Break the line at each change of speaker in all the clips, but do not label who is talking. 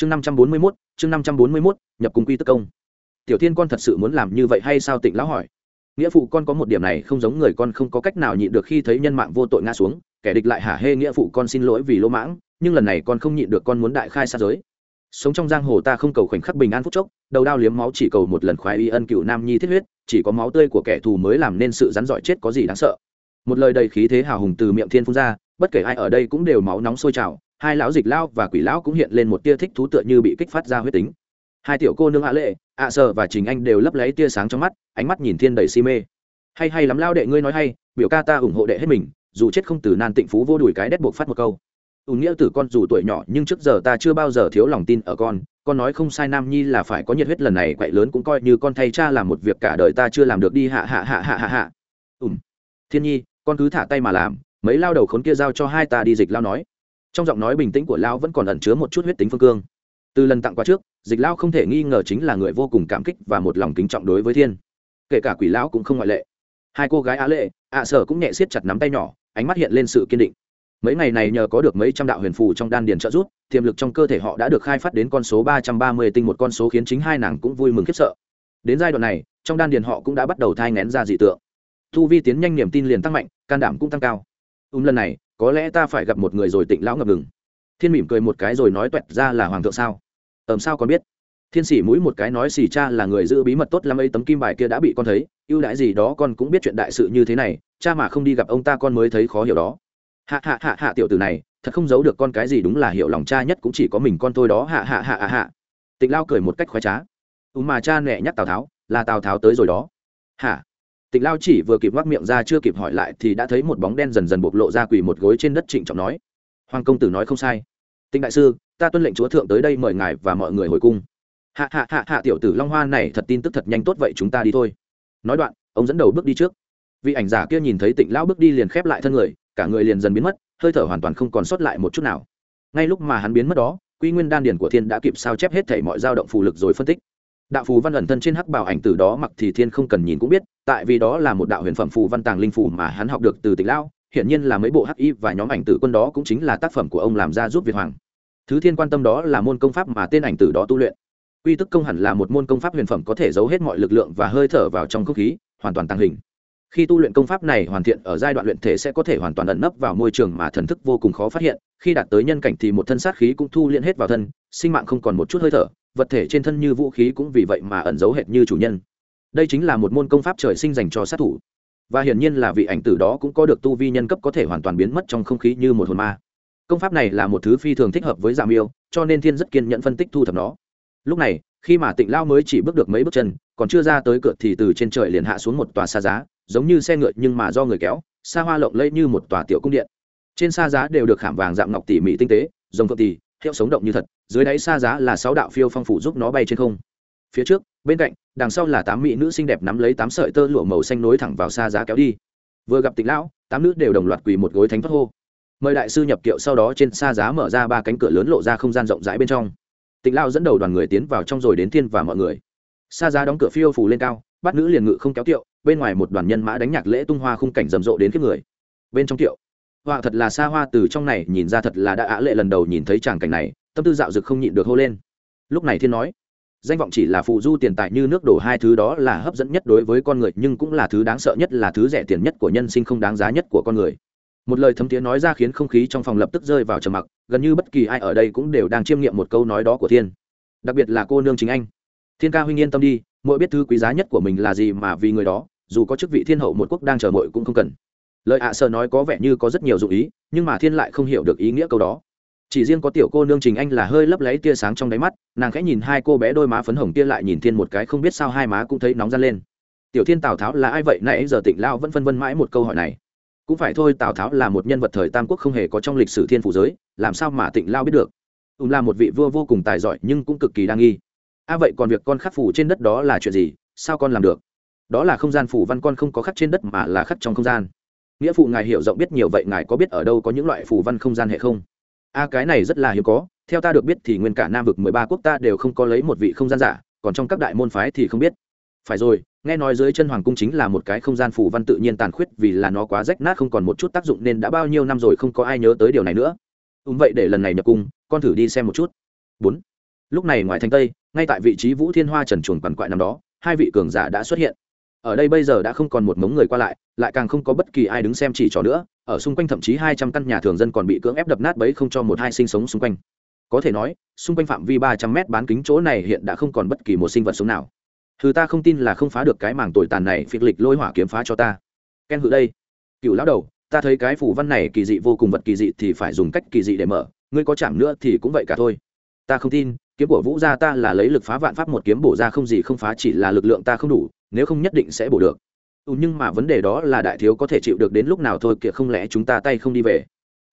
chương năm trăm bốn mươi mốt, chương năm trăm bốn mươi mốt, nhập cung quy tức công. Tiểu thiên con thật sự muốn làm như vậy hay sao tịnh lão hỏi. Nghĩa phụ con có một điểm này không giống người con không có cách nào nhịn được khi thấy nhân mạng vô tội ngã xuống, kẻ địch lại hả hê nghĩa phụ con xin lỗi vì lỗ mãng, nhưng lần này con không nhịn được con muốn đại khai xa giới. Sống trong giang hồ ta không cầu khoảnh khắc bình an phúc chốc, đầu đao liếm máu chỉ cầu một lần khoái y ân cựu nam nhi thiết huyết, chỉ có máu tươi của kẻ thù mới làm nên sự rắn giỏi chết có gì đáng sợ. Một lời đầy khí thế hào hùng từ miệng thiên phun ra, bất kể ai ở đây cũng đều máu nóng sôi trào hai lão dịch lao và quỷ lão cũng hiện lên một tia thích thú tựa như bị kích phát ra huyết tính. Hai tiểu cô nương ạ lệ, ạ sợ và trình anh đều lấp lấy tia sáng trong mắt, ánh mắt nhìn thiên đầy si mê. Hay hay lắm lao đệ ngươi nói hay, biểu ca ta ủng hộ đệ hết mình, dù chết không từ nan tịnh phú vô đùi cái đét buộc phát một câu. Ùn nghĩa tử con dù tuổi nhỏ nhưng trước giờ ta chưa bao giờ thiếu lòng tin ở con con nói không sai nam nhi là phải có nhiệt huyết lần này quậy lớn cũng coi như con thay cha làm một việc cả đời ta chưa làm được đi hạ hạ hạ hạ hạ hạ. Ùm thiên nhi, con cứ thả tay mà làm, mấy lao đầu khốn kia giao cho hai ta đi dịch lao nói trong giọng nói bình tĩnh của lao vẫn còn ẩn chứa một chút huyết tính phương cương. Từ lần tặng quà trước, dịch lao không thể nghi ngờ chính là người vô cùng cảm kích và một lòng kính trọng đối với thiên. Kể cả quỷ lão cũng không ngoại lệ. Hai cô gái á lệ, ạ sở cũng nhẹ siết chặt nắm tay nhỏ, ánh mắt hiện lên sự kiên định. Mấy ngày này nhờ có được mấy trăm đạo huyền phù trong đan điền trợ giúp, tiềm lực trong cơ thể họ đã được khai phát đến con số ba trăm ba mươi tinh một con số khiến chính hai nàng cũng vui mừng khiếp sợ. Đến giai đoạn này, trong đan điền họ cũng đã bắt đầu thai ngén ra dị tượng. Thu vi tiến nhanh niềm tin liền tăng mạnh, can đảm cũng tăng cao. Ùm lần này có lẽ ta phải gặp một người rồi tịnh lão ngập ngừng. Thiên mỉm cười một cái rồi nói toẹt ra là hoàng thượng sao? Ẩm sao còn biết? Thiên sĩ mũi một cái nói xì cha là người giữ bí mật tốt lắm, ấy tấm kim bài kia đã bị con thấy, ưu đãi gì đó con cũng biết chuyện đại sự như thế này, cha mà không đi gặp ông ta con mới thấy khó hiểu đó. Hạ hạ hạ hạ tiểu tử này, thật không giấu được con cái gì đúng là hiểu lòng cha nhất cũng chỉ có mình con thôi đó, hạ hạ hạ hạ hạ. Tịnh lao cười một cách khoái trá. Ú mà cha nẹ nhắc tào tháo, là tào tháo tới rồi đó. Hả? Tịnh lao chỉ vừa kịp mắc miệng ra chưa kịp hỏi lại thì đã thấy một bóng đen dần dần bộc lộ ra quỳ một gối trên đất trịnh trọng nói. Hoàng công tử nói không sai. Tịnh đại sư, ta tuân lệnh chúa thượng tới đây mời ngài và mọi người hồi cung. Hạ hạ hạ hạ tiểu tử long hoa này thật tin tức thật nhanh tốt vậy chúng ta đi thôi. Nói đoạn, ông dẫn đầu bước đi trước. Vị ảnh giả kia nhìn thấy tịnh lão bước đi liền khép lại thân người, cả người liền dần biến mất, hơi thở hoàn toàn không còn sót lại một chút nào. Ngay lúc mà hắn biến mất đó, quy nguyên đan Điền của thiên đã kịp sao chép hết thảy mọi dao động phù lực rồi phân tích đạo phù văn ẩn thân trên hắc bảo ảnh từ đó mặc thì thiên không cần nhìn cũng biết, tại vì đó là một đạo huyền phẩm phù văn tàng linh phù mà hắn học được từ tịch lao. hiển nhiên là mấy bộ hắc y và nhóm ảnh tử quân đó cũng chính là tác phẩm của ông làm ra giúp việt hoàng. Thứ thiên quan tâm đó là môn công pháp mà tên ảnh tử đó tu luyện. Quy tức công hẳn là một môn công pháp huyền phẩm có thể giấu hết mọi lực lượng và hơi thở vào trong không khí, hoàn toàn tăng hình. Khi tu luyện công pháp này hoàn thiện, ở giai đoạn luyện thể sẽ có thể hoàn toàn ẩn nấp vào môi trường mà thần thức vô cùng khó phát hiện, khi đạt tới nhân cảnh thì một thân sát khí cũng thu liễn hết vào thân, sinh mạng không còn một chút hơi thở vật thể trên thân như vũ khí cũng vì vậy mà ẩn giấu hệt như chủ nhân. Đây chính là một môn công pháp trời sinh dành cho sát thủ. Và hiển nhiên là vị ảnh tử đó cũng có được tu vi nhân cấp có thể hoàn toàn biến mất trong không khí như một hồn ma. Công pháp này là một thứ phi thường thích hợp với dạ giảm yêu cho nên thiên rất kiên nhẫn phân tích thu thập nó. Lúc này, khi mà tịnh lao mới chỉ bước được mấy bước chân, còn chưa ra tới cửa thì từ trên trời liền hạ xuống một tòa xa giá, giống như xe ngựa nhưng mà do người kéo, xa hoa lộng lẫy như một tòa tiểu cung điện. Trên xa giá đều được khảm vàng dạng ngọc tỉ mỉ tinh tế, rồng phượng tỉ hiệu sống động như thật, dưới đáy xa giá là sáu đạo phiêu phong phủ giúp nó bay trên không. Phía trước, bên cạnh, đằng sau là tám mỹ nữ xinh đẹp nắm lấy tám sợi tơ lụa màu xanh nối thẳng vào xa giá kéo đi. Vừa gặp tịch lão, tám nữ đều đồng loạt quỳ một gối thánh thoát hô. Mời đại sư nhập kiệu, sau đó trên xa giá mở ra ba cánh cửa lớn lộ ra không gian rộng rãi bên trong. Tịch lão dẫn đầu đoàn người tiến vào trong rồi đến thiên và mọi người. Xa giá đóng cửa phiêu phủ lên cao, bắt nữ liền ngự không kéo kiệu, bên ngoài một đoàn nhân mã đánh nhạc lễ tung hoa khung cảnh rầm rộ đến kiếp người. Bên trong kiệu họa thật là xa hoa từ trong này nhìn ra thật là đã ạ lệ lần đầu nhìn thấy tràng cảnh này, tâm tư dạo dực không nhịn được hô lên. Lúc này thiên nói, danh vọng chỉ là phụ du tiền tài như nước đổ hai thứ đó là hấp dẫn nhất đối với con người, nhưng cũng là thứ đáng sợ nhất là thứ rẻ tiền nhất của nhân sinh không đáng giá nhất của con người. Một lời thấm tiếng nói ra khiến không khí trong phòng lập tức rơi vào trầm mặc, gần như bất kỳ ai ở đây cũng đều đang chiêm nghiệm một câu nói đó của thiên. Đặc biệt là cô nương chính anh. Thiên ca huynh yên tâm đi, mỗi biết thứ quý giá nhất của mình là gì mà vì người đó, dù có chức vị thiên hậu một quốc đang chờ mội cũng không cần lời ạ à sợ nói có vẻ như có rất nhiều dụng ý, nhưng mà thiên lại không hiểu được ý nghĩa câu đó. Chỉ riêng có tiểu cô nương trình anh là hơi lấp lấy tia sáng trong đáy mắt, nàng khẽ nhìn hai cô bé đôi má phấn hồng tia lại nhìn thiên một cái không biết sao hai má cũng thấy nóng ra lên. Tiểu thiên tào tháo là ai vậy? Nãy giờ tịnh lao vẫn phân vân mãi một câu hỏi này. Cũng phải thôi, tào tháo là một nhân vật thời tam quốc không hề có trong lịch sử thiên phủ giới, làm sao mà tịnh lao biết được? Ùm là một vị vua vô cùng tài giỏi nhưng cũng cực kỳ đa nghi. A vậy còn việc con khắc phủ trên đất đó là chuyện gì? Sao con làm được? Đó là không gian phủ văn con không có khắc trên đất mà là khắc trong không gian nghĩa phụ ngài hiểu rộng biết nhiều vậy ngài có biết ở đâu có những loại phù văn không gian hệ không? A, cái này rất là hiếm có, theo ta được biết thì nguyên cả nam vực mười ba quốc ta đều không có lấy một vị không gian giả, còn trong các đại môn phái thì không biết. Phải rồi, nghe nói dưới chân hoàng cung chính là một cái không gian phù văn tự nhiên tàn khuyết vì là nó quá rách nát không còn một chút tác dụng nên đã bao nhiêu năm rồi không có ai nhớ tới điều này nữa. Đúng vậy, để lần này nhập cung, con thử đi xem một chút. Bốn. Lúc này ngoài thành tây, ngay tại vị trí vũ thiên hoa trần chuồng quằn quại năm đó, hai vị cường giả đã xuất hiện ở đây bây giờ đã không còn một mống người qua lại lại càng không có bất kỳ ai đứng xem chỉ trò nữa, ở xung quanh thậm chí hai trăm căn nhà thường dân còn bị cưỡng ép đập nát bấy không cho một hai sinh sống xung quanh. Có thể nói, xung quanh phạm vi ba trăm mét bán kính chỗ này hiện đã không còn bất kỳ một sinh vật sống nào. Thứ ta không tin là không phá được cái mảng tồi tàn này, phịch lịch lôi hỏa kiếm phá cho ta. Ken hự đây. Cựu lão đầu, ta thấy cái phủ văn này kỳ dị vô cùng, vật kỳ dị thì phải dùng cách kỳ dị để mở, ngươi có chạm nữa thì cũng vậy cả thôi. Ta không tin, kiếm của vũ gia ta là lấy lực phá vạn pháp một kiếm bổ ra không gì không phá, chỉ là lực lượng ta không đủ nếu không nhất định sẽ bổ được. Ừ, nhưng mà vấn đề đó là đại thiếu có thể chịu được đến lúc nào thôi kìa không lẽ chúng ta tay không đi về?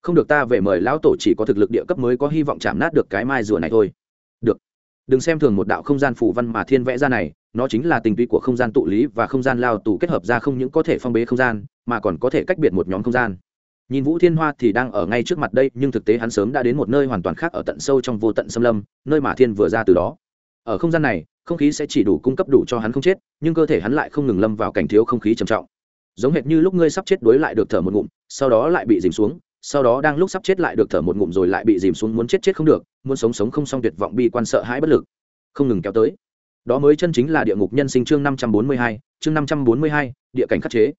Không được ta về mời lão tổ chỉ có thực lực địa cấp mới có hy vọng chạm nát được cái mai rùa này thôi. Được. Đừng xem thường một đạo không gian phủ văn mà thiên vẽ ra này nó chính là tình túy của không gian tụ lý và không gian lao tù kết hợp ra không những có thể phong bế không gian mà còn có thể cách biệt một nhóm không gian. Nhìn vũ thiên hoa thì đang ở ngay trước mặt đây nhưng thực tế hắn sớm đã đến một nơi hoàn toàn khác ở tận sâu trong vô tận xâm lâm nơi mà thiên vừa ra từ đó. Ở không gian này không khí sẽ chỉ đủ cung cấp đủ cho hắn không chết, nhưng cơ thể hắn lại không ngừng lâm vào cảnh thiếu không khí trầm trọng. Giống hệt như lúc ngươi sắp chết đối lại được thở một ngụm, sau đó lại bị dìm xuống, sau đó đang lúc sắp chết lại được thở một ngụm rồi lại bị dìm xuống, muốn chết chết không được, muốn sống sống không xong tuyệt vọng bi quan sợ hãi bất lực. Không ngừng kéo tới. Đó mới chân chính là địa ngục nhân sinh chương năm trăm bốn mươi hai, chương năm trăm bốn mươi hai, địa cảnh khắc chế.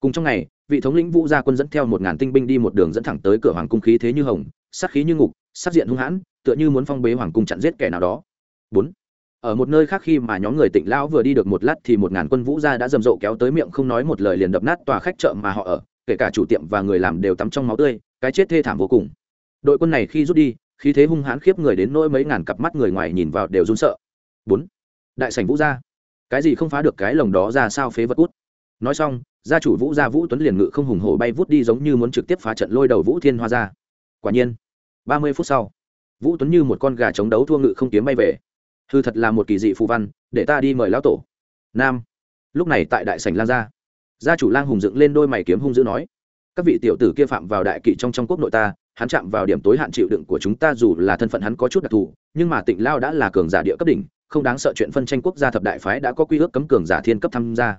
Cùng trong ngày, vị thống lĩnh vũ gia quân dẫn theo một ngàn tinh binh đi một đường dẫn thẳng tới cửa hoàng cung khí thế như hồng, sát khí như ngục, sát diện hung hãn, tựa như muốn phong bế hoàng cung chặn giết kẻ nào đó. Bốn ở một nơi khác khi mà nhóm người tịnh lão vừa đi được một lát thì một ngàn quân vũ gia đã rầm rộ kéo tới miệng không nói một lời liền đập nát tòa khách chợ mà họ ở, kể cả chủ tiệm và người làm đều tắm trong máu tươi, cái chết thê thảm vô cùng. Đội quân này khi rút đi, khí thế hung hãn khiếp người đến nỗi mấy ngàn cặp mắt người ngoài nhìn vào đều run sợ. Bốn, đại sảnh vũ gia. Cái gì không phá được cái lồng đó ra sao phế vật cút? Nói xong, gia chủ vũ gia vũ tuấn liền ngự không hùng hổ bay vút đi giống như muốn trực tiếp phá trận lôi đầu vũ thiên hoa ra. Quả nhiên, ba mươi phút sau, vũ tuấn như một con gà chống đấu thua ngự không kiếm bay về hư thật là một kỳ dị phù văn, để ta đi mời lão tổ. Nam. Lúc này tại đại sảnh lang gia gia chủ lang hùng dựng lên đôi mày kiếm hung dữ nói, các vị tiểu tử kia phạm vào đại kỵ trong trong quốc nội ta, hắn chạm vào điểm tối hạn chịu đựng của chúng ta dù là thân phận hắn có chút đặc thù, nhưng mà tịnh lao đã là cường giả địa cấp đỉnh, không đáng sợ chuyện phân tranh quốc gia thập đại phái đã có quy ước cấm cường giả thiên cấp tham gia.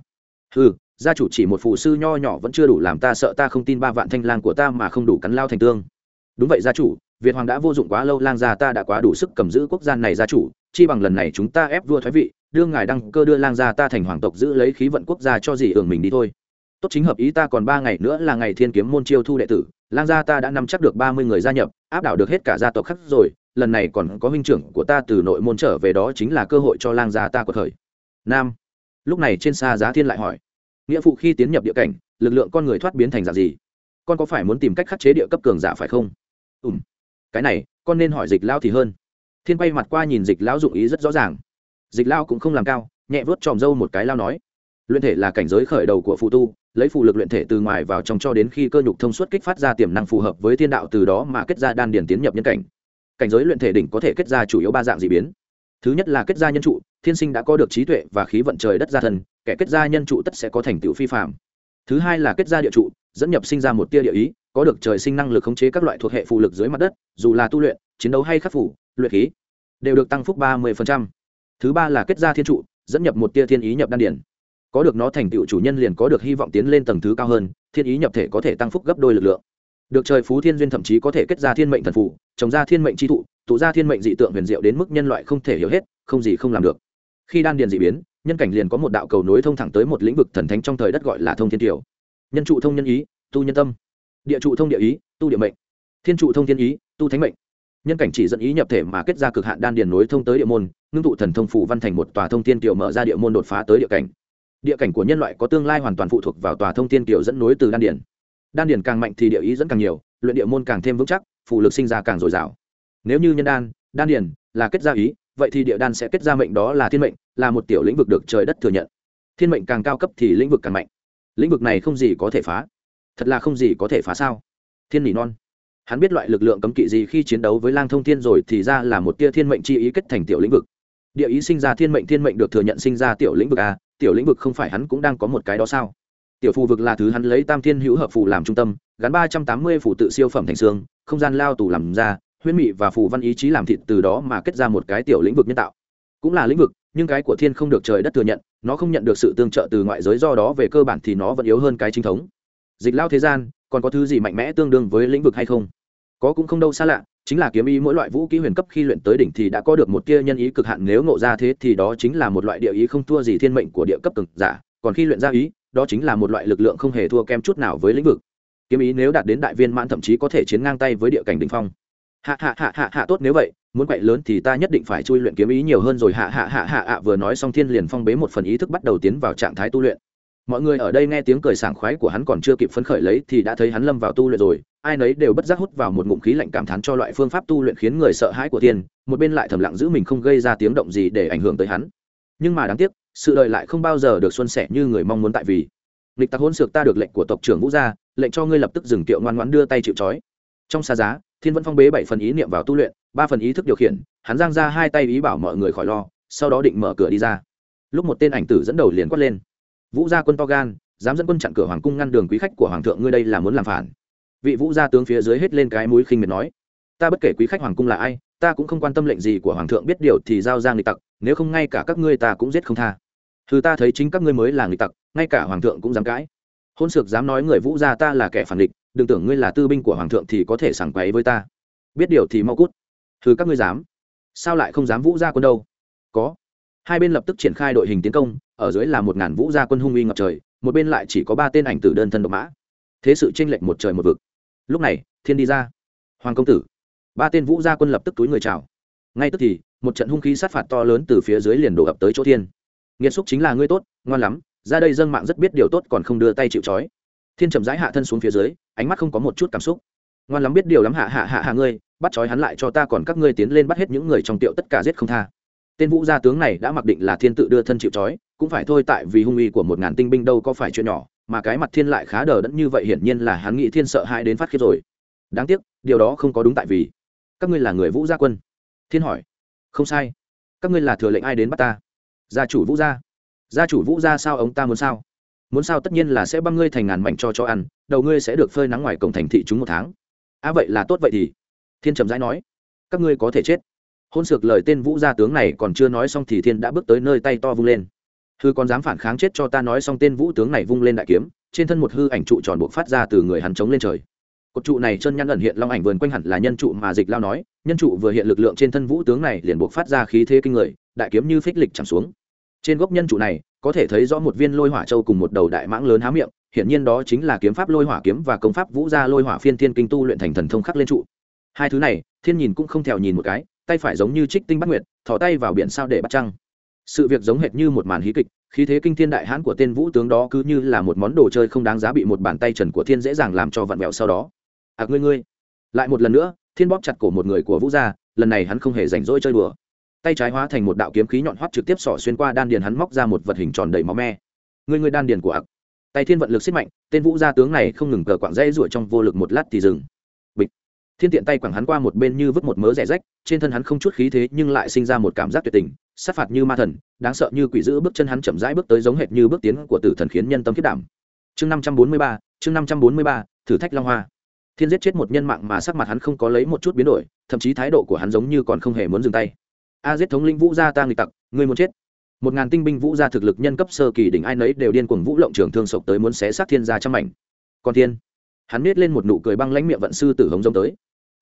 Ừ gia chủ chỉ một phụ sư nho nhỏ vẫn chưa đủ làm ta sợ ta không tin ba vạn thanh lang của ta mà không đủ cắn lao thành tương. Đúng vậy gia chủ, việt hoàng đã vô dụng quá lâu lang gia ta đã quá đủ sức cầm giữ quốc gia này gia chủ chi bằng lần này chúng ta ép vua thoái vị, đưa ngài đăng cơ đưa lang gia ta thành hoàng tộc giữ lấy khí vận quốc gia cho dì ưởng mình đi thôi. Tốt chính hợp ý ta còn ba ngày nữa là ngày thiên kiếm môn chiêu thu đệ tử, lang gia ta đã nắm chắc được ba mươi người gia nhập, áp đảo được hết cả gia tộc khác rồi, lần này còn có huynh trưởng của ta từ nội môn trở về đó chính là cơ hội cho lang gia ta của thời. Nam. Lúc này trên xa giá thiên lại hỏi, nghĩa phụ khi tiến nhập địa cảnh, lực lượng con người thoát biến thành dạng gì? Con có phải muốn tìm cách khắc chế địa cấp cường giả phải không? Ùm cái này, con nên hỏi dịch lao thì hơn thiên quay mặt qua nhìn dịch lão dụng ý rất rõ ràng. Dịch lao cũng không làm cao, nhẹ vớt tròm dâu một cái lao nói. Luyện thể là cảnh giới khởi đầu của phụ tu, lấy phụ lực luyện thể từ ngoài vào trong cho đến khi cơ nhục thông suốt kích phát ra tiềm năng phù hợp với thiên đạo từ đó mà kết ra đan điển tiến nhập nhân cảnh. Cảnh giới luyện thể đỉnh có thể kết ra chủ yếu ba dạng d ị biến. Thứ nhất là kết ra nhân trụ, thiên sinh đã có được trí tuệ và khí vận trời đất gia thần kẻ kết ra nhân trụ tất sẽ có thành tựu phi phạm thứ hai là kết ra địa trụ, dẫn nhập sinh ra một tia địa ý, có được trời sinh năng lực khống chế các loại thuộc hệ phụ lực dưới mặt đất, dù là tu luyện, chiến đấu hay khắc phủ luyện khí, đều được tăng phúc ba mươi thứ ba là kết ra thiên trụ, dẫn nhập một tia thiên ý nhập đan điển. Có được nó thành tựu chủ nhân liền có được hy vọng tiến lên tầng thứ cao hơn, thiên ý nhập thể có thể tăng phúc gấp đôi lực lượng. Được trời phú thiên duyên thậm chí có thể kết ra thiên mệnh thần phụ trồng ra thiên mệnh tri thụ, tụ ra thiên mệnh dị tượng huyền diệu đến mức nhân loại không thể hiểu hết, không gì không làm được. Khi đan điền dị biến, nhân cảnh liền có một đạo cầu nối thông thẳng tới một lĩnh vực thần thánh trong thời đất gọi là thông thiên tiểu nhân trụ thông nhân ý, tu nhân tâm. Địa trụ thông địa ý, tu địa mệnh. Thiên trụ thông thiên ý, tu thánh mệnh nhân cảnh chỉ dẫn ý nhập thể mà kết ra cực hạn đan điền nối thông tới địa môn, ngưng tụ thần thông phủ văn thành một tòa thông thiên tiểu mở ra địa môn đột phá tới địa cảnh. Địa cảnh của nhân loại có tương lai hoàn toàn phụ thuộc vào tòa thông thiên tiểu dẫn nối từ đan điền. Đan điền càng mạnh thì địa ý dẫn càng nhiều, luyện địa môn càng thêm vững chắc phụ lực sinh ra càng dồi dào. Nếu như nhân đan đan điền là kết ra ý, vậy thì địa đan sẽ kết ra mệnh đó là thiên mệnh, là một tiểu lĩnh vực được trời đất thừa nhận. Thiên mệnh càng cao cấp thì lĩnh vực càng mạnh. Lĩnh vực này không gì có thể phá. Thật là không gì có thể phá sao? Thiên nỉ non hắn biết loại lực lượng cấm kỵ gì khi chiến đấu với lang thông thiên rồi thì ra là một tia thiên mệnh chi ý kết thành tiểu lĩnh vực. Địa ý sinh ra thiên mệnh thiên mệnh được thừa nhận sinh ra tiểu lĩnh vực a tiểu lĩnh vực không phải hắn cũng đang có một cái đó sao? Tiểu phù vực là thứ hắn lấy tam thiên hữu hợp phù làm trung tâm, gắn ba trăm tám mươi phù tự siêu phẩm thành xương, không gian lao tù làm ra, huyễn mị và phù văn ý chí làm thịt từ đó mà kết ra một cái tiểu lĩnh vực nhân tạo. Cũng là lĩnh vực, nhưng cái của thiên không được trời đất thừa nhận, nó không nhận được sự tương trợ từ ngoại giới do đó về cơ bản thì nó vẫn yếu hơn cái chính thống. Dịch lao thế gian còn có thứ gì mạnh mẽ tương đương với lĩnh vực hay không? Có cũng không đâu xa lạ, chính là kiếm ý mỗi loại vũ kỹ huyền cấp khi luyện tới đỉnh thì đã có được một tia nhân ý cực hạn, nếu ngộ ra thế thì đó chính là một loại địa ý không thua gì thiên mệnh của địa cấp cực giả, còn khi luyện ra ý, đó chính là một loại lực lượng không hề thua kém chút nào với lĩnh vực. Kiếm ý nếu đạt đến đại viên mãn thậm chí có thể chiến ngang tay với địa cảnh đ ỉ n h phong. Hạ hạ hạ hạ hạ, tốt nếu vậy, muốn quậy lớn thì ta nhất định phải chui luyện kiếm ý nhiều hơn rồi. Hạ hạ hạ hạ hạ, vừa nói xong thiên liền phong bế một phần ý thức bắt đầu tiến vào trạng thái tu luyện mọi người ở đây nghe tiếng cười sảng khoái của hắn còn chưa kịp phấn khởi lấy thì đã thấy hắn lâm vào tu luyện rồi. Ai nấy đều bất giác hút vào một ngụm khí lạnh cảm thán cho loại phương pháp tu luyện khiến người sợ hãi của tiên. Một bên lại thầm lặng giữ mình không gây ra tiếng động gì để ảnh hưởng tới hắn. Nhưng mà đáng tiếc, sự đời lại không bao giờ được xuân sẻ như người mong muốn tại vì. Lịch tặc hôn sược ta được lệnh của tộc trưởng vũ gia, lệnh cho ngươi lập tức dừng kiệu ngoan ngoãn đưa tay chịu trói. Trong xa giá, thiên vẫn phong bế bảy phần ý niệm vào tu luyện, ba phần ý thức điều khiển, hắn giang ra hai tay ý bảo mọi người khỏi lo, sau đó định mở cửa đi ra. Lúc một tên ảnh tử dẫn đầu liền quát lên vũ gia quân to gan, dám dẫn quân chặn cửa hoàng cung ngăn đường quý khách của hoàng thượng, ngươi đây là muốn làm phản. Vị vũ gia tướng phía dưới hết lên cái mũi khinh miệt nói, ta bất kể quý khách hoàng cung là ai, ta cũng không quan tâm lệnh gì của hoàng thượng, biết điều thì giao ra nghịch tặc, nếu không ngay cả các ngươi ta cũng giết không tha. Thứ ta thấy chính các ngươi mới là nghịch tặc, ngay cả hoàng thượng cũng dám cãi. Hôn sược dám nói người vũ gia ta là kẻ phản địch đừng tưởng ngươi là tư binh của hoàng thượng thì có thể sảng quấy với ta. Biết điều thì mau cút. Thứ các ngươi dám. Sao lại không dám vũ gia quân đâu? Có hai bên lập tức triển khai đội hình tiến công, ở dưới là một ngàn vũ gia quân hung uy ngập trời, một bên lại chỉ có ba tên ảnh tử đơn thân độc mã. Thế sự tranh lệch một trời một vực. Lúc này, thiên đi ra. Hoàng công tử. Ba tên vũ gia quân lập tức túi người chào. Ngay tức thì, một trận hung khí sát phạt to lớn từ phía dưới liền đổ ập tới chỗ thiên. Nghiệt xúc chính là ngươi tốt, ngoan lắm, ra đây dân mạng rất biết điều tốt còn không đưa tay chịu trói. Thiên trầm rãi hạ thân xuống phía dưới, ánh mắt không có một chút cảm xúc. Ngoan lắm biết điều lắm, hạ hạ hạ hạ ngươi, bắt trói hắn lại cho ta còn các ngươi tiến lên bắt hết những người trong tiệu tất cả giết không tha tên vũ gia tướng này đã mặc định là thiên tự đưa thân chịu trói, cũng phải thôi tại vì hung uy của một ngàn tinh binh đâu có phải chuyện nhỏ, mà cái mặt thiên lại khá đờ đẫn như vậy hiển nhiên là hắn nghĩ thiên sợ hãi đến phát khiếp rồi. Đáng tiếc, điều đó không có đúng tại vì. Các ngươi là người vũ gia quân. Thiên hỏi. Không sai. Các ngươi là thừa lệnh ai đến bắt ta? Gia chủ vũ gia. Gia chủ vũ gia sao ông ta muốn sao? Muốn sao tất nhiên là sẽ băm ngươi thành ngàn mảnh cho cho ăn, đầu ngươi sẽ được phơi nắng ngoài cổng thành thị chúng một tháng. À vậy là tốt vậy thì. Thiên trầm rãi nói. Các ngươi có thể chết hôn sược lời tên vũ gia tướng này còn chưa nói xong thì thiên đã bước tới nơi tay to vung lên. Hư còn dám phản kháng chết cho ta nói xong tên vũ tướng này vung lên đại kiếm, trên thân một hư ảnh trụ tròn buộc phát ra từ người hắn chống lên trời. Cột trụ này chân nhăn ẩn hiện long ảnh vườn quanh hẳn là nhân trụ mà dịch lao nói, nhân trụ vừa hiện lực lượng trên thân vũ tướng này liền buộc phát ra khí thế kinh người, đại kiếm như phích lịch chạm xuống. Trên gốc nhân trụ này, có thể thấy rõ một viên lôi hỏa châu cùng một đầu đại mãng lớn há miệng, hiển nhiên đó chính là kiếm pháp lôi hỏa kiếm và công pháp vũ gia lôi hỏa phiên thiên kinh tu luyện thành thần thông khắc lên trụ. Hai thứ này, thiên nhìn cũng không thèo nhìn một cái tay phải giống như trích tinh bắt nguyệt thỏ tay vào biển sao để bắt trăng. Sự việc giống hệt như một màn hí kịch khí thế kinh thiên đại hãn của tên vũ tướng đó cứ như là một món đồ chơi không đáng giá bị một bàn tay trần của thiên dễ dàng làm cho vặn vẹo sau đó. Ạc à, ngươi ngươi. Lại một lần nữa thiên bóp chặt cổ một người của vũ gia lần này hắn không hề rảnh rỗi chơi đùa. Tay trái hóa thành một đạo kiếm khí nhọn hoắt trực tiếp xỏ xuyên qua đan điền hắn móc ra một vật hình tròn đầy máu me. Ngươi ngươi đan điền của ạc. Tay thiên vận lực xích mạnh tên vũ gia tướng này không ngừng cờ quạng dây ruổi trong vô lực một lát thì dừng thiên tiện tay quẳng hắn qua một bên như vứt một mớ rẻ rách, trên thân hắn không chút khí thế nhưng lại sinh ra một cảm giác tuyệt tình, sát phạt như ma thần, đáng sợ như quỷ giữ bước chân hắn chậm rãi bước tới giống hệt như bước tiến của tử thần khiến nhân tâm khiết đảm. Chương năm trăm bốn mươi ba, chương năm trăm bốn mươi ba, thử thách long hoa. Thiên giết chết một nhân mạng mà sắc mặt hắn không có lấy một chút biến đổi, thậm chí thái độ của hắn giống như còn không hề muốn dừng tay. A giết thống linh vũ gia ta nghịch tặc, ngươi muốn chết. Một ngàn tinh binh vũ gia thực lực nhân cấp sơ kỳ đỉnh ai nấy đều điên cuồng vũ lộng trường thương sộc tới muốn xé xác thiên gia trăm mảnh. Còn thiên, hắn nết lên một nụ cười băng lãnh miệng vận sư tử hống giống tới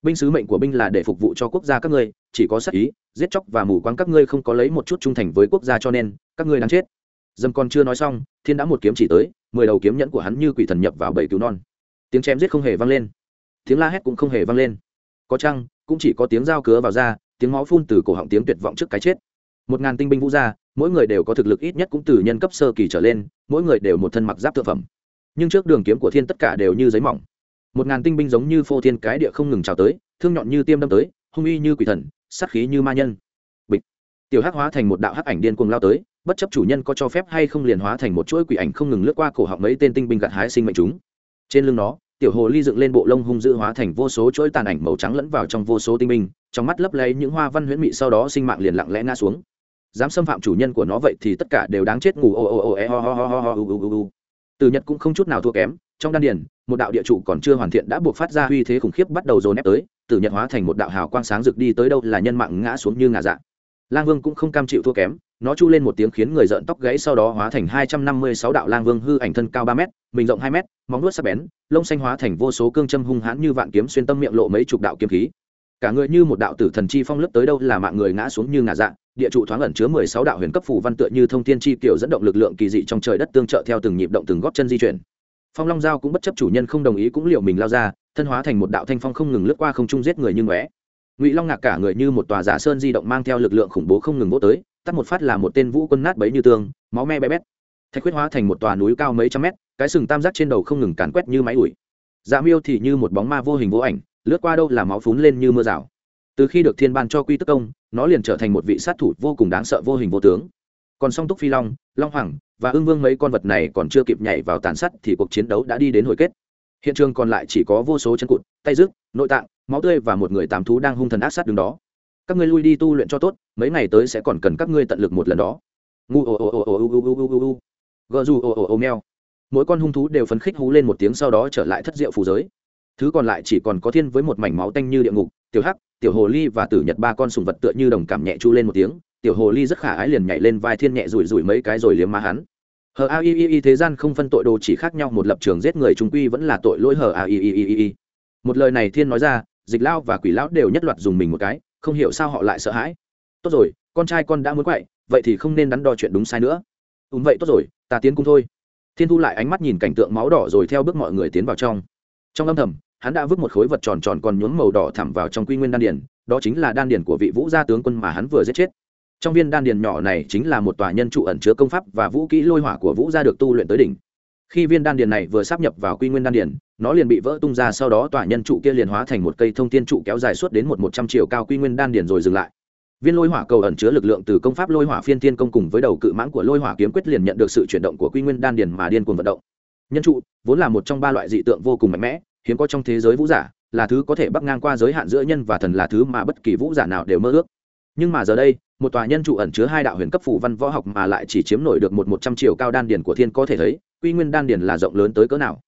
binh sứ mệnh của binh là để phục vụ cho quốc gia các ngươi, chỉ có sắc ý, giết chóc và mù quáng các ngươi không có lấy một chút trung thành với quốc gia cho nên, các ngươi đang chết. Dâm còn chưa nói xong, thiên đã một kiếm chỉ tới, mười đầu kiếm nhẫn của hắn như quỷ thần nhập vào bảy cứu non. Tiếng chém giết không hề vang lên. Tiếng la hét cũng không hề vang lên. Có chăng, cũng chỉ có tiếng dao cứa vào da, tiếng máu phun từ cổ họng tiếng tuyệt vọng trước cái chết. Một ngàn tinh binh vũ gia, mỗi người đều có thực lực ít nhất cũng từ nhân cấp sơ kỳ trở lên, mỗi người đều một thân mặc giáp thực phẩm. Nhưng trước đường kiếm của thiên tất cả đều như giấy mỏng một ngàn tinh binh giống như phô thiên cái địa không ngừng trào tới, thương nhọn như tiêm đâm tới, hung uy như quỷ thần, sát khí như ma nhân. Bịch. Tiểu hắc hóa thành một đạo hắc ảnh điên cuồng lao tới, bất chấp chủ nhân có cho phép hay không liền hóa thành một chuỗi quỷ ảnh không ngừng lướt qua cổ họng mấy tên tinh binh gặt hái sinh mệnh chúng. Trên lưng nó, tiểu hồ ly dựng lên bộ lông hung dữ hóa thành vô số chuỗi tàn ảnh màu trắng lẫn vào trong vô số tinh binh, trong mắt lấp lấy những hoa văn huyễn mị sau đó sinh mạng liền lặng lẽ ngã xuống. Dám xâm phạm chủ nhân của nó vậy thì tất cả đều đáng chết, ngủ, ô ô ô e ho ho ho ho ho u u u. Từ nhật cũng không chút nào thua kém trong đan điền, một đạo địa trụ còn chưa hoàn thiện đã buộc phát ra uy thế khủng khiếp bắt đầu dồn ép tới từ nhật hóa thành một đạo hào quang sáng rực đi tới đâu là nhân mạng ngã xuống như ngả dạ. Lang vương cũng không cam chịu thua kém, nó chu lên một tiếng khiến người rợn tóc gãy sau đó hóa thành hai trăm năm mươi sáu đạo lang vương hư ảnh thân cao ba m mình rộng hai m móng nuốt sắc bén, lông xanh hóa thành vô số cương châm hung hãn như vạn kiếm xuyên tâm miệng lộ mấy chục đạo kiếm khí. Cả người như một đạo tử thần chi phong lấp tới đâu là mạng người ngã xuống như ngả dạng địa trụ thoáng ẩn chứa mười sáu đạo huyền cấp phù văn tựa như thông thiên chi kiểu dẫn động lực lượng kỳ dị trong trời đất tương trợ theo từng nhịp động từng góp chân di chuyển phong long giao cũng bất chấp chủ nhân không đồng ý cũng liệu mình lao ra, thân hóa thành một đạo thanh phong không ngừng lướt qua không trung giết người như ngóe. Ngụy long ngạc cả người như một tòa giả sơn di động mang theo lực lượng khủng bố không ngừng vỗ tới, tắt một phát là một tên vũ quân nát bấy như tương máu me bé bét. Thạch huyết hóa thành một tòa núi cao mấy trăm mét, cái sừng tam giác trên đầu không ngừng càn quét như máy ủi. Dạ miêu thì như một bóng ma vô hình vô ảnh, lướt qua đâu là máu phún lên như mưa rào. Từ khi được thiên ban cho quy tức công, nó liền trở thành một vị sát thủ vô cùng đáng sợ vô hình vô tướng còn song túc phi long long hoàng và ưng vương mấy con vật này còn chưa kịp nhảy vào tàn sắt thì cuộc chiến đấu đã đi đến hồi kết hiện trường còn lại chỉ có vô số chân cụt tay rước nội tạng máu tươi và một người tám thú đang hung thần ác sát đứng đó các ngươi lui đi tu luyện cho tốt mấy ngày tới sẽ còn cần các ngươi tận lực một lần đó ngu ồ ồ ồ ồ ồ ồ ồ ồ ồ gờ dù ồ ồ ồ meo mỗi con hung thú đều phấn khích hú lên một tiếng sau đó trở lại thất diệu phù giới thứ còn lại chỉ còn có thiên với một mảnh máu tanh như địa ngục tiểu hắc tiểu hồ ly và tử nhật ba con sùng vật tựa như đồng cảm nhẹ chu lên một tiếng tiểu hồ ly rất khả ái liền nhảy lên vai thiên nhẹ rủi rủi mấy cái rồi liếm má hắn. Hờ a i i i thế gian không phân tội đồ chỉ khác nhau một lập trường giết người trung quy vẫn là tội lỗi hờ a i i i i một lời này thiên nói ra dịch lao và quỷ lão đều nhất loạt dùng mình một cái không hiểu sao họ lại sợ hãi. Tốt rồi con trai con đã muốn quậy vậy thì không nên đắn đo chuyện đúng sai nữa. Đúng vậy tốt rồi ta tiến cung thôi. Thiên thu lại ánh mắt nhìn cảnh tượng máu đỏ rồi theo bước mọi người tiến vào trong. Trong âm thầm hắn đã vứt một khối vật tròn tròn còn nhuốm màu đỏ thẳm vào trong quy nguyên đan điển, đó chính là đan điển của vị vũ gia tướng quân mà hắn vừa giết chết trong viên đan điền nhỏ này chính là một tòa nhân trụ ẩn chứa công pháp và vũ kỹ lôi hỏa của vũ gia được tu luyện tới đỉnh. Khi viên đan điền này vừa sắp nhập vào quy nguyên đan điền, nó liền bị vỡ tung ra, sau đó tòa nhân trụ kia liền hóa thành một cây thông thiên trụ kéo dài suốt đến một một trăm triệu cao quy nguyên đan điền rồi dừng lại. Viên lôi hỏa cầu ẩn chứa lực lượng từ công pháp lôi hỏa phiên tiên công cùng với đầu cự mãng của lôi hỏa kiếm quyết liền nhận được sự chuyển động của quy nguyên đan điền mà điên cuồng vận động. Nhân trụ, vốn là một trong ba loại dị tượng vô cùng mạnh mẽ, hiếm có trong thế giới vũ giả, là thứ có thể bắc ngang qua giới hạn giữa nhân và thần là thứ mà bất kỳ vũ giả nào đều mơ ước. Nhưng mà giờ đây một tòa nhân trụ ẩn chứa hai đạo huyền cấp phủ văn võ học mà lại chỉ chiếm nổi được một một trăm triệu cao đan điền của thiên có thể thấy, quy nguyên đan điền là rộng lớn tới cỡ nào.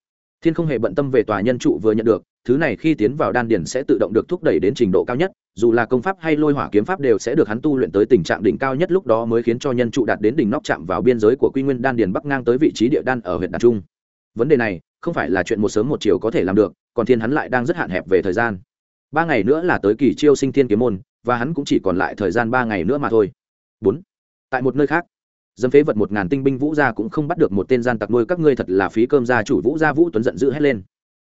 Thiên không hề bận tâm về tòa nhân trụ vừa nhận được, thứ này khi tiến vào đan điền sẽ tự động được thúc đẩy đến trình độ cao nhất, dù là công pháp hay lôi hỏa kiếm pháp đều sẽ được hắn tu luyện tới tình trạng đỉnh cao nhất lúc đó mới khiến cho nhân trụ đạt đến đỉnh nóc chạm vào biên giới của quy nguyên đan điền bắc ngang tới vị trí địa đan ở huyện đàn trung. Vấn đề này, không phải là chuyện một sớm một chiều có thể làm được, còn thiên hắn lại đang rất hạn hẹp về thời gian. Ba ngày nữa là tới kỳ chiêu sinh thiên kiếm môn và hắn cũng chỉ còn lại thời gian ba ngày nữa mà thôi. Bốn. Tại một nơi khác, dâm phế vật một ngàn tinh binh vũ gia cũng không bắt được một tên gian tặc nuôi các ngươi thật là phí cơm gia chủ vũ gia vũ tuấn giận dữ hét lên.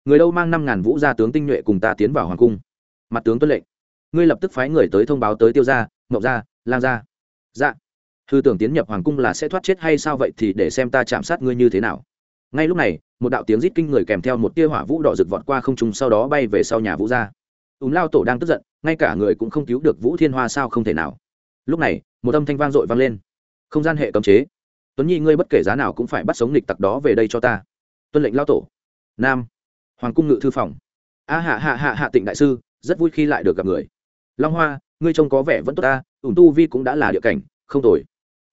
Người đâu mang năm ngàn vũ gia tướng tinh nhuệ cùng ta tiến vào hoàng cung? Mặt tướng tuân lệnh. Ngươi lập tức phái người tới thông báo tới tiêu gia ngọc gia, lang gia. Dạ. Hư tưởng tiến nhập hoàng cung là sẽ thoát chết hay sao vậy thì để xem ta chạm sát ngươi như thế nào. Ngay lúc này, một đạo tiếng rít kinh người kèm theo một tia hỏa vũ đỏ rực vọt qua không trung sau đó bay về sau nhà vũ gia ùn lao tổ đang tức giận, ngay cả người cũng không cứu được vũ thiên hoa sao không thể nào. Lúc này, một âm thanh vang dội vang lên. Không gian hệ cấm chế. Tuấn nhi, ngươi bất kể giá nào cũng phải bắt sống lịch tặc đó về đây cho ta. Tuân lệnh lao tổ. Nam. Hoàng cung ngự thư phòng. A hạ hạ hạ hạ tịnh đại sư, rất vui khi lại được gặp người. Long hoa, ngươi trông có vẻ vẫn tốt ta ủng tu vi cũng đã là địa cảnh, không tồi.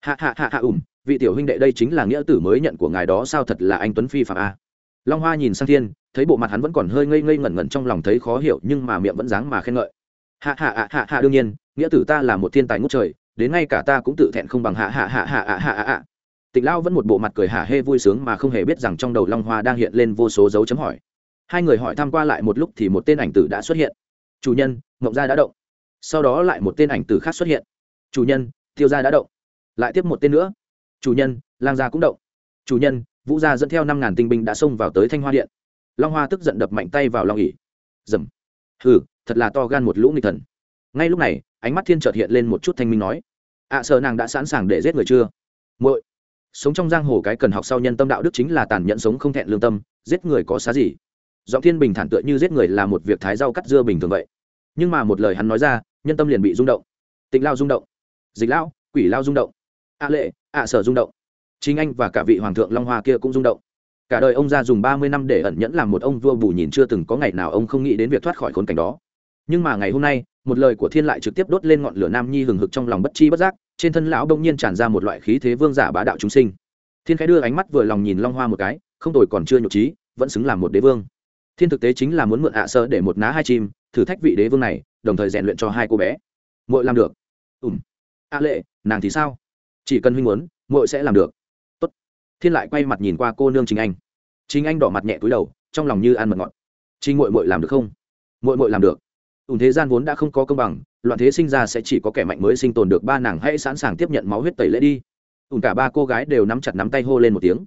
Hạ hạ hạ hạ ủng vị tiểu huynh đệ đây chính là nghĩa tử mới nhận của ngài đó sao thật là anh tuấn phi phạm a. Long hoa nhìn sang thiên thấy bộ mặt hắn vẫn còn hơi ngây ngây ngẩn ngẩn trong lòng thấy khó hiểu, nhưng mà miệng vẫn dáng mà khen ngợi. Hạ hạ hạ hạ hạ, đương nhiên, nghĩa tử ta là một thiên tài ngút trời, đến ngay cả ta cũng tự thẹn không bằng hạ hạ hạ hạ hạ hạ hạ tịnh lao vẫn một bộ mặt cười hả hê vui sướng mà không hề biết rằng trong đầu long hoa đang hiện lên vô số dấu chấm hỏi. Hai người hỏi tham q u a lại một lúc thì một tên ảnh tử đã xuất hiện. Chủ nhân mộng gia đã động. Sau đó lại một tên ảnh tử khác xuất hiện. Chủ nhân, tiêu gia đã động. Lại tiếp một tên nữa. Chủ nhân, lang gia cũng động. Chủ nhân, vũ gia dẫn theo năm ngàn tinh binh đã xông vào tới thanh hoa điện long hoa tức giận đập mạnh tay vào long ỉ dầm. Hừ thật là to gan một lũ nghịch thần. Ngay lúc này ánh mắt thiên trợt hiện lên một chút thanh minh nói ạ à, sợ nàng đã sẵn sàng để giết người chưa? Muội. Sống trong giang hồ cái cần học sau nhân tâm đạo đức chính là tàn nhẫn sống không thẹn lương tâm giết người có xá gì? Giọng thiên bình thản tựa như giết người là một việc thái rau cắt dưa bình thường vậy. Nhưng mà một lời hắn nói ra nhân tâm liền bị rung động. Tịnh lao rung động. Dịch lão quỷ lao rung động. A lệ ạ sở rung động. Chính anh và cả vị hoàng thượng long hoa kia cũng rung động cả đời ông ra dùng ba mươi năm để ẩn nhẫn làm một ông vua bù nhìn chưa từng có ngày nào ông không nghĩ đến việc thoát khỏi khốn cảnh đó. Nhưng mà ngày hôm nay, một lời của thiên lại trực tiếp đốt lên ngọn lửa nam nhi hừng hực trong lòng bất chi bất giác, trên thân lão đông nhiên tràn ra một loại khí thế vương giả bá đạo chúng sinh. Thiên khẽ đưa ánh mắt vừa lòng nhìn long hoa một cái, không tồi còn chưa nhục trí, vẫn xứng làm một đế vương. Thiên thực tế chính là muốn mượn ạ sơ để một ná hai chim, thử thách vị đế vương này, đồng thời rèn luyện cho hai cô bé. Muội làm được. Ùm a lệ, nàng thì sao? Chỉ cần huynh muốn, muội sẽ làm được thiên lại quay mặt nhìn qua cô nương chính anh. Chính anh đỏ mặt nhẹ túi đầu, trong lòng như ăn mật ngọt. Chính muội muội làm được không? Muội muội làm được. Ùn thế gian vốn đã không có công bằng, loạn thế sinh ra sẽ chỉ có kẻ mạnh mới sinh tồn được ba nàng hãy sẵn sàng tiếp nhận máu huyết tẩy lễ đi. Ùn cả ba cô gái đều nắm chặt nắm tay hô lên một tiếng.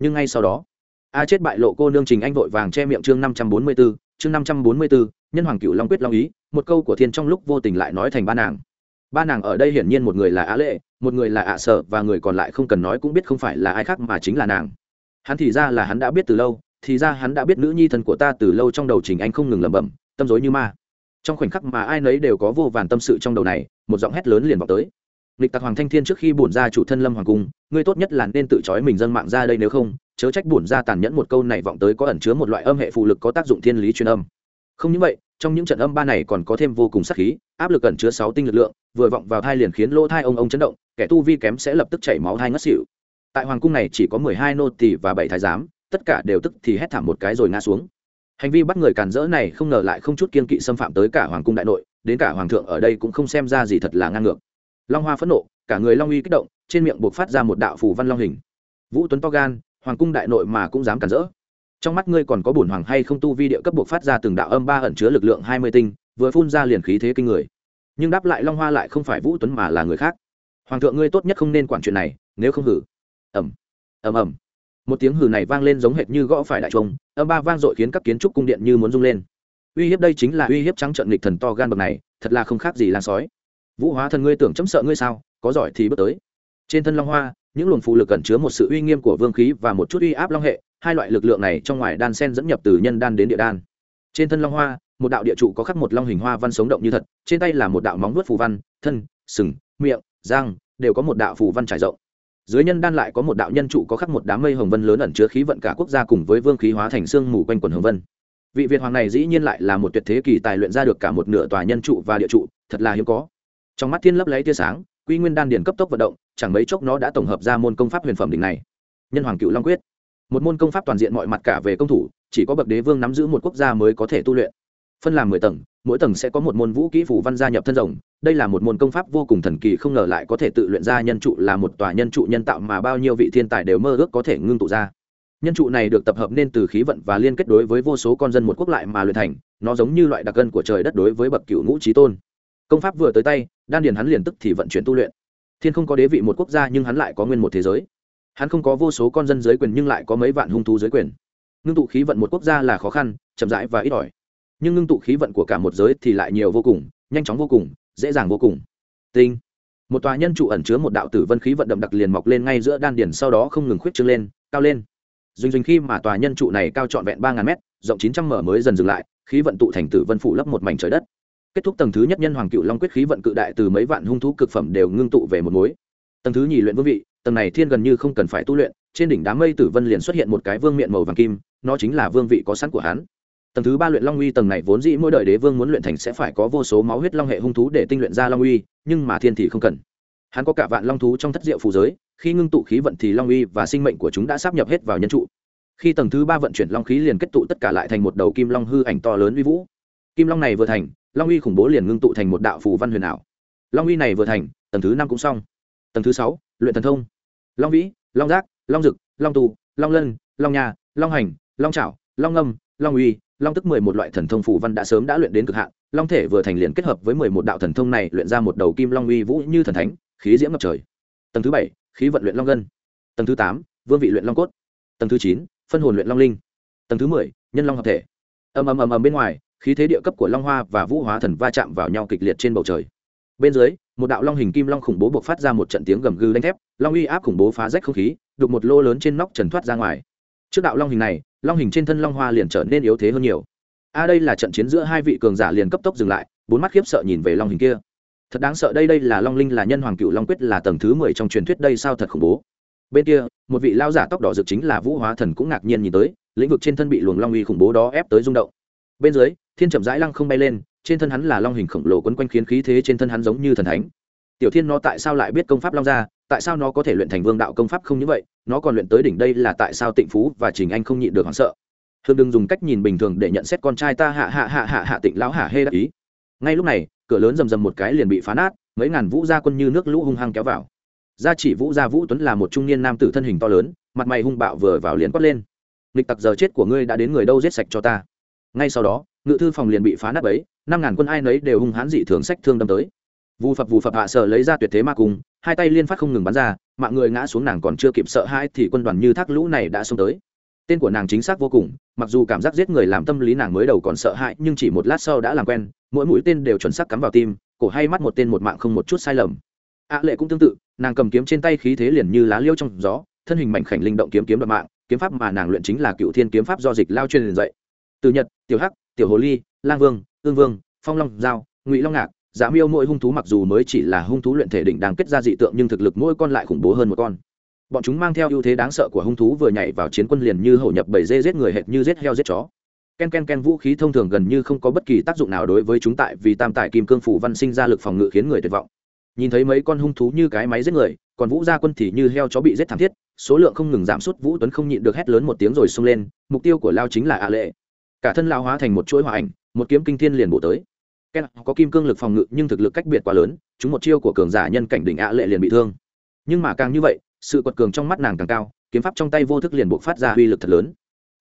Nhưng ngay sau đó, a chết bại lộ cô nương trình anh vội vàng che miệng chương năm trăm bốn mươi b ố chương năm trăm bốn mươi b ố nhân hoàng cựu long quyết long ý, một câu của thiên trong lúc vô tình lại nói thành ba nàng ba nàng ở đây hiển nhiên một người là á lệ, một người là ạ sợ, và người còn lại không cần nói cũng biết không phải là ai khác mà chính là nàng. Hắn thì ra là hắn đã biết từ lâu, thì ra hắn đã biết nữ nhi thần của ta từ lâu trong đầu trình anh không ngừng lẩm bẩm, tâm dối như ma. Trong khoảnh khắc mà ai nấy đều có vô vàn tâm sự trong đầu này, một giọng hét lớn liền vào tới. Lịch tặc hoàng thanh thiên trước khi bổn ra chủ thân lâm hoàng cung, ngươi tốt nhất là nên tự trói mình dân mạng ra đây nếu không, chớ trách bổn ra tàn nhẫn một câu này vọng tới có ẩn chứa một loại âm hệ phụ lực có tác dụng thiên lý truyền âm. Không những vậy, trong những trận âm ba này còn có thêm vô cùng sắc khí áp lực ẩn chứa sáu tinh lực lượng, vừa vọng vào thai liền khiến lỗ thai ông ông chấn động, kẻ tu vi kém sẽ lập tức chảy máu thai ngất xỉu. Tại hoàng cung này chỉ có mười hai nô tỳ và bảy thái giám, tất cả đều tức thì hét thảm một cái rồi ngã xuống. Hành vi bắt người cản rỡ này không ngờ lại không chút kiên kỵ xâm phạm tới cả hoàng cung đại nội, đến cả hoàng thượng ở đây cũng không xem ra gì thật là ngang ngược. Long hoa phẫn nộ, cả người long uy kích động, trên miệng buộc phát ra một đạo phù văn long hình. Vũ tuấn to gan, hoàng cung đại nội mà cũng dám cản rỡ. Trong mắt ngươi còn có bổn hoàng hay không tu vi địa cấp buộc phát ra từng đạo âm ba ẩn chứa lực lượng hai mươi tinh vừa phun ra liền khí thế kinh người. Nhưng đáp lại long hoa lại không phải vũ tuấn mà là người khác. Hoàng thượng ngươi tốt nhất không nên quản chuyện này, nếu không hử. Ẩm ẩm ẩm một tiếng hử này vang lên giống hệt như gõ phải đại trung âm ba vang dội khiến các kiến trúc cung điện như muốn rung lên. Uy hiếp đây chính là uy hiếp trắng trợn nghịch thần to gan bậc này, thật là không khác gì lan sói. Vũ hóa thần ngươi tưởng chấm sợ ngươi sao, có giỏi thì bước tới. Trên thân long hoa, những luồng phù lực cẩn chứa một sự uy nghiêm của vương khí và một chút uy áp long hệ, hai loại lực lượng này trong ngoài đan sen dẫn nhập từ nhân đan đến địa đan. Trên thân long hoa một đạo địa trụ có khắc một long hình hoa văn sống động như thật, trên tay là một đạo móng vuốt phù văn, thân, sừng, miệng răng đều có một đạo phù văn trải rộng. Dưới nhân đan lại có một đạo nhân trụ có khắc một đám mây hồng vân lớn ẩn chứa khí vận cả quốc gia cùng với vương khí hóa thành xương mù quanh quần hồng vân. Vị việt hoàng này dĩ nhiên lại là một tuyệt thế kỳ tài luyện ra được cả một nửa tòa nhân trụ và địa trụ, thật là hiếm có. Trong mắt thiên lấp lấy tia sáng, quy nguyên đan điền cấp tốc vận động, chẳng mấy chốc nó đã tổng hợp ra môn công pháp huyền phẩm đỉnh này. Nhân hoàng cựu long quyết. Một môn công pháp toàn diện mọi mặt cả về công thủ, chỉ có bậc đế vương nắm giữ một quốc gia mới có thể tu luyện phân làm mười tầng, mỗi tầng sẽ có một môn vũ kỹ phủ văn gia nhập thân rồng. Đây là một môn công pháp vô cùng thần kỳ, không ngờ lại có thể tự luyện ra nhân trụ là một tòa nhân trụ nhân tạo mà bao nhiêu vị thiên tài đều mơ ước có thể ngưng tụ ra. Nhân trụ này được tập hợp nên từ khí vận và liên kết đối với vô số con dân một quốc lại mà luyện thành. Nó giống như loại đặc gân của trời đất đối với bậc cựu ngũ trí tôn. Công pháp vừa tới tay, đan điền hắn liền tức thì vận chuyển tu luyện. Thiên không có đế vị một quốc gia, nhưng hắn lại có nguyên một thế giới. Hắn không có vô số con dân dưới quyền, nhưng lại có mấy vạn hung thú dưới quyền. Ngưng tụ khí vận một quốc gia là khó khăn, chậm rãi và ít ỏi nhưng ngưng tụ khí vận của cả một giới thì lại nhiều vô cùng, nhanh chóng vô cùng, dễ dàng vô cùng. Tinh. Một tòa nhân trụ ẩn chứa một đạo tử vân khí vận đậm đặc liền mọc lên ngay giữa đan điển sau đó không ngừng khuyết trương lên, cao lên. Dình dình khi mà tòa nhân trụ này cao trọn vẹn ba ngàn mét, rộng chín trăm mở mới dần dừng lại, khí vận tụ thành tử vân phủ lấp một mảnh trời đất. Kết thúc tầng thứ nhất nhân hoàng cựu long quyết khí vận cự đại từ mấy vạn hung thú cực phẩm đều ngưng tụ về một mối. Tầng thứ nhì luyện vương vị, tầng này thiên gần như không cần phải tu luyện, trên đỉnh đám mây tử vân liền xuất hiện một cái vương miện màu vàng kim, nó chính là vương vị có sẵn của hắn tầng thứ ba luyện long uy tầng này vốn dĩ mỗi đời đế vương muốn luyện thành sẽ phải có vô số máu huyết long hệ hung thú để tinh luyện ra long uy, nhưng mà thiên thì không cần. Hắn có cả vạn long thú trong thất diệu phù giới, khi ngưng tụ khí vận thì long uy và sinh mệnh của chúng đã sắp nhập hết vào nhân trụ. Khi tầng thứ ba vận chuyển long khí liền kết tụ tất cả lại thành một đầu kim long hư ảnh to lớn uy vũ. Kim long này vừa thành, long uy khủng bố liền ngưng tụ thành một đạo phù văn huyền ảo. Long uy này vừa thành, tầng thứ năm cũng xong. Tầng thứ sáu, luyện thần thông. Long vĩ, long giác, long dực, long tù, long lân, long nhà, long hành, long trảo, long ngâm, long uy long tức mười một loại thần thông phù văn đã sớm đã luyện đến cực hạn, long thể vừa thành liền kết hợp với mười một đạo thần thông này luyện ra một đầu kim long uy vũ như thần thánh, khí diễm ngập trời. Tầng thứ bảy, khí vận luyện long gân tầng thứ tám, vương vị luyện long cốt. Tầng thứ chín, phân hồn luyện long linh. Tầng thứ mười, nhân long hợp thể. Ầm ầm ầm ầm bên ngoài, khí thế địa cấp của long hoa và vũ hóa thần va chạm vào nhau kịch liệt trên bầu trời. Bên dưới, một đạo long hình kim long khủng bố buộc phát ra một trận tiếng gầm gừ đánh thép, long uy áp khủng bố phá rách không khí, đục một lô lớn trên nóc trần thoát ra ngoài. Trước đạo long hình này long hình trên thân long hoa liền trở nên yếu thế hơn nhiều. A đây là trận chiến giữa hai vị cường giả liền cấp tốc dừng lại, bốn mắt khiếp sợ nhìn về long hình kia. Thật đáng sợ, đây đây là long linh, là nhân hoàng cựu long quyết, là tầng thứ mười trong truyền thuyết, đây sao thật khủng bố. Bên kia, một vị lao giả tóc đỏ dược chính là vũ hóa thần cũng ngạc nhiên nhìn tới, lĩnh vực trên thân bị luồng long uy khủng bố đó ép tới rung động. Bên dưới, thiên chậm rãi lăng không bay lên, trên thân hắn là long hình khổng lồ quấn quanh khiến khí thế trên thân hắn giống như thần thánh. Tiểu thiên nó tại sao lại biết công pháp long ra tại sao nó có thể luyện thành vương đạo công pháp không như vậy, nó còn luyện tới đỉnh đây là tại sao tịnh phú và trình anh không nhịn được hoảng sợ. Hương đừng dùng cách nhìn bình thường để nhận xét con trai ta hạ hạ hạ hạ hạ tịnh lão hạ hê đắc ý. Ngay lúc này, cửa lớn rầm rầm một cái liền bị phá nát, mấy ngàn vũ gia quân như nước lũ hung hăng kéo vào. Gia chỉ vũ gia vũ tuấn là một trung niên nam tử thân hình to lớn, mặt mày hung bạo vừa vào liền quát lên. Nghịch tặc giờ chết của ngươi đã đến người đâu giết sạch cho ta. Ngay sau đó, ngự thư phòng liền bị phá nát ấy năm ngàn quân ai nấy đều hung hãn dị thường sách thương đâm tới vù phập vù phập hạ sợ lấy ra tuyệt thế ma cung, hai tay liên phát không ngừng bắn ra, mạng người ngã xuống nàng còn chưa kịp sợ hãi thì quân đoàn như thác lũ này đã xông tới. Tên của nàng chính xác vô cùng, mặc dù cảm giác giết người làm tâm lý nàng mới đầu còn sợ hãi, nhưng chỉ một lát sau đã làm quen, mỗi mũi tên đều chuẩn xác cắm vào tim, cổ hay mắt một tên một mạng không một chút sai lầm. Ạ lệ cũng tương tự, nàng cầm kiếm trên tay khí thế liền như lá liêu trong gió, thân hình mảnh khảnh linh động kiếm kiếm đoạt mạng, kiếm pháp mà nàng luyện chính là cựu thiên kiếm pháp do dịch lao truyền dạy. Từ nhật, tiểu hắc, tiểu hồ ly, lang vương, ương vương, phong long giao, ngụy long ngạc giá miêu mỗi hung thú mặc dù mới chỉ là hung thú luyện thể đỉnh đang kết ra dị tượng nhưng thực lực mỗi con lại khủng bố hơn một con. Bọn chúng mang theo ưu thế đáng sợ của hung thú vừa nhảy vào chiến quân liền như hậu nhập bầy dê giết người hệt như giết heo giết chó. Ken ken ken, vũ khí thông thường gần như không có bất kỳ tác dụng nào đối với chúng tại vì tam tài kim cương phủ văn sinh ra lực phòng ngự khiến người tuyệt vọng. Nhìn thấy mấy con hung thú như cái máy giết người, còn vũ gia quân thì như heo chó bị giết thảm thiết, số lượng không ngừng giảm sút, vũ tuấn không nhịn được hét lớn một tiếng rồi xông lên, mục tiêu của lao chính là a lệ. Cả thân lao hóa thành một chuỗi hòa ảnh, một kiếm kinh thiên liền bổ tới ken, có kim cương lực phòng ngự, nhưng thực lực cách biệt quá lớn, chúng một chiêu của cường giả nhân cảnh đỉnh ạ lệ liền bị thương. Nhưng mà càng như vậy, sự quật cường trong mắt nàng càng cao, kiếm pháp trong tay vô thức liền buộc phát ra uy lực thật lớn.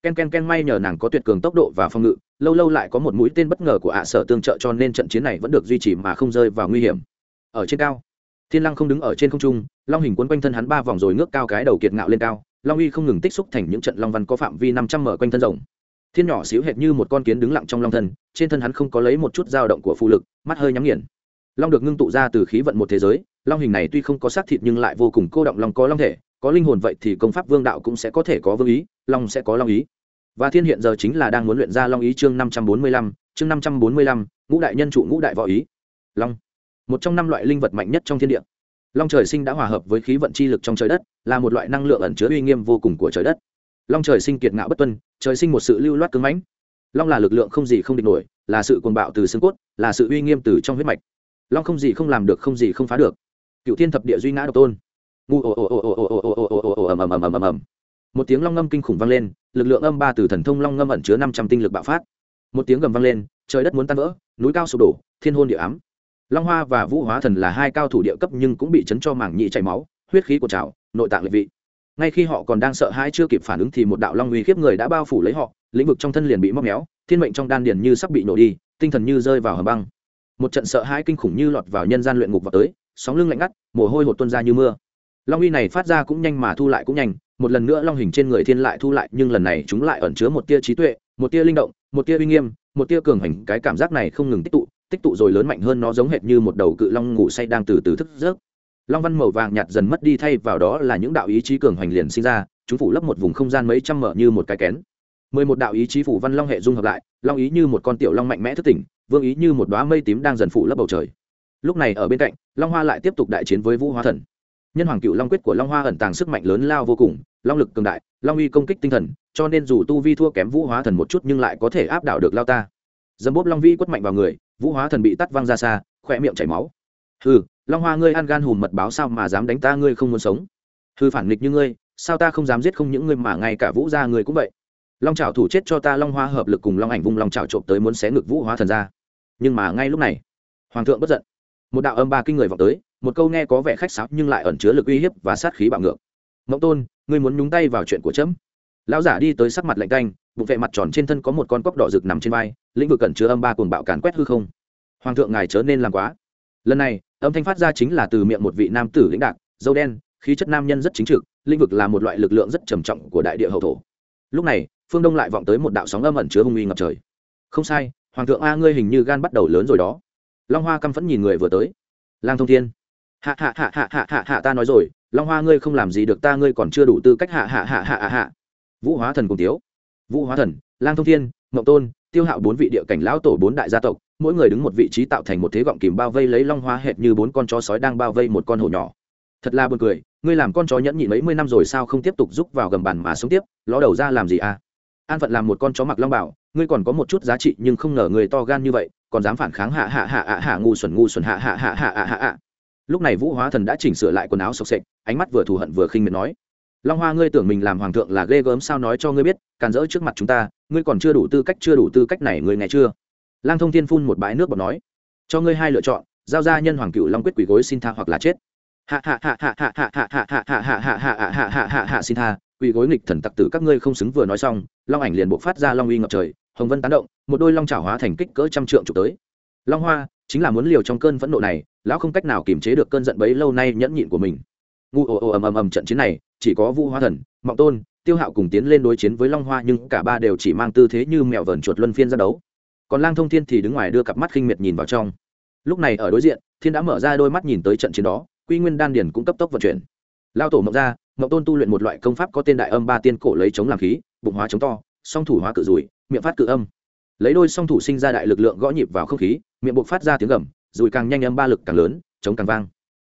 Ken ken ken, may nhờ nàng có tuyệt cường tốc độ và phòng ngự, lâu lâu lại có một mũi tên bất ngờ của ạ sở tương trợ cho nên trận chiến này vẫn được duy trì mà không rơi vào nguy hiểm. Ở trên cao, thiên lăng không đứng ở trên không trung, long hình quấn quanh thân hắn ba vòng rồi ngước cao cái đầu kiệt ngạo lên cao, long uy không ngừng tích xúc thành những trận long văn có phạm vi năm trăm mở quanh thân rồng thiên nhỏ xíu hệt như một con kiến đứng lặng trong long thân, trên thân hắn không có lấy một chút dao động của phụ lực, mắt hơi nhắm nghiền. Long được ngưng tụ ra từ khí vận một thế giới, long hình này tuy không có xác thịt nhưng lại vô cùng cô động, long có long thể, có linh hồn vậy thì công pháp vương đạo cũng sẽ có thể có vương ý, long sẽ có long ý. Và thiên hiện giờ chính là đang muốn luyện ra long ý chương năm trăm bốn mươi lăm, chương năm trăm bốn mươi lăm, ngũ đại nhân trụ, ngũ đại võ ý. Long. Một trong năm loại linh vật mạnh nhất trong thiên địa. Long trời sinh đã hòa hợp với khí vận chi lực trong trời đất, là một loại năng lượng ẩn chứa uy nghiêm vô cùng của trời đất long trời sinh kiệt ngạo bất tuân trời sinh một sự lưu loát cứng mãnh long là lực lượng không gì không địch nổi là sự cuồng bạo từ xương cốt là sự uy nghiêm từ trong huyết mạch long không gì không làm được không gì không phá được cựu thiên thập địa duy ngã độc tôn ngu ồ ồ ồ ồ ồ ồ ồ ồ ồ ồ ầm ầm ầm ầm ầm ầm một tiếng long ngâm kinh khủng vang lên lực lượng âm ba từ thần thông long ngâm ẩn chứa năm trăm tinh lực bạo phát một tiếng gầm vang lên trời đất muốn tan vỡ núi cao sụp đổ thiên hôn địa ám long hoa và vũ hóa thần là hai cao thủ địa cấp nhưng cũng bị chấn cho mảng nhị chảy máu huyết khí của trào nội tạng lệ vị ngay khi họ còn đang sợ hãi chưa kịp phản ứng thì một đạo long uy khiếp người đã bao phủ lấy họ, lĩnh vực trong thân liền bị móc méo, thiên mệnh trong đan điền như sắp bị nổ đi, tinh thần như rơi vào hầm băng. Một trận sợ hãi kinh khủng như lọt vào nhân gian luyện ngục vào tới, sóng lưng lạnh ngắt, mồ hôi hột tuôn ra như mưa. Long uy này phát ra cũng nhanh mà thu lại cũng nhanh, một lần nữa long hình trên người thiên lại thu lại, nhưng lần này chúng lại ẩn chứa một tia trí tuệ, một tia linh động, một tia uy nghiêm, một tia cường hành, cái cảm giác này không ngừng tích tụ tích tụ rồi lớn mạnh hơn nó giống hệt như một đầu cự long ngủ say đang từ từ thức giấc long văn màu vàng nhạt dần mất đi, thay vào đó là những đạo ý chí cường hành liền sinh ra, chúng phủ lấp một vùng không gian mấy trăm mở như một cái kén. Mười một đạo ý chí phủ văn long hệ dung hợp lại, long ý như một con tiểu long mạnh mẽ thức tỉnh, vương ý như một đoá mây tím đang dần phủ lấp bầu trời. Lúc này ở bên cạnh, long hoa lại tiếp tục đại chiến với vũ hóa thần. Nhân hoàng cựu long quyết của long hoa ẩn tàng sức mạnh lớn lao vô cùng, long lực cường đại, long uy công kích tinh thần, cho nên dù tu vi thua kém vũ hóa thần một chút nhưng lại có thể áp đảo được lao ta. Dâm bốp long vi quất mạnh vào người, vũ hóa thần bị tắt văng ra xa khỏe miệng chảy máu. Hừ long hoa ngươi ăn gan hùm mật báo sao mà dám đánh ta, ngươi không muốn sống. Hừ phản nghịch như ngươi, sao ta không dám giết không những ngươi mà ngay cả vũ gia ngươi cũng vậy? Long trào thủ chết cho ta, long hoa hợp lực cùng long ảnh vung long trào trộm tới muốn xé ngực vũ hóa thần ra. Nhưng mà ngay lúc này, hoàng thượng bất giận. Một đạo âm ba kinh người vọng tới, một câu nghe có vẻ khách sáo nhưng lại ẩn chứa lực uy hiếp và sát khí bạo ngược. Mẫu tôn, ngươi muốn nhúng tay vào chuyện của trẫm lão giả đi tới sắc mặt lạnh canh bụng vệ mặt tròn trên thân có một con cóc đỏ rực nằm trên vai, lĩnh vực cẩn chứa âm ba cuồng bạo càn quét hư không. Hoàng thượng ngài chớ nên làm quá. Lần này âm thanh phát ra chính là từ miệng một vị nam tử lĩnh đạc, dâu đen, khí chất nam nhân rất chính trực, lĩnh vực là một loại lực lượng rất trầm trọng của đại địa hậu thổ. Lúc này, phương đông lại vọng tới một đạo sóng âm ẩn chứa hung uy ngập trời. Không sai, hoàng thượng a, ngươi hình như gan bắt đầu lớn rồi đó. Long hoa căm phẫn nhìn người vừa tới. Lang thông thiên. Hạ hạ hạ hạ hạ hạ hạ, ta nói rồi, long hoa ngươi không làm gì được ta, ngươi còn chưa đủ tư cách hạ hạ hạ hạ hạ hạ. Vũ hóa thần cùng tiếu. Vũ hóa thần, lang thông thiên mậu tôn, tiêu hạo bốn vị địa cảnh lão tổ bốn đại gia tộc mỗi người đứng một vị trí tạo thành một thế gọng kìm bao vây lấy long hoa hệt như bốn con chó sói đang bao vây một con hổ nhỏ. Thật là buồn cười, ngươi làm con chó nhẫn nhịn mấy mươi năm rồi sao không tiếp tục giúp vào gầm bàn mà sống tiếp, ló đầu ra làm gì à? An phận làm một con chó mặc long bảo, ngươi còn có một chút giá trị nhưng không ngờ người to gan như vậy, còn dám phản kháng hạ hạ hạ hạ hạ ngu xuẩn ngu xuẩn hạ hạ hạ hạ hạ hạ hạ lúc này vũ hóa thần đã chỉnh sửa lại quần áo sộc sệch, ánh mắt vừa thù hận vừa khinh miệt nói, long hoa, ngươi tưởng mình làm hoàng thượng là ghê gớm sao nói cho ngươi biết, càn rỡ trước mặt chúng ta, ngươi còn chưa đủ tư cách, chưa đủ tư cách này, ngươi nghe chưa? Lang thông thiên phun một bãi nước bọt nói cho ngươi hai lựa chọn giao ra nhân hoàng cựu long quyết quỷ gối xin tha hoặc là chết hạ hạ hạ hạ hạ hạ hạ hạ hạ hạ hạ hạ hạ hạ hạ hạ hạ hạ xin tha quỷ gối nghịch thần tặc tử các ngươi không xứng vừa nói xong long ảnh liền buộc phát ra long uy ngập trời hồng vân tán động một đôi long trào hóa thành kích cỡ trăm trượng trục tới long hoa chính là muốn liều trong cơn phẫn nộ này lão không cách nào kiềm chế được cơn giận bấy lâu nay nhẫn nhịn của mình ngu ồ ồ ầm ầm ầm trận chiến này chỉ có vũ hoa thần mọng tôn tiêu hạo cùng tiến lên đối chiến với long hoa nhưng cả ba đều chỉ mang tư thế như mèo vờn chuột luân phiên ra đấu còn lang thông thiên thì đứng ngoài đưa cặp mắt khinh miệt nhìn vào trong. Lúc này ở đối diện, thiên đã mở ra đôi mắt nhìn tới trận chiến đó, quy nguyên đan Điền cũng cấp tốc vận chuyển. Lao tổ mộng ra, mộng tôn tu luyện một loại công pháp có tên đại âm ba tiên cổ lấy chống làm khí, bụng hóa chống to, song thủ hóa cự rùi miệng phát cự âm. Lấy đôi song thủ sinh ra đại lực lượng gõ nhịp vào không khí, miệng buộc phát ra tiếng gầm rùi càng nhanh âm ba lực càng lớn, chống càng vang.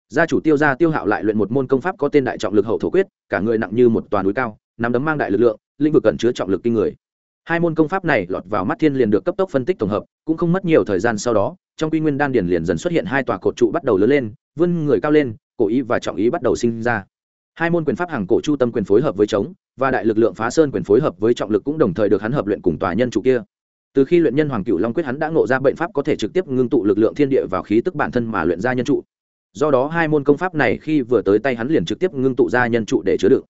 Gia chủ tiêu gia tiêu hạo lại luyện một môn công pháp có tên đại trọng lực hậu thổ quyết, cả người nặng như một toàn núi cao nắm đấm mang đại lực lượng, lĩnh vực cẩn chứa trọng lực kinh người hai môn công pháp này lọt vào mắt thiên liền được cấp tốc phân tích tổng hợp, cũng không mất nhiều thời gian sau đó, trong quy nguyên đan điển liền dần xuất hiện hai tòa cột trụ bắt đầu lớn lên, vươn người cao lên, cổ ý và trọng ý bắt đầu sinh ra. Hai môn quyền pháp hàng cổ chu tâm quyền phối hợp với chống, và đại lực lượng phá sơn quyền phối hợp với trọng lực cũng đồng thời được hắn hợp luyện cùng tòa nhân trụ kia. Từ khi luyện nhân hoàng cựu long quyết hắn đã ngộ ra bệnh pháp có thể trực tiếp ngưng tụ lực lượng thiên địa vào khí tức bản thân mà luyện ra nhân trụ. Do đó hai môn công pháp này khi vừa tới tay hắn liền trực tiếp ngưng tụ ra nhân trụ để chứa đựng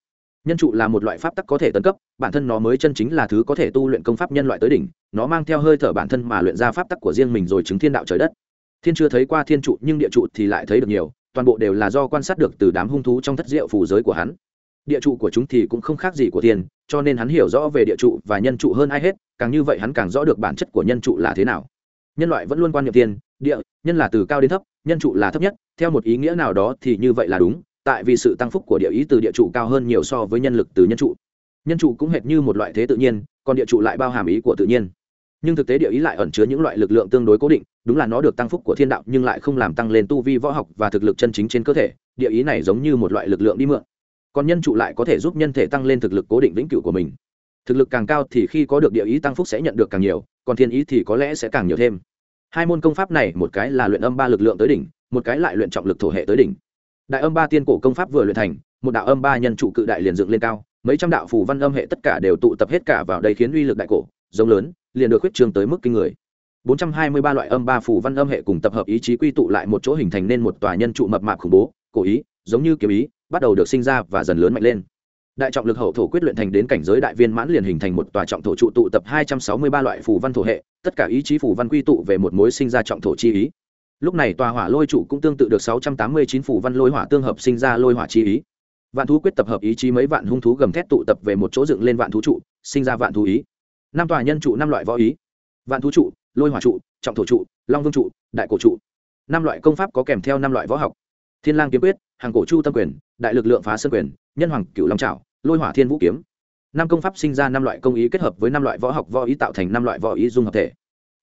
nhân trụ là một loại pháp tắc có thể tấn cấp, bản thân nó mới chân chính là thứ có thể tu luyện công pháp nhân loại tới đỉnh, nó mang theo hơi thở bản thân mà luyện ra pháp tắc của riêng mình rồi chứng thiên đạo trời đất. Thiên chưa thấy qua thiên trụ, nhưng địa trụ thì lại thấy được nhiều, toàn bộ đều là do quan sát được từ đám hung thú trong thất diệu phù giới của hắn. Địa trụ của chúng thì cũng không khác gì của thiên, cho nên hắn hiểu rõ về địa trụ và nhân trụ hơn ai hết, càng như vậy hắn càng rõ được bản chất của nhân trụ là thế nào. Nhân loại vẫn luôn quan niệm thiên, địa, nhân là từ cao đến thấp, nhân trụ là thấp nhất, theo một ý nghĩa nào đó thì như vậy là đúng tại vì sự tăng phúc của địa ý từ địa trụ cao hơn nhiều so với nhân lực từ nhân trụ. Nhân trụ cũng hệt như một loại thế tự nhiên, còn địa trụ lại bao hàm ý của tự nhiên. Nhưng thực tế địa ý lại ẩn chứa những loại lực lượng tương đối cố định, đúng là nó được tăng phúc của thiên đạo nhưng lại không làm tăng lên tu vi võ học và thực lực chân chính trên cơ thể, địa ý này giống như một loại lực lượng đi mượn. Còn nhân trụ lại có thể giúp nhân thể tăng lên thực lực cố định vĩnh cửu của mình. Thực lực càng cao thì khi có được địa ý tăng phúc sẽ nhận được càng nhiều, còn thiên ý thì có lẽ sẽ càng nhiều thêm. Hai môn công pháp này, một cái là luyện âm ba lực lượng tới đỉnh, một cái lại luyện trọng lực thổ hệ tới đỉnh đại âm ba tiên cổ công pháp vừa luyện thành, một đạo âm ba nhân trụ cự đại liền dựng lên cao, mấy trăm đạo phù văn âm hệ tất cả đều tụ tập hết cả vào đây khiến uy lực đại cổ giống lớn, liền được huyết trương tới mức kinh người. 423 loại âm ba phù văn âm hệ cùng tập hợp ý chí quy tụ lại một chỗ hình thành nên một tòa nhân trụ mập mạp khủng bố, cổ ý, giống như kiếm ý, bắt đầu được sinh ra và dần lớn mạnh lên. Đại trọng lực hậu thổ quyết luyện thành đến cảnh giới đại viên mãn liền hình thành một tòa trọng thổ trụ tụ tập 263 loại phù văn thổ hệ, tất cả ý chí phù văn quy tụ về một mối sinh ra trọng thổ chi ý lúc này tòa hỏa lôi trụ cũng tương tự được 689 phủ văn lôi hỏa tương hợp sinh ra lôi hỏa chi ý. Vạn thú quyết tập hợp ý chí mấy vạn hung thú gầm thét tụ tập về một chỗ dựng lên vạn thú trụ, sinh ra vạn thú ý. Năm tòa nhân trụ, năm loại võ ý. Vạn thú trụ, lôi hỏa trụ, trọng thổ trụ, long vương trụ, đại cổ trụ. Năm loại công pháp có kèm theo năm loại võ học. Thiên lang kiếm quyết, hàng cổ chu tâm quyền, đại lực lượng phá sơn quyền, nhân hoàng cửu long trảo, lôi hỏa thiên vũ kiếm. Năm công pháp sinh ra năm loại công ý kết hợp với năm loại võ học, võ ý tạo thành năm loại võ ý dung hợp thể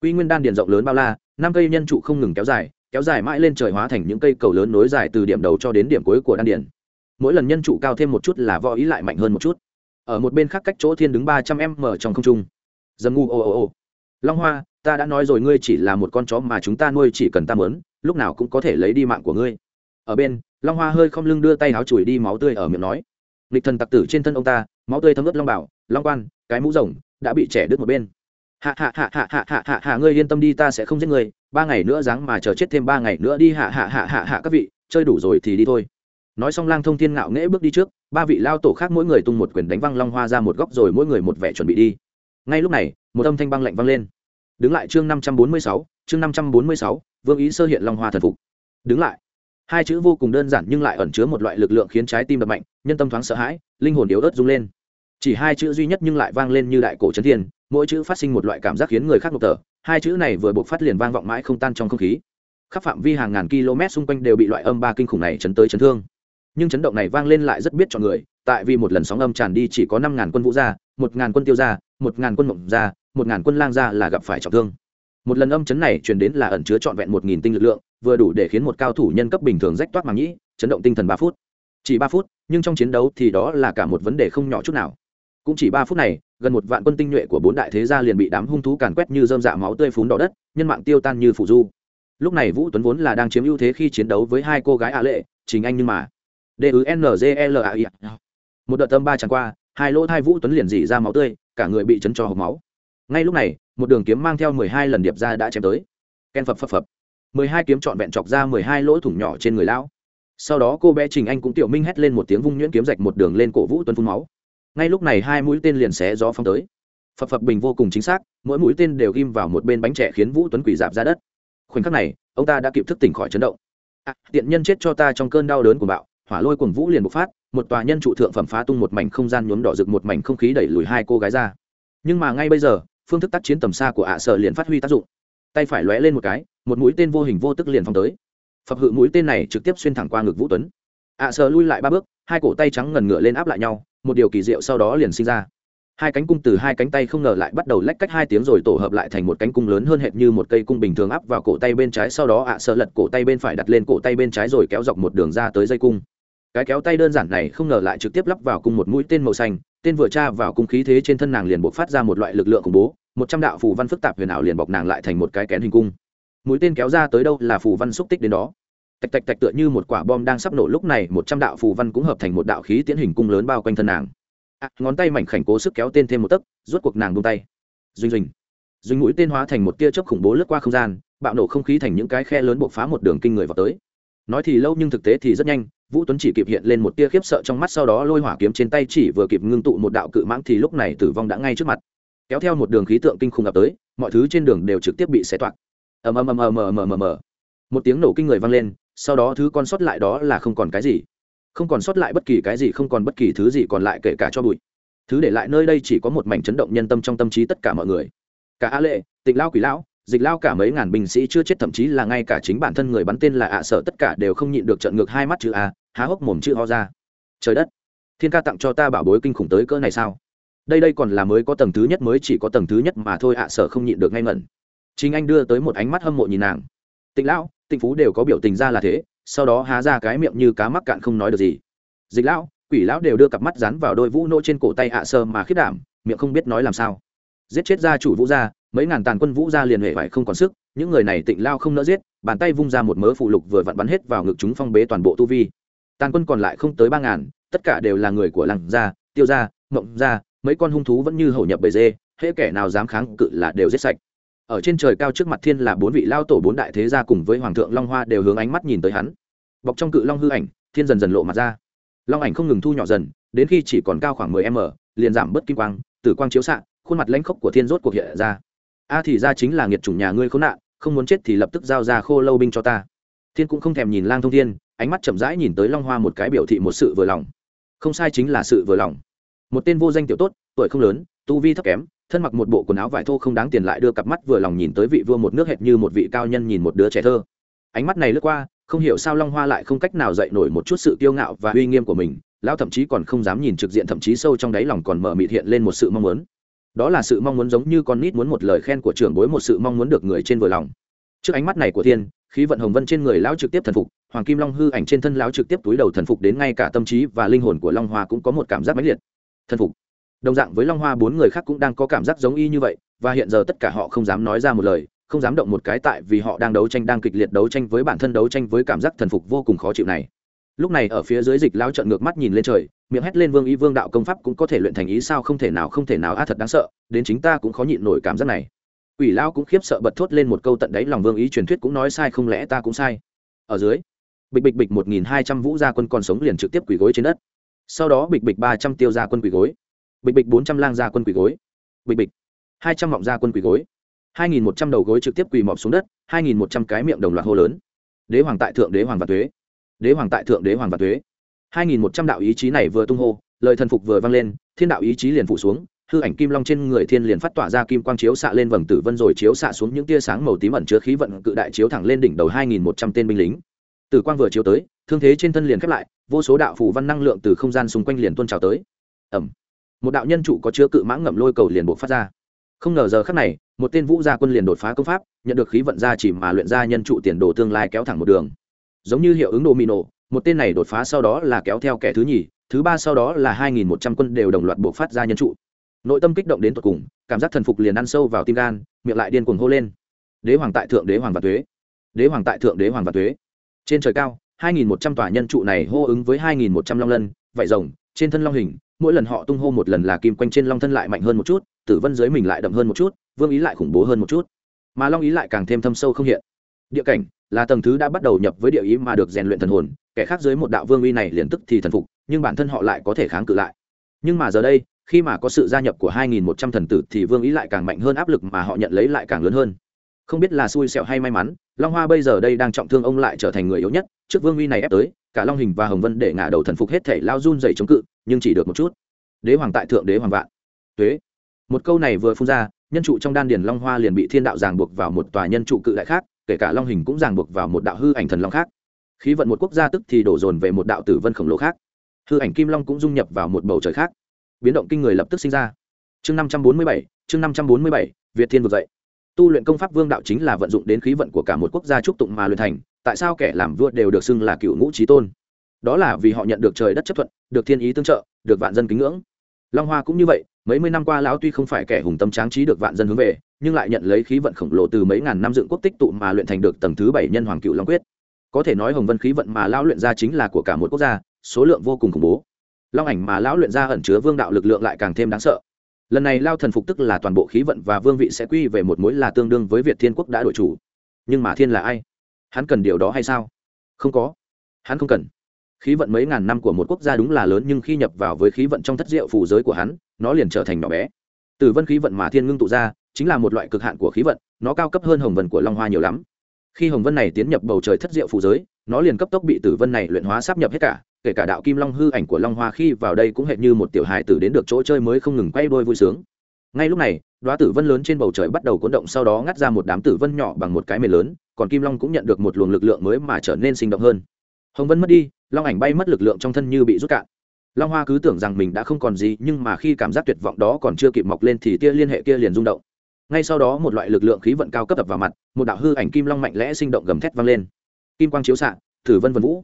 quy nguyên đan điền rộng lớn bao la, năm cây nhân trụ không ngừng kéo dài kéo dài mãi lên trời hóa thành những cây cầu lớn nối dài từ điểm đầu cho đến điểm cuối của đan điền. Mỗi lần nhân trụ cao thêm một chút là võ ý lại mạnh hơn một chút. Ở một bên khác cách chỗ thiên đứng ba trăm m trong không trung. Dầm ngu ồ ồ ồ long hoa, ta đã nói rồi, ngươi chỉ là một con chó mà chúng ta nuôi chỉ cần ta mớn lúc nào cũng có thể lấy đi mạng của ngươi. Ở bên, long hoa hơi không lưng đưa tay áo chùi đi máu tươi ở miệng nói. Lịch thần tặc tử trên thân ông ta, máu tươi thấm ướt long bảo, long quan, cái mũ rồng, đã bị trẻ đứt một bên hạ hạ hạ hạ hạ hạ hạ hạ ngươi yên tâm đi ta sẽ không giết người ba ngày nữa dáng mà chờ chết thêm ba ngày nữa đi hạ hạ hạ hạ hạ các vị chơi đủ rồi thì đi thôi nói xong lang thông thiên ngạo nghễ bước đi trước ba vị lao tổ khác mỗi người tung một quyền đánh văng long hoa ra một góc rồi mỗi người một vẻ chuẩn bị đi ngay lúc này một âm thanh băng lạnh vang lên đứng lại chương năm trăm bốn mươi sáu chương năm trăm bốn mươi sáu vương ý sơ hiện long hoa thần phục đứng lại hai chữ vô cùng đơn giản nhưng lại ẩn chứa một loại lực lượng khiến trái tim đập mạnh nhân tâm thoáng sợ hãi linh hồn yếu ớt rung lên chỉ hai chữ duy nhất nhưng lại vang lên như đại cổ trấn thiên, mỗi chữ phát sinh một loại cảm giác khiến người khác ngộp tở hai chữ này vừa buộc phát liền vang vọng mãi không tan trong không khí. Khắp phạm vi hàng ngàn km xung quanh đều bị loại âm ba kinh khủng này chấn tới chấn thương. Nhưng chấn động này vang lên lại rất biết cho người, tại vì một lần sóng âm tràn đi chỉ có năm ngàn quân vũ gia, một ngàn quân tiêu gia, một ngàn quân mộng gia, một ngàn quân lang gia là gặp phải trọng thương. Một lần âm chấn này truyền đến là ẩn chứa trọn vẹn một nghìn tinh lực lượng, vừa đủ để khiến một cao thủ nhân cấp bình thường rách toát màng nhĩ, chấn động tinh thần ba phút. Chỉ ba phút, nhưng trong chiến đấu thì đó là cả một vấn đề không nhỏ chút nào cũng chỉ ba phút này, gần một vạn quân tinh nhuệ của bốn đại thế gia liền bị đám hung thú càn quét như dơm dạ máu tươi phún đỏ đất, nhân mạng tiêu tan như phủ du. Lúc này vũ tuấn vốn là đang chiếm ưu thế khi chiến đấu với hai cô gái ạ lệ chính anh nhưng mà. D u n g l a i một đợt tâm ba chẳng qua, hai lỗ thai vũ tuấn liền dỉ ra máu tươi, cả người bị chấn cho hộp máu. Ngay lúc này, một đường kiếm mang theo mười hai lần điệp ra đã chém tới. Ken phập phập phập. mười hai kiếm trọn vẹn chọc ra mười hai lỗ thủng nhỏ trên người lão. Sau đó cô bé trình anh cũng tiểu minh hét lên một tiếng vung nhuyễn kiếm rạch một đường lên cổ vũ tuấn phun máu ngay lúc này hai mũi tên liền xé gió phong tới. Phập phập bình vô cùng chính xác mỗi mũi tên đều ghim vào một bên bánh trẻ khiến vũ tuấn quỷ dạp ra đất. Khoảnh khắc này ông ta đã kịp thức tỉnh khỏi chấn động. À, tiện nhân chết cho ta trong cơn đau đớn của bạo. Hỏa lôi cuồng vũ liền bộc phát một tòa nhân trụ thượng phẩm phá tung một mảnh không gian nhuốm đỏ rực một mảnh không khí đẩy lùi hai cô gái ra. Nhưng mà ngay bây giờ phương thức tác chiến tầm xa của ạ sở liền phát huy tác dụng. Tay phải lóe lên một cái một mũi tên vô hình vô tức liền phong tới. Phập hự mũi tên này trực tiếp xuyên thẳng qua ngực vũ tuấn. ạ sở lui lại ba bước hai cổ tay trắng ngần ngựa lên áp lại nhau một điều kỳ diệu sau đó liền sinh ra. Hai cánh cung từ hai cánh tay không ngờ lại bắt đầu lách cách hai tiếng rồi tổ hợp lại thành một cánh cung lớn hơn hệt như một cây cung bình thường áp vào cổ tay bên trái, sau đó ạ sợ lật cổ tay bên phải đặt lên cổ tay bên trái rồi kéo dọc một đường ra tới dây cung. Cái kéo tay đơn giản này không ngờ lại trực tiếp lắp vào cung một mũi tên màu xanh, tên vừa tra vào cung khí thế trên thân nàng liền buộc phát ra một loại lực lượng khủng bố, một trăm đạo phù văn phức tạp huyền ảo liền bọc nàng lại thành một cái kén hình cung. Mũi tên kéo ra tới đâu là phù văn xúc tích đến đó tạch tạch tạch tựa như một quả bom đang sắp nổ lúc này một trăm đạo phù văn cũng hợp thành một đạo khí tiến hình cung lớn bao quanh thân nàng. À, ngón tay mảnh khảnh cố sức kéo tên thêm một tấc rốt cuộc nàng bung tay. Duỳnh duỳnh duỳnh mũi tên hóa thành một tia chớp khủng bố lướt qua không gian bạo nổ không khí thành những cái khe lớn bộc phá một đường kinh người vào tới. Nói thì lâu nhưng thực tế thì rất nhanh vũ tuấn chỉ kịp hiện lên một tia khiếp sợ trong mắt sau đó lôi hỏa kiếm trên tay chỉ vừa kịp ngưng tụ một đạo cự mãng thì lúc này tử vong đã ngay trước mặt. Kéo theo một đường khí tượng kinh khủng ập tới mọi thứ trên đường đều trực tiếp bị xé toạc. Ầm ầm ầm ầm ầm ầm ầm. Một tiếng nổ kinh người vang lên sau đó thứ còn sót lại đó là không còn cái gì. Không còn sót lại bất kỳ cái gì, không còn bất kỳ thứ gì còn lại kể cả cho bụi. Thứ để lại nơi đây chỉ có một mảnh chấn động nhân tâm trong tâm trí tất cả mọi người. Cả a lệ, tịnh lao quỷ lão, dịch lao cả mấy ngàn binh sĩ chưa chết, thậm chí là ngay cả chính bản thân người bắn tên là ạ sợ tất cả đều không nhịn được trận ngược hai mắt chữ a, há hốc mồm chữ ho ra. Trời đất, thiên ca tặng cho ta bảo bối kinh khủng tới cỡ này sao? Đây đây còn là mới có tầng thứ nhất, mới chỉ có tầng thứ nhất mà thôi, ạ sợ không nhịn được ngay ngẩn. Chính anh đưa tới một ánh mắt hâm mộ nhìn nàng. Tịnh lão tịnh phú đều có biểu tình ra là thế, sau đó há ra cái miệng như cá mắc cạn không nói được gì. Dịch lão, quỷ lão đều đưa cặp mắt rắn vào đôi vũ nô trên cổ tay ạ sơ mà khiết đảm, miệng không biết nói làm sao. Giết chết gia chủ vũ gia, mấy ngàn tàn quân vũ gia liền hệ vải không còn sức, những người này tịnh lao không nỡ giết, bàn tay vung ra một mớ phụ lục vừa vặn bắn hết vào ngực chúng phong bế toàn bộ tu vi. Tàn quân còn lại không tới ba ngàn, tất cả đều là người của làng gia, tiêu gia, mộng gia, mấy con hung thú vẫn như hậu nhập bầy dê, hễ kẻ nào dám kháng cự là đều giết sạch ở trên trời cao trước mặt thiên là bốn vị lao tổ bốn đại thế gia cùng với hoàng thượng long hoa đều hướng ánh mắt nhìn tới hắn. Bọc trong cự long hư ảnh, thiên dần dần lộ mặt ra. Long ảnh không ngừng thu nhỏ dần, đến khi chỉ còn cao khoảng mười m, liền giảm bớt kim quang, tử quang chiếu xạ, khuôn mặt lãnh khốc của thiên rốt cuộc hiện ra. A thì ra chính là nghiệt chủng nhà ngươi khốn nạn, không muốn chết thì lập tức giao ra khô lâu binh cho ta. Thiên cũng không thèm nhìn lang thông thiên, ánh mắt chậm rãi nhìn tới long hoa một cái biểu thị một sự vừa lòng. Không sai chính là sự vừa lòng. Một tên vô danh tiểu tốt, tuổi không lớn, tu vi thấp kém thân mặc một bộ quần áo vải thô không đáng tiền lại đưa cặp mắt vừa lòng nhìn tới vị vua một nước hệt như một vị cao nhân nhìn một đứa trẻ thơ. Ánh mắt này lướt qua, không hiểu sao long hoa lại không cách nào dậy nổi một chút sự kiêu ngạo và uy nghiêm của mình, lão thậm chí còn không dám nhìn trực diện thậm chí sâu trong đáy lòng còn mở mịt hiện lên một sự mong muốn. Đó là sự mong muốn giống như con nít muốn một lời khen của trưởng bối, một sự mong muốn được người trên vừa lòng. Trước ánh mắt này của thiên, khí vận hồng vân trên người lão trực tiếp thần phục, hoàng kim long hư ảnh trên thân lão trực tiếp túi đầu thần phục đến ngay cả tâm trí và linh hồn của long hoa cũng có một cảm giác mãnh liệt. Thần phục đồng dạng với long hoa bốn người khác cũng đang có cảm giác giống y như vậy, và hiện giờ tất cả họ không dám nói ra một lời, không dám động một cái tại vì họ đang đấu tranh, đang kịch liệt đấu tranh với bản thân, đấu tranh với cảm giác thần phục vô cùng khó chịu này. Lúc này ở phía dưới dịch lao trận ngược mắt nhìn lên trời, miệng hét lên vương y vương đạo công pháp cũng có thể luyện thành ý sao không thể nào, không thể nào a thật đáng sợ, đến chính ta cũng khó nhịn nổi cảm giác này. Quỷ lao cũng khiếp sợ bật thốt lên một câu tận đáy lòng vương ý truyền thuyết cũng nói sai, không lẽ ta cũng sai? Ở dưới, bịch bịch bịch một nghìn hai trăm vũ gia quân còn sống liền trực tiếp quỳ gối trên đất. Sau đó bịch bịch ba trăm tiêu gia quân quỳ gối bịch bịch bốn trăm lang gia quân quỳ gối. Bịch bịch. Hai trăm mọng gia quân quỳ gối. Hai nghìn một trăm đầu gối trực tiếp quỳ mọp xuống đất, hai nghìn một trăm cái miệng đồng loạt hô lớn. Đế hoàng tại thượng, đế hoàng và thuế đế hoàng tại thượng, đế hoàng và thuế hai nghìn một trăm đạo ý chí này vừa tung hô, lời thần phục vừa vang lên, thiên đạo ý chí liền phụ xuống, hư ảnh kim long trên người thiên liền phát tỏa ra kim quang chiếu xạ lên vầng tử vân rồi chiếu xạ xuống những tia sáng màu tím ẩn chứa khí vận cự đại chiếu thẳng lên đỉnh đầu hai nghìn một trăm tên binh lính. Tử quang vừa chiếu tới, thương thế trên thân liền khép lại, vô số đạo phủ văn năng lượng từ không gian xung quanh liền tuôn trào tới. Ẩm một đạo nhân trụ có chứa cự mãng ngậm lôi cầu liền buộc phát ra. Không ngờ giờ khắc này, một tên vũ gia quân liền đột phá công pháp, nhận được khí vận gia chỉ mà luyện ra nhân trụ tiền đồ tương lai kéo thẳng một đường. Giống như hiệu ứng đồ mì nổ một tên này đột phá sau đó là kéo theo kẻ thứ nhì, thứ ba sau đó là hai nghìn một trăm quân đều đồng loạt buộc phát ra nhân trụ. Nội tâm kích động đến tột cùng, cảm giác thần phục liền ăn sâu vào tim gan, miệng lại điên cuồng hô lên. Đế hoàng tại thượng đế hoàng và thuế. Đế hoàng tại thượng đế hoàng và thuế. Trên trời cao, hai nghìn một trăm tòa nhân trụ này hô ứng với hai nghìn một trăm long lân vạy rồng, trên thân long hình mỗi lần họ tung hô một lần là kim quanh trên long thân lại mạnh hơn một chút, tử vân dưới mình lại đậm hơn một chút, vương ý lại khủng bố hơn một chút. Mà long ý lại càng thêm thâm sâu không hiện. Địa cảnh là tầng thứ đã bắt đầu nhập với địa ý mà được rèn luyện thần hồn, kẻ khác dưới một đạo vương uy này liền tức thì thần phục, nhưng bản thân họ lại có thể kháng cự lại. Nhưng mà giờ đây, khi mà có sự gia nhập của 2.100 thần tử thì vương ý lại càng mạnh hơn, áp lực mà họ nhận lấy lại càng lớn hơn. Không biết là xui xẹo hay may mắn, long hoa bây giờ đây đang trọng thương ông lại trở thành người yếu nhất, trước vương uy này ép tới cả long hình và hồng vân để ngả đầu thần phục hết thể lao run dày chống cự, nhưng chỉ được một chút. Đế hoàng tại thượng đế hoàng vạn. Tuế. Một câu này vừa phun ra, nhân trụ trong đan điền long hoa liền bị thiên đạo ràng buộc vào một tòa nhân trụ cự đại khác, kể cả long hình cũng ràng buộc vào một đạo hư ảnh thần long khác. Khí vận một quốc gia tức thì đổ dồn về một đạo tử vân khổng lồ khác. Hư ảnh kim long cũng dung nhập vào một bầu trời khác. Biến động kinh người lập tức sinh ra. Chương năm trăm bốn mươi bảy, chương năm trăm bốn mươi bảy, việt thiên vực dậy. Tu luyện công pháp vương đạo chính là vận dụng đến khí vận của cả một quốc gia trúc tụng mà luyện thành tại sao kẻ làm vua đều được xưng là cựu ngũ trí tôn? Đó là vì họ nhận được trời đất chấp thuận, được thiên ý tương trợ, được vạn dân kính ngưỡng. Long hoa cũng như vậy, mấy mươi năm qua lão tuy không phải kẻ hùng tâm tráng trí được vạn dân hướng về, nhưng lại nhận lấy khí vận khổng lồ từ mấy ngàn năm dựng quốc tích tụ mà luyện thành được tầng thứ bảy nhân hoàng cựu long quyết. Có thể nói hồng vân khí vận mà lão luyện ra chính là của cả một quốc gia, số lượng vô cùng khủng bố. Long ảnh mà lão luyện ra ẩn chứa vương đạo lực lượng lại càng thêm đáng sợ. Lần này lao thần phục tức là toàn bộ khí vận và vương vị sẽ quy về một mối là tương đương với việt thiên quốc đã đổi chủ. Nhưng mà thiên là ai? Hắn cần điều đó hay sao? Không có. Hắn không cần. Khí vận mấy ngàn năm của một quốc gia đúng là lớn nhưng khi nhập vào với khí vận trong thất diệu phù giới của hắn, nó liền trở thành nhỏ bé. Từ vân khí vận mà thiên ngưng tụ ra, chính là một loại cực hạn của khí vận, nó cao cấp hơn hồng vân của long hoa nhiều lắm. Khi hồng vân này tiến nhập bầu trời thất diệu phù giới, nó liền cấp tốc bị tử vân này luyện hóa sắp nhập hết cả, kể cả đạo kim long hư ảnh của long hoa khi vào đây cũng hệt như một tiểu hài tử đến được chỗ chơi mới không ngừng quay đôi vui sướng. Ngay lúc này đoá tử vân lớn trên bầu trời bắt đầu cuốn động, sau đó ngắt ra một đám tử vân nhỏ bằng một cái mề lớn còn kim long cũng nhận được một luồng lực lượng mới mà trở nên sinh động hơn. Hồng vân mất đi, long ảnh bay mất lực lượng trong thân như bị rút cạn. Long hoa cứ tưởng rằng mình đã không còn gì, nhưng mà khi cảm giác tuyệt vọng đó còn chưa kịp mọc lên thì tia liên hệ kia liền rung động. Ngay sau đó một loại lực lượng khí vận cao cấp tập vào mặt, một đạo hư ảnh kim long mạnh lẽ sinh động gầm thét vang lên. Kim quang chiếu xạ, tử vân vân vũ.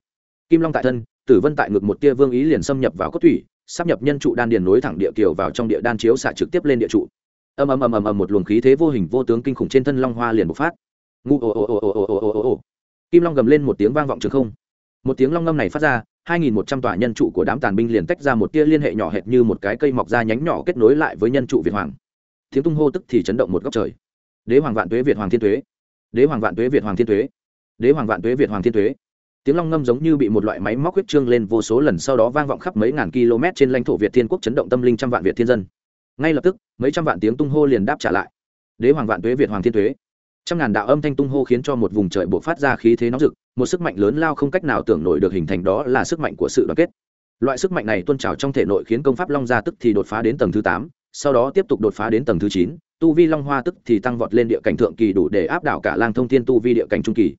Kim long tại thân, tử vân tại ngực một tia vương ý liền xâm nhập vào cốt thủy sắp nhập nhân trụ đan điền nối thẳng địa kiều vào trong địa đan chiếu xạ trực tiếp lên địa trụ. Âm ầm ầm ầm ầm một luồng khí thế vô hình vô tướng kinh khủng trên thân long hoa liền bộc phát ngu ồ ồ ồ ồ ồ ồ ồ ồ kim long gầm lên một tiếng vang vọng trường không. Một tiếng long ngâm này phát ra, hai nghìn một trăm tòa nhân trụ của đám tàn binh liền tách ra một tia liên hệ nhỏ hệt như một cái cây mọc ra nhánh nhỏ kết nối lại với nhân trụ việt hoàng. Tiếng tung hô tức thì chấn động một góc trời. Đế hoàng vạn tuế việt hoàng thiên tuế. Đế hoàng vạn tuế việt hoàng thiên tuế. Đế hoàng vạn tuế việt hoàng thiên tuế. Tiếng long ngâm giống như bị một loại máy móc huyết trương lên vô số lần sau đó vang vọng khắp mấy ngàn km trên lãnh thổ việt thiên quốc chấn động tâm linh trăm vạn việt thiên dân. Ngay lập tức, mấy trăm vạn tiếng tung hô liền đáp trả lại. Đế hoàng vạn tuế việt hoàng thiên tuế trăm ngàn đạo âm thanh tung hô khiến cho một vùng trời buộc phát ra khí thế nóng rực, một sức mạnh lớn lao không cách nào tưởng nổi được hình thành đó là sức mạnh của sự đoàn kết. Loại sức mạnh này tuôn trào trong thể nội khiến công pháp long gia tức thì đột phá đến tầng thứ tám, sau đó tiếp tục đột phá đến tầng thứ chín, tu vi long hoa tức thì tăng vọt lên địa cảnh thượng kỳ đủ để áp đảo cả lang thông thiên tu vi địa cảnh trung kỳ.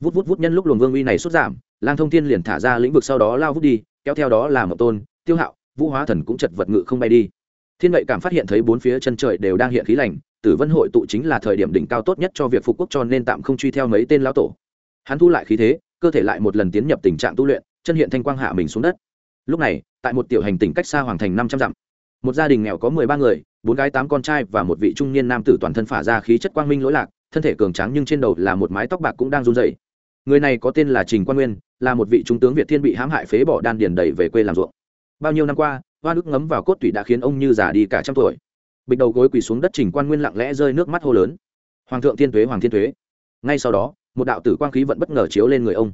Vút vút vút nhân lúc luồng vương uy này xuất giảm, lang thông thiên liền thả ra lĩnh vực sau đó lao vút đi, kéo theo đó là Mậu tôn, tiêu hạo, vũ hóa thần cũng chật vật ngự không bay đi. Thiên vậy cảm phát hiện thấy bốn phía chân trời đều đang hiện khí lành tử vân hội tụ chính là thời điểm đỉnh cao tốt nhất cho việc phục quốc cho nên tạm không truy theo mấy tên lão tổ. Hắn thu lại khí thế, cơ thể lại một lần tiến nhập tình trạng tu luyện, chân hiện thanh quang hạ mình xuống đất. Lúc này, tại một tiểu hành tỉnh cách xa hoàng thành năm trăm dặm, một gia đình nghèo có mười ba người, bốn gái tám con trai và một vị trung niên nam tử toàn thân phả ra khí chất quang minh lỗi lạc, thân thể cường tráng nhưng trên đầu là một mái tóc bạc cũng đang run dày người này có tên là trình quan nguyên, là một vị trung tướng việt thiên bị hãm hại phế bỏ đan điền đầy về quê làm ruộng. Bao nhiêu năm qua, hoa nước ngấm vào cốt tủy đã khiến ông như già đi cả trăm tuổi bịch đầu gối quỳ xuống đất trình quan nguyên lặng lẽ rơi nước mắt hô lớn. Hoàng thượng thiên thuế hoàng thiên thuế ngay sau đó, một đạo tử quang khí vẫn bất ngờ chiếu lên người ông.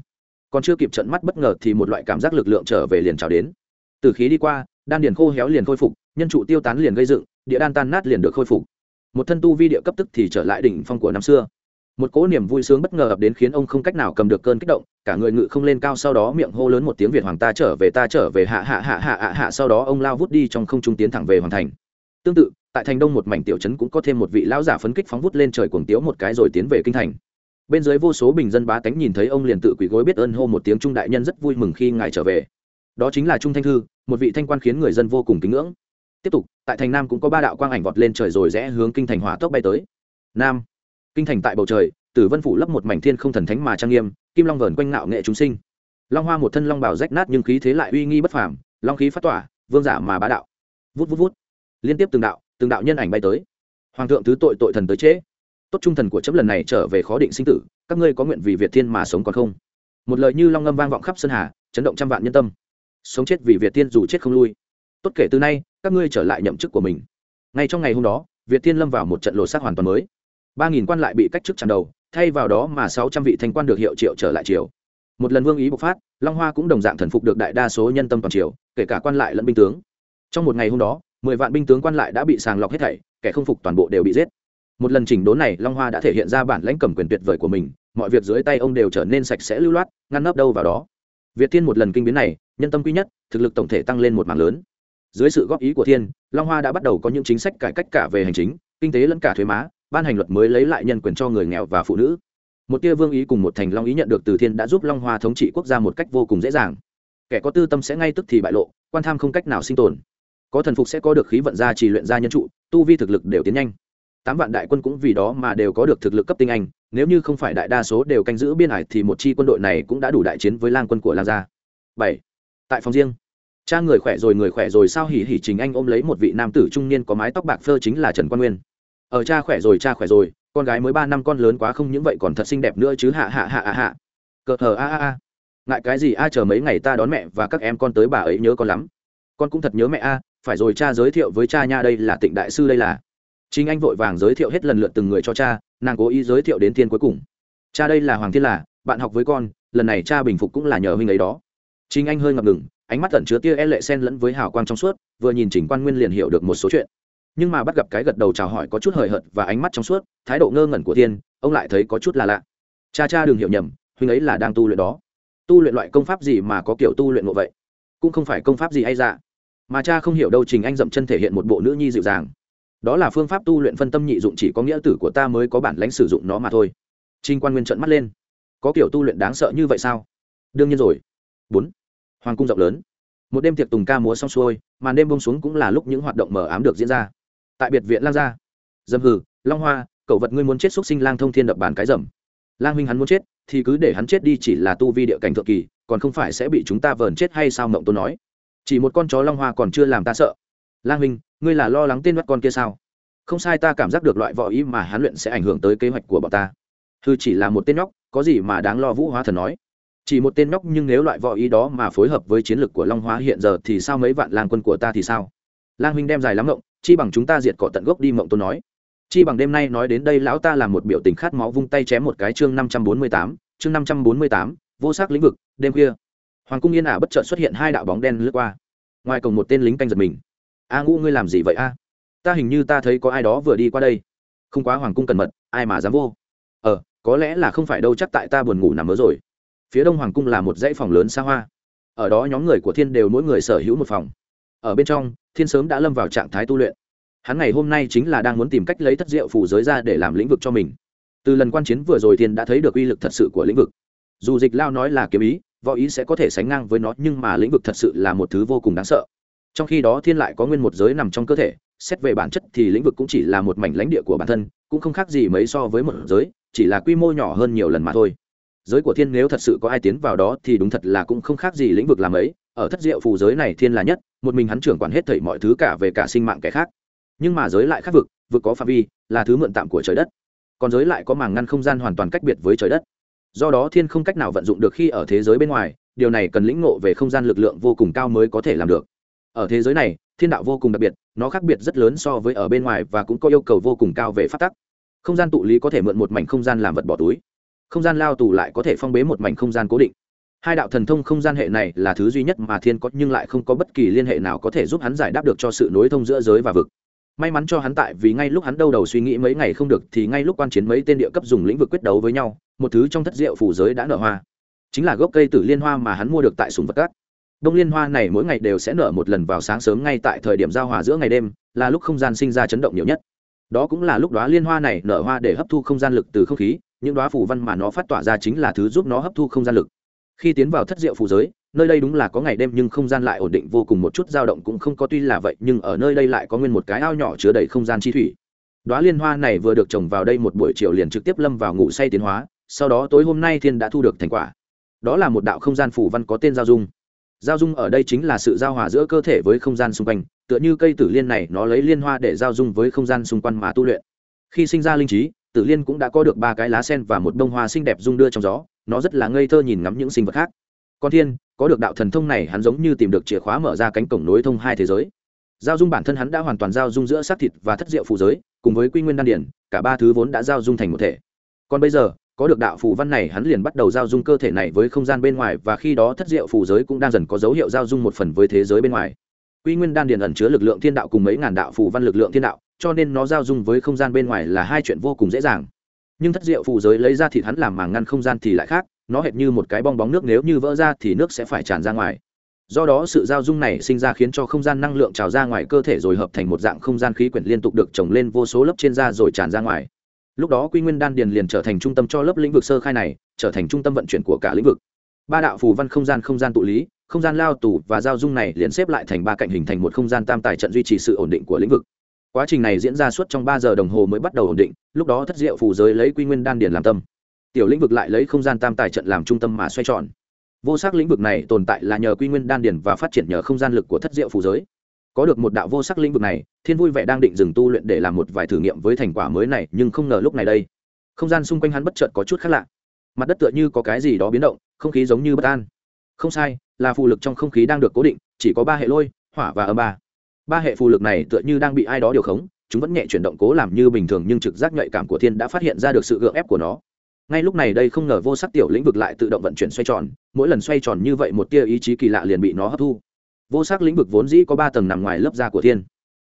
Còn chưa kịp trận mắt bất ngờ thì một loại cảm giác lực lượng trở về liền trào đến. Từ khí đi qua, đan điền khô héo liền khôi phục, nhân trụ tiêu tán liền gây dựng, địa đan tan nát liền được khôi phục. Một thân tu vi địa cấp tức thì trở lại đỉnh phong của năm xưa. Một cỗ niềm vui sướng bất ngờ ập đến khiến ông không cách nào cầm được cơn kích động, cả người ngự không lên cao sau đó miệng hô lớn một tiếng việt hoàng ta trở về, ta trở về, hạ hạ hạ hạ hạ hạ, sau đó ông lao vút đi trong không trung tiến thẳng về hoàng thành. Tương tự tại thành đông một mảnh tiểu trấn cũng có thêm một vị lão giả phấn kích phóng vút lên trời cuồng tiếu một cái rồi tiến về kinh thành. Bên dưới vô số bình dân bá tánh nhìn thấy ông liền tự quỳ gối biết ơn hô một tiếng trung đại nhân rất vui mừng khi ngài trở về. Đó chính là trung thanh thư, một vị thanh quan khiến người dân vô cùng kính ngưỡng. Tiếp tục, tại thành nam cũng có ba đạo quang ảnh vọt lên trời rồi rẽ hướng kinh thành hỏa tốc bay tới. Nam, kinh thành tại bầu trời, tử vân phủ lấp một mảnh thiên không thần thánh mà trang nghiêm, kim long vờn quanh ngạo nghệ chúng sinh. Long hoa một thân long bảo rách nát nhưng khí thế lại uy nghi bất phàm, long khí phát tỏa, vương giả mà bá đạo. Vút vút vút. Liên tiếp từng đạo từng đạo nhân ảnh bay tới. Hoàng thượng thứ tội tội thần tới trễ. Tốt trung thần của chấm lần này trở về khó định sinh tử, các ngươi có nguyện vì việt thiên mà sống còn không? Một lời như long ngâm vang vọng khắp sơn hà, chấn động trăm vạn nhân tâm. Sống chết vì việt thiên dù chết không lui. Tốt kể từ nay, các ngươi trở lại nhậm chức của mình. Ngay trong ngày hôm đó, việt thiên lâm vào một trận lột xác hoàn toàn mới. Ba nghìn quan lại bị cách chức chặn đầu, thay vào đó mà sáu trăm vị thanh quan được hiệu triệu trở lại triều. Một lần vương ý bộc phát, long hoa cũng đồng dạng thần phục được đại đa số nhân tâm toàn triều, kể cả quan lại lẫn binh tướng. Trong một ngày hôm đó mười vạn binh tướng quan lại đã bị sàng lọc hết thảy, kẻ không phục toàn bộ đều bị giết. Một lần chỉnh đốn này, long hoa đã thể hiện ra bản lãnh cầm quyền tuyệt vời của mình, mọi việc dưới tay ông đều trở nên sạch sẽ lưu loát, ngăn nắp đâu vào đó. Việt thiên một lần kinh biến này, nhân tâm quy nhất, thực lực tổng thể tăng lên một mảng lớn. Dưới sự góp ý của thiên, long hoa đã bắt đầu có những chính sách cải cách cả về hành chính, kinh tế lẫn cả thuế má, ban hành luật mới lấy lại nhân quyền cho người nghèo và phụ nữ. Một tia vương ý cùng một thành long ý nhận được từ thiên đã giúp long hoa thống trị quốc gia một cách vô cùng dễ dàng. Kẻ có tư tâm sẽ ngay tức thì bại lộ, quan tham không cách nào sinh tồn có thần phục sẽ có được khí vận gia trì luyện gia nhân trụ, tu vi thực lực đều tiến nhanh. Tám vạn đại quân cũng vì đó mà đều có được thực lực cấp tinh anh, nếu như không phải đại đa số đều canh giữ biên hải thì một chi quân đội này cũng đã đủ đại chiến với lang quân của lang gia. Bảy, tại phòng riêng, cha người khỏe rồi người khỏe rồi sao hỉ hỉ chính anh ôm lấy một vị nam tử trung niên có mái tóc bạc phơ chính là trần quan nguyên. Ở cha khỏe rồi, cha khỏe rồi, con gái mới ba năm con lớn quá không những vậy còn thật xinh đẹp nữa chứ hạ hạ hạ hạ hạ. Cờ hờ a a a. Ngại cái gì a, chờ mấy ngày ta đón mẹ và các em con tới bà ấy nhớ con lắm. Con cũng thật nhớ mẹ a phải rồi, cha giới thiệu với cha nha, đây là tịnh đại sư đây là. Chính anh vội vàng giới thiệu hết lần lượt từng người cho cha, nàng cố ý giới thiệu đến thiên cuối cùng. Cha đây là hoàng thiên là, bạn học với con, lần này cha bình phục cũng là nhờ huynh ấy đó. Chính anh hơi ngập ngừng, ánh mắt tẩn chứa tia e lệ sen lẫn với hào quang trong suốt, vừa nhìn chỉnh quan nguyên liền hiểu được một số chuyện. Nhưng mà bắt gặp cái gật đầu chào hỏi có chút hời hợt và ánh mắt trong suốt, thái độ ngơ ngẩn của thiên, ông lại thấy có chút là lạ. Cha cha đừng hiểu nhầm, huynh ấy là đang tu luyện đó. Tu luyện loại công pháp gì mà có kiểu tu luyện ngộ vậy? Cũng không phải công pháp gì hay dạ mà cha không hiểu đâu trình anh dậm chân thể hiện một bộ nữ nhi dịu dàng. Đó là phương pháp tu luyện phân tâm nhị dụng chỉ có nghĩa tử của ta mới có bản lãnh sử dụng nó mà thôi. Trinh quan nguyên trận mắt lên. Có kiểu tu luyện đáng sợ như vậy sao? Đương nhiên rồi. Bốn. Hoàng cung rộng lớn. Một đêm tiệc tùng ca múa xong xuôi, màn đêm bông xuống cũng là lúc những hoạt động mờ ám được diễn ra. Tại biệt viện lang gia. Dâm hừ, long hoa cậu vật ngươi muốn chết xúc sinh lang thông thiên đập bàn cái rầm lang huynh hắn muốn chết, thì cứ để hắn chết đi chỉ là tu vi địa cảnh thượng kỳ, còn không phải sẽ bị chúng ta vờn chết hay sao mộng tôi nói chỉ một con chó long hoa còn chưa làm ta sợ. Lang huynh, ngươi là lo lắng tên mắt con kia sao? Không sai ta cảm giác được loại võ ý mà hắn luyện sẽ ảnh hưởng tới kế hoạch của bọn ta. Thư chỉ là một tên nhóc, có gì mà đáng lo vũ hóa thần nói? Chỉ một tên nhóc nhưng nếu loại võ ý đó mà phối hợp với chiến lược của long hóa hiện giờ thì sao mấy vạn lang quân của ta thì sao? Lang huynh đem dài lắm mộng chi bằng chúng ta diệt cỏ tận gốc đi mộng tôi nói. Chi bằng đêm nay nói đến đây lão ta làm một biểu tình khát máu vung tay chém một cái chương năm trăm bốn mươi tám, chương năm trăm bốn mươi tám, vô sắc lĩnh vực, đêm khuya hoàng cung yên ả bất chợt xuất hiện hai đạo bóng đen lướt qua. Ngoài cổng một tên lính canh giật mình. A ngũ, ngươi làm gì vậy a? Ta hình như ta thấy có ai đó vừa đi qua đây. Không quá hoàng cung cẩn mật, ai mà dám vô? Ờ có lẽ là không phải đâu, chắc tại ta buồn ngủ nằm mơ rồi. Phía đông hoàng cung là một dãy phòng lớn xa hoa. Ở đó nhóm người của thiên đều mỗi người sở hữu một phòng. Ở bên trong, thiên sớm đã lâm vào trạng thái tu luyện. Hắn ngày hôm nay chính là đang muốn tìm cách lấy thất diệu phủ giới ra để làm lĩnh vực cho mình. Từ lần quan chiến vừa rồi thiên đã thấy được uy lực thật sự của lĩnh vực. Dù dịch lao nói là kiếm ý võ ý sẽ có thể sánh ngang với nó, nhưng mà lĩnh vực thật sự là một thứ vô cùng đáng sợ. Trong khi đó thiên lại có nguyên một giới nằm trong cơ thể, xét về bản chất thì lĩnh vực cũng chỉ là một mảnh lãnh địa của bản thân, cũng không khác gì mấy so với một giới, chỉ là quy mô nhỏ hơn nhiều lần mà thôi. Giới của thiên nếu thật sự có ai tiến vào đó thì đúng thật là cũng không khác gì lĩnh vực làm ấy. Ở thất diệu phù giới này thiên là nhất, một mình hắn trưởng quản hết thảy mọi thứ cả về cả sinh mạng kẻ khác. Nhưng mà giới lại khác vực vực có phạm vi, là thứ mượn tạm của trời đất. Còn giới lại có màng ngăn không gian hoàn toàn cách biệt với trời đất do đó thiên không cách nào vận dụng được khi ở thế giới bên ngoài, điều này cần lĩnh ngộ về không gian lực lượng vô cùng cao mới có thể làm được. Ở thế giới này, thiên đạo vô cùng đặc biệt, nó khác biệt rất lớn so với ở bên ngoài và cũng có yêu cầu vô cùng cao về phát tắc. Không gian tụ lý có thể mượn một mảnh không gian làm vật bỏ túi. Không gian lao tù lại có thể phong bế một mảnh không gian cố định. Hai đạo thần thông không gian hệ này là thứ duy nhất mà thiên có nhưng lại không có bất kỳ liên hệ nào có thể giúp hắn giải đáp được cho sự nối thông giữa giới và vực may mắn cho hắn tại vì ngay lúc hắn đâu đầu suy nghĩ mấy ngày không được thì ngay lúc quan chiến mấy tên địa cấp dùng lĩnh vực quyết đấu với nhau, một thứ trong thất diệu phủ giới đã nở hoa. Chính là gốc cây tử liên hoa mà hắn mua được tại sùng vật cát đông liên hoa này mỗi ngày đều sẽ nở một lần vào sáng sớm ngay tại thời điểm giao hòa giữa ngày đêm, là lúc không gian sinh ra chấn động nhiều nhất. Đó cũng là lúc đó liên hoa này nở hoa để hấp thu không gian lực từ không khí, những đoá phủ văn mà nó phát tỏa ra chính là thứ giúp nó hấp thu không gian lực khi tiến vào thất diệu phù giới, nơi đây đúng là có ngày đêm nhưng không gian lại ổn định vô cùng, một chút dao động cũng không có, tuy là vậy, nhưng ở nơi đây lại có nguyên một cái ao nhỏ chứa đầy không gian chi thủy. Đoá liên hoa này vừa được trồng vào đây một buổi chiều liền trực tiếp lâm vào ngủ say tiến hóa, sau đó tối hôm nay thiên đã thu được thành quả. Đó là một đạo không gian phủ văn có tên giao dung. Giao dung ở đây chính là sự giao hòa giữa cơ thể với không gian xung quanh, tựa như cây tử liên này, nó lấy liên hoa để giao dung với không gian xung quanh mà tu luyện. Khi sinh ra linh trí, tử liên cũng đã có được ba cái lá sen và một bông hoa xinh đẹp rung đưa trong gió nó rất là ngây thơ nhìn ngắm những sinh vật khác. Con thiên, có được đạo thần thông này, hắn giống như tìm được chìa khóa mở ra cánh cổng nối thông hai thế giới. Giao dung bản thân hắn đã hoàn toàn giao dung giữa xác thịt và thất diệu phù giới, cùng với quy nguyên đan điển, cả ba thứ vốn đã giao dung thành một thể. Còn bây giờ, có được đạo phù văn này, hắn liền bắt đầu giao dung cơ thể này với không gian bên ngoài, và khi đó thất diệu phù giới cũng đang dần có dấu hiệu giao dung một phần với thế giới bên ngoài. Quy nguyên đan điền ẩn chứa lực lượng thiên đạo cùng mấy ngàn đạo phù văn lực lượng thiên đạo, cho nên nó giao dung với không gian bên ngoài là hai chuyện vô cùng dễ dàng nhưng thất diệu phù giới lấy ra thịt hắn làm màng ngăn không gian thì lại khác, nó hệt như một cái bong bóng nước nếu như vỡ ra thì nước sẽ phải tràn ra ngoài. Do đó sự giao dung này sinh ra khiến cho không gian năng lượng trào ra ngoài cơ thể rồi hợp thành một dạng không gian khí quyển liên tục được trồng lên vô số lớp trên da rồi tràn ra ngoài. Lúc đó quy nguyên đan điền liền trở thành trung tâm cho lớp lĩnh vực sơ khai này, trở thành trung tâm vận chuyển của cả lĩnh vực. Ba đạo phù văn không gian không gian tụ lý, không gian lao tù và giao dung này liền xếp lại thành ba cạnh hình thành một không gian tam tài trận duy trì sự ổn định của lĩnh vực quá trình này diễn ra suốt trong ba giờ đồng hồ mới bắt đầu ổn định, lúc đó thất diệu phù giới lấy quy nguyên đan điền làm tâm. Tiểu lĩnh vực lại lấy không gian tam tài trận làm trung tâm mà xoay tròn. Vô sắc lĩnh vực này tồn tại là nhờ quy nguyên đan điền và phát triển nhờ không gian lực của thất diệu phù giới. Có được một đạo vô sắc lĩnh vực này, thiên vui vẻ đang định dừng tu luyện để làm một vài thử nghiệm với thành quả mới này, nhưng không ngờ lúc này đây, không gian xung quanh hắn bất chợt có chút khác lạ. Mặt đất tựa như có cái gì đó biến động, không khí giống như bất an. Không sai, là phù lực trong không khí đang được cố định, chỉ có ba hệ lôi, hỏa và âm ba ba hệ phù lực này tựa như đang bị ai đó điều khống, chúng vẫn nhẹ chuyển động cố làm như bình thường nhưng trực giác nhạy cảm của thiên đã phát hiện ra được sự gượng ép của nó. Ngay lúc này đây không ngờ vô sắc tiểu lĩnh vực lại tự động vận chuyển xoay tròn, mỗi lần xoay tròn như vậy một tia ý chí kỳ lạ liền bị nó hấp thu. Vô sắc lĩnh vực vốn dĩ có ba tầng nằm ngoài lớp da của thiên.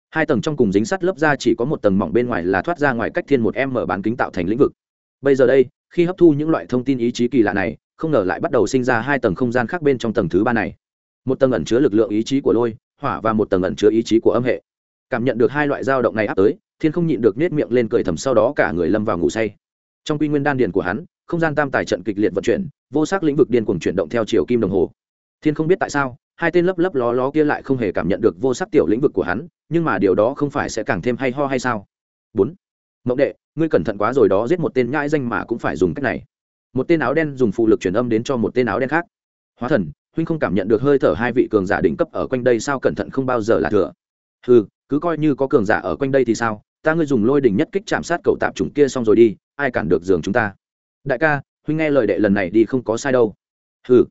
Hai tầng trong cùng dính sắt lớp da chỉ có một tầng mỏng bên ngoài là thoát ra ngoài cách thiên một em mở bán kính tạo thành lĩnh vực. Bây giờ đây, khi hấp thu những loại thông tin ý chí kỳ lạ này, không ngờ lại bắt đầu sinh ra hai tầng không gian khác bên trong tầng thứ ba này. Một tầng ẩn chứa lực lượng ý chí của lôi hỏa và một tầng ẩn chứa ý chí của âm hệ. Cảm nhận được hai loại dao động này áp tới, thiên không nhịn được nết miệng lên cười thầm sau đó cả người lâm vào ngủ say. Trong quy nguyên đan điền của hắn, không gian tam tài trận kịch liệt vận chuyển, vô sắc lĩnh vực điên cuồng chuyển động theo chiều kim đồng hồ. Thiên không biết tại sao, hai tên lấp lấp ló ló kia lại không hề cảm nhận được vô sắc tiểu lĩnh vực của hắn, nhưng mà điều đó không phải sẽ càng thêm hay ho hay sao? Bốn. Mộng đệ, ngươi cẩn thận quá rồi đó, giết một tên nhãi danh mà cũng phải dùng cách này. Một tên áo đen dùng phụ lực truyền âm đến cho một tên áo đen khác hóa thần, huynh không cảm nhận được hơi thở hai vị cường giả đỉnh cấp ở quanh đây sao cẩn thận không bao giờ là thừa. Ừ cứ coi như có cường giả ở quanh đây thì sao, ta ngươi dùng lôi đỉnh nhất kích chạm sát cậu tạp chủng kia xong rồi đi, ai cản được giường chúng ta? Đại ca, huynh nghe lời đệ lần này đi không có sai đâu. Ừ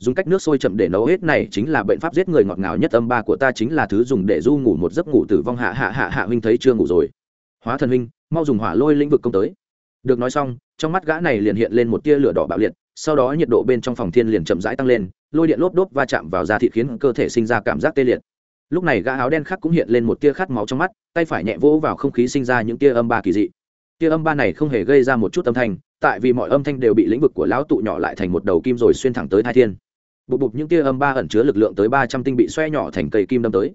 dùng cách nước sôi chậm để nấu hết này chính là bệnh pháp giết người ngọt ngào nhất âm ba của ta chính là thứ dùng để du ngủ một giấc ngủ tử vong hạ hạ hạ hạ huynh thấy chưa ngủ rồi. Hóa thần huynh, mau dùng hỏa lôi lĩnh vực công tới. Được nói xong, trong mắt gã này liền hiện lên một tia lửa đỏ bạo liệt sau đó nhiệt độ bên trong phòng thiên liền chậm rãi tăng lên, lôi điện lốp đốp va chạm vào da thịt khiến cơ thể sinh ra cảm giác tê liệt. Lúc này gã áo đen khác cũng hiện lên một tia khát máu trong mắt, tay phải nhẹ vỗ vào không khí sinh ra những tia âm ba kỳ dị. Tia âm ba này không hề gây ra một chút âm thanh, tại vì mọi âm thanh đều bị lĩnh vực của lão tụ nhỏ lại thành một đầu kim rồi xuyên thẳng tới thai thiên. Bụp bụp những tia âm ba ẩn chứa lực lượng tới ba trăm tinh bị xoe nhỏ thành cây kim đâm tới.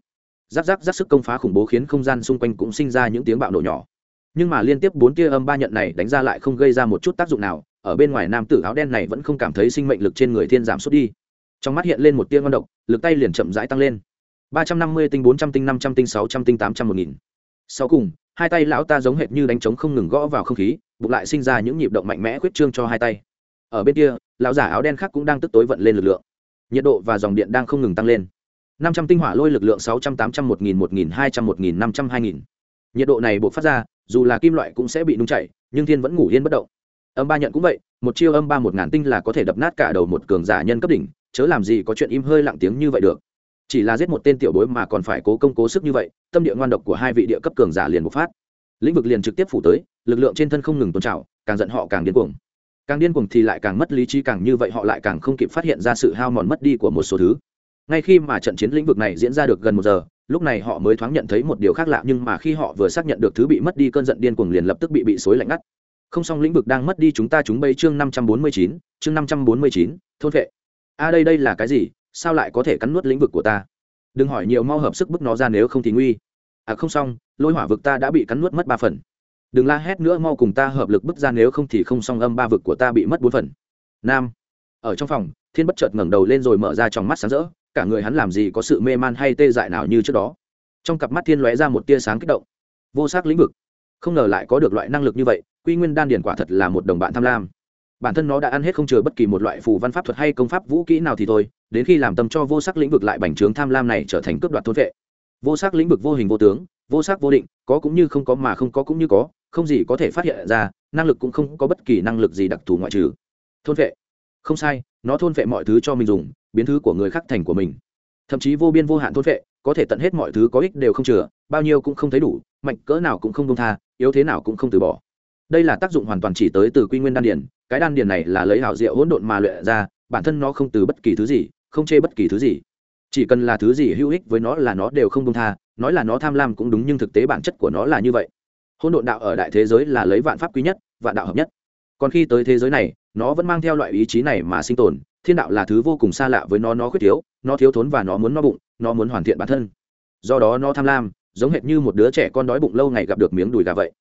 Giáp giáp giáp sức công phá khủng bố khiến không gian xung quanh cũng sinh ra những tiếng bạo nổ nhỏ. Nhưng mà liên tiếp bốn tia âm ba nhận này đánh ra lại không gây ra một chút tác dụng nào ở bên ngoài nam tử áo đen này vẫn không cảm thấy sinh mệnh lực trên người thiên giảm sút đi. Trong mắt hiện lên một tia ngon độc, lực tay liền chậm rãi tăng lên. ba trăm năm mươi tinh bốn trăm tinh năm trăm tinh sáu trăm tinh tám trăm một nghìn. Sau cùng, hai tay lão ta giống hệt như đánh trống không ngừng gõ vào không khí, bụng lại sinh ra những nhịp động mạnh mẽ khuyết trương cho hai tay. Ở bên kia, lão giả áo đen khác cũng đang tức tối vận lên lực lượng. Nhiệt độ và dòng điện đang không ngừng tăng lên. năm trăm tinh hỏa lôi lực lượng sáu trăm tám trăm một nghìn một nghìn hai trăm một nghìn năm trăm hai nghìn. Nhiệt độ này buộc phát ra, dù là kim loại cũng sẽ bị nung chảy, nhưng thiên vẫn ngủ yên bất động âm ba nhận cũng vậy, một chiêu âm ba một ngàn tinh là có thể đập nát cả đầu một cường giả nhân cấp đỉnh, chớ làm gì có chuyện im hơi lặng tiếng như vậy được. Chỉ là giết một tên tiểu bối mà còn phải cố công cố sức như vậy, tâm địa ngoan độc của hai vị địa cấp cường giả liền bộc phát. Lĩnh vực liền trực tiếp phủ tới, lực lượng trên thân không ngừng tôn trào, càng giận họ càng điên cuồng. Càng điên cuồng thì lại càng mất lý trí, càng như vậy họ lại càng không kịp phát hiện ra sự hao mòn mất đi của một số thứ. Ngay khi mà trận chiến lĩnh vực này diễn ra được gần một giờ, lúc này họ mới thoáng nhận thấy một điều khác lạ, nhưng mà khi họ vừa xác nhận được thứ bị mất đi cơn giận điên cuồng liền lập tức bị bị xối lạnh ngắt không xong lĩnh vực đang mất đi chúng ta chúng bây chương năm trăm bốn mươi chín, chương năm trăm bốn mươi chín, thôn vệ. A đây đây là cái gì? Sao lại có thể cắn nuốt lĩnh vực của ta? Đừng hỏi nhiều, mau hợp sức bức nó ra nếu không thì nguy. À không xong lôi hỏa vực ta đã bị cắn nuốt mất ba phần. Đừng la hét nữa, mau cùng ta hợp lực bức ra nếu không thì không xong âm ba vực của ta bị mất bốn phần. Nam. Ở trong phòng, thiên bất chợt ngẩng đầu lên rồi mở ra trong mắt sáng rỡ, cả người hắn làm gì có sự mê man hay tê dại nào như trước đó. Trong cặp mắt thiên lóe ra một tia sáng kích động. Vô sắc lĩnh vực. Không ngờ lại có được loại năng lực như vậy quy nguyên đan Điền quả thật là một đồng bạn tham lam. Bản thân nó đã ăn hết không chừa bất kỳ một loại phù văn pháp thuật hay công pháp vũ kỹ nào thì thôi, đến khi làm tâm cho vô sắc lĩnh vực lại bành trướng tham lam này trở thành cướp đoạt thôn vệ. Vô sắc lĩnh vực vô hình vô tướng, vô sắc vô định, có cũng như không có mà không có cũng như có, không gì có thể phát hiện ra, năng lực cũng không có bất kỳ năng lực gì đặc thù ngoại trừ. Thôn vệ. Không sai, nó thôn vệ mọi thứ cho mình dùng, biến thứ của người khác thành của mình. Thậm chí vô biên vô hạn thôn vệ, có thể tận hết mọi thứ có ích đều không chừa, bao nhiêu cũng không thấy đủ, mạnh cỡ nào cũng không công tha, yếu thế nào cũng không từ bỏ đây là tác dụng hoàn toàn chỉ tới từ quy nguyên đan điền, cái đan điền này là lấy hảo diệu hỗn độn mà luyện ra, bản thân nó không từ bất kỳ thứ gì, không chê bất kỳ thứ gì. Chỉ cần là thứ gì hữu ích với nó là nó đều không công tha, nói là nó tham lam cũng đúng nhưng thực tế bản chất của nó là như vậy. Hỗn độn đạo ở đại thế giới là lấy vạn pháp quý nhất, vạn đạo hợp nhất. Còn khi tới thế giới này, nó vẫn mang theo loại ý chí này mà sinh tồn, thiên đạo là thứ vô cùng xa lạ với nó nó khuyết thiếu, nó thiếu thốn và nó muốn no bụng, nó muốn hoàn thiện bản thân. Do đó nó tham lam, giống hệt như một đứa trẻ con đói bụng lâu ngày gặp được miếng đùi gà vậy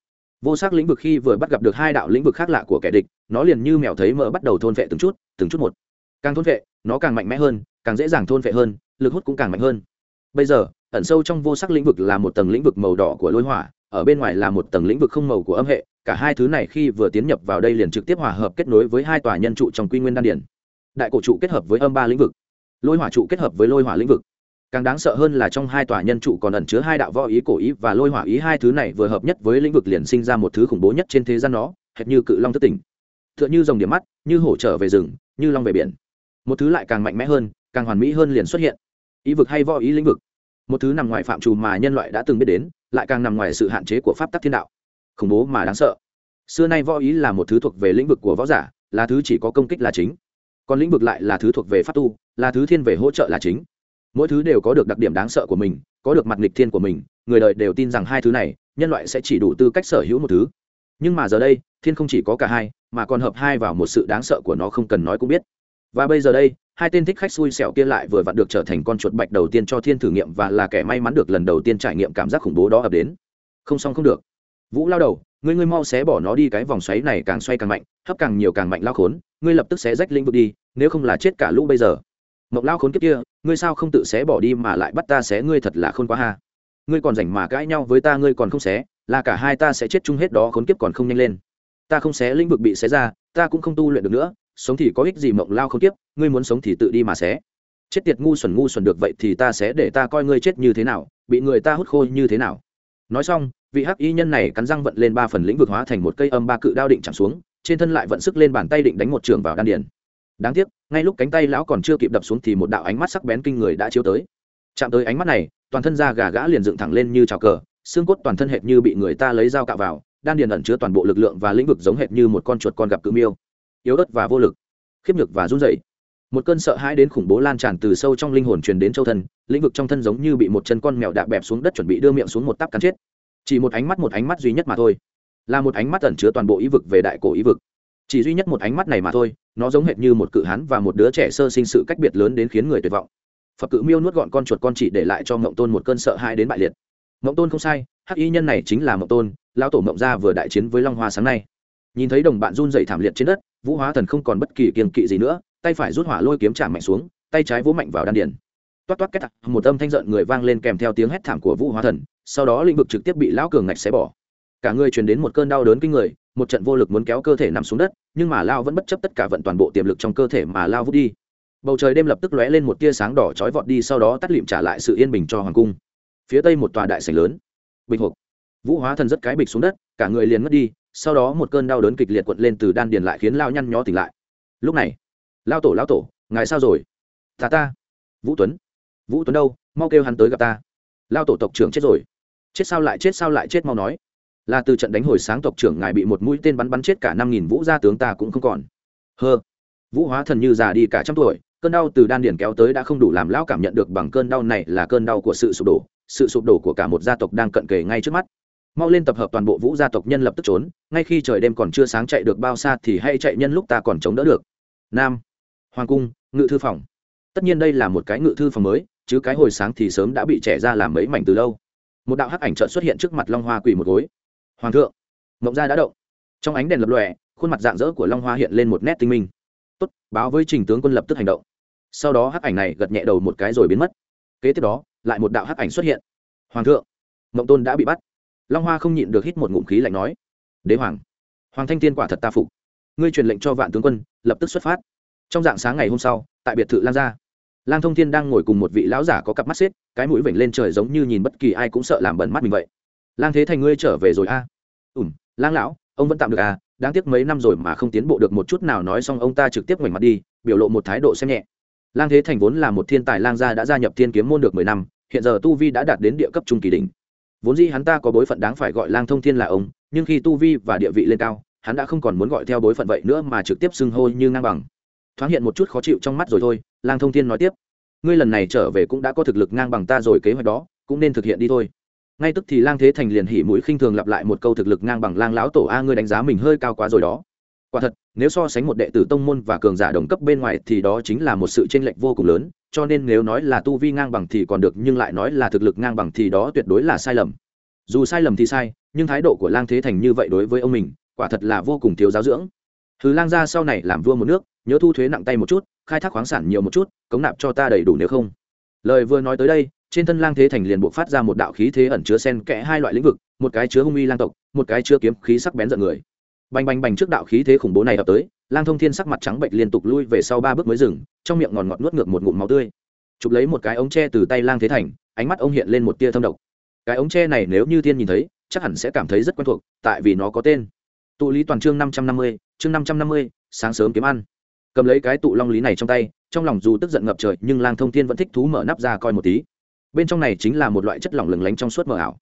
vô sắc lĩnh vực khi vừa bắt gặp được hai đạo lĩnh vực khác lạ của kẻ địch, nó liền như mèo thấy mỡ bắt đầu thôn vệ từng chút từng chút một. Càng thôn vệ nó càng mạnh mẽ hơn, càng dễ dàng thôn vệ hơn, lực hút cũng càng mạnh hơn. Bây giờ, ẩn sâu trong vô sắc lĩnh vực là một tầng lĩnh vực màu đỏ của lôi hỏa, ở bên ngoài là một tầng lĩnh vực không màu của âm hệ, cả hai thứ này khi vừa tiến nhập vào đây liền trực tiếp hòa hợp kết nối với hai tòa nhân trụ trong quy nguyên đan điển đại cổ trụ kết hợp với âm ba lĩnh vực, lôi hỏa trụ kết hợp với lôi hỏa lĩnh vực càng đáng sợ hơn là trong hai tòa nhân trụ còn ẩn chứa hai đạo võ ý, cổ ý và lôi hỏa ý, hai thứ này vừa hợp nhất với lĩnh vực liền sinh ra một thứ khủng bố nhất trên thế gian nó, hệt như cự long thất tỉnh. T h ư ợ n như dòng điểm mắt, như hổ trở về rừng, như long về biển. Một thứ lại càng mạnh mẽ hơn, càng hoàn mỹ hơn liền xuất hiện. Ý vực hay võ ý lĩnh vực. Một thứ nằm ngoài phạm trù mà nhân loại đã từng biết đến, lại càng nằm ngoài sự hạn chế của pháp tắc thiên đạo. Khủng bố mà đáng sợ. Xưa nay võ ý là một thứ thuộc về lĩnh vực của võ giả, là thứ chỉ có công kích là chính. Còn lĩnh vực lại là thứ thuộc về pháp tu, là thứ thiên về hỗ trợ là chính mỗi thứ đều có được đặc điểm đáng sợ của mình, có được mặt nghịch thiên của mình, người đời đều tin rằng hai thứ này, nhân loại sẽ chỉ đủ tư cách sở hữu một thứ. Nhưng mà giờ đây, thiên không chỉ có cả hai, mà còn hợp hai vào một sự đáng sợ của nó không cần nói cũng biết. Và bây giờ đây, hai tên thích khách xui xẻo kia lại vừa vặn được trở thành con chuột bạch đầu tiên cho thiên thử nghiệm và là kẻ may mắn được lần đầu tiên trải nghiệm cảm giác khủng bố đó ập đến. Không xong không được. Vũ lao đầu, ngươi ngươi mau xé bỏ nó đi, cái vòng xoáy này càng xoay càng mạnh, hấp càng nhiều càng mạnh lao khốn, ngươi lập tức xé rách lĩnh vực đi, nếu không là chết cả lũ bây giờ mộng lao khốn kiếp kia, ngươi sao không tự xé bỏ đi mà lại bắt ta xé ngươi thật là khôn quá ha. Ngươi còn rảnh mà cãi nhau với ta, ngươi còn không xé, là cả hai ta sẽ chết chung hết đó, khốn kiếp còn không nhanh lên. Ta không xé lĩnh vực bị xé ra, ta cũng không tu luyện được nữa, sống thì có ích gì mộng lao khốn kiếp, ngươi muốn sống thì tự đi mà xé. Chết tiệt ngu xuẩn ngu xuẩn được vậy thì ta sẽ để ta coi ngươi chết như thế nào, bị người ta hút khô như thế nào. Nói xong, vị hắc y nhân này cắn răng vận lên ba phần lĩnh vực hóa thành một cây âm ba cự đao định chẳng xuống, trên thân lại vận sức lên bàn tay định đánh một trường vào đan điền. Đáng tiếc ngay lúc cánh tay lão còn chưa kịp đập xuống thì một đạo ánh mắt sắc bén kinh người đã chiếu tới. Chạm tới ánh mắt này, toàn thân da gà gã liền dựng thẳng lên như trào cờ, xương cốt toàn thân hệt như bị người ta lấy dao cạo vào, đan điền ẩn chứa toàn bộ lực lượng và lĩnh vực giống hệt như một con chuột con gặp cự miêu. Yếu ớt và vô lực, khiếp nhược và run rẩy. Một cơn sợ hãi đến khủng bố lan tràn từ sâu trong linh hồn truyền đến châu thân, lĩnh vực trong thân giống như bị một chân con mèo đạp bẹp xuống đất chuẩn bị đưa miệng xuống một tắp cắn chết. Chỉ một ánh mắt, một ánh mắt duy nhất mà thôi. Là một ánh mắt ẩn chứa toàn bộ ý vực về đại cổ ý vực chỉ duy nhất một ánh mắt này mà thôi, nó giống hệt như một cự hán và một đứa trẻ sơ sinh sự cách biệt lớn đến khiến người tuyệt vọng. Phật cự miêu nuốt gọn con chuột con chỉ để lại cho mộng tôn một cơn sợ hãi đến bại liệt. Mộng tôn không sai, hắc y nhân này chính là mộng tôn, lão tổ mộng gia vừa đại chiến với long hoa sáng nay. Nhìn thấy đồng bạn run dày thảm liệt trên đất, vũ hóa thần không còn bất kỳ kiềng kỵ gì nữa, tay phải rút hỏa lôi kiếm trả mạnh xuống, tay trái vỗ mạnh vào đan điền. Toát toát két tặc một âm thanh giận người vang lên kèm theo tiếng hét thảm của vũ hóa thần, sau đó lĩnh vực trực tiếp bị lão cường ngạch xé bỏ. Cả người truyền đến một cơn đau đớn kinh người một trận vô lực muốn kéo cơ thể nằm xuống đất, nhưng mà lao vẫn bất chấp tất cả vận toàn bộ tiềm lực trong cơ thể mà lao vút đi. Bầu trời đêm lập tức lóe lên một tia sáng đỏ chói vọt đi, sau đó tắt lịm trả lại sự yên bình cho hoàng cung. Phía tây một tòa đại sảnh lớn. Bình hộp. Vũ hóa thần rất cái bịch xuống đất, cả người liền mất đi, sau đó một cơn đau đớn kịch liệt quận lên từ đan điền lại khiến lao nhăn nhó tỉnh lại. Lúc này, lao tổ lao tổ, ngài sao rồi? Ta ta. Vũ tuấn. Vũ tuấn đâu? Mau kêu hắn tới gặp ta. Lao tổ tộc trưởng chết rồi. Chết sao lại chết, sao lại chết, mau nói là từ trận đánh hồi sáng tộc trưởng ngài bị một mũi tên bắn bắn chết cả năm nghìn vũ gia tướng ta cũng không còn. Hơ. Vũ hóa thần như già đi cả trăm tuổi, cơn đau từ đan điển kéo tới đã không đủ làm lão cảm nhận được bằng cơn đau này là cơn đau của sự sụp đổ, sự sụp đổ của cả một gia tộc đang cận kề ngay trước mắt. Mau lên tập hợp toàn bộ vũ gia tộc nhân lập tức trốn, ngay khi trời đêm còn chưa sáng chạy được bao xa thì hay chạy nhân lúc ta còn chống đỡ được. Nam. Hoàng cung, ngự thư phòng. Tất nhiên đây là một cái ngự thư phòng mới, chứ cái hồi sáng thì sớm đã bị trẻ ra làm mấy mảnh từ lâu. Một đạo hắc ảnh trợn xuất hiện trước mặt long hoa quỳ một gối hoàng thượng, mộng gia đã động. Trong ánh đèn lập lòe, khuôn mặt dạng dỡ của long hoa hiện lên một nét tinh minh. Tốt, báo với trình tướng quân lập tức hành động. Sau đó hắc ảnh này gật nhẹ đầu một cái rồi biến mất. Kế tiếp đó, lại một đạo hắc ảnh xuất hiện. Hoàng thượng, mộng tôn đã bị bắt. Long hoa không nhịn được hít một ngụm khí lạnh nói. Đế hoàng hoàng thanh tiên quả thật ta phục. Ngươi truyền lệnh cho vạn tướng quân, lập tức xuất phát. Trong dạng sáng ngày hôm sau, tại biệt thự lang gia, lang thông thiên đang ngồi cùng một vị lão giả có cặp mắt xếp, cái mũi vểnh lên trời giống như nhìn bất kỳ ai cũng sợ làm bẩn mắt mình vậy. Lang thế thành ngươi trở về rồi a? à? Ùm lang lão, ông vẫn tạm được à? Đáng tiếc mấy năm rồi mà không tiến bộ được một chút nào nói xong ông ta trực tiếp ngoảnh mặt đi, biểu lộ một thái độ xem nhẹ. Lang thế thành vốn là một thiên tài lang gia đã gia nhập thiên kiếm môn được mười năm, hiện giờ tu vi đã đạt đến địa cấp trung kỳ đỉnh. Vốn dĩ hắn ta có bối phận đáng phải gọi lang thông thiên là ông, nhưng khi tu vi và địa vị lên cao, hắn đã không còn muốn gọi theo bối phận vậy nữa mà trực tiếp xưng hô như ngang bằng. Thoáng hiện một chút khó chịu trong mắt rồi thôi, lang thông thiên nói tiếp. Ngươi lần này trở về cũng đã có thực lực ngang bằng ta rồi, kế hoạch đó cũng nên thực hiện đi thôi ngay tức thì lang thế thành liền hỉ mũi khinh thường lặp lại một câu thực lực ngang bằng lang lão tổ, a, ngươi đánh giá mình hơi cao quá rồi đó. Quả thật, nếu so sánh một đệ tử tông môn và cường giả đồng cấp bên ngoài thì đó chính là một sự tranh lệch vô cùng lớn, cho nên nếu nói là tu vi ngang bằng thì còn được, nhưng lại nói là thực lực ngang bằng thì đó tuyệt đối là sai lầm. Dù sai lầm thì sai, nhưng thái độ của lang thế thành như vậy đối với ông mình, quả thật là vô cùng thiếu giáo dưỡng. Thứ lang gia sau này làm vua một nước, nhớ thu thuế nặng tay một chút, khai thác khoáng sản nhiều một chút, cống nạp cho ta đầy đủ nếu không. Lời vừa nói tới đây trên thân lang thế thành liền buộc phát ra một đạo khí thế ẩn chứa sen kẽ hai loại lĩnh vực, một cái chứa hung uy lang tộc, một cái chứa kiếm khí sắc bén giận người. Bành bành bành trước đạo khí thế khủng bố này ập tới, lang thông thiên sắc mặt trắng bệnh liên tục lui về sau ba bước mới dừng, trong miệng ngòn ngọt nuốt ngược một ngụm máu tươi. Chụp lấy một cái ống tre từ tay lang thế thành, ánh mắt ông hiện lên một tia thâm độc. Cái ống tre này nếu như thiên nhìn thấy, chắc hẳn sẽ cảm thấy rất quen thuộc, tại vì nó có tên. Tụ lý toàn chương năm trăm năm mươi, chương năm trăm năm mươi, sáng sớm kiếm ăn. Cầm lấy cái tụ long lý này trong tay, trong lòng dù tức giận ngập trời, nhưng lang thông thiên vẫn thích thú mở nắp ra coi một tí bên trong này chính là một loại chất lỏng lừng lánh trong suốt mờ ảo.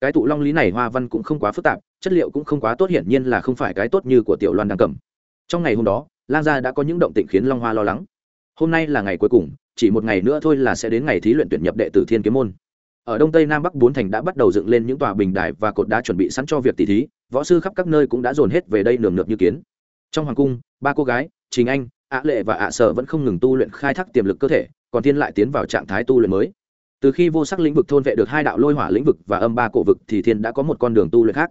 Cái tụ long lý này hoa văn cũng không quá phức tạp, chất liệu cũng không quá tốt, hiển nhiên là không phải cái tốt như của tiểu loan đang cầm. Trong ngày hôm đó, lang gia đã có những động tĩnh khiến long hoa lo lắng. Hôm nay là ngày cuối cùng, chỉ một ngày nữa thôi là sẽ đến ngày thí luyện tuyển nhập đệ tử thiên kiếm môn. Ở đông tây nam bắc bốn thành đã bắt đầu dựng lên những tòa bình đài và cột đá chuẩn bị sẵn cho việc tỷ thí, võ sư khắp các nơi cũng đã dồn hết về đây nườm nượp như kiến. Trong hoàng cung, ba cô gái chính anh ạ lệ và ạ sở vẫn không ngừng tu luyện khai thác tiềm lực cơ thể, còn thiên lại tiến vào trạng thái tu luyện mới từ khi vô sắc lĩnh vực thôn vệ được hai đạo lôi hỏa lĩnh vực và âm ba cổ vực thì thiên đã có một con đường tu luyện khác.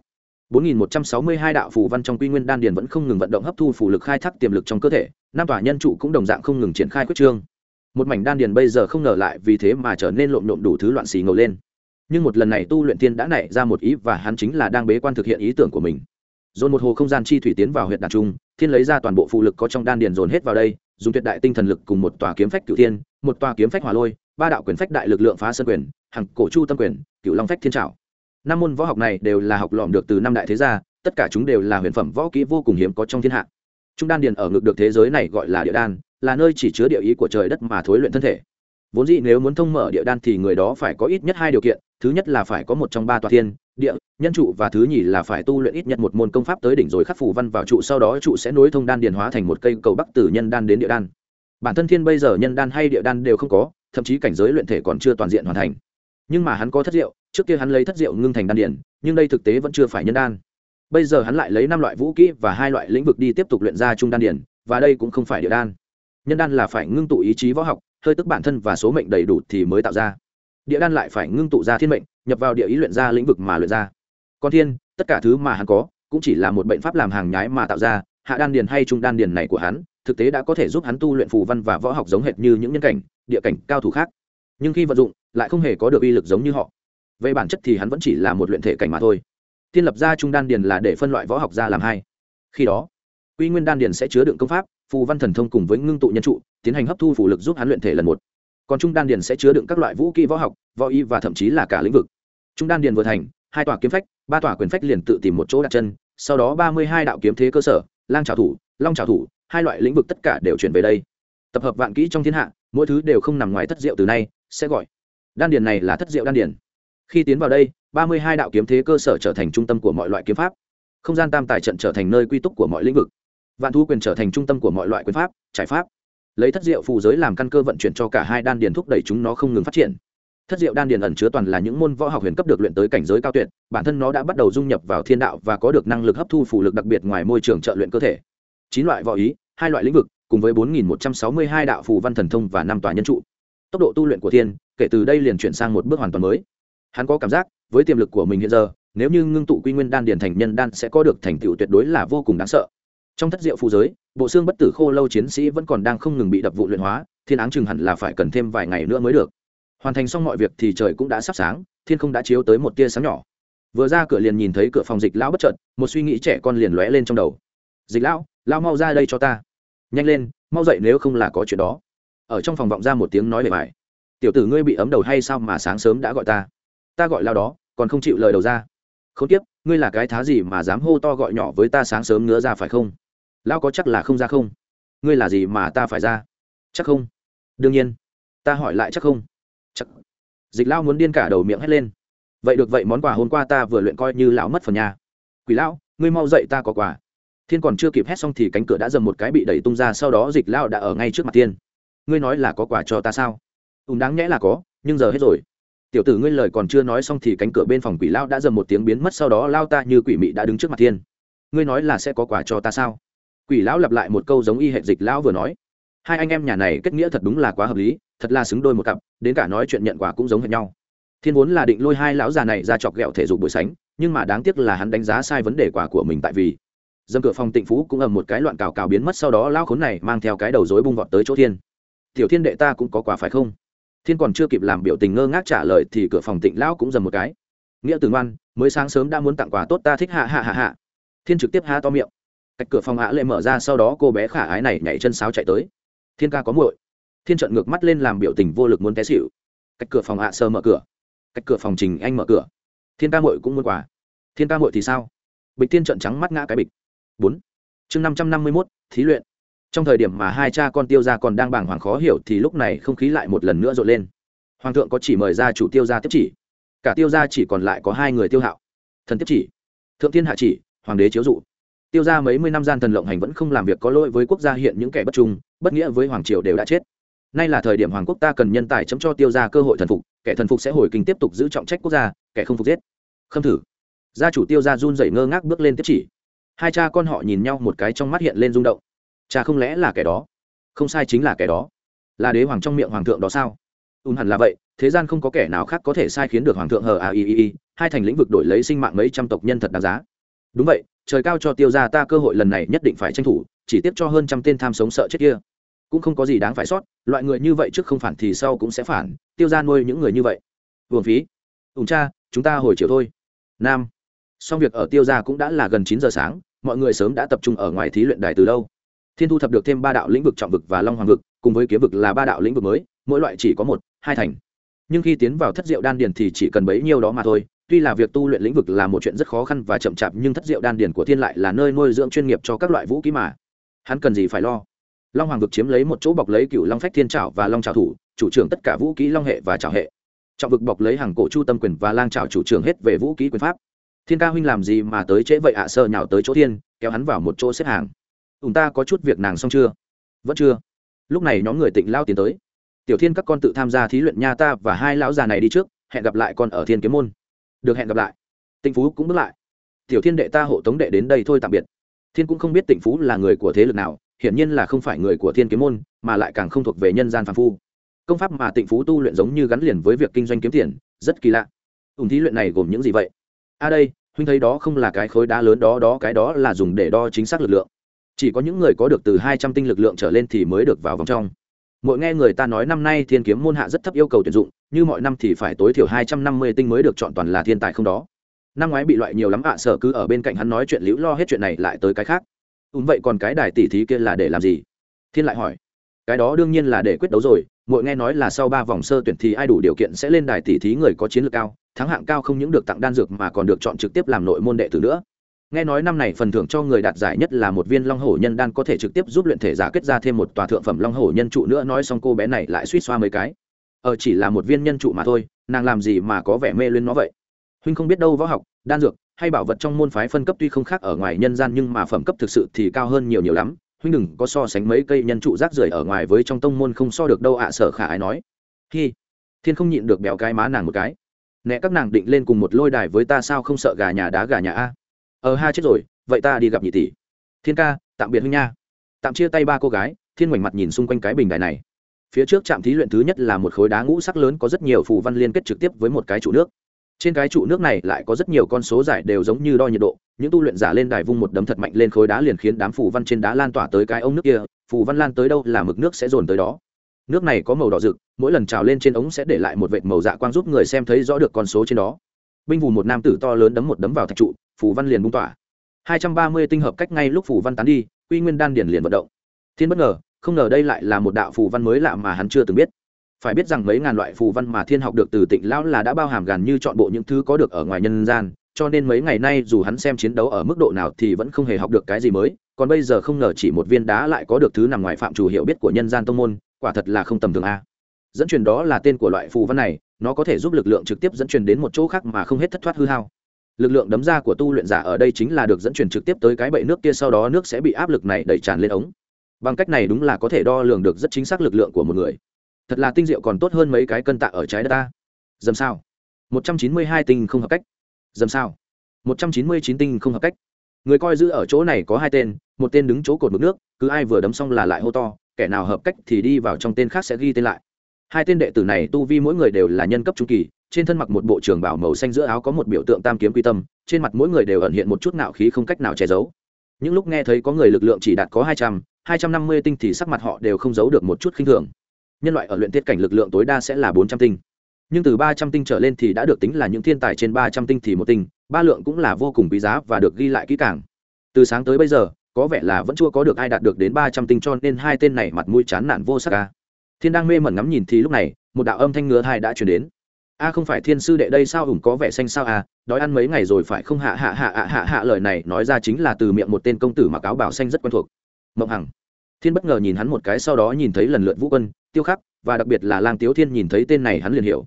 4162 đạo phù văn trong quy nguyên đan điền vẫn không ngừng vận động hấp thu phù lực khai thác tiềm lực trong cơ thể nam tòa nhân trụ cũng đồng dạng không ngừng triển khai quyết trương. Một mảnh đan điền bây giờ không ngờ lại vì thế mà trở nên lộn nhộn đủ thứ loạn xì ngầu lên. Nhưng một lần này tu luyện tiên đã nảy ra một ý và hắn chính là đang bế quan thực hiện ý tưởng của mình. Dồn một hồ không gian chi thủy tiến vào huyện đàn trung, thiên lấy ra toàn bộ phụ lực có trong đan điền dồn hết vào đây, dùng tuyệt đại tinh thần lực cùng một tòa kiếm phách cửu thiên một tòa kiếm phách hỏa lôi, ba đạo quyền phách đại lực lượng phá sơn quyền, hằng cổ chu tâm quyền, cửu long phách thiên trảo. Năm môn võ học này đều là học lỏm được từ năm đại thế gia, tất cả chúng đều là huyền phẩm võ kỹ vô cùng hiếm có trong thiên hạ. Trung đan điền ở ngực được thế giới này gọi là địa đan, là nơi chỉ chứa địa ý của trời đất mà thối luyện thân thể. Vốn dĩ nếu muốn thông mở địa đan thì người đó phải có ít nhất hai điều kiện, thứ nhất là phải có một trong ba tòa thiên, địa, nhân trụ và thứ nhì là phải tu luyện ít nhất một môn công pháp tới đỉnh rồi khắc phủ văn vào trụ, sau đó trụ sẽ nối thông đan điền hóa thành một cây cầu bắc từ nhân đan đến địa đan bản thân thiên bây giờ nhân đan hay địa đan đều không có thậm chí cảnh giới luyện thể còn chưa toàn diện hoàn thành. Nhưng mà hắn có thất diệu trước kia hắn lấy thất diệu ngưng thành đan điển, nhưng đây thực tế vẫn chưa phải nhân đan. Bây giờ hắn lại lấy năm loại vũ kỹ và hai loại lĩnh vực đi tiếp tục luyện ra trung đan điển, và đây cũng không phải địa đan. Nhân đan là phải ngưng tụ ý chí võ học hơi tức bản thân và số mệnh đầy đủ thì mới tạo ra. Địa đan lại phải ngưng tụ ra thiên mệnh nhập vào địa ý luyện ra lĩnh vực mà luyện ra. Còn thiên tất cả thứ mà hắn có cũng chỉ là một bệnh pháp làm hàng nhái mà tạo ra hạ đan điền hay trung đan điền này của hắn thực tế đã có thể giúp hắn tu luyện phù văn và võ học giống hệt như những nhân cảnh, địa cảnh cao thủ khác. Nhưng khi vận dụng, lại không hề có được uy lực giống như họ. Về bản chất thì hắn vẫn chỉ là một luyện thể cảnh mà thôi. Thiên lập ra trung đan điền là để phân loại võ học ra làm hai. Khi đó, quy nguyên đan điền sẽ chứa đựng công pháp, phù văn thần thông cùng với ngưng tụ nhân trụ, tiến hành hấp thu phù lực giúp hắn luyện thể lần một. Còn trung đan điền sẽ chứa đựng các loại vũ kỹ võ học, võ y và thậm chí là cả lĩnh vực. Trung đan điền vừa thành, hai tòa kiếm phách, ba tòa quyền phách liền tự tìm một chỗ đặt chân, sau đó ba mươi hai đạo kiếm thế cơ sở, lang trào thủ, long trào thủ hai loại lĩnh vực tất cả đều chuyển về đây. Tập hợp vạn kỹ trong thiên hạ, mỗi thứ đều không nằm ngoài thất diệu từ nay, sẽ gọi. Đan điền này là thất diệu đan điền. Khi tiến vào đây, ba mươi hai đạo kiếm thế cơ sở trở thành trung tâm của mọi loại kiếm pháp. Không gian tam tài trận trở thành nơi quy túc của mọi lĩnh vực. Vạn thu quyền trở thành trung tâm của mọi loại quyền pháp, trải pháp. Lấy thất diệu phù giới làm căn cơ vận chuyển cho cả hai đan điền thúc đẩy chúng nó không ngừng phát triển. Thất diệu đan điền ẩn chứa toàn là những môn võ học huyền cấp được luyện tới cảnh giới cao tuyệt, bản thân nó đã bắt đầu dung nhập vào thiên đạo và có được năng lực hấp thu phù lực đặc biệt ngoài môi trường trợ luyện cơ thể chín loại võ ý, hai loại lĩnh vực, cùng với bốn nghìn một trăm sáu mươi hai đạo phù văn thần thông và năm tòa nhân trụ. Tốc độ tu luyện của thiên, kể từ đây liền chuyển sang một bước hoàn toàn mới. Hắn có cảm giác, với tiềm lực của mình hiện giờ, nếu như ngưng tụ quy nguyên đan điền thành nhân đan sẽ có được thành tựu tuyệt đối là vô cùng đáng sợ. Trong thất diệu phù giới, bộ xương bất tử khô lâu chiến sĩ vẫn còn đang không ngừng bị đập vụ luyện hóa, thiên áng chừng hẳn là phải cần thêm vài ngày nữa mới được. Hoàn thành xong mọi việc thì trời cũng đã sắp sáng, thiên không đã chiếu tới một tia sáng nhỏ. Vừa ra cửa liền nhìn thấy cửa phòng dịch lão bất trợt một suy nghĩ trẻ con liền lóe lên trong đầu. Dịch lão lao mau ra đây cho ta. Nhanh lên, mau dậy nếu không là có chuyện đó. Ở trong phòng vọng ra một tiếng nói bề mại tiểu tử ngươi bị ấm đầu hay sao mà sáng sớm đã gọi ta? Ta gọi lao đó, còn không chịu lời đầu ra. Không tiếp ngươi là cái thá gì mà dám hô to gọi nhỏ với ta sáng sớm nữa ra phải không? Lao có chắc là không ra không? Ngươi là gì mà ta phải ra? Chắc không? Đương nhiên. Ta hỏi lại chắc không? Chắc. Dịch lao muốn điên cả đầu miệng hét lên. Vậy được vậy món quà hôm qua ta vừa luyện coi như lão mất phần nhà. Quỷ lão, ngươi mau dậy ta có quà thiên còn chưa kịp hét xong thì cánh cửa đã dầm một cái bị đẩy tung ra, sau đó dịch lao đã ở ngay trước mặt thiên. Ngươi nói là có quà cho ta sao? Ùn đáng nhẽ là có, nhưng giờ hết rồi. Tiểu tử ngươi lời còn chưa nói xong thì cánh cửa bên phòng quỷ lao đã dầm một tiếng biến mất, sau đó lao ta như quỷ mị đã đứng trước mặt thiên. Ngươi nói là sẽ có quà cho ta sao? Quỷ lão lặp lại một câu giống y hệ dịch lão vừa nói. Hai anh em nhà này kết nghĩa thật đúng là quá hợp lý, thật là xứng đôi một cặp, đến cả nói chuyện nhận quà cũng giống hệt nhau. Thiên vốn là định lôi hai lão già này ra chọc ghẹo thể dục buổi sánh, nhưng mà đáng tiếc là hắn đánh giá sai vấn đề quà của mình tại vì dâm cửa phòng tịnh phú cũng ầm một cái loạn cào cào biến mất sau đó lao khốn này mang theo cái đầu dối bung vọt tới chỗ thiên. Tiểu thiên đệ ta cũng có quà phải không? Thiên còn chưa kịp làm biểu tình ngơ ngác trả lời thì cửa phòng tịnh lão cũng dầm một cái. Nghĩa từ ngoan, mới sáng sớm đã muốn tặng quà tốt ta thích hạ hạ hạ hạ. Thiên trực tiếp há to miệng. Cách cửa phòng hạ lệ mở ra sau đó cô bé khả ái này nhảy chân sáo chạy tới. Thiên ca có muội. Thiên trận ngược mắt lên làm biểu tình vô lực muốn té xịu cách cửa phòng hạ sơ mở cửa. Cách cửa phòng trình anh mở cửa. Thiên ca muội cũng muốn quà. Thiên ca muội thì sao? Bịch thiên trận trắng mắt ngã cái bịch bốn. Chương năm trăm năm mươi mốt, thí luyện. Trong thời điểm mà hai cha con tiêu gia còn đang bàng hoàng khó hiểu thì lúc này không khí lại một lần nữa rộn lên. Hoàng thượng có chỉ mời ra chủ tiêu gia tiếp chỉ. Cả tiêu gia chỉ còn lại có hai người tiêu hạo. Thần tiếp chỉ, thượng thiên hạ chỉ, hoàng đế chiếu dụ. Tiêu gia mấy mươi năm gian thần lộng hành vẫn không làm việc có lỗi với quốc gia hiện những kẻ bất trung, bất nghĩa với hoàng triều đều đã chết. Nay là thời điểm hoàng quốc ta cần nhân tài chấm cho tiêu gia cơ hội thần phục, kẻ thần phục sẽ hồi kinh tiếp tục giữ trọng trách quốc gia, kẻ không phục giết. Khâm thử. Gia chủ tiêu gia run rẩy ngơ ngác bước lên tiếp chỉ hai cha con họ nhìn nhau một cái trong mắt hiện lên rung động. Cha không lẽ là kẻ đó? Không sai chính là kẻ đó. Là đế hoàng trong miệng hoàng thượng đó sao? Ùn hẳn là vậy, thế gian không có kẻ nào khác có thể sai khiến được hoàng thượng hờ à y y y hai thành lĩnh vực đổi lấy sinh mạng mấy trăm tộc nhân thật đáng giá. Đúng vậy, trời cao cho tiêu ra ta cơ hội lần này nhất định phải tranh thủ, chỉ tiếp cho hơn trăm tên tham sống sợ chết kia. Cũng không có gì đáng phải sót, loại người như vậy trước không phản thì sau cũng sẽ phản, tiêu ra nuôi những người như vậy. Vương phí. Ùn cha, chúng ta hồi chiều thôi. Nam. Xong việc ở tiêu ra cũng đã là gần chín giờ sáng mọi người sớm đã tập trung ở ngoài thí luyện đài từ lâu. Thiên thu thập được thêm ba đạo lĩnh vực trọng vực và long hoàng vực, cùng với kiếm vực là ba đạo lĩnh vực mới, mỗi loại chỉ có một, hai thành. Nhưng khi tiến vào thất diệu đan điền thì chỉ cần bấy nhiêu đó mà thôi. Tuy là việc tu luyện lĩnh vực là một chuyện rất khó khăn và chậm chạp, nhưng thất diệu đan điền của thiên lại là nơi nuôi dưỡng chuyên nghiệp cho các loại vũ khí mà. Hắn cần gì phải lo? Long hoàng vực chiếm lấy một chỗ bọc lấy cựu long phách thiên trảo và long trào thủ, chủ trưởng tất cả vũ khí long hệ và trào hệ. Trọng vực bọc lấy hàng cổ chu tâm quyền và lang trào chủ trưởng hết về vũ khí quyền pháp thiên ca huynh làm gì mà tới trễ vậy ạ? À, sơ nhào tới chỗ thiên kéo hắn vào một chỗ xếp hàng. Chúng ta có chút việc nàng xong chưa? Vẫn chưa. Lúc này nhóm người tịnh lao tiến tới. Tiểu thiên các con tự tham gia thí luyện nha ta và hai lão già này đi trước hẹn gặp lại con ở thiên kiếm môn. Được hẹn gặp lại. Tịnh phú cũng bước lại. Tiểu thiên đệ ta hộ tống đệ đến đây thôi tạm biệt. Thiên cũng không biết tịnh phú là người của thế lực nào hiển nhiên là không phải người của thiên kiếm môn mà lại càng không thuộc về nhân gian phàm phu. Công pháp mà tịnh phú tu luyện giống như gắn liền với việc kinh doanh kiếm tiền rất kỳ lạ. Ủng thí luyện này gồm những gì vậy? A đây huynh thấy đó không là cái khối đá lớn đó đó cái đó là dùng để đo chính xác lực lượng. Chỉ có những người có được từ hai trăm tinh lực lượng trở lên thì mới được vào vòng trong. Mỗi nghe người ta nói năm nay thiên kiếm môn hạ rất thấp yêu cầu tuyển dụng như mọi năm thì phải tối thiểu hai trăm năm mươi tinh mới được chọn toàn là thiên tài không đó. Năm ngoái bị loại nhiều lắm ạ à, sở cứ ở bên cạnh hắn nói chuyện liễu lo hết chuyện này lại tới cái khác. Ùn vậy còn cái đài tỷ thí kia là để làm gì? Thiên lại hỏi. Cái đó đương nhiên là để quyết đấu rồi mỗi nghe nói là sau ba vòng sơ tuyển thì ai đủ điều kiện sẽ lên đài tỷ thí người có chiến lược cao thắng hạng cao không những được tặng đan dược mà còn được chọn trực tiếp làm nội môn đệ tử nữa. Nghe nói năm này phần thưởng cho người đạt giải nhất là một viên long hổ nhân đan có thể trực tiếp giúp luyện thể giả kết ra thêm một tòa thượng phẩm long hổ nhân trụ nữa, nói xong cô bé này lại suýt xoa mấy cái. Ờ chỉ là một viên nhân trụ mà thôi, nàng làm gì mà có vẻ mê lên nó vậy? Huynh không biết đâu võ học, đan dược, hay bảo vật trong môn phái phân cấp tuy không khác ở ngoài nhân gian nhưng mà phẩm cấp thực sự thì cao hơn nhiều nhiều lắm. Huynh đừng có so sánh mấy cây nhân trụ rác rưởi ở ngoài với trong tông môn không so được đâu ạ à, sở khả ai nói. Hi. Thiên không nhịn được bẹo cái má nàng một cái nè các nàng định lên cùng một lôi đài với ta sao không sợ gà nhà đá gà nhà a? Ờ ha chết rồi, vậy ta đi gặp nhị tỷ. Thiên ca, tạm biệt huynh nha. Tạm chia tay ba cô gái, thiên ngoảnh mặt nhìn xung quanh cái bình đài này. Phía trước trạm thí luyện thứ nhất là một khối đá ngũ sắc lớn có rất nhiều phù văn liên kết trực tiếp với một cái trụ nước. Trên cái trụ nước này lại có rất nhiều con số giải đều giống như đo nhiệt độ, những tu luyện giả lên đài vung một đấm thật mạnh lên khối đá liền khiến đám phù văn trên đá lan tỏa tới cái ống nước kia, phù văn lan tới đâu là mực nước sẽ dồn tới đó nước này có màu đỏ rực, mỗi lần trào lên trên ống sẽ để lại một vệt màu dạ quang giúp người xem thấy rõ được con số trên đó. Binh vù một nam tử to lớn đấm một đấm vào thạch trụ, phù văn liền bung tỏa. Hai trăm ba mươi tinh hợp cách ngay lúc phù văn tán đi, quy nguyên đan điển liền vận động. Thiên bất ngờ, không ngờ đây lại là một đạo phù văn mới lạ mà hắn chưa từng biết. Phải biết rằng mấy ngàn loại phù văn mà thiên học được từ tịnh lão là đã bao hàm gàn như chọn bộ những thứ có được ở ngoài nhân gian, cho nên mấy ngày nay dù hắn xem chiến đấu ở mức độ nào thì vẫn không hề học được cái gì mới còn bây giờ không ngờ chỉ một viên đá lại có được thứ nằm ngoài phạm chủ hiểu biết của nhân gian tông môn, quả thật là không tầm thường a. Dẫn truyền đó là tên của loại phù văn này, nó có thể giúp lực lượng trực tiếp dẫn truyền đến một chỗ khác mà không hết thất thoát hư hao. Lực lượng đấm ra của tu luyện giả ở đây chính là được dẫn truyền trực tiếp tới cái bậy nước kia sau đó nước sẽ bị áp lực này đẩy tràn lên ống. Bằng cách này đúng là có thể đo lường được rất chính xác lực lượng của một người. Thật là tinh diệu còn tốt hơn mấy cái cân tạ ở trái đất ta. Dầm sao? Một trăm chín mươi hai tinh không hợp cách. Dầm sao? Một trăm chín mươi chín tinh không hợp cách người coi giữ ở chỗ này có hai tên, một tên đứng chỗ cột mực nước, cứ ai vừa đấm xong là lại hô to, kẻ nào hợp cách thì đi vào trong tên khác sẽ ghi tên lại. Hai tên đệ tử này tu vi mỗi người đều là nhân cấp trung kỳ, trên thân mặc một bộ trường bảo màu xanh giữa áo có một biểu tượng tam kiếm quy tâm, trên mặt mỗi người đều ẩn hiện một chút nạo khí không cách nào che giấu. Những lúc nghe thấy có người lực lượng chỉ đạt có hai trăm hai trăm năm mươi tinh thì sắc mặt họ đều không giấu được một chút khinh thường. Nhân loại ở luyện tiết cảnh lực lượng tối đa sẽ là bốn trăm tinh. Nhưng từ ba trăm tinh trở lên thì đã được tính là những thiên tài trên ba trăm tinh thì một tinh ba lượng cũng là vô cùng quý giá và được ghi lại kỹ càng. Từ sáng tới bây giờ, có vẻ là vẫn chưa có được ai đạt được đến ba trăm tinh cho nên hai tên này mặt mũi chán nản vô sắc ca thiên đang mê mẩn ngắm nhìn thì lúc này, một đạo âm thanh ngứa thai đã chuyển đến. A, không phải thiên sư đệ đây sao? Ủng có vẻ xanh sao à? Đói ăn mấy ngày rồi phải không? Hạ hạ hạ hạ hạ hạ lời này nói ra chính là từ miệng một tên công tử mặc áo bảo xanh rất quen thuộc. Mộng hằng. Thiên bất ngờ nhìn hắn một cái sau đó nhìn thấy lần lượt vũ quân, tiêu khắc, và đặc biệt là lang tiếu thiên nhìn thấy tên này hắn liền hiểu.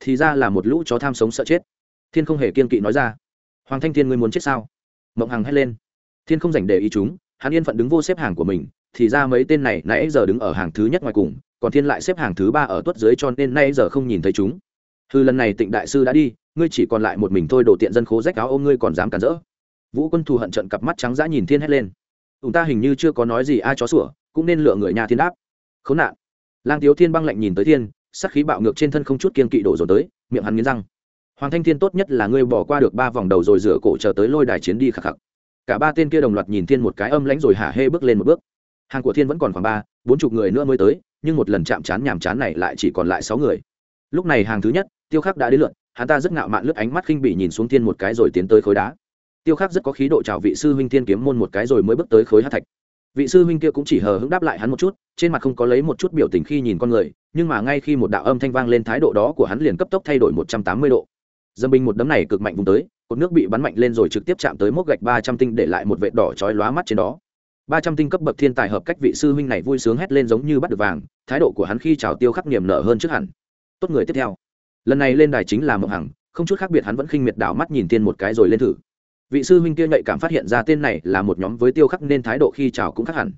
Thì ra là một lũ chó tham sống sợ chết. Thiên không hề kiên kỵ nói ra hoàng thanh thiên ngươi muốn chết sao? Mộng hằng hét lên. Thiên không dành để ý chúng, hắn yên phận đứng vô xếp hàng của mình, thì ra mấy tên này nãy giờ đứng ở hàng thứ nhất ngoài cùng, còn thiên lại xếp hàng thứ ba ở tuất dưới cho nên nay giờ không nhìn thấy chúng. Hư lần này tịnh đại sư đã đi, ngươi chỉ còn lại một mình thôi đổ tiện dân khố rách áo ôm ngươi còn dám cản rỡ. Vũ quân thù hận trận cặp mắt trắng dã nhìn thiên hét lên. Chúng ta hình như chưa có nói gì, ai chó sủa, cũng nên lựa người nhà thiên đáp. Khốn nạn. Lang tiếu thiên băng lạnh nhìn tới thiên, sắc khí bạo ngược trên thân không chút kiên kỵ đổ dồn tới, miệng hắn nghiến răng hoàng thanh thiên tốt nhất là ngươi bỏ qua được ba vòng đầu rồi rửa cổ chờ tới lôi đài chiến đi khắc khắc. Cả ba tên kia đồng loạt nhìn thiên một cái âm lãnh rồi hả hê bước lên một bước. Hàng của thiên vẫn còn khoảng ba, bốn chục người nữa mới tới, nhưng một lần chạm chán nhàm chán này lại chỉ còn lại sáu người. Lúc này hàng thứ nhất, tiêu khắc đã đến lượn hắn ta rất ngạo mạn lướt ánh mắt khinh bị nhìn xuống thiên một cái rồi tiến tới khối đá. Tiêu khắc rất có khí độ chào vị sư huynh thiên kiếm môn một cái rồi mới bước tới khối hát thạch. Vị sư huynh kia cũng chỉ hờ hững đáp lại hắn một chút, trên mặt không có lấy một chút biểu tình khi nhìn con người, nhưng mà ngay khi một đạo âm thanh vang lên thái độ đó của hắn liền cấp tốc thay đổi một trăm tám mươi độ dâm binh một đấm này cực mạnh vùng tới, cột nước bị bắn mạnh lên rồi trực tiếp chạm tới mốc gạch ba trăm tinh để lại một vệt đỏ chói lóa mắt trên đó. Ba trăm tinh cấp bậc thiên tài hợp cách vị sư huynh này vui sướng hét lên giống như bắt được vàng, thái độ của hắn khi chào tiêu khắc niềm nở hơn trước hẳn. Tốt người tiếp theo. Lần này lên đài chính là mộng hằng, không chút khác biệt hắn vẫn khinh miệt đảo mắt nhìn tiên một cái rồi lên thử. Vị sư huynh kia nhạy cảm phát hiện ra tên này là một nhóm với tiêu khắc nên thái độ khi chào cũng khác hẳn.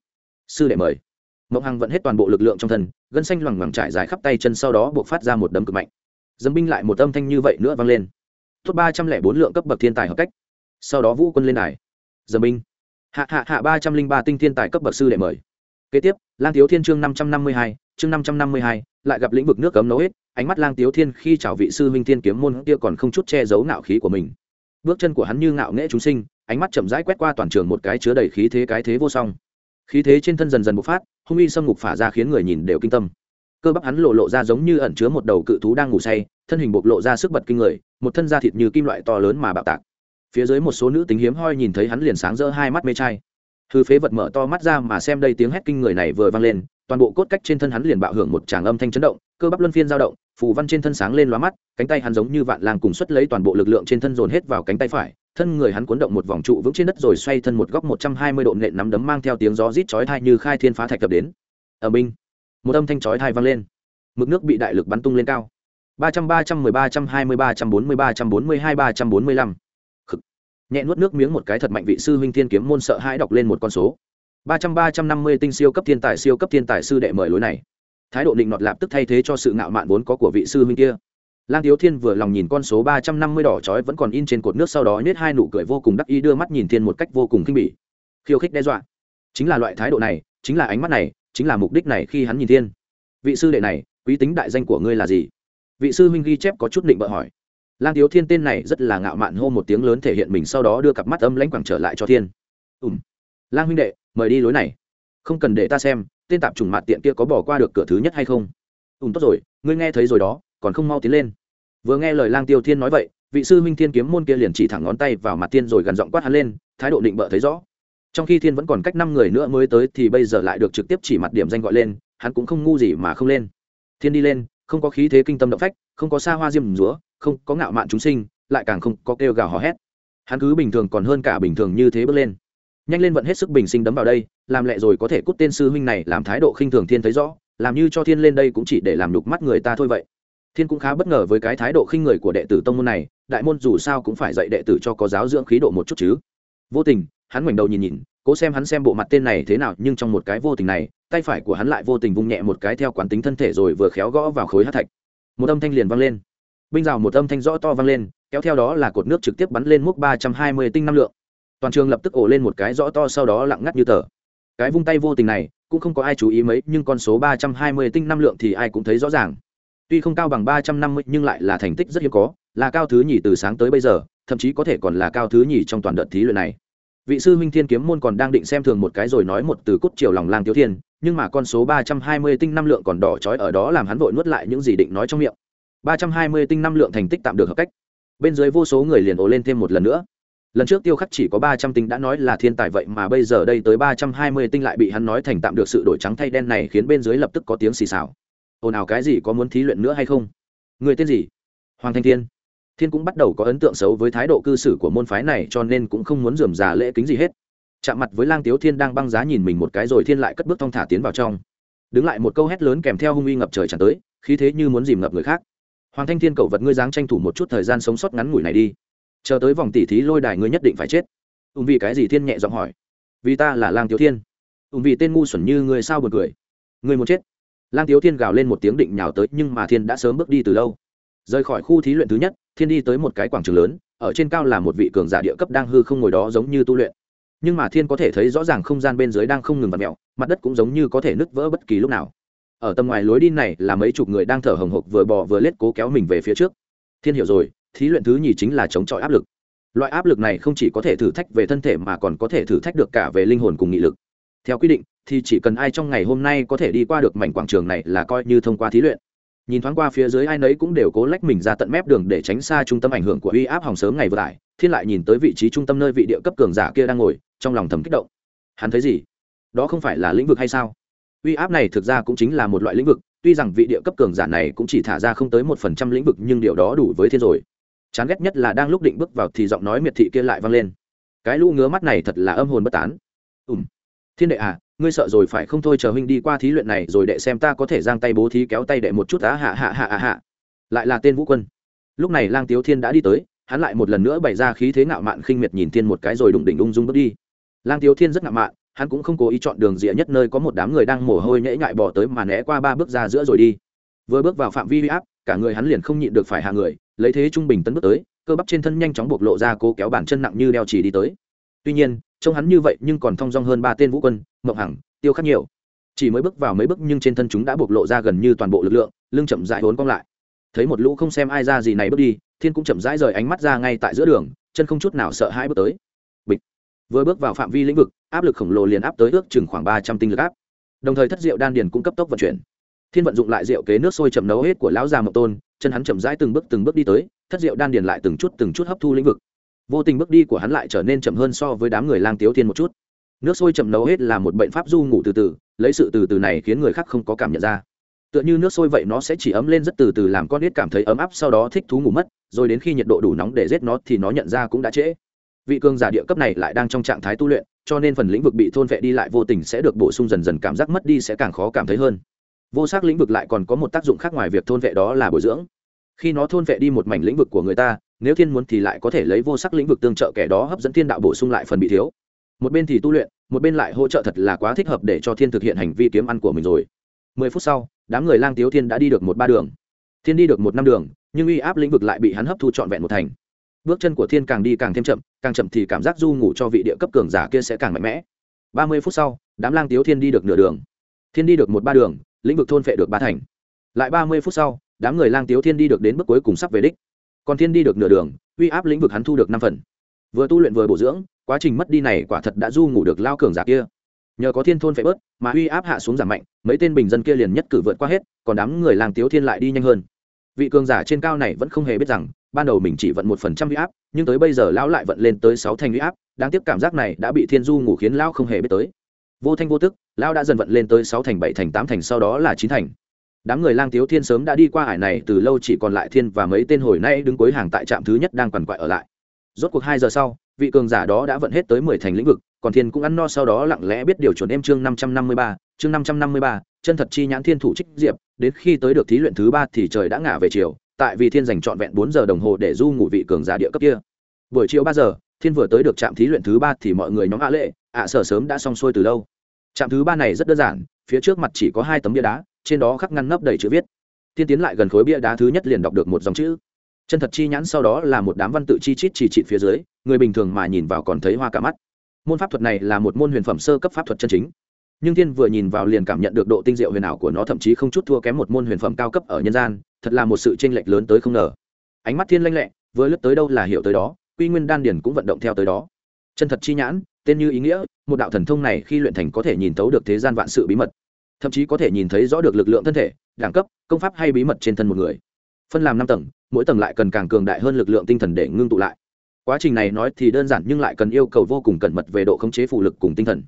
Sư đệ mời. Mộng hằng vẫn hết toàn bộ lực lượng trong thân, gân xanh loằng ngoằng trải dài khắp tay chân sau đó buộc phát ra một đấm cực mạnh dâm binh lại một âm thanh như vậy nữa vang lên. Tốt ba trăm lẻ bốn lượng cấp bậc thiên tài hợp cách. Sau đó vũ quân lên đài. Dâm binh. Hạ hạ hạ ba trăm linh ba tinh thiên tài cấp bậc sư đệ mời. Kế tiếp, lang thiếu thiên chương năm trăm năm mươi hai, chương năm trăm năm mươi hai, lại gặp lĩnh vực nước cấm nấu hết, ánh mắt lang tiếu thiên khi chào vị sư huynh thiên kiếm môn kia còn không chút che giấu ngạo khí của mình. Bước chân của hắn như ngạo nghễ chúng sinh, ánh mắt chậm rãi quét qua toàn trường một cái chứa đầy khí thế cái thế vô song. Khí thế trên thân dần dần bộc phát, hung uy xâm ngục phả ra khiến người nhìn đều kinh tâm cơ bắp hắn lộ lộ ra giống như ẩn chứa một đầu cự thú đang ngủ say, thân hình bộc lộ ra sức bật kinh người, một thân da thịt như kim loại to lớn mà bạo tạc. Phía dưới một số nữ tính hiếm hoi nhìn thấy hắn liền sáng rỡ hai mắt mê trai. Hư phế vật mở to mắt ra mà xem đây tiếng hét kinh người này vừa vang lên, toàn bộ cốt cách trên thân hắn liền bạo hưởng một tràng âm thanh chấn động, cơ bắp luân phiên dao động, phù văn trên thân sáng lên lóa mắt, cánh tay hắn giống như vạn làng cùng xuất lấy toàn bộ lực lượng trên thân dồn hết vào cánh tay phải, thân người hắn cuốn động một vòng trụ vững trên đất rồi xoay thân một góc một trăm hai mươi độ nện nắm đấm mang theo tiếng gió rít chói thai như khai thiên phá thạch tập đến. Ở binh một âm thanh chói thai vang lên. Mực nước bị đại lực bắn tung lên cao. Ba trăm ba trăm mười ba trăm hai mươi ba trăm bốn mươi ba trăm bốn mươi hai ba trăm bốn mươi lăm. Nhẹ nuốt nước miếng một cái thật mạnh vị sư huynh thiên kiếm môn sợ hãi đọc lên một con số. Ba trăm ba trăm năm mươi tinh siêu cấp thiên tài siêu cấp thiên tài sư đệ mời lối này. Thái độ định nọt lạp tức thay thế cho sự ngạo mạn vốn có của vị sư huynh kia. Lang tiếu thiên vừa lòng nhìn con số ba trăm năm mươi đỏ chói vẫn còn in trên cột nước sau đó nhét hai nụ cười vô cùng đắc ý đưa mắt nhìn thiên một cách vô cùng khinh bỉ. Khiêu khích đe dọa. Chính là loại thái độ này, chính là ánh mắt này chính là mục đích này khi hắn nhìn thiên. Vị sư đệ này, quý tính đại danh của ngươi là gì? Vị sư huynh ghi chép có chút định bợ hỏi. Lang thiếu thiên tên này rất là ngạo mạn hô một tiếng lớn thể hiện mình sau đó đưa cặp mắt âm lãnh quẳng trở lại cho thiên. Ùm lang huynh đệ, mời đi lối này. Không cần để ta xem, tên tạp trùng mạt tiện kia có bỏ qua được cửa thứ nhất hay không? Ùm tốt rồi, ngươi nghe thấy rồi đó, còn không mau tiến lên. Vừa nghe lời lang tiêu thiên nói vậy, vị sư huynh thiên kiếm môn kia liền chỉ thẳng ngón tay vào mặt thiên rồi gần giọng quát hắn lên, thái độ định bợ thấy rõ trong khi thiên vẫn còn cách năm người nữa mới tới thì bây giờ lại được trực tiếp chỉ mặt điểm danh gọi lên, hắn cũng không ngu gì mà không lên. Thiên đi lên, không có khí thế kinh tâm động phách, không có xa hoa diêm rúa không có ngạo mạn chúng sinh, lại càng không có kêu gào hò hét. Hắn cứ bình thường còn hơn cả bình thường như thế bước lên. Nhanh lên vận hết sức bình sinh đấm vào đây, làm lẹ rồi có thể cút tên sư huynh này, làm thái độ khinh thường thiên thấy rõ, làm như cho thiên lên đây cũng chỉ để làm nhục mắt người ta thôi vậy. Thiên cũng khá bất ngờ với cái thái độ khinh người của đệ tử tông môn này, đại môn dù sao cũng phải dạy đệ tử cho có giáo dưỡng khí độ một chút chứ. Vô tình hắn ngoảnh đầu nhìn nhìn, cố xem hắn xem bộ mặt tên này thế nào, nhưng trong một cái vô tình này, tay phải của hắn lại vô tình vung nhẹ một cái theo quán tính thân thể rồi vừa khéo gõ vào khối hát thạch. Một âm thanh liền vang lên. Binh rào một âm thanh rõ to vang lên, kéo theo đó là cột nước trực tiếp bắn lên múc ba trăm hai mươi tinh năng lượng. Toàn trường lập tức ổ lên một cái rõ to sau đó lặng ngắt như tờ. Cái vung tay vô tình này, cũng không có ai chú ý mấy, nhưng con số ba trăm hai mươi tinh năng lượng thì ai cũng thấy rõ ràng. Tuy không cao bằng ba trăm năm mươi, nhưng lại là thành tích rất hiếm có, là cao thứ nhì từ sáng tới bây giờ, thậm chí có thể còn là cao thứ nhì trong toàn đợt thí luyện này vị sư huynh thiên kiếm môn còn đang định xem thường một cái rồi nói một từ cút chiều lòng lang tiếu thiên, nhưng mà con số ba trăm hai mươi tinh năm lượng còn đỏ trói ở đó làm hắn vội nuốt lại những gì định nói trong miệng. ba trăm hai mươi tinh năm lượng thành tích tạm được hợp cách. Bên dưới vô số người liền ồ lên thêm một lần nữa. Lần trước tiêu khắc chỉ có ba trăm tinh đã nói là thiên tài vậy mà bây giờ đây tới ba trăm hai mươi tinh lại bị hắn nói thành tạm được sự đổi trắng thay đen này khiến bên dưới lập tức có tiếng xì xào. Ồn ào cái gì có muốn thí luyện nữa hay không? Người tên gì? Hoàng thanh thiên thiên cũng bắt đầu có ấn tượng xấu với thái độ cư xử của môn phái này, cho nên cũng không muốn dườm già lễ kính gì hết. Chạm mặt với lang tiếu thiên đang băng giá nhìn mình một cái rồi thiên lại cất bước thong thả tiến vào trong. Đứng lại một câu hét lớn kèm theo hung uy ngập trời tràn tới, khí thế như muốn dìm ngập người khác. Hoàng thanh thiên cầu vật ngươi dáng tranh thủ một chút thời gian sống sót ngắn ngủi này đi. Chờ tới vòng tỉ thí lôi đài ngươi nhất định phải chết. Ùm vì cái gì thiên nhẹ giọng hỏi. Vì ta là lang tiếu thiên. Ùm vì tên ngu xuẩn như ngươi sao buồn cười. Ngươi muốn chết. Lang tiếu thiên gào lên một tiếng định nhào tới, nhưng mà thiên đã sớm bước đi từ lâu. Rời khỏi khu thí luyện thứ nhất thiên đi tới một cái quảng trường lớn, ở trên cao là một vị cường giả địa cấp đang hư không ngồi đó giống như tu luyện. Nhưng mà thiên có thể thấy rõ ràng không gian bên dưới đang không ngừng vặt mẹo mặt đất cũng giống như có thể nứt vỡ bất kỳ lúc nào. Ở tầm ngoài lối đi này là mấy chục người đang thở hồng hộc vừa bò vừa lết cố kéo mình về phía trước. Thiên hiểu rồi, thí luyện thứ nhì chính là chống chọi áp lực. Loại áp lực này không chỉ có thể thử thách về thân thể mà còn có thể thử thách được cả về linh hồn cùng nghị lực. Theo quy định, thì chỉ cần ai trong ngày hôm nay có thể đi qua được mảnh quảng trường này là coi như thông qua thí luyện nhìn thoáng qua phía dưới ai nấy cũng đều cố lách mình ra tận mép đường để tránh xa trung tâm ảnh hưởng của uy áp hỏng sớm ngày vừa lại, thiên lại nhìn tới vị trí trung tâm nơi vị địa cấp cường giả kia đang ngồi, trong lòng thầm kích động. Hắn thấy gì? Đó không phải là lĩnh vực hay sao? Uy áp này thực ra cũng chính là một loại lĩnh vực, tuy rằng vị địa cấp cường giả này cũng chỉ thả ra không tới một phần trăm lĩnh vực nhưng điều đó đủ với thiên rồi. Chán ghét nhất là đang lúc định bước vào thì giọng nói miệt thị kia lại vang lên. Cái lũ ngứa mắt này thật là âm hồn bất tán. Ùm thiên đệ à ngươi sợ rồi phải không thôi, chờ huynh đi qua thí luyện này rồi đệ xem ta có thể giang tay bố thí kéo tay đệ một chút, á, hạ hạ hạ hạ hạ. Lại là tên vũ quân. Lúc này lang tiếu thiên đã đi tới, hắn lại một lần nữa bày ra khí thế ngạo mạn khinh miệt nhìn thiên một cái rồi đụng đỉnh ung dung bước đi. Lang tiếu thiên rất ngạo mạn, hắn cũng không cố ý chọn đường rìa nhất nơi có một đám người đang mồ hôi nhễ nhại bỏ tới mà né qua ba bước ra giữa rồi đi. Vừa bước vào phạm vi huy áp, cả người hắn liền không nhịn được phải hạ người, lấy thế trung bình tấn bước tới, cơ bắp trên thân nhanh chóng bộc lộ ra cố kéo bản chân nặng như đeo chỉ đi tới. Tuy nhiên trông hắn như vậy nhưng còn thong dong hơn ba tên vũ quân, mộng hằng, tiêu khắc nhiều. Chỉ mới bước vào mấy bước nhưng trên thân chúng đã bộc lộ ra gần như toàn bộ lực lượng, lưng chậm dại hốn cong lại. Thấy một lũ không xem ai ra gì này bước đi, thiên cũng chậm rãi rời ánh mắt ra ngay tại giữa đường, chân không chút nào sợ hãi bước tới. Bịch. Vừa bước vào phạm vi lĩnh vực, áp lực khổng lồ liền áp tới ước chừng khoảng ba trăm tinh lực áp. Đồng thời thất rượu đan điền cũng cấp tốc vận chuyển. Thiên vận dụng lại rượu kế nước sôi chậm nấu hết của lão già mộc tôn, chân hắn chậm rãi từng bước từng bước đi tới, thất rượu đan điền lại từng chút từng chút hấp thu lĩnh vực vô tình bước đi của hắn lại trở nên chậm hơn so với đám người lang tiếu thiên một chút. Nước sôi chậm nấu hết là một bệnh pháp du ngủ từ từ, lấy sự từ từ này khiến người khác không có cảm nhận ra. Tựa như nước sôi vậy nó sẽ chỉ ấm lên rất từ từ làm con nít cảm thấy ấm áp sau đó thích thú ngủ mất, rồi đến khi nhiệt độ đủ nóng để giết nó thì nó nhận ra cũng đã trễ. Vị cường giả địa cấp này lại đang trong trạng thái tu luyện, cho nên phần lĩnh vực bị thôn vệ đi lại vô tình sẽ được bổ sung dần dần cảm giác mất đi sẽ càng khó cảm thấy hơn. Vô sắc lĩnh vực lại còn có một tác dụng khác ngoài việc thôn vệ đó là bồi dưỡng. Khi nó thôn vệ đi một mảnh lĩnh vực của người ta nếu thiên muốn thì lại có thể lấy vô sắc lĩnh vực tương trợ kẻ đó hấp dẫn thiên đạo bổ sung lại phần bị thiếu. Một bên thì tu luyện, một bên lại hỗ trợ thật là quá thích hợp để cho thiên thực hiện hành vi kiếm ăn của mình rồi. Mười phút sau, đám người lang tiếu thiên đã đi được một ba đường. Thiên đi được một năm đường, nhưng uy áp lĩnh vực lại bị hắn hấp thu trọn vẹn một thành. Bước chân của thiên càng đi càng thêm chậm, càng chậm thì cảm giác du ngủ cho vị địa cấp cường giả kia sẽ càng mạnh mẽ. Ba mươi phút sau, đám lang tiếu thiên đi được nửa đường. Thiên đi được một ba đường, lĩnh vực thôn phệ được ba thành. Lại ba mươi phút sau, đám người lang tiếu thiên đi được đến bước cuối cùng sắp về đích còn thiên đi được nửa đường, uy áp lĩnh vực hắn thu được năm phần. Vừa tu luyện vừa bổ dưỡng, quá trình mất đi này quả thật đã du ngủ được lao cường giả kia. Nhờ có thiên thôn phải bớt, mà uy áp hạ xuống giảm mạnh, mấy tên bình dân kia liền nhất cử vượt qua hết, còn đám người làng tiếu thiên lại đi nhanh hơn. Vị cường giả trên cao này vẫn không hề biết rằng, ban đầu mình chỉ vận một phần trăm huy áp, nhưng tới bây giờ lão lại vận lên tới sáu thành huy áp, đáng tiếc cảm giác này đã bị thiên du ngủ khiến lão không hề biết tới. Vô thanh vô tức, lão đã dần vận lên tới sáu thành, bảy thành, tám thành, sau đó là chín thành đám người lang tiếu thiên sớm đã đi qua hải này, từ lâu chỉ còn lại thiên và mấy tên hồi nay đứng cuối hàng tại trạm thứ nhất đang quằn quại ở lại. Rốt cuộc hai giờ sau, vị cường giả đó đã vận hết tới mười thành lĩnh vực, còn thiên cũng ăn no sau đó lặng lẽ biết điều chuẩn em chương năm trăm năm mươi ba, chương năm trăm năm mươi ba, chân thật chi nhãn thiên thủ trích diệp, đến khi tới được thí luyện thứ ba thì trời đã ngả về chiều, tại vì thiên dành trọn vẹn bốn giờ đồng hồ để du ngủ vị cường giả địa cấp kia. Buổi chiều ba giờ, thiên vừa tới được trạm thí luyện thứ ba thì mọi người nhóm a lệ ạ sở sớm đã xong xuôi từ lâu trạm thứ ba này rất đơn giản, phía trước mặt chỉ có hai tấm bia đá, trên đó khắc ngăn nắp đầy chữ viết. Thiên tiến lại gần khối bia đá thứ nhất liền đọc được một dòng chữ. Chân thật chi nhãn sau đó là một đám văn tự chi chít chỉ trị phía dưới, người bình thường mà nhìn vào còn thấy hoa cả mắt. Môn pháp thuật này là một môn huyền phẩm sơ cấp pháp thuật chân chính. Nhưng thiên vừa nhìn vào liền cảm nhận được độ tinh diệu huyền ảo của nó, thậm chí không chút thua kém một môn huyền phẩm cao cấp ở nhân gian, thật là một sự chênh lệch lớn tới không ngờ. Ánh mắt thiên lanh lẹ, vừa lướt tới đâu là hiểu tới đó, quy nguyên đan điển cũng vận động theo tới đó. Chân thật chi nhãn tên như ý nghĩa, một đạo thần thông này khi luyện thành có thể nhìn thấu được thế gian vạn sự bí mật. Thậm chí có thể nhìn thấy rõ được lực lượng thân thể, đẳng cấp, công pháp hay bí mật trên thân một người. Phân làm năm tầng, mỗi tầng lại cần càng cường đại hơn lực lượng tinh thần để ngưng tụ lại. Quá trình này nói thì đơn giản nhưng lại cần yêu cầu vô cùng cẩn mật về độ khống chế phụ lực cùng tinh thần.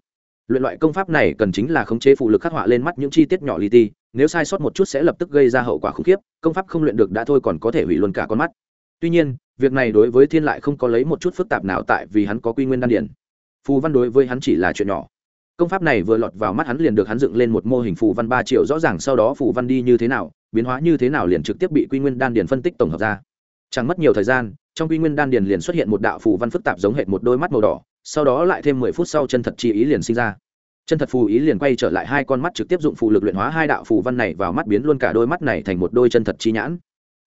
Luyện loại công pháp này cần chính là khống chế phụ lực khắc họa lên mắt những chi tiết nhỏ li ti, nếu sai sót một chút sẽ lập tức gây ra hậu quả khủng khiếp, công pháp không luyện được đã thôi còn có thể hủy luôn cả con mắt. Tuy nhiên, việc này đối với thiên lại không có lấy một chút phức tạp nào tại vì hắn có quy nguyên đan điển phù văn đối với hắn chỉ là chuyện nhỏ. Công pháp này vừa lọt vào mắt hắn liền được hắn dựng lên một mô hình phù văn ba triệu rõ ràng, sau đó phù văn đi như thế nào, biến hóa như thế nào liền trực tiếp bị quy nguyên đan điền phân tích tổng hợp ra. Chẳng mất nhiều thời gian, trong quy nguyên đan điền liền xuất hiện một đạo phù văn phức tạp giống hệt một đôi mắt màu đỏ, sau đó lại thêm mười phút sau chân thật chi ý liền sinh ra. Chân thật phù ý liền quay trở lại hai con mắt trực tiếp dụng phù lực luyện hóa hai đạo phù văn này vào mắt biến luôn cả đôi mắt này thành một đôi chân thật chi nhãn.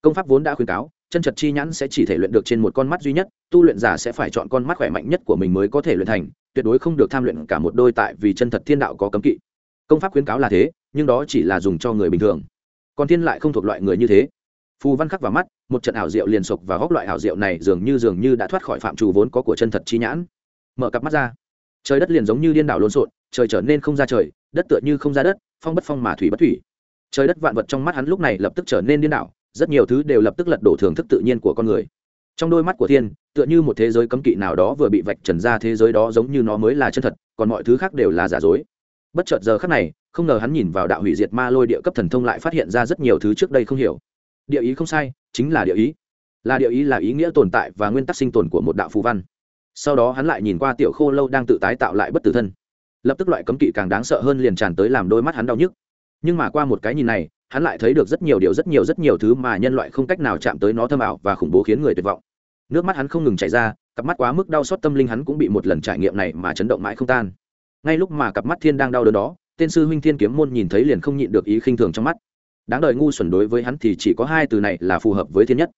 Công pháp vốn đã khuyên cáo chân thật chi nhãn sẽ chỉ thể luyện được trên một con mắt duy nhất, tu luyện giả sẽ phải chọn con mắt khỏe mạnh nhất của mình mới có thể luyện thành, tuyệt đối không được tham luyện cả một đôi tại vì chân thật thiên đạo có cấm kỵ. Công pháp khuyến cáo là thế, nhưng đó chỉ là dùng cho người bình thường. Còn thiên lại không thuộc loại người như thế. Phù văn khắc vào mắt, một trận ảo diệu liền sục và góc loại ảo diệu này dường như dường như đã thoát khỏi phạm trù vốn có của chân thật chi nhãn. Mở cặp mắt ra. Trời đất liền giống như điên đảo lộn xộn, trời trở nên không ra trời, đất tựa như không ra đất, phong bất phong mà thủy bất thủy. Trời đất vạn vật trong mắt hắn lúc này lập tức trở nên điên đảo rất nhiều thứ đều lập tức lật đổ thưởng thức tự nhiên của con người. Trong đôi mắt của thiên, tựa như một thế giới cấm kỵ nào đó vừa bị vạch trần ra thế giới đó giống như nó mới là chân thật, còn mọi thứ khác đều là giả dối. Bất chợt giờ khắc này, không ngờ hắn nhìn vào đạo hủy diệt ma lôi địa cấp thần thông lại phát hiện ra rất nhiều thứ trước đây không hiểu. Địa ý không sai, chính là địa ý. Là địa ý là ý nghĩa tồn tại và nguyên tắc sinh tồn của một đạo phù văn. Sau đó hắn lại nhìn qua tiểu khô lâu đang tự tái tạo lại bất tử thân. Lập tức loại cấm kỵ càng đáng sợ hơn liền tràn tới làm đôi mắt hắn đau nhức. Nhưng mà qua một cái nhìn này hắn lại thấy được rất nhiều điều, rất nhiều rất nhiều thứ mà nhân loại không cách nào chạm tới nó thâm ảo và khủng bố khiến người tuyệt vọng. Nước mắt hắn không ngừng chảy ra, cặp mắt quá mức đau xót tâm linh hắn cũng bị một lần trải nghiệm này mà chấn động mãi không tan. Ngay lúc mà cặp mắt thiên đang đau đớn đó, tên sư huynh thiên kiếm môn nhìn thấy liền không nhịn được ý khinh thường trong mắt. Đáng đời ngu xuẩn đối với hắn thì chỉ có hai từ này là phù hợp với thiên nhất.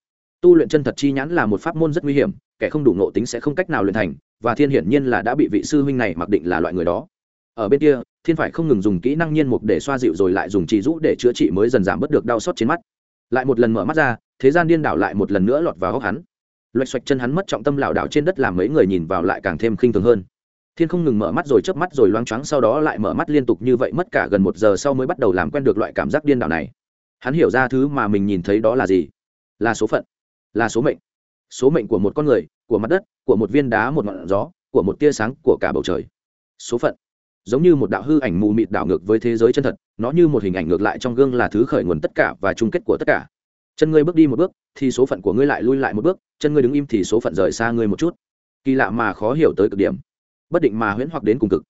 Tu luyện chân thật chi nhãn là một pháp môn rất nguy hiểm, kẻ không đủ nộ tính sẽ không cách nào luyện thành, và thiên hiển nhiên là đã bị vị sư huynh này mặc định là loại người đó. Ở bên kia thiên phải không ngừng dùng kỹ năng nhiên mục để xoa dịu rồi lại dùng trì rũ để chữa trị mới dần giảm bớt được đau xót trên mắt. Lại một lần mở mắt ra, thế gian điên đảo lại một lần nữa lọt vào góc hắn. Loạch xoạch chân hắn mất trọng tâm lảo đảo trên đất làm mấy người nhìn vào lại càng thêm khinh thường hơn. Thiên không ngừng mở mắt rồi chớp mắt rồi loang choáng, sau đó lại mở mắt liên tục như vậy mất cả gần một giờ sau mới bắt đầu làm quen được loại cảm giác điên đảo này. Hắn hiểu ra thứ mà mình nhìn thấy đó là gì? Là số phận, là số mệnh. Số mệnh của một con người, của mặt đất, của một viên đá, một ngọn gió, của một tia sáng, của cả bầu trời. Số phận giống như một đạo hư ảnh mù mịt đảo ngược với thế giới chân thật, nó như một hình ảnh ngược lại trong gương là thứ khởi nguồn tất cả và chung kết của tất cả. Chân ngươi bước đi một bước, thì số phận của ngươi lại lui lại một bước, chân ngươi đứng im thì số phận rời xa ngươi một chút. Kỳ lạ mà khó hiểu tới cực điểm. Bất định mà huyễn hoặc đến cùng cực.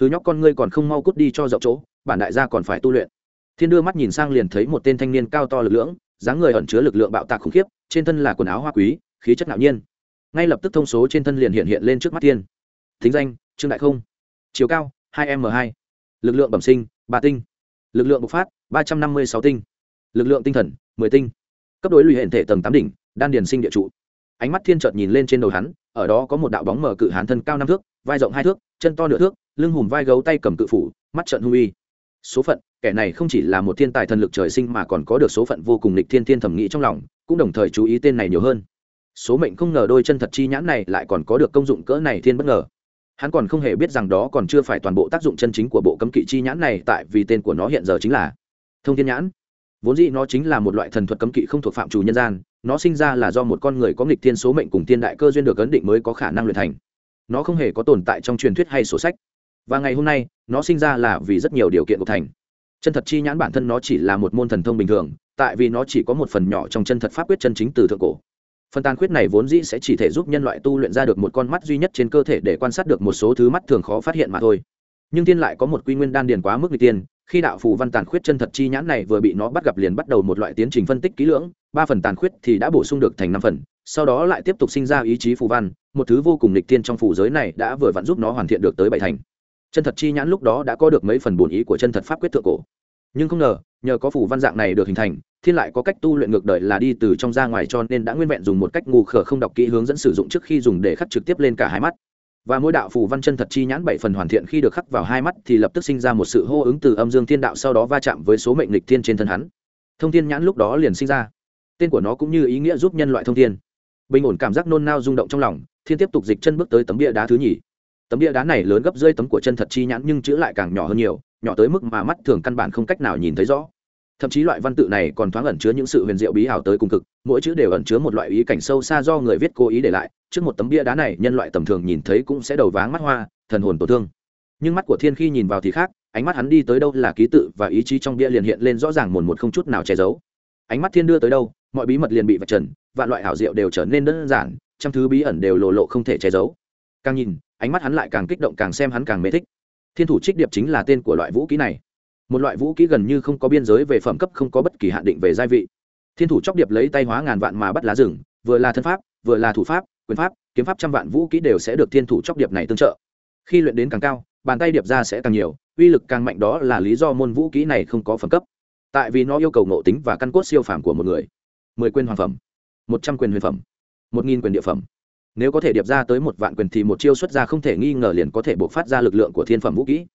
Thứ nhóc con ngươi còn không mau cút đi cho dậu chỗ, bản đại gia còn phải tu luyện. Thiên đưa mắt nhìn sang liền thấy một tên thanh niên cao to lực lưỡng, dáng người ẩn chứa lực lượng bạo tạc khủng khiếp, trên thân là quần áo hoa quý, khí chất ngạo nhiên. Ngay lập tức thông số trên thân liền hiện hiện lên trước mắt thiên thính danh, trương đại không. Chiều cao 2 m 2 lực lượng bẩm sinh, ba tinh. Lực lượng bộc phát, ba trăm năm mươi sáu tinh. Lực lượng tinh thần 10 tinh. Cấp đối lùi hệ thể tầng tám đỉnh, đan điền sinh địa trụ. Ánh mắt thiên chợt nhìn lên trên đầu hắn, ở đó có một đạo bóng mở cự hán thân cao năm thước, vai rộng hai thước, chân to nửa thước, lưng hùm vai gấu tay cầm cự phủ, mắt trận hung uy. Số phận, kẻ này không chỉ là một thiên tài thần lực trời sinh mà còn có được số phận vô cùng lịch thiên thiên thẩm nghĩ trong lòng, cũng đồng thời chú ý tên này nhiều hơn. Số mệnh không ngờ đôi chân thật chi nhãn này lại còn có được công dụng cỡ này thiên bất ngờ hắn còn không hề biết rằng đó còn chưa phải toàn bộ tác dụng chân chính của bộ cấm kỵ chi nhãn này tại vì tên của nó hiện giờ chính là thông thiên nhãn. Vốn dĩ nó chính là một loại thần thuật cấm kỵ không thuộc phạm chủ nhân gian, nó sinh ra là do một con người có nghịch thiên số mệnh cùng thiên đại cơ duyên được ấn định mới có khả năng luyện thành. Nó không hề có tồn tại trong truyền thuyết hay sổ sách. Và ngày hôm nay, nó sinh ra là vì rất nhiều điều kiện của thành. Chân thật chi nhãn bản thân nó chỉ là một môn thần thông bình thường, tại vì nó chỉ có một phần nhỏ trong chân thật pháp quyết chân chính từ thượng cổ phần tàn khuyết này vốn dĩ sẽ chỉ thể giúp nhân loại tu luyện ra được một con mắt duy nhất trên cơ thể để quan sát được một số thứ mắt thường khó phát hiện mà thôi. Nhưng tiên lại có một quy nguyên đan điền quá mức người tiên, khi đạo phù văn tàn khuyết chân thật chi nhãn này vừa bị nó bắt gặp liền bắt đầu một loại tiến trình phân tích kỹ lưỡng, ba phần tàn khuyết thì đã bổ sung được thành năm phần, sau đó lại tiếp tục sinh ra ý chí phù văn, một thứ vô cùng lịch tiên trong phù giới này đã vừa vặn giúp nó hoàn thiện được tới bảy thành. Chân thật chi nhãn lúc đó đã có được mấy phần bổn ý của chân thật pháp quyết thượng cổ. Nhưng không ngờ, nhờ có phù văn dạng này được hình thành thiên lại có cách tu luyện ngược đời là đi từ trong ra ngoài cho nên đã nguyên vẹn dùng một cách ngu khờ không đọc kỹ hướng dẫn sử dụng trước khi dùng để khắc trực tiếp lên cả hai mắt. Và mỗi đạo phù văn chân thật chi nhãn bảy phần hoàn thiện khi được khắc vào hai mắt thì lập tức sinh ra một sự hô ứng từ âm dương thiên đạo sau đó va chạm với số mệnh lịch thiên trên thân hắn. Thông thiên nhãn lúc đó liền sinh ra. Tên của nó cũng như ý nghĩa giúp nhân loại thông thiên. Bình ổn cảm giác nôn nao rung động trong lòng, thiên tiếp tục dịch chân bước tới tấm bia đá thứ nhì. Tấm bia đá này lớn gấp rơi tấm của chân thật chi nhãn nhưng chữ lại càng nhỏ hơn nhiều, nhỏ tới mức mà mắt thường căn bản không cách nào nhìn thấy rõ thậm chí loại văn tự này còn thoáng ẩn chứa những sự huyền diệu bí ảo tới cùng cực, mỗi chữ đều ẩn chứa một loại ý cảnh sâu xa do người viết cố ý để lại, trước một tấm bia đá này, nhân loại tầm thường nhìn thấy cũng sẽ đầu váng mắt hoa, thần hồn tổn thương. Nhưng mắt của thiên khi nhìn vào thì khác, ánh mắt hắn đi tới đâu là ký tự và ý chí trong bia liền hiện lên rõ ràng mồn một không chút nào che giấu. Ánh mắt thiên đưa tới đâu, mọi bí mật liền bị vạch trần, vạn loại hảo diệu đều trở nên đơn giản, trăm thứ bí ẩn đều lộ lộ không thể che giấu. Càng nhìn, ánh mắt hắn lại càng kích động càng xem hắn càng mê thích. Thiên thủ trích điệp chính là tên của loại vũ kỹ này một loại vũ kỹ gần như không có biên giới về phẩm cấp không có bất kỳ hạn định về gia vị. Thiên thủ chóc điệp lấy tay hóa ngàn vạn mà bắt lá rừng, vừa là thân pháp, vừa là thủ pháp, quyền pháp, kiếm pháp trăm vạn vũ kỹ đều sẽ được thiên thủ chóc điệp này tương trợ. Khi luyện đến càng cao, bàn tay điệp ra sẽ càng nhiều, uy lực càng mạnh đó là lý do môn vũ kỹ này không có phẩm cấp. Tại vì nó yêu cầu ngộ tính và căn cốt siêu phàm của một người. Mười quyền hoàng phẩm, một trăm quyền huyền phẩm, một nghìn quyền địa phẩm. Nếu có thể điệp ra tới một vạn quyền thì một chiêu xuất ra không thể nghi ngờ liền có thể buộc phát ra lực lượng của thiên phẩm vũ kỹ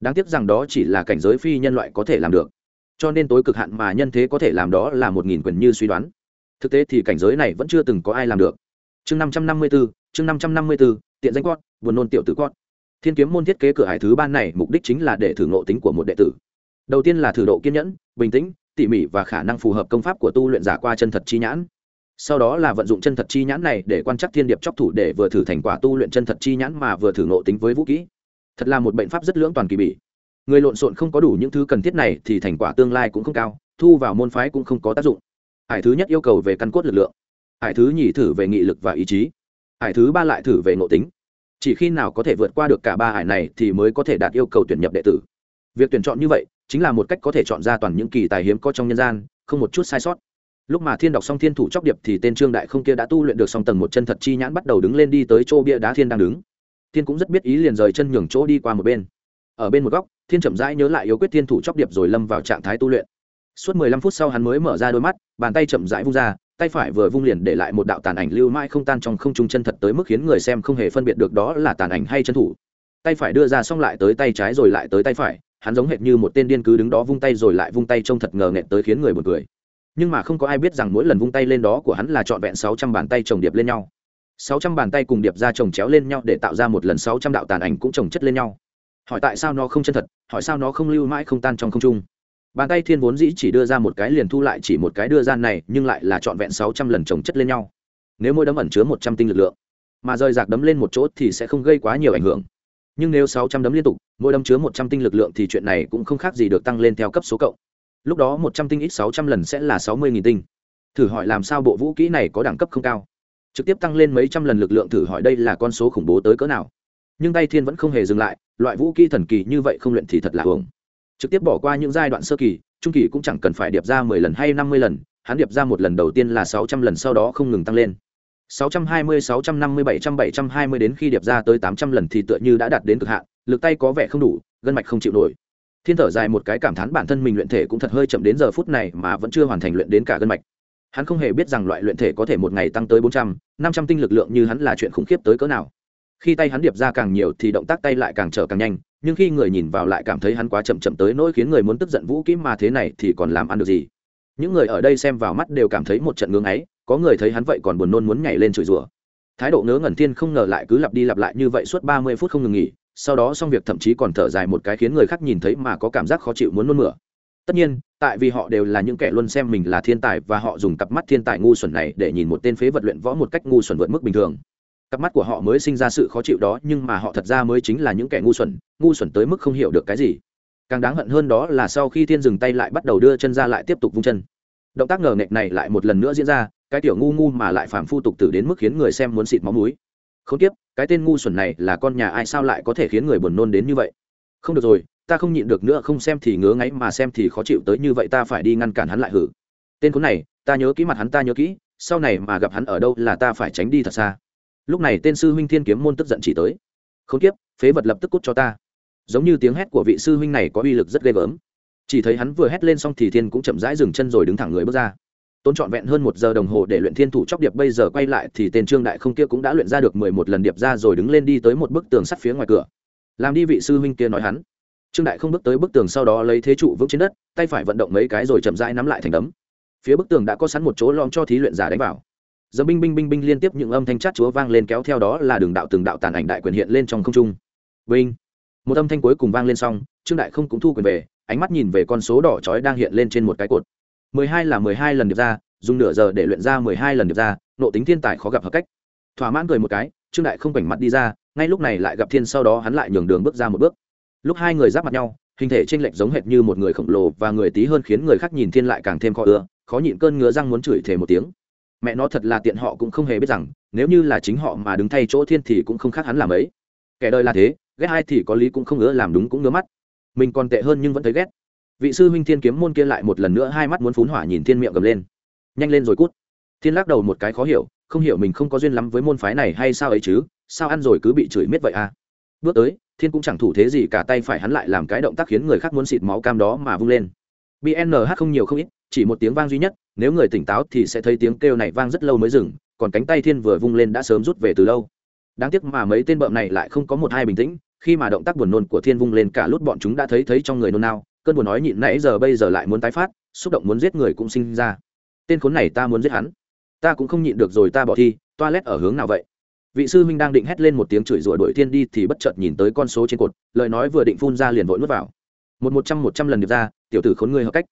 đáng tiếc rằng đó chỉ là cảnh giới phi nhân loại có thể làm được. Cho nên tối cực hạn mà nhân thế có thể làm đó là một nghìn quyền như suy đoán. Thực tế thì cảnh giới này vẫn chưa từng có ai làm được. Chương năm trăm năm mươi b ố chương năm trăm năm mươi b ố tiện danh con buồn nôn tiểu tử con thiên kiếm môn thiết kế cửa hải thứ ban này mục đích chính là để thử ngộ tính của một đệ tử. Đầu tiên là thử độ kiên nhẫn, bình tĩnh, tỉ mỉ và khả năng phù hợp công pháp của tu luyện giả qua chân thật chi nhãn. Sau đó là vận dụng chân thật chi nhãn này để quan trắc thiên điệp chóc thủ để vừa thử thành quả tu luyện chân thật chi nhãn mà vừa thử ngộ tính với vũ kỹ thật là một bệnh pháp rất lưỡng toàn kỳ bỉ. Người lộn xộn không có đủ những thứ cần thiết này thì thành quả tương lai cũng không cao, thu vào môn phái cũng không có tác dụng. Hải thứ nhất yêu cầu về căn cốt lực lượng, hải thứ nhì thử về nghị lực và ý chí, hải thứ ba lại thử về ngộ tính. Chỉ khi nào có thể vượt qua được cả ba hải này thì mới có thể đạt yêu cầu tuyển nhập đệ tử. Việc tuyển chọn như vậy chính là một cách có thể chọn ra toàn những kỳ tài hiếm có trong nhân gian, không một chút sai sót. Lúc mà thiên đọc xong thiên thủ chóc điệp thì tên trương đại không kia đã tu luyện được xong tầng một chân thật chi nhãn bắt đầu đứng lên đi tới chỗ bia đá thiên đang đứng thiên cũng rất biết ý liền rời chân nhường chỗ đi qua một bên. Ở bên một góc, thiên chậm rãi nhớ lại yếu quyết thiên thủ chóc điệp rồi lâm vào trạng thái tu luyện. Suốt mười lăm phút sau hắn mới mở ra đôi mắt, bàn tay chậm rãi vung ra, tay phải vừa vung liền để lại một đạo tàn ảnh lưu mãi không tan trong không trung chân thật tới mức khiến người xem không hề phân biệt được đó là tàn ảnh hay chân thủ. Tay phải đưa ra xong lại tới tay trái rồi lại tới tay phải, hắn giống hệt như một tên điên cứ đứng đó vung tay rồi lại vung tay trông thật ngờ nghẹt tới khiến người buồn cười. Nhưng mà không có ai biết rằng mỗi lần vung tay lên đó của hắn là trọn vẹn sáu trăm bàn tay chồng điệp lên nhau sáu trăm bàn tay cùng điệp ra chồng chéo lên nhau để tạo ra một lần sáu trăm đạo tàn ảnh cũng chồng chất lên nhau. Hỏi tại sao nó không chân thật, hỏi sao nó không lưu mãi không tan trong không trung. Bàn tay thiên vốn dĩ chỉ đưa ra một cái liền thu lại chỉ một cái đưa ra này, nhưng lại là trọn vẹn sáu trăm lần chồng chất lên nhau. Nếu mỗi đấm ẩn chứa một trăm tinh lực lượng, mà rời rạc đấm lên một chỗ thì sẽ không gây quá nhiều ảnh hưởng. Nhưng nếu sáu trăm đấm liên tục, mỗi đấm chứa một trăm tinh lực lượng thì chuyện này cũng không khác gì được tăng lên theo cấp số cộng. Lúc đó một trăm tinh ít sáu trăm lần sẽ là sáu mươi nghìn tinh. Thử hỏi làm sao bộ vũ kỹ này có đẳng cấp không cao? Trực tiếp tăng lên mấy trăm lần lực lượng thử hỏi đây là con số khủng bố tới cỡ nào. Nhưng tay thiên vẫn không hề dừng lại, loại vũ kỹ thần kỳ như vậy không luyện thì thật là hưởng trực tiếp bỏ qua những giai đoạn sơ kỳ, trung kỳ cũng chẳng cần phải điệp ra mười lần hay năm mươi lần, hắn điệp ra một lần đầu tiên là sáu trăm lần sau đó không ngừng tăng lên. Sáu trăm hai mươi, sáu trăm năm mươi, bảy trăm bảy trăm hai mươi đến khi điệp ra tới tám trăm lần thì tựa như đã đạt đến cực hạn, lực tay có vẻ không đủ, gân mạch không chịu nổi. Thiên thở dài một cái cảm thán bản thân mình luyện thể cũng thật hơi chậm đến giờ phút này mà vẫn chưa hoàn thành luyện đến cả gân mạch hắn không hề biết rằng loại luyện thể có thể một ngày tăng tới bốn trăm, năm trăm tinh lực lượng như hắn là chuyện khủng khiếp tới cỡ nào. Khi tay hắn điệp ra càng nhiều thì động tác tay lại càng trở càng nhanh, nhưng khi người nhìn vào lại cảm thấy hắn quá chậm chậm tới nỗi khiến người muốn tức giận vũ kỹ mà thế này thì còn làm ăn được gì? Những người ở đây xem vào mắt đều cảm thấy một trận ngưng ấy có người thấy hắn vậy còn buồn nôn muốn nhảy lên chửi rủa. Thái độ ngớ ngẩn thiên không ngờ lại cứ lặp đi lặp lại như vậy suốt ba mươi phút không ngừng nghỉ, sau đó xong việc thậm chí còn thở dài một cái khiến người khác nhìn thấy mà có cảm giác khó chịu muốn nôn mửa tất nhiên, tại vì họ đều là những kẻ luôn xem mình là thiên tài và họ dùng cặp mắt thiên tài ngu xuẩn này để nhìn một tên phế vật luyện võ một cách ngu xuẩn vượt mức bình thường. Cặp mắt của họ mới sinh ra sự khó chịu đó, nhưng mà họ thật ra mới chính là những kẻ ngu xuẩn ngu xuẩn tới mức không hiểu được cái gì. Càng đáng hận hơn đó là sau khi thiên dừng tay lại bắt đầu đưa chân ra lại tiếp tục vung chân. Động tác ngờ nghệch này lại một lần nữa diễn ra, cái tiểu ngu ngu mà lại phàm phu tục tử đến mức khiến người xem muốn xịt máu mũi. Không tiếp cái tên ngu xuẩn này là con nhà ai sao lại có thể khiến người buồn nôn đến như vậy? Không được rồi ta không nhịn được nữa không xem thì ngứa ngáy mà xem thì khó chịu tới như vậy ta phải đi ngăn cản hắn lại hử. Tên khốn này, ta nhớ kỹ mặt hắn ta nhớ kỹ, sau này mà gặp hắn ở đâu là ta phải tránh đi thật xa. Lúc này tên sư huynh thiên kiếm môn tức giận chỉ tới. Không tiếp phế vật lập tức cút cho ta. Giống như tiếng hét của vị sư huynh này có uy lực rất ghê gớm. Chỉ thấy hắn vừa hét lên xong thì thiên cũng chậm rãi dừng chân rồi đứng thẳng người bước ra. Tốn trọn vẹn hơn một giờ đồng hồ để luyện thiên thủ chóc điệp bây giờ quay lại thì tên trương đại không kia cũng đã luyện ra được mười một lần điệp ra rồi đứng lên đi tới một bức tường sắt phía ngoài cửa. Làm đi vị sư huynh kia nói hắn trương đại không bước tới bức tường sau đó lấy thế trụ vững trên đất, tay phải vận động mấy cái rồi chậm rãi nắm lại thành đấm. Phía bức tường đã có sẵn một chỗ lom cho thí luyện giả đánh vào. Giờ binh binh binh binh liên tiếp những âm thanh chát chúa vang lên kéo theo đó là đường đạo từng đạo tàn ảnh đại quyền hiện lên trong không trung. Vinh! Một âm thanh cuối cùng vang lên xong, trương đại không cũng thu quyền về, ánh mắt nhìn về con số đỏ chói đang hiện lên trên một cái cột. Mười hai là mười hai lần được ra, dùng nửa giờ để luyện ra mười hai lần được ra, nộ tính thiên tài khó gặp hợp cách. Thỏa mãn cười một cái, trương đại không cảnh mặt đi ra, ngay lúc này lại gặp thiên sau đó hắn lại nhường đường bước ra một bước lúc hai người giáp mặt nhau, hình thể chênh lệch giống hệt như một người khổng lồ và người tí hơn khiến người khác nhìn thiên lại càng thêm khó ưa, khó nhịn cơn ngứa răng muốn chửi thề một tiếng. Mẹ nó thật là tiện họ cũng không hề biết rằng, nếu như là chính họ mà đứng thay chỗ thiên thì cũng không khác hắn làm ấy. Kẻ đời là thế, ghét ai thì có lý cũng không ngứa làm đúng cũng ngứa mắt. Mình còn tệ hơn nhưng vẫn thấy ghét. Vị sư huynh thiên kiếm môn kia lại một lần nữa hai mắt muốn phún hỏa nhìn thiên miệng gầm lên. Nhanh lên rồi cút. Thiên lắc đầu một cái khó hiểu, không hiểu mình không có duyên lắm với môn phái này hay sao ấy chứ, sao ăn rồi cứ bị chửi miết vậy à? Bước tới thiên cũng chẳng thủ thế gì cả, tay phải hắn lại làm cái động tác khiến người khác muốn xịt máu cam đó mà vung lên. Bnh không nhiều không ít, chỉ một tiếng vang duy nhất, nếu người tỉnh táo thì sẽ thấy tiếng kêu này vang rất lâu mới dừng, còn cánh tay thiên vừa vung lên đã sớm rút về từ lâu. Đáng tiếc mà mấy tên bợm này lại không có một hai bình tĩnh, khi mà động tác buồn nôn của thiên vung lên cả lút bọn chúng đã thấy thấy trong người nôn nao, cơn buồn nói nhịn nãy giờ bây giờ lại muốn tái phát, xúc động muốn giết người cũng sinh ra. Tên khốn này ta muốn giết hắn. Ta cũng không nhịn được rồi, ta bỏ thi, toilet ở hướng nào vậy? Vị sư huynh đang định hét lên một tiếng chửi rủa đuổi thiên đi thì bất chợt nhìn tới con số trên cột, lời nói vừa định phun ra liền vội nuốt vào. Một một trăm một trăm lần điệp ra, tiểu tử khốn người hợp cách.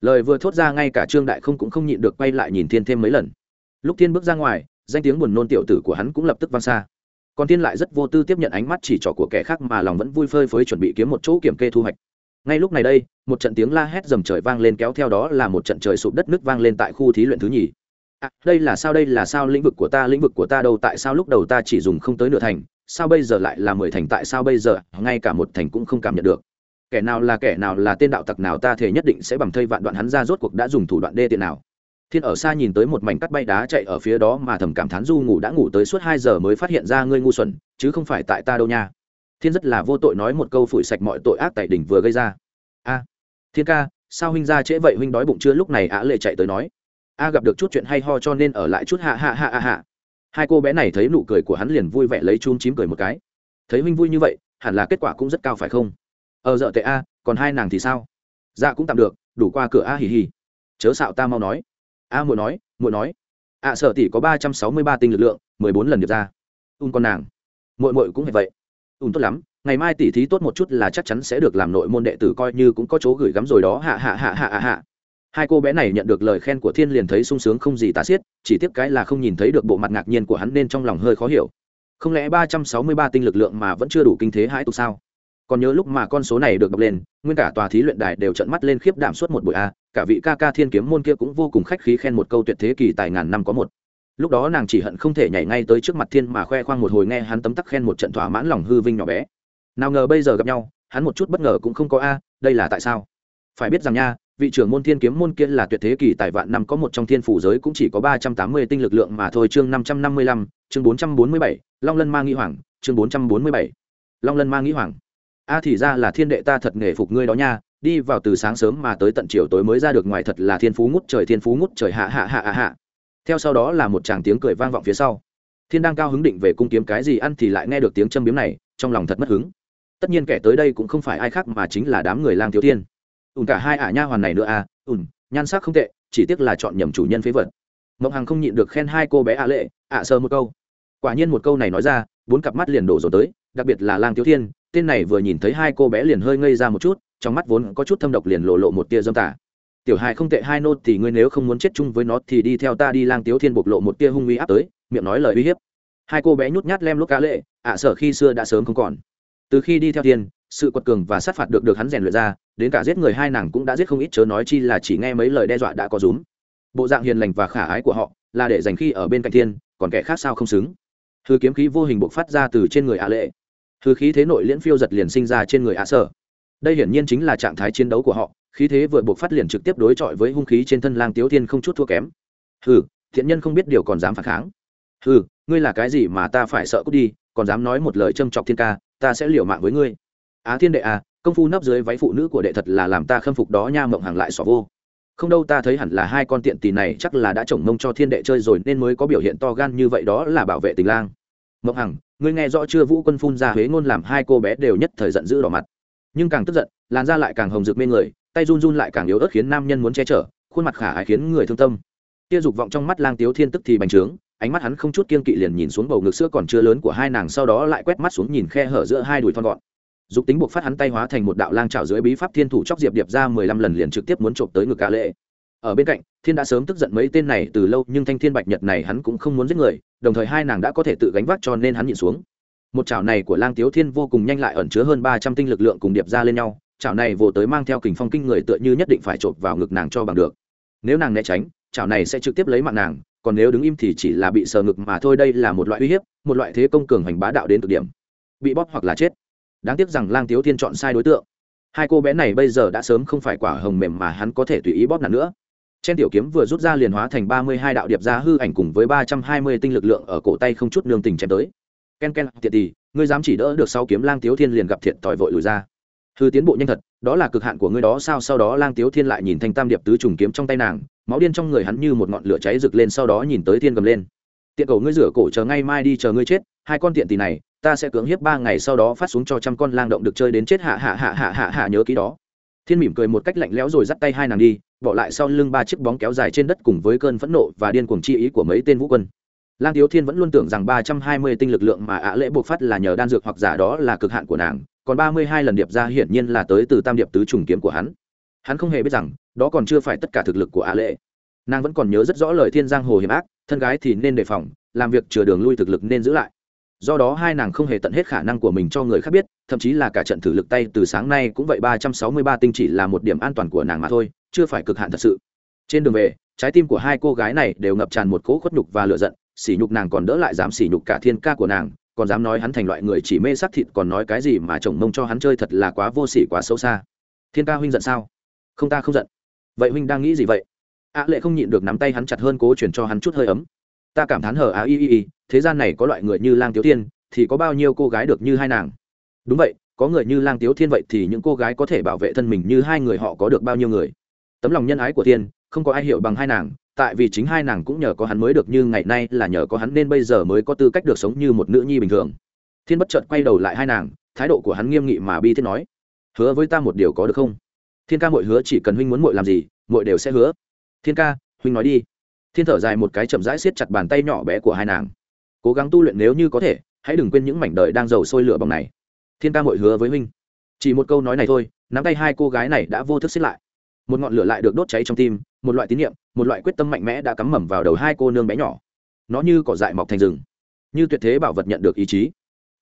Lời vừa thốt ra ngay cả trương đại không cũng không nhịn được quay lại nhìn thiên thêm mấy lần. Lúc thiên bước ra ngoài, danh tiếng buồn nôn tiểu tử của hắn cũng lập tức vang xa. Còn thiên lại rất vô tư tiếp nhận ánh mắt chỉ trỏ của kẻ khác mà lòng vẫn vui phơi phới chuẩn bị kiếm một chỗ kiểm kê thu hoạch. Ngay lúc này đây, một trận tiếng la hét dầm trời vang lên kéo theo đó là một trận trời sụp đất nước vang lên tại khu thí luyện thứ nhì à, đây là sao đây là sao lĩnh vực của ta lĩnh vực của ta đâu tại sao lúc đầu ta chỉ dùng không tới nửa thành sao bây giờ lại là mười thành tại sao bây giờ ngay cả một thành cũng không cảm nhận được. Kẻ nào là kẻ nào là tên đạo tặc nào ta thể nhất định sẽ bằng thây vạn đoạn hắn ra rốt cuộc đã dùng thủ đoạn đê tiện nào. Thiên ở xa nhìn tới một mảnh cắt bay đá chạy ở phía đó mà thầm cảm thán du ngủ đã ngủ tới suốt hai giờ mới phát hiện ra ngươi ngu xuẩn chứ không phải tại ta đâu nha. Thiên rất là vô tội nói một câu phủi sạch mọi tội ác tại đỉnh vừa gây ra. A thiên ca sao huynh ra trễ vậy? Huynh đói bụng chưa? Lúc này á lệ chạy tới nói a gặp được chút chuyện hay ho cho nên ở lại chút hạ hạ hạ hạ hạ hai cô bé này thấy nụ cười của hắn liền vui vẻ lấy chum chím cười một cái. Thấy huynh vui như vậy hẳn là kết quả cũng rất cao phải không? Ờ dợ tệ a còn hai nàng thì sao? Dạ cũng tạm được đủ qua cửa a hì hì. Chớ xạo ta mau nói. A muội nói muội nói. Ạ à, tỷ có ba trăm sáu mươi ba tinh lực lượng mười bốn lần được ra. Un con nàng. Muội muội cũng vậy. Un tốt lắm ngày mai tỷ thí tốt một chút là chắc chắn sẽ được làm nội môn đệ tử coi như cũng có chỗ gửi gắm rồi đó hạ hạ hạ hạ hạ hạ hai cô bé này nhận được lời khen của thiên liền thấy sung sướng không gì tả xiết, chỉ tiếc cái là không nhìn thấy được bộ mặt ngạc nhiên của hắn nên trong lòng hơi khó hiểu. Không lẽ ba trăm sáu mươi ba tinh lực lượng mà vẫn chưa đủ kinh thế hãi tục sao? Còn nhớ lúc mà con số này được đọc lên, nguyên cả tòa thí luyện đài đều trận mắt lên khiếp đảm suốt một buổi a, cả vị ca ca thiên kiếm môn kia cũng vô cùng khách khí khen một câu tuyệt thế kỳ tài ngàn năm có một. Lúc đó nàng chỉ hận không thể nhảy ngay tới trước mặt thiên mà khoe khoang một hồi nghe hắn tấm tắc khen một trận thỏa mãn lòng hư vinh nhỏ bé. Nào ngờ bây giờ gặp nhau, hắn một chút bất ngờ cũng không có a, đây là tại sao? Phải biết rằng nha vị trưởng môn thiên kiếm môn kia là tuyệt thế kỳ tài vạn năm, có một trong thiên phủ giới cũng chỉ có ba trăm tám mươi tinh lực lượng mà thôi. Chương năm trăm năm mươi lăm, chương bốn trăm bốn mươi bảy, long lân ma nghĩ hoàng, chương bốn trăm bốn mươi bảy, long lân ma nghĩ hoàng. A thì ra là thiên đệ ta thật nghề phục ngươi đó nha, đi vào từ sáng sớm mà tới tận chiều tối mới ra được ngoài thật là thiên phú ngút trời, thiên phú ngút trời, hạ hạ hạ hạ hạ. Theo sau đó là một chàng tiếng cười vang vọng phía sau. Thiên đang cao hứng định về cung kiếm cái gì ăn thì lại nghe được tiếng châm biếm này, trong lòng thật mất hứng. Tất nhiên kẻ tới đây cũng không phải ai khác mà chính là đám người lang thiếu thiên ùn cả hai ả nha hoàn này nữa à ùn nhan sắc không tệ, chỉ tiếc là chọn nhầm chủ nhân phế vật. Mộng hằng không nhịn được khen hai cô bé ạ lệ, ạ sơ một câu. Quả nhiên một câu này nói ra, bốn cặp mắt liền đổ dồn tới, đặc biệt là lang tiêu thiên, tên này vừa nhìn thấy hai cô bé liền hơi ngây ra một chút, trong mắt vốn có chút thâm độc liền lộ lộ một tia dâm tả tiểu hài không tệ, hai nô thì ngươi nếu không muốn chết chung với nó thì đi theo ta đi. Lang tiếu thiên bộc lộ một tia hung uy áp tới, miệng nói lời uy hiếp. Hai cô bé nhút nhát lem lúc cá lệ, ạ sở khi xưa đã sớm không còn. Từ khi đi theo thiên, sự quật cường và sát phạt được được hắn rèn luyện ra đến cả giết người hai nàng cũng đã giết không ít, chớ nói chi là chỉ nghe mấy lời đe dọa đã có rúm. Bộ dạng hiền lành và khả ái của họ là để dành khi ở bên cạnh thiên, còn kẻ khác sao không xứng. Thư kiếm khí vô hình bộc phát ra từ trên người a lệ. Thư khí thế nội liễn phiêu giật liền sinh ra trên người a sở. Đây hiển nhiên chính là trạng thái chiến đấu của họ, khí thế vừa buộc phát liền trực tiếp đối chọi với hung khí trên thân lang tiếu thiên không chút thua kém. Hừ, thiện nhân không biết điều còn dám phản kháng. Hừ, ngươi là cái gì mà ta phải sợ cút đi, còn dám nói một lời châm chọc thiên ca, ta sẽ liều mạng với ngươi. Á thiên đệ à công phu nấp dưới váy phụ nữ của đệ thật là làm ta khâm phục đó nha, mộng hàng lại xỏ vô. Không đâu ta thấy hẳn là hai con tiện tì này chắc là đã trồng mông cho thiên đệ chơi rồi, nên mới có biểu hiện to gan như vậy đó là bảo vệ tình lang. Mộng hằng, ngươi nghe rõ chưa? Vũ quân phun ra huế ngôn làm hai cô bé đều nhất thời giận dữ đỏ mặt. Nhưng càng tức giận, làn da lại càng hồng rực mê người, tay run run lại càng yếu ớt khiến nam nhân muốn che chở, khuôn mặt khả ái khiến người thương tâm. Tia dục vọng trong mắt lang tiếu thiên tức thì bành trướng, ánh mắt hắn không chút kiên kỵ liền nhìn xuống bầu ngực sữa còn chưa lớn của hai nàng, sau đó lại quét mắt xuống nhìn khe hở giữa hai đùi thon gọn dục tính buộc phát hắn tay hóa thành một đạo lang trào dưới bí pháp thiên thủ chóc diệp điệp ra mười lăm lần liền trực tiếp muốn trộm tới ngực ca lệ. Ở bên cạnh, thiên đã sớm tức giận mấy tên này từ lâu, nhưng thanh thiên bạch nhật này hắn cũng không muốn giết người, đồng thời hai nàng đã có thể tự gánh vác cho nên hắn nhịn xuống. Một chảo này của lang tiếu thiên vô cùng nhanh lại ẩn chứa hơn ba trăm tinh lực lượng cùng điệp ra lên nhau, chảo này vồ tới mang theo kình phong kinh người tựa như nhất định phải chộp vào ngực nàng cho bằng được. Nếu nàng né tránh, chảo này sẽ trực tiếp lấy mạng nàng, còn nếu đứng im thì chỉ là bị sờ ngực mà thôi, đây là một loại uy hiếp, một loại thế công cường hành bá đạo đến cực điểm. Bị bóp hoặc là chết đáng tiếc rằng lang tiếu thiên chọn sai đối tượng. Hai cô bé này bây giờ đã sớm không phải quả hồng mềm mà hắn có thể tùy ý bóp nạt nữa. Trên tiểu kiếm vừa rút ra liền hóa thành ba mươi hai đạo điệp ra hư ảnh cùng với ba trăm hai mươi tinh lực lượng ở cổ tay không chút nương tình chém tới. Ken ken, tiệt tì ngươi dám chỉ đỡ được sau kiếm lang tiếu thiên liền gặp thiệt tỏi vội lùi ra. Hư tiến bộ nhanh thật, đó là cực hạn của ngươi đó, sao sau đó lang tiếu thiên lại nhìn thanh tam điệp tứ trùng kiếm trong tay nàng, máu điên trong người hắn như một ngọn lửa cháy rực lên sau đó nhìn tới thiên cầm lên. Tiện cầu ngươi rửa cổ chờ ngay mai đi chờ ngươi chết, hai con tiện tì này ta sẽ cưỡng hiếp ba ngày sau đó phát xuống cho trăm con lang động được chơi đến chết hạ hạ hạ hạ hạ hạ nhớ ký đó. Thiên mỉm cười một cách lạnh lẽo rồi dắt tay hai nàng đi, bỏ lại sau lưng ba chiếc bóng kéo dài trên đất cùng với cơn phẫn nộ và điên cuồng chi ý của mấy tên vũ quân. Lang thiếu thiên vẫn luôn tưởng rằng ba trăm hai mươi tinh lực lượng mà ạ lễ buộc phát là nhờ đan dược hoặc giả đó là cực hạn của nàng, còn ba mươi hai lần điệp ra hiển nhiên là tới từ tam điệp tứ trùng kiếm của hắn. Hắn không hề biết rằng, đó còn chưa phải tất cả thực lực của ạ lễ. Nàng vẫn còn nhớ rất rõ lời thiên giang hồ hiểm ác, thân gái thì nên đề phòng, làm việc chừa đường lui thực lực nên giữ lại do đó hai nàng không hề tận hết khả năng của mình cho người khác biết, thậm chí là cả trận thử lực tay từ sáng nay cũng vậy, ba trăm sáu mươi ba tinh chỉ là một điểm an toàn của nàng mà thôi, chưa phải cực hạn thật sự. Trên đường về, trái tim của hai cô gái này đều ngập tràn một cỗ khuất nhục và lựa giận, sỉ nhục nàng còn đỡ lại dám sỉ nhục cả thiên ca của nàng, còn dám nói hắn thành loại người chỉ mê sắc thịt còn nói cái gì mà chồng mông cho hắn chơi thật là quá vô sỉ, quá xấu xa. Thiên ca huynh giận sao? Không ta không giận. Vậy huynh đang nghĩ gì vậy? Ạ lệ không nhịn được nắm tay hắn chặt hơn cố chuyển cho hắn chút hơi ấm ta cảm thán hở á y y y, thế gian này có loại người như lang tiếu thiên, thì có bao nhiêu cô gái được như hai nàng? Đúng vậy, có người như lang tiếu thiên vậy thì những cô gái có thể bảo vệ thân mình như hai người họ có được bao nhiêu người? Tấm lòng nhân ái của thiên, không có ai hiểu bằng hai nàng, tại vì chính hai nàng cũng nhờ có hắn mới được như ngày nay là nhờ có hắn nên bây giờ mới có tư cách được sống như một nữ nhi bình thường. Thiên bất chợt quay đầu lại hai nàng, thái độ của hắn nghiêm nghị mà bi thiết nói, hứa với ta một điều có được không? Thiên ca mội hứa chỉ cần huynh muốn mội làm gì mội đều sẽ hứa. Thiên ca, huynh nói đi thiên thở dài một cái chậm rãi siết chặt bàn tay nhỏ bé của hai nàng. Cố gắng tu luyện nếu như có thể, hãy đừng quên những mảnh đời đang giàu sôi lửa bỏng này. Thiên ca mội hứa với huynh. Chỉ một câu nói này thôi, nắm tay hai cô gái này đã vô thức xích lại. Một ngọn lửa lại được đốt cháy trong tim, một loại tín nhiệm một loại quyết tâm mạnh mẽ đã cắm mầm vào đầu hai cô nương bé nhỏ. Nó như cỏ dại mọc thành rừng. Như tuyệt thế bảo vật nhận được ý chí.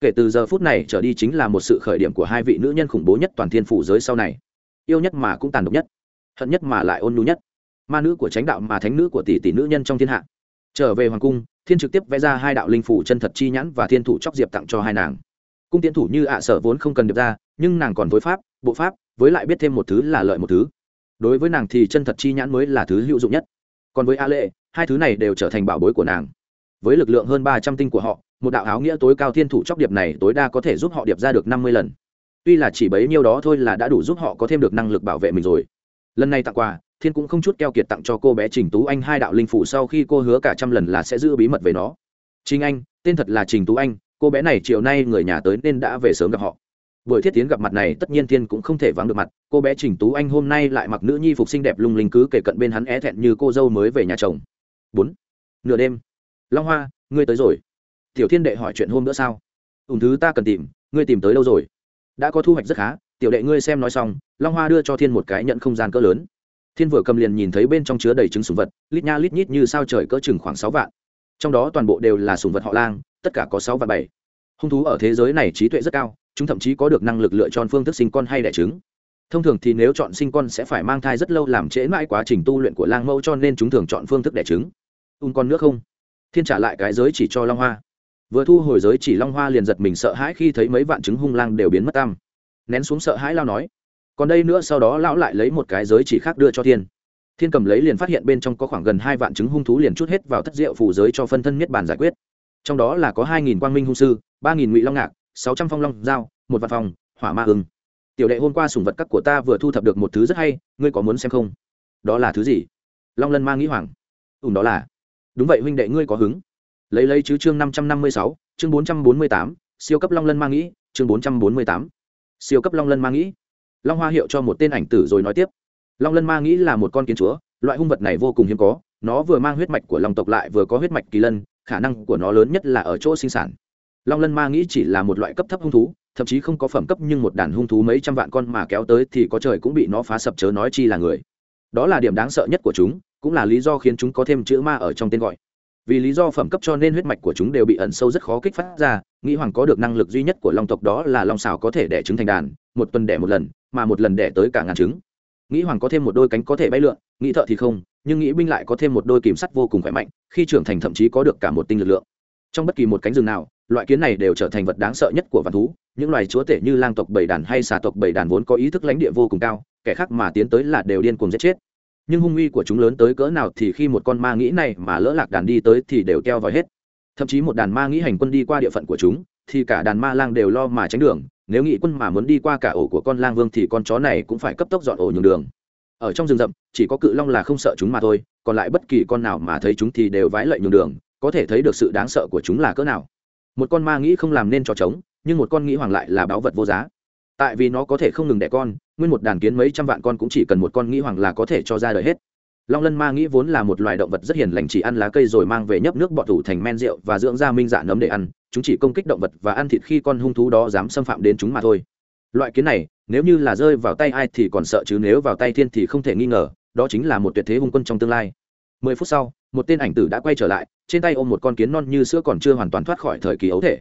Kể từ giờ phút này trở đi chính là một sự khởi điểm của hai vị nữ nhân khủng bố nhất toàn thiên phủ giới sau này. Yêu nhất mà cũng tàn độc nhất. Hận nhất mà lại ôn nhu nhất ma nữ của chánh đạo mà thánh nữ của tỷ tỷ nữ nhân trong thiên hạ. Trở về hoàng cung, thiên trực tiếp vẽ ra hai đạo linh phủ chân thật chi nhãn và thiên thủ chóc diệp tặng cho hai nàng. Cung tiến thủ như ạ sở vốn không cần được ra, nhưng nàng còn với pháp, bộ pháp, với lại biết thêm một thứ là lợi một thứ. Đối với nàng thì chân thật chi nhãn mới là thứ hữu dụng nhất. Còn với a lệ, hai thứ này đều trở thành bảo bối của nàng. Với lực lượng hơn ba trăm tinh của họ, một đạo áo nghĩa tối cao thiên thủ chóc điệp này tối đa có thể giúp họ điệp ra được năm mươi lần. Tuy là chỉ bấy nhiêu đó thôi là đã đủ giúp họ có thêm được năng lực bảo vệ mình rồi. Lần này tặng quà thiên cũng không chút keo kiệt tặng cho cô bé trình tú anh hai đạo linh phủ sau khi cô hứa cả trăm lần là sẽ giữ bí mật về nó. Trình anh, tên thật là trình tú anh, cô bé này chiều nay người nhà tới nên đã về sớm gặp họ. Buổi thiết tiến gặp mặt này, tất nhiên thiên cũng không thể vắng được mặt, cô bé trình tú anh hôm nay lại mặc nữ nhi phục xinh đẹp lung linh cứ kể cận bên hắn é thẹn như cô dâu mới về nhà chồng. Bốn, nửa đêm. Long hoa, ngươi tới rồi. Tiểu thiên đệ hỏi chuyện hôm nữa sao? Ùn thứ ta cần tìm, ngươi tìm tới đâu rồi? Đã có thu hoạch rất khá, tiểu đệ ngươi xem nói xong, long hoa đưa cho thiên một cái nhận không gian cỡ lớn thiên vừa cầm liền nhìn thấy bên trong chứa đầy trứng sùng vật, lít nha lít nhít như sao trời cỡ chừng khoảng sáu vạn. Trong đó toàn bộ đều là sùng vật họ lang, tất cả có sáu vạn bảy. Hung thú ở thế giới này trí tuệ rất cao, chúng thậm chí có được năng lực lựa chọn phương thức sinh con hay đẻ trứng. Thông thường thì nếu chọn sinh con sẽ phải mang thai rất lâu làm trễ mãi quá trình tu luyện của lang mẫu cho nên chúng thường chọn phương thức đẻ trứng. Un con nước không? Thiên trả lại cái giới chỉ cho long hoa. Vừa thu hồi giới chỉ, long hoa liền giật mình sợ hãi khi thấy mấy vạn trứng hung lang đều biến mất tăm. Nén xuống sợ hãi lao nói còn đây nữa sau đó lão lại lấy một cái giới chỉ khác đưa cho thiên. Thiên cầm lấy liền phát hiện bên trong có khoảng gần hai vạn trứng hung thú liền chút hết vào thất diệu phù giới cho phân thân nhất bản giải quyết. Trong đó là có hai nghìn quang minh hung sư, ba nghìn ngụy long ngạc, sáu trăm phong long dao, một vạn phòng hỏa ma ưng. Tiểu đệ hôm qua sùng vật các của ta vừa thu thập được một thứ rất hay, ngươi có muốn xem không? Đó là thứ gì? Long lân ma nghĩ hoàng ùm đó là. Đúng vậy huynh đệ ngươi có hứng. Lấy lấy chứ chương năm trăm năm mươi sáu, chương bốn trăm bốn mươi tám, siêu cấp long lân ma nghĩ, chương bốn trăm bốn mươi tám. Siêu cấp long lân ma nghĩ long hoa hiệu cho một tên ảnh tử rồi nói tiếp. Long lân ma nghĩ là một con kiến chúa, loại hung vật này vô cùng hiếm có, nó vừa mang huyết mạch của long tộc lại vừa có huyết mạch kỳ lân, khả năng của nó lớn nhất là ở chỗ sinh sản. Long lân ma nghĩ chỉ là một loại cấp thấp hung thú, thậm chí không có phẩm cấp nhưng một đàn hung thú mấy trăm vạn con mà kéo tới thì có trời cũng bị nó phá sập chớ nói chi là người. Đó là điểm đáng sợ nhất của chúng, cũng là lý do khiến chúng có thêm chữ ma ở trong tên gọi. Vì lý do phẩm cấp cho nên huyết mạch của chúng đều bị ẩn sâu rất khó kích phát ra, nghĩ hoàng có được năng lực duy nhất của long tộc đó là long xào có thể đẻ trứng thành đàn một tuần đẻ một lần, mà một lần đẻ tới cả ngàn trứng. Nghĩ hoàng có thêm một đôi cánh có thể bay lượn, nghĩ thợ thì không, nhưng nghĩ binh lại có thêm một đôi kìm sắt vô cùng khỏe mạnh, khi trưởng thành thậm chí có được cả một tinh lực lượng. Trong bất kỳ một cánh rừng nào, loại kiến này đều trở thành vật đáng sợ nhất của vạn thú, những loài chúa tể như lang tộc bảy đàn hay xà tộc bảy đàn vốn có ý thức lãnh địa vô cùng cao, kẻ khác mà tiến tới là đều điên cuồng giết chết. Nhưng hung uy của chúng lớn tới cỡ nào thì khi một con ma nghĩ này mà lỡ lạc đàn đi tới thì đều keo vòi hết. Thậm chí một đàn ma nghĩ hành quân đi qua địa phận của chúng thì cả đàn ma lang đều lo mà tránh đường, nếu nghị quân mà muốn đi qua cả ổ của con lang vương thì con chó này cũng phải cấp tốc dọn ổ nhường đường. Ở trong rừng rậm, chỉ có cự long là không sợ chúng mà thôi, còn lại bất kỳ con nào mà thấy chúng thì đều vái lợi nhường đường, có thể thấy được sự đáng sợ của chúng là cỡ nào. Một con ma nghĩ không làm nên trò trống, nhưng một con nghĩ hoàng lại là báu vật vô giá. Tại vì nó có thể không ngừng đẻ con, nguyên một đàn kiến mấy trăm vạn con cũng chỉ cần một con nghĩ hoàng là có thể cho ra đời hết long lân ma nghĩ vốn là một loài động vật rất hiền lành, chỉ ăn lá cây rồi mang về nhấp nước bọt thủ thành men rượu và dưỡng ra minh dạ nấm để ăn. Chúng chỉ công kích động vật và ăn thịt khi con hung thú đó dám xâm phạm đến chúng mà thôi. Loại kiến này, nếu như là rơi vào tay ai thì còn sợ chứ, nếu vào tay thiên thì không thể nghi ngờ, đó chính là một tuyệt thế hung quân trong tương lai. Mười phút sau, một tên ảnh tử đã quay trở lại, trên tay ôm một con kiến non như sữa còn chưa hoàn toàn thoát khỏi thời kỳ ấu thể.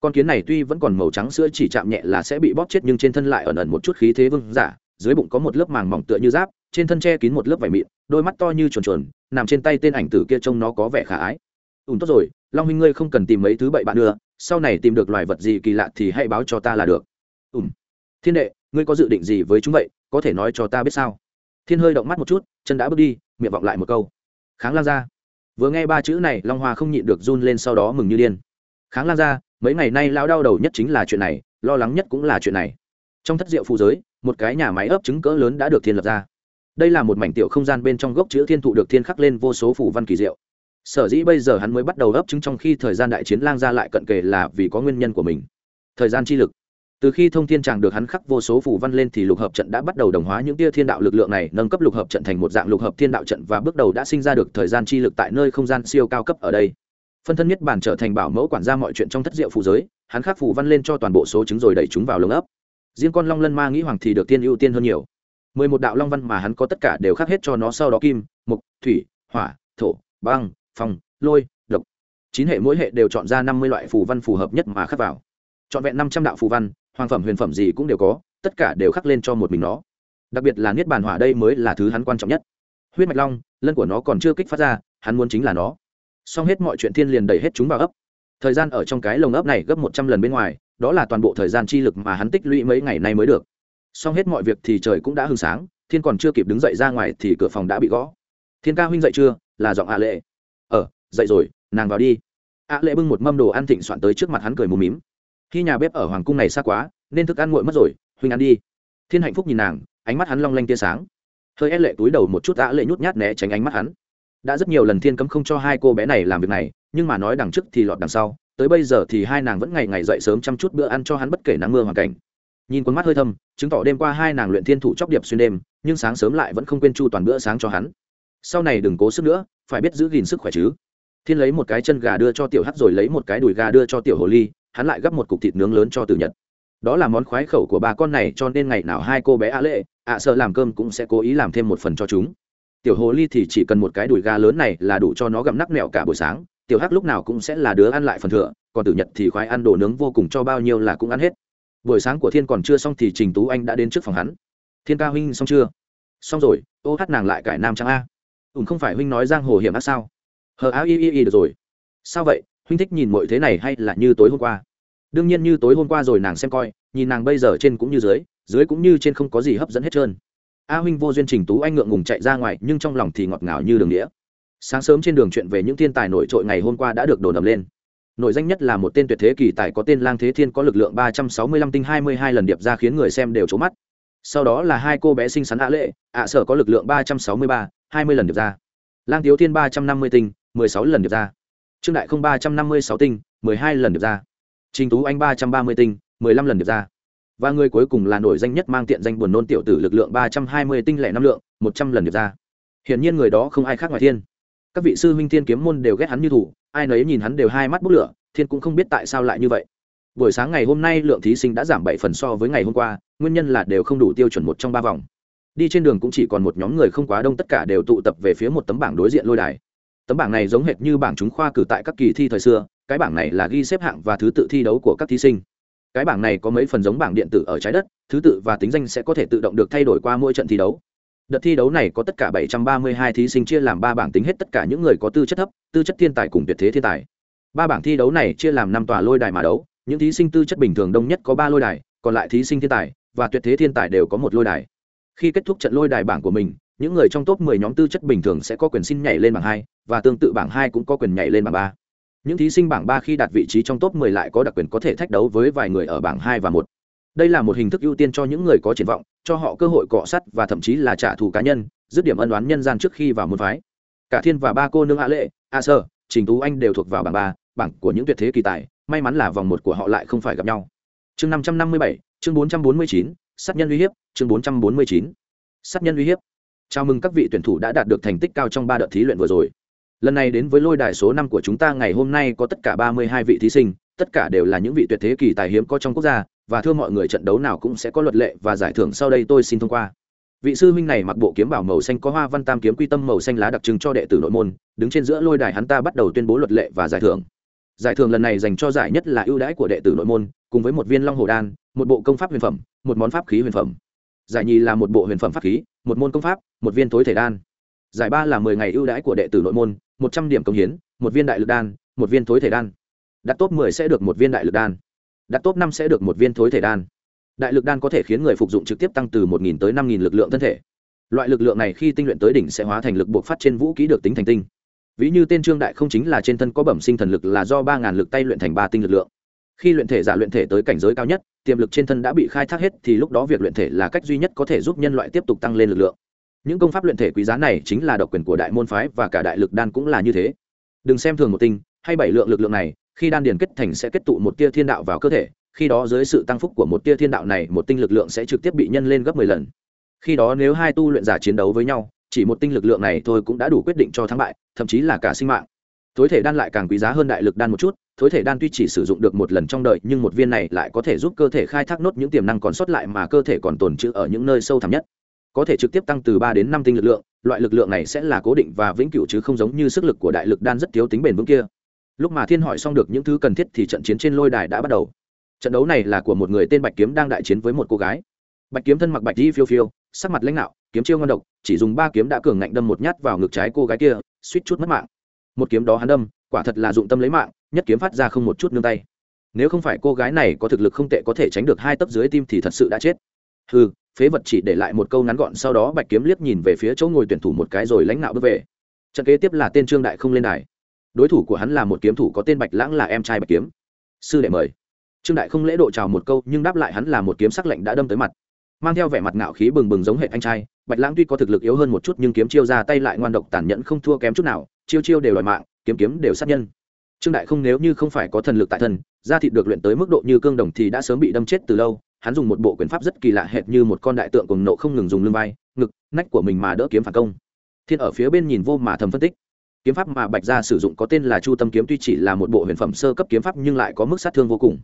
Con kiến này tuy vẫn còn màu trắng, sữa chỉ chạm nhẹ là sẽ bị bóp chết nhưng trên thân lại ẩn ẩn một chút khí thế vương giả, dưới bụng có một lớp màng mỏng tựa như giáp trên thân che kín một lớp vải mịn đôi mắt to như chuồn chuồn nằm trên tay tên ảnh tử kia trông nó có vẻ khả ái. Ùn tốt rồi long huynh ngươi không cần tìm mấy thứ bậy bạn nữa, sau này tìm được loài vật gì kỳ lạ thì hãy báo cho ta là được. Ùn thiên đệ ngươi có dự định gì với chúng vậy có thể nói cho ta biết sao? Thiên hơi động mắt một chút chân đã bước đi miệng vọng lại một câu. Kháng lan ra vừa nghe ba chữ này long hoa không nhịn được run lên sau đó mừng như điên. Kháng lan ra mấy ngày nay lão đau đầu nhất chính là chuyện này lo lắng nhất cũng là chuyện này. Trong thất diệu phụ giới một cái nhà máy ấp trứng cỡ lớn đã được thiên lập ra đây là một mảnh tiểu không gian bên trong gốc chữ thiên thụ được thiên khắc lên vô số phủ văn kỳ diệu. Sở dĩ bây giờ hắn mới bắt đầu ấp trứng trong khi thời gian đại chiến lang ra lại cận kề là vì có nguyên nhân của mình. Thời gian chi lực. Từ khi thông thiên tràng được hắn khắc vô số phủ văn lên thì lục hợp trận đã bắt đầu đồng hóa những tia thiên đạo lực lượng này, nâng cấp lục hợp trận thành một dạng lục hợp thiên đạo trận và bước đầu đã sinh ra được thời gian chi lực tại nơi không gian siêu cao cấp ở đây. Phân thân nhất bản trở thành bảo mẫu quản gia mọi chuyện trong thất diệu phù giới, hắn khắc phủ văn lên cho toàn bộ số trứng rồi đẩy chúng vào lồng ấp. Riêng con long lân ma nghĩ hoàng thì được tiên ưu tiên hơn nhiều mười một đạo long văn mà hắn có tất cả đều khắc hết cho nó sau đó kim, mục, thủy, hỏa, thổ, băng, phong, lôi, độc. Chín hệ mỗi hệ đều chọn ra năm mươi loại phù văn phù hợp nhất mà khắc vào. Chọn vẹn năm trăm đạo phù văn, hoàng phẩm, huyền phẩm gì cũng đều có, tất cả đều khắc lên cho một mình nó. Đặc biệt là niết bàn hỏa đây mới là thứ hắn quan trọng nhất. Huyết mạch long, lân của nó còn chưa kích phát ra, hắn muốn chính là nó. Xong hết mọi chuyện thiên liền đẩy hết chúng vào ấp. Thời gian ở trong cái lồng ấp này gấp một trăm lần bên ngoài, đó là toàn bộ thời gian chi lực mà hắn tích lũy mấy ngày nay mới được xong hết mọi việc thì trời cũng đã hừng sáng, thiên còn chưa kịp đứng dậy ra ngoài thì cửa phòng đã bị gõ. Thiên ca huynh dậy chưa? Là giọng ạ lệ. Ờ dậy rồi, nàng vào đi. Ạ lệ bưng một mâm đồ ăn thịnh soạn tới trước mặt hắn cười mù mím khi nhà bếp ở hoàng cung này xa quá, nên thức ăn nguội mất rồi, huynh ăn đi. Thiên hạnh phúc nhìn nàng, ánh mắt hắn long lanh tia sáng. Hơi e lệ túi đầu một chút ạ lệ nhút nhát né tránh ánh mắt hắn. Đã rất nhiều lần thiên cấm không cho hai cô bé này làm việc này, nhưng mà nói đằng trước thì lọt đằng sau, tới bây giờ thì hai nàng vẫn ngày ngày dậy sớm chăm chút bữa ăn cho hắn bất kể nắng mưa hoàn cảnh nhìn con mắt hơi thâm, chứng tỏ đêm qua hai nàng luyện thiên thủ chóc điệp xuyên đêm, nhưng sáng sớm lại vẫn không quên chu toàn bữa sáng cho hắn. Sau này đừng cố sức nữa, phải biết giữ gìn sức khỏe chứ. Thiên lấy một cái chân gà đưa cho tiểu hắc rồi lấy một cái đùi gà đưa cho tiểu hồ ly, hắn lại gấp một cục thịt nướng lớn cho tử nhật. Đó là món khoái khẩu của ba con này, cho nên ngày nào hai cô bé ạ lệ ạ sợ làm cơm cũng sẽ cố ý làm thêm một phần cho chúng. Tiểu hồ ly thì chỉ cần một cái đùi gà lớn này là đủ cho nó gặm nắc mẹo cả buổi sáng, tiểu hắc lúc nào cũng sẽ là đứa ăn lại phần thừa, còn tử nhật thì khoái ăn đồ nướng vô cùng cho bao nhiêu là cũng ăn hết buổi sáng của thiên còn chưa xong thì trình tú anh đã đến trước phòng hắn. Thiên ca huynh xong chưa? Xong rồi, ô hát nàng lại cải nam trang a. Ủng không phải huynh nói giang hồ hiểm ác sao? Hờ áo y y y, được rồi. Sao vậy? Huynh thích nhìn mọi thế này hay là như tối hôm qua? Đương nhiên như tối hôm qua rồi nàng xem coi, nhìn nàng bây giờ trên cũng như dưới dưới cũng như trên không có gì hấp dẫn hết trơn. A huynh vô duyên trình tú anh ngượng ngùng chạy ra ngoài, nhưng trong lòng thì ngọt ngào như đường nghĩa sáng sớm trên đường chuyện về những thiên tài nổi trội ngày hôm qua đã được đồn ầm lên nổi danh nhất là một tên tuyệt thế kỳ tài có tên lang thế thiên có lực lượng ba trăm sáu mươi lăm tinh hai mươi hai lần điệp ra khiến người xem đều trố mắt. Sau đó là hai cô bé xinh xắn ạ lệ, ạ sở có lực lượng ba trăm sáu mươi ba, hai mươi lần điệp ra. Lang thiếu thiên ba trăm năm mươi tinh, mười sáu lần điệp ra. Trương đại không ba trăm năm mươi sáu tinh, mười hai lần điệp ra. Trình tú anh ba trăm ba mươi tinh, mười lăm lần điệp ra. Và người cuối cùng là nổi danh nhất mang tiện danh buồn nôn tiểu tử lực lượng ba trăm hai mươi tinh lẻ năm lượng, một trăm lần điệp ra. Hiển nhiên người đó không ai khác ngoài thiên. Các vị sư huynh thiên kiếm môn đều ghét hắn như thủ ai nấy nhìn hắn đều hai mắt bốc lửa, thiên cũng không biết tại sao lại như vậy. Buổi sáng ngày hôm nay lượng thí sinh đã giảm bảy phần so với ngày hôm qua, nguyên nhân là đều không đủ tiêu chuẩn một trong ba vòng. Đi trên đường cũng chỉ còn một nhóm người không quá đông, tất cả đều tụ tập về phía một tấm bảng đối diện lôi đài. Tấm bảng này giống hệt như bảng chúng khoa cử tại các kỳ thi thời xưa, cái bảng này là ghi xếp hạng và thứ tự thi đấu của các thí sinh. Cái bảng này có mấy phần giống bảng điện tử ở trái đất, thứ tự và tính danh sẽ có thể tự động được thay đổi qua mỗi trận thi đấu đợt thi đấu này có tất cả 732 thí sinh chia làm ba bảng tính hết tất cả những người có tư chất thấp, tư chất thiên tài cùng tuyệt thế thiên tài. Ba bảng thi đấu này chia làm năm tòa lôi đài mà đấu, những thí sinh tư chất bình thường đông nhất có ba lôi đài, còn lại thí sinh thiên tài và tuyệt thế thiên tài đều có một lôi đài. Khi kết thúc trận lôi đài bảng của mình, những người trong top 10 nhóm tư chất bình thường sẽ có quyền xin nhảy lên bảng hai và tương tự bảng hai cũng có quyền nhảy lên bảng ba. Những thí sinh bảng ba khi đạt vị trí trong top 10 lại có đặc quyền có thể thách đấu với vài người ở bảng hai và một đây là một hình thức ưu tiên cho những người có triển vọng, cho họ cơ hội cọ sắt và thậm chí là trả thù cá nhân, dứt điểm ân oán nhân gian trước khi vào môn phái. Cả thiên và ba cô nương a lệ a sơ, trình tú anh đều thuộc vào bảng ba, bảng của những tuyệt thế kỳ tài, may mắn là vòng một của họ lại không phải gặp nhau. Chương năm trăm năm mươi bảy, chương bốn trăm bốn mươi chín, sát nhân uy hiếp, chương bốn trăm bốn mươi chín. Sát nhân uy hiếp. Chào mừng các vị tuyển thủ đã đạt được thành tích cao trong ba đợt thí luyện vừa rồi. Lần này đến với lôi đài số năm của chúng ta, ngày hôm nay có tất cả ba mươi hai vị thí sinh, tất cả đều là những vị tuyệt thế kỳ tài hiếm có trong quốc gia và thưa mọi người trận đấu nào cũng sẽ có luật lệ và giải thưởng sau đây tôi xin thông qua. Vị sư huynh này mặc bộ kiếm bảo màu xanh có hoa văn tam kiếm quy tâm màu xanh lá đặc trưng cho đệ tử nội môn, đứng trên giữa lôi đài hắn ta bắt đầu tuyên bố luật lệ và giải thưởng. Giải thưởng lần này dành cho giải nhất là ưu đãi của đệ tử nội môn, cùng với một viên long hồ đan, một bộ công pháp huyền phẩm, một món pháp khí huyền phẩm. Giải nhì là một bộ huyền phẩm pháp khí, một môn công pháp, một viên thối thể đan. Giải ba là mười ngày ưu đãi của đệ tử nội môn, một trăm điểm công hiến, một viên đại lực đan, một viên thối thể đan. Đặt top mười sẽ được một viên đại lực đan đặt top năm sẽ được một viên thối thể đan. Đại lực đan có thể khiến người phục dụng trực tiếp tăng từ một tới năm lực lượng thân thể. Loại lực lượng này khi tinh luyện tới đỉnh sẽ hóa thành lực buộc phát trên vũ ký được tính thành tinh. Ví như tên trương đại không chính là trên thân có bẩm sinh thần lực là do ba ngàn lực tay luyện thành ba tinh lực lượng. Khi luyện thể giả luyện thể tới cảnh giới cao nhất, tiềm lực trên thân đã bị khai thác hết thì lúc đó việc luyện thể là cách duy nhất có thể giúp nhân loại tiếp tục tăng lên lực lượng. Những công pháp luyện thể quý giá này chính là độc quyền của đại môn phái và cả đại lực đan cũng là như thế. Đừng xem thường một tinh hay bảy lượng lực lượng này khi đan điền kết thành sẽ kết tụ một tia thiên đạo vào cơ thể, khi đó dưới sự tăng phúc của một tia thiên đạo này, một tinh lực lượng sẽ trực tiếp bị nhân lên gấp mười lần. Khi đó nếu hai tu luyện giả chiến đấu với nhau, chỉ một tinh lực lượng này thôi cũng đã đủ quyết định cho thắng bại, thậm chí là cả sinh mạng. Thối thể đan lại càng quý giá hơn đại lực đan một chút, thối thể đan tuy chỉ sử dụng được một lần trong đời, nhưng một viên này lại có thể giúp cơ thể khai thác nốt những tiềm năng còn sót lại mà cơ thể còn tồn trữ ở những nơi sâu thẳm nhất. Có thể trực tiếp tăng từ ba đến năm tinh lực lượng, loại lực lượng này sẽ là cố định và vĩnh cửu chứ không giống như sức lực của đại lực đan rất thiếu tính bền vững kia lúc mà thiên hỏi xong được những thứ cần thiết thì trận chiến trên lôi đài đã bắt đầu. Trận đấu này là của một người tên bạch kiếm đang đại chiến với một cô gái. Bạch kiếm thân mặc bạch di phiêu phiêu, sắc mặt lãnh đạo kiếm chiêu ngon độc, chỉ dùng ba kiếm đã cường ngạnh đâm một nhát vào ngực trái cô gái kia, suýt chút mất mạng. Một kiếm đó hắn đâm, quả thật là dụng tâm lấy mạng, nhất kiếm phát ra không một chút nương tay. Nếu không phải cô gái này có thực lực không tệ có thể tránh được hai tấc dưới tim thì thật sự đã chết. Ừ phế vật chỉ để lại một câu ngắn gọn sau đó bạch kiếm liếc nhìn về phía chỗ ngồi tuyển thủ một cái rồi lãnh đạo bước về. Trận kế tiếp là tên trương đại không lên đài đối thủ của hắn là một kiếm thủ có tên bạch lãng là em trai bạch kiếm. Sư đệ mời. Trương đại không lễ độ chào một câu, nhưng đáp lại hắn là một kiếm sắc lệnh đã đâm tới mặt. Mang theo vẻ mặt ngạo khí bừng bừng giống hệ anh trai, bạch lãng tuy có thực lực yếu hơn một chút nhưng kiếm chiêu ra tay lại ngoan độc tàn nhẫn không thua kém chút nào, chiêu chiêu đều đòi mạng, kiếm kiếm đều sát nhân. Trương đại không nếu như không phải có thần lực tại thân, da thịt được luyện tới mức độ như cương đồng thì đã sớm bị đâm chết từ lâu, hắn dùng một bộ quyền pháp rất kỳ lạ hệt như một con đại tượng cùng nộ không ngừng dùng lưng vai, ngực, nách của mình mà đỡ kiếm phản công. Thiên ở phía bên nhìn vô mà thầm phân tích kiếm pháp mà bạch gia sử dụng có tên là chu tâm kiếm tuy chỉ là một bộ huyền phẩm sơ cấp kiếm pháp nhưng lại có mức sát thương vô cùng.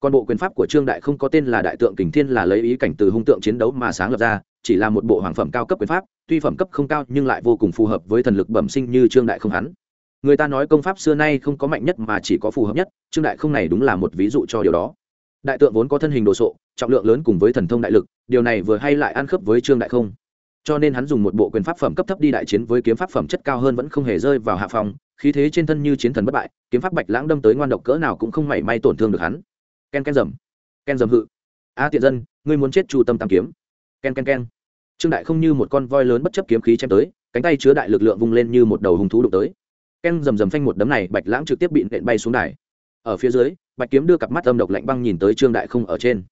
Còn bộ quyền pháp của trương đại không có tên là đại tượng kình thiên là lấy ý cảnh từ hung tượng chiến đấu mà sáng lập ra, chỉ là một bộ hoàng phẩm cao cấp quyền pháp, tuy phẩm cấp không cao nhưng lại vô cùng phù hợp với thần lực bẩm sinh như trương đại không hắn. Người ta nói công pháp xưa nay không có mạnh nhất mà chỉ có phù hợp nhất, trương đại không này đúng là một ví dụ cho điều đó. Đại tượng vốn có thân hình đồ sộ, trọng lượng lớn cùng với thần thông đại lực, điều này vừa hay lại ăn khớp với trương đại không cho nên hắn dùng một bộ quyền pháp phẩm cấp thấp đi đại chiến với kiếm pháp phẩm chất cao hơn vẫn không hề rơi vào hạ phòng khí thế trên thân như chiến thần bất bại, kiếm pháp bạch lãng đâm tới ngoan độc cỡ nào cũng không mảy may tổn thương được hắn. Ken ken dầm. Ken dầm hự. A tiện dân, ngươi muốn chết chu tâm tam kiếm. Ken ken ken. Trương đại không như một con voi lớn bất chấp kiếm khí chém tới, cánh tay chứa đại lực lượng vung lên như một đầu hung thú đụng tới. Ken dầm dầm phanh một đấm này, bạch lãng trực tiếp bị nện bay xuống đài. Ở phía dưới, bạch kiếm đưa cặp mắt âm độc lạnh băng nhìn tới trương đại không ở trên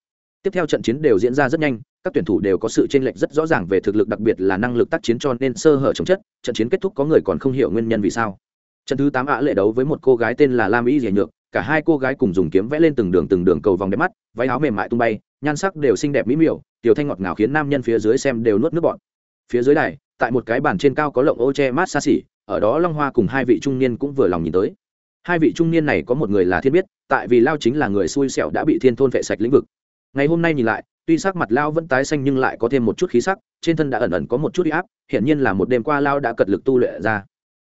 tiếp theo trận chiến đều diễn ra rất nhanh, các tuyển thủ đều có sự chênh lệch rất rõ ràng về thực lực, đặc biệt là năng lực tác chiến cho nên sơ hở chống chất, trận chiến kết thúc có người còn không hiểu nguyên nhân vì sao. Trận thứ tám ạ lệ đấu với một cô gái tên là lam ý dẻ nhược, cả hai cô gái cùng dùng kiếm vẽ lên từng đường từng đường cầu vòng đẹp mắt, váy áo mềm mại tung bay, nhan sắc đều xinh đẹp mỹ miều, tiểu thanh ngọt ngào khiến nam nhân phía dưới xem đều nuốt nước bọt. Phía dưới này tại một cái bàn trên cao có lộng ô che mát xa xỉ, ở đó long hoa cùng hai vị trung niên cũng vừa lòng nhìn tới. Hai vị trung niên này có một người là thiên biết, tại vì lao chính là người xui xẻo đã bị thiên thôn vệ sạch lĩnh vực ngày hôm nay nhìn lại, tuy sắc mặt lao vẫn tái xanh nhưng lại có thêm một chút khí sắc, trên thân đã ẩn ẩn có một chút huy áp, hiển nhiên là một đêm qua lao đã cật lực tu luyện ra.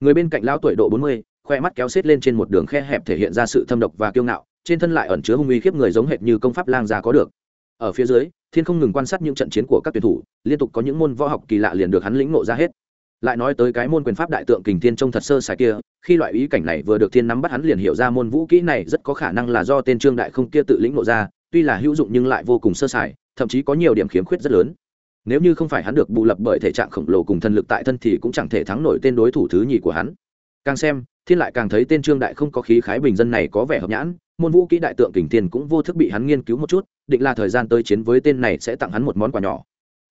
Người bên cạnh lao tuổi độ bốn mươi, khoe mắt kéo xếp lên trên một đường khe hẹp thể hiện ra sự thâm độc và kiêu ngạo, trên thân lại ẩn chứa hung uy khiếp người giống hệt như công pháp lang già có được. Ở phía dưới, thiên không ngừng quan sát những trận chiến của các tuyển thủ, liên tục có những môn võ học kỳ lạ liền được hắn lĩnh ngộ ra hết. Lại nói tới cái môn quyền pháp đại tượng kình thiên trông thật sơ sài kia, khi loại ý cảnh này vừa được thiên nắm bắt hắn liền hiểu ra môn vũ kỹ này rất có khả năng là do tên trương đại không kia tự lĩnh ngộ ra tuy là hữu dụng nhưng lại vô cùng sơ sài, thậm chí có nhiều điểm khiếm khuyết rất lớn. Nếu như không phải hắn được bù lập bởi thể trạng khổng lồ cùng thần lực tại thân thì cũng chẳng thể thắng nổi tên đối thủ thứ nhì của hắn. Càng xem, thiên lại càng thấy tên trương đại không có khí khái bình dân này có vẻ hợp nhãn, môn vũ kỹ đại tượng kình thiên cũng vô thức bị hắn nghiên cứu một chút, định là thời gian tới chiến với tên này sẽ tặng hắn một món quà nhỏ.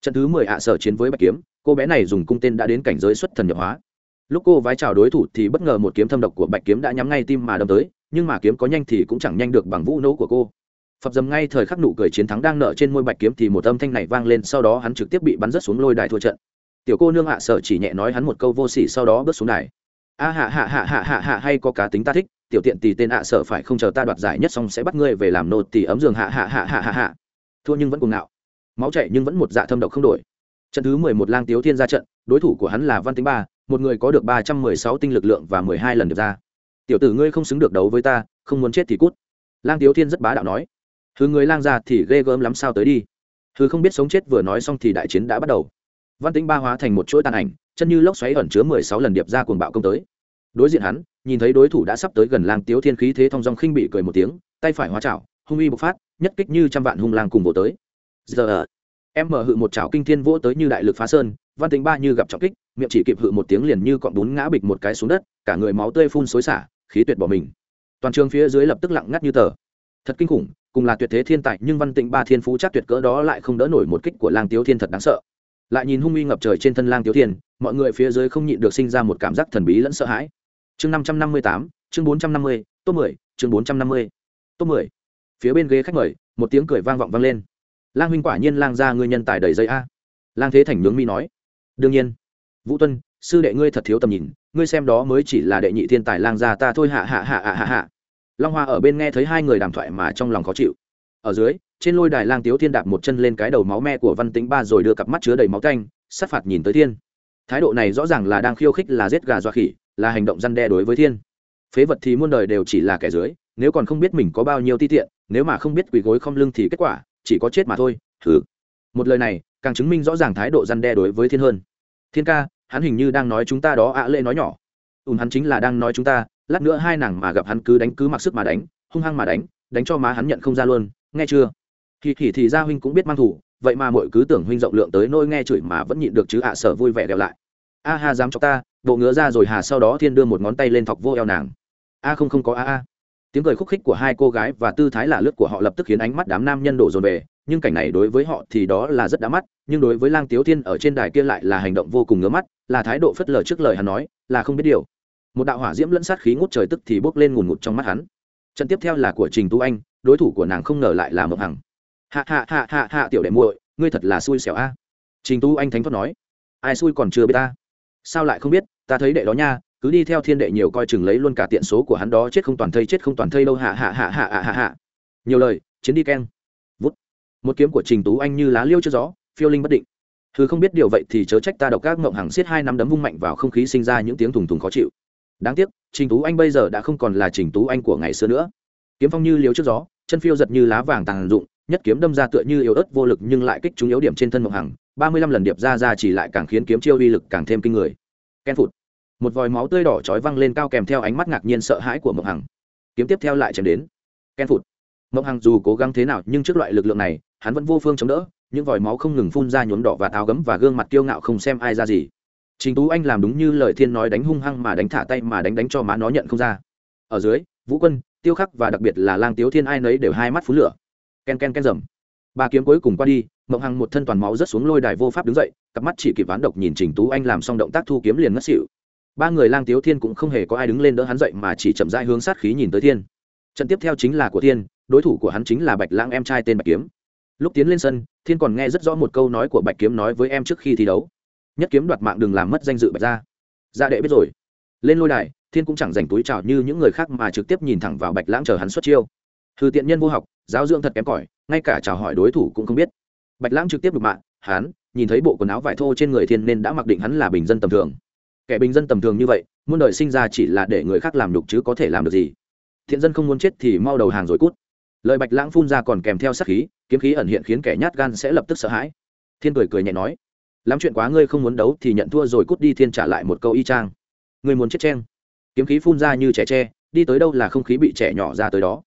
Trận thứ mười ạ sở chiến với bạch kiếm, cô bé này dùng cung tên đã đến cảnh giới xuất thần nhập hóa. Lúc cô vái chào đối thủ thì bất ngờ một kiếm thâm độc của bạch kiếm đã nhắm ngay tim mà đâm tới, nhưng mà kiếm có nhanh thì cũng chẳng nhanh được bằng vũ nỗ của cô phập dầm ngay thời khắc nụ cười chiến thắng đang nợ trên môi bạch kiếm thì một âm thanh này vang lên, sau đó hắn trực tiếp bị bắn rớt xuống lôi đài thua trận. Tiểu cô nương hạ sở chỉ nhẹ nói hắn một câu vô sỉ, sau đó bước xuống đài. A hạ hạ hạ hạ hạ hạ, hay có cá tính ta thích, tiểu tiện tỷ tên hạ sở phải không chờ ta đoạt giải nhất xong sẽ bắt ngươi về làm nô tỷ ấm giường, hạ hạ hạ hạ hạ hạ. Thua nhưng vẫn cuồng ngạo. Máu chạy nhưng vẫn một dạ thâm độc không đổi. Trận thứ mười một lang tiếu thiên ra trận, đối thủ của hắn là văn tính ba, một người có được ba trăm mười sáu tinh lực lượng và mười hai lần được ra. Tiểu tử ngươi không xứng được đấu với ta, không muốn chết thì cút. Lang tiếu thiên rất bá đạo nói thứ người lang ra thì ghê gớm lắm sao tới đi. Thứ không biết sống chết vừa nói xong thì đại chiến đã bắt đầu. Văn tính ba hóa thành một chuỗi tàn ảnh, chân như lốc xoáy ẩn chứa mười sáu lần điệp ra cuồng bạo công tới. Đối diện hắn, nhìn thấy đối thủ đã sắp tới gần lang tiếu thiên khí thế thong dong khinh bị cười một tiếng, tay phải hóa chảo, hung uy bộc phát, nhất kích như trăm vạn hung lang cùng vỗ tới. Giờ, em mở hự một chảo kinh thiên vỗ tới như đại lực phá sơn, văn tính ba như gặp trọng kích, miệng chỉ kịp hự một tiếng liền như cọn bún ngã bịch một cái xuống đất, cả người máu tươi phun xối xả, khí tuyệt bỏ mình. Toàn trường phía dưới lập tức lặng ngắt như tờ thật kinh khủng, cùng là tuyệt thế thiên tài, nhưng văn tịnh ba thiên phú chắc tuyệt cỡ đó lại không đỡ nổi một kích của lang tiếu thiên thật đáng sợ. Lại nhìn hung uy ngập trời trên thân lang tiếu thiên, mọi người phía dưới không nhịn được sinh ra một cảm giác thần bí lẫn sợ hãi. Chương năm trăm năm mươi tám, chương bốn trăm năm mươi, top mười, chương bốn trăm năm mươi, top mười. Phía bên ghế khách mời, một tiếng cười vang vọng vang lên. Lang huynh quả nhiên lang ra ngươi nhân tài đầy dây a. Lang thế thành nhướng mi nói. Đương nhiên. Vũ tuân, sư đệ ngươi thật thiếu tầm nhìn, ngươi xem đó mới chỉ là đệ nhị thiên tài lang gia ta thôi, hạ hạ hạ hạ hạ hạ long hoa ở bên nghe thấy hai người đàm thoại mà trong lòng khó chịu. Ở dưới, trên lôi đài lang tiếu thiên đạp một chân lên cái đầu máu me của văn tính ba rồi đưa cặp mắt chứa đầy máu canh sát phạt nhìn tới thiên. Thái độ này rõ ràng là đang khiêu khích, là giết gà dọa khỉ, là hành động răn đe đối với thiên. Phế vật thì muôn đời đều chỉ là kẻ dưới, nếu còn không biết mình có bao nhiêu ti tiện, nếu mà không biết quỳ gối không lưng thì kết quả, chỉ có chết mà thôi, thử. Một lời này, càng chứng minh rõ ràng thái độ răn đe đối với thiên hơn. Thiên ca, hắn hình như đang nói chúng ta đó ạ lệ nói nhỏ. Ùn hắn chính là đang nói chúng ta lát nữa hai nàng mà gặp hắn cứ đánh cứ mặc sức mà đánh, hung hăng mà đánh đánh cho má hắn nhận không ra luôn, nghe chưa? Thì thì thì ra huynh cũng biết mang thủ, vậy mà mọi cứ tưởng huynh rộng lượng tới nôi nghe chửi mà vẫn nhịn được chứ ạ sở vui vẻ đeo lại. A ha, dám cho ta, bộ ngứa ra rồi hà, sau đó thiên đưa một ngón tay lên thọc vô eo nàng. A không không có a a. Tiếng cười khúc khích của hai cô gái và tư thái lạ lướt của họ lập tức khiến ánh mắt đám nam nhân đổ dồn về, nhưng cảnh này đối với họ thì đó là rất đã mắt, nhưng đối với lang tiếu thiên ở trên đài kia lại là hành động vô cùng ngứa mắt, là thái độ phất lờ trước lời hắn nói, là không biết điều một đạo hỏa diễm lẫn sát khí ngút trời tức thì bốc lên ngùn ngụt trong mắt hắn. Trận tiếp theo là của trình tú anh, đối thủ của nàng không ngờ lại là mộng hằng. Hạ hạ hạ hạ hạ, tiểu đệ muội, ngươi thật là xui xẻo a. Trình tú anh thánh thoát nói. Ai xui còn chưa biết ta? Sao lại không biết? Ta thấy đệ đó nha, cứ đi theo thiên đệ nhiều coi chừng lấy luôn cả tiện số của hắn đó chết không toàn thây, chết không toàn thây đâu. Hạ hạ hạ hạ hạ hạ hạ. Nhiều lời, chiến đi keng. Vút. Một kiếm của trình tú anh như lá liêu trước gió, phiêu linh bất định. Thứ không biết điều vậy thì chớ trách ta độc các ngộng hàng xiết hai năm đấm vung mạnh vào không khí sinh ra những tiếng thùng thùng khó chịu đáng tiếc, trình tú anh bây giờ đã không còn là trình tú anh của ngày xưa nữa. Kiếm phong như liếu trước gió, chân phiêu giật như lá vàng tàn dụng, nhất kiếm đâm ra tựa như yếu ớt vô lực nhưng lại kích chúng yếu điểm trên thân mộng hằng, ba mươi lăm lần điệp ra ra chỉ lại càng khiến kiếm chiêu uy lực càng thêm kinh người. Ken phụt. Một vòi máu tươi đỏ chói văng lên cao kèm theo ánh mắt ngạc nhiên sợ hãi của mộng hằng. Kiếm tiếp theo lại chém đến. Ken phụt. Mộng hằng dù cố gắng thế nào nhưng trước loại lực lượng này, hắn vẫn vô phương chống đỡ, những vòi máu không ngừng phun ra nhuốm đỏ và tháo gấm và gương mặt kiêu ngạo không xem ai ra gì trình tú anh làm đúng như lời thiên nói đánh hung hăng mà đánh thả tay mà đánh đánh cho má nó nhận không ra. Ở dưới, vũ quân, tiêu khắc và đặc biệt là lang tiếu thiên ai nấy đều hai mắt phú lửa. Ken ken ken rầm ba kiếm cuối cùng qua đi, mộng hằng một thân toàn máu rớt xuống lôi đài vô pháp đứng dậy, cặp mắt chỉ kịp ván độc nhìn trình tú anh làm xong động tác thu kiếm liền ngất xỉu. Ba người lang tiếu thiên cũng không hề có ai đứng lên đỡ hắn dậy mà chỉ chậm rãi hướng sát khí nhìn tới thiên. Trận tiếp theo chính là của thiên, đối thủ của hắn chính là bạch lãng em trai tên bạch kiếm. Lúc tiến lên sân, thiên còn nghe rất rõ một câu nói của bạch kiếm nói với em trước khi thi đấu nhất kiếm đoạt mạng đừng làm mất danh dự bạch gia. Gia đệ biết rồi. Lên lôi đài, thiên cũng chẳng dành túi trào như những người khác mà trực tiếp nhìn thẳng vào bạch lãng chờ hắn xuất chiêu. Thư tiện nhân vô học, giáo dưỡng thật kém cỏi, ngay cả chào hỏi đối thủ cũng không biết. Bạch lãng trực tiếp đục mạng, hắn, nhìn thấy bộ quần áo vải thô trên người thiên nên đã mặc định hắn là bình dân tầm thường. Kẻ bình dân tầm thường như vậy, muôn đời sinh ra chỉ là để người khác làm đục chứ có thể làm được gì. Thiện dân không muốn chết thì mau đầu hàng rồi cút. Lời bạch lãng phun ra còn kèm theo sát khí, kiếm khí ẩn hiện khiến kẻ nhát gan sẽ lập tức sợ hãi. Thiên cười cười nhẹ nói lắm chuyện quá ngươi không muốn đấu thì nhận thua rồi cút đi thiên trả lại một câu y chang. Ngươi muốn chết chen kiếm khí phun ra như trẻ tre, đi tới đâu là không khí bị trẻ nhỏ ra tới đó.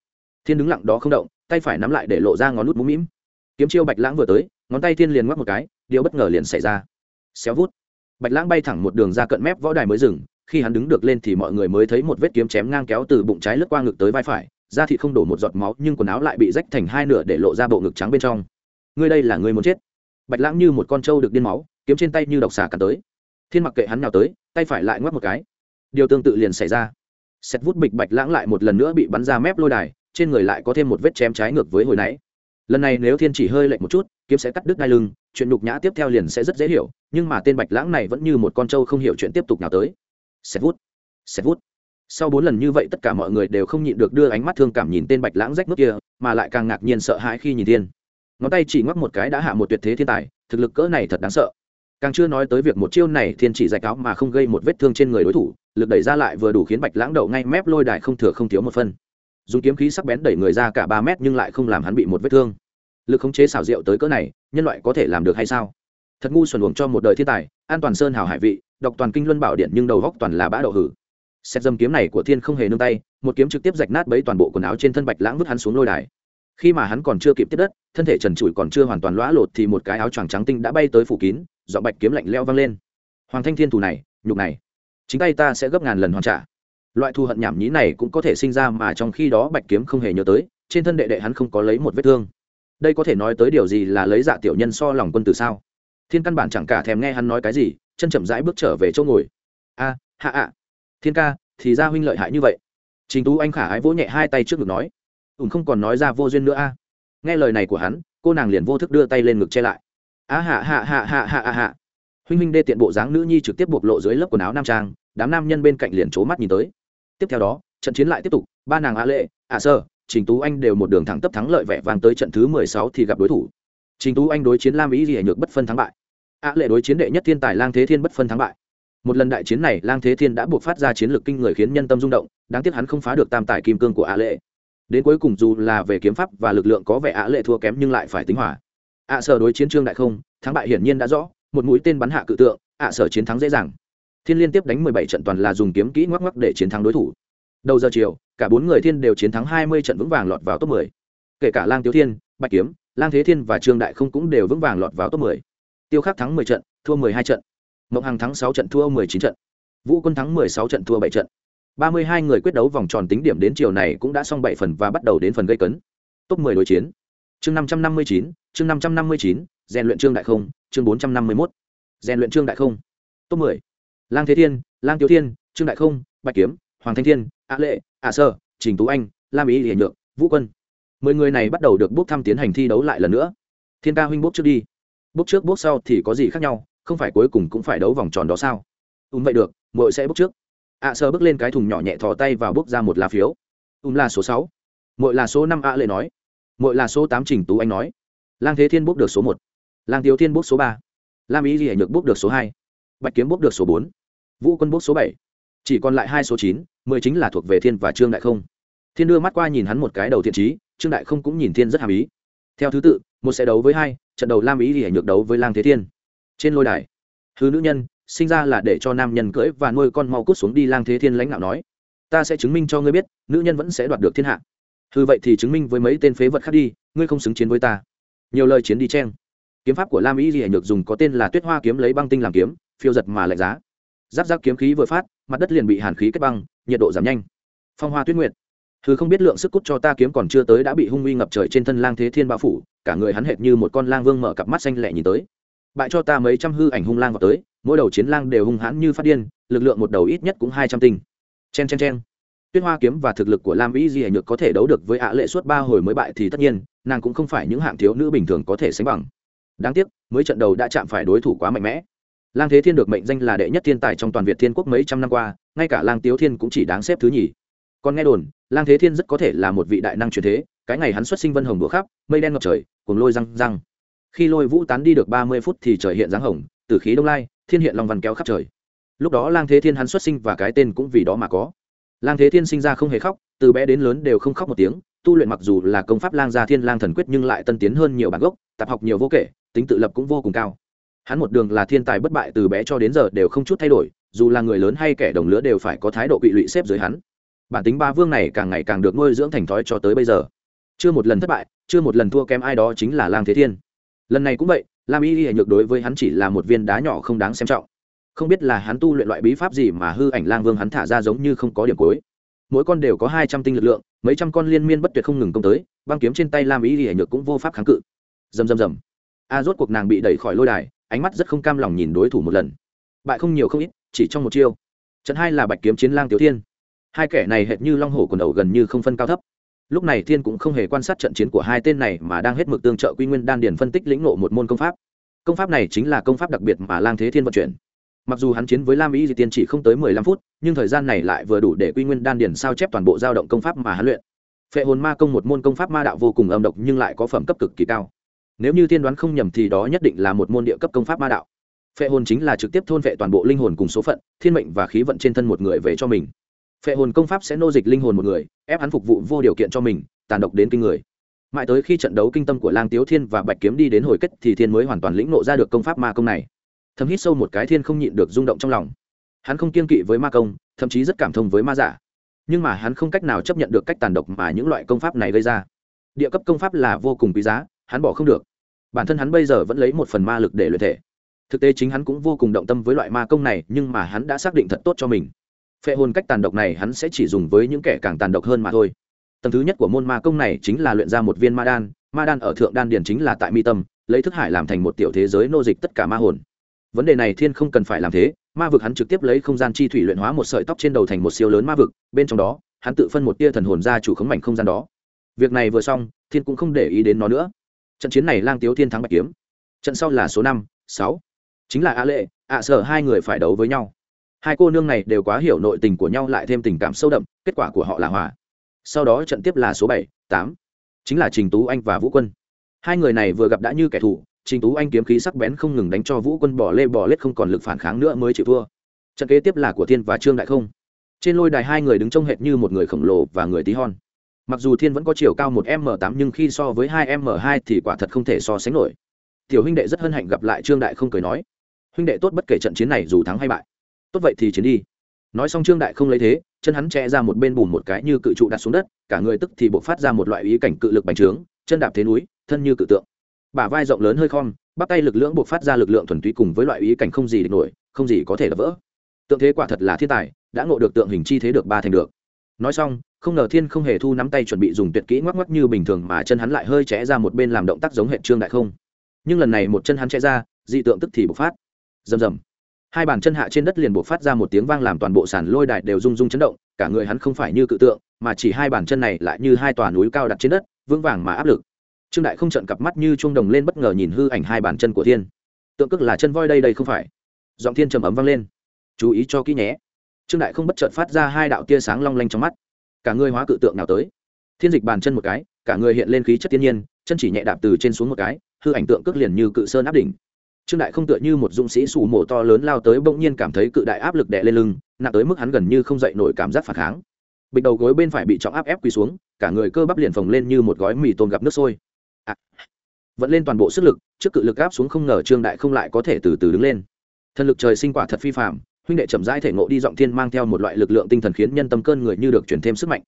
Thiên đứng lặng đó không động, tay phải nắm lại để lộ ra ngón nút mũm mĩm. Kiếm chiêu bạch lãng vừa tới, ngón tay thiên liền ngoắc một cái, điều bất ngờ liền xảy ra. Xéo vút. Bạch lãng bay thẳng một đường ra cận mép võ đài mới dừng, khi hắn đứng được lên thì mọi người mới thấy một vết kiếm chém ngang kéo từ bụng trái lướt qua ngực tới vai phải, da thịt không đổ một giọt máu nhưng quần áo lại bị rách thành hai nửa để lộ ra bộ ngực trắng bên trong. Ngươi đây là ngươi muốn chết bạch lãng như một con trâu được điên máu, kiếm trên tay như độc xà cắn tới. Thiên mặc kệ hắn nào tới, tay phải lại ngoắc một cái. Điều tương tự liền xảy ra. Xét vút bịch bạch lãng lại một lần nữa bị bắn ra mép lôi đài, trên người lại có thêm một vết chém trái ngược với hồi nãy. Lần này nếu thiên chỉ hơi lệch một chút, kiếm sẽ cắt đứt đai lưng, chuyện nhục nhã tiếp theo liền sẽ rất dễ hiểu, nhưng mà tên bạch lãng này vẫn như một con trâu không hiểu chuyện tiếp tục nào tới. Xét vút xét vút. Sau bốn lần như vậy tất cả mọi người đều không nhịn được đưa ánh mắt thương cảm nhìn tên bạch lãng rách nước kia, mà lại càng ngạc nhiên sợ hãi khi nhìn thiên ngón tay chỉ ngoắc một cái đã hạ một tuyệt thế thiên tài, thực lực cỡ này thật đáng sợ. Càng chưa nói tới việc một chiêu này thiên chỉ dạy cáo mà không gây một vết thương trên người đối thủ, lực đẩy ra lại vừa đủ khiến bạch lãng đậu ngay mép lôi đài không thừa không thiếu một phân. Dùng kiếm khí sắc bén đẩy người ra cả ba mét nhưng lại không làm hắn bị một vết thương. Lực khống chế xảo diệu tới cỡ này, nhân loại có thể làm được hay sao? Thật ngu xuẩn luồng cho một đời thiên tài, an toàn sơn hào hải vị đọc toàn kinh luân bảo điện nhưng đầu góc toàn là bã đậu hử. Xét dâm kiếm này của thiên không hề nương tay, một kiếm trực tiếp rạch nát bấy toàn bộ quần áo trên thân bạch lãng vứt hắn xuống lôi đài khi mà hắn còn chưa kịp tiếp đất, thân thể trần trụi còn chưa hoàn toàn lõa lột thì một cái áo choàng trắng tinh đã bay tới phủ kín dọn bạch kiếm lạnh leo văng lên. Hoàng thanh thiên thù này, nhục này. Chính tay ta sẽ gấp ngàn lần hoàn trả. Loại thù hận nhảm nhí này cũng có thể sinh ra mà trong khi đó bạch kiếm không hề nhớ tới, trên thân đệ đệ hắn không có lấy một vết thương. Đây có thể nói tới điều gì là lấy dạ tiểu nhân so lòng quân từ sao? Thiên căn bản chẳng cả thèm nghe hắn nói cái gì, chân chậm rãi bước trở về chỗ ngồi. A, hạ ạ. Thiên ca, thì ra huynh lợi hại như vậy. Trình tú anh khả ái vỗ nhẹ hai tay trước ngực nói ùn không còn nói ra vô duyên nữa a. Nghe lời này của hắn, cô nàng liền vô thức đưa tay lên ngực che lại. A hạ hạ hạ hạ hạ hạ hạ. Huynh huynh đê tiện bộ dáng nữ nhi trực tiếp bộc lộ dưới lớp quần áo nam trang, đám nam nhân bên cạnh liền c mắt nhìn tới. Tiếp theo đó, trận chiến lại tiếp tục, ba nàng a lệ, a sơ, trình tú anh đều một đường thẳng tấp thắng lợi vẻ vang tới trận thứ mười sáu thì gặp đối thủ. Trình tú anh đối chiến lam ý gì nhược bất phân thắng bại. A lệ đối chiến đệ nhất thiên tài lang thế thiên bất phân thắng bại. Một lần đại chiến này, lang thế thiên đã buộc phát ra chiến lược kinh người khiến nhân tâm rung động, đáng tiếc hắn không phá được tam tài kim cương của a lệ đến cuối cùng dù là về kiếm pháp và lực lượng có vẻ a lệ thua kém nhưng lại phải tính hỏa ạ sở đối chiến trương đại không, thắng bại hiển nhiên đã rõ, một mũi tên bắn hạ cự tượng, ạ sở chiến thắng dễ dàng. Thiên liên tiếp đánh mười bảy trận toàn là dùng kiếm kỹ ngoắc ngoắc để chiến thắng đối thủ. Đầu giờ chiều, cả bốn người thiên đều chiến thắng hai mươi trận vững vàng lọt vào top mười. Kể cả lang tiêu thiên, bạch kiếm, lang thế thiên và trương đại không cũng đều vững vàng lọt vào top mười. Tiêu khắc thắng mười trận, thua mười hai trận. Mộng hằng thắng sáu trận, thua mười chín trận. Vũ quân thắng mười sáu trận, thua bảy trận ba mươi hai người quyết đấu vòng tròn tính điểm đến chiều này cũng đã xong bảy phần và bắt đầu đến phần gây cấn. Top mười đối chiến. Chương năm trăm năm mươi chín, chương năm trăm năm mươi chín, rèn luyện trương đại không, chương bốn trăm năm mươi mốt. Rèn luyện trương đại không. Top mười. Lang thế thiên, lang tiêu thiên, trương đại không, bạch kiếm, hoàng thanh thiên, a lệ, a sơ, trình tú anh, lam ý hiển nhượng, vũ quân. Mười người này bắt đầu được bốc thăm tiến hành thi đấu lại lần nữa. Thiên ca huynh bốc trước đi. Bốc trước bốc sau thì có gì khác nhau, không phải cuối cùng cũng phải đấu vòng tròn đó sao? Ùm vậy được mội sẽ bốc trước a sơ bước lên cái thùng nhỏ nhẹ thò tay vào bốc ra một lá phiếu. Ùm là số sáu. Mội là số năm a lệ nói. Mội là số tám trình tú anh nói. Lang thế thiên bốc được số một. Lang tiếu thiên bốc số ba. Lam ý gì nhược bốc được số hai. Bạch kiếm bốc được số bốn. Vũ quân bốc số bảy. Chỉ còn lại hai số chín, mười chính là thuộc về thiên và trương đại không. Thiên đưa mắt qua nhìn hắn một cái đầu thiện trí, trương đại không cũng nhìn thiên rất hàm ý. Theo thứ tự, một sẽ đấu với hai, trận đầu lam ý thì nhược đấu với lang thế thiên. Trên lôi đài, thứ nữ nhân sinh ra là để cho nam nhân cưỡi và nuôi con mau cút xuống đi, lang thế thiên lãnh đạo nói, ta sẽ chứng minh cho ngươi biết, nữ nhân vẫn sẽ đoạt được thiên hạ. Hư vậy thì chứng minh với mấy tên phế vật khác đi, ngươi không xứng chiến với ta. Nhiều lời chiến đi chen kiếm pháp của lam y di nhược dùng có tên là tuyết hoa kiếm lấy băng tinh làm kiếm, phiêu giật mà lạnh giá. Giáp giáp kiếm khí vừa phát, mặt đất liền bị hàn khí kết băng, nhiệt độ giảm nhanh. Phong hoa tuyết nguyệt. Thứ không biết lượng sức cút cho ta kiếm còn chưa tới đã bị hung uy ngập trời trên thân lang thế thiên bao phủ, cả người hắn hệt như một con lang vương mở cặp mắt xanh lẹ nhìn tới. Bại cho ta mấy trăm hư ảnh hung lang vào tới mỗi đầu chiến lang đều hung hãn như phát điên, lực lượng một đầu ít nhất cũng hai trăm tinh. Chen chen chen. Tuyết hoa kiếm và thực lực của lam vĩ di hệ nhược có thể đấu được với ạ lệ suốt ba hồi mới bại thì tất nhiên, nàng cũng không phải những hạng thiếu nữ bình thường có thể sánh bằng. Đáng tiếc, mới trận đầu đã chạm phải đối thủ quá mạnh mẽ. Lang thế thiên được mệnh danh là đệ nhất thiên tài trong toàn việt thiên quốc mấy trăm năm qua, ngay cả lang tiếu thiên cũng chỉ đáng xếp thứ nhì. Còn nghe đồn, lang thế thiên rất có thể là một vị đại năng truyền thế, cái ngày hắn xuất sinh vân hồng đũa khắp, mây đen ngập trời cùng lôi răng răng. Khi lôi vũ tán đi được ba mươi phút thì trời hiện dáng hồng Tử khí đông lai, thiên hiện long văn kéo khắp trời. Lúc đó lang thế thiên hắn xuất sinh và cái tên cũng vì đó mà có. Lang thế thiên sinh ra không hề khóc, từ bé đến lớn đều không khóc một tiếng, tu luyện mặc dù là công pháp lang gia thiên, lang thần quyết nhưng lại tân tiến hơn nhiều bản gốc, tập học nhiều vô kể, tính tự lập cũng vô cùng cao. Hắn một đường là thiên tài bất bại từ bé cho đến giờ đều không chút thay đổi, dù là người lớn hay kẻ đồng lứa đều phải có thái độ bị lụy xếp dưới hắn. Bản tính ba vương này càng ngày càng được nuôi dưỡng thành thói cho tới bây giờ. Chưa một lần thất bại, chưa một lần thua kém ai đó chính là lang thế thiên. Lần này cũng vậy lam y y nhược đối với hắn chỉ là một viên đá nhỏ không đáng xem trọng. Không biết là hắn tu luyện loại bí pháp gì mà hư ảnh lang vương hắn thả ra giống như không có điểm cuối. Mỗi con đều có hai trăm tinh lực lượng, mấy trăm con liên miên bất tuyệt không ngừng công tới, băng kiếm trên tay lam y y nhược cũng vô pháp kháng cự. Dầm dầm dầm a rốt cuộc nàng bị đẩy khỏi lôi đài, ánh mắt rất không cam lòng nhìn đối thủ một lần. Bại không nhiều không ít, chỉ trong một chiêu. Trận hai là bạch kiếm chiến lang tiểu thiên. Hai kẻ này hệt như long hổ quần đầu gần như không phân cao thấp lúc này thiên cũng không hề quan sát trận chiến của hai tên này mà đang hết mực tương trợ quy nguyên đan điền phân tích lĩnh ngộ một môn công pháp. Công pháp này chính là công pháp đặc biệt mà lang thế thiên vận chuyển. Mặc dù hắn chiến với lam ý di tiên chỉ không tới mười lăm phút, nhưng thời gian này lại vừa đủ để quy nguyên đan điền sao chép toàn bộ giao động công pháp mà hắn luyện. Phệ hồn ma công một môn công pháp ma đạo vô cùng âm độc nhưng lại có phẩm cấp cực kỳ cao. Nếu như tiên đoán không nhầm thì đó nhất định là một môn địa cấp công pháp ma đạo. Phệ hồn chính là trực tiếp thôn vệ toàn bộ linh hồn cùng số phận, thiên mệnh và khí vận trên thân một người về cho mình phệ hồn công pháp sẽ nô dịch linh hồn một người, ép hắn phục vụ vô điều kiện cho mình, tàn độc đến kinh người. Mãi tới khi trận đấu kinh tâm của lang tiếu thiên và bạch kiếm đi đến hồi kết thì thiên mới hoàn toàn lĩnh nộ ra được công pháp ma công này. Thấm hít sâu một cái thiên không nhịn được rung động trong lòng. Hắn không kiên kỵ với ma công, thậm chí rất cảm thông với ma giả. Nhưng mà hắn không cách nào chấp nhận được cách tàn độc mà những loại công pháp này gây ra. Địa cấp công pháp là vô cùng quý giá, hắn bỏ không được. Bản thân hắn bây giờ vẫn lấy một phần ma lực để luyện thể. Thực tế chính hắn cũng vô cùng động tâm với loại ma công này, nhưng mà hắn đã xác định thật tốt cho mình phệ hồn cách tàn độc này hắn sẽ chỉ dùng với những kẻ càng tàn độc hơn mà thôi. Tầng thứ nhất của môn ma công này chính là luyện ra một viên ma đan ma đan ở thượng đan điền chính là tại mi tâm, lấy thức hải làm thành một tiểu thế giới nô dịch tất cả ma hồn. Vấn đề này thiên không cần phải làm thế, ma vực hắn trực tiếp lấy không gian chi thủy luyện hóa một sợi tóc trên đầu thành một siêu lớn ma vực, bên trong đó, hắn tự phân một tia thần hồn ra chủ khống mảnh không gian đó. Việc này vừa xong, thiên cũng không để ý đến nó nữa. Trận chiến này lang tiếu thiên thắng bạch kiếm. Trận sau là số năm, sáu. Chính là a lệ ạ sở hai người phải đấu với nhau hai cô nương này đều quá hiểu nội tình của nhau lại thêm tình cảm sâu đậm, kết quả của họ là hòa. Sau đó trận tiếp là số bảy, tám, chính là trình tú anh và vũ quân. Hai người này vừa gặp đã như kẻ thù, trình tú anh kiếm khí sắc bén không ngừng đánh cho vũ quân bỏ lê bỏ lết không còn lực phản kháng nữa mới chịu thua. Trận kế tiếp là của thiên và trương đại không. Trên lôi đài hai người đứng trông hệt như một người khổng lồ và người tí hon. Mặc dù thiên vẫn có chiều cao một m tám nhưng khi so với hai m hai thì quả thật không thể so sánh nổi. Tiểu huynh đệ rất hân hạnh gặp lại trương đại không cười nói. Huynh đệ tốt bất kể trận chiến này dù thắng hay bại tốt vậy thì chiến đi. Nói xong trương đại không lấy thế, chân hắn che ra một bên bùn một cái như cự trụ đặt xuống đất, cả người tức thì buộc phát ra một loại ý cảnh cự lực bành trướng, chân đạp thế núi, thân như cự tượng. Bả vai rộng lớn hơi khom, bắp tay lực lưỡng buộc phát ra lực lượng thuần túy cùng với loại ý cảnh không gì địch nổi, không gì có thể đập vỡ. Tượng thế quả thật là thiên tài, đã ngộ được tượng hình chi thế được ba thành được. Nói xong, không ngờ thiên không hề thu nắm tay chuẩn bị dùng tuyệt kỹ ngoắc ngoắc như bình thường mà chân hắn lại hơi chẽ ra một bên làm động tác giống hệ trương đại không. Nhưng lần này một chân hắn chẽ ra, dị tượng tức thì bộc phát. Rầm rầm hai bàn chân hạ trên đất liền buộc phát ra một tiếng vang làm toàn bộ sàn lôi đài đều rung rung chấn động, cả người hắn không phải như cự tượng, mà chỉ hai bàn chân này lại như hai tòa núi cao đặt trên đất, vững vàng mà áp lực. Trương đại không trận cặp mắt như chuông đồng lên bất ngờ nhìn hư ảnh hai bàn chân của thiên. Tượng cước là chân voi đây đây không phải. Giọng thiên trầm ấm vang lên. Chú ý cho kỹ nhé. Trương đại không bất chợt phát ra hai đạo tia sáng long lanh trong mắt. Cả người hóa cự tượng nào tới? Thiên dịch bàn chân một cái, cả người hiện lên khí chất thiên nhiên, chân chỉ nhẹ đạp từ trên xuống một cái, hư ảnh tượng cước liền như cự sơn áp đỉnh trương đại không tựa như một dũng sĩ sủ mổ to lớn lao tới bỗng nhiên cảm thấy cự đại áp lực đè lên lưng, nặng tới mức hắn gần như không dậy nổi cảm giác phản kháng. Bịch đầu gối bên phải bị trọng áp ép quỳ xuống, cả người cơ bắp liền phồng lên như một gói mì tôm gặp nước sôi. À. vẫn lên toàn bộ sức lực, trước cự lực áp xuống không ngờ trương đại không lại có thể từ từ đứng lên. Thần lực trời sinh quả thật phi phạm huynh đệ chậm rãi thể ngộ đi giọng thiên mang theo một loại lực lượng tinh thần khiến nhân tâm cơn người như được chuyển thêm sức mạnh.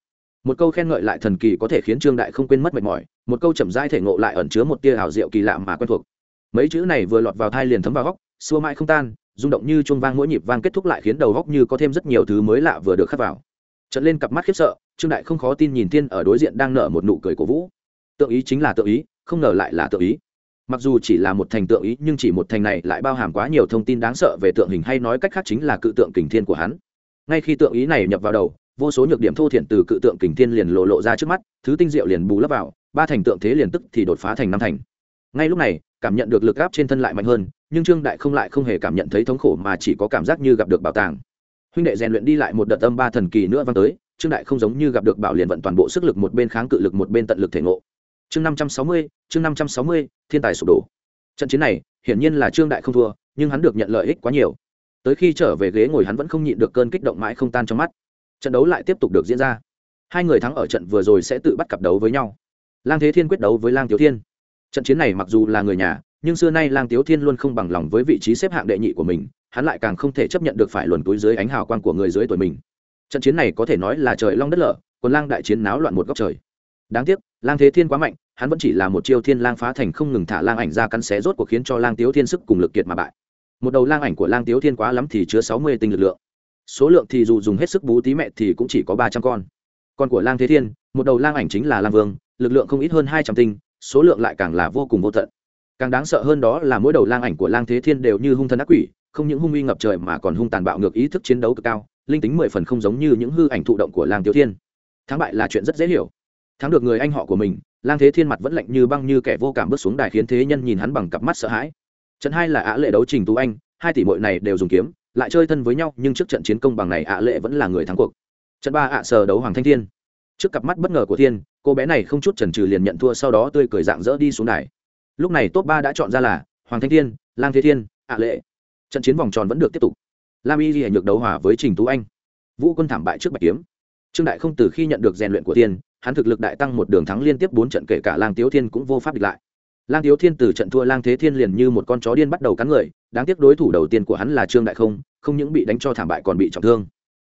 Một câu khen ngợi lại thần kỳ có thể khiến trương đại không quên mất mệt mỏi, một câu chậm rãi thể ngộ lại ẩn chứa một tia hào diệu kỳ lạ mà quen thuộc mấy chữ này vừa lọt vào thai liền thấm vào góc, xua mãi không tan, rung động như chuông vang mỗi nhịp vang kết thúc lại khiến đầu góc như có thêm rất nhiều thứ mới lạ vừa được khắc vào. Trận lên cặp mắt khiếp sợ, trương đại không khó tin nhìn thiên ở đối diện đang nở một nụ cười cổ vũ. Tượng ý chính là tượng ý, không ngờ lại là tượng ý. Mặc dù chỉ là một thành tượng ý, nhưng chỉ một thành này lại bao hàm quá nhiều thông tin đáng sợ về tượng hình hay nói cách khác chính là cự tượng kình thiên của hắn. Ngay khi tượng ý này nhập vào đầu, vô số nhược điểm thô thiện từ cự tượng kình thiên liền lộ lộ ra trước mắt, thứ tinh diệu liền bù lấp vào, ba thành tượng thế liền tức thì đột phá thành năm thành. Ngay lúc này cảm nhận được lực áp trên thân lại mạnh hơn, nhưng trương đại không lại không hề cảm nhận thấy thống khổ mà chỉ có cảm giác như gặp được bảo tàng. Huynh đệ rèn luyện đi lại một đợt âm ba thần kỳ nữa vang tới, trương đại không giống như gặp được bảo liền vận toàn bộ sức lực một bên kháng cự lực một bên tận lực thể ngộ. Chương năm trăm sáu mươi, chương năm trăm sáu mươi, thiên tài sụp đổ. Trận chiến này, hiển nhiên là trương đại không thua, nhưng hắn được nhận lợi ích quá nhiều. Tới khi trở về ghế ngồi hắn vẫn không nhịn được cơn kích động mãi không tan trong mắt. Trận đấu lại tiếp tục được diễn ra. Hai người thắng ở trận vừa rồi sẽ tự bắt cặp đấu với nhau. Lang thế thiên quyết đấu với lang tiểu thiên trận chiến này mặc dù là người nhà, nhưng xưa nay lang tiếu thiên luôn không bằng lòng với vị trí xếp hạng đệ nhị của mình, hắn lại càng không thể chấp nhận được phải luồn túi dưới ánh hào quang của người dưới tuổi mình. Trận chiến này có thể nói là trời long đất lở còn lang đại chiến náo loạn một góc trời. Đáng tiếc, lang thế thiên quá mạnh, hắn vẫn chỉ là một chiêu thiên lang phá thành không ngừng thả lang ảnh ra cắn xé rốt cuộc khiến cho lang tiếu thiên sức cùng lực kiệt mà bại. Một đầu lang ảnh của lang tiếu thiên quá lắm thì chứa sáu mươi tinh lực lượng. Số lượng thì dù dùng hết sức bú tí mẹ thì cũng chỉ có ba trăm con. Con của lang thế thiên, một đầu lang ảnh chính là lang vương, lực lượng không ít hơn hai trăm tinh số lượng lại càng là vô cùng vô tận. Càng đáng sợ hơn đó là mỗi đầu lang ảnh của lang thế thiên đều như hung thần ác quỷ, không những hung uy ngập trời mà còn hung tàn bạo ngược ý thức chiến đấu cực cao, linh tính mười phần không giống như những hư ảnh thụ động của lang tiểu thiên. Thắng bại là chuyện rất dễ hiểu. Thắng được người anh họ của mình, lang thế thiên mặt vẫn lạnh như băng như kẻ vô cảm bước xuống đài khiến thế nhân nhìn hắn bằng cặp mắt sợ hãi. Trận hai là ạ lệ đấu trình tú anh, hai tỷ mội này đều dùng kiếm, lại chơi thân với nhau, nhưng trước trận chiến công bằng này ạ lệ vẫn là người thắng cuộc. Trận ba ạ sờ đấu hoàng thanh thiên. Trước cặp mắt bất ngờ của thiên cô bé này không chút chần chừ liền nhận thua sau đó tươi cười dạng dỡ đi xuống đài lúc này top ba đã chọn ra là hoàng thanh thiên lang thế thiên ạ lệ trận chiến vòng tròn vẫn được tiếp tục lam y ghi nhược đấu hòa với trình tú anh vũ quân thảm bại trước bạch kiếm trương đại không từ khi nhận được rèn luyện của tiên hắn thực lực đại tăng một đường thắng liên tiếp bốn trận kể cả lang tiếu thiên cũng vô pháp địch lại lang tiếu thiên từ trận thua lang thế thiên liền như một con chó điên bắt đầu cắn người đáng tiếc đối thủ đầu tiên của hắn là trương đại không không những bị đánh cho thảm bại còn bị trọng thương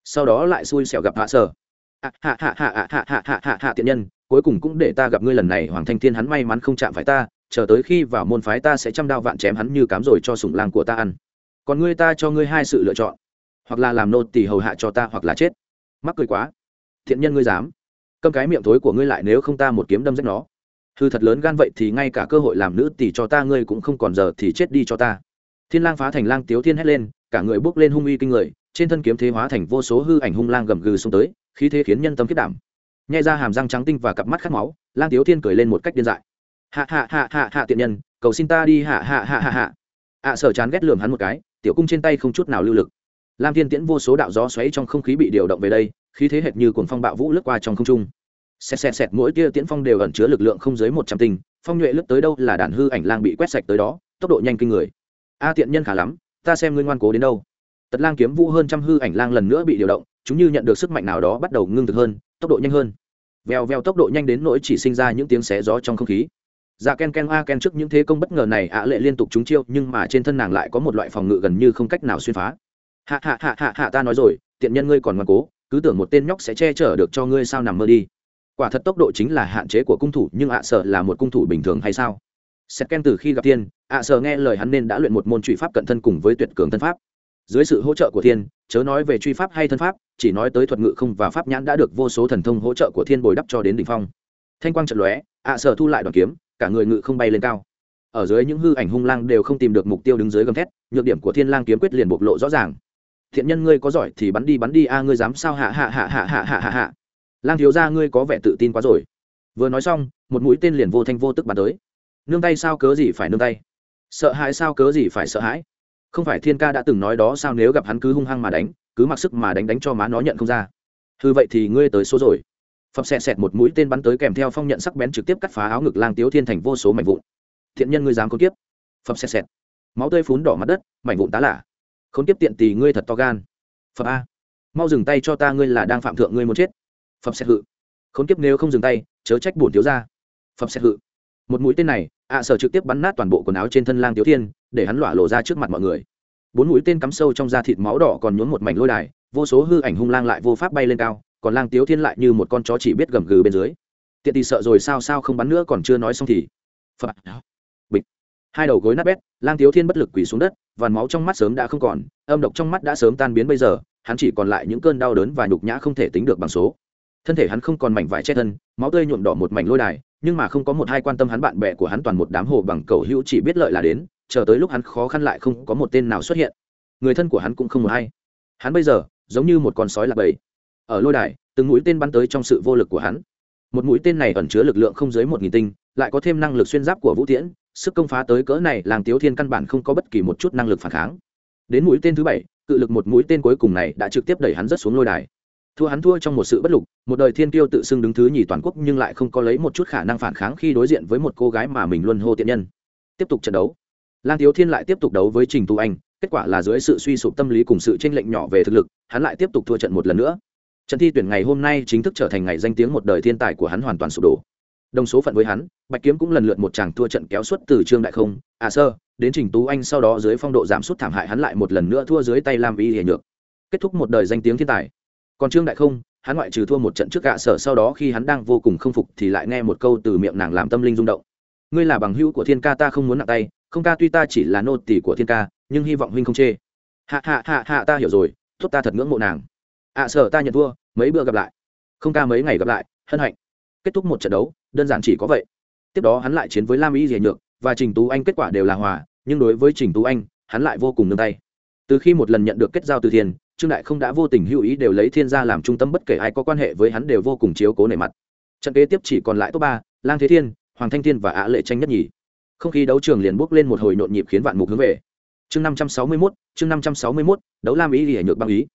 sau đó lại xui xẻo gặp hạ sở hạ hạ hạ hạ hạ hạ hạ hạ hạ tiện nhân cuối cùng cũng để ta gặp ngươi lần này, hoàng thanh thiên hắn may mắn không chạm phải ta, chờ tới khi vào môn phái ta sẽ chăm đao vạn chém hắn như cám rồi cho sủng lang của ta ăn. Còn ngươi ta cho ngươi hai sự lựa chọn, hoặc là làm nô tỳ hầu hạ cho ta hoặc là chết. Mắc cười quá. Thiện nhân ngươi dám. Câm cái miệng thối của ngươi lại nếu không ta một kiếm đâm rách nó. Hư thật lớn gan vậy thì ngay cả cơ hội làm nữ tỷ cho ta ngươi cũng không còn giờ thì chết đi cho ta. Thiên lang phá thành lang tiếu thiên hét lên, cả người bước lên hung uy kinh người, trên thân kiếm thế hóa thành vô số hư ảnh hung lang gầm gừ xuống tới, khí thế khiến nhân tâm kích đảm nhai ra hàm răng trắng tinh và cặp mắt khát máu, lang tiếu thiên cười lên một cách điên dại. Hạ hạ hạ hạ hạ tiện nhân, cầu xin ta đi, hạ hạ hạ hạ hạ. Ạ sở chán ghét lườm hắn một cái, tiểu cung trên tay không chút nào lưu lực. Lam thiên tiễn vô số đạo gió xoáy trong không khí bị điều động về đây, khí thế hệt như cuồng phong bạo vũ lướt qua trong không trung. Xẹt xẹt xẹt, mỗi tia tiễn phong đều ẩn chứa lực lượng không dưới một trăm tinh, phong nhuệ lướt tới đâu là đàn hư ảnh lang bị quét sạch tới đó, tốc độ nhanh kinh người. A tiện nhân khả lắm, ta xem ngươi ngoan cố đến đâu. Tật lang kiếm vũ hơn trăm hư ảnh lang lần nữa bị điều động, chúng như nhận được sức mạnh nào đó bắt đầu ngưng thực hơn, tốc độ nhanh hơn vèo vèo tốc độ nhanh đến nỗi chỉ sinh ra những tiếng xé gió trong không khí. Dạ ken ken a ken trước những thế công bất ngờ này ạ lệ liên tục trúng chiêu, nhưng mà trên thân nàng lại có một loại phòng ngự gần như không cách nào xuyên phá. Hạ hạ hạ hạ hạ, ta nói rồi, tiện nhân ngươi còn ngoan cố, cứ tưởng một tên nhóc sẽ che chở được cho ngươi sao nằm mơ đi. Quả thật tốc độ chính là hạn chế của cung thủ, nhưng ạ sợ là một cung thủ bình thường hay sao? Xét ken từ khi gặp tiên, ạ sợ nghe lời hắn nên đã luyện một môn truy pháp cận thân cùng với tuyệt cường thân pháp dưới sự hỗ trợ của thiên, chớ nói về truy pháp hay thân pháp, chỉ nói tới thuật ngự không và pháp nhãn đã được vô số thần thông hỗ trợ của thiên bồi đắp cho đến đỉnh phong. Thanh quang trận lóe, ạ à, sợ thu lại đoàn kiếm, cả người ngự không bay lên cao. Ở dưới những hư ảnh hung lang đều không tìm được mục tiêu đứng dưới gầm thét, nhược điểm của thiên lang kiếm quyết liền bộc lộ rõ ràng. Thiện nhân ngươi có giỏi thì bắn đi bắn đi, a, ngươi dám sao? Hạ hạ hạ hạ hạ hạ hạ hạ. Lang thiếu gia ngươi có vẻ tự tin quá rồi. Vừa nói xong, một mũi tên liền vô thanh vô tức bắn tới. Nương tay sao cớ gì phải nương tay? Sợ hãi sao cớ gì phải sợ hãi? Không phải thiên ca đã từng nói đó sao nếu gặp hắn cứ hung hăng mà đánh, cứ mặc sức mà đánh đánh cho má nó nhận không ra. Thư vậy thì ngươi tới số rồi. Phập xẹt xẹt một mũi tên bắn tới kèm theo phong nhận sắc bén trực tiếp cắt phá áo ngực lang tiếu thiên thành vô số mảnh vụn. Thiện nhân ngươi dám có tiếp phập xẹt xẹt. Máu tươi phún đỏ mặt đất, mảnh vụn tá lả. Không tiếp tiện tì ngươi thật to gan. Phập a. Mau dừng tay cho ta ngươi là đang phạm thượng ngươi muốn chết. Phập xẹt hự. Không tiếp nếu không dừng tay, chớ trách bổn thiếu ra phập xẹt hự một mũi tên này, ạ sở trực tiếp bắn nát toàn bộ quần áo trên thân lang tiểu thiên, để hắn lỏa lộ ra trước mặt mọi người. Bốn mũi tên cắm sâu trong da thịt máu đỏ còn nhuốm một mảnh lôi đài, vô số hư ảnh hung lang lại vô pháp bay lên cao, còn lang tiếu thiên lại như một con chó chỉ biết gầm gừ bên dưới. Tiện tì sợ rồi sao sao không bắn nữa còn chưa nói xong thì phật bịch. Hai đầu gối nát bét, lang thiếu thiên bất lực quỳ xuống đất vàn máu trong mắt sớm đã không còn, âm độc trong mắt đã sớm tan biến bây giờ, hắn chỉ còn lại những cơn đau đớn và nhục nhã không thể tính được bằng số. Thân thể hắn không còn mảnh vải che thân, máu tươi nhuộm đỏ một mảnh lôi đài nhưng mà không có một hai quan tâm hắn bạn bè của hắn toàn một đám hồ bằng cầu hữu chỉ biết lợi là đến, chờ tới lúc hắn khó khăn lại không có một tên nào xuất hiện. Người thân của hắn cũng không một hay hắn bây giờ, giống như một con sói lạc bầy. Ở lôi đài, từng mũi tên bắn tới trong sự vô lực của hắn. Một mũi tên này ẩn chứa lực lượng không dưới một nghìn tinh, lại có thêm năng lực xuyên giáp của vũ tiễn, sức công phá tới cỡ này làng tiếu thiên căn bản không có bất kỳ một chút năng lực phản kháng. Đến mũi tên thứ bảy, cự lực một mũi tên cuối cùng này đã trực tiếp đẩy hắn rất xuống lôi đài thua hắn thua trong một sự bất lục, một đời thiên tiêu tự xưng đứng thứ nhì toàn quốc nhưng lại không có lấy một chút khả năng phản kháng khi đối diện với một cô gái mà mình luôn hô tiện nhân. Tiếp tục trận đấu. Lang thiếu thiên lại tiếp tục đấu với trình tu anh, kết quả là dưới sự suy sụp tâm lý cùng sự tranh lệnh nhỏ về thực lực, hắn lại tiếp tục thua trận một lần nữa. Trận thi tuyển ngày hôm nay chính thức trở thành ngày danh tiếng một đời thiên tài của hắn hoàn toàn sụp đổ. Đồng số phận với hắn, bạch kiếm cũng lần lượt một chàng thua trận kéo suất từ trương đại không à sơ, đến trình tú anh sau đó dưới phong độ giảm sút thảm hại hắn lại một lần nữa thua dưới tay lam vi hiền nhược. Kết thúc một đời danh tiếng thiên tài còn trương đại không, hắn ngoại trừ thua một trận trước gạ sở sau đó khi hắn đang vô cùng không phục thì lại nghe một câu từ miệng nàng làm tâm linh rung động. Ngươi là bằng hữu của thiên ca, ta không muốn nặng tay, không ca tuy ta chỉ là nô tỷ của thiên ca, nhưng hy vọng huynh không chê. Hạ hạ hạ hạ, ta hiểu rồi thúc ta thật ngưỡng mộ nàng. Ạ sở, ta nhận thua, mấy bữa gặp lại. Không ca mấy ngày gặp lại, hân hạnh. Kết thúc một trận đấu, đơn giản chỉ có vậy. Tiếp đó hắn lại chiến với lam y dề nhược, và trình tú anh kết quả đều là hòa, nhưng đối với trình tú anh, hắn lại vô cùng nương tay. Từ khi một lần nhận được kết giao từ thiền trương đại không đã vô tình hữu ý đều lấy thiên gia làm trung tâm bất kể ai có quan hệ với hắn đều vô cùng chiếu cố nể mặt. Trận kế tiếp chỉ còn lại top ba, lang thế thiên, hoàng thanh thiên và ạ lệ tranh nhất nhì. Không khí đấu trường liền bước lên một hồi nhộn nhịp khiến vạn mục hướng về. Chương năm trăm sáu mươi mốt, chương năm trăm sáu mươi mốt, đấu lam ý thì nhược băng ý.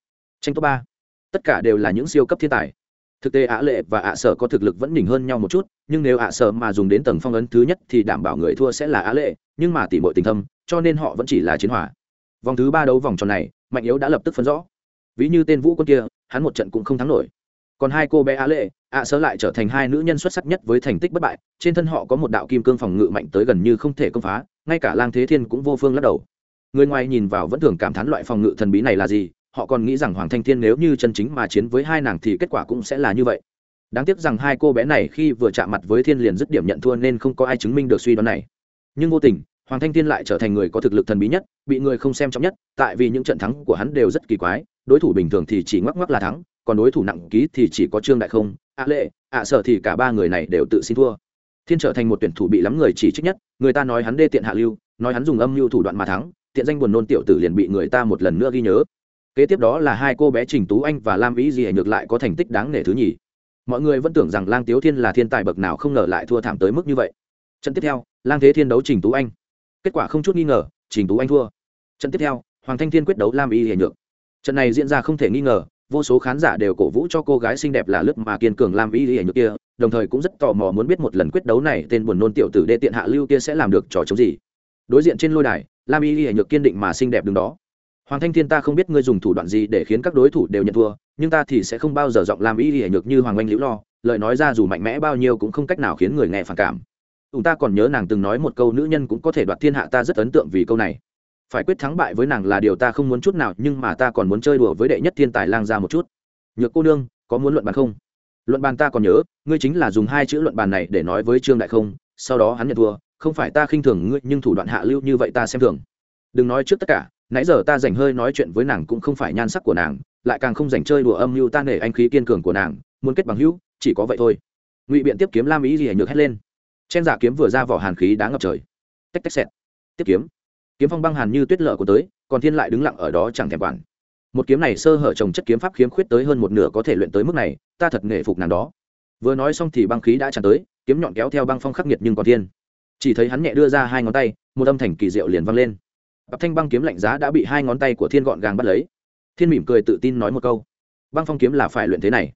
Tranh top ba. Tất cả đều là những siêu cấp thiên tài. Thực tế ạ lệ và ạ sở có thực lực vẫn nhỉnh hơn nhau một chút, nhưng nếu ạ sở mà dùng đến tầng phong ấn thứ nhất thì đảm bảo người thua sẽ là ạ lệ, nhưng mà tỉ mọi tình thâm, cho nên họ vẫn chỉ là chiến hỏa vòng thứ ba đấu vòng tròn này, mạnh yếu đã lập tức phân rõ. Ví như tên vũ quân kia, hắn một trận cũng không thắng nổi. Còn hai cô bé á lệ, ạ sớ lại trở thành hai nữ nhân xuất sắc nhất với thành tích bất bại, trên thân họ có một đạo kim cương phòng ngự mạnh tới gần như không thể công phá, ngay cả lang thế thiên cũng vô phương lắc đầu. Người ngoài nhìn vào vẫn thường cảm thán loại phòng ngự thần bí này là gì, họ còn nghĩ rằng hoàng thanh thiên nếu như chân chính mà chiến với hai nàng thì kết quả cũng sẽ là như vậy. Đáng tiếc rằng hai cô bé này khi vừa chạm mặt với thiên liền dứt điểm nhận thua nên không có ai chứng minh được suy đoán này. Nhưng vô tình hoàng thanh thiên lại trở thành người có thực lực thần bí nhất, bị người không xem trọng nhất, tại vì những trận thắng của hắn đều rất kỳ quái, đối thủ bình thường thì chỉ ngoắc ngoắc là thắng, còn đối thủ nặng ký thì chỉ có trương đại không ạ lệ ạ sở thì cả ba người này đều tự xin thua. Thiên trở thành một tuyển thủ bị lắm người chỉ trích nhất, người ta nói hắn đê tiện hạ lưu, nói hắn dùng âm mưu thủ đoạn mà thắng, tiện danh buồn nôn tiểu tử liền bị người ta một lần nữa ghi nhớ. Kế tiếp đó là hai cô bé trình tú anh và lam ý gì hãy ngược lại có thành tích đáng nể thứ nhì. Mọi người vẫn tưởng rằng lang tiếu thiên là thiên tài bậc nào không ngờ lại thua thảm tới mức như vậy. Trận tiếp theo, lang thế thiên đấu trình tú anh kết quả không chút nghi ngờ, trình tú anh thua. Trận tiếp theo, hoàng thanh thiên quyết đấu lam y hề nhược. Trận này diễn ra không thể nghi ngờ, vô số khán giả đều cổ vũ cho cô gái xinh đẹp là lướt mà kiên cường lam y hề nhược kia, đồng thời cũng rất tò mò muốn biết một lần quyết đấu này tên buồn nôn tiểu tử đê tiện hạ lưu kia sẽ làm được trò chống gì. Đối diện trên lôi đài, lam y hề nhược kiên định mà xinh đẹp đứng đó. Hoàng thanh thiên, ta không biết ngươi dùng thủ đoạn gì để khiến các đối thủ đều nhận thua, nhưng ta thì sẽ không bao giờ giọng Lam y hề nhược như hoàng oanh liễu lo, lời nói ra dù mạnh mẽ bao nhiêu cũng không cách nào khiến người nghe phản cảm ủng ta còn nhớ nàng từng nói một câu, nữ nhân cũng có thể đoạt thiên hạ, ta rất ấn tượng vì câu này. Phải quyết thắng bại với nàng là điều ta không muốn chút nào, nhưng mà ta còn muốn chơi đùa với đệ nhất thiên tài lang ra một chút. Nhược cô nương, có muốn luận bàn không? Luận bàn ta còn nhớ, ngươi chính là dùng hai chữ luận bàn này để nói với trương đại không, sau đó hắn nhận thua, không phải ta khinh thường ngươi, nhưng thủ đoạn hạ lưu như vậy ta xem thường. Đừng nói trước tất cả, nãy giờ ta dành hơi nói chuyện với nàng cũng không phải nhan sắc của nàng, lại càng không dành chơi đùa âm mưu ta nể anh khí kiên cường của nàng, muốn kết bằng hữu, chỉ có vậy thôi. Ngụy biện tiếp kiếm lam ý gì hãy nhược hét lên chen giả kiếm vừa ra vỏ hàn khí đá ngập trời. Tách tách xẹt. Tiếp kiếm. Kiếm phong băng hàn như tuyết lở của tới, còn thiên lại đứng lặng ở đó chẳng thèm quản. Một kiếm này sơ hở trồng chất kiếm pháp khiếm khuyết tới hơn một nửa có thể luyện tới mức này, ta thật nghệ phục nàng đó. Vừa nói xong thì băng khí đã tràn tới, kiếm nhọn kéo theo băng phong khắc nghiệt nhưng còn thiên. Chỉ thấy hắn nhẹ đưa ra hai ngón tay, một âm thanh kỳ diệu liền văng lên. Bắp thanh băng kiếm lạnh giá đã bị hai ngón tay của thiên gọn gàng bắt lấy. Thiên mỉm cười tự tin nói một câu. Băng phong kiếm là phải luyện thế này.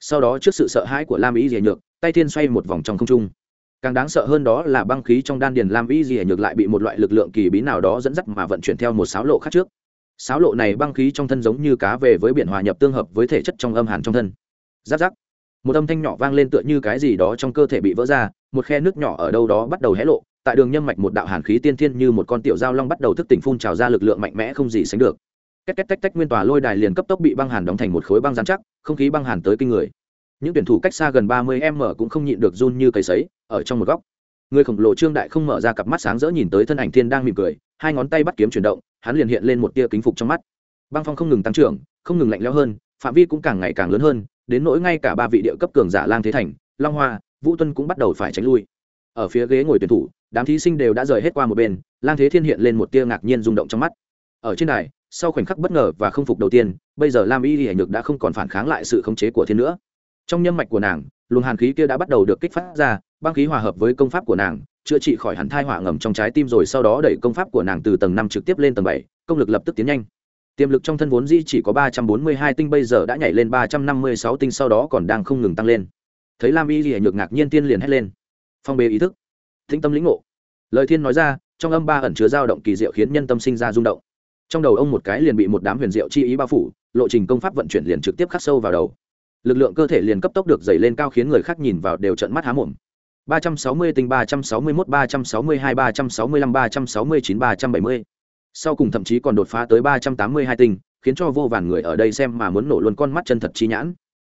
Sau đó trước sự sợ hãi của lam ý dề nhược, tay thiên xoay một vòng trong không trung càng đáng sợ hơn đó là băng khí trong đan điền lam y gì nhược lại bị một loại lực lượng kỳ bí nào đó dẫn dắt mà vận chuyển theo một sáo lộ khác trước. Sáo lộ này băng khí trong thân giống như cá về với biển hòa nhập tương hợp với thể chất trong âm hàn trong thân. Giáp giáp. Một âm thanh nhỏ vang lên tựa như cái gì đó trong cơ thể bị vỡ ra, một khe nước nhỏ ở đâu đó bắt đầu hé lộ, tại đường nhâm mạch một đạo hàn khí tiên thiên như một con tiểu dao long bắt đầu thức tỉnh phun trào ra lực lượng mạnh mẽ không gì sánh được. Cách cách tách tách nguyên tòa lôi đài liền cấp tốc bị băng hàn đóng thành một khối băng dán chắc, không khí băng hàn tới kinh người những tuyển thủ cách xa gần ba mươi m cũng không nhịn được run như cầy sấy, ở trong một góc. Người khổng lồ trương đại không mở ra cặp mắt sáng rỡ nhìn tới thân ảnh thiên đang mỉm cười, hai ngón tay bắt kiếm chuyển động, hắn liền hiện lên một tia kính phục trong mắt. Băng phong không ngừng tăng trưởng, không ngừng lạnh lẽo hơn, phạm vi cũng càng ngày càng lớn hơn, đến nỗi ngay cả ba vị địa cấp cường giả lang thế thành, long hoa, vũ tuân cũng bắt đầu phải tránh lui. Ở phía ghế ngồi tuyển thủ, đám thí sinh đều đã rời hết qua một bên, lang thế thiên hiện lên một tia ngạc nhiên rung động trong mắt. Ở trên đài, sau khoảnh khắc bất ngờ và không phục đầu tiên, bây giờ lam y hải nhược đã không còn phản kháng lại sự khống chế của thiên nữa trong nhâm mạch của nàng, luồng hàn khí kia đã bắt đầu được kích phát ra, băng khí hòa hợp với công pháp của nàng, chữa trị khỏi hẳn thai hỏa ngầm trong trái tim rồi sau đó đẩy công pháp của nàng từ tầng năm trực tiếp lên tầng bảy, công lực lập tức tiến nhanh. Tiềm lực trong thân vốn di chỉ có ba trăm bốn mươi hai tinh, bây giờ đã nhảy lên ba trăm năm mươi sáu tinh, sau đó còn đang không ngừng tăng lên. Thấy lam y lìa nhược ngạc nhiên tiên liền hét lên. Phong bê ý thức. Thính tâm lĩnh ngộ. Lời thiên nói ra, trong âm ba ẩn chứa dao động kỳ diệu khiến nhân tâm sinh ra rung động. Trong đầu ông một cái liền bị một đám huyền diệu chi ý bao phủ, lộ trình công pháp vận chuyển liền trực tiếp khắc sâu vào đầu lực lượng cơ thể liền cấp tốc được dày lên cao khiến người khác nhìn vào đều trận mắt há mồm 360 tinh 361 362 365 369 370. Sau cùng thậm chí còn đột phá tới 382 tinh, khiến cho vô vàn người ở đây xem mà muốn nổ luôn con mắt chân thật chi nhãn.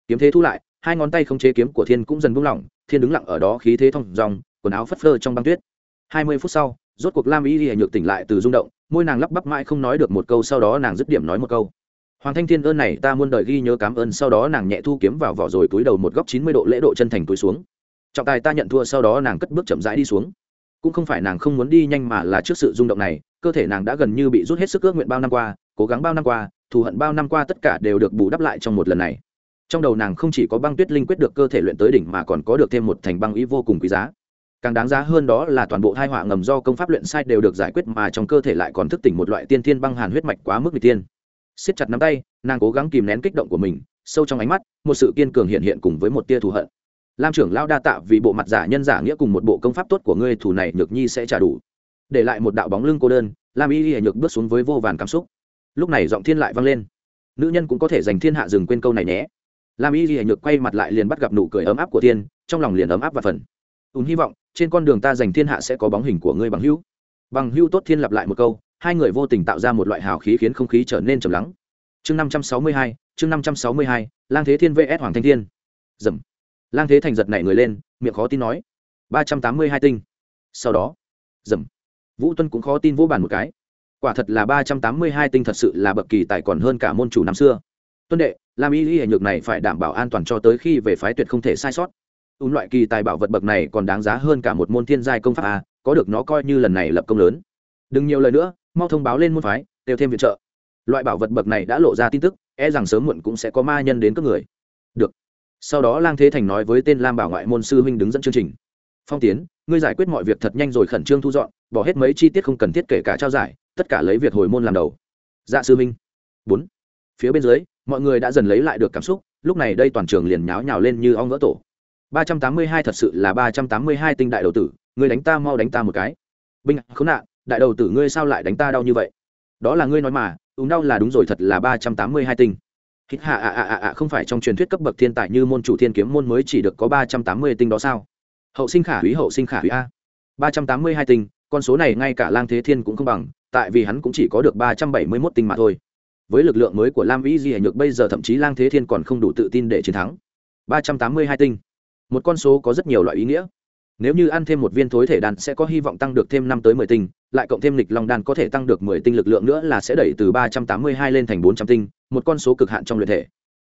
Kiếm thế thu lại, hai ngón tay không chế kiếm của Thiên cũng dần buông lỏng, Thiên đứng lặng ở đó khí thế thông dòng quần áo phất phơ trong băng tuyết. 20 phút sau, rốt cuộc Lam Y Liễu nhược tỉnh lại từ rung động, môi nàng lắp bắp mãi không nói được một câu sau đó nàng dứt điểm nói một câu. Hoàng Thanh Thiên ơn này ta muôn đời ghi nhớ cảm ơn, sau đó nàng nhẹ thu kiếm vào vỏ rồi túi đầu một góc 90 độ lễ độ chân thành túi xuống. Trọng tài ta nhận thua, sau đó nàng cất bước chậm rãi đi xuống. Cũng không phải nàng không muốn đi nhanh mà là trước sự rung động này, cơ thể nàng đã gần như bị rút hết sức ước nguyện bao năm qua, cố gắng bao năm qua, thù hận bao năm qua tất cả đều được bù đắp lại trong một lần này. Trong đầu nàng không chỉ có băng tuyết linh quyết được cơ thể luyện tới đỉnh mà còn có được thêm một thành băng ý vô cùng quý giá. Càng đáng giá hơn đó là toàn bộ thai họa ngầm do công pháp luyện sai đều được giải quyết mà trong cơ thể lại còn thức tỉnh một loại tiên thiên băng hàn huyết mạch quá mức người tiên siết chặt nắm tay, nàng cố gắng kìm nén kích động của mình, sâu trong ánh mắt, một sự kiên cường hiện hiện cùng với một tia thù hận. Lam trưởng lao đa tạ vì bộ mặt giả nhân giả nghĩa cùng một bộ công pháp tốt của ngươi thủ này nhược nhi sẽ trả đủ. Để lại một đạo bóng lưng cô đơn, lam y y nhược bước xuống với vô vàn cảm xúc. Lúc này giọng thiên lại vang lên. Nữ nhân cũng có thể dành thiên hạ dừng quên câu này nhé. Lam y y nhược quay mặt lại liền bắt gặp nụ cười ấm áp của thiên, trong lòng liền ấm áp và phần ùn hy vọng trên con đường ta dành thiên hạ sẽ có bóng hình của ngươi bằng hữu. Bằng hữu tốt thiên lặp lại một câu hai người vô tình tạo ra một loại hào khí khiến không khí trở nên trầm lắng. Chương năm trăm sáu mươi hai, chương năm trăm sáu mươi hai, lang thế thiên vs hoàng thanh thiên. Dầm. Lang thế thành giật nảy người lên, miệng khó tin nói, ba trăm tám mươi hai tinh. Sau đó, dầm. Vũ tuân cũng khó tin vô bàn một cái. Quả thật là ba trăm tám mươi hai tinh thật sự là bậc kỳ tài còn hơn cả môn chủ năm xưa. Tuân đệ làm y y hệ nhược này phải đảm bảo an toàn cho tới khi về phái tuyệt không thể sai sót. Ùn loại kỳ tài bảo vật bậc này còn đáng giá hơn cả một môn thiên giai công pháp a, có được nó coi như lần này lập công lớn. Đừng nhiều lời nữa mau thông báo lên môn phái đều thêm viện trợ. Loại bảo vật bậc này đã lộ ra tin tức e rằng sớm muộn cũng sẽ có ma nhân đến các người. Được. Sau đó lang thế thành nói với tên lam bảo ngoại môn sư huynh đứng dẫn chương trình. Phong tiến, ngươi giải quyết mọi việc thật nhanh rồi khẩn trương thu dọn, bỏ hết mấy chi tiết không cần thiết kể cả trao giải, tất cả lấy việc hồi môn làm đầu. Dạ sư huynh. Bốn. Phía bên dưới, mọi người đã dần lấy lại được cảm xúc, lúc này đây toàn trường liền nháo nhào lên như ong vỡ tổ. Ba trăm tám mươi hai thật sự là ba trăm tám mươi hai tinh đại đầu tử, ngươi đánh ta mau đánh ta một cái. Binh, khốn nạn đại đầu tử ngươi sao lại đánh ta đau như vậy? Đó là ngươi nói mà úng đau là đúng rồi, thật là ba trăm tám mươi hai tinh. Hít hạ ạ ạ ạ ạ, không phải trong truyền thuyết cấp bậc thiên tài như môn chủ thiên kiếm môn mới chỉ được có ba trăm tám mươi tinh đó sao? Hậu sinh khả hủy, hậu sinh khả hủy a. ba trăm tám mươi hai tinh, con số này ngay cả lang thế thiên cũng không bằng, tại vì hắn cũng chỉ có được ba trăm bảy mươi mốt tinh mà thôi. Với lực lượng mới của lam vĩ di hải nhược, bây giờ thậm chí lang thế thiên còn không đủ tự tin để chiến thắng. ba trăm tám mươi hai tinh. Một con số có rất nhiều loại ý nghĩa. Nếu như ăn thêm một viên thối thể đan sẽ có hy vọng tăng được thêm năm tới mười tinh lại cộng thêm lịch long đan có thể tăng được mười tinh lực lượng nữa là sẽ đẩy từ ba trăm tám mươi hai lên thành bốn trăm tinh, một con số cực hạn trong luyện thể.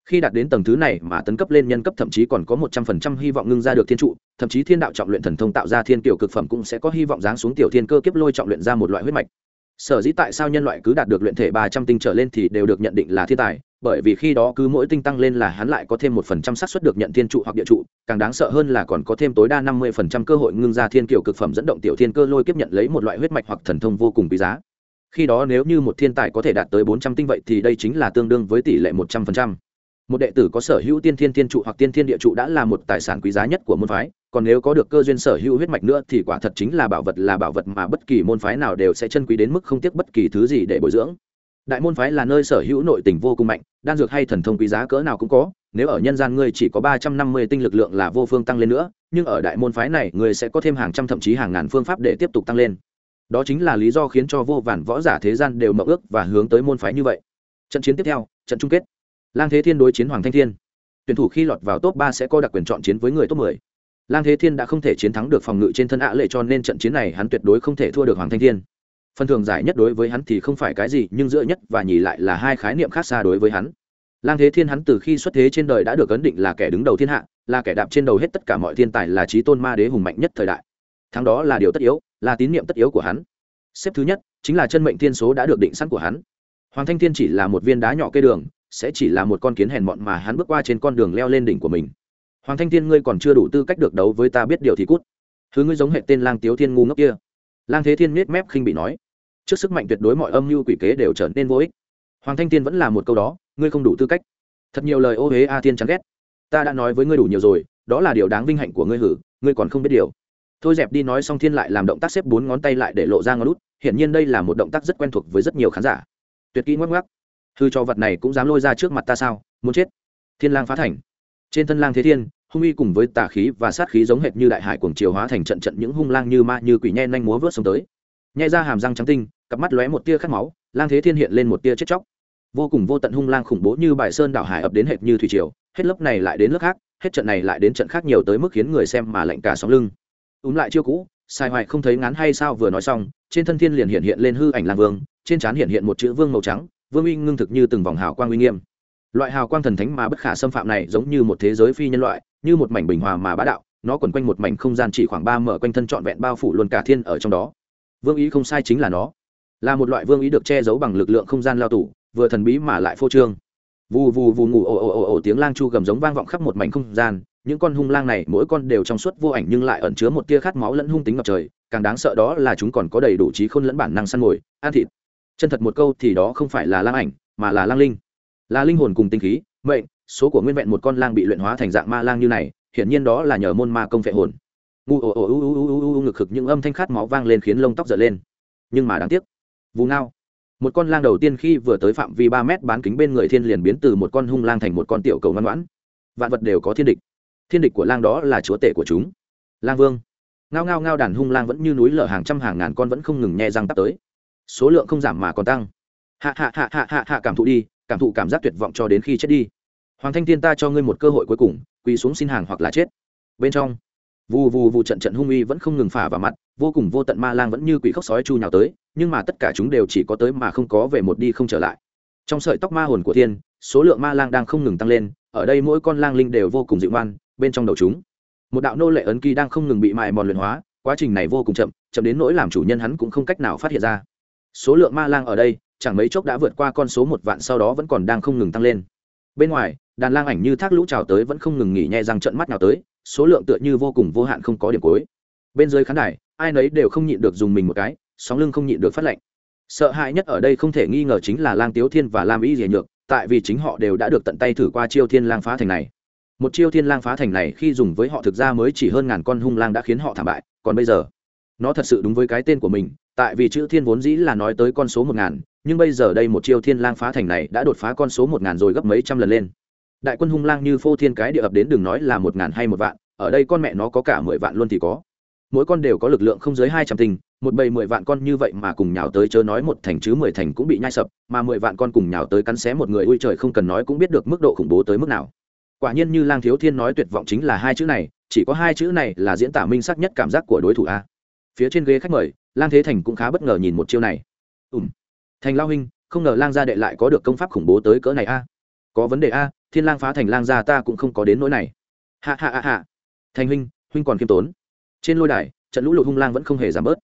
Khi đạt đến tầng thứ này mà tấn cấp lên nhân cấp thậm chí còn có một trăm phần trăm hy vọng ngưng ra được thiên trụ, thậm chí thiên đạo trọng luyện thần thông tạo ra thiên kiểu cực phẩm cũng sẽ có hy vọng giáng xuống tiểu thiên cơ kiếp lôi trọng luyện ra một loại huyết mạch. Sở dĩ tại sao nhân loại cứ đạt được luyện thể ba trăm tinh trở lên thì đều được nhận định là thiên tài bởi vì khi đó cứ mỗi tinh tăng lên là hắn lại có thêm một phần trăm xác suất được nhận thiên trụ hoặc địa trụ, càng đáng sợ hơn là còn có thêm tối đa năm mươi phần trăm cơ hội ngưng ra thiên kiểu cực phẩm dẫn động tiểu thiên cơ lôi kiếp nhận lấy một loại huyết mạch hoặc thần thông vô cùng quý giá. Khi đó nếu như một thiên tài có thể đạt tới bốn trăm tinh vậy thì đây chính là tương đương với tỷ lệ một trăm phần trăm. Một đệ tử có sở hữu tiên thiên thiên trụ hoặc tiên thiên địa trụ đã là một tài sản quý giá nhất của môn phái, còn nếu có được cơ duyên sở hữu huyết mạch nữa thì quả thật chính là bảo vật là bảo vật mà bất kỳ môn phái nào đều sẽ chân quý đến mức không tiếc bất kỳ thứ gì để bồi dưỡng đại môn phái là nơi sở hữu nội tình vô cùng mạnh, đan dược hay thần thông quý giá cỡ nào cũng có, nếu ở nhân gian ngươi chỉ có ba trăm năm mươi tinh lực lượng là vô phương tăng lên nữa, nhưng ở đại môn phái này ngươi sẽ có thêm hàng trăm thậm chí hàng ngàn phương pháp để tiếp tục tăng lên. Đó chính là lý do khiến cho vô vàn võ giả thế gian đều mậu ước và hướng tới môn phái như vậy. Trận chiến tiếp theo, trận chung kết. Lang thế thiên đối chiến hoàng thanh thiên. Tuyển thủ khi lọt vào top ba sẽ có đặc quyền chọn chiến với người top mười. Lang thế thiên đã không thể chiến thắng được phòng ngự trên thân ạ lệ cho nên trận chiến này hắn tuyệt đối không thể thua được hoàng thanh thiên phần thường giải nhất đối với hắn thì không phải cái gì, nhưng giữa nhất và nhì lại là hai khái niệm khác xa đối với hắn. Lang thế thiên hắn từ khi xuất thế trên đời đã được ấn định là kẻ đứng đầu thiên hạ, là kẻ đạp trên đầu hết tất cả mọi thiên tài, là trí tôn ma đế hùng mạnh nhất thời đại. Thắng đó là điều tất yếu, là tín niệm tất yếu của hắn. Xếp thứ nhất, chính là chân mệnh thiên số đã được định sẵn của hắn. Hoàng thanh thiên chỉ là một viên đá nhỏ cây đường, sẽ chỉ là một con kiến hèn mọn mà hắn bước qua trên con đường leo lên đỉnh của mình. Hoàng thanh thiên, ngươi còn chưa đủ tư cách được đấu với ta biết điều thì cút. Thứ ngươi giống hệ tên lang tiếu thiên ngu ngốc kia. Lang thế thiên miết mép khinh bị nói trước sức mạnh tuyệt đối mọi âm mưu quỷ kế đều trở nên vô ích. Hoàng thanh thiên vẫn là một câu đó, ngươi không đủ tư cách. Thật nhiều lời ô huế a thiên chán ghét. Ta đã nói với ngươi đủ nhiều rồi, đó là điều đáng vinh hạnh của ngươi hử, ngươi còn không biết điều. Thôi dẹp đi nói xong thiên lại làm động tác xếp bốn ngón tay lại để lộ ra ngón út, hiển nhiên đây là một động tác rất quen thuộc với rất nhiều khán giả. Tuyệt kỹ ngoắc ngoắc. Hư cho vật này cũng dám lôi ra trước mặt ta sao, muốn chết. Thiên lang phá thành. Trên thân lang thế thiên, hung uy cùng với tà khí và sát khí giống hệt như đại hải cuồng chiều hóa thành trận trận những hung lang như ma như quỷ nhen nhanh múa vớt xuống tới. Nhai ra hàm răng trắng tinh cặp mắt lóe một tia khát máu, lang thế thiên hiện lên một tia chết chóc. Vô cùng vô tận hung lang khủng bố như bài sơn đảo hải ập đến hệt như thủy triều, hết lớp này lại đến lớp khác, hết trận này lại đến trận khác nhiều tới mức khiến người xem mà lạnh cả sóng lưng. Úm lại chiêu cũ, sai hoài không thấy ngán hay sao vừa nói xong, trên thân thiên liền hiện hiện lên hư ảnh lang vương, trên trán hiện hiện một chữ vương màu trắng, vương uy ngưng thực như từng vòng hào quang uy nghiêm. Loại hào quang thần thánh mà bất khả xâm phạm này giống như một thế giới phi nhân loại, như một mảnh bình hòa mà bá đạo, nó quẩn quanh một mảnh không gian chỉ khoảng ba mở quanh thân trọn vẹn bao phủ luôn cả thiên ở trong đó. Vương ý không sai chính là nó là một loại vương ý được che giấu bằng lực lượng không gian lao tù, vừa thần bí mà lại phô trương. Vù vù vù ngủ ồ ồ ồ ồ tiếng lang chu gầm giống vang vọng khắp một mảnh không gian những con hung lang này mỗi con đều trong suốt vô ảnh nhưng lại ẩn chứa một tia khát máu lẫn hung tính ngập trời càng đáng sợ đó là chúng còn có đầy đủ trí khôn lẫn bản năng săn mồi ăn thịt. Chân thật một câu thì đó không phải là lang ảnh mà là lang linh. Là linh hồn cùng tinh khí mệnh số của nguyên vẹn một con lang bị luyện hóa thành dạng ma lang như này hiển nhiên đó là nhờ môn ma công phệ hồn. Ngu ồ ồ u u u u u ngực khực những âm thanh khát máu vang lên khiến lông tóc giật lên. Nhưng mà đáng tiếc vù ngao. Một con lang đầu tiên khi vừa tới phạm vi ba mét bán kính bên người thiên liền biến từ một con hung lang thành một con tiểu cầu ngoan ngoãn. Vạn vật đều có thiên địch. Thiên địch của lang đó là chúa tể của chúng. Lang vương. Ngao ngao ngao đàn hung lang vẫn như núi lở hàng trăm hàng ngàn con vẫn không ngừng nhẹ răng tắp tới. Số lượng không giảm mà còn tăng. Hạ hạ hạ hạ hạ hạ cảm thụ đi, cảm thụ cảm giác tuyệt vọng cho đến khi chết đi. Hoàng thanh thiên ta cho ngươi một cơ hội cuối cùng, quỳ xuống xin hàng hoặc là chết. Bên trong vù vù vù trận trận hung uy vẫn không ngừng phả vào mặt, vô cùng vô tận ma lang vẫn như quỷ khóc sói chu nhào tới, nhưng mà tất cả chúng đều chỉ có tới mà không có về một đi không trở lại. Trong sợi tóc ma hồn của thiên, số lượng ma lang đang không ngừng tăng lên, ở đây mỗi con lang linh đều vô cùng dịu ngoan, bên trong đầu chúng. Một đạo nô lệ ấn ký đang không ngừng bị mài mòn luyện hóa, quá trình này vô cùng chậm chậm đến nỗi làm chủ nhân hắn cũng không cách nào phát hiện ra. Số lượng ma lang ở đây, chẳng mấy chốc đã vượt qua con số một vạn sau đó vẫn còn đang không ngừng tăng lên. Bên ngoài, đàn lang ảnh như thác lũ trào tới vẫn không ngừng nghỉ nhẹ răng trận mắt nào tới số lượng tựa như vô cùng vô hạn không có điểm cuối. Bên dưới khán đài, ai nấy đều không nhịn được dùng mình một cái, sóng lưng không nhịn được phát lệnh sợ hãi nhất ở đây không thể nghi ngờ chính là lang tiếu thiên và lam y dẻ nhược, tại vì chính họ đều đã được tận tay thử qua chiêu thiên lang phá thành này. Một chiêu thiên lang phá thành này khi dùng với họ thực ra mới chỉ hơn ngàn con hung lang đã khiến họ thảm bại, còn bây giờ, nó thật sự đúng với cái tên của mình, tại vì chữ thiên vốn dĩ là nói tới con số một ngàn, nhưng bây giờ đây một chiêu thiên lang phá thành này đã đột phá con số một ngàn rồi gấp mấy trăm lần lên đại quân hung lang như phô thiên cái địa ập đến đừng nói là một ngàn hay một vạn ở đây con mẹ nó có cả mười vạn luôn thì có. Mỗi con đều có lực lượng không dưới hai trăm tinh, một bầy mười vạn con như vậy mà cùng nhào tới chớ nói một thành chứ mười thành cũng bị nhai sập mà mười vạn con cùng nhào tới cắn xé một người ui trời không cần nói cũng biết được mức độ khủng bố tới mức nào. Quả nhiên như lang thiếu thiên nói tuyệt vọng chính là hai chữ này chỉ có hai chữ này là diễn tả minh sắc nhất cảm giác của đối thủ a. Phía trên ghế khách mời lang thế thành cũng khá bất ngờ nhìn một chiêu này. Ùm thành lao huynh không ngờ lang gia đệ lại có được công pháp khủng bố tới cỡ này a. Có vấn đề a thiên lang phá thành lang gia ta cũng không có đến nỗi này. Hạ hạ hạ hạ thành huynh huynh còn kiêm tốn. Trên lôi đài, trận lũ lụt hung lang vẫn không hề giảm bớt.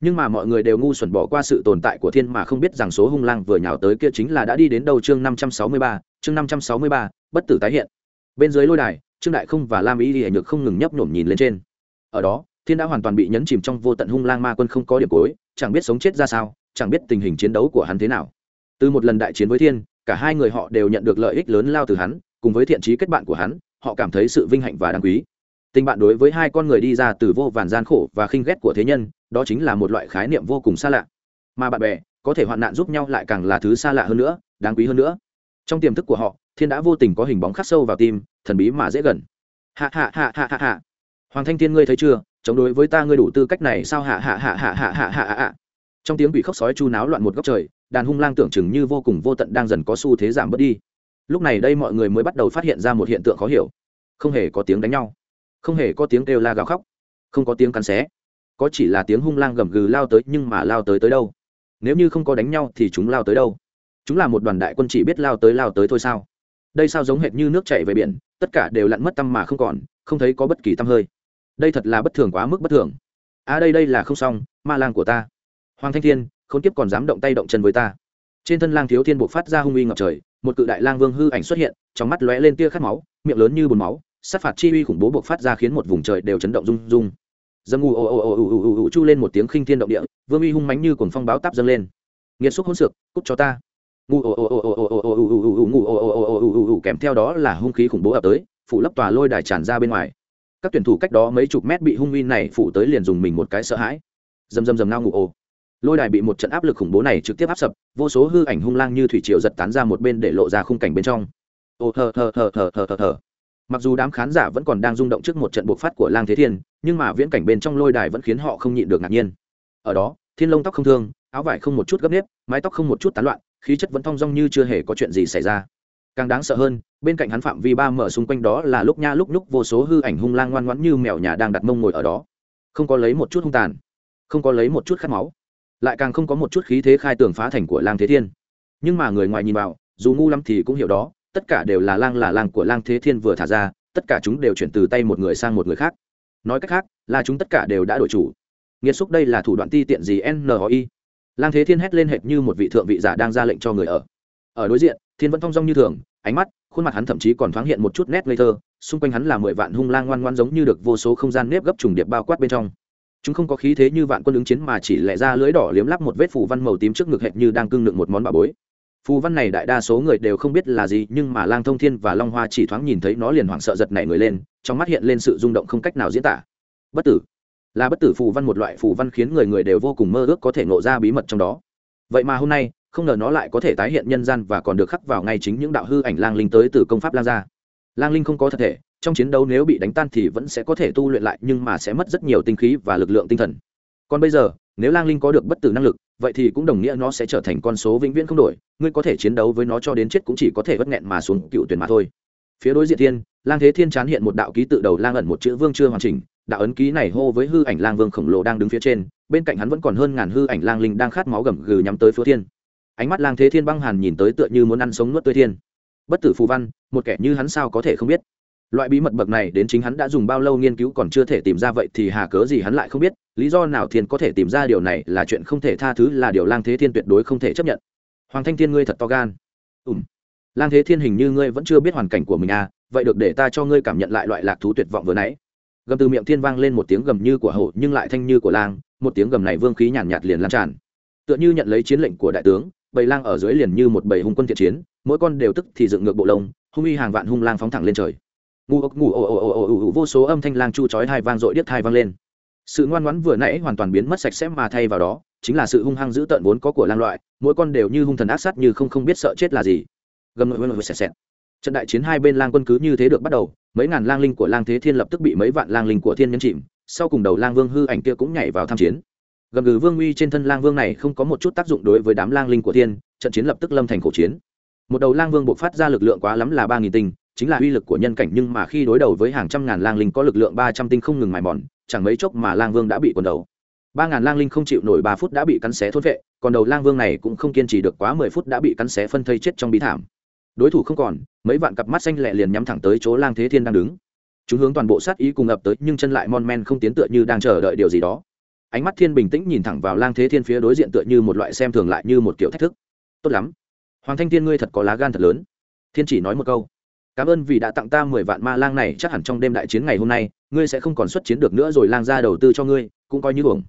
Nhưng mà mọi người đều ngu xuẩn bỏ qua sự tồn tại của thiên mà không biết rằng số hung lang vừa nhào tới kia chính là đã đi đến đầu chương năm trăm sáu mươi ba, chương năm trăm sáu mươi ba, bất tử tái hiện. Bên dưới lôi đài, trương đại không và lam y hệ nhược không ngừng nhấp nhổm nhìn lên trên. Ở đó, thiên đã hoàn toàn bị nhấn chìm trong vô tận hung lang ma quân không có điểm cuối, chẳng biết sống chết ra sao, chẳng biết tình hình chiến đấu của hắn thế nào. Từ một lần đại chiến với thiên cả hai người họ đều nhận được lợi ích lớn lao từ hắn, cùng với thiện trí kết bạn của hắn, họ cảm thấy sự vinh hạnh và đáng quý. Tình bạn đối với hai con người đi ra từ vô vàn gian khổ và khinh ghét của thế nhân, đó chính là một loại khái niệm vô cùng xa lạ. Mà bạn bè, có thể hoạn nạn giúp nhau lại càng là thứ xa lạ hơn nữa, đáng quý hơn nữa. Trong tiềm thức của họ, thiên đã vô tình có hình bóng khắc sâu vào tim, thần bí mà dễ gần. Hạ hạ hạ hạ hạ hạ hoàng thanh thiên, ngươi thấy chưa? Chống đối với ta, ngươi đủ tư cách này sao? Hạ hạ hạ hạ hạ hạ hạ hạ trong tiếng quỷ khóc sói chu náo loạn một góc trời đàn hung lang tưởng chừng như vô cùng vô tận đang dần có xu thế giảm bớt đi. Lúc này đây mọi người mới bắt đầu phát hiện ra một hiện tượng khó hiểu. Không hề có tiếng đánh nhau. Không hề có tiếng kêu la gào khóc. Không có tiếng cắn xé. Có chỉ là tiếng hung lang gầm gừ lao tới nhưng mà lao tới tới đâu? Nếu như không có đánh nhau thì chúng lao tới đâu? Chúng là một đoàn đại quân chỉ biết lao tới lao tới thôi sao? Đây sao giống hệt như nước chảy về biển, tất cả đều lặn mất tâm mà không còn, không thấy có bất kỳ tâm hơi. Đây thật là bất thường quá mức bất thường. À đây đây là không xong, ma lang của ta hoàng thanh thiên không tiếp còn dám động tay động chân với ta trên thân lang thiếu thiên buộc phát ra hung uy ngập trời một cự đại lang vương hư ảnh xuất hiện trong mắt lóe lên tia khát máu miệng lớn như bùn máu sát phạt chi uy khủng bố buộc phát ra khiến một vùng trời đều chấn động rung rung dâm u ồ ồ ồ ồ ồ ồ chu lên một tiếng khinh thiên động địa vương uy hung mánh như cuồng phong báo táp dâng lên nghiệt xúc hỗn sược cút cho ta ngu ồ ồ ồ ồ ồ ồ ồ ồ ồ ồ ngủ ồ ồ ồ ồ ồ ồ kèm theo đó là hung khí khủng bố ập tới phủ lấp tòa lôi đài tràn ra bên ngoài các tuyển thủ cách đó mấy chục mét bị hung uy này phủ tới liền dùng mình một cái sợ hãi dầm dầm dầm nao ngủ ồ lôi đài bị một trận áp lực khủng bố này trực tiếp áp sập, vô số hư ảnh hung lang như thủy triều giật tán ra một bên để lộ ra khung cảnh bên trong. Ô, thờ thờ thờ thờ thờ thờ thờ. Mặc dù đám khán giả vẫn còn đang rung động trước một trận bộc phát của lang thế thiên, nhưng mà viễn cảnh bên trong lôi đài vẫn khiến họ không nhịn được ngạc nhiên. Ở đó, thiên lông tóc không thương, áo vải không một chút gấp nếp, mái tóc không một chút tán loạn, khí chất vẫn thong dong như chưa hề có chuyện gì xảy ra. Càng đáng sợ hơn, bên cạnh hắn phạm vi ba mở xung quanh đó là lúc nha lúc lúc vô số hư ảnh hung lang ngoan ngoãn như mèo nhà đang đặt mông ngồi ở đó. Không có lấy một chút hung tàn, không có lấy một chút khát máu lại càng không có một chút khí thế khai tường phá thành của lang thế thiên. Nhưng mà người ngoài nhìn vào, dù ngu lắm thì cũng hiểu đó, tất cả đều là lang là lang của lang thế thiên vừa thả ra, tất cả chúng đều chuyển từ tay một người sang một người khác. Nói cách khác, là chúng tất cả đều đã đổi chủ. Nghiệt xúc đây là thủ đoạn ti tiện gì nnoi lang thế thiên hét lên hệt như một vị thượng vị giả đang ra lệnh cho người ở. Ở đối diện, thiên vẫn thong dong như thường, ánh mắt, khuôn mặt hắn thậm chí còn thoáng hiện một chút nét ngây thơ, xung quanh hắn là mười vạn hung lang ngoan ngoan giống như được vô số không gian nếp gấp trùng điệp bao quát bên trong chúng không có khí thế như vạn quân ứng chiến mà chỉ lẽ ra lưới đỏ liếm lắp một vết phù văn màu tím trước ngực hệt như đang cưng đựng một món bà bối. Phù văn này đại đa số người đều không biết là gì, nhưng mà lang thông thiên và long hoa chỉ thoáng nhìn thấy nó liền hoảng sợ giật nảy người lên, trong mắt hiện lên sự rung động không cách nào diễn tả. Bất tử. Là bất tử phù văn một loại phù văn khiến người người đều vô cùng mơ ước có thể ngộ ra bí mật trong đó. Vậy mà hôm nay, không ngờ nó lại có thể tái hiện nhân gian và còn được khắc vào ngay chính những đạo hư ảnh lang linh tới từ công pháp lang gia. Lang linh không có thật thể trong chiến đấu nếu bị đánh tan thì vẫn sẽ có thể tu luyện lại, nhưng mà sẽ mất rất nhiều tinh khí và lực lượng tinh thần. Còn bây giờ, nếu lang linh có được bất tử năng lực, vậy thì cũng đồng nghĩa nó sẽ trở thành con số vĩnh viễn không đổi. Ngươi có thể chiến đấu với nó cho đến chết cũng chỉ có thể vất nghẹn mà xuống cựu tuyển mà thôi. Phía đối diện thiên, lang thế thiên chán hiện một đạo ký tự đầu lang ẩn một chữ vương chưa hoàn chỉnh. Đạo ấn ký này hô với hư ảnh lang vương khổng lồ đang đứng phía trên, bên cạnh hắn vẫn còn hơn ngàn hư ảnh lang linh đang khát máu gầm gừ nhắm tới phía thiên. Ánh mắt lang thế thiên băng hàn nhìn tới tựa như muốn ăn sống nuốt tươi thiên. Bất tử phù văn, một kẻ như hắn sao có thể không biết? Loại bí mật bậc này đến chính hắn đã dùng bao lâu nghiên cứu còn chưa thể tìm ra vậy thì hà cớ gì hắn lại không biết lý do nào thiên có thể tìm ra điều này là chuyện không thể tha thứ là điều lang thế thiên tuyệt đối không thể chấp nhận. Hoàng thanh thiên ngươi thật to gan. Ùm lang thế thiên hình như ngươi vẫn chưa biết hoàn cảnh của mình à vậy được để ta cho ngươi cảm nhận lại loại lạc thú tuyệt vọng vừa nãy. Gầm từ miệng thiên vang lên một tiếng gầm như của hổ nhưng lại thanh như của lang một tiếng gầm này vương khí nhàn nhạt, nhạt liền lan tràn. Tựa như nhận lấy chiến lệnh của đại tướng bầy lang ở dưới liền như một bầy hung quân thiện chiến mỗi con đều tức thì dựng ngược bộ lông hung uy hàng vạn hung lang phóng thẳng lên trời. Ngủ ốc, ngủ ồ ồ ồ ồ ồ vô số âm thanh lang chu chói hai vang dội điếc thai vang lên. Sự ngoan ngoãn vừa nãy hoàn toàn biến mất sạch sẽ mà thay vào đó, chính là sự hung hăng dữ tợn vốn có của lang loại, mỗi con đều như hung thần ác sát như không không biết sợ chết là gì. Gầm nội nội sẹt sẹt. Trận đại chiến hai bên lang quân cứ như thế được bắt đầu, mấy ngàn lang linh của lang thế thiên lập tức bị mấy vạn lang linh của thiên nhân chìm, sau cùng đầu lang vương hư ảnh kia cũng nhảy vào tham chiến. Gầm gừ vương uy trên thân lang vương này không có một chút tác dụng đối với đám lang linh của thiên, trận chiến lập tức lâm thành khổ chiến. Một đầu lang vương buộc phát ra lực lượng quá lắm là ba nghìn tinh chính là uy lực của nhân cảnh, nhưng mà khi đối đầu với hàng trăm ngàn lang linh có lực lượng ba trăm tinh không ngừng mài mòn, chẳng mấy chốc mà lang vương đã bị quần đầu. Ba ngàn lang linh không chịu nổi ba phút đã bị cắn xé thốt vệ, còn đầu lang vương này cũng không kiên trì được quá mười phút đã bị cắn xé phân thây chết trong bí thảm. Đối thủ không còn, mấy vạn cặp mắt xanh lẹ liền nhắm thẳng tới chỗ lang thế thiên đang đứng. Chúng hướng toàn bộ sát ý cùng ập tới, nhưng chân lại mon men không tiến tựa như đang chờ đợi điều gì đó. Ánh mắt thiên bình tĩnh nhìn thẳng vào lang thế thiên phía đối diện tựa như một loại xem thường lại như một kiểu thách thức. Tốt lắm. Hoàng thanh thiên ngươi thật có lá gan thật lớn. Thiên chỉ nói một câu cảm ơn vì đã tặng ta mười vạn ma lang này, chắc hẳn trong đêm đại chiến ngày hôm nay, ngươi sẽ không còn xuất chiến được nữa rồi lang gia đầu tư cho ngươi, cũng coi như uổng.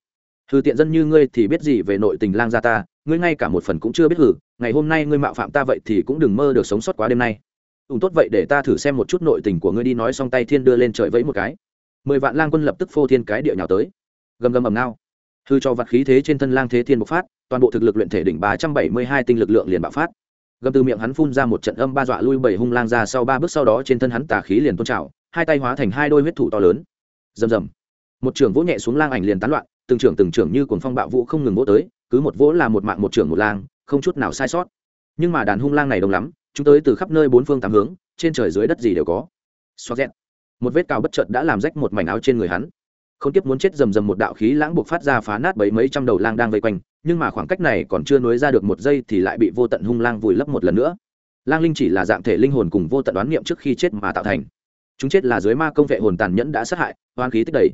Hư tiện dân như ngươi thì biết gì về nội tình lang gia ta, ngươi ngay cả một phần cũng chưa biết hử ngày hôm nay ngươi mạo phạm ta vậy thì cũng đừng mơ được sống sót quá đêm nay. Ủng tốt vậy để ta thử xem một chút nội tình của ngươi đi, nói xong tay thiên đưa lên trời vẫy một cái. Mười vạn lang quân lập tức phô thiên cái địa nhào tới. Gầm gầm ầm nao hư cho vặt khí thế trên thân lang thế thiên bộc phát, toàn bộ thực lực luyện thể đỉnh ba trăm bảy mươi hai tinh lực lượng liền bạo phát gầm từ miệng hắn phun ra một trận âm ba dọa lui bảy hung lang ra sau ba bước sau đó trên thân hắn tà khí liền tôn trào, hai tay hóa thành hai đôi huyết thủ to lớn. Rầm rầm. Một trưởng vỗ nhẹ xuống lang ảnh liền tán loạn, từng trưởng từng trưởng như cuồng phong bạo vũ không ngừng vỗ tới, cứ một vỗ là một mạng một trưởng một lang, không chút nào sai sót. Nhưng mà đàn hung lang này đông lắm, chúng tới từ khắp nơi bốn phương tám hướng, trên trời dưới đất gì đều có. Xoát rét một vết cao bất chợt đã làm rách một mảnh áo trên người hắn. Không tiếp muốn chết rầm rầm một đạo khí lãng buộc phát ra phá nát bấy mấy trăm đầu lang đang vây quanh nhưng mà khoảng cách này còn chưa nối ra được một giây thì lại bị vô tận hung lang vùi lấp một lần nữa. Lang linh chỉ là dạng thể linh hồn cùng vô tận đoán niệm trước khi chết mà tạo thành. Chúng chết là dưới ma công vệ hồn tàn nhẫn đã sát hại oan khí tích đầy.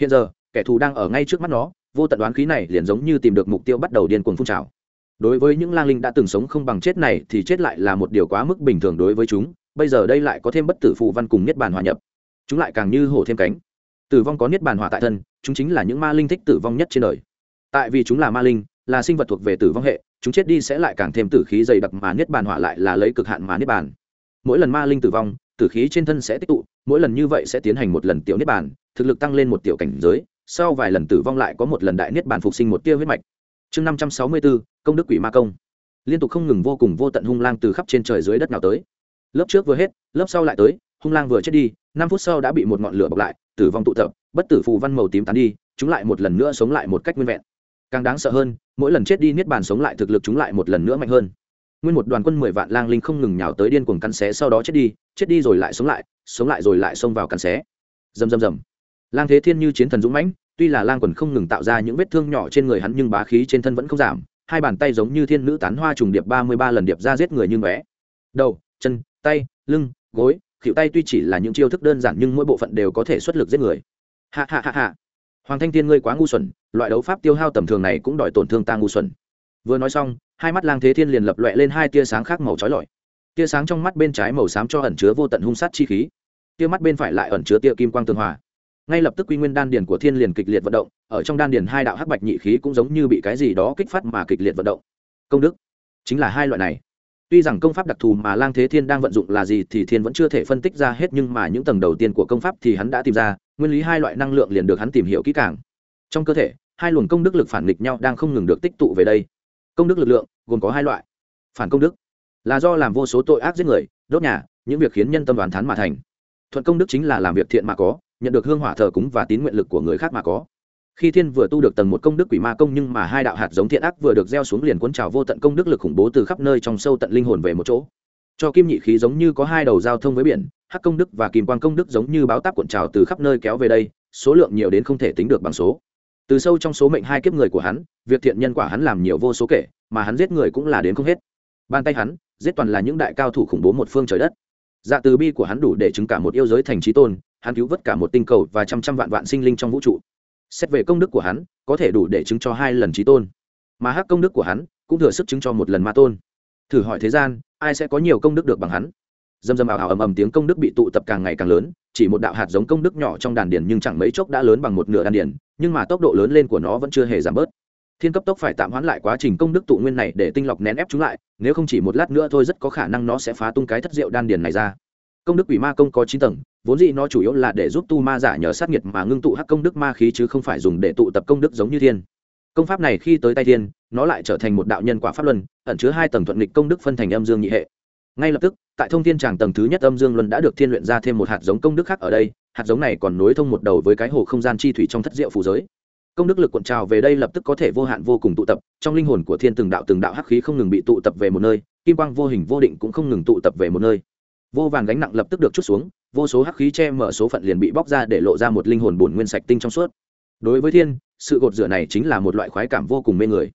Hiện giờ, kẻ thù đang ở ngay trước mắt nó, vô tận đoán khí này liền giống như tìm được mục tiêu bắt đầu điên cuồng phun trào. Đối với những lang linh đã từng sống không bằng chết này thì chết lại là một điều quá mức bình thường đối với chúng, bây giờ đây lại có thêm bất tử phù văn cùng niết bàn hòa nhập. Chúng lại càng như hổ thêm cánh. Tử vong có niết bàn hòa tại thân, chúng chính là những ma linh thích tử vong nhất trên đời tại vì chúng là ma linh, là sinh vật thuộc về tử vong hệ, chúng chết đi sẽ lại càng thêm tử khí dày đặc mà niết bàn hỏa lại là lấy cực hạn mà niết bàn. Mỗi lần ma linh tử vong, tử khí trên thân sẽ tích tụ, mỗi lần như vậy sẽ tiến hành một lần tiểu niết bàn, thực lực tăng lên một tiểu cảnh giới, sau vài lần tử vong lại có một lần đại niết bàn phục sinh một tia huyết mạch. Chương năm trăm sáu mươi bốn công đức quỷ ma công. Liên tục không ngừng vô cùng vô tận hung lang từ khắp trên trời dưới đất nào tới. Lớp trước vừa hết, lớp sau lại tới, hung lang vừa chết đi, năm phút sau đã bị một ngọn lửa bọc lại, tử vong tụ tập, bất tử phù văn màu tím tán đi, chúng lại một lần nữa sống lại một cách nguyên vẹn càng đáng sợ hơn, mỗi lần chết đi niết bàn sống lại thực lực chúng lại một lần nữa mạnh hơn. Nguyên một đoàn quân mười vạn lang linh không ngừng nhào tới điên cuồng cắn xé sau đó chết đi chết đi rồi lại sống lại sống lại rồi lại xông vào cắn xé. Rầm rầm rầm. Lang thế thiên như chiến thần dũng mãnh, tuy là lang quần không ngừng tạo ra những vết thương nhỏ trên người hắn nhưng bá khí trên thân vẫn không giảm, hai bàn tay giống như thiên nữ tán hoa trùng điệp ba mươi ba lần điệp ra giết người như bé đầu, chân, tay, lưng, gối, khỉu tay tuy chỉ là những chiêu thức đơn giản nhưng mỗi bộ phận đều có thể xuất lực giết người. Hạ hạ hạ hạ hoàng thanh thiên ngươi quá ngu xuẩn, loại đấu pháp tiêu hao tầm thường này cũng đòi tổn thương ta ngu xuẩn. Vừa nói xong, hai mắt lang thế thiên liền lập loẹ lên hai tia sáng khác màu trói lọi. Tia sáng trong mắt bên trái màu xám cho ẩn chứa vô tận hung sát chi khí, tia mắt bên phải lại ẩn chứa tia kim quang tương hòa. Ngay lập tức quy nguyên đan điền của thiên liền kịch liệt vận động, ở trong đan điền hai đạo hắc bạch nhị khí cũng giống như bị cái gì đó kích phát mà kịch liệt vận động. Công đức, chính là hai loại này tuy rằng công pháp đặc thù mà lang thế thiên đang vận dụng là gì thì thiên vẫn chưa thể phân tích ra hết, nhưng mà những tầng đầu tiên của công pháp thì hắn đã tìm ra, nguyên lý hai loại năng lượng liền được hắn tìm hiểu kỹ càng. Trong cơ thể, hai luồng công đức lực phản nghịch nhau đang không ngừng được tích tụ về đây. Công đức lực lượng gồm có hai loại. Phản công đức là do làm vô số tội ác giết người, đốt nhà, những việc khiến nhân tâm đoàn thán mà thành. Thuận công đức chính là làm việc thiện mà có, nhận được hương hỏa thờ cúng và tín nguyện lực của người khác mà có khi thiên vừa tu được tầng một công đức quỷ ma công nhưng mà hai đạo hạt giống thiện ác vừa được gieo xuống liền cuốn trào vô tận công đức lực khủng bố từ khắp nơi trong sâu tận linh hồn về một chỗ. Cho kim nhị khí giống như có hai đầu giao thông với biển, hắc công đức và kim quan công đức giống như báo táp cuộn trào từ khắp nơi kéo về đây, số lượng nhiều đến không thể tính được bằng số. Từ sâu trong số mệnh hai kiếp người của hắn, việc thiện nhân quả hắn làm nhiều vô số kể, mà hắn giết người cũng là đến không hết. Bàn tay hắn, giết toàn là những đại cao thủ khủng bố một phương trời đất. Dạ từ bi của hắn đủ để chứng cả một yêu giới thành trí tôn, hắn cứu vớt cả một tinh cầu và trăm trăm vạn vạn sinh linh trong vũ trụ xét về công đức của hắn, có thể đủ để chứng cho hai lần trí tôn. Mà hắc công đức của hắn, cũng thừa sức chứng cho một lần ma tôn. Thử hỏi thế gian, ai sẽ có nhiều công đức được bằng hắn? Dầm dầm ảo ảo ầm ầm tiếng công đức bị tụ tập càng ngày càng lớn, chỉ một đạo hạt giống công đức nhỏ trong đàn điền nhưng chẳng mấy chốc đã lớn bằng một nửa đàn điền, nhưng mà tốc độ lớn lên của nó vẫn chưa hề giảm bớt. Thiên cấp tốc phải tạm hoãn lại quá trình công đức tụ nguyên này để tinh lọc nén ép chúng lại, nếu không chỉ một lát nữa thôi rất có khả năng nó sẽ phá tung cái thất diệu đan điền này ra công đức quỷ ma công có chín tầng, vốn dĩ nó chủ yếu là để giúp tu ma giả nhờ sát nhiệt mà ngưng tụ hắc công đức ma khí chứ không phải dùng để tụ tập công đức giống như thiên. Công pháp này khi tới tay thiên, nó lại trở thành một đạo nhân quả pháp luân, ẩn chứa hai tầng thuận nghịch công đức phân thành âm dương nhị hệ. Ngay lập tức, tại thông thiên tràng tầng thứ nhất âm dương luân đã được thiên luyện ra thêm một hạt giống công đức khác ở đây, hạt giống này còn nối thông một đầu với cái hồ không gian chi thủy trong thất diệu phù giới. Công đức lực cuộn trào về đây lập tức có thể vô hạn vô cùng tụ tập, trong linh hồn của thiên từng đạo từng đạo hắc khí không ngừng bị tụ tập về một nơi, kim quang vô hình vô định cũng không ngừng tụ tập về một nơi vô vàn gánh nặng lập tức được chút xuống, vô số hắc khí che mở số phận liền bị bóc ra để lộ ra một linh hồn bổn nguyên sạch tinh trong suốt. Đối với thiên, sự gột rửa này chính là một loại khoái cảm vô cùng mê người.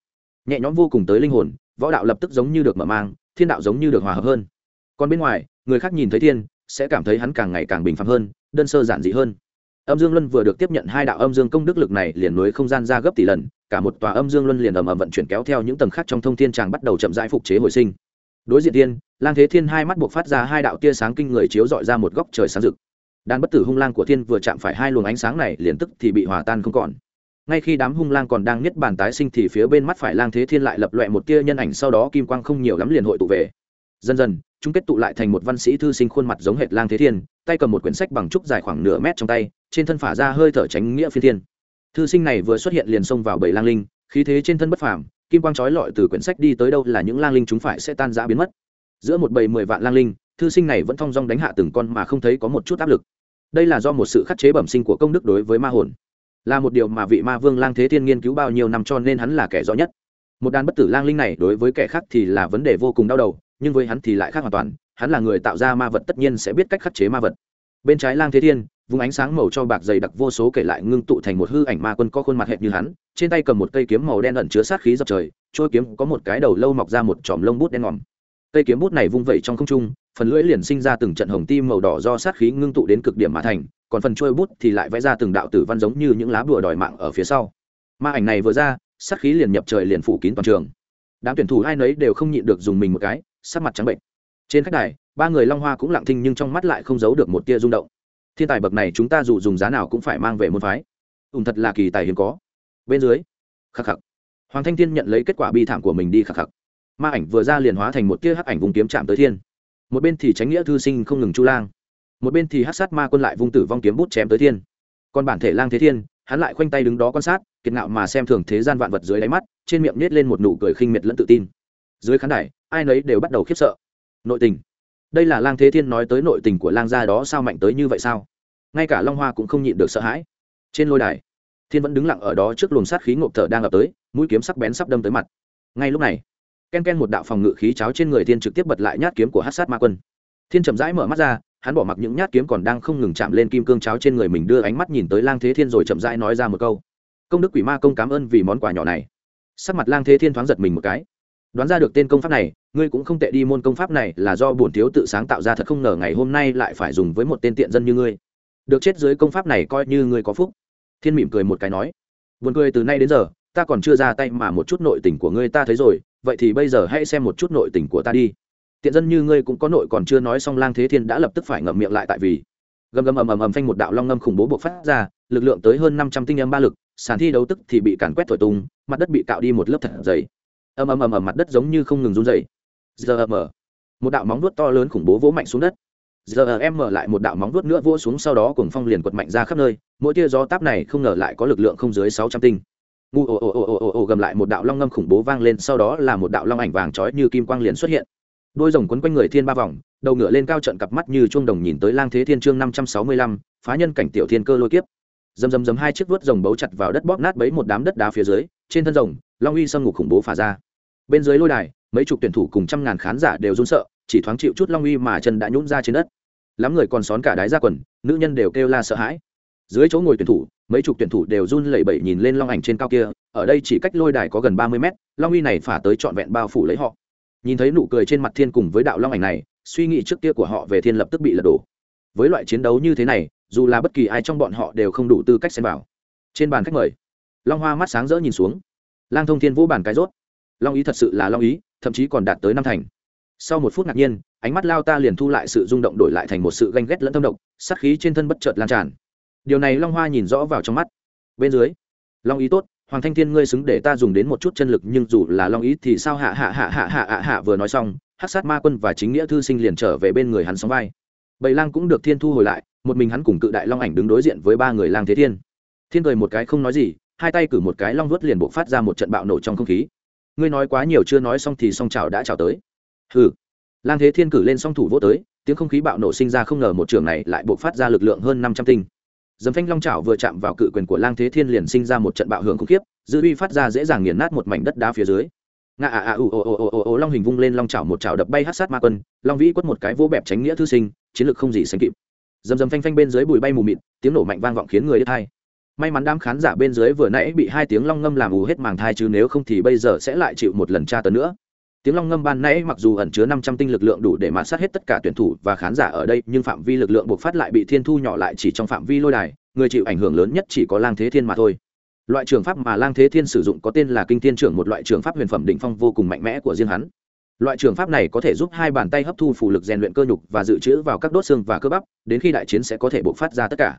Nhẹ nhõm vô cùng tới linh hồn, võ đạo lập tức giống như được mở mang, thiên đạo giống như được hòa hợp hơn. Còn bên ngoài, người khác nhìn thấy thiên, sẽ cảm thấy hắn càng ngày càng bình phẳng hơn, đơn sơ giản dị hơn. Âm dương luân vừa được tiếp nhận hai đạo âm dương công đức lực này liền nối không gian ra gấp tỷ lần, cả một tòa âm dương luân liền ầm ầm vận chuyển kéo theo những tầng khác trong thông thiên tràng bắt đầu chậm rãi phục chế hồi sinh đối diện tiên lang thế thiên hai mắt buộc phát ra hai đạo tia sáng kinh người chiếu dọi ra một góc trời sáng rực. Đàn bất tử hung lang của thiên vừa chạm phải hai luồng ánh sáng này, liền tức thì bị hòa tan không còn. Ngay khi đám hung lang còn đang nhất bàn tái sinh thì phía bên mắt phải lang thế thiên lại lập loẹ một tia nhân ảnh, sau đó kim quang không nhiều lắm liền hội tụ về. Dần dần, chúng kết tụ lại thành một văn sĩ thư sinh khuôn mặt giống hệt lang thế thiên, tay cầm một quyển sách bằng trúc dài khoảng nửa mét trong tay, trên thân phả ra hơi thở tránh nghĩa phi thiên. Thư sinh này vừa xuất hiện liền xông vào bảy lang linh khí thế trên thân bất phàm, kim quang trói lọi từ quyển sách đi tới đâu là những lang linh chúng phải sẽ tan giã biến mất. Giữa một bầy mười vạn lang linh, thư sinh này vẫn thong dong đánh hạ từng con mà không thấy có một chút áp lực. Đây là do một sự khắc chế bẩm sinh của công đức đối với ma hồn. Là một điều mà vị ma vương lang thế thiên nghiên cứu bao nhiêu năm cho nên hắn là kẻ rõ nhất. Một đàn bất tử lang linh này đối với kẻ khác thì là vấn đề vô cùng đau đầu, nhưng với hắn thì lại khác hoàn toàn. Hắn là người tạo ra ma vật tất nhiên sẽ biết cách khắc chế ma vật. Bên trái lang thế thiên vùng ánh sáng màu cho bạc dày đặc vô số kể lại ngưng tụ thành một hư ảnh ma quân có khuôn mặt hệt như hắn, trên tay cầm một cây kiếm màu đen ẩn chứa sát khí dập trời trôi kiếm có một cái đầu lâu mọc ra một chòm lông bút đen ngòm. Cây kiếm bút này vung vẩy trong không trung, phần lưỡi liền sinh ra từng trận hồng tim màu đỏ do sát khí ngưng tụ đến cực điểm mà thành, còn phần trôi bút thì lại vẽ ra từng đạo tử văn giống như những lá bùa đòi mạng ở phía sau. Ma ảnh này vừa ra, sát khí liền nhập trời liền phủ kín toàn trường. Đám tuyển thủ ai nấy đều không nhịn được dùng mình một cái, sắc mặt trắng bệnh trên khách đài, ba người long hoa cũng lặng thinh nhưng trong mắt lại không giấu được một tia rung động thiên tài bậc này chúng ta dù dùng giá nào cũng phải mang về môn phái. Ùn thật là kỳ tài hiếm có. Bên dưới, khắc khắc. Hoàng thanh thiên nhận lấy kết quả bi thảm của mình đi khắc khắc. Ma ảnh vừa ra liền hóa thành một tia hắc ảnh vùng kiếm chạm tới thiên. Một bên thì tránh nghĩa thư sinh không ngừng chu lang. Một bên thì hát sát ma quân lại vung tử vong kiếm bút chém tới thiên. Còn bản thể lang thế thiên, hắn lại khoanh tay đứng đó quan sát, kiệt ngạo mà xem thường thế gian vạn vật dưới đáy mắt, trên miệng nết lên một nụ cười khinh miệt lẫn tự tin. Dưới khán đài, ai nấy đều bắt đầu khiếp sợ. Nội tình đây là lang thế thiên nói tới nội tình của lang gia đó sao mạnh tới như vậy sao? Ngay cả long hoa cũng không nhịn được sợ hãi. Trên lôi đài, thiên vẫn đứng lặng ở đó trước luồng sát khí ngộp thở đang ập tới, mũi kiếm sắc bén sắp đâm tới mặt. Ngay lúc này, ken ken một đạo phòng ngự khí cháo trên người thiên trực tiếp bật lại nhát kiếm của hát sát ma quân. Thiên chậm rãi mở mắt ra, hắn bỏ mặc những nhát kiếm còn đang không ngừng chạm lên kim cương cháo trên người mình đưa ánh mắt nhìn tới lang thế thiên rồi chậm rãi nói ra một câu. Công đức quỷ ma công cảm ơn vì món quà nhỏ này. Sắc mặt lang thế thiên thoáng giật mình một cái. Đoán ra được tên công pháp này ngươi cũng không tệ đi, môn công pháp này là do bổn thiếu tự sáng tạo ra, thật không ngờ ngày hôm nay lại phải dùng với một tên tiện dân như ngươi. Được chết dưới công pháp này coi như ngươi có phúc. Thiên mỉm cười một cái nói. Buồn cười từ nay đến giờ, ta còn chưa ra tay mà một chút nội tình của ngươi ta thấy rồi, vậy thì bây giờ hãy xem một chút nội tình của ta đi. Tiện dân như ngươi cũng có nội còn chưa nói xong, lang thế thiên đã lập tức phải ngậm miệng lại tại vì gầm gầm ầm ầm ầm phanh một đạo long ngâm khủng bố buộc phát ra, lực lượng tới hơn năm trăm tinh âm ba lực, sàn thi đấu tức thì bị càn quét thổi tung, mặt đất bị cạo đi một lớp thật dày. Ầm ầm ầm ầm, mặt đất giống như không ngừng run dày giờ mở một đạo móng vuốt to lớn khủng bố vỗ mạnh xuống đất. Giờ em mở lại một đạo móng vuốt nữa vỗ xuống sau đó cùng phong liền quật mạnh ra khắp nơi, mỗi tia gió táp này không ngờ lại có lực lượng không dưới sáu trăm tinh. Ngu, ồ ồ ồ ồ ồ ồ, gầm lại một đạo long ngâm khủng bố vang lên, sau đó là một đạo long ảnh vàng trói như kim quang liền xuất hiện. Đôi rồng quấn quanh người thiên ba vòng, đầu ngựa lên cao trận cặp mắt như chuông đồng nhìn tới lang thế thiên trương năm trăm sáu mươi lăm, phá nhân cảnh tiểu thiên cơ lôi kiếp. Dầm dầm dầm hai chiếc vuốt rồng bấu chặt vào đất bóp nát bấy một đám đất đá phía dưới, trên thân rồng, long uy sâm ngục khủng bố phả ra. Bên dưới lôi đài mấy chục tuyển thủ cùng trăm ngàn khán giả đều run sợ, chỉ thoáng chịu chút long uy mà chân đã nhún ra trên đất. Lắm người còn xón cả đái ra quần, nữ nhân đều kêu la sợ hãi. Dưới chỗ ngồi tuyển thủ, mấy chục tuyển thủ đều run lẩy bẩy nhìn lên long ảnh trên cao kia, ở đây chỉ cách lôi đài có gần ba mươi mét, long uy này phả tới trọn vẹn bao phủ lấy họ. Nhìn thấy nụ cười trên mặt thiên cùng với đạo long ảnh này, suy nghĩ trước kia của họ về thiên lập tức bị lật đổ. Với loại chiến đấu như thế này, dù là bất kỳ ai trong bọn họ đều không đủ tư cách xem vào. Trên bàn khách mời, long hoa mắt sáng rỡ nhìn xuống. Lang thông thiên vũ bàn cái rốt long ý thật sự là long ý, thậm chí còn đạt tới năm thành. Sau một phút ngạc nhiên, ánh mắt lao ta liền thu lại sự rung động đổi lại thành một sự ganh ghét lẫn thâm độc, sát khí trên thân bất chợt lan tràn. Điều này long hoa nhìn rõ vào trong mắt. Bên dưới, long ý tốt, hoàng thanh thiên ngươi xứng để ta dùng đến một chút chân lực nhưng dù là long ý thì sao? Hạ hạ hạ hạ hạ hạ hạ vừa nói xong, hắc sát ma quân và chính nghĩa thư sinh liền trở về bên người hắn sóng vai. Bầy lang cũng được thiên thu hồi lại, một mình hắn cùng cự đại long ảnh đứng đối diện với ba người lang thế thiên. Thiên cười một cái không nói gì, hai tay cử một cái long vuốt liền buộc phát ra một trận bạo nổ trong không khí ngươi nói quá nhiều chưa nói xong thì song chảo đã chảo tới. Hừ. Lang thế thiên cử lên song thủ vỗ tới, tiếng không khí bạo nổ sinh ra không ngờ một trường này lại buộc phát ra lực lượng hơn năm trăm tinh. Dấm phanh long chảo vừa chạm vào cự quyền của lang thế thiên liền sinh ra một trận bạo hưởng khủng khiếp, dư uy phát ra dễ dàng nghiền nát một mảnh đất đá phía dưới. Ngạ à à ù ồ ồ ồ ồ long hình vung lên long chảo một chảo đập bay hát sát ma quân, long vĩ quất một cái vỗ bẹp tránh nghĩa thư sinh, chiến lược không gì sánh kịp. Dầm dầm phanh phanh bên dưới bụi bay mù mịt, tiếng nổ mạnh vang vọng khiến người đứt hai may mắn đám khán giả bên dưới vừa nãy bị hai tiếng long ngâm làm ù hết màng thai chứ nếu không thì bây giờ sẽ lại chịu một lần tra tấn nữa. Tiếng long ngâm ban nãy mặc dù ẩn chứa năm trăm tinh lực lượng đủ để mã sát hết tất cả tuyển thủ và khán giả ở đây, nhưng phạm vi lực lượng buộc phát lại bị thiên thu nhỏ lại chỉ trong phạm vi lôi đài, người chịu ảnh hưởng lớn nhất chỉ có lang thế thiên mà thôi. Loại trường pháp mà lang thế thiên sử dụng có tên là kinh thiên trưởng, một loại trường pháp huyền phẩm định phong vô cùng mạnh mẽ của riêng hắn. Loại trường pháp này có thể giúp hai bàn tay hấp thu phù lực rèn luyện cơ nhục và dự trữ vào các đốt xương và cơ bắp, đến khi đại chiến sẽ có thể bộc phát ra tất cả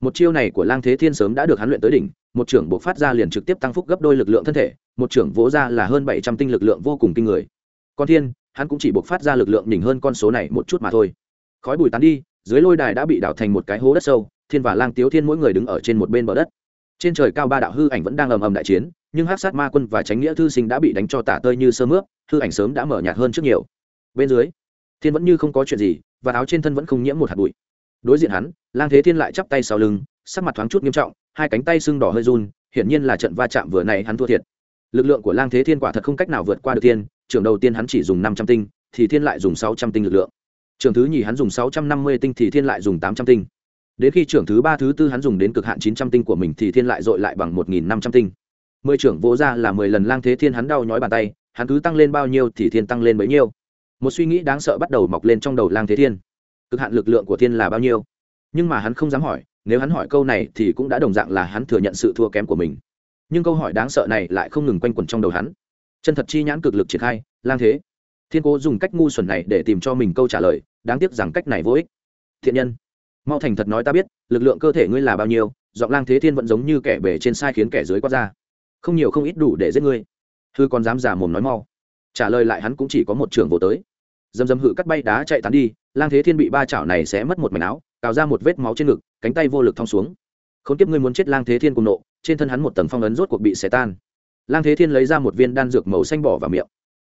một chiêu này của lang thế thiên sớm đã được hắn luyện tới đỉnh, một trưởng buộc phát ra liền trực tiếp tăng phúc gấp đôi lực lượng thân thể, một trưởng vỗ ra là hơn bảy trăm tinh lực lượng vô cùng kinh người. Con thiên, hắn cũng chỉ buộc phát ra lực lượng nhỉnh hơn con số này một chút mà thôi. Khói bùi tán đi, dưới lôi đài đã bị đảo thành một cái hố đất sâu, thiên và lang tiếu thiên mỗi người đứng ở trên một bên bờ đất. Trên trời cao ba đạo hư ảnh vẫn đang ầm ầm đại chiến, nhưng hát sát ma quân và tránh nghĩa thư sinh đã bị đánh cho tả tơi như sơ mướp, hư ảnh sớm đã mở nhạt hơn trước nhiều. Bên dưới, thiên vẫn như không có chuyện gì, và áo trên thân vẫn không nhiễm một hạt bụi đối diện hắn, lang thế thiên lại chắp tay sau lưng, sắc mặt thoáng chút nghiêm trọng, hai cánh tay sưng đỏ hơi run, hiển nhiên là trận va chạm vừa này hắn thua thiệt. Lực lượng của lang thế thiên quả thật không cách nào vượt qua được thiên, trưởng đầu tiên hắn chỉ dùng năm trăm tinh, thì thiên lại dùng sáu trăm tinh lực lượng. Trường thứ nhì hắn dùng sáu trăm năm mươi tinh, thì thiên lại dùng tám trăm tinh. Đến khi trưởng thứ ba, thứ tư hắn dùng đến cực hạn chín trăm tinh của mình, thì thiên lại dội lại bằng một nghìn năm trăm tinh. Mười trưởng vỗ ra là mười lần lang thế thiên hắn đau nhói bàn tay, hắn cứ tăng lên bao nhiêu thì thiên tăng lên bấy nhiêu. Một suy nghĩ đáng sợ bắt đầu mọc lên trong đầu lang thế thiên cực hạn lực lượng của thiên là bao nhiêu? Nhưng mà hắn không dám hỏi, nếu hắn hỏi câu này thì cũng đã đồng dạng là hắn thừa nhận sự thua kém của mình. Nhưng câu hỏi đáng sợ này lại không ngừng quanh quẩn trong đầu hắn. Chân thật chi nhãn cực lực triển khai, lang thế. Thiên cố dùng cách ngu xuẩn này để tìm cho mình câu trả lời, đáng tiếc rằng cách này vô ích. Thiện nhân, mau thành thật nói ta biết, lực lượng cơ thể ngươi là bao nhiêu, giọng lang thế thiên vẫn giống như kẻ bể trên sai khiến kẻ dưới quát ra. Không nhiều không ít đủ để giết ngươi. Hư còn dám giả mồm nói mau. Trả lời lại hắn cũng chỉ có một trường vô tới. Dầm dầm hự cắt bay đá chạy tán đi lang thế thiên bị ba chảo này sẽ mất một mảnh áo, cào ra một vết máu trên ngực, cánh tay vô lực thong xuống. Không tiếp ngươi muốn chết lang thế thiên cùng nộ, trên thân hắn một tầng phong ấn rốt cuộc bị xé tan. Lang thế thiên lấy ra một viên đan dược màu xanh bỏ vào miệng.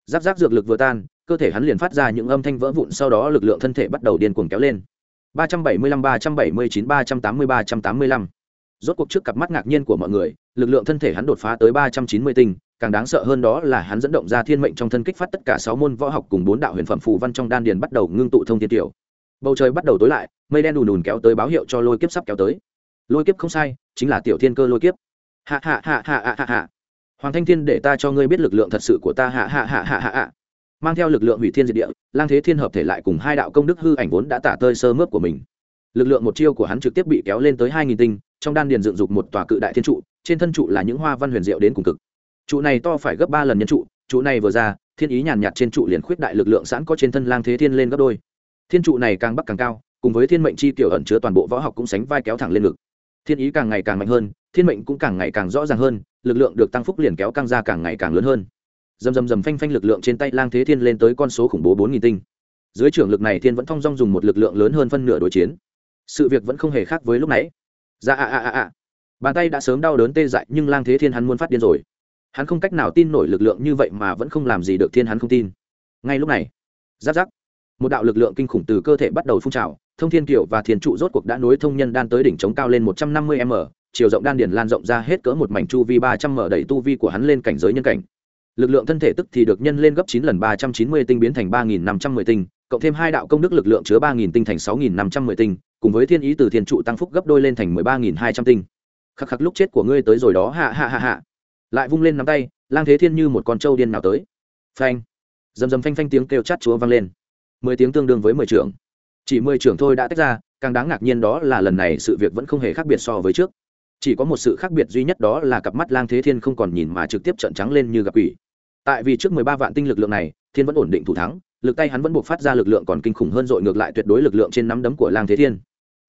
Giáp giáp dược lực vừa tan, cơ thể hắn liền phát ra những âm thanh vỡ vụn, sau đó lực lượng thân thể bắt đầu điên cuồng kéo lên. 375 379 380 385 rốt cuộc trước cặp mắt ngạc nhiên của mọi người, lực lượng thân thể hắn đột phá tới 390 tinh càng đáng sợ hơn đó là hắn dẫn động ra thiên mệnh trong thân kích phát tất cả sáu môn võ học cùng bốn đạo huyền phẩm phù văn trong đan điền bắt đầu ngưng tụ thông thiên tiểu. Bầu trời bắt đầu tối lại, mây đen đùn đùn kéo tới báo hiệu cho lôi kiếp sắp kéo tới. Lôi kiếp không sai, chính là tiểu thiên cơ lôi kiếp. Hạ hạ hạ hạ hạ hạ hạ hoàng thanh thiên để ta cho ngươi biết lực lượng thật sự của ta hạ hạ hạ hạ hạ hạ mang theo lực lượng hủy thiên diệt địa, lang thế thiên hợp thể lại cùng hai đạo công đức hư ảnh vốn đã tả tơi sơ mướp của mình. Lực lượng một chiêu của hắn trực tiếp bị kéo lên tới hai nghìn tinh, trong đan điền dựng dục một tòa cự đại thiên trụ, trên thân trụ là những hoa văn huyền diệu đến cùng cực trụ này to phải gấp ba lần nhân trụ trụ này vừa ra, thiên ý nhàn nhạt trên trụ liền khuyết đại lực lượng sẵn có trên thân lang thế thiên lên gấp đôi. Thiên trụ này càng bắc càng cao, cùng với thiên mệnh chi kiểu ẩn chứa toàn bộ võ học cũng sánh vai kéo thẳng lên ngực. Thiên ý càng ngày càng mạnh hơn, thiên mệnh cũng càng ngày càng rõ ràng hơn, lực lượng được tăng phúc liền kéo căng ra càng ngày càng lớn hơn. Dầm dầm dầm phanh phanh lực lượng trên tay lang thế thiên lên tới con số khủng bố bốn nghìn tinh. Dưới trưởng lực này thiên vẫn thong dong dùng một lực lượng lớn hơn phân nửa đối chiến. Sự việc vẫn không hề khác với lúc nãy. Ra a a a a bàn tay đã sớm đau đớn tê dại, nhưng lang thế thiên hắn muốn phát điên rồi hắn không cách nào tin nổi lực lượng như vậy mà vẫn không làm gì được thiên hắn không tin. Ngay lúc này, giáp giáp, một đạo lực lượng kinh khủng từ cơ thể bắt đầu phun trào, thông thiên kiểu và thiên trụ rốt cuộc đã nối thông nhân đan tới đỉnh chống cao lên một trăm năm mươi m, chiều rộng đan điền lan rộng ra hết cỡ một mảnh chu vi ba trăm m đẩy tu vi của hắn lên cảnh giới nhân cảnh. Lực lượng thân thể tức thì được nhân lên gấp chín lần ba trăm chín mươi tinh biến thành ba nghìn năm trăm mười tinh, cộng thêm hai đạo công đức lực lượng chứa ba nghìn tinh thành sáu nghìn năm trăm mười tinh, cùng với thiên ý từ thiên trụ tăng phúc gấp đôi lên thành mười ba nghìn hai trăm tinh. Khắc khắc, lúc chết của ngươi tới rồi đó hạ hạ hạ hạ lại vung lên nắm tay, lang thế thiên như một con trâu điên nào tới. Phanh! Dầm dầm phanh phanh tiếng kêu chát chúa vang lên. Mười tiếng tương đương với mười trưởng. Chỉ mười trưởng thôi đã tách ra, càng đáng ngạc nhiên đó là lần này sự việc vẫn không hề khác biệt so với trước. Chỉ có một sự khác biệt duy nhất đó là cặp mắt lang thế thiên không còn nhìn mà trực tiếp trận trắng lên như gặp quỷ. Tại vì trước mười ba vạn tinh lực lượng này, thiên vẫn ổn định thủ thắng, lực tay hắn vẫn buộc phát ra lực lượng còn kinh khủng hơn dội ngược lại tuyệt đối lực lượng trên nắm đấm của lang thế thiên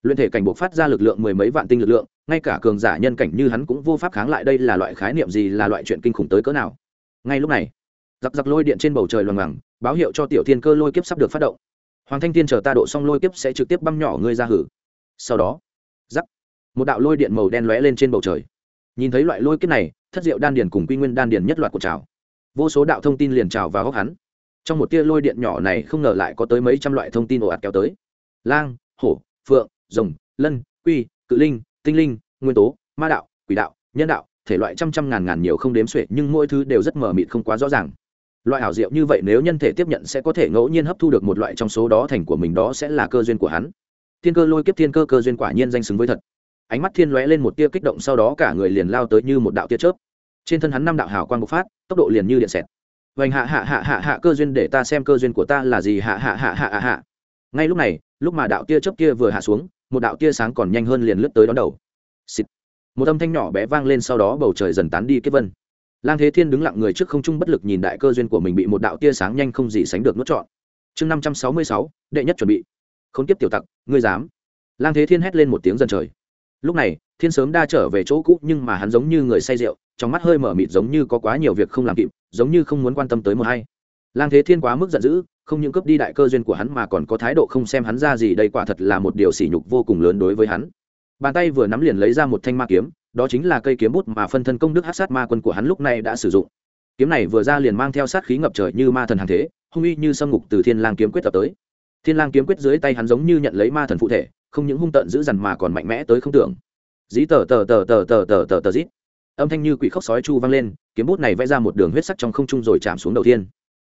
luyện thể cảnh buộc phát ra lực lượng mười mấy vạn tinh lực lượng ngay cả cường giả nhân cảnh như hắn cũng vô pháp kháng lại đây là loại khái niệm gì là loại chuyện kinh khủng tới cỡ nào. Ngay lúc này giặc giặc lôi điện trên bầu trời loằng ngoằng báo hiệu cho tiểu thiên cơ lôi kiếp sắp được phát động. Hoàng thanh thiên chờ ta độ xong lôi kiếp sẽ trực tiếp băm nhỏ ngươi ra hử. Sau đó giặc, một đạo lôi điện màu đen lóe lên trên bầu trời. Nhìn thấy loại lôi kiếp này thất diệu đan điền cùng quy nguyên đan điền nhất loạt của trào. Vô số đạo thông tin liền trào vào góc hắn. Trong một tia lôi điện nhỏ này không ngờ lại có tới mấy trăm loại thông tin ồ ạt kéo tới. Lang hổ phượng rồng, lân, quy, cự linh, tinh linh, nguyên tố, ma đạo, quỷ đạo, nhân đạo, thể loại trăm trăm ngàn ngàn nhiều không đếm xuể, nhưng mỗi thứ đều rất mờ mịt không quá rõ ràng. Loại ảo diệu như vậy nếu nhân thể tiếp nhận sẽ có thể ngẫu nhiên hấp thu được một loại trong số đó thành của mình, đó sẽ là cơ duyên của hắn. Thiên cơ lôi kiếp thiên cơ cơ duyên quả nhiên danh xứng với thật. Ánh mắt thiên lóe lên một tia kích động, sau đó cả người liền lao tới như một đạo tia chớp. Trên thân hắn năm đạo hào quang bộc phát, tốc độ liền như điện xẹt. Vành hạ hạ hạ hạ hạ, cơ duyên để ta xem cơ duyên của ta là gì, hạ hạ hạ hạ hạ hạ. Ngay lúc này, lúc mà đạo tia chớp kia vừa hạ xuống một đạo tia sáng còn nhanh hơn liền lướt tới đón đầu. Xịt. một âm thanh nhỏ bé vang lên sau đó bầu trời dần tán đi kết vân. Lang thế thiên đứng lặng người trước không trung bất lực nhìn đại cơ duyên của mình bị một đạo tia sáng nhanh không gì sánh được nuốt trọn. Chương năm trăm sáu mươi sáu, đệ nhất chuẩn bị. Khốn kiếp tiểu tặc, ngươi dám. Lang thế thiên hét lên một tiếng dần trời. Lúc này, thiên sớm đa trở về chỗ cũ nhưng mà hắn giống như người say rượu, trong mắt hơi mở mịt giống như có quá nhiều việc không làm kịp, giống như không muốn quan tâm tới một hay lang thế thiên quá mức giận dữ không những cướp đi đại cơ duyên của hắn mà còn có thái độ không xem hắn ra gì, đây quả thật là một điều sỉ nhục vô cùng lớn đối với hắn. Bàn tay vừa nắm liền lấy ra một thanh ma kiếm, đó chính là cây kiếm bút mà phân thân công đức hát sát ma quân của hắn lúc này đã sử dụng. Kiếm này vừa ra liền mang theo sát khí ngập trời như ma thần hàng thế, hung uy như xâm ngục từ thiên lang kiếm quyết tập tới. Thiên lang kiếm quyết dưới tay hắn giống như nhận lấy ma thần phụ thể, không những hung tận dữ dằn mà còn mạnh mẽ tới không tưởng. Dí tờ tờ tờ tờ tờ tờ tờ tờ dít. Âm thanh như quỷ khóc sói chu vang lên, kiếm bút này vẽ ra một đường huyết sắc trong không trung rồi chạm xuống đầu tiên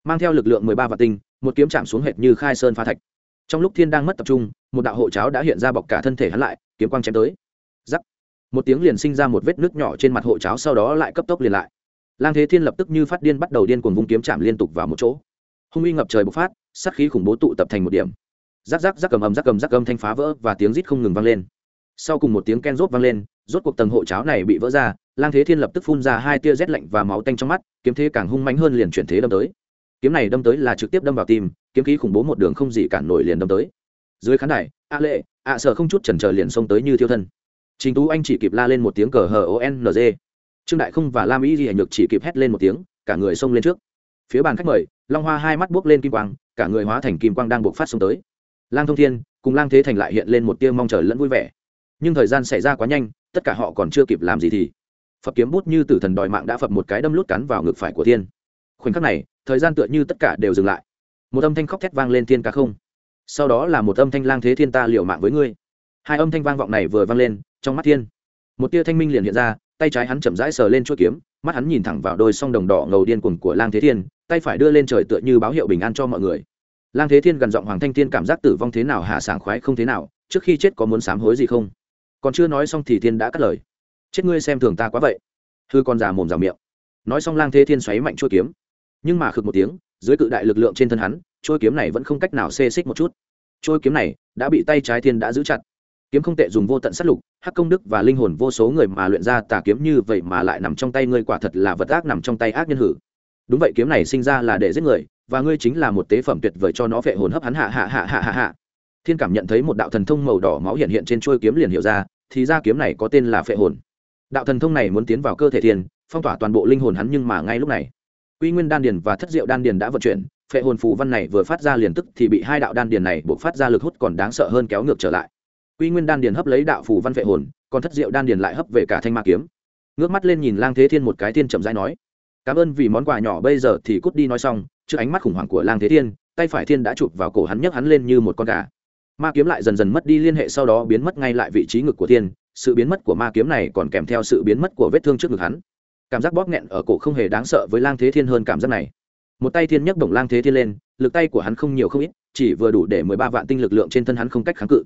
mang theo lực lượng mười ba vạn tinh một kiếm chạm xuống hệt như khai sơn phá thạch. Trong lúc thiên đang mất tập trung, một đạo hộ cháo đã hiện ra bọc cả thân thể hắn lại, kiếm quang chém tới. Giắc! Một tiếng liền sinh ra một vết nước nhỏ trên mặt hộ cháo sau đó lại cấp tốc liền lại. Lang thế thiên lập tức như phát điên bắt đầu điên cuồng vung kiếm chạm liên tục vào một chỗ. Hung uy ngập trời bộc phát, sát khí khủng bố tụ tập thành một điểm. Rắc rắc rắc cầm ầm rắc cầm rắc cầm thanh phá vỡ và tiếng rít không ngừng vang lên. Sau cùng một tiếng ken rốt vang lên, rốt cuộc tầng hộ cháo này bị vỡ ra, lang thế thiên lập tức phun ra hai tia rét lạnh và máu tanh trong mắt, kiếm thế càng hung mãnh hơn liền chuyển thế đâm tới kiếm này đâm tới là trực tiếp đâm vào tim, kiếm khí khủng bố một đường không gì cản nổi liền đâm tới. Dưới khán đài, a lệ ạ sợ không chút chần chờ liền xông tới như thiêu thân. Trình tú anh chỉ kịp la lên một tiếng cờ hờ o n g. Trương đại không và lam ý gì ngược chỉ kịp hét lên một tiếng, cả người xông lên trước. Phía bàn khách mời, long hoa hai mắt buốc lên kim quang, cả người hóa thành kim quang đang buộc phát xông tới. Lang thông thiên cùng lang thế thành lại hiện lên một tia mong chờ lẫn vui vẻ. Nhưng thời gian xảy ra quá nhanh, tất cả họ còn chưa kịp làm gì thì phật kiếm bút như tử thần đòi mạng đã phập một cái đâm lút cắn vào ngực phải của thiên. Khoảnh khắc này thời gian tựa như tất cả đều dừng lại. Một âm thanh khóc thét vang lên thiên ca không. Sau đó là một âm thanh lang thế thiên ta liều mạng với ngươi. Hai âm thanh vang vọng này vừa vang lên, trong mắt thiên, một tia thanh minh liền hiện ra, tay trái hắn chậm rãi sờ lên chuỗi kiếm, mắt hắn nhìn thẳng vào đôi song đồng đỏ ngầu điên cuồng của lang thế thiên, tay phải đưa lên trời tựa như báo hiệu bình an cho mọi người. Lang thế thiên gần giọng hoàng thanh thiên cảm giác tử vong thế nào, hạ sảng khoái không thế nào, trước khi chết có muốn sám hối gì không? Còn chưa nói xong thì thiên đã cắt lời. Chết ngươi xem thường ta quá vậy. Hư con già mồm rào miệng. Nói xong lang thế thiên xoáy mạnh chuôi kiếm nhưng mà khực một tiếng, dưới cự đại lực lượng trên thân hắn trôi kiếm này vẫn không cách nào xê xích một chút. Trôi kiếm này đã bị tay trái thiên đã giữ chặt. Kiếm không tệ dùng vô tận sát lục, hắc công đức và linh hồn vô số người mà luyện ra tà kiếm như vậy mà lại nằm trong tay ngươi quả thật là vật ác nằm trong tay ác nhân hử. Đúng vậy, kiếm này sinh ra là để giết người, và ngươi chính là một tế phẩm tuyệt vời cho nó vệ hồn hấp hắn hạ hạ hạ hạ hạ hạ. Thiên cảm nhận thấy một đạo thần thông màu đỏ máu hiện hiện trên trôi kiếm liền hiểu ra, thì ra kiếm này có tên là phệ hồn. Đạo thần thông này muốn tiến vào cơ thể thiên, phong tỏa toàn bộ linh hồn hắn nhưng mà ngay lúc này quy nguyên đan điền và thất diệu đan điền đã vận chuyển, phệ hồn phù văn này vừa phát ra liền tức thì bị hai đạo đan điền này buộc phát ra lực hút còn đáng sợ hơn kéo ngược trở lại. Quy nguyên đan điền hấp lấy đạo phù văn phệ hồn, còn thất diệu đan điền lại hấp về cả thanh ma kiếm. Ngước mắt lên nhìn lang thế thiên một cái thiên chậm rãi nói, cảm ơn vì món quà nhỏ bây giờ thì cút đi nói xong. Trước ánh mắt khủng hoảng của lang thế thiên, tay phải thiên đã chụp vào cổ hắn nhấc hắn lên như một con gà. Ma kiếm lại dần dần mất đi liên hệ sau đó biến mất ngay lại vị trí ngực của thiên, sự biến mất của ma kiếm này còn kèm theo sự biến mất của vết thương trước ngực hắn cảm giác bóp nghẹn ở cổ không hề đáng sợ với lang thế thiên hơn cảm giác này. Một tay thiên nhấc đồng lang thế thiên lên, lực tay của hắn không nhiều không ít, chỉ vừa đủ để mười ba vạn tinh lực lượng trên thân hắn không cách kháng cự.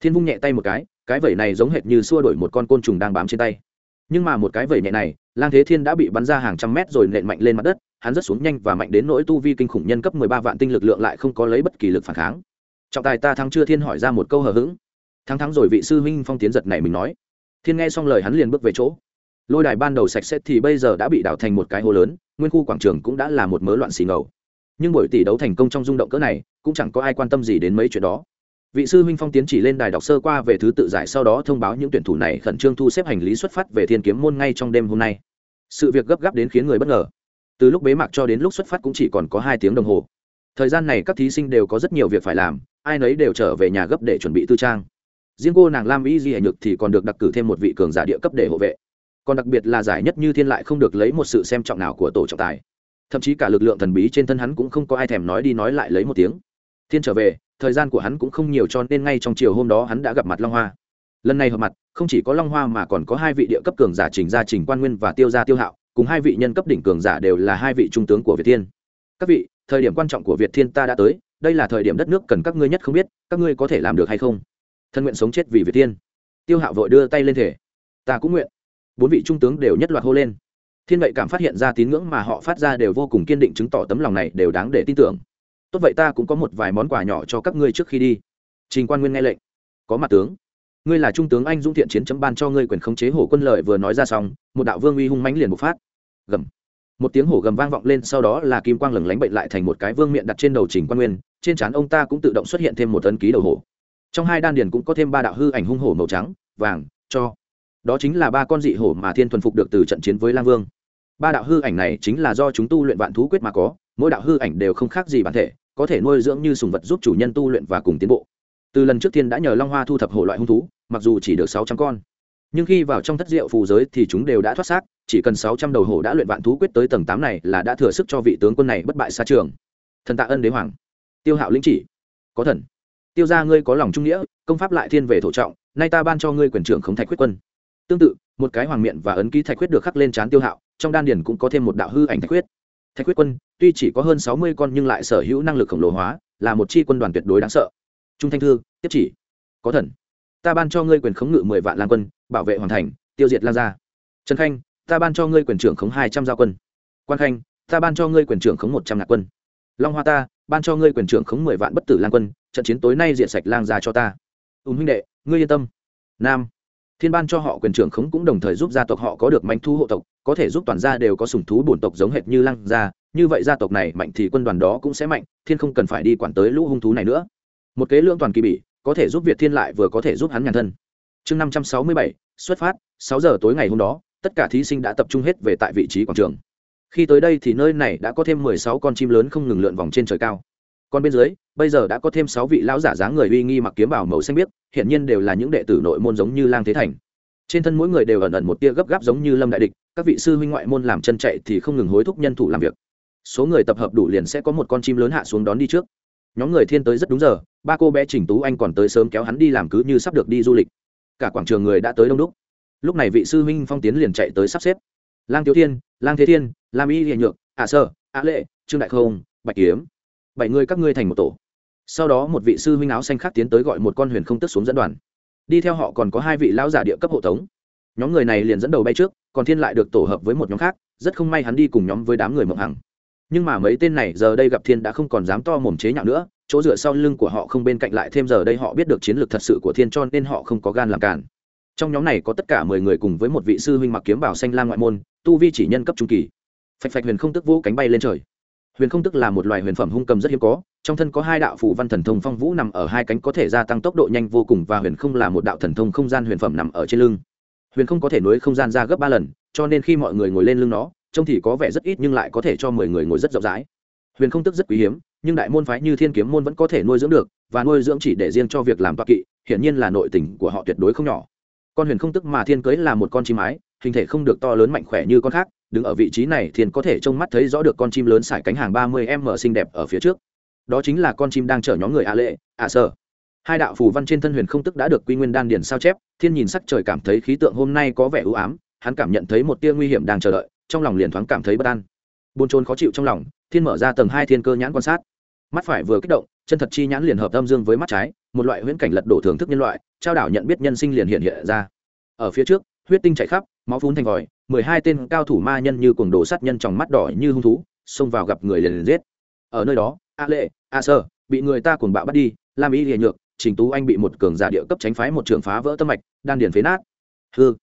Thiên vung nhẹ tay một cái cái vẩy này giống hệt như xua đổi một con côn trùng đang bám trên tay. Nhưng mà một cái vẩy nhẹ này, lang thế thiên đã bị bắn ra hàng trăm mét rồi nện mạnh lên mặt đất, hắn rất xuống nhanh và mạnh đến nỗi tu vi kinh khủng nhân cấp mười ba vạn tinh lực lượng lại không có lấy bất kỳ lực phản kháng. Trọng tài ta thắng chưa thiên hỏi ra một câu hờ hững. Thắng thắng rồi vị sư huynh phong tiến giật này mình nói. Thiên nghe xong lời hắn liền bước về chỗ lôi đài ban đầu sạch sẽ thì bây giờ đã bị đảo thành một cái hồ lớn, nguyên khu quảng trường cũng đã là một mớ loạn xì ngầu. Nhưng buổi tỷ đấu thành công trong rung động cỡ này, cũng chẳng có ai quan tâm gì đến mấy chuyện đó. Vị sư huynh phong tiến chỉ lên đài đọc sơ qua về thứ tự giải sau đó thông báo những tuyển thủ này khẩn trương thu xếp hành lý xuất phát về thiên kiếm môn ngay trong đêm hôm nay. Sự việc gấp gáp đến khiến người bất ngờ. Từ lúc bế mạc cho đến lúc xuất phát cũng chỉ còn có hai tiếng đồng hồ. Thời gian này các thí sinh đều có rất nhiều việc phải làm, ai nấy đều trở về nhà gấp để chuẩn bị tư trang. Riêng cô nàng lam y di hải nhược thì còn được đặc cử thêm một vị cường giả địa cấp để hộ vệ còn đặc biệt là giải nhất như thiên lại không được lấy một sự xem trọng nào của tổ trọng tài. Thậm chí cả lực lượng thần bí trên thân hắn cũng không có ai thèm nói đi nói lại lấy một tiếng. Thiên trở về, thời gian của hắn cũng không nhiều cho nên ngay trong chiều hôm đó hắn đã gặp mặt long hoa. Lần này hợp mặt, không chỉ có long hoa mà còn có hai vị địa cấp cường giả trình gia trình quan nguyên và tiêu gia tiêu hạo, cùng hai vị nhân cấp đỉnh cường giả đều là hai vị trung tướng của việt thiên. Các vị, thời điểm quan trọng của việt thiên ta đã tới, đây là thời điểm đất nước cần các ngươi nhất không biết, các ngươi có thể làm được hay không? Thân nguyện sống chết vì việt thiên. Tiêu hạo vội đưa tay lên thể. Ta cũng nguyện bốn vị trung tướng đều nhất loạt hô lên. Thiên vậy cảm phát hiện ra tín ngưỡng mà họ phát ra đều vô cùng kiên định chứng tỏ tấm lòng này đều đáng để tin tưởng. Tốt vậy ta cũng có một vài món quà nhỏ cho các ngươi trước khi đi. Trình quan nguyên nghe lệnh. Có mặt tướng. Ngươi là trung tướng anh dũng thiện chiến chấm ban cho ngươi quyền khống chế hổ quân lợi vừa nói ra xong, một đạo vương uy hung mãnh liền bộc phát. Gầm. Một tiếng hổ gầm vang vọng lên, sau đó là kim quang lừng lánh bệnh lại thành một cái vương miệng đặt trên đầu trình quan nguyên, trên trán ông ta cũng tự động xuất hiện thêm một tấn ký đầu hổ. Trong hai đan điền cũng có thêm ba đạo hư ảnh hung hổ màu trắng, vàng, cho đó chính là ba con dị hổ mà thiên thuần phục được từ trận chiến với lang vương. Ba đạo hư ảnh này chính là do chúng tu luyện vạn thú quyết mà có, mỗi đạo hư ảnh đều không khác gì bản thể, có thể nuôi dưỡng như sùng vật giúp chủ nhân tu luyện và cùng tiến bộ. Từ lần trước thiên đã nhờ long hoa thu thập hổ loại hung thú, mặc dù chỉ được sáu trăm con, nhưng khi vào trong thất diệu phù giới thì chúng đều đã thoát xác, chỉ cần sáu trăm đầu hổ đã luyện vạn thú quyết tới tầng tám này là đã thừa sức cho vị tướng quân này bất bại xa trường. Thần tạ ân đế hoàng. Tiêu hạo lĩnh chỉ. Có thần. Tiêu ra ngươi có lòng trung nghĩa, công pháp lại thiên về thổ trọng, nay ta ban cho ngươi quyền trưởng khống thạch quyết quân tương tự, một cái hoàng miện và ấn ký thạch quyết được khắc lên trán tiêu hạo, trong đan điền cũng có thêm một đạo hư ảnh thạch quyết thạch quyết quân, tuy chỉ có hơn sáu mươi con nhưng lại sở hữu năng lực khổng lồ hóa, là một chi quân đoàn tuyệt đối đáng sợ. Trung thanh thư, tiếp chỉ. Có thần. Ta ban cho ngươi quyền khống ngự mười vạn lang quân, bảo vệ hoàn thành, tiêu diệt lan gia. Trần khanh, ta ban cho ngươi quyền trưởng khống hai trăm giao quân. Quan khanh, ta ban cho ngươi quyền trưởng khống một trăm ngàn quân. Long hoa ta, ban cho ngươi quyền trưởng khống mười vạn bất tử lang quân, trận chiến tối nay diện sạch lang gia cho ta. Ùn huynh đệ, ngươi yên tâm. Nam thiên ban cho họ quyền trưởng khống cũng đồng thời giúp gia tộc họ có được manh thu hộ tộc, có thể giúp toàn gia đều có sùng thú bổn tộc giống hệt như lăng gia. Như vậy gia tộc này mạnh thì quân đoàn đó cũng sẽ mạnh, thiên không cần phải đi quản tới lũ hung thú này nữa. Một kế lương toàn kỳ bỉ, có thể giúp việt thiên lại vừa có thể giúp hắn nhàn thân. Chương năm trăm sáu mươi bảy, xuất phát, sáu giờ tối ngày hôm đó, tất cả thí sinh đã tập trung hết về tại vị trí quảng trường. Khi tới đây thì nơi này đã có thêm mười sáu con chim lớn không ngừng lượn vòng trên trời cao còn bên dưới, bây giờ đã có thêm sáu vị lão giả dáng người uy nghi mặc kiếm bảo màu xanh biếc hiện nhiên đều là những đệ tử nội môn giống như lang thế thành. Trên thân mỗi người đều ẩn ẩn một tia gấp gáp giống như lâm đại địch, các vị sư huynh ngoại môn làm chân chạy thì không ngừng hối thúc nhân thủ làm việc. Số người tập hợp đủ liền sẽ có một con chim lớn hạ xuống đón đi trước. Nhóm người thiên tới rất đúng giờ, ba cô bé chỉnh tú anh còn tới sớm kéo hắn đi làm cứ như sắp được đi du lịch. Cả quảng trường người đã tới đông đúc. Lúc này vị sư huynh phong tiến liền chạy tới sắp xếp. Lang thiếu thiên, lang thế thiên, lam y hiền nhược ả sơ ả lệ, trương đại không, bạch kiếm bảy người các ngươi thành một tổ. Sau đó một vị sư huynh áo xanh khác tiến tới gọi một con huyền không tức xuống dẫn đoàn. Đi theo họ còn có hai vị lão giả địa cấp hộ tống. Nhóm người này liền dẫn đầu bay trước, còn thiên lại được tổ hợp với một nhóm khác, rất không may hắn đi cùng nhóm với đám người mộng hằng. Nhưng mà mấy tên này giờ đây gặp thiên đã không còn dám to mồm chế nhạo nữa, chỗ dựa sau lưng của họ không bên cạnh lại thêm giờ đây họ biết được chiến lược thật sự của thiên cho nên họ không có gan làm cản trong nhóm này có tất cả mười người cùng với một vị sư huynh mặc kiếm bảo xanh la ngoại môn, tu vi chỉ nhân cấp trung kỳ. Phạch phạch huyền không tức vũ cánh bay lên trời huyền không tức là một loài huyền phẩm hung cầm rất hiếm có, trong thân có hai đạo phủ văn thần thông phong vũ nằm ở hai cánh có thể gia tăng tốc độ nhanh vô cùng và huyền không là một đạo thần thông không gian huyền phẩm nằm ở trên lưng. Huyền không có thể nối không gian ra gấp ba lần, cho nên khi mọi người ngồi lên lưng nó, trông thì có vẻ rất ít nhưng lại có thể cho mười người ngồi rất rộng rãi. Huyền không tức rất quý hiếm, nhưng đại môn phái như thiên kiếm môn vẫn có thể nuôi dưỡng được, và nuôi dưỡng chỉ để riêng cho việc làm toa kỵ, hiển nhiên là nội tình của họ tuyệt đối không nhỏ. Con huyền không tức mà thiên cưới là một con chim mái hình thể không được to lớn mạnh khỏe như con khác đứng ở vị trí này thiên có thể trông mắt thấy rõ được con chim lớn sải cánh hàng ba mươi m xinh đẹp ở phía trước. Đó chính là con chim đang chở nhóm người a lệ a sơ. Hai đạo phù văn trên thân huyền không tức đã được quy nguyên đan điền sao chép, thiên nhìn sắc trời cảm thấy khí tượng hôm nay có vẻ ưu ám, hắn cảm nhận thấy một tia nguy hiểm đang chờ đợi, trong lòng liền thoáng cảm thấy bất an. Buồn chôn khó chịu trong lòng, thiên mở ra tầng hai thiên cơ nhãn quan sát. Mắt phải vừa kích động, chân thật chi nhãn liền hợp âm dương với mắt trái, một loại huyễn cảnh lật đổ thưởng thức nhân loại, trao đảo nhận biết nhân sinh liền hiện hiện ra. Ở phía trước, huyết tinh chảy khắp máu phun thành vòi, mười hai tên cao thủ ma nhân như cuồng đồ sát nhân trong mắt đỏ như hung thú, xông vào gặp người liền liền giết. Ở nơi đó, a lệ, a sơ, bị người ta cuồng bạo bắt đi, lam y hiền nhược, trình tú anh bị một cường giả địa cấp tránh phái một trường phá vỡ tâm mạch, đan điền phế nát. Hư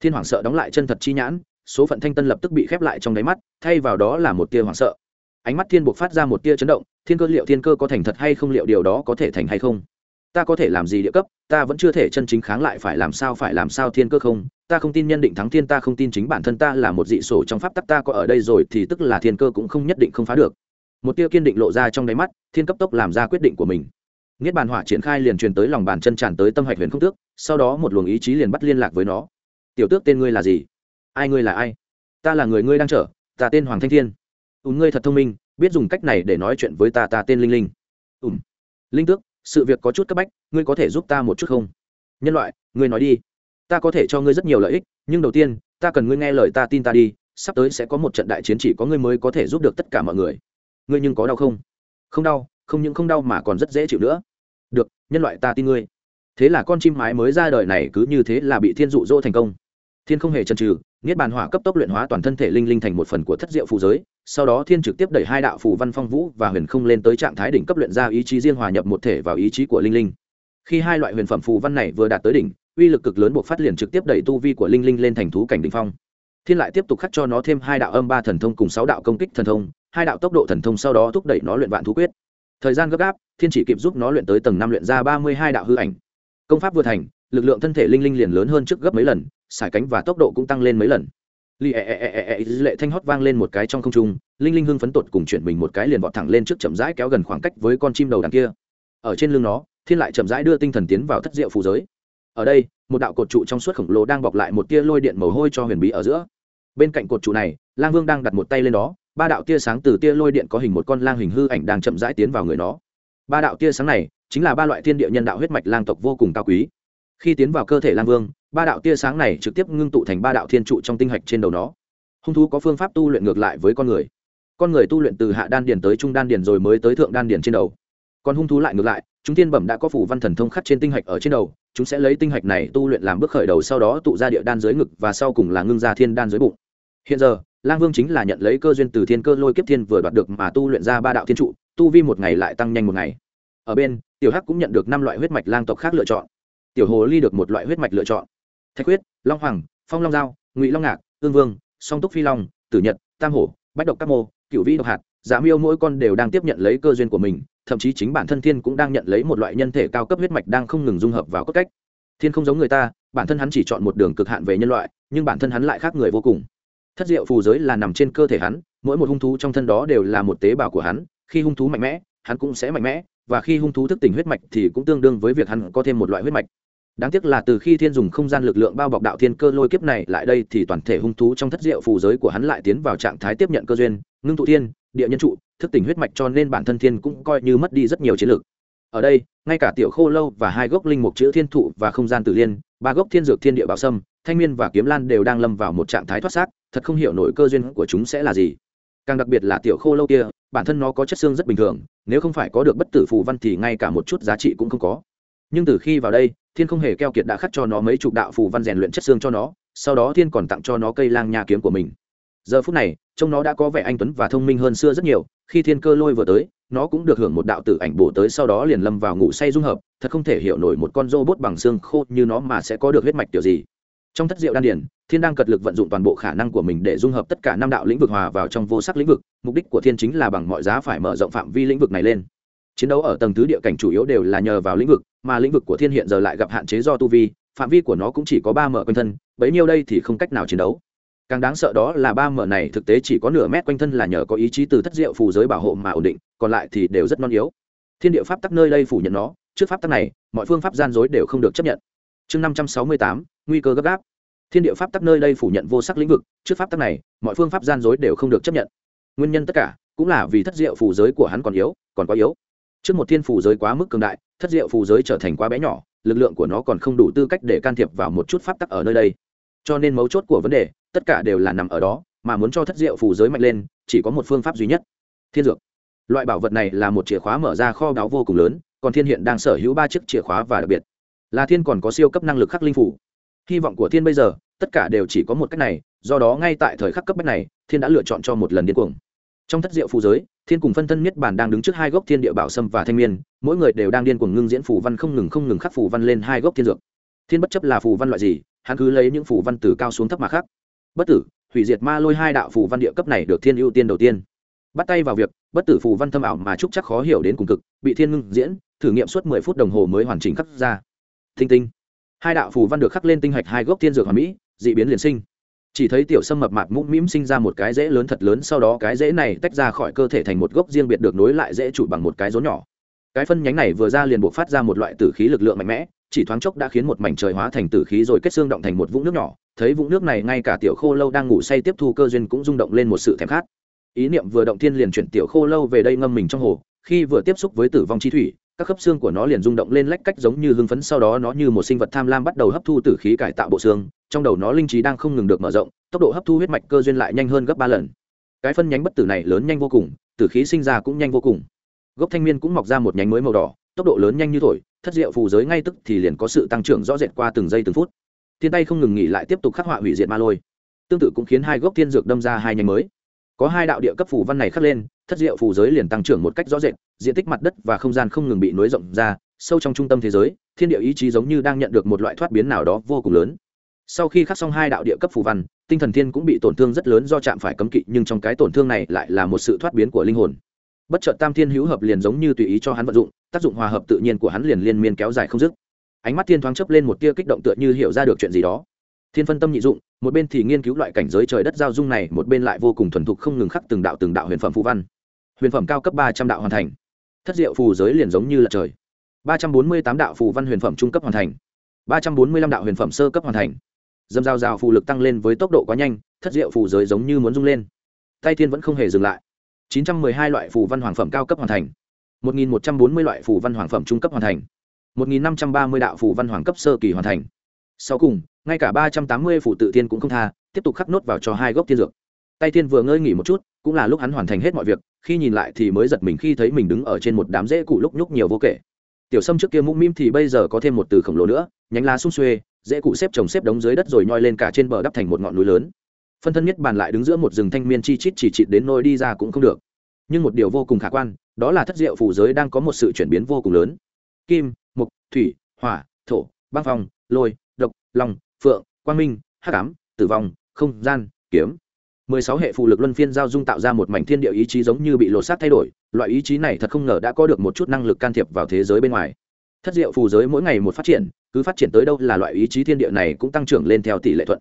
thiên hoàng sợ đóng lại chân thật chi nhãn, số phận thanh tân lập tức bị khép lại trong đáy mắt, thay vào đó là một tia hoảng sợ. Ánh mắt thiên buộc phát ra một tia chấn động, thiên cơ liệu thiên cơ có thành thật hay không liệu điều đó có thể thành hay không? Ta có thể làm gì địa cấp, ta vẫn chưa thể chân chính kháng lại phải làm sao phải làm sao thiên cơ không? Ta không tin nhân định thắng thiên, ta không tin chính bản thân ta là một dị sổ trong pháp tắc, ta có ở đây rồi thì tức là thiên cơ cũng không nhất định không phá được. Một tia kiên định lộ ra trong đáy mắt, thiên cấp tốc làm ra quyết định của mình. Niết bàn hỏa triển khai liền truyền tới lòng bàn chân tràn tới tâm hạch huyền không tước, sau đó một luồng ý chí liền bắt liên lạc với nó. Tiểu tước tên ngươi là gì? Ai ngươi là ai? Ta là người ngươi đang chở, ta tên hoàng thanh thiên. Ùn ngươi thật thông minh, biết dùng cách này để nói chuyện với ta ta tên linh linh. Ùn linh tước, sự việc có chút cấp bách, ngươi có thể giúp ta một chút không? Nhân loại, ngươi nói đi ta có thể cho ngươi rất nhiều lợi ích, nhưng đầu tiên, ta cần ngươi nghe lời ta tin ta đi, sắp tới sẽ có một trận đại chiến chỉ có ngươi mới có thể giúp được tất cả mọi người. Ngươi nhưng có đau không? Không đau, không những không đau mà còn rất dễ chịu nữa. Được, nhân loại ta tin ngươi. Thế là con chim mái mới ra đời này cứ như thế là bị thiên dụ dỗ thành công. Thiên không hề chần trừ niết bàn hỏa cấp tốc luyện hóa toàn thân thể linh linh thành một phần của thất diệu phù giới, sau đó thiên trực tiếp đẩy hai đạo phù văn phong vũ và huyền không lên tới trạng thái đỉnh cấp luyện ra ý chí riêng hòa nhập một thể vào ý chí của linh linh. Khi hai loại huyền phẩm phù văn này vừa đạt tới đỉnh uy lực cực lớn buộc phát liền trực tiếp đẩy tu vi của linh linh lên thành thú cảnh đỉnh phong. Thiên lại tiếp tục khắc cho nó thêm hai đạo âm ba thần thông cùng sáu đạo công kích thần thông, hai đạo tốc độ thần thông sau đó thúc đẩy nó luyện vạn thú quyết. Thời gian gấp gáp, thiên chỉ kịp giúp nó luyện tới tầng năm luyện ra ba mươi hai đạo hư ảnh. Công pháp vừa thành, lực lượng thân thể linh linh liền lớn hơn trước gấp mấy lần sải cánh và tốc độ cũng tăng lên mấy lần. Lì ẹ ẹ ẹ ẹ lệ thanh hót vang lên một cái trong không trung, linh linh hưng phấn tột cùng chuyển mình một cái liền vọt thẳng lên trước chậm rãi kéo gần khoảng cách với con chim đầu đằng kia. Ở trên lưng nó, thiên lại chậm rãi đưa tinh thần tiến vào thất diệu phù giới ở đây, một đạo cột trụ trong suốt khổng lồ đang bọc lại một tia lôi điện màu hôi cho huyền bí ở giữa. Bên cạnh cột trụ này, lang vương đang đặt một tay lên đó, ba đạo tia sáng từ tia lôi điện có hình một con lang hình hư ảnh đang chậm rãi tiến vào người nó. Ba đạo tia sáng này, chính là ba loại thiên địa nhân đạo huyết mạch lang tộc vô cùng cao quý. Khi tiến vào cơ thể lang vương, ba đạo tia sáng này trực tiếp ngưng tụ thành ba đạo thiên trụ trong tinh hạch trên đầu nó. Hung thú có phương pháp tu luyện ngược lại với con người. Con người tu luyện từ hạ đan điền tới trung đan điền rồi mới tới thượng đan điền trên đầu còn hung thú lại ngược lại, chúng tiên bẩm đã có phủ văn thần thông khắc trên tinh hạch ở trên đầu, chúng sẽ lấy tinh hạch này tu luyện làm bước khởi đầu sau đó tụ ra địa đan dưới ngực và sau cùng là ngưng ra thiên đan dưới bụng. Hiện giờ, lang vương chính là nhận lấy cơ duyên từ thiên cơ lôi kiếp thiên vừa đoạt được mà tu luyện ra ba đạo thiên trụ, tu vi một ngày lại tăng nhanh một ngày. Ở bên, tiểu hắc cũng nhận được năm loại huyết mạch lang tộc khác lựa chọn. Tiểu hồ ly được một loại huyết mạch lựa chọn. Thạch huyết, long hoàng, phong long giao, ngụy long ngạc, ương vương, song túc phi long, tử nhật, tam hổ, bách độc các mô, cựu vĩ độc hạt giá miêu mỗi con đều đang tiếp nhận lấy cơ duyên của mình thậm chí chính bản thân thiên cũng đang nhận lấy một loại nhân thể cao cấp huyết mạch đang không ngừng dung hợp vào cốt cách. Thiên không giống người ta, bản thân hắn chỉ chọn một đường cực hạn về nhân loại, nhưng bản thân hắn lại khác người vô cùng. Thất diệu phù giới là nằm trên cơ thể hắn, mỗi một hung thú trong thân đó đều là một tế bào của hắn, khi hung thú mạnh mẽ, hắn cũng sẽ mạnh mẽ, và khi hung thú thức tỉnh huyết mạch thì cũng tương đương với việc hắn có thêm một loại huyết mạch. Đáng tiếc là từ khi thiên dùng không gian lực lượng bao bọc đạo thiên cơ lôi kiếp này lại đây thì toàn thể hung thú trong thất diệu phù giới của hắn lại tiến vào trạng thái tiếp nhận cơ duyên, ngưng tụ thiên địa nhân trụ, thức tỉnh huyết mạch cho nên bản thân thiên cũng coi như mất đi rất nhiều chiến lược. Ở đây, ngay cả tiểu khô lâu và hai gốc linh mục chữ thiên thụ và không gian tử liên, ba gốc thiên dược thiên địa bảo sâm, thanh niên và kiếm lan đều đang lâm vào một trạng thái thoát xác, thật không hiểu nổi cơ duyên của chúng sẽ là gì. Càng đặc biệt là tiểu khô lâu kia, bản thân nó có chất xương rất bình thường, nếu không phải có được bất tử phù văn thì ngay cả một chút giá trị cũng không có. Nhưng từ khi vào đây, thiên không hề keo kiệt đã khắc cho nó mấy chục đạo phù văn rèn luyện chất xương cho nó, sau đó thiên còn tặng cho nó cây lang nha kiếm của mình giờ phút này, trông nó đã có vẻ anh tuấn và thông minh hơn xưa rất nhiều, khi thiên cơ lôi vừa tới, nó cũng được hưởng một đạo tử ảnh bổ tới sau đó liền lâm vào ngủ say dung hợp, thật không thể hiểu nổi một con rô bốt bằng xương khô như nó mà sẽ có được huyết mạch kiểu gì. Trong thất diệu đan điển thiên đang cật lực vận dụng toàn bộ khả năng của mình để dung hợp tất cả năm đạo lĩnh vực hòa vào trong vô sắc lĩnh vực, mục đích của thiên chính là bằng mọi giá phải mở rộng phạm vi lĩnh vực này lên. Chiến đấu ở tầng tứ địa cảnh chủ yếu đều là nhờ vào lĩnh vực, mà lĩnh vực của thiên hiện giờ lại gặp hạn chế do tu vi, phạm vi của nó cũng chỉ có ba mở quanh thân, bấy nhiêu đây thì không cách nào chiến đấu càng đáng sợ đó là ba mở này thực tế chỉ có nửa mét quanh thân là nhờ có ý chí từ thất diệu phù giới bảo hộ mà ổn định, còn lại thì đều rất non yếu. Thiên địa pháp tắc nơi đây phủ nhận nó, trước pháp tắc này, mọi phương pháp gian dối đều không được chấp nhận. Chương năm trăm sáu mươi tám, nguy cơ gấp gáp. Thiên địa pháp tắc nơi đây phủ nhận vô sắc lĩnh vực, trước pháp tắc này, mọi phương pháp gian dối đều không được chấp nhận. Nguyên nhân tất cả, cũng là vì thất diệu phù giới của hắn còn yếu, còn quá yếu. Trước một thiên phù giới quá mức cường đại, thất diệu phù giới trở thành quá bé nhỏ, lực lượng của nó còn không đủ tư cách để can thiệp vào một chút pháp tắc ở nơi đây. Cho nên mấu chốt của vấn đề tất cả đều là nằm ở đó, mà muốn cho thất diệu phù giới mạnh lên, chỉ có một phương pháp duy nhất, thiên dược. Loại bảo vật này là một chìa khóa mở ra kho báu vô cùng lớn, còn thiên hiện đang sở hữu ba chiếc chìa khóa và đặc biệt. Là thiên còn có siêu cấp năng lực khắc linh phủ hy vọng của thiên bây giờ, tất cả đều chỉ có một cách này, do đó ngay tại thời khắc cấp bách này, thiên đã lựa chọn cho một lần điên cuồng. Trong thất diệu phù giới, thiên cùng phân thân nhất bản đang đứng trước hai gốc thiên địa bảo sâm và thanh miên mỗi người đều đang điên cuồng ngưng diễn phù văn không ngừng không ngừng khắc phù văn lên hai gốc thiên dược. Thiên bất chấp là phù văn loại gì, hắn cứ lấy những phù văn từ cao xuống thấp mà khắc bất tử, hủy diệt ma lôi hai đạo phù văn địa cấp này được thiên ưu tiên đầu tiên. Bắt tay vào việc, bất tử phù văn thâm ảo mà trúc chắc khó hiểu đến cùng cực, bị thiên ngưng diễn, thử nghiệm suốt mười phút đồng hồ mới hoàn chỉnh khắc ra. Thinh tinh. Hai đạo phù văn được khắc lên tinh hạch hai gốc thiên dược hoàn mỹ, dị biến liền sinh. Chỉ thấy tiểu sâm mập mạp mũm mĩm sinh ra một cái rễ lớn thật lớn, sau đó cái rễ này tách ra khỏi cơ thể thành một gốc riêng biệt được nối lại rễ trụ bằng một cái rốn nhỏ cái phân nhánh này vừa ra liền buộc phát ra một loại tử khí lực lượng mạnh mẽ, chỉ thoáng chốc đã khiến một mảnh trời hóa thành tử khí rồi kết xương động thành một vũng nước nhỏ. Thấy vũng nước này, ngay cả tiểu khô lâu đang ngủ say tiếp thu cơ duyên cũng rung động lên một sự thèm khát. Ý niệm vừa động thiên liền chuyển tiểu khô lâu về đây ngâm mình trong hồ. Khi vừa tiếp xúc với tử vong chi thủy, các khớp xương của nó liền rung động lên lách cách giống như hưng phấn, sau đó nó như một sinh vật tham lam bắt đầu hấp thu tử khí cải tạo bộ xương. Trong đầu nó linh trí đang không ngừng được mở rộng, tốc độ hấp thu huyết mạch cơ duyên lại nhanh hơn gấp ba lần. Cái phân nhánh bất tử này lớn nhanh vô cùng, tử khí sinh ra cũng nhanh vô cùng gốc thanh niên cũng mọc ra một nhánh mới màu đỏ, tốc độ lớn nhanh như thổi, thất diệu phù giới ngay tức thì liền có sự tăng trưởng rõ rệt qua từng giây từng phút. Thiên tay không ngừng nghỉ lại tiếp tục khắc họa hủy diệt ma lôi. Tương tự cũng khiến hai gốc thiên dược đâm ra hai nhánh mới. Có hai đạo địa cấp phù văn này khắc lên, thất diệu phù giới liền tăng trưởng một cách rõ rệt, diện tích mặt đất và không gian không ngừng bị nối rộng ra, sâu trong trung tâm thế giới, thiên địa ý chí giống như đang nhận được một loại thoát biến nào đó vô cùng lớn. Sau khi khắc xong hai đạo địa cấp phù văn, tinh thần thiên cũng bị tổn thương rất lớn do chạm phải cấm kỵ, nhưng trong cái tổn thương này lại là một sự thoát biến của linh hồn bất chợt tam thiên hữu hợp liền giống như tùy ý cho hắn vận dụng, tác dụng hòa hợp tự nhiên của hắn liền liên miên kéo dài không dứt. Ánh mắt thiên thoáng chấp lên một tia kích động tựa như hiểu ra được chuyện gì đó. Thiên phân tâm nhị dụng, một bên thì nghiên cứu loại cảnh giới trời đất giao dung này, một bên lại vô cùng thuần thục không ngừng khắc từng đạo từng đạo huyền phẩm phù văn. Huyền phẩm cao cấp ba trăm đạo hoàn thành. Thất diệu phù giới liền giống như là trời. Ba trăm bốn mươi tám đạo phù văn huyền phẩm trung cấp hoàn thành. Ba trăm bốn mươi lăm đạo huyền phẩm sơ cấp hoàn thành. Dâm dao dao phù lực tăng lên với tốc độ quá nhanh, thất diệu phù giới giống như muốn rung lên. Tay thiên vẫn không hề dừng lại chín trăm mười hai loại phù văn hoàng phẩm cao cấp hoàn thành. một nghìn một trăm bốn mươi loại phù văn hoàng phẩm trung cấp hoàn thành. một nghìn năm trăm ba mươi đạo phù văn hoàng cấp sơ kỳ hoàn thành. Sau cùng, ngay cả ba trăm tám mươi phù tự thiên cũng không tha, tiếp tục khắc nốt vào cho hai gốc tiên dược. Tay tiên vừa ngơi nghỉ một chút, cũng là lúc hắn hoàn thành hết mọi việc, khi nhìn lại thì mới giật mình khi thấy mình đứng ở trên một đám rễ cụ lúc nhúc nhiều vô kể. Tiểu sâm trước kia mũm mĩm thì bây giờ có thêm một từ khổng lồ nữa, nhánh lá sung xuê, rễ cụ xếp chồng xếp đống dưới đất rồi nhoi lên cả trên bờ đắp thành một ngọn núi lớn phân thân nhất bàn lại đứng giữa một rừng thanh miên chi chít chỉ chịt đến nôi đi ra cũng không được. Nhưng một điều vô cùng khả quan, đó là thất diệu phủ giới đang có một sự chuyển biến vô cùng lớn. Kim mục thủy, hỏa, thổ, băng phong, lôi, độc, long, phượng, quang minh, hắc ám, tử vong, không gian, kiếm. Mười sáu hệ phụ lực luân phiên giao dung tạo ra một mảnh thiên địa ý chí giống như bị lột xác thay đổi, loại ý chí này thật không ngờ đã có được một chút năng lực can thiệp vào thế giới bên ngoài. Thất diệu phù giới mỗi ngày một phát triển, cứ phát triển tới đâu là loại ý chí thiên địa này cũng tăng trưởng lên theo tỷ lệ thuận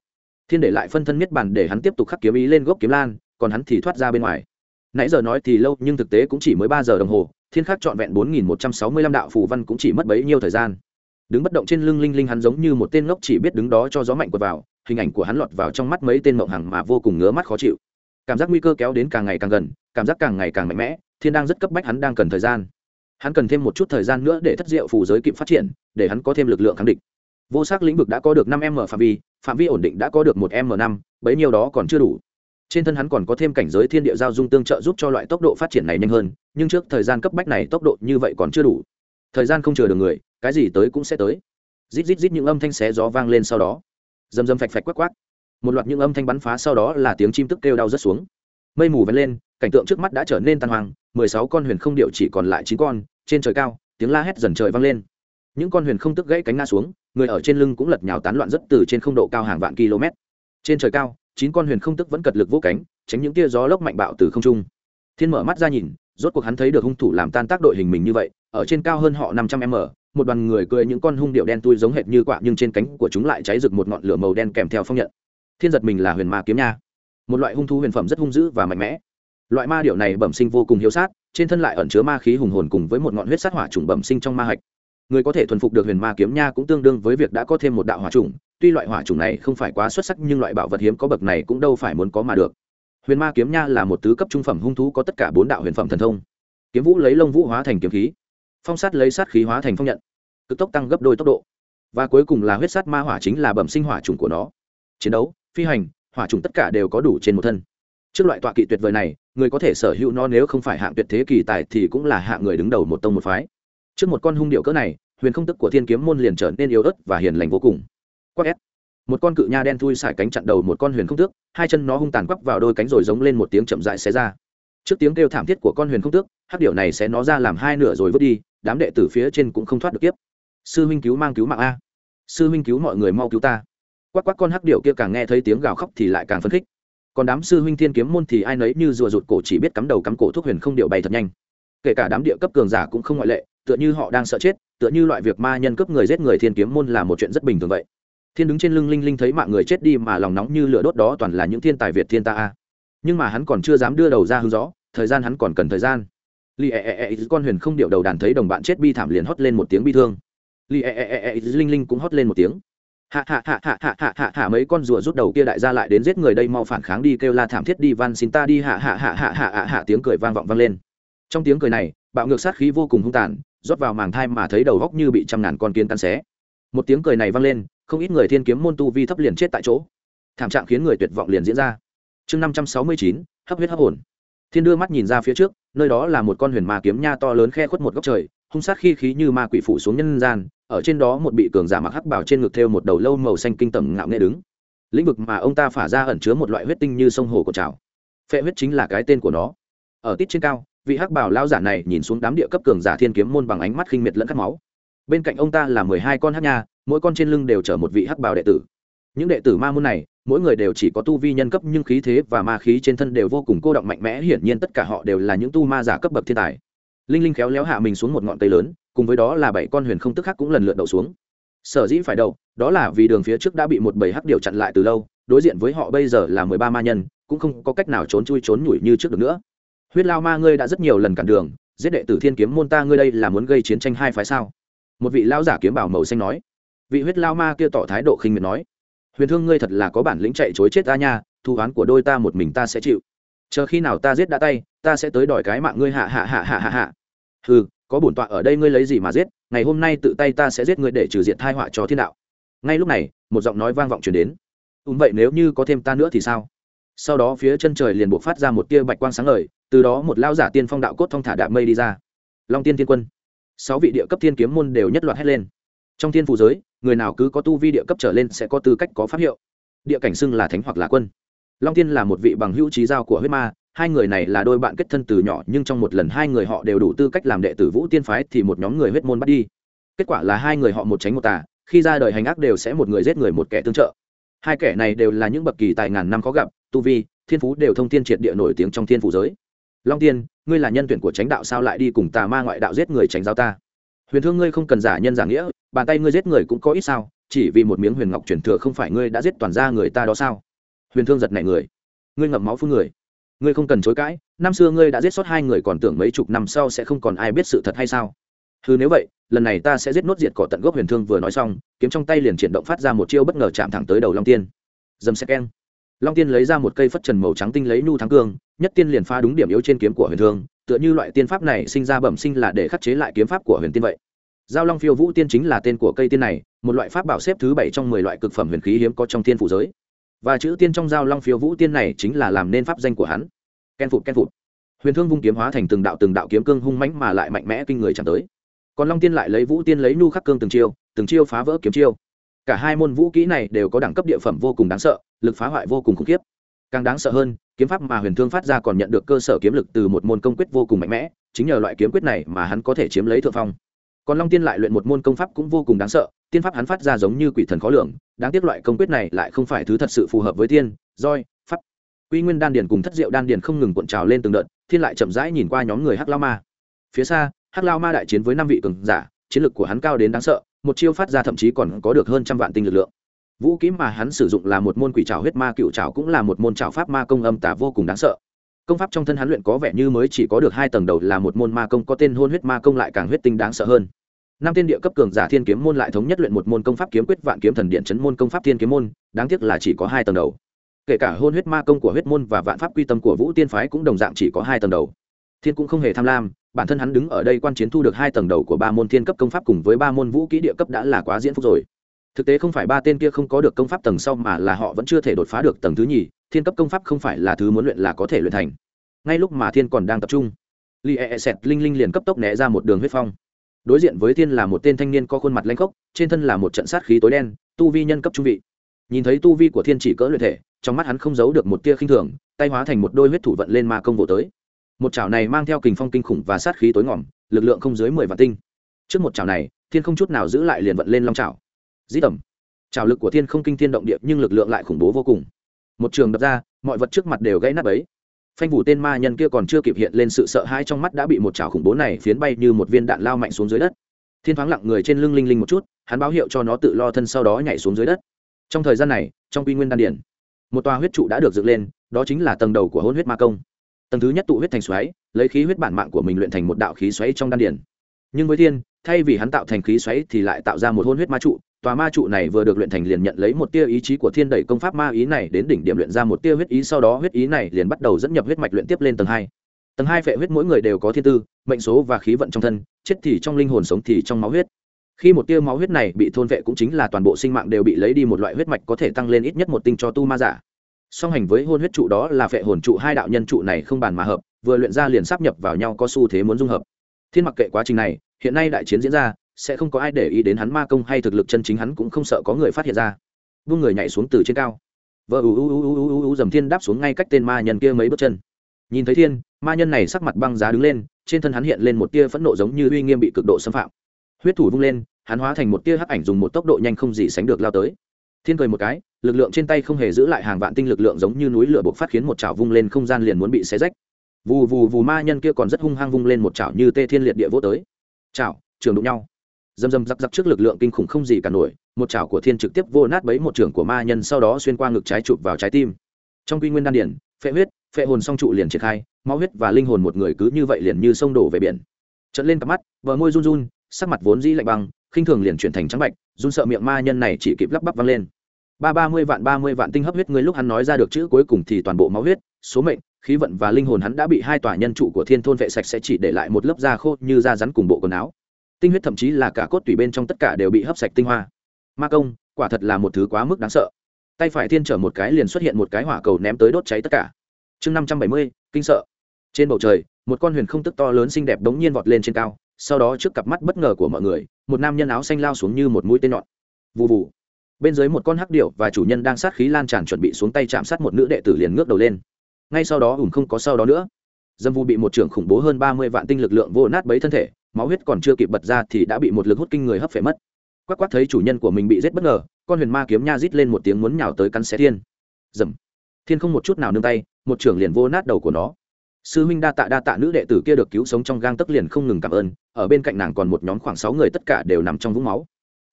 thiên để lại phân thân miết bàn để hắn tiếp tục khắc kiếm ý lên gốc kiếm lan, còn hắn thì thoát ra bên ngoài. Nãy giờ nói thì lâu, nhưng thực tế cũng chỉ mới ba giờ đồng hồ, thiên khắc trọn vẹn bốn nghìn một trăm sáu mươi lăm đạo phù văn cũng chỉ mất bấy nhiêu thời gian. Đứng bất động trên lưng linh linh hắn giống như một tên ngốc chỉ biết đứng đó cho gió mạnh quật vào, hình ảnh của hắn lọt vào trong mắt mấy tên mộng hằng mà vô cùng ngứa mắt khó chịu. Cảm giác nguy cơ kéo đến càng ngày càng gần, cảm giác càng ngày càng mạnh mẽ, thiên đang rất cấp bách hắn đang cần thời gian. Hắn cần thêm một chút thời gian nữa để thất diệu phù giới kịp phát triển, để hắn có thêm lực lượng kháng địch. Vô sắc lĩnh vực đã có được năm m phạm vi phạm vi ổn định đã có được một m năm, bấy nhiêu đó còn chưa đủ. Trên thân hắn còn có thêm cảnh giới thiên địa giao dung tương trợ giúp cho loại tốc độ phát triển này nhanh hơn, nhưng trước thời gian cấp bách này tốc độ như vậy còn chưa đủ. Thời gian không chờ được người, cái gì tới cũng sẽ tới. Rít rít rít những âm thanh xé gió vang lên sau đó. Rầm rầm phạch phạch quắc quắc. Một loạt những âm thanh bắn phá sau đó là tiếng chim tức kêu đau rất xuống. Mây mù vén lên, cảnh tượng trước mắt đã trở nên tan hoang, mười sáu con huyền không điệu chỉ còn lại chín con, trên trời cao, tiếng la hét dần trời vang lên. Những con huyền không tức gãy cánh nga xuống người ở trên lưng cũng lật nhào tán loạn rất từ trên không độ cao hàng vạn km. Trên trời cao, chín con huyền không tức vẫn cật lực vỗ cánh, tránh những tia gió lốc mạnh bạo từ không trung. Thiên mở mắt ra nhìn, rốt cuộc hắn thấy được hung thủ làm tan tác đội hình mình như vậy, ở trên cao hơn họ năm trăm m, một đoàn người cười những con hung điệu đen tui giống hệt như quạ nhưng trên cánh của chúng lại cháy rực một ngọn lửa màu đen kèm theo phong nhận. Thiên giật mình là huyền ma kiếm nha. Một loại hung thú huyền phẩm rất hung dữ và mạnh mẽ. Loại ma điệu này bẩm sinh vô cùng hiếu sát, trên thân lại ẩn chứa ma khí hùng hồn cùng với một ngọn huyết sát hỏa trùng bẩm sinh trong ma hạch người có thể thuần phục được huyền ma kiếm nha cũng tương đương với việc đã có thêm một đạo hỏa trùng tuy loại hỏa trùng này không phải quá xuất sắc, nhưng loại bảo vật hiếm có bậc này cũng đâu phải muốn có mà được. Huyền ma kiếm nha là một tứ cấp trung phẩm hung thú có tất cả bốn đạo huyền phẩm thần thông. Kiếm vũ lấy lông vũ hóa thành kiếm khí, phong sát lấy sát khí hóa thành phong nhận, cực tốc tăng gấp đôi tốc độ. Và cuối cùng là huyết sát ma hỏa chính là bẩm sinh hỏa trùng của nó. Chiến đấu, phi hành, hỏa trùng tất cả đều có đủ trên một thân. Trước loại tọa kỵ tuyệt vời này, người có thể sở hữu nó nếu không phải hạng tuyệt thế kỳ tài thì cũng là hạng người đứng đầu một tông một phái trước một con hung điệu cỡ này, huyền không tức của thiên kiếm môn liền trở nên yếu ớt và hiền lành vô cùng. Quắc ép. Một con cự nha đen thui xài cánh chặn đầu một con huyền không tước, hai chân nó hung tàn quắp vào đôi cánh rồi giống lên một tiếng chậm dại xé ra. Trước tiếng kêu thảm thiết của con huyền không tước, hắc điệu này sẽ nó ra làm hai nửa rồi vứt đi, đám đệ tử phía trên cũng không thoát được tiếp sư huynh cứu mang cứu mạng a. Sư huynh cứu mọi người mau cứu ta. Quắc quắc con hắc điệu kia càng nghe thấy tiếng gào khóc thì lại càng phấn khích. Còn đám sư huynh thiên kiếm môn thì ai nấy như rùa rụt cổ chỉ biết cắm đầu cắm cổ thuốc huyền không điệu bay thật nhanh. Kể cả đám địa cấp cường giả cũng không ngoại lệ tựa như họ đang sợ chết tựa như loại việc ma nhân cướp người giết người thiên kiếm môn là một chuyện rất bình thường vậy thiên đứng trên lưng linh linh thấy mạng người chết đi mà lòng nóng như lửa đốt đó toàn là những thiên tài việt thiên ta a nhưng mà hắn còn chưa dám đưa đầu ra hướng rõ thời gian hắn còn cần thời gian li e e e con huyền không điệu đầu đàn thấy đồng bạn chết bi thảm liền hót lên một tiếng bi thương li e e e linh linh cũng hót lên một tiếng hạ hạ hạ hạ hạ hạ hạ hạ mấy con rùa rút đầu kia đại gia lại đến giết người đây mau phản kháng đi kêu la thảm thiết đi van xin ta đi hạ hạ hạ hạ hạ hạ hạ tiếng cười vang vọng vang lên trong tiếng cười này bạo ngược sát khí vô cùng hung tàn rót vào màng thai mà thấy đầu góc như bị trăm ngàn con kiến cắn xé. Một tiếng cười này vang lên, không ít người thiên kiếm môn tu vi thấp liền chết tại chỗ. Thảm trạng khiến người tuyệt vọng liền diễn ra. Chương năm trăm sáu mươi chín, hấp huyết hấp hồn. Thiên đưa mắt nhìn ra phía trước, nơi đó là một con huyền ma kiếm nha to lớn khe khuất một góc trời, hung sát khi khí như ma quỷ phủ xuống nhân gian, ở trên đó một bị cường giả mặc hắc bảo trên ngực thêu một đầu lâu màu xanh kinh tẩm ngạo nghệ đứng. Lĩnh vực mà ông ta phả ra ẩn chứa một loại huyết tinh như sông hồ của trào phệ huyết chính là cái tên của nó. Ở tít trên cao vị hắc bảo lao giả này nhìn xuống đám địa cấp cường giả thiên kiếm môn bằng ánh mắt khinh miệt lẫn cắt máu. Bên cạnh ông ta là mười hai con hắc nha, mỗi con trên lưng đều chở một vị hắc bảo đệ tử. Những đệ tử ma môn này, mỗi người đều chỉ có tu vi nhân cấp nhưng khí thế và ma khí trên thân đều vô cùng cô động mạnh mẽ, hiển nhiên tất cả họ đều là những tu ma giả cấp bậc thiên tài. Linh linh khéo léo hạ mình xuống một ngọn cây lớn, cùng với đó là bảy con huyền không tức khắc cũng lần lượt đậu xuống. Sở dĩ phải đậu, đó là vì đường phía trước đã bị một bầy hắc điều chặn lại từ lâu, đối diện với họ bây giờ là mười ba ma nhân, cũng không có cách nào trốn chui trốn nhủi như trước được nữa huyết lao ma ngươi đã rất nhiều lần cản đường, giết đệ tử thiên kiếm môn ta ngươi đây là muốn gây chiến tranh hai phái sao? Một vị lao giả kiếm bảo màu xanh nói. Vị huyết lao ma kia tỏ thái độ khinh miệt nói. Huyền thương ngươi thật là có bản lĩnh chạy chối chết ta nha thu oán của đôi ta một mình ta sẽ chịu. Chờ khi nào ta giết đã tay, ta sẽ tới đòi cái mạng ngươi hạ hạ hạ hạ hạ hạ. Ừ có bổn tọa ở đây ngươi lấy gì mà giết, ngày hôm nay tự tay ta sẽ giết ngươi để trừ diện thai họa cho thiên đạo. Ngay lúc này, một giọng nói vang vọng truyền đến. Ùm vậy nếu như có thêm ta nữa thì sao? Sau đó phía chân trời liền buộc phát ra một tia bạch quang sáng lời từ đó một lao giả tiên phong đạo cốt thong thả đạp mây đi ra. Long tiên thiên quân, sáu vị địa cấp thiên kiếm môn đều nhất loạt hét lên. Trong thiên phụ giới, người nào cứ có tu vi địa cấp trở lên sẽ có tư cách có pháp hiệu. Địa cảnh xưng là thánh hoặc là quân. Long tiên là một vị bằng hữu trí giao của huyết ma, hai người này là đôi bạn kết thân từ nhỏ, nhưng trong một lần hai người họ đều đủ tư cách làm đệ tử vũ tiên phái thì một nhóm người huyết môn bắt đi. Kết quả là hai người họ một tránh một tà, khi ra đời hành ác đều sẽ một người giết người một kẻ tương trợ. Hai kẻ này đều là những bậc kỳ tài ngàn năm khó gặp, tu vi, thiên phú đều thông thiên triệt địa nổi tiếng trong thiên phủ giới long tiên, ngươi là nhân tuyển của tránh đạo sao lại đi cùng tà ma ngoại đạo giết người tránh giáo ta? Huyền thương, ngươi không cần giả nhân giả nghĩa, bàn tay ngươi giết người cũng có ít sao, chỉ vì một miếng huyền ngọc truyền thừa không phải ngươi đã giết toàn ra người ta đó sao? Huyền thương giật nảy người. Ngươi ngậm máu phun người. Ngươi không cần chối cãi, năm xưa ngươi đã giết sót hai người còn tưởng mấy chục năm sau sẽ không còn ai biết sự thật hay sao? Hừ, nếu vậy, lần này ta sẽ giết nốt diệt cỏ tận gốc huyền thương vừa nói xong, kiếm trong tay liền triển động phát ra một chiêu bất ngờ chạm thẳng tới đầu long tiên. Dầm xe keng long tiên lấy ra một cây phất trần màu trắng tinh lấy nhu thắng cương, nhất tiên liền pha đúng điểm yếu trên kiếm của huyền thương, tựa như loại tiên pháp này sinh ra bẩm sinh là để khắc chế lại kiếm pháp của huyền tiên vậy. Giao long phiêu vũ tiên chính là tên của cây tiên này, một loại pháp bảo xếp thứ bảy trong mười loại cực phẩm huyền khí hiếm có trong tiên phủ giới. Và chữ tiên trong giao long phiêu vũ tiên này chính là làm nên pháp danh của hắn. Ken phục ken phục huyền thương vung kiếm hóa thành từng đạo từng đạo kiếm cương hung mãnh mà lại mạnh mẽ kinh người chẳng tới. Còn long tiên lại lấy vũ tiên lấy nu khắc cương từng chiêu từng chiêu phá vỡ kiếm chiêu cả hai môn vũ kỹ này đều có đẳng cấp địa phẩm vô cùng đáng sợ, lực phá hoại vô cùng khủng khiếp. Càng đáng sợ hơn, kiếm pháp mà huyền thương phát ra còn nhận được cơ sở kiếm lực từ một môn công quyết vô cùng mạnh mẽ, chính nhờ loại kiếm quyết này mà hắn có thể chiếm lấy thượng phong. Còn long tiên lại luyện một môn công pháp cũng vô cùng đáng sợ, tiên pháp hắn phát ra giống như quỷ thần khó lường, đáng tiếc loại công quyết này lại không phải thứ thật sự phù hợp với tiên, roi, pháp. Quy nguyên đan điền cùng thất diệu đan điền không ngừng cuộn trào lên từng đợt, thiên lại chậm rãi nhìn qua nhóm người hắc lao ma. Phía xa, hắc lao ma đại chiến với năm vị cường giả, chiến lực của hắn cao đến đáng sợ một chiêu phát ra thậm chí còn có được hơn trăm vạn tinh lực lượng. Vũ kỹ mà hắn sử dụng là một môn quỷ trào huyết ma, cựu trào cũng là một môn trào pháp ma công âm tả vô cùng đáng sợ. Công pháp trong thân hắn luyện có vẻ như mới chỉ có được hai tầng đầu là một môn ma công, có tên hôn huyết ma công lại càng huyết tinh đáng sợ hơn. Năm tiên địa cấp cường giả thiên kiếm môn lại thống nhất luyện một môn công pháp kiếm quyết vạn kiếm thần điện chấn môn công pháp thiên kiếm môn, đáng tiếc là chỉ có hai tầng đầu. Kể cả hôn huyết ma công của huyết môn và vạn pháp quy tâm của vũ tiên phái cũng đồng dạng chỉ có hai tầng đầu thiên cũng không hề tham lam bản thân hắn đứng ở đây quan chiến thu được hai tầng đầu của ba môn thiên cấp công pháp cùng với ba môn vũ kỹ địa cấp đã là quá diễn phúc rồi. Thực tế không phải ba tên kia không có được công pháp tầng sau mà là họ vẫn chưa thể đột phá được tầng thứ nhì thiên cấp công pháp không phải là thứ muốn luyện là có thể luyện thành. Ngay lúc mà thiên còn đang tập trung li e, e sẹt linh linh liền cấp tốc né ra một đường huyết phong. Đối diện với thiên là một tên thanh niên có khuôn mặt lanh khốc trên thân là một trận sát khí tối đen tu vi nhân cấp trung vị. Nhìn thấy tu vi của thiên chỉ cỡ luyện thể trong mắt hắn không giấu được một tia khinh thường tay hóa thành một đôi huyết thủ vận lên mà công vô tới một chảo này mang theo kình phong kinh khủng và sát khí tối ngòm, lực lượng không dưới mười vạn tinh. Trước một chảo này, thiên không chút nào giữ lại liền vận lên long chảo. Dĩ tẩm. Chảo lực của thiên không kinh thiên động địa nhưng lực lượng lại khủng bố vô cùng. Một trường đập ra, mọi vật trước mặt đều gãy nát ấy phanh vụ tên ma nhân kia còn chưa kịp hiện lên sự sợ hãi trong mắt đã bị một chảo khủng bố này phiến bay như một viên đạn lao mạnh xuống dưới đất. Thiên thoáng lặng người trên lưng linh linh một chút, hắn báo hiệu cho nó tự lo thân sau đó nhảy xuống dưới đất. Trong thời gian này, trong quy nguyên đan điển, một tòa huyết trụ đã được dựng lên, đó chính là tầng đầu của hôn huyết ma công tầng thứ nhất tụ huyết thành xoáy, lấy khí huyết bản mạng của mình luyện thành một đạo khí xoáy trong đan điển nhưng với thiên, thay vì hắn tạo thành khí xoáy thì lại tạo ra một hôn huyết ma trụ, tòa ma trụ này vừa được luyện thành liền nhận lấy một tia ý chí của thiên đẩy công pháp ma ý này đến đỉnh điểm luyện ra một tia huyết ý, sau đó huyết ý này liền bắt đầu dẫn nhập huyết mạch luyện tiếp lên tầng hai. Tầng hai phệ huyết mỗi người đều có thiên tư, mệnh số và khí vận trong thân, chết thì trong linh hồn, sống thì trong máu huyết. Khi một tia máu huyết này bị thôn vệ cũng chính là toàn bộ sinh mạng đều bị lấy đi một loại huyết mạch có thể tăng lên ít nhất một tinh cho tu ma giả song hành với hôn huyết trụ đó là phệ hồn trụ hai đạo nhân trụ này không bàn mà hợp, vừa luyện ra liền sắp nhập vào nhau có xu thế muốn dung hợp. Thiên mặc kệ quá trình này, hiện nay đại chiến diễn ra, sẽ không có ai để ý đến hắn ma công hay thực lực chân chính hắn cũng không sợ có người phát hiện ra. Vung người nhảy xuống từ trên cao. Vợ ù ù ù ù ù ù dầm thiên đáp xuống ngay cách tên ma nhân kia mấy bước chân. Nhìn thấy thiên, ma nhân này sắc mặt băng giá đứng lên, trên thân hắn hiện lên một tia phẫn nộ giống như uy nghiêm bị cực độ xâm phạm. Huyết thủ vung lên, hắn hóa thành một tia hắc ảnh dùng một tốc độ nhanh không gì sánh được lao tới thiên cười một cái, lực lượng trên tay không hề giữ lại hàng vạn tinh lực lượng giống như núi lửa buộc phát khiến một chảo vung lên không gian liền muốn bị xé rách. Vù vù vù ma nhân kia còn rất hung hăng vung lên một chảo như tê thiên liệt địa vô tới. Chảo, trường đụng nhau. Dầm dầm giặc giặc trước lực lượng kinh khủng không gì cả nổi, một chảo của thiên trực tiếp vô nát bấy một trường của ma nhân sau đó xuyên qua ngực trái chụp vào trái tim. Trong quy nguyên đan điển, phệ huyết, phệ hồn song trụ liền triển khai, máu huyết và linh hồn một người cứ như vậy liền như sông đổ về biển. Trận lên cặp mắt vợ môi run run, sắc mặt vốn dĩ lạnh băng khinh thường liền chuyển thành trắng bạch, run sợ miệng ma nhân này chỉ kịp lắp bắp văng lên. Ba ba mươi vạn ba mươi vạn tinh hấp huyết ngươi lúc hắn nói ra được chữ cuối cùng thì toàn bộ máu huyết, số mệnh, khí vận và linh hồn hắn đã bị hai tòa nhân trụ của thiên thôn vệ sạch sẽ chỉ để lại một lớp da khô như da rắn cùng bộ quần áo. Tinh huyết thậm chí là cả cốt tủy bên trong tất cả đều bị hấp sạch tinh hoa. Ma công, quả thật là một thứ quá mức đáng sợ. Tay phải thiên trở một cái liền xuất hiện một cái hỏa cầu ném tới đốt cháy tất cả. Chương năm trăm bảy mươi, kinh sợ. Trên bầu trời, một con huyền không tức to lớn xinh đẹp đống nhiên vọt lên trên cao, sau đó trước cặp mắt bất ngờ của mọi người một nam nhân áo xanh lao xuống như một mũi tên nhọn. Vụ vụ bên dưới một con hắc điệu và chủ nhân đang sát khí lan tràn chuẩn bị xuống tay chạm sát một nữ đệ tử liền ngước đầu lên. Ngay sau đó ủn không có sau đó nữa. Dâm vu bị một trưởng khủng bố hơn ba mươi vạn tinh lực lượng vô nát bấy thân thể, máu huyết còn chưa kịp bật ra thì đã bị một lực hút kinh người hấp phải mất. Quắc quắc thấy chủ nhân của mình bị giết bất ngờ, con huyền ma kiếm nha rít lên một tiếng muốn nhào tới cắn xé thiên. Dầm. Thiên không một chút nào nương tay, một trưởng liền vô nát đầu của nó sư huynh đa tạ đa tạ nữ đệ tử kia được cứu sống trong gang tấc liền không ngừng cảm ơn, ở bên cạnh nàng còn một nhóm khoảng sáu người tất cả đều nằm trong vũng máu.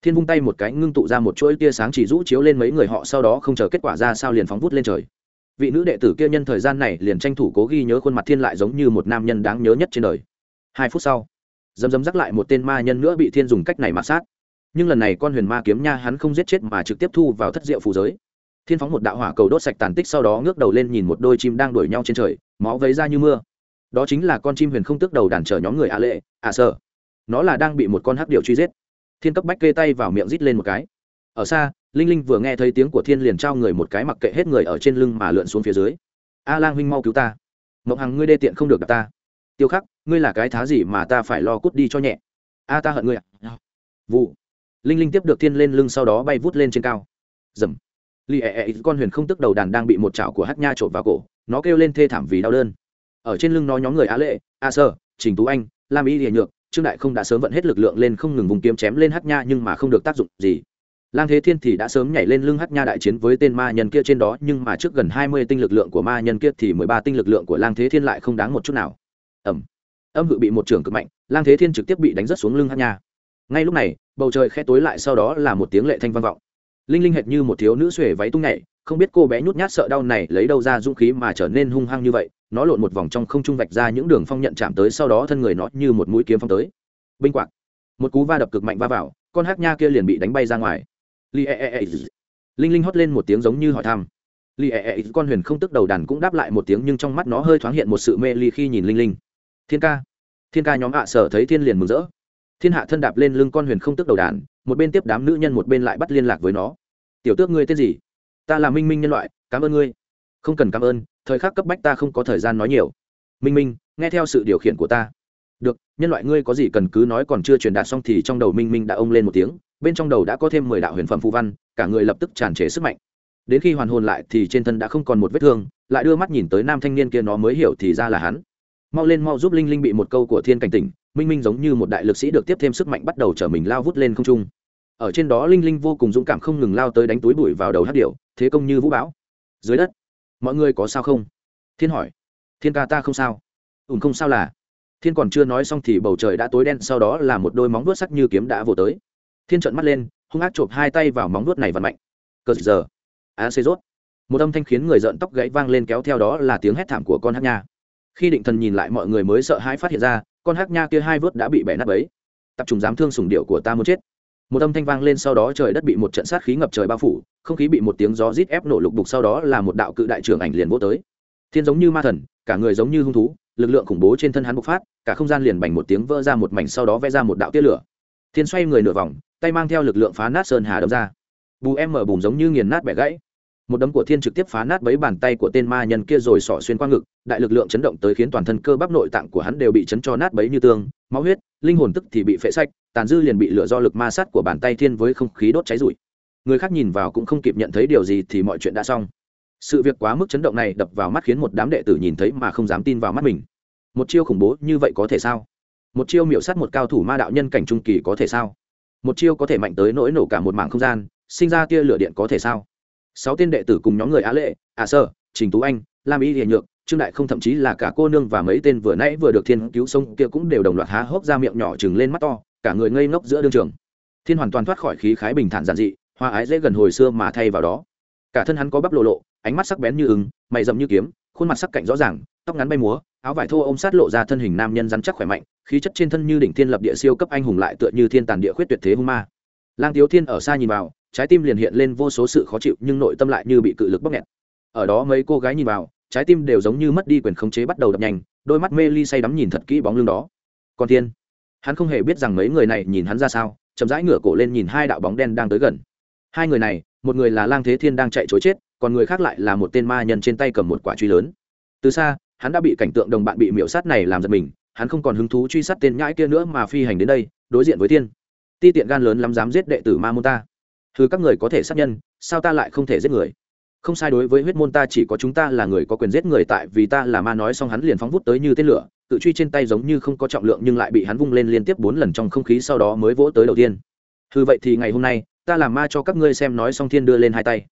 Thiên vung tay một cái ngưng tụ ra một chuỗi tia sáng chỉ rũ chiếu lên mấy người họ, sau đó không chờ kết quả ra sao liền phóng vút lên trời. Vị nữ đệ tử kia nhân thời gian này liền tranh thủ cố ghi nhớ khuôn mặt thiên lại giống như một nam nhân đáng nhớ nhất trên đời. Hai phút sau dấm dấm dắt lại một tên ma nhân nữa bị thiên dùng cách này mà sát. Nhưng lần này con huyền ma kiếm nha hắn không giết chết mà trực tiếp thu vào thất diệu phù giới. Thiên phóng một đạo hỏa cầu đốt sạch tàn tích sau đó ngước đầu lên nhìn một đôi chim đang đuổi nhau trên trời máu vấy ra như mưa. Đó chính là con chim huyền không tước đầu đàn trở nhóm người ạ lệ ạ sợ nó là đang bị một con hắc điệu truy giết. Thiên cấp bách kê tay vào miệng rít lên một cái. Ở xa, linh linh vừa nghe thấy tiếng của thiên liền trao người một cái mặc kệ hết người ở trên lưng mà lượn xuống phía dưới. A lang huynh mau cứu ta. Mộng hằng ngươi đê tiện không được gặp ta. Tiêu khắc, ngươi là cái thá gì mà ta phải lo cút đi cho nhẹ? A ta hận ngươi ạ. Vụ. Linh linh tiếp được thiên lên lưng sau đó bay vút lên trên cao. Dầm lì ẹ ẹ con huyền không tức đầu đàn đang bị một chảo của hát nha trộm vào cổ, nó kêu lên thê thảm vì đau đơn. Ở trên lưng nó nhóm người á lệ, a sơ, trình tú anh, lam y hiền nhược, trương đại không đã sớm vận hết lực lượng lên không ngừng vùng kiếm chém lên hát nha nhưng mà không được tác dụng gì. Lang thế thiên thì đã sớm nhảy lên lưng hát nha đại chiến với tên ma nhân kia trên đó nhưng mà trước gần hai mươi tinh lực lượng của ma nhân kia thì mười ba tinh lực lượng của lang thế thiên lại không đáng một chút nào. Ẩm. Âm hự bị một trưởng cực mạnh, lang thế thiên trực tiếp bị đánh rất xuống lưng hát nha. Ngay lúc này, bầu trời khe tối lại sau đó là một tiếng lệ thanh vang vọng linh linh hệt như một thiếu nữ xuể váy tung nhảy, không biết cô bé nhút nhát sợ đau này lấy đâu ra dũng khí mà trở nên hung hăng như vậy, nó lộn một vòng trong không trung vạch ra những đường phong nhận chạm tới sau đó thân người nó như một mũi kiếm phong tới. Binh quạc. Một cú va đập cực mạnh va vào, con hát nha kia liền bị đánh bay ra ngoài. Li e e e. Linh linh hót lên một tiếng giống như hỏi thăm. Li e e. Con huyền không tức đầu đàn cũng đáp lại một tiếng nhưng trong mắt nó hơi thoáng hiện một sự mê ly khi nhìn linh linh. Thiên ca. Thiên ca nhóm ạ sở thấy thiên liền mừng rỡ thiên hạ thân đạp lên lưng con huyền không tức đầu đàn, một bên tiếp đám nữ nhân một bên lại bắt liên lạc với nó. Tiểu tước ngươi tên gì? Ta là minh minh nhân loại, cảm ơn ngươi. Không cần cảm ơn, thời khắc cấp bách ta không có thời gian nói nhiều. Minh minh, nghe theo sự điều khiển của ta. Được, nhân loại ngươi có gì cần cứ nói còn chưa truyền đạt xong thì trong đầu minh minh đã ông lên một tiếng, bên trong đầu đã có thêm mười đạo huyền phẩm phụ văn, cả người lập tức tràn trề sức mạnh. Đến khi hoàn hồn lại thì trên thân đã không còn một vết thương, lại đưa mắt nhìn tới nam thanh niên kia nó mới hiểu thì ra là hắn. Mau lên mau giúp linh linh bị một câu của thiên cảnh tỉnh minh minh giống như một đại lực sĩ được tiếp thêm sức mạnh bắt đầu chở mình lao vút lên không trung. Ở trên đó, linh linh vô cùng dũng cảm không ngừng lao tới đánh túi bụi vào đầu hát điệu thế công như vũ bão. Dưới đất, mọi người có sao không? Thiên hỏi. Thiên ca ta không sao. Ùn không sao là. Thiên còn chưa nói xong thì bầu trời đã tối đen, sau đó là một đôi móng vuốt sắc như kiếm đã vồ tới. Thiên trợn mắt lên, hung ác chộp hai tay vào móng vuốt này và mạnh. Cờ giờ. A xê rốt. Một âm thanh khiến người rợn tóc gãy vang lên kéo theo đó là tiếng hét thảm của con hát nha. Khi định thần nhìn lại, mọi người mới sợ hãi phát hiện ra con hắc nha kia hai vớt đã bị bẻ nát bấy. Tập trung dám thương sủng điệu của ta muốn chết. Một âm thanh vang lên sau đó trời đất bị một trận sát khí ngập trời bao phủ, không khí bị một tiếng gió rít ép nổ lục bục sau đó là một đạo cự đại trưởng ảnh liền vô tới. Thiên giống như ma thần, cả người giống như hung thú, lực lượng khủng bố trên thân hắn bộc phát, cả không gian liền bành một tiếng vỡ ra một mảnh sau đó vẽ ra một đạo tia lửa. Thiên xoay người nửa vòng, tay mang theo lực lượng phá nát sơn hà đâm ra. Bù em mở bùm giống như nghiền nát bẻ gãy một đấm của thiên trực tiếp phá nát bấy bàn tay của tên ma nhân kia rồi sỏ xuyên qua ngực, đại lực lượng chấn động tới khiến toàn thân cơ bắp nội tạng của hắn đều bị chấn cho nát bấy như tương, máu huyết, linh hồn tức thì bị phệ sạch, tàn dư liền bị lửa do lực ma sát của bàn tay thiên với không khí đốt cháy rụi. Người khác nhìn vào cũng không kịp nhận thấy điều gì thì mọi chuyện đã xong. Sự việc quá mức chấn động này đập vào mắt khiến một đám đệ tử nhìn thấy mà không dám tin vào mắt mình. Một chiêu khủng bố như vậy có thể sao? Một chiêu miểu sát một cao thủ ma đạo nhân cảnh trung kỳ có thể sao? Một chiêu có thể mạnh tới nỗi nổ cả một mảng không gian, sinh ra tia lửa điện có thể sao? Sáu tên đệ tử cùng nhóm người á lệ à sơ, trình tú anh, lam y hiền nhược, trương đại không thậm chí là cả cô nương và mấy tên vừa nãy vừa được thiên cứu sông kia cũng đều đồng loạt há hốc ra miệng nhỏ chừng lên mắt to, cả người ngây ngốc giữa đương trường. Thiên hoàn toàn thoát khỏi khí khái bình thản giản dị, hoa ái dễ gần hồi xưa mà thay vào đó. Cả thân hắn có bắp lộ lộ, ánh mắt sắc bén như ứng mày rậm như kiếm, khuôn mặt sắc cạnh rõ ràng, tóc ngắn bay múa, áo vải thô ôm sát lộ ra thân hình nam nhân rắn chắc khỏe mạnh, khí chất trên thân như đỉnh thiên lập địa siêu cấp anh hùng lại tựa như thiên tàn địa khuyết tuyệt thế hung ma. Lang tiếu thiên ở xa nhìn vào trái tim liền hiện lên vô số sự khó chịu nhưng nội tâm lại như bị cự lực bóc nghẹt. Ở đó mấy cô gái nhìn vào, trái tim đều giống như mất đi quyền khống chế bắt đầu đập nhanh, đôi mắt mê ly say đắm nhìn thật kỹ bóng lưng đó. Còn thiên, hắn không hề biết rằng mấy người này nhìn hắn ra sao, chậm rãi ngửa cổ lên nhìn hai đạo bóng đen đang tới gần. Hai người này, một người là lang thế thiên đang chạy chối chết, còn người khác lại là một tên ma nhân trên tay cầm một quả truy lớn. Từ xa, hắn đã bị cảnh tượng đồng bạn bị miễu sát này làm giật mình, hắn không còn hứng thú truy sát tên nhãi kia nữa mà phi hành đến đây, đối diện với thiên. Ti tiện gan lớn lắm dám giết đệ tử ma môn ta thứ các người có thể sát nhân, sao ta lại không thể giết người? Không sai, đối với huyết môn ta chỉ có chúng ta là người có quyền giết người, tại vì ta là ma nói xong hắn liền phóng vút tới như tên lửa tự truy trên tay giống như không có trọng lượng nhưng lại bị hắn vung lên liên tiếp bốn lần trong không khí sau đó mới vỗ tới đầu tiên. Hư vậy thì ngày hôm nay, ta làm ma cho các ngươi xem nói xong thiên đưa lên hai tay.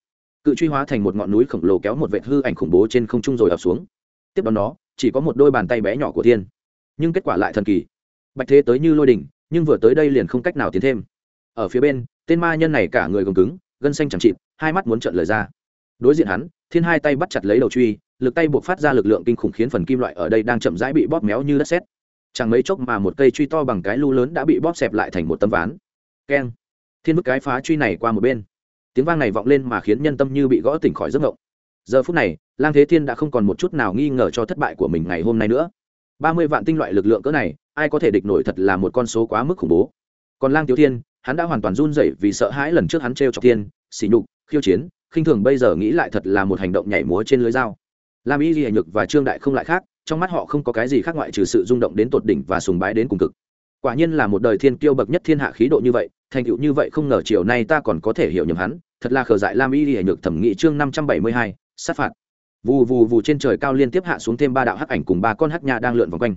Cự truy hóa thành một ngọn núi khổng lồ kéo một vệt hư ảnh khủng bố trên không trung rồi ập xuống. Tiếp đó nó, chỉ có một đôi bàn tay bé nhỏ của thiên. Nhưng kết quả lại thần kỳ. Bạch thế tới như lôi đỉnh, nhưng vừa tới đây liền không cách nào tiến thêm. Ở phía bên tên ma nhân này cả người gồng cứng, gân xanh chẳng chịt, hai mắt muốn trợn lời ra. Đối diện hắn, thiên hai tay bắt chặt lấy đầu truy, lực tay buộc phát ra lực lượng kinh khủng khiến phần kim loại ở đây đang chậm rãi bị bóp méo như đất sét. Chẳng mấy chốc mà một cây truy to bằng cái lu lớn đã bị bóp xẹp lại thành một tấm ván. Keng. Thiên bức cái phá truy này qua một bên. Tiếng vang này vọng lên mà khiến nhân tâm như bị gõ tỉnh khỏi giấc ngộng. Giờ phút này, lang thế thiên đã không còn một chút nào nghi ngờ cho thất bại của mình ngày hôm nay nữa. Ba mươi vạn tinh loại lực lượng cỡ này, ai có thể địch nổi thật là một con số quá mức khủng bố. Còn lang tiểu thiên hắn đã hoàn toàn run rẩy vì sợ hãi lần trước hắn t r chọc thiên xỉ nhục, khiêu chiến, khinh thường bây giờ nghĩ lại thật là một hành động nhảy múa trên lưới dao. Lam y ghi nhược và trương đại không lại khác, trong mắt họ không có cái gì khác ngoại trừ sự rung động đến tột đỉnh và sùng bái đến cùng cực. Quả nhiên là một đời thiên kiêu bậc nhất thiên hạ khí độ như vậy, thành tựu như vậy không ngờ chiều nay ta còn có thể hiểu nhầm hắn, thật là khờ dại lam y ghi nhược thẩm nghị chương năm trăm bảy mươi hai, sát phạt. Vù vù vù trên trời cao liên tiếp hạ xuống thêm ba đạo hắc ảnh cùng ba con hắc nha đang lượn vòng quanh.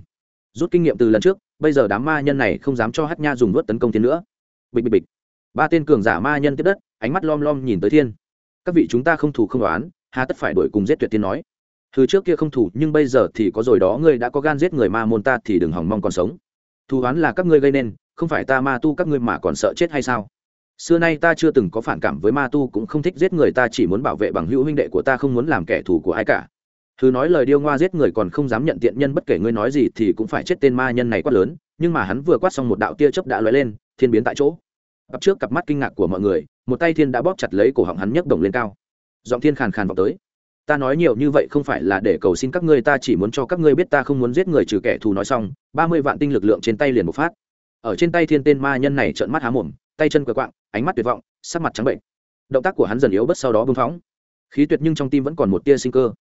Rút kinh nghiệm từ lần trước, bây giờ đám ma nhân này không dám cho hắc nha dùng vớt tấn công thiên nữa bịch bịch bịch. Ba tên cường giả ma nhân tiếp đất, ánh mắt lom lom nhìn tới thiên. Các vị chúng ta không thủ không đoán hà tất phải đổi cùng giết tuyệt tiên nói. Thứ trước kia không thủ nhưng bây giờ thì có rồi đó, ngươi đã có gan giết người ma môn ta thì đừng hỏng mong còn sống. Thù oán là các ngươi gây nên, không phải ta ma tu các ngươi mà còn sợ chết hay sao? Xưa nay ta chưa từng có phản cảm với ma tu cũng không thích giết người, ta chỉ muốn bảo vệ bằng hữu huynh đệ của ta, không muốn làm kẻ thù của ai cả. Thứ nói lời điêu ngoa giết người còn không dám nhận tiện nhân bất kể ngươi nói gì thì cũng phải chết tên ma nhân này quát lớn, nhưng mà hắn vừa quát xong một đạo tia chớp đã lóe lên thiên biến tại chỗ. Cặp trước cặp mắt kinh ngạc của mọi người, một tay thiên đã bóp chặt lấy cổ họng hắn nhấc đồng lên cao. Giọng thiên khàn khàn vào tới. Ta nói nhiều như vậy không phải là để cầu xin các ngươi, ta chỉ muốn cho các ngươi biết ta không muốn giết người trừ kẻ thù nói xong, ba mươi vạn tinh lực lượng trên tay liền một phát. Ở trên tay thiên tên ma nhân này trợn mắt há mồm, tay chân quờ quạng, ánh mắt tuyệt vọng, sắc mặt trắng bệnh. Động tác của hắn dần yếu bớt sau đó bưng phóng. Khí tuyệt nhưng trong tim vẫn còn một tia sinh cơ.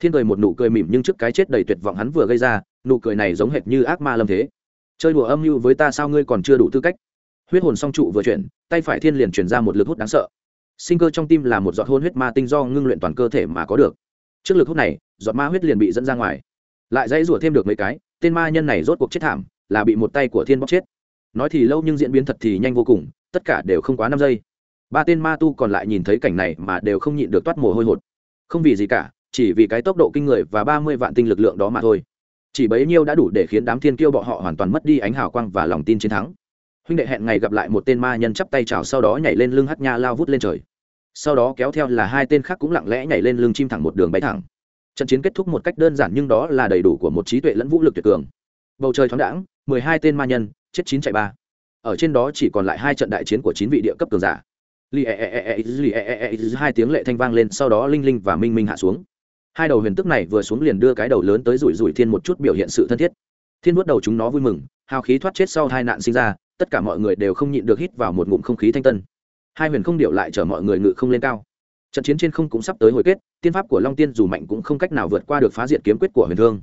Thiên cười một nụ cười mỉm nhưng trước cái chết đầy tuyệt vọng hắn vừa gây ra, nụ cười này giống hệt như ác ma lâm thế. Chơi đùa âm mưu với ta sao ngươi còn chưa đủ tư cách? Huyết hồn song trụ vừa chuyển, tay phải thiên liền chuyển ra một lực hút đáng sợ. Sinh cơ trong tim là một giọt hôn huyết ma tinh do ngưng luyện toàn cơ thể mà có được. Trước lực hút này, giọt ma huyết liền bị dẫn ra ngoài. Lại dãy rủa thêm được mấy cái, tên ma nhân này rốt cuộc chết thảm, là bị một tay của thiên bóc chết. Nói thì lâu nhưng diễn biến thật thì nhanh vô cùng, tất cả đều không quá năm giây. Ba tên ma tu còn lại nhìn thấy cảnh này mà đều không nhịn được toát mồ hôi hột. Không vì gì cả, chỉ vì cái tốc độ kinh người và ba mươi vạn tinh lực lượng đó mà thôi. Chỉ bấy nhiêu đã đủ để khiến đám thiên kiêu bọ họ hoàn toàn mất đi ánh hào quang và lòng tin chiến thắng huynh đệ hẹn ngày gặp lại một tên ma nhân chắp tay chào sau đó nhảy lên lưng hát nha lao vút lên trời. Sau đó kéo theo là hai tên khác cũng lặng lẽ nhảy lên lưng chim thẳng một đường bay thẳng. Trận chiến kết thúc một cách đơn giản nhưng đó là đầy đủ của một trí tuệ lẫn vũ lực tuyệt cường. Bầu trời thoáng đãng, mười hai tên ma nhân, chết chín chạy ba. Ở trên đó chỉ còn lại hai trận đại chiến của chín vị địa cấp cường giả. Li e e e, e li e e e hai tiếng lệ thanh vang lên, sau đó linh linh và minh minh hạ xuống. Hai đầu huyền tức này vừa xuống liền đưa cái đầu lớn tới rủi rủi thiên một chút biểu hiện sự thân thiết. Thiên vuốt đầu chúng nó vui mừng, hào khí thoát chết sau hai nạn sinh ra tất cả mọi người đều không nhịn được hít vào một ngụm không khí thanh tân. Hai huyền không điệu lại chở mọi người ngự không lên cao. Trận chiến trên không cũng sắp tới hồi kết, tiên pháp của long tiên dù mạnh cũng không cách nào vượt qua được phá diệt kiếm quyết của huyền thương.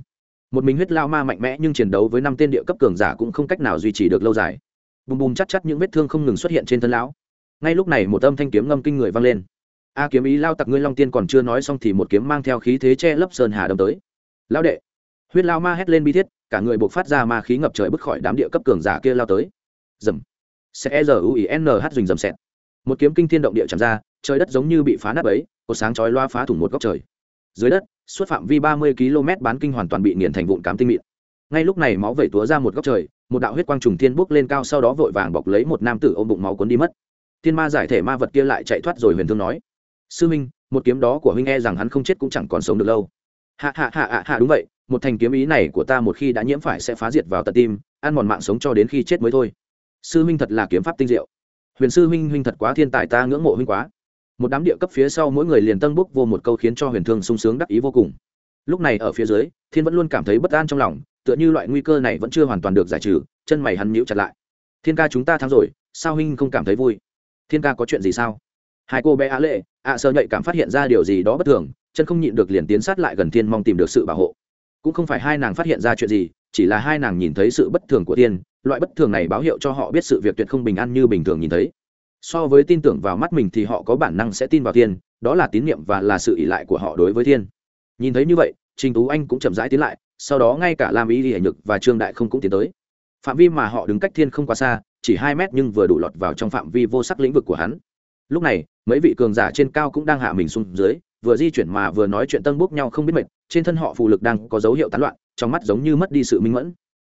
Một mình huyết lao ma mạnh mẽ nhưng chiến đấu với năm tên địa cấp cường giả cũng không cách nào duy trì được lâu dài. Bùm bùm chắc chắc những vết thương không ngừng xuất hiện trên thân lão. Ngay lúc này một âm thanh kiếm ngâm kinh người vang lên. A kiếm ý lao tặc ngươi long tiên còn chưa nói xong thì một kiếm mang theo khí thế che lấp sơn hà đâm tới. Lão đệ. Huyết lao ma hét lên bi thiết, cả người buộc phát ra ma khí ngập trời bứt khỏi đám địa cấp cường giả kia lao tới dầm. Sẽ e r u i n h dùnh dầm xẹt. Một kiếm kinh thiên động địa chạm ra, trời đất giống như bị phá nát ấy cột sáng chói loa phá thủng một góc trời. Dưới đất, suốt phạm vi ba mươi km bán kinh hoàn toàn bị nghiền thành vụn cám tinh mịn. Ngay lúc này máu vẩy túa ra một góc trời, một đạo huyết quang trùng thiên bốc lên cao sau đó vội vàng bọc lấy một nam tử ôm bụng máu cuốn đi mất. Thiên ma giải thể ma vật kia lại chạy thoát rồi huyền thương nói. Sư minh, một kiếm đó của huynh e rằng hắn không chết cũng chẳng còn sống được lâu. Hạ hạ hạ hạ hạ đúng vậy, một thành kiếm ý này của ta một khi đã nhiễm phải sẽ phá diệt vào tận tim, ăn mòn mạng sống cho đến khi chết mới thôi sư huynh thật là kiếm pháp tinh diệu. Huyền sư huynh huynh thật quá thiên tài, ta ngưỡng mộ huynh quá. Một đám địa cấp phía sau mỗi người liền tân bốc vô một câu khiến cho huyền thương sung sướng đắc ý vô cùng. Lúc này ở phía dưới, thiên vẫn luôn cảm thấy bất an trong lòng, tựa như loại nguy cơ này vẫn chưa hoàn toàn được giải trừ, chân mày hắn nhíu chặt lại. Thiên ca chúng ta thắng rồi, sao huynh không cảm thấy vui? Thiên ca có chuyện gì sao? Hai cô bé á lệ, ạ sơ nhạy cảm phát hiện ra điều gì đó bất thường, chân không nhịn được liền tiến sát lại gần thiên mong tìm được sự bảo hộ. Cũng không phải hai nàng phát hiện ra chuyện gì, chỉ là hai nàng nhìn thấy sự bất thường của tiên loại bất thường này báo hiệu cho họ biết sự việc tuyệt không bình an như bình thường nhìn thấy. So với tin tưởng vào mắt mình thì họ có bản năng sẽ tin vào thiên, đó là tín nhiệm và là sự ỷ lại của họ đối với thiên. Nhìn thấy như vậy, trình tú anh cũng chậm rãi tiến lại, sau đó ngay cả lam ý hệ Nhược và trương đại không cũng tiến tới. Phạm vi mà họ đứng cách thiên không quá xa, chỉ hai mét nhưng vừa đủ lọt vào trong phạm vi vô sắc lĩnh vực của hắn. Lúc này, mấy vị cường giả trên cao cũng đang hạ mình xuống dưới, vừa di chuyển mà vừa nói chuyện tân bốc nhau không biết mệt, trên thân họ phù lực đang có dấu hiệu tán loạn, trong mắt giống như mất đi sự minh mẫn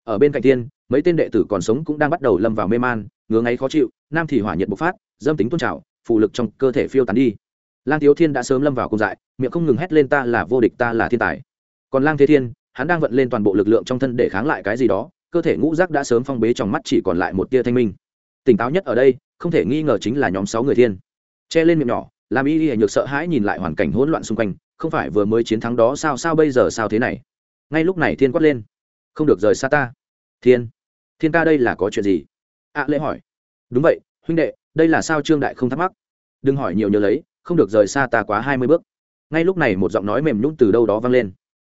ở bên cạnh thiên, mấy tên đệ tử còn sống cũng đang bắt đầu lâm vào mê man, ngứa ngáy khó chịu, nam thì hỏa nhiệt bộc phát, dâm tính tôn trào, phù lực trong cơ thể phiêu tán đi. Lang thiếu thiên đã sớm lâm vào công dại, miệng không ngừng hét lên ta là vô địch, ta là thiên tài. Còn lang thế thiên, hắn đang vận lên toàn bộ lực lượng trong thân để kháng lại cái gì đó, cơ thể ngũ giác đã sớm phong bế trong mắt chỉ còn lại một tia thanh minh. Tỉnh táo nhất ở đây, không thể nghi ngờ chính là nhóm sáu người thiên. Che lên miệng nhỏ, làm y y nhược sợ hãi nhìn lại hoàn cảnh hỗn loạn xung quanh, không phải vừa mới chiến thắng đó sao sao bây giờ sao thế này? Ngay lúc này thiên quát lên không được rời xa ta. Thiên thiên ca đây là có chuyện gì? Ạ lễ hỏi. Đúng vậy, huynh đệ, đây là sao trương đại không thắc mắc? Đừng hỏi nhiều nhớ lấy, không được rời xa ta quá hai mươi bước. Ngay lúc này một giọng nói mềm nhún từ đâu đó vang lên.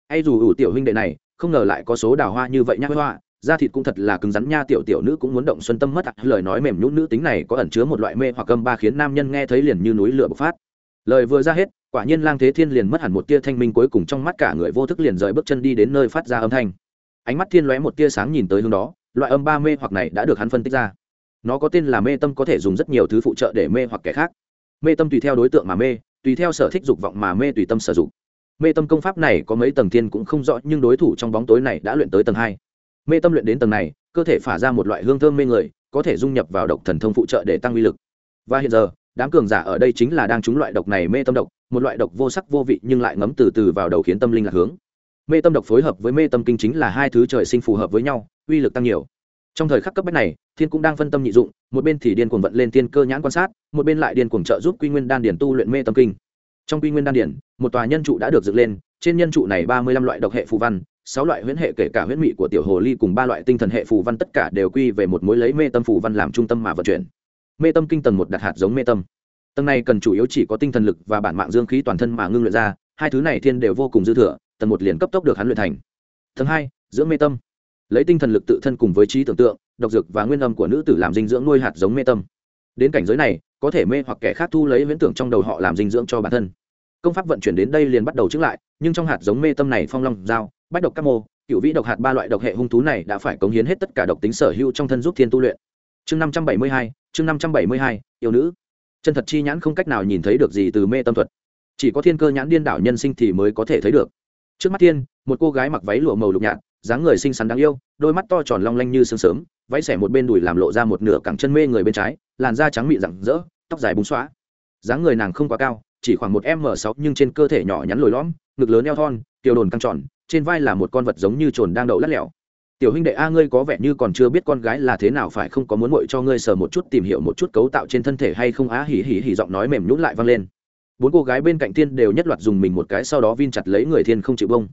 Hay dù ủ tiểu huynh đệ này, không ngờ lại có số đào hoa như vậy nhá hoa da thịt cũng thật là cứng rắn nha, tiểu tiểu nữ cũng muốn động xuân tâm mất lời nói mềm nhún nữ tính này có ẩn chứa một loại mê hoặc âm ba khiến nam nhân nghe thấy liền như núi lửa bộc phát. Lời vừa ra hết, quả nhiên lang thế thiên liền mất hẳn một tia thanh minh cuối cùng trong mắt cả người vô thức liền rời bước chân đi đến nơi phát ra âm thanh ánh mắt thiên lóe một tia sáng nhìn tới hướng đó, loại âm ba mê hoặc này đã được hắn phân tích ra. Nó có tên là mê tâm có thể dùng rất nhiều thứ phụ trợ để mê hoặc kẻ khác. Mê tâm tùy theo đối tượng mà mê, tùy theo sở thích dục vọng mà mê tùy tâm sử dụng. Mê tâm công pháp này có mấy tầng thiên cũng không rõ, nhưng đối thủ trong bóng tối này đã luyện tới tầng hai. Mê tâm luyện đến tầng này, cơ thể phả ra một loại hương thơm mê người, có thể dung nhập vào độc thần thông phụ trợ để tăng uy lực. Và hiện giờ, đám cường giả ở đây chính là đang trúng loại độc này mê tâm độc, một loại độc vô sắc vô vị nhưng lại ngấm từ từ vào đầu khiến tâm linh lạc hướng mê tâm độc phối hợp với mê tâm kinh chính là hai thứ trời sinh phù hợp với nhau, uy lực tăng nhiều. Trong thời khắc cấp bách này, thiên cũng đang phân tâm nhị dụng, một bên thì điên cuồng vận lên tiên cơ nhãn quan sát, một bên lại điên cuồng trợ giúp quy nguyên đan điển tu luyện mê tâm kinh. Trong quy nguyên đan điển, một tòa nhân trụ đã được dựng lên, trên nhân trụ này ba mươi lăm loại độc hệ phù văn, sáu loại huyễn hệ kể cả huyễn mị của tiểu hồ ly cùng ba loại tinh thần hệ phù văn tất cả đều quy về một mối lấy mê tâm phù văn làm trung tâm mà vận chuyển. Mê tâm kinh tầng một đặt hạt giống mê tâm. Tầng này cần chủ yếu chỉ có tinh thần lực và bản mạng dương khí toàn thân mà ngưng luyện ra, hai thứ này thiên đều vô cùng dư thừa tầng một liền cấp tốc được hắn luyện thành. Tầng hai, dưỡng mê tâm. Lấy tinh thần lực tự thân cùng với trí tưởng tượng, độc dược và nguyên âm của nữ tử làm dinh dưỡng nuôi hạt giống mê tâm. Đến cảnh giới này, có thể mê hoặc kẻ khác thu lấy viễn tưởng trong đầu họ làm dinh dưỡng cho bản thân. Công pháp vận chuyển đến đây liền bắt đầu chứng lại, nhưng trong hạt giống mê tâm này phong long dao bách độc các mô, cựu vĩ độc hạt ba loại độc hệ hung thú này đã phải cống hiến hết tất cả độc tính sở hữu trong thân giúp thiên tu luyện. Chương năm trăm bảy mươi hai, chương năm trăm bảy mươi hai, yêu nữ. Chân thật chi nhãn không cách nào nhìn thấy được gì từ mê tâm thuật. Chỉ có thiên cơ nhãn điên đảo nhân sinh thì mới có thể thấy được trước mắt thiên một cô gái mặc váy lụa màu lục nhạt, dáng người xinh xắn đáng yêu, đôi mắt to tròn long lanh như sương sớm, váy xẻ một bên đùi làm lộ ra một nửa cẳng chân mê người bên trái, làn da trắng mịn rặng rỡ, tóc dài búng xóa dáng người nàng không quá cao, chỉ khoảng một m sáu nhưng trên cơ thể nhỏ nhắn lồi lõm, ngực lớn eo thon, tiểu đồn căng tròn, trên vai là một con vật giống như trồn đang đậu lắt lẻo. Tiểu huynh đệ, a, ngươi có vẻ như còn chưa biết con gái là thế nào, phải không? Có muốn mội cho ngươi sờ một chút tìm hiểu một chút cấu tạo trên thân thể hay không? Á hỉ hỉ hỉ giọng nói mềm nhún lại vang lên bốn cô gái bên cạnh thiên đều nhất loạt dùng mình một cái sau đó vin chặt lấy người thiên không chịu bông.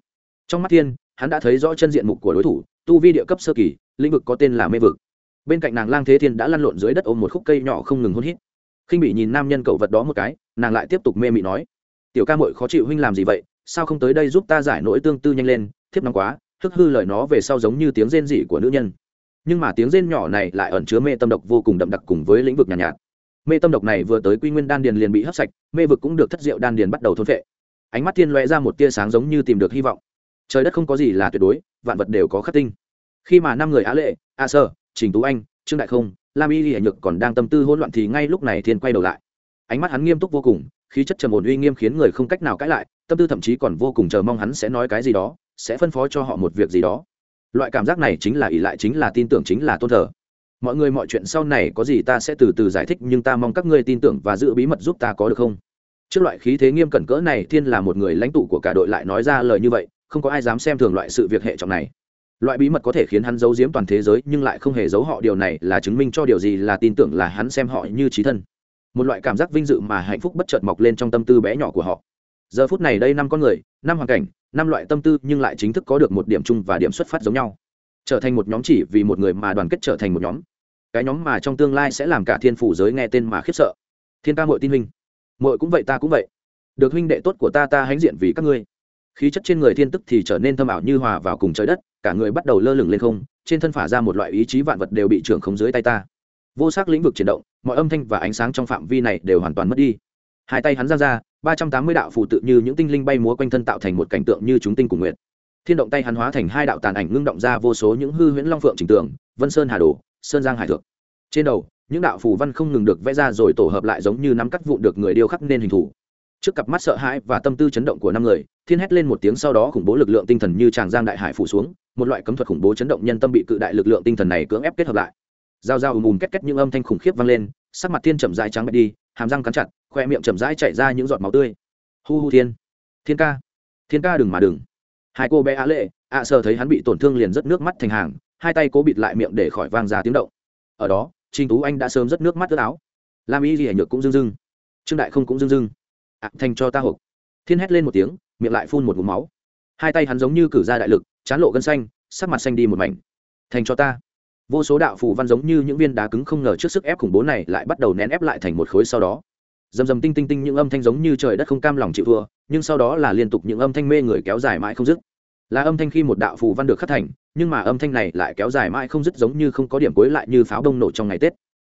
Trong mắt thiên hắn đã thấy rõ chân diện mục của đối thủ tu vi địa cấp sơ kỳ lĩnh vực có tên là mê vực. Bên cạnh nàng lang thế thiên đã lăn lộn dưới đất ôm một khúc cây nhỏ không ngừng hôn hít. Khinh bị nhìn nam nhân cậu vật đó một cái nàng lại tiếp tục mê mị nói tiểu ca mội khó chịu huynh làm gì vậy? Sao không tới đây giúp ta giải nỗi tương tư nhanh lên? Thiếp nóng quá. Thức hư lời nó về sau giống như tiếng rên rỉ của nữ nhân. Nhưng mà tiếng rên nhỏ này lại ẩn chứa mê tâm độc vô cùng đậm đặc cùng với lĩnh vực nhàn nhạt, nhạt mê tâm độc này vừa tới quy nguyên đan điền liền bị hấp sạch, mê vực cũng được thất diệu đan điền bắt đầu thôn vệ ánh mắt thiên loe ra một tia sáng giống như tìm được hy vọng. Trời đất không có gì là tuyệt đối, vạn vật đều có khắc tinh. Khi mà năm người á lệ, a sơ, trình tú anh, trương đại không, lam y hệ nhược còn đang tâm tư hỗn loạn thì ngay lúc này thiên quay đầu lại. Ánh mắt hắn nghiêm túc vô cùng, khí chất trầm ổn uy nghiêm khiến người không cách nào cãi lại, tâm tư thậm chí còn vô cùng chờ mong hắn sẽ nói cái gì đó, sẽ phân phó cho họ một việc gì đó. Loại cảm giác này chính là ỷ lại, chính là tin tưởng, chính là tôn thờ mọi người mọi chuyện sau này có gì ta sẽ từ từ giải thích, nhưng ta mong các ngươi tin tưởng và giữ bí mật giúp ta có được không? Trước loại khí thế nghiêm cẩn cỡ này, thiên là một người lãnh tụ của cả đội lại nói ra lời như vậy, không có ai dám xem thường loại sự việc hệ trọng này. Loại bí mật có thể khiến hắn giấu giếm toàn thế giới, nhưng lại không hề giấu họ. Điều này là chứng minh cho điều gì là tin tưởng là hắn xem họ như trí thân. Một loại cảm giác vinh dự mà hạnh phúc bất chợt mọc lên trong tâm tư bé nhỏ của họ. Giờ phút này đây năm con người, năm hoàn cảnh, năm loại tâm tư, nhưng lại chính thức có được một điểm chung và điểm xuất phát giống nhau trở thành một nhóm chỉ vì một người mà đoàn kết trở thành một nhóm. Cái nhóm mà trong tương lai sẽ làm cả thiên phủ giới nghe tên mà khiếp sợ. Thiên ca mội tin huynh, muội cũng vậy ta cũng vậy. Được huynh đệ tốt của ta ta hãnh diện vì các ngươi. Khí chất trên người thiên tức thì trở nên thâm ảo như hòa vào cùng trời đất cả người bắt đầu lơ lửng lên không trên thân phả ra một loại ý chí vạn vật đều bị trưởng khống dưới tay ta. Vô sắc lĩnh vực chuyển động mọi âm thanh và ánh sáng trong phạm vi này đều hoàn toàn mất đi. Hai tay hắn ra ra ba trăm tám mươi đạo phụ tự như những tinh linh bay múa quanh thân tạo thành một cảnh tượng như chúng tinh cùng nguyện thiên động tay hắn hóa thành hai đạo tàn ảnh ngưng động ra vô số những hư huyễn long phượng trình tường, vân sơn hà đồ sơn giang hải thượng. Trên đầu những đạo phù văn không ngừng được vẽ ra rồi tổ hợp lại giống như nắm cắt vụn được người điêu khắc nên hình thủ trước cặp mắt sợ hãi và tâm tư chấn động của năm người thiên hét lên một tiếng sau đó khủng bố lực lượng tinh thần như tràng giang đại hải phủ xuống một loại cấm thuật khủng bố chấn động nhân tâm bị cự đại lực lượng tinh thần này cưỡng ép kết hợp lại. Dao dao ùm ùm két két những âm thanh khủng khiếp vang lên sắc mặt thiên chậm rãi trắng bạch đi hàm răng cắn chặt khoe miệng chậm rãi chảy ra những giọt máu tươi. Hu hu thiên thiên ca thiên ca đừng mà đừng hai cô bé á lệ ạ sờ thấy hắn bị tổn thương liền rất nước mắt thành hàng hai tay cố bịt lại miệng để khỏi vang ra tiếng động. Ở đó trinh tú anh đã sớm rất nước mắt ướt áo. Lam y gì nhược cũng dưng dưng, trương đại không cũng dưng dưng. ạ thành cho ta hộp. Thiên hét lên một tiếng miệng lại phun một vùng máu. Hai tay hắn giống như cử ra đại lực chán lộ gân xanh sắc mặt xanh đi một mảnh. Thành cho ta. Vô số đạo phù văn giống như những viên đá cứng không ngờ trước sức ép khủng bố này lại bắt đầu nén ép lại thành một khối sau đó. Dầm dầm tinh tinh tinh những âm thanh giống như trời đất không cam lòng chịu thua nhưng sau đó là liên tục những âm thanh mê người kéo dài mãi không dứt là âm thanh khi một đạo phù văn được khắc thành, nhưng mà âm thanh này lại kéo dài mãi không dứt giống như không có điểm cuối lại như pháo đông nổ trong ngày tết.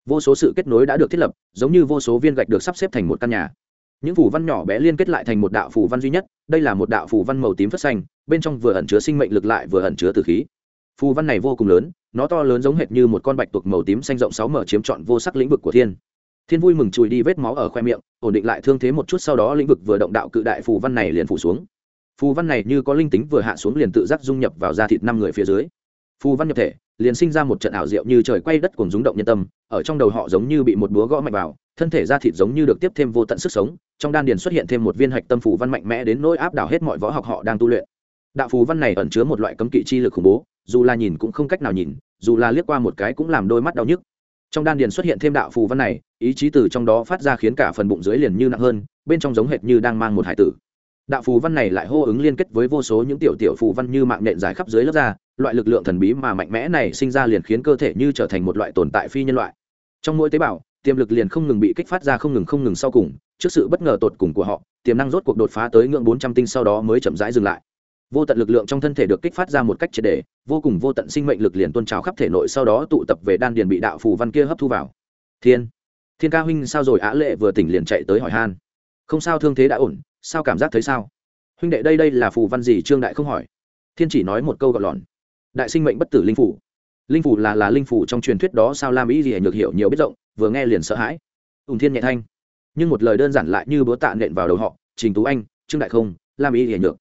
Vô số sự kết nối đã được thiết lập, giống như vô số viên gạch được sắp xếp thành một căn nhà. Những phù văn nhỏ bé liên kết lại thành một đạo phù văn duy nhất, đây là một đạo phù văn màu tím phất xanh, bên trong vừa ẩn chứa sinh mệnh lực lại vừa ẩn chứa từ khí. Phù văn này vô cùng lớn, nó to lớn giống hệt như một con bạch tuộc màu tím xanh rộng sáu mở chiếm trọn vô sắc lĩnh vực của thiên. Thiên vui mừng chùi đi vết máu ở khoe miệng, ổn định lại thương thế một chút sau đó lĩnh vực vừa động đạo cự đại phù văn này liền phủ xuống phù văn này như có linh tính vừa hạ xuống liền tự giác dung nhập vào da thịt năm người phía dưới. Phù văn nhập thể, liền sinh ra một trận ảo diệu như trời quay đất cùng rúng động nhân tâm, ở trong đầu họ giống như bị một búa gõ mạnh vào, thân thể da thịt giống như được tiếp thêm vô tận sức sống, trong đan điền xuất hiện thêm một viên hạch tâm phù văn mạnh mẽ đến nỗi áp đảo hết mọi võ học họ đang tu luyện. Đạo phù văn này ẩn chứa một loại cấm kỵ chi lực khủng bố, dù là nhìn cũng không cách nào nhìn, dù là liếc qua một cái cũng làm đôi mắt đau nhức. Trong đan điền xuất hiện thêm đạo phù văn này, ý chí từ trong đó phát ra khiến cả phần bụng dưới liền như nặng hơn, bên trong giống hệt như đang mang một hải tử đạo phù văn này lại hô ứng liên kết với vô số những tiểu tiểu phù văn như mạng nhện dài khắp dưới lớp da, loại lực lượng thần bí mà mạnh mẽ này sinh ra liền khiến cơ thể như trở thành một loại tồn tại phi nhân loại. Trong mỗi tế bào, tiềm lực liền không ngừng bị kích phát ra không ngừng không ngừng sau cùng, trước sự bất ngờ tột cùng của họ, tiềm năng rốt cuộc đột phá tới ngưỡng bốn trăm tinh sau đó mới chậm rãi dừng lại. Vô tận lực lượng trong thân thể được kích phát ra một cách triệt đề vô cùng vô tận sinh mệnh lực liền tôn trào khắp thể nội sau đó tụ tập về đan điền bị đạo phù văn kia hấp thu vào. Thiên. Thiên ca huynh sao rồi á lệ vừa tỉnh liền chạy tới hỏi han. Không sao thương thế đã ổn sao cảm giác thấy sao? Huynh đệ đây đây là phù văn gì? Trương đại không hỏi. Thiên chỉ nói một câu gọt lòn đại sinh mệnh bất tử linh phủ linh phủ là là linh phủ trong truyền thuyết đó sao lam ý gì nhược hiểu nhiều biết rộng, vừa nghe liền sợ hãi. Ùn thiên nhẹ thanh. Nhưng một lời đơn giản lại như búa tạ nện vào đầu họ, trình tú anh, trương đại không, lam ý gì nhược.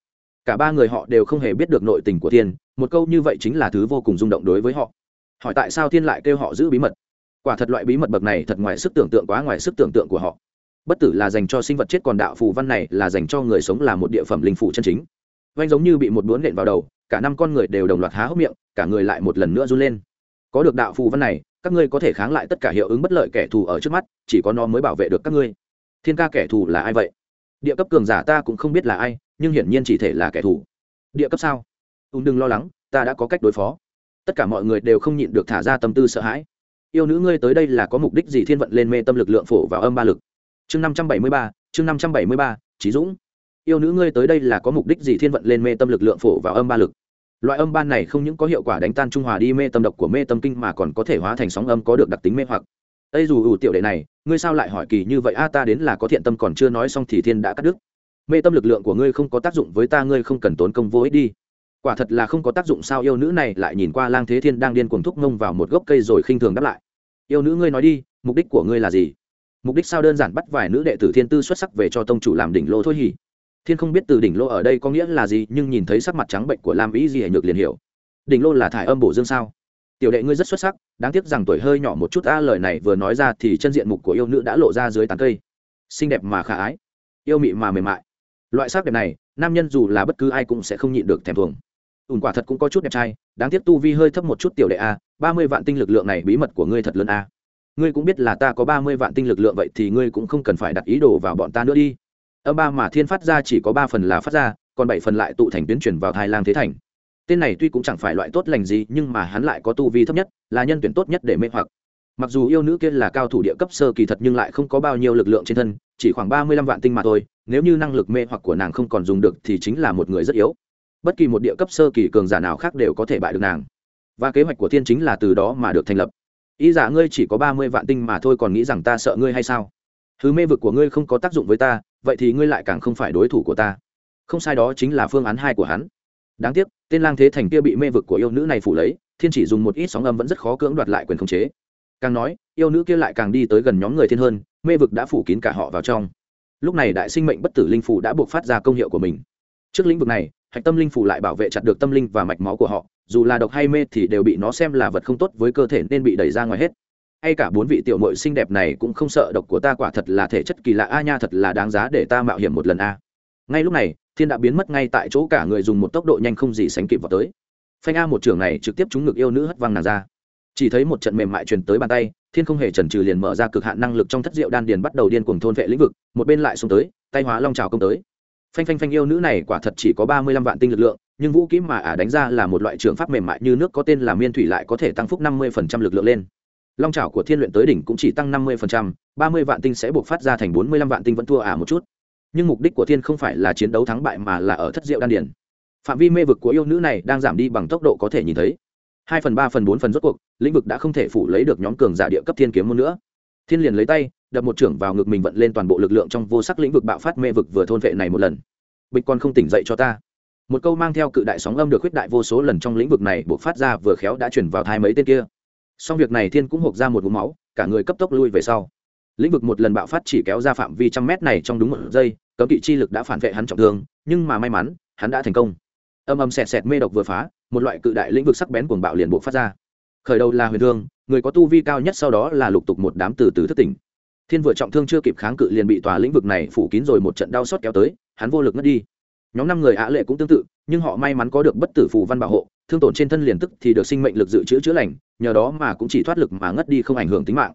Cả ba người họ đều không hề biết được nội tình của thiên, một câu như vậy chính là thứ vô cùng rung động đối với họ. Hỏi tại sao thiên lại kêu họ giữ bí mật? Quả thật loại bí mật bậc này thật ngoài sức tưởng tượng quá ngoài sức tưởng tượng của họ bất tử là dành cho sinh vật chết còn đạo phù văn này là dành cho người sống là một địa phẩm linh phủ chân chính. Vanh giống như bị một búa nện vào đầu, cả năm con người đều đồng loạt há hốc miệng, cả người lại một lần nữa run lên. Có được đạo phù văn này, các ngươi có thể kháng lại tất cả hiệu ứng bất lợi kẻ thù ở trước mắt, chỉ có nó mới bảo vệ được các ngươi. Thiên ca kẻ thù là ai vậy? Địa cấp cường giả ta cũng không biết là ai, nhưng hiển nhiên chỉ thể là kẻ thù. Địa cấp sao? Ùn đừng lo lắng, ta đã có cách đối phó. Tất cả mọi người đều không nhịn được thả ra tâm tư sợ hãi. Yêu nữ ngươi tới đây là có mục đích gì thiên vận lên mê tâm lực lượng phổ vào âm ba lực? Chương năm trăm bảy mươi ba, chương năm trăm bảy mươi ba trí dũng. Yêu nữ ngươi tới đây là có mục đích gì thiên vận lên mê tâm lực lượng phổ vào âm ba lực? Loại âm ban này không những có hiệu quả đánh tan trung hòa đi mê tâm độc của mê tâm kinh mà còn có thể hóa thành sóng âm có được đặc tính mê hoặc. Ây dù ủ tiểu đệ này, ngươi sao lại hỏi kỳ như vậy? A, ta đến là có thiện tâm còn chưa nói xong thì thiên đã cắt đứt. Mê tâm lực lượng của ngươi không có tác dụng với ta, ngươi không cần tốn công vô ích đi. Quả thật là không có tác dụng sao? Yêu nữ này lại nhìn qua lang thế thiên đang điên cuồng thúc ngông vào một gốc cây rồi khinh thường đáp lại. Yêu nữ ngươi nói đi, mục đích của ngươi là gì? Mục đích sao đơn giản bắt vài nữ đệ tử thiên tư xuất sắc về cho tông chủ làm đỉnh lô thôi hỉ. Thiên không biết từ đỉnh lô ở đây có nghĩa là gì, nhưng nhìn thấy sắc mặt trắng bệnh của lam ý gì nhược liền hiểu. Đỉnh lô là thải âm bổ dương sao? Tiểu đệ ngươi rất xuất sắc, đáng tiếc rằng tuổi hơi nhỏ một chút, a, lời này vừa nói ra thì chân diện mục của yêu nữ đã lộ ra dưới tán cây. Xinh đẹp mà khả ái, yêu mị mà mềm mại. Loại sắc đẹp này, nam nhân dù là bất cứ ai cũng sẽ không nhịn được thèm thuồng. Ùn quả thật cũng có chút đẹp trai, đáng tiếc tu vi hơi thấp một chút, tiểu đệ a, ba mươi vạn tinh lực lượng này bí mật của ngươi thật lớn a ngươi cũng biết là ta có ba mươi vạn tinh lực lượng vậy thì ngươi cũng không cần phải đặt ý đồ vào bọn ta nữa đi. Âm ba mà thiên phát ra chỉ có ba phần là phát ra, còn bảy phần lại tụ thành tuyến chuyển vào thai lang thế thành. Tên này tuy cũng chẳng phải loại tốt lành gì, nhưng mà hắn lại có tu vi thấp nhất, là nhân tuyển tốt nhất để mê hoặc. Mặc dù yêu nữ kia là cao thủ địa cấp sơ kỳ thật nhưng lại không có bao nhiêu lực lượng trên thân, chỉ khoảng ba mươi lăm vạn tinh mà thôi, nếu như năng lực mê hoặc của nàng không còn dùng được thì chính là một người rất yếu. Bất kỳ một địa cấp sơ kỳ cường giả nào khác đều có thể bại được nàng. Và kế hoạch của thiên chính là từ đó mà được thành lập ý giả ngươi chỉ có ba mươi vạn tinh mà thôi còn nghĩ rằng ta sợ ngươi hay sao? Thứ mê vực của ngươi không có tác dụng với ta, vậy thì ngươi lại càng không phải đối thủ của ta. Không sai đó chính là phương án hai của hắn. Đáng tiếc, tên lang thế thành kia bị mê vực của yêu nữ này phủ lấy, thiên chỉ dùng một ít sóng âm vẫn rất khó cưỡng đoạt lại quyền khống chế. Càng nói, yêu nữ kia lại càng đi tới gần nhóm người thiên hơn, mê vực đã phủ kín cả họ vào trong. Lúc này đại sinh mệnh bất tử linh phủ đã buộc phát ra công hiệu của mình. Trước lĩnh vực này, hạch tâm linh phủ lại bảo vệ chặt được tâm linh và mạch máu của họ dù là độc hay mê thì đều bị nó xem là vật không tốt với cơ thể nên bị đẩy ra ngoài hết. Hay cả bốn vị tiểu mội xinh đẹp này cũng không sợ độc của ta quả thật là thể chất kỳ lạ a nha, thật là đáng giá để ta mạo hiểm một lần a. Ngay lúc này, thiên đã biến mất ngay tại chỗ cả người dùng một tốc độ nhanh không gì sánh kịp vào tới. Phanh a, một trường này trực tiếp trúng ngực yêu nữ hất văng nàng ra. Chỉ thấy một trận mềm mại truyền tới bàn tay, thiên không hề chần trừ liền mở ra cực hạn năng lực trong thất diệu đan điền bắt đầu điên cuồng thôn vệ lĩnh vực, một bên lại xuống tới, tay hóa long trào công tới phanh phanh phanh yêu nữ này quả thật chỉ có ba mươi lăm vạn tinh lực lượng, nhưng vũ kỹ mà ả đánh ra là một loại trường pháp mềm mại như nước có tên là miên thủy lại có thể tăng phúc năm mươi phần trăm lực lượng lên. Long trào của thiên luyện tới đỉnh cũng chỉ tăng năm mươi phần trăm, ba mươi vạn tinh sẽ buộc phát ra thành bốn mươi lăm vạn tinh vẫn thua ả một chút. Nhưng mục đích của thiên không phải là chiến đấu thắng bại mà là ở thất diệu đan điển phạm vi mê vực của yêu nữ này đang giảm đi bằng tốc độ có thể nhìn thấy. Hai phần ba phần bốn phần rốt cuộc, lĩnh vực đã không thể phủ lấy được nhóm cường giả địa cấp thiên kiếm môn nữa thiên liền lấy tay, đập một trưởng vào ngực mình vận lên toàn bộ lực lượng trong vô sắc lĩnh vực bạo phát mê vực vừa thôn vệ này một lần. Bịch còn không tỉnh dậy cho ta. Một câu mang theo cự đại sóng âm được khuyết đại vô số lần trong lĩnh vực này buộc phát ra vừa khéo đã chuyển vào thai mấy tên kia. Song việc này thiên cũng hộp ra một vùng máu, cả người cấp tốc lui về sau. Lĩnh vực một lần bạo phát chỉ kéo ra phạm vi trăm mét này trong đúng một giây, cấm kỵ chi lực đã phản vệ hắn trọng thương, nhưng mà may mắn, hắn đã thành công. Âm âm xẹt xẹt mê độc vừa phá, một loại cự đại lĩnh vực sắc bén cuồng bạo liền buộc phát ra. Khởi đầu là huyền thương người có tu vi cao nhất sau đó là lục tục một đám từ từ thất tỉnh. Thiên vừa trọng thương chưa kịp kháng cự liền bị tòa lĩnh vực này phủ kín rồi một trận đau xót kéo tới, hắn vô lực ngất đi. Nhóm năm người ạ lệ cũng tương tự, nhưng họ may mắn có được bất tử phù văn bảo hộ, thương tổn trên thân liền tức thì được sinh mệnh lực dự trữ chữa lành, nhờ đó mà cũng chỉ thoát lực mà ngất đi không ảnh hưởng tính mạng.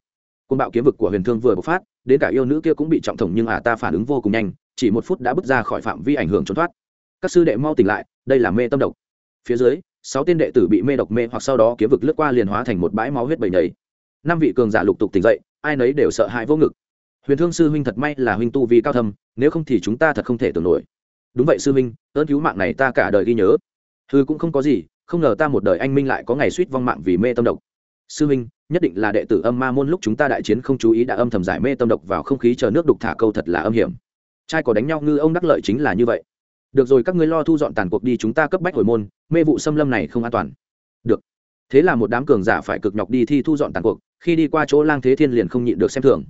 Côn bạo kiếm vực của huyền thương vừa bộc phát, đến cả yêu nữ kia cũng bị trọng thủng nhưng ả ta phản ứng vô cùng nhanh, chỉ một phút đã bước ra khỏi phạm vi ảnh hưởng trốn thoát. Các sư đệ mau tỉnh lại, đây là mê tâm độc. Phía dưới sáu tên đệ tử bị mê độc mê hoặc sau đó kiếm vực lướt qua liền hóa thành một bãi máu huyết bầy nhầy. Năm vị cường giả lục tục tỉnh dậy, ai nấy đều sợ hãi vô ngực. Huyền thương sư huynh thật may là huynh tu vi cao thâm, nếu không thì chúng ta thật không thể tưởng nổi. Đúng vậy sư huynh, ơn cứu mạng này ta cả đời ghi nhớ. Thư cũng không có gì, không ngờ ta một đời anh minh lại có ngày suýt vong mạng vì mê tâm độc. Sư huynh, nhất định là đệ tử âm ma môn lúc chúng ta đại chiến không chú ý đã âm thầm giải mê tâm độc vào không khí chờ nước đục thả câu thật là âm hiểm. Trai có đánh nhau ngư ông đắc lợi chính là như vậy được rồi, các ngươi lo thu dọn tàn cuộc đi, chúng ta cấp bách hồi môn, mê vụ xâm lâm này không an toàn. Được. Thế là một đám cường giả phải cực nhọc đi thi thu dọn tàn cuộc, khi đi qua chỗ lang thế thiên liền không nhịn được xem thường.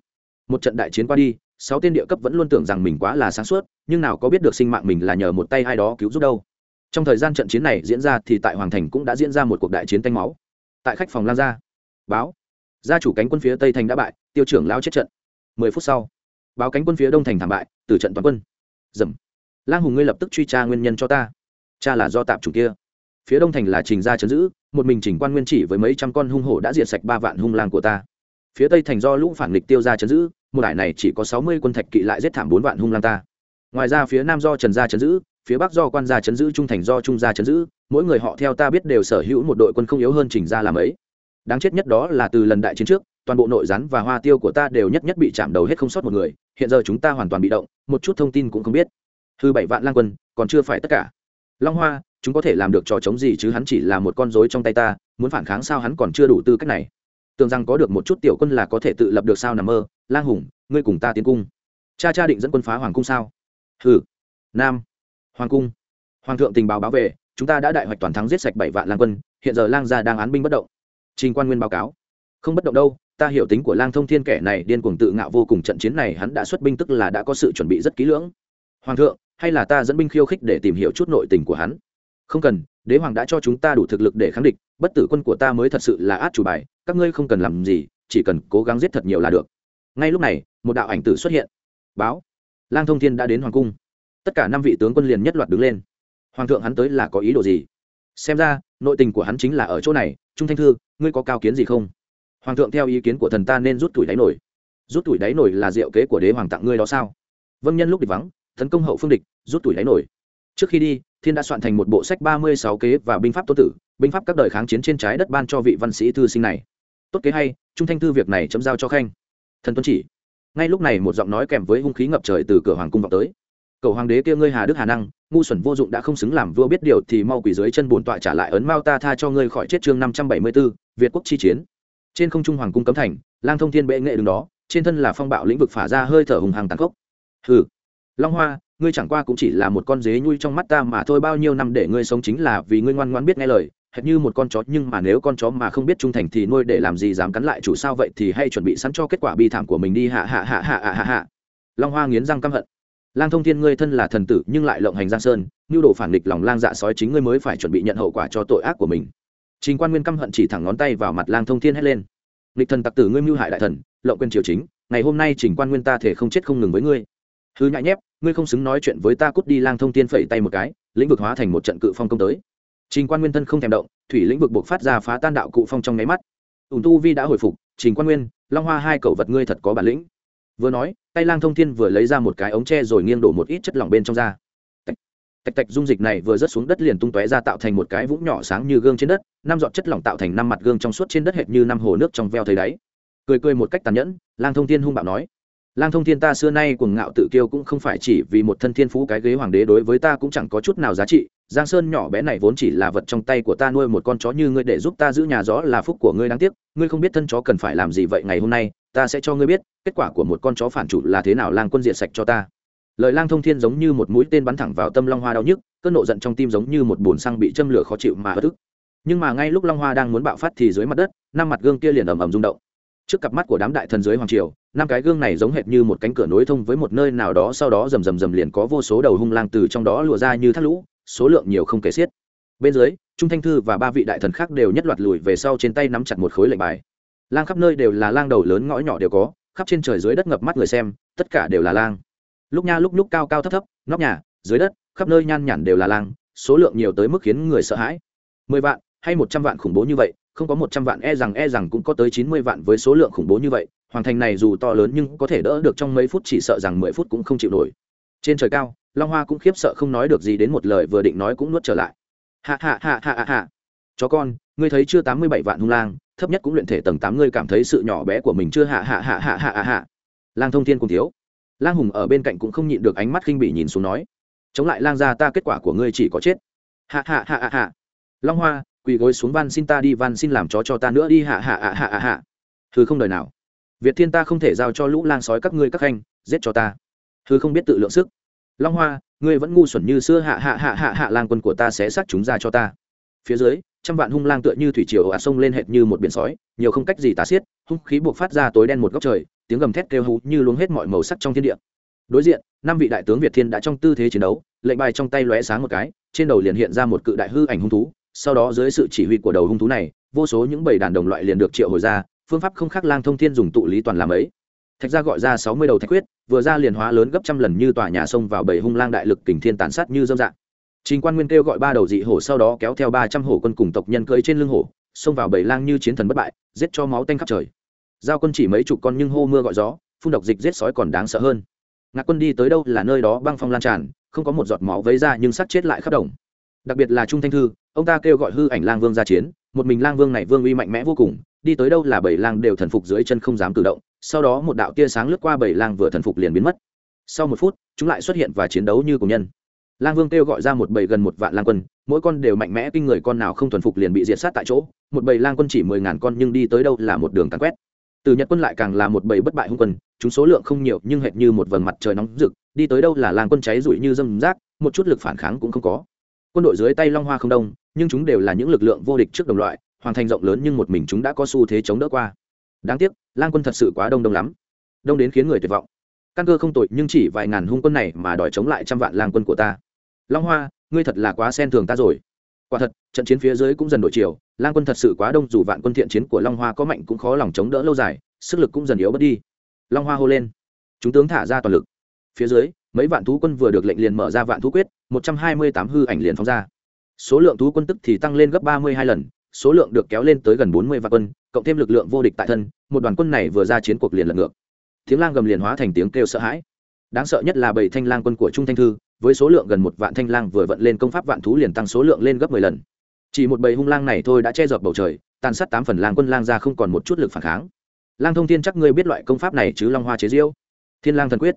Một trận đại chiến qua đi, sáu tên địa cấp vẫn luôn tưởng rằng mình quá là sáng suốt, nhưng nào có biết được sinh mạng mình là nhờ một tay ai đó cứu giúp đâu. Trong thời gian trận chiến này diễn ra thì tại hoàng thành cũng đã diễn ra một cuộc đại chiến tanh máu. Tại khách phòng lang gia, báo. Gia chủ cánh quân phía tây thành đã bại, tiêu trưởng lao chết trận. Mười phút sau, báo cánh quân phía đông thành thảm bại từ trận toàn quân. Dầm lang hùng ngươi lập tức truy tra nguyên nhân cho ta. Cha là do tạm chủ kia. Phía đông thành là trình gia chấn giữ, một mình chỉnh quan nguyên chỉ với mấy trăm con hung hổ đã diệt sạch ba vạn hung lang của ta. Phía tây thành do lũ phản nghịch tiêu gia chấn giữ, một đải này chỉ có sáu mươi quân thạch kỵ lại giết thảm bốn vạn hung lang ta. Ngoài ra phía nam do trần gia chấn giữ, phía bắc do quan gia chấn giữ, trung thành do trung gia chấn giữ, mỗi người họ theo ta biết đều sở hữu một đội quân không yếu hơn trình gia làm ấy. Đáng chết nhất đó là từ lần đại chiến trước, toàn bộ nội rắn và hoa tiêu của ta đều nhất nhất bị chạm đầu hết không sót một người, hiện giờ chúng ta hoàn toàn bị động, một chút thông tin cũng không biết hư bảy vạn lang quân, còn chưa phải tất cả. Long hoa, chúng có thể làm được trò chống gì chứ hắn chỉ là một con rối trong tay ta, muốn phản kháng sao hắn còn chưa đủ tư cách này. Tưởng rằng có được một chút tiểu quân là có thể tự lập được sao nằm mơ. Lang hùng, ngươi cùng ta tiến cung. Cha cha định dẫn quân phá hoàng cung sao? Hừ. Nam. Hoàng cung. Hoàng thượng tình báo báo về, chúng ta đã đại hoạch toàn thắng giết sạch bảy vạn lang quân, hiện giờ lang gia đang án binh bất động. Trình quan nguyên báo cáo. Không bất động đâu, ta hiểu tính của lang thông thiên kẻ này điên cuồng tự ngạo vô cùng trận chiến này hắn đã xuất binh tức là đã có sự chuẩn bị rất kỹ lưỡng. Hoàng thượng hay là ta dẫn binh khiêu khích để tìm hiểu chút nội tình của hắn? Không cần, đế hoàng đã cho chúng ta đủ thực lực để kháng địch, bất tử quân của ta mới thật sự là át chủ bài, các ngươi không cần làm gì, chỉ cần cố gắng giết thật nhiều là được. Ngay lúc này, một đạo ảnh tử xuất hiện. Báo. Lang thông thiên đã đến hoàng cung. Tất cả năm vị tướng quân liền nhất loạt đứng lên. Hoàng thượng hắn tới là có ý đồ gì? Xem ra, nội tình của hắn chính là ở chỗ này. Trung thanh thư, ngươi có cao kiến gì không? Hoàng thượng theo ý kiến của thần ta nên rút tuổi đáy nổi. Rút tuổi đáy nổi là diệu kế của đế hoàng tặng ngươi đó sao? Vâng nhân lúc địch vắng tấn công hậu phương địch rút tuổi đáy nổi. Trước khi đi thiên đã soạn thành một bộ sách ba mươi sáu kế và binh pháp tô tử binh pháp các đời kháng chiến trên trái đất ban cho vị văn sĩ thư sinh này. Tốt kế hay trung thanh thư việc này chấm giao cho khanh. Thần tuân chỉ. Ngay lúc này một giọng nói kèm với hung khí ngập trời từ cửa hoàng cung vọng tới. Cầu hoàng đế kia ngươi hà đức hà năng ngu xuẩn vô dụng đã không xứng làm vua biết điều thì mau quỳ dưới chân bổn tọa trả lại ấn mao ta tha cho ngươi khỏi chết chương năm trăm bảy mươi 574, việt quốc chi chiến. Trên không trung hoàng cung cấm thành lang thông thiên bệ nghệ đứng đó trên thân là phong bạo lĩnh vực phả ra hơi thở hùng hăng tàn khốc. Hừ long hoa, ngươi chẳng qua cũng chỉ là một con dế nhui trong mắt ta mà thôi, bao nhiêu năm để ngươi sống chính là vì ngươi ngoan ngoãn biết nghe lời, hệt như một con chó, nhưng mà nếu con chó mà không biết trung thành thì nuôi để làm gì dám cắn lại chủ sao vậy thì hay chuẩn bị sẵn cho kết quả bi thảm của mình đi, hạ hạ hạ hạ hạ hạ hạ. Long hoa nghiến răng căm hận. Lang thông thiên ngươi thân là thần tử nhưng lại lộng hành giang sơn, nhu đồ phản địch lòng lang dạ sói chính ngươi mới phải chuẩn bị nhận hậu quả cho tội ác của mình. Trình quan nguyên căm hận chỉ thẳng ngón tay vào mặt lang thông thiên hét lên. Nghịch thần tặc tử ngươi mưu hại đại thần, lộng quyền triều chính, ngày hôm nay trình quan nguyên ta thể không chết không ngừng với ngươi hư nhại nhép ngươi không xứng nói chuyện với ta cút đi lang thông thiên phẩy tay một cái lĩnh vực hóa thành một trận cự phong công tới. Trình quan nguyên thân không thèm động thủy lĩnh vực buộc phát ra phá tan đạo cụ phong trong nháy mắt. Ủn tu vi đã hồi phục trình quan nguyên long hoa hai cậu vật ngươi thật có bản lĩnh. Vừa nói tay lang thông thiên vừa lấy ra một cái ống tre rồi nghiêng đổ một ít chất lỏng bên trong ra. Tạch tạch, tạch dung dịch này vừa rớt xuống đất liền tung tóe ra tạo thành một cái vũng nhỏ sáng như gương trên đất năm giọt chất lỏng tạo thành năm mặt gương trong suốt trên đất hệt như năm hồ nước trong veo thấy đáy. Cười cười một cách tàn nhẫn lang thông thiên hung bạo nói lang thông thiên ta xưa nay cuồng ngạo tự kiêu cũng không phải chỉ vì một thân thiên phú cái ghế hoàng đế đối với ta cũng chẳng có chút nào giá trị. Giang sơn nhỏ bé này vốn chỉ là vật trong tay của ta nuôi một con chó như ngươi để giúp ta giữ nhà rõ là phúc của ngươi đáng tiếc. Ngươi không biết thân chó cần phải làm gì vậy ngày hôm nay, ta sẽ cho ngươi biết kết quả của một con chó phản chủ là thế nào lang quân diệt sạch cho ta. Lời lang thông thiên giống như một mũi tên bắn thẳng vào tâm long hoa đau nhức, cơn nộ giận trong tim giống như một bồn xăng bị châm lửa khó chịu mà bất ức. Nhưng mà ngay lúc long hoa đang muốn bạo phát thì dưới mặt đất, năm mặt gương kia liền ầm ầm rung động trước cặp mắt của đám đại thần dưới hoàng triều, năm cái gương này giống hệt như một cánh cửa nối thông với một nơi nào đó, sau đó rầm rầm rầm liền có vô số đầu hung lang từ trong đó lùa ra như thác lũ, số lượng nhiều không kể xiết. Bên dưới, trung thanh thư và ba vị đại thần khác đều nhất loạt lùi về sau trên tay nắm chặt một khối lệnh bài. Lang khắp nơi đều là lang đầu lớn ngõ nhỏ đều có, khắp trên trời dưới đất ngập mắt người xem, tất cả đều là lang. Lúc nha lúc lúc cao cao thấp thấp, nóc nhà, dưới đất, khắp nơi nhan nhản đều là lang, số lượng nhiều tới mức khiến người sợ hãi. Mười vạn hay một trăm vạn khủng bố như vậy không có một trăm vạn e rằng e rằng cũng có tới chín mươi vạn với số lượng khủng bố như vậy. Hoàng thành này dù to lớn nhưng có thể đỡ được trong mấy phút, chỉ sợ rằng mười phút cũng không chịu nổi. Trên trời cao, long hoa cũng khiếp sợ không nói được gì đến một lời vừa định nói cũng nuốt trở lại. Hạ hạ hạ hạ hạ hạ chó con, ngươi thấy chưa tám mươi bảy vạn hung lang, thấp nhất cũng luyện thể tầng tám, ngươi cảm thấy sự nhỏ bé của mình chưa? Hạ hạ hạ hạ hạ hạ hạ lang thông thiên cùng thiếu. Lang hùng ở bên cạnh cũng không nhịn được ánh mắt khinh bỉ nhìn xuống nói, chống lại lang gia ta, kết quả của ngươi chỉ có chết. Hạ hạ hạ hạ hạ long hoa quỳ gối xuống van xin ta đi, van xin làm chó cho ta nữa đi, hạ hạ hạ hạ hạ hạ. Thứ không đời nào. Việt thiên ta không thể giao cho lũ lang sói các ngươi các khanh, giết cho ta. Thứ không biết tự lượng sức. Long hoa, ngươi vẫn ngu xuẩn như xưa, hạ hạ hạ hạ hạ, lang quân của ta sẽ sát chúng ra cho ta. Phía dưới, trăm vạn hung lang tựa như thủy triều ạt sông lên hệt như một biển sói, nhiều không cách gì tả xiết, hung khí buộc phát ra tối đen một góc trời, tiếng gầm thét kêu hú như luống hết mọi màu sắc trong thiên địa. Đối diện, năm vị đại tướng việt thiên đã trong tư thế chiến đấu, lệnh bài trong tay lóe sáng một cái, trên đầu liền hiện ra một cự đại hư ảnh hung thú sau đó dưới sự chỉ huy của đầu hung thú này, vô số những bầy đàn đồng loại liền được triệu hồi ra, phương pháp không khác lang thông thiên dùng tụ lý toàn làm ấy. Thạch gia gọi ra sáu mươi đầu thạch quyết, vừa ra liền hóa lớn gấp trăm lần như tòa nhà sông vào bầy hung lang đại lực kình thiên tàn sát như dâm dạng. Trình quan nguyên kêu gọi ba đầu dị hổ sau đó kéo theo ba trăm hổ quân cùng tộc nhân cưỡi trên lưng hổ, xông vào bầy lang như chiến thần bất bại, giết cho máu tanh khắp trời. Giao quân chỉ mấy chục con nhưng hô mưa gọi gió, phun độc dịch giết sói còn đáng sợ hơn. Ngạc quân đi tới đâu là nơi đó băng phong lan tràn, không có một giọt máu vấy ra nhưng sắc chết lại khắp đồng. Đặc biệt là trung thanh thư ông ta kêu gọi hư ảnh lang vương ra chiến, một mình lang vương này vương uy mạnh mẽ vô cùng, đi tới đâu là bảy lang đều thần phục dưới chân không dám cử động, sau đó một đạo tia sáng lướt qua bảy lang vừa thần phục liền biến mất. Sau một phút, chúng lại xuất hiện và chiến đấu như cùng nhân. Lang vương kêu gọi ra một bầy gần một vạn lang quân, mỗi con đều mạnh mẽ kinh người con nào không thuần phục liền bị diệt sát tại chỗ, một bầy lang quân chỉ mười ngàn con nhưng đi tới đâu là một đường tàn quét. Từ nhật quân lại càng là một bầy bất bại hung quân, chúng số lượng không nhiều nhưng hệt như một vầng mặt trời nóng rực, đi tới đâu là lang quân cháy rụi như dâm rác, một chút lực phản kháng cũng không có quân đội dưới tay long hoa không đông, nhưng chúng đều là những lực lượng vô địch trước đồng loại, hoàn thành rộng lớn nhưng một mình chúng đã có xu thế chống đỡ qua. Đáng tiếc, lang quân thật sự quá đông đông lắm. Đông đến khiến người tuyệt vọng. Căn cơ không tội nhưng chỉ vài ngàn hung quân này mà đòi chống lại trăm vạn lang quân của ta. Long hoa, ngươi thật là quá xen thường ta rồi. Quả thật, trận chiến phía dưới cũng dần đổi chiều, lang quân thật sự quá đông, dù vạn quân thiện chiến của long hoa có mạnh cũng khó lòng chống đỡ lâu dài, sức lực cũng dần yếu bớt đi. Long hoa hô lên. Chúng tướng thả ra toàn lực. Phía dưới, mấy vạn thú quân vừa được lệnh liền mở ra vạn thú quyết một trăm hai mươi tám hư ảnh liền phóng ra. Số lượng thú quân tức thì tăng lên gấp ba mươi hai lần, số lượng được kéo lên tới gần bốn mươi vạn quân, cộng thêm lực lượng vô địch tại thân, một đoàn quân này vừa ra chiến cuộc liền lật ngược. Tiếng lang gầm liền hóa thành tiếng kêu sợ hãi. Đáng sợ nhất là bảy thanh lang quân của trung thanh thư, với số lượng gần một vạn thanh lang vừa vận lên công pháp vạn thú liền tăng số lượng lên gấp mười lần. Chỉ một bầy hung lang này thôi đã che giọt bầu trời, tàn sát tám phần lang quân lang ra không còn một chút lực phản kháng. Lang thông thiên chắc ngươi biết loại công pháp này chứ, long hoa chế diêu? Thiên lang thần quyết.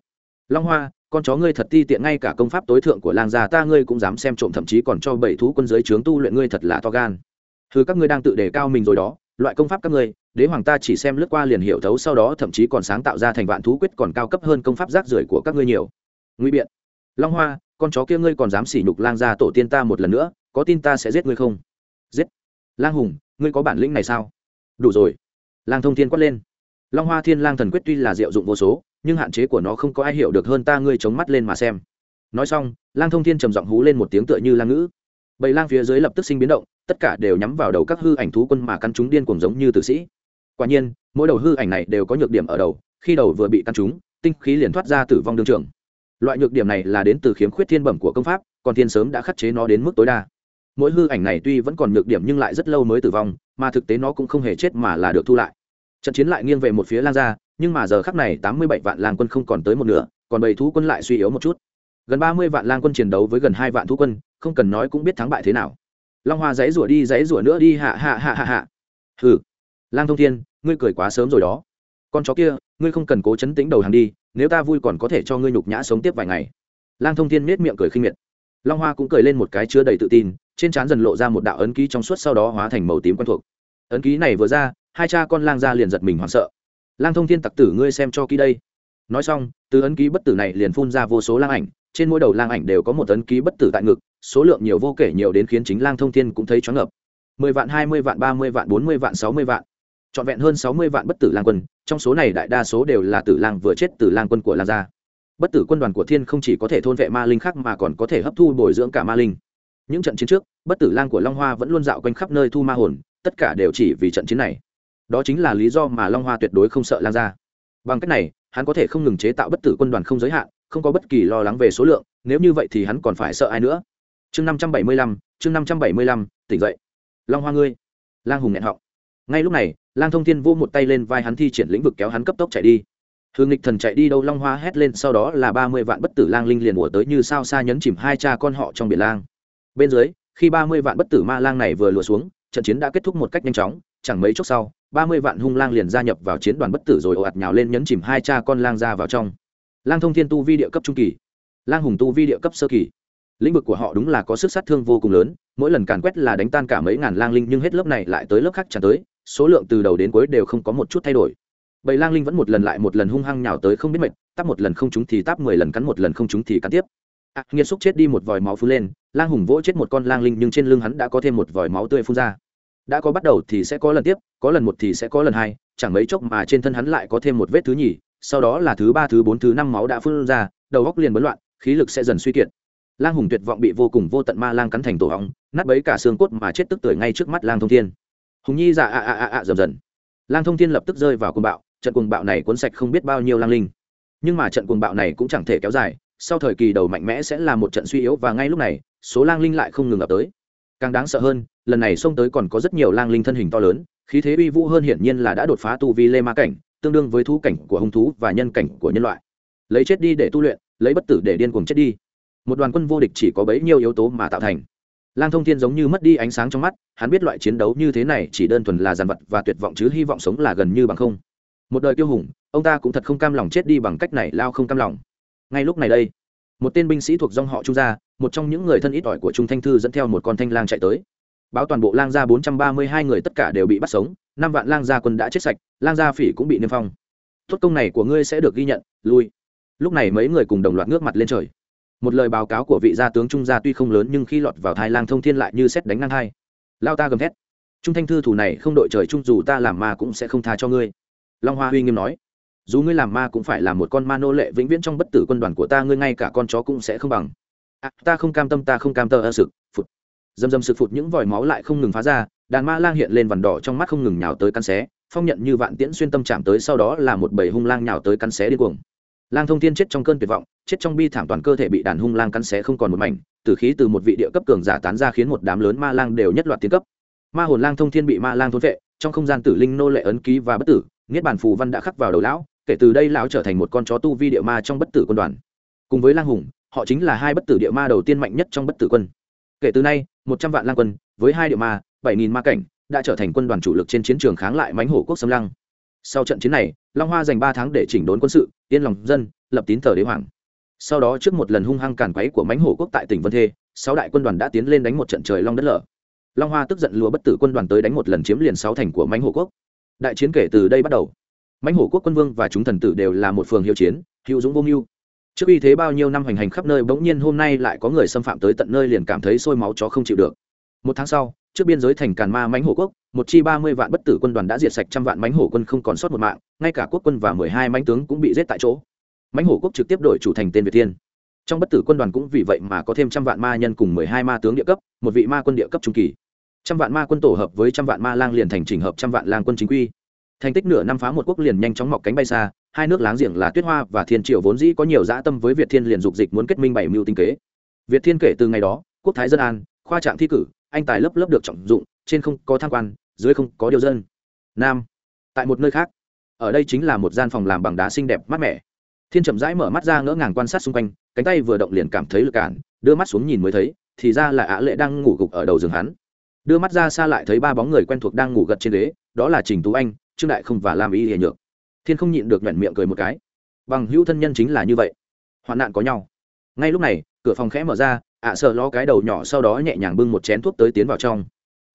Long hoa con chó ngươi thật ti tiện ngay cả công pháp tối thượng của lang gia ta ngươi cũng dám xem trộm thậm chí còn cho bảy thú quân giới trướng tu luyện ngươi thật là to gan. Thứ các ngươi đang tự đề cao mình rồi đó, loại công pháp các ngươi, đế hoàng ta chỉ xem lướt qua liền hiểu thấu, sau đó thậm chí còn sáng tạo ra thành vạn thú quyết còn cao cấp hơn công pháp rác rưởi của các ngươi nhiều. Nguy biện, long hoa, con chó kia ngươi còn dám sỉ nhục lang gia tổ tiên ta một lần nữa, có tin ta sẽ giết ngươi không? Giết. Lang hùng, ngươi có bản lĩnh này sao? Đủ rồi. Lang thông thiên quát lên. Long hoa thiên lang thần quyết tuy là diệu dụng vô số nhưng hạn chế của nó không có ai hiểu được hơn ta ngươi chống mắt lên mà xem. Nói xong, lang thông thiên trầm giọng hú lên một tiếng tựa như lang ngữ. Bầy lang phía dưới lập tức sinh biến động, tất cả đều nhắm vào đầu các hư ảnh thú quân mà căn chúng điên cuồng giống như tử sĩ. Quả nhiên, mỗi đầu hư ảnh này đều có nhược điểm ở đầu, khi đầu vừa bị căn chúng, tinh khí liền thoát ra tử vong đương trường. Loại nhược điểm này là đến từ khiếm khuyết thiên bẩm của công pháp, còn thiên sớm đã khắc chế nó đến mức tối đa. Mỗi hư ảnh này tuy vẫn còn nhược điểm nhưng lại rất lâu mới tử vong, mà thực tế nó cũng không hề chết mà là được thu lại trận chiến lại nghiêng về một phía lang gia, nhưng mà giờ khắc này tám mươi bảy vạn lang quân không còn tới một nửa, còn bảy thú quân lại suy yếu một chút. Gần ba mươi vạn lang quân chiến đấu với gần hai vạn thú quân, không cần nói cũng biết thắng bại thế nào. Long hoa dãy rủa đi dãy rủa nữa đi, hạ hạ hạ hạ hạ. Hừ. Lang thông thiên, ngươi cười quá sớm rồi đó. Con chó kia, ngươi không cần cố chấn tĩnh đầu hàng đi, nếu ta vui còn có thể cho ngươi nhục nhã sống tiếp vài ngày. Lang thông thiên nết miệng cười khinh miệt. Long hoa cũng cười lên một cái chứa đầy tự tin, trên trán dần lộ ra một đạo ấn ký trong suốt sau đó hóa thành màu tím quen thuộc. Ấn ký này vừa ra hai cha con lang ra liền giật mình hoảng sợ. Lang thông thiên tặc tử ngươi xem cho kỹ đây. Nói xong, từ ấn ký bất tử này liền phun ra vô số lang ảnh, trên mỗi đầu lang ảnh đều có một ấn ký bất tử tại ngực, số lượng nhiều vô kể nhiều đến khiến chính lang thông thiên cũng thấy choáng ngợp. Mười vạn, hai mươi vạn, ba mươi vạn, bốn mươi vạn, sáu mươi vạn. Trọn vẹn hơn sáu mươi vạn bất tử lang quân, trong số này đại đa số đều là tử lang vừa chết tử lang quân của lang gia. Bất tử quân đoàn của thiên không chỉ có thể thôn vệ ma linh khác mà còn có thể hấp thu bồi dưỡng cả ma linh. Những trận chiến trước, bất tử lang của long hoa vẫn luôn dạo quanh khắp nơi thu ma hồn, tất cả đều chỉ vì trận chiến này đó chính là lý do mà long hoa tuyệt đối không sợ lan gia. Bằng cách này, hắn có thể không ngừng chế tạo bất tử quân đoàn không giới hạn, không có bất kỳ lo lắng về số lượng, nếu như vậy thì hắn còn phải sợ ai nữa? Chương năm trăm bảy mươi lăm, chương năm trăm bảy mươi lăm, tỉnh dậy. Long hoa ngươi. Lang hùng nghẹn họng. Ngay lúc này, lang thông thiên vô một tay lên vai hắn thi triển lĩnh vực kéo hắn cấp tốc chạy đi. Hương nghịch thần chạy đi đâu long hoa hét lên, sau đó là ba mươi vạn bất tử lang linh liền ùa tới như sao xa nhấn chìm hai cha con họ trong biển lang. Bên dưới, khi ba mươi vạn bất tử ma lang này vừa lùa xuống, trận chiến đã kết thúc một cách nhanh chóng, chẳng mấy chốc sau ba mươi vạn hung lang liền gia nhập vào chiến đoàn bất tử rồi ồ ạt nhào lên nhấn chìm hai cha con lang ra vào trong. Lang thông thiên tu vi địa cấp trung kỳ lang hùng tu vi địa cấp sơ kỳ. Lĩnh vực của họ đúng là có sức sát thương vô cùng lớn mỗi lần càn quét là đánh tan cả mấy ngàn lang linh nhưng hết lớp này lại tới lớp khác tràn tới số lượng từ đầu đến cuối đều không có một chút thay đổi. Bầy lang linh vẫn một lần lại một lần hung hăng nhào tới không biết mệt tắp một lần không chúng thì tắp mười lần cắn một lần không chúng thì cắn tiếp. À, nghiệt xúc chết đi một vòi máu phun lên lang hùng vỗ chết một con lang linh nhưng trên lưng hắn đã có thêm một vòi máu tươi phun ra đã có bắt đầu thì sẽ có lần tiếp, có lần một thì sẽ có lần hai, chẳng mấy chốc mà trên thân hắn lại có thêm một vết thứ nhì, sau đó là thứ ba, thứ bốn, thứ năm máu đã phun ra, đầu góc liền bấn loạn, khí lực sẽ dần suy kiệt. Lang hùng tuyệt vọng bị vô cùng vô tận ma lang cắn thành tổ hóng, nát bấy cả xương cốt mà chết tức tưởi ngay trước mắt lang thông thiên. Hùng nhi dạ ạ ạ ạ ạ dầm dần. Lang thông thiên lập tức rơi vào cuồng bạo, trận cuồng bạo này cuốn sạch không biết bao nhiêu lang linh. Nhưng mà trận cuồng bạo này cũng chẳng thể kéo dài, sau thời kỳ đầu mạnh mẽ sẽ là một trận suy yếu và ngay lúc này, số lang linh lại không ngừng ập tới. Càng đáng sợ hơn lần này xông tới còn có rất nhiều lang linh thân hình to lớn, khí thế uy vũ hơn hiển nhiên là đã đột phá tu vi lê ma cảnh, tương đương với thú cảnh của hung thú và nhân cảnh của nhân loại. Lấy chết đi để tu luyện, lấy bất tử để điên cuồng chết đi. Một đoàn quân vô địch chỉ có bấy nhiêu yếu tố mà tạo thành. Lang thông thiên giống như mất đi ánh sáng trong mắt, hắn biết loại chiến đấu như thế này chỉ đơn thuần là giàn vật và tuyệt vọng chứ hy vọng sống là gần như bằng không. Một đời kiêu hùng, ông ta cũng thật không cam lòng chết đi bằng cách này lao không cam lòng. Ngay lúc này đây, một tên binh sĩ thuộc dòng họ trung gia, một trong những người thân ít ỏi của trung thanh thư dẫn theo một con thanh lang chạy tới báo toàn bộ lang gia bốn trăm ba mươi hai người tất cả đều bị bắt sống năm vạn lang gia quân đã chết sạch lang gia phỉ cũng bị niêm phong. Tốt công này của ngươi sẽ được ghi nhận lui. Lúc này mấy người cùng đồng loạt ngước mặt lên trời. Một lời báo cáo của vị gia tướng trung gia tuy không lớn nhưng khi lọt vào thai lang thông thiên lại như xét đánh ngang hai. Lao ta gầm thét. Trung thanh thư thủ này không đội trời chung dù ta làm ma cũng sẽ không tha cho ngươi. Long hoa huy nghiêm nói. Dù ngươi làm ma cũng phải là một con ma nô lệ vĩnh viễn trong bất tử quân đoàn của ta ngươi ngay cả con chó cũng sẽ không bằng. À, ta không cam tâm ta không cam tơ ơ sực dầm dầm sực phụt những vòi máu lại không ngừng phá ra, đàn ma lang hiện lên vằn đỏ trong mắt không ngừng nhào tới cắn xé, phong nhận như vạn tiễn xuyên tâm chạm tới sau đó là một bầy hung lang nhào tới cắn xé điên cuồng. Lang thông thiên chết trong cơn tuyệt vọng, chết trong bi thảm toàn cơ thể bị đàn hung lang cắn xé không còn một mảnh từ khí từ một vị địa cấp cường giả tán ra khiến một đám lớn ma lang đều nhất loạt tiến cấp. Ma hồn lang thông thiên bị ma lang thôn vệ, trong không gian tử linh nô lệ ấn ký và bất tử, niết bàn phù văn đã khắc vào đầu lão, kể từ đây lão trở thành một con chó tu vi địa ma trong bất tử quân đoàn. Cùng với lang hùng, họ chính là hai bất tử địa ma đầu tiên mạnh nhất trong bất tử quân kể từ nay, một trăm vạn lang quân, với hai điệu ma, bảy nghìn ma cảnh, đã trở thành quân đoàn chủ lực trên chiến trường kháng lại mánh hổ quốc xâm lăng. Sau trận chiến này, long hoa dành ba tháng để chỉnh đốn quân sự, yên lòng dân, lập tín thờ đế hoàng. Sau đó trước một lần hung hăng càn quấy của mánh hổ quốc tại tỉnh vân thê, sáu đại quân đoàn đã tiến lên đánh một trận trời long đất lở. Long hoa tức giận lùa bất tử quân đoàn tới đánh một lần chiếm liền sáu thành của mánh hổ quốc. Đại chiến kể từ đây bắt đầu. Mánh hổ quốc quân vương và chúng thần tử đều là một phường hiệu chiến, hữu dũng vô mưu trước uy thế bao nhiêu năm hoành hành khắp nơi, bỗng nhiên hôm nay lại có người xâm phạm tới tận nơi liền cảm thấy sôi máu, chó không chịu được. Một tháng sau, trước biên giới thành càn ma mánh hổ quốc, một chi ba mươi vạn bất tử quân đoàn đã diệt sạch trăm vạn mánh hổ quân không còn sót một mạng, ngay cả quốc quân và mười hai mánh tướng cũng bị giết tại chỗ. Mánh hổ quốc trực tiếp đổi chủ thành tên việt thiên. Trong bất tử quân đoàn cũng vì vậy mà có thêm trăm vạn ma nhân cùng mười hai ma tướng địa cấp, một vị ma quân địa cấp trung kỳ. Trăm vạn ma quân tổ hợp với trăm vạn ma lang liền thành trình hợp trăm vạn lang quân chính quy. Thành tích nửa năm phá một quốc liền nhanh chóng mọc cánh bay xa hai nước láng giềng là tuyết hoa và thiên triều vốn dĩ có nhiều dã tâm với việt thiên liền dục dịch muốn kết minh bảy mưu tinh kế. Việt thiên kể từ ngày đó, quốc thái dân an, khoa trạng thi cử, anh tài lớp lớp được trọng dụng, trên không có tham quan, dưới không có điều dân. Nam, tại một nơi khác, ở đây chính là một gian phòng làm bằng đá xinh đẹp mát mẻ. Thiên chậm rãi mở mắt ra ngỡ ngàng quan sát xung quanh, cánh tay vừa động liền cảm thấy lực cản, đưa mắt xuống nhìn mới thấy, thì ra là ả lệ đang ngủ gục ở đầu giường hắn. Đưa mắt ra xa lại thấy ba bóng người quen thuộc đang ngủ gật trên ghế, đó là trình tú anh, trương đại không và lam y hiền nhược thiên không nhịn được nhoẻn miệng cười một cái. Bằng hữu thân nhân chính là như vậy. Hoạn nạn có nhau. Ngay lúc này, cửa phòng khẽ mở ra, ạ sợ lo cái đầu nhỏ sau đó nhẹ nhàng bưng một chén thuốc tới tiến vào trong.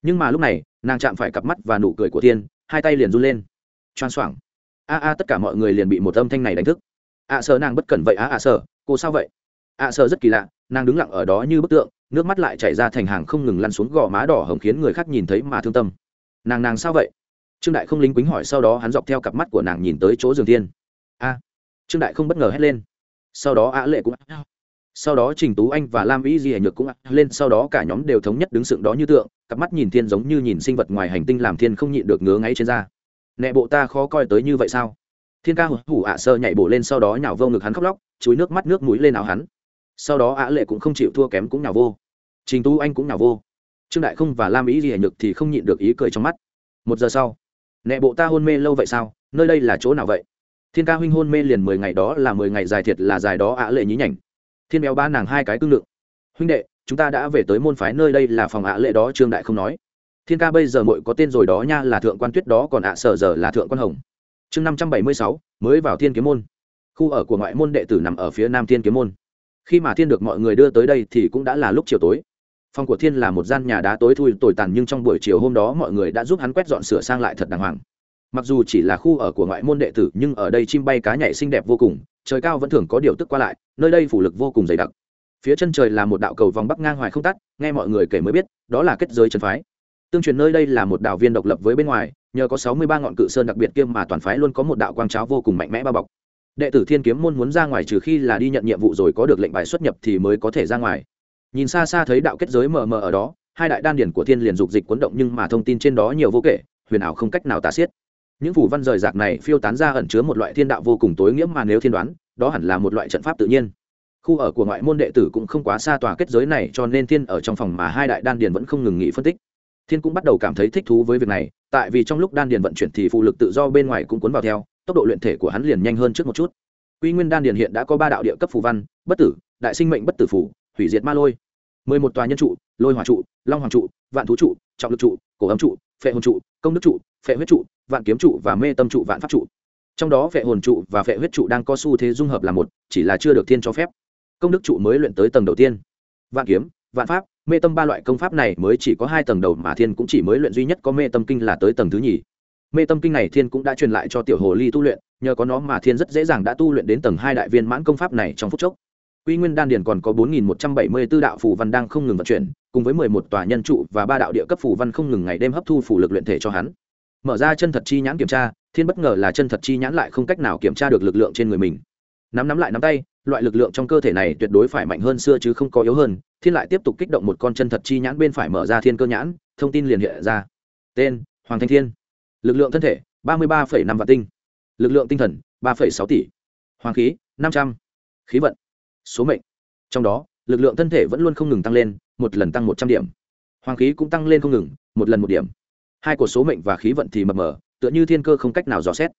Nhưng mà lúc này, nàng chạm phải cặp mắt và nụ cười của thiên, hai tay liền run lên. Choan xoảng. A a, tất cả mọi người liền bị một âm thanh này đánh thức. Ạ sợ nàng bất cẩn vậy á, ạ sợ, cô sao vậy? Ạ sợ rất kỳ lạ, nàng đứng lặng ở đó như bức tượng, nước mắt lại chảy ra thành hàng không ngừng lăn xuống gò má đỏ hồng khiến người khác nhìn thấy mà thương tâm. Nàng nàng sao vậy? Trương đại không lính quýnh hỏi sau đó hắn dọc theo cặp mắt của nàng nhìn tới chỗ giường thiên. A! Trương đại không bất ngờ hét lên. Sau đó ạ lệ cũng sau đó trình tú anh và lam ý di hải nhược cũng lên, sau đó cả nhóm đều thống nhất đứng sượng đó như tượng, cặp mắt nhìn thiên giống như nhìn sinh vật ngoài hành tinh làm thiên không nhịn được ngứa ngáy trên da. Nẹ bộ ta khó coi tới như vậy sao? Thiên ca hủ ạ sơ nhảy bổ lên, sau đó nhào vô ngực hắn khóc lóc, chúi nước mắt, nước mũi lên áo hắn. Sau đó ạ lệ cũng không chịu thua kém cũng nhào vô. Trình tú anh cũng nhào vô. Trương đại không và lam ý di hải nhược thì không nhịn được ý cười trong mắt. Một giờ sau nẹ bộ ta hôn mê lâu vậy sao? Nơi đây là chỗ nào vậy? Thiên ca huynh hôn mê liền mười ngày đó là mười ngày dài thiệt là dài đó ạ lệ nhí nhảnh. Thiên béo ba nàng hai cái cương lượng. Huynh đệ, chúng ta đã về tới môn phái nơi đây là phòng ạ lệ đó, trương đại không nói. Thiên ca bây giờ mội có tên rồi đó nha, là thượng quan tuyết đó, còn ạ sở giờ là thượng quan hồng. Chương năm trăm bảy mươi sáu, mới vào thiên kiếm môn. Khu ở của ngoại môn đệ tử nằm ở phía nam thiên kiếm môn. Khi mà thiên được mọi người đưa tới đây thì cũng đã là lúc chiều tối phòng của thiên là một gian nhà đá tối thui tồi tàn nhưng trong buổi chiều hôm đó mọi người đã giúp hắn quét dọn sửa sang lại thật đàng hoàng. Mặc dù chỉ là khu ở của ngoại môn đệ tử, nhưng ở đây chim bay cá nhảy xinh đẹp vô cùng, trời cao vẫn thường có điều tức qua lại, nơi đây phủ lực vô cùng dày đặc. Phía chân trời là một đạo cầu vòng bắc ngang hoài không tắt, nghe mọi người kể mới biết, đó là kết giới chân phái. Tương truyền nơi đây là một đạo viên độc lập với bên ngoài, nhờ có sáu mươi ba ngọn cự sơn đặc biệt kiêm mà toàn phái luôn có một đạo quang cháo vô cùng mạnh mẽ bao bọc. Đệ tử thiên kiếm môn muốn ra ngoài trừ khi là đi nhận nhiệm vụ rồi có được lệnh bài xuất nhập thì mới có thể ra ngoài nhìn xa xa thấy đạo kết giới mờ mờ ở đó, hai đại đan điển của thiên liền dục dịch quấn động nhưng mà thông tin trên đó nhiều vô kể, huyền ảo không cách nào tả xiết. Những phủ văn rời rạc này phiêu tán ra ẩn chứa một loại thiên đạo vô cùng tối nghĩa mà nếu thiên đoán, đó hẳn là một loại trận pháp tự nhiên. Khu ở của ngoại môn đệ tử cũng không quá xa tòa kết giới này cho nên thiên ở trong phòng mà hai đại đan điền vẫn không ngừng nghỉ phân tích. Thiên cũng bắt đầu cảm thấy thích thú với việc này, tại vì trong lúc đan điền vận chuyển thì phụ lực tự do bên ngoài cũng cuốn vào theo, tốc độ luyện thể của hắn liền nhanh hơn trước một chút. Quy nguyên đan điền hiện đã có ba đạo địa cấp phù văn, bất tử, đại sinh mệnh bất tử phủ hủy diệt ma lôi. Mười một tòa nhân trụ, lôi hỏa trụ, long hoàng trụ, vạn thú trụ, trọng lực trụ, cổ ấm trụ, phệ hồn trụ, công đức trụ, phệ huyết trụ, vạn kiếm trụ và mê tâm trụ, vạn pháp trụ. Trong đó phệ hồn trụ và phệ huyết trụ đang có xu thế dung hợp là một, chỉ là chưa được thiên cho phép. Công đức trụ mới luyện tới tầng đầu tiên. Vạn kiếm, vạn pháp, mê tâm ba loại công pháp này mới chỉ có hai tầng đầu mà thiên cũng chỉ mới luyện duy nhất có mê tâm kinh là tới tầng thứ nhì. Mê tâm kinh này thiên cũng đã truyền lại cho tiểu hồ ly tu luyện, nhờ có nó mà thiên rất dễ dàng đã tu luyện đến tầng hai đại viên mãn công pháp này trong phút chốc quy nguyên đan điền còn có bốn nghìn một trăm bảy mươi 4174 đạo phù văn đang không ngừng vận chuyển, cùng với mười một tòa nhân trụ và ba đạo địa cấp phù văn không ngừng ngày đêm hấp thu phù lực luyện thể cho hắn. Mở ra chân thật chi nhãn kiểm tra, thiên bất ngờ là chân thật chi nhãn lại không cách nào kiểm tra được lực lượng trên người mình. Nắm nắm lại nắm tay, loại lực lượng trong cơ thể này tuyệt đối phải mạnh hơn xưa chứ không có yếu hơn, thiên lại tiếp tục kích động một con chân thật chi nhãn bên phải mở ra thiên cơ nhãn, thông tin liền hiện ra. Tên, hoàng thanh thiên. Lực lượng thân thể, ba mươi ba năm vạn tinh. Lực lượng tinh thần, ba sáu tỷ. Hoàng khí, năm trăm. Khí vận số mệnh. Trong đó, lực lượng thân thể vẫn luôn không ngừng tăng lên, một lần tăng một trăm điểm. Hoàng khí cũng tăng lên không ngừng, một lần một điểm. Hai của số mệnh và khí vận thì mập mờ, tựa như thiên cơ không cách nào dò xét.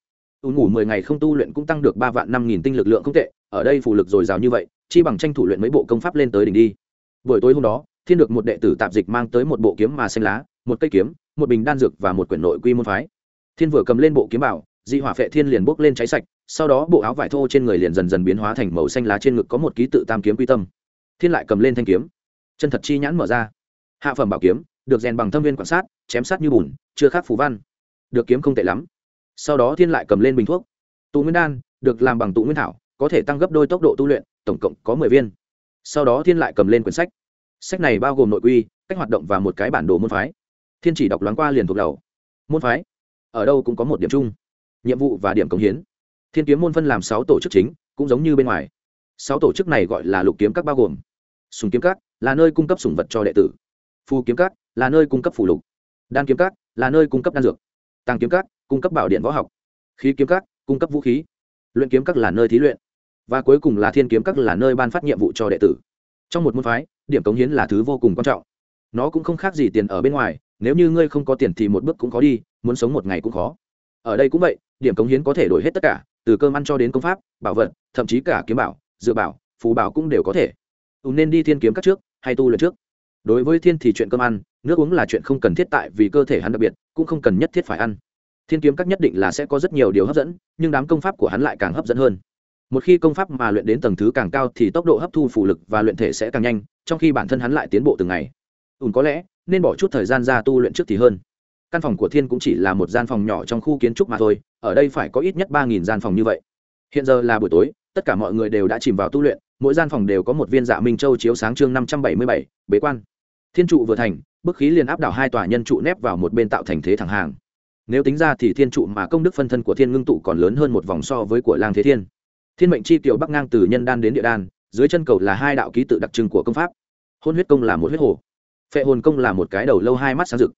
U ngủ mười ngày không tu luyện cũng tăng được ba vạn năm nghìn tinh lực lượng không tệ, ở đây phủ lực dồi dào như vậy, chi bằng tranh thủ luyện mấy bộ công pháp lên tới đỉnh đi. Buổi tối hôm đó, thiên được một đệ tử tạp dịch mang tới một bộ kiếm mà xanh lá, một cây kiếm, một bình đan dược và một quyển nội quy môn phái. Thiên vừa cầm lên bộ kiếm bảo dị hỏa phệ thiên liền bốc lên cháy sạch, sau đó bộ áo vải thô trên người liền dần dần biến hóa thành màu xanh lá trên ngực có một ký tự tam kiếm quy tâm. Thiên lại cầm lên thanh kiếm. Chân thật chi nhãn mở ra. Hạ phẩm bảo kiếm, được rèn bằng thâm viên quan sát, chém sát như bùn, chưa khác phù văn. Được kiếm không tệ lắm. Sau đó thiên lại cầm lên bình thuốc. Tụ nguyên đan, được làm bằng tụ nguyên thảo, có thể tăng gấp đôi tốc độ tu luyện, tổng cộng có mười viên. Sau đó thiên lại cầm lên quyển sách. Sách này bao gồm nội quy, cách hoạt động và một cái bản đồ môn phái. Thiên chỉ đọc loáng qua liền thuộc đầu. Môn phái? Ở đâu cũng có một điểm chung nhiệm vụ và điểm cống hiến. Thiên kiếm môn phân làm sáu tổ chức chính, cũng giống như bên ngoài. Sáu tổ chức này gọi là lục kiếm các bao gồm sùng kiếm các, là nơi cung cấp sùng vật cho đệ tử. Phù kiếm các, là nơi cung cấp phù lục. Đan kiếm các, là nơi cung cấp đan dược. Tăng kiếm các, cung cấp bảo điện võ học. Khí kiếm các, cung cấp vũ khí. Luyện kiếm các là nơi thí luyện. Và cuối cùng là thiên kiếm các là nơi ban phát nhiệm vụ cho đệ tử. Trong một môn phái, điểm cống hiến là thứ vô cùng quan trọng. Nó cũng không khác gì tiền ở bên ngoài, nếu như ngươi không có tiền thì một bước cũng khó đi, muốn sống một ngày cũng khó ở đây cũng vậy, điểm cống hiến có thể đổi hết tất cả, từ cơm ăn cho đến công pháp, bảo vật, thậm chí cả kiếm bảo dự bảo, phù bảo cũng đều có thể. Ù nên đi thiên kiếm các trước, hay tu luyện trước. Đối với thiên thì chuyện cơm ăn, nước uống là chuyện không cần thiết tại vì cơ thể hắn đặc biệt, cũng không cần nhất thiết phải ăn. Thiên kiếm các nhất định là sẽ có rất nhiều điều hấp dẫn, nhưng đám công pháp của hắn lại càng hấp dẫn hơn. Một khi công pháp mà luyện đến tầng thứ càng cao thì tốc độ hấp thu phủ lực và luyện thể sẽ càng nhanh, trong khi bản thân hắn lại tiến bộ từng ngày. Ùn có lẽ, nên bỏ chút thời gian ra tu luyện trước thì hơn căn phòng của thiên cũng chỉ là một gian phòng nhỏ trong khu kiến trúc mà thôi, ở đây phải có ít nhất ba nghìn gian phòng như vậy. Hiện giờ là buổi tối, tất cả mọi người đều đã chìm vào tu luyện, mỗi gian phòng đều có một viên dạ minh châu chiếu sáng chương năm trăm bảy mươi bảy, bế quan. Thiên trụ vừa thành, bức khí liền áp đảo hai tòa nhân trụ nép vào một bên tạo thành thế thẳng hàng. Nếu tính ra thì thiên trụ mà công đức phân thân của thiên ngưng tụ còn lớn hơn một vòng so với của lang thế thiên. Thiên mệnh chi kiều bắc ngang từ nhân đan đến địa đan, dưới chân cầu là hai đạo ký tự đặc trưng của công pháp. Hôn huyết công là một huyết hồ. Phệ hồn công là một cái đầu lâu hai mắt sáng rực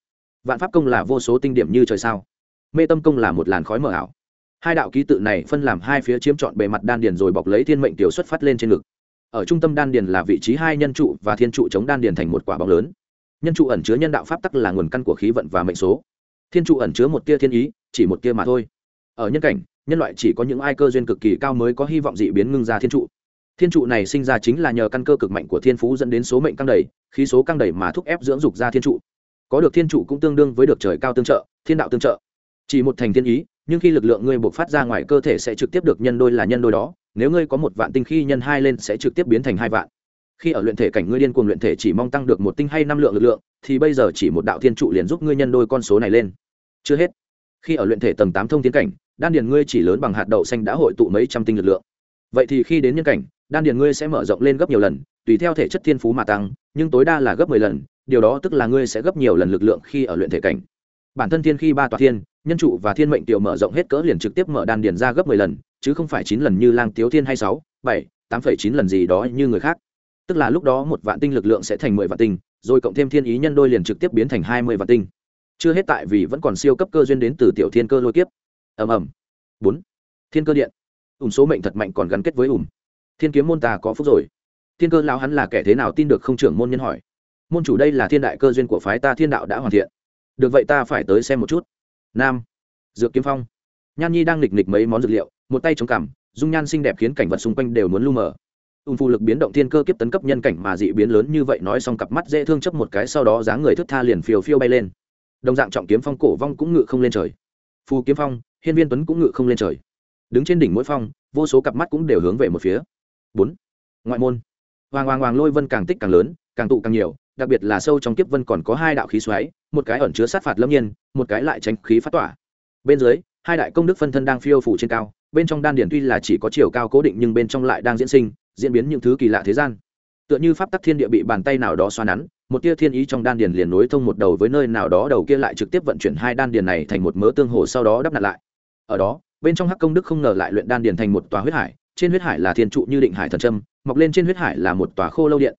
vạn pháp công là vô số tinh điểm như trời sao? Mê tâm công là một làn khói mờ ảo. Hai đạo ký tự này phân làm hai phía chiếm trọn bề mặt đan điền rồi bọc lấy thiên mệnh tiểu xuất phát lên trên ngực. Ở trung tâm đan điền là vị trí hai nhân trụ và thiên trụ chống đan điền thành một quả bóng lớn. Nhân trụ ẩn chứa nhân đạo pháp tắc là nguồn căn của khí vận và mệnh số. Thiên trụ ẩn chứa một tia thiên ý, chỉ một tia mà thôi. Ở nhân cảnh, nhân loại chỉ có những ai cơ duyên cực kỳ cao mới có hy vọng dị biến ngưng ra thiên trụ. Thiên trụ này sinh ra chính là nhờ căn cơ cực mạnh của thiên phú dẫn đến số mệnh căng đầy, khí số căng đầy mà thúc ép dưỡng dục ra thiên trụ có được thiên trụ cũng tương đương với được trời cao tương trợ, thiên đạo tương trợ. Chỉ một thành thiên ý, nhưng khi lực lượng ngươi buộc phát ra ngoài cơ thể sẽ trực tiếp được nhân đôi là nhân đôi đó, nếu ngươi có một vạn tinh khi nhân hai lên sẽ trực tiếp biến thành hai vạn. Khi ở luyện thể cảnh ngươi điên cuồng luyện thể chỉ mong tăng được một tinh hay năm lượng lực lượng, thì bây giờ chỉ một đạo thiên trụ liền giúp ngươi nhân đôi con số này lên. Chưa hết. Khi ở luyện thể tầng tám thông tiến cảnh, đan điền ngươi chỉ lớn bằng hạt đậu xanh đã hội tụ mấy trăm tinh lực lượng. Vậy thì khi đến nhân cảnh, đan điền ngươi sẽ mở rộng lên gấp nhiều lần, tùy theo thể chất thiên phú mà tăng, nhưng tối đa là gấp mười lần điều đó tức là ngươi sẽ gấp nhiều lần lực lượng khi ở luyện thể cảnh. Bản thân thiên khi ba tòa thiên, nhân trụ và thiên mệnh tiểu mở rộng hết cỡ liền trực tiếp mở đan điền ra gấp mười lần, chứ không phải chín lần như lang tiếu thiên hay sáu, bảy, tám phẩy chín lần gì đó như người khác. Tức là lúc đó một vạn tinh lực lượng sẽ thành mười vạn tinh, rồi cộng thêm thiên ý nhân đôi liền trực tiếp biến thành hai mươi vạn tinh. Chưa hết tại vì vẫn còn siêu cấp cơ duyên đến từ tiểu thiên cơ lôi kiếp. Ầm ầm. Bốn. Thiên cơ điện. Ủng số mệnh thật mạnh còn gắn kết với ủng thiên kiếm môn ta có phúc rồi. Thiên cơ lão hắn là kẻ thế nào tin được không trưởng môn nhân hỏi môn chủ đây là thiên đại cơ duyên của phái ta thiên đạo đã hoàn thiện. Được vậy ta phải tới xem một chút. Nam. Dược kiếm phong. Nhan nhi đang nghịch nghịch mấy món dược liệu, một tay chống cằm, dung nhan xinh đẹp khiến cảnh vật xung quanh đều muốn lu mờ. Ung phu lực biến động thiên cơ kiếp tấn cấp nhân cảnh mà dị biến lớn như vậy nói xong cặp mắt dễ thương chấp một cái sau đó dáng người thức tha liền phiêu phiêu bay lên. Đồng dạng trọng kiếm phong cổ vong cũng ngự không lên trời. Phù kiếm phong, hiên viên tuấn cũng ngự không lên trời. Đứng trên đỉnh mỗi phong, vô số cặp mắt cũng đều hướng về một phía. Bốn. Ngoại môn. Hoàng hoàng hoàng lôi vân càng tích càng lớn, càng tụ càng nhiều đặc biệt là sâu trong kiếp vân còn có hai đạo khí xoáy, một cái ẩn chứa sát phạt lâm nhiên, một cái lại tránh khí phát tỏa. Bên dưới, hai đại công đức phân thân đang phiêu phủ trên cao, bên trong đan điển tuy là chỉ có chiều cao cố định nhưng bên trong lại đang diễn sinh, diễn biến những thứ kỳ lạ thế gian. Tựa như pháp tắc thiên địa bị bàn tay nào đó xoa nắn, một tia thiên ý trong đan điền liền nối thông một đầu với nơi nào đó, đầu kia lại trực tiếp vận chuyển hai đan điền này thành một mớ tương hồ sau đó đắp nặn lại. Ở đó, bên trong hắc công đức không ngờ lại luyện đan điền thành một tòa huyết hải, trên huyết hải là thiên trụ như định hải thần trâm mọc lên trên huyết hải là một tòa khô lâu điện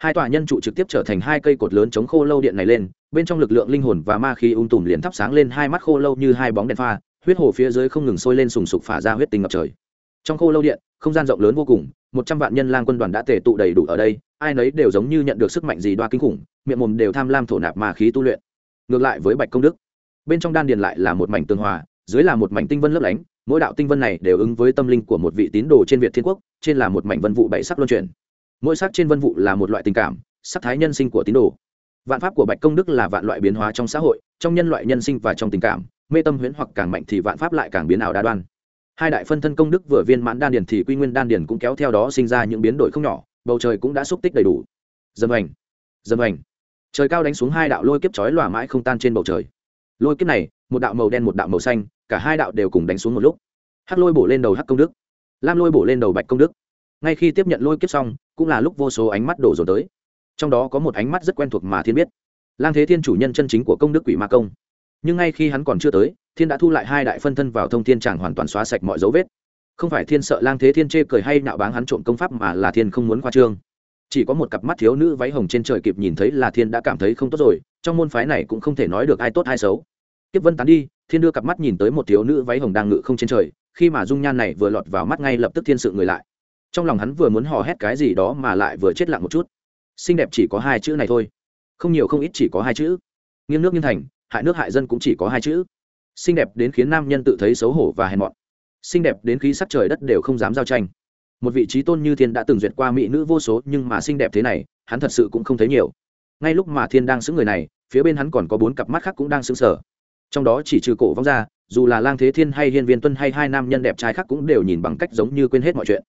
hai tòa nhân trụ trực tiếp trở thành hai cây cột lớn chống khô lâu điện này lên, bên trong lực lượng linh hồn và ma khí ung tùm liền thắp sáng lên hai mắt khô lâu như hai bóng đèn pha, huyết hồ phía dưới không ngừng sôi lên sùng sục phả ra huyết tinh ngập trời. Trong khô lâu điện, không gian rộng lớn vô cùng, một trăm vạn nhân lang quân đoàn đã tề tụ đầy đủ ở đây, ai nấy đều giống như nhận được sức mạnh gì đoa kinh khủng, miệng mồm đều tham lam thổ nạp ma khí tu luyện. Ngược lại với bạch công đức, bên trong đan điền lại là một mảnh tương hòa, dưới là một mảnh tinh vân lấp lánh, mỗi đạo tinh vân này đều ứng với tâm linh của một vị tín đồ trên việt thiên quốc, trên là một mảnh vân vụ bảy sắc luân chuyển mỗi sắc trên vân vụ là một loại tình cảm, sắc thái nhân sinh của tín đồ. Vạn pháp của bạch công đức là vạn loại biến hóa trong xã hội, trong nhân loại nhân sinh và trong tình cảm, mê tâm huyễn hoặc càng mạnh thì vạn pháp lại càng biến ảo đa đoan. Hai đại phân thân công đức vừa viên mãn đan điền thì quy nguyên đan điền cũng kéo theo đó sinh ra những biến đổi không nhỏ, bầu trời cũng đã xúc tích đầy đủ. Dâm hành dâm hành trời cao đánh xuống hai đạo lôi kiếp chói lòa mãi không tan trên bầu trời. Lôi kiếp này, một đạo màu đen một đạo màu xanh, cả hai đạo đều cùng đánh xuống một lúc. Hắc lôi bổ lên đầu hắc công đức. Lam lôi bổ lên đầu bạch công đức ngay khi tiếp nhận lôi kiếp xong, cũng là lúc vô số ánh mắt đổ dồn tới. Trong đó có một ánh mắt rất quen thuộc mà thiên biết. Lang thế thiên chủ nhân chân chính của công đức quỷ ma công. Nhưng ngay khi hắn còn chưa tới, thiên đã thu lại hai đại phân thân vào thông thiên tràng hoàn toàn xóa sạch mọi dấu vết. Không phải thiên sợ lang thế thiên chê cười hay nạo báng hắn trộm công pháp mà là thiên không muốn khoa trương. Chỉ có một cặp mắt thiếu nữ váy hồng trên trời kịp nhìn thấy là thiên đã cảm thấy không tốt rồi, trong môn phái này cũng không thể nói được ai tốt ai xấu. Tiếp vân tán đi, thiên đưa cặp mắt nhìn tới một thiếu nữ váy hồng đang ngự không trên trời, khi mà dung nhan này vừa lọt vào mắt ngay lập tức thiên sự người lại trong lòng hắn vừa muốn hò hét cái gì đó mà lại vừa chết lặng một chút. Xinh đẹp chỉ có hai chữ này thôi. Không nhiều không ít chỉ có hai chữ. Nghiêng nước nghiêng thành, hại nước hại dân cũng chỉ có hai chữ. Xinh đẹp đến khiến nam nhân tự thấy xấu hổ và hèn mọn. Xinh đẹp đến khi sắc trời đất đều không dám giao tranh. Một vị trí tôn như thiên đã từng duyệt qua mỹ nữ vô số, nhưng mà xinh đẹp thế này, hắn thật sự cũng không thấy nhiều. Ngay lúc mà thiên đang xứng người này, phía bên hắn còn có bốn cặp mắt khác cũng đang xứng sở. Trong đó chỉ trừ cổ vong ra, dù là lang thế thiên hay hiên viên tuân hay hai nam nhân đẹp trai khác cũng đều nhìn bằng cách giống như quên hết mọi chuyện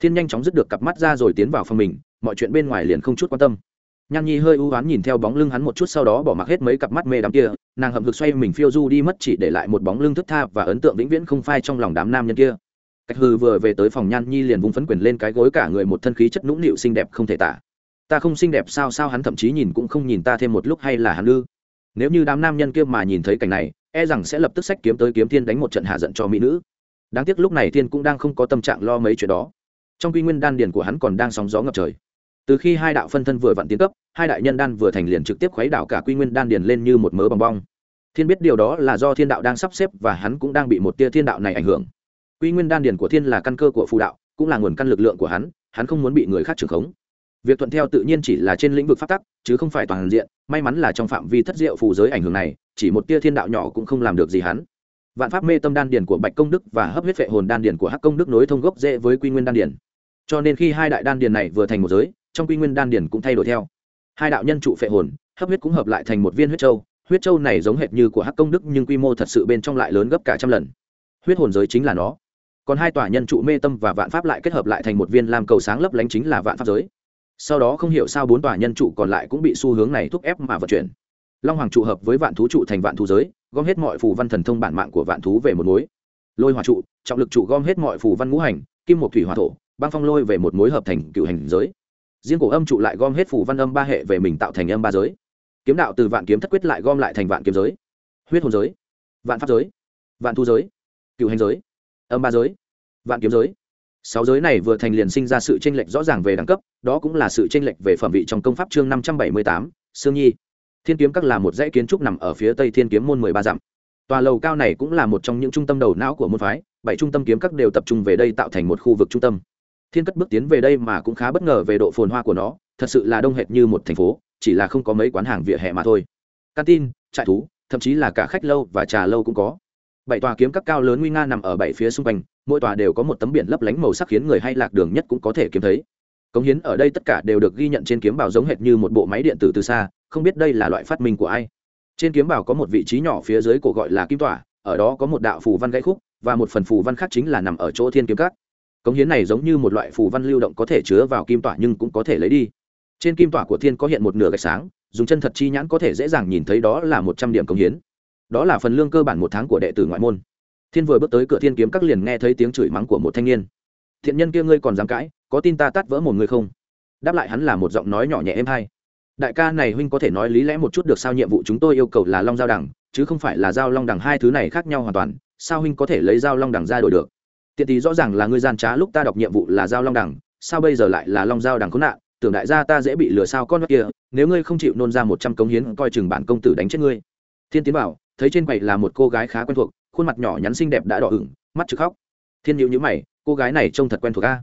thiên nhanh chóng dứt được cặp mắt ra rồi tiến vào phòng mình, mọi chuyện bên ngoài liền không chút quan tâm. Nhan nhi hơi ưu oán nhìn theo bóng lưng hắn một chút sau đó bỏ mặc hết mấy cặp mắt mê đắm kia, nàng hậm hực xoay mình phiêu du đi mất chỉ để lại một bóng lưng thức tha và ấn tượng vĩnh viễn không phai trong lòng đám nam nhân kia. Cách hư vừa về tới phòng, nhan nhi liền vung phấn quyền lên cái gối cả người một thân khí chất nũng nịu xinh đẹp không thể tả. Ta không xinh đẹp sao sao hắn thậm chí nhìn cũng không nhìn ta thêm một lúc hay là hắn ư? Nếu như đám nam nhân kia mà nhìn thấy cảnh này e rằng sẽ lập tức sách kiếm tới kiếm thiên đánh một trận hạ giận cho mỹ nữ. Đáng tiếc lúc này thiên cũng đang không có tâm trạng lo mấy chuyện đó trong quy nguyên đan điền của hắn còn đang sóng gió ngập trời. Từ khi hai đạo phân thân vừa vặn tiến cấp, hai đại nhân đan vừa thành liền trực tiếp khuấy đảo cả quy nguyên đan điền lên như một mớ bong bong. Thiên biết điều đó là do thiên đạo đang sắp xếp và hắn cũng đang bị một tia thiên đạo này ảnh hưởng. Quy nguyên đan điền của thiên là căn cơ của phù đạo, cũng là nguồn căn lực lượng của hắn hắn không muốn bị người khác trưởng khống. Việc thuận theo tự nhiên chỉ là trên lĩnh vực phát tắc, chứ không phải toàn diện, may mắn là trong phạm vi thất diệu phù giới ảnh hưởng này, chỉ một tia thiên đạo nhỏ cũng không làm được gì hắn. Vạn pháp mê tâm đan điền của bạch công đức và hấp huyết vệ hồn đan điền của hắc công đức nối thông gốc dễ với quy nguyên đan điền cho nên khi hai đại đan điền này vừa thành một giới, trong quy nguyên đan điền cũng thay đổi theo. Hai đạo nhân trụ phệ hồn, hấp huyết cũng hợp lại thành một viên huyết châu. Huyết châu này giống hệt như của hắc công đức nhưng quy mô thật sự bên trong lại lớn gấp cả trăm lần. Huyết hồn giới chính là nó. Còn hai tòa nhân trụ mê tâm và vạn pháp lại kết hợp lại thành một viên làm cầu sáng lấp lánh chính là vạn pháp giới. Sau đó không hiểu sao bốn tòa nhân trụ còn lại cũng bị xu hướng này thúc ép mà vận chuyển. Long hoàng trụ hợp với vạn thú trụ thành vạn thú giới, gom hết mọi phù văn thần thông bản mạng của vạn thú về một mối. Lôi hòa trụ, trọng lực trụ gom hết mọi phù văn ngũ hành, kim một thủy hòa thổ băng phong lôi về một mối hợp thành cựu hành giới. Riêng cổ âm trụ lại gom hết phù văn âm ba hệ về mình tạo thành âm ba giới. Kiếm đạo từ vạn kiếm thất quyết lại gom lại thành vạn kiếm giới. Huyết hồn giới, vạn pháp giới, vạn thu giới, cựu hành giới, âm ba giới, vạn kiếm giới. Sáu giới này vừa thành liền sinh ra sự tranh lệch rõ ràng về đẳng cấp, đó cũng là sự tranh lệch về phẩm vị trong công pháp chương năm trăm bảy mươi tám, sương nhi. Thiên kiếm các là một dãy kiến trúc nằm ở phía tây thiên kiếm môn mười ba dặm. Tòa lầu cao này cũng là một trong những trung tâm đầu não của môn phái, bảy trung tâm kiếm các đều tập trung về đây tạo thành một khu vực trung tâm thiên cất bước tiến về đây mà cũng khá bất ngờ về độ phồn hoa của nó, thật sự là đông hệt như một thành phố, chỉ là không có mấy quán hàng vỉa hè mà thôi. Canteen, trại thú, thậm chí là cả khách lâu và trà lâu cũng có. Bảy tòa kiếm các cao lớn nguy nga nằm ở bảy phía xung quanh, mỗi tòa đều có một tấm biển lấp lánh màu sắc khiến người hay lạc đường nhất cũng có thể kiếm thấy. Cống hiến ở đây tất cả đều được ghi nhận trên kiếm bảo giống hệt như một bộ máy điện tử từ xa, không biết đây là loại phát minh của ai. Trên kiếm bảo có một vị trí nhỏ phía dưới cổ gọi là kim tỏa, ở đó có một đạo phù văn gãy khúc, và một phần phù văn khác chính là nằm ở chỗ thiên kiếm các cống hiến này giống như một loại phù văn lưu động có thể chứa vào kim tỏa nhưng cũng có thể lấy đi. Trên kim tỏa của thiên có hiện một nửa gạch sáng, dùng chân thật chi nhãn có thể dễ dàng nhìn thấy đó là một trăm điểm cống hiến. Đó là phần lương cơ bản một tháng của đệ tử ngoại môn. Thiên vừa bước tới cửa thiên kiếm các liền nghe thấy tiếng chửi mắng của một thanh niên. Thiện nhân kia ngươi còn dám cãi, có tin ta tắt vỡ một người không? Đáp lại hắn là một giọng nói nhỏ nhẹ êm hay. Đại ca này huynh có thể nói lý lẽ một chút được sao nhiệm vụ chúng tôi yêu cầu là long giao đẳng chứ không phải là giao long đẳng hai thứ này khác nhau hoàn toàn, sao huynh có thể lấy giao long đẳng ra đổi được? Tiện tí rõ ràng là ngươi gian trá lúc ta đọc nhiệm vụ là giao long đẳng, sao bây giờ lại là long giao đẳng khốn nạn? Tưởng đại gia ta dễ bị lừa sao con mắt kia, nếu ngươi không chịu nôn ra một trăm cống hiến, coi chừng bản công tử đánh chết ngươi. Thiên tiến bảo, thấy trên quầy là một cô gái khá quen thuộc, khuôn mặt nhỏ nhắn xinh đẹp đã đỏ ửng, mắt trực khóc. Thiên nhịu nhữ mày, cô gái này trông thật quen thuộc a.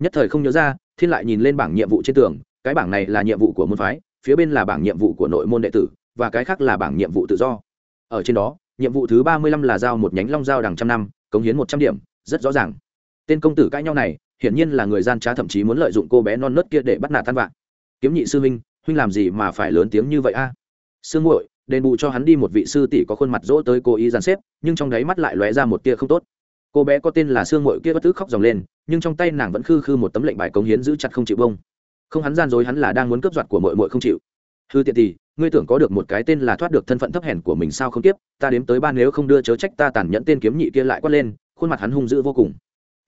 Nhất thời không nhớ ra, thiên lại nhìn lên bảng nhiệm vụ trên tường, cái bảng này là nhiệm vụ của môn phái, phía bên là bảng nhiệm vụ của nội môn đệ tử, và cái khác là bảng nhiệm vụ tự do. Ở trên đó, nhiệm vụ thứ ba mươi lăm là giao một nhánh long giao đằng trăm năm, cống hiến một trăm điểm rất rõ ràng. Tên công tử cãi nhau này, hiển nhiên là người gian trá thậm chí muốn lợi dụng cô bé non nớt kia để bắt nạt tan vạn. Kiếm nhị sư huynh huynh làm gì mà phải lớn tiếng như vậy a? Sương muội, đền bù cho hắn đi một vị sư tỷ có khuôn mặt dỗ tới cô ý dàn xếp, nhưng trong đáy mắt lại lóe ra một tia không tốt. Cô bé có tên là sương mội kia bất tức khóc dòng lên, nhưng trong tay nàng vẫn khư khư một tấm lệnh bài cống hiến giữ chặt không chịu bông. Không hắn gian dối hắn là đang muốn cướp đoạt của mội mội không chịu. Hư tiện thì ngươi tưởng có được một cái tên là thoát được thân phận thấp hèn của mình sao không tiếp, ta đếm tới ba nếu không đưa chớ trách ta tàn nhẫn tên kiếm nhị kia lại quát lên khuôn mặt hắn hung dữ vô cùng.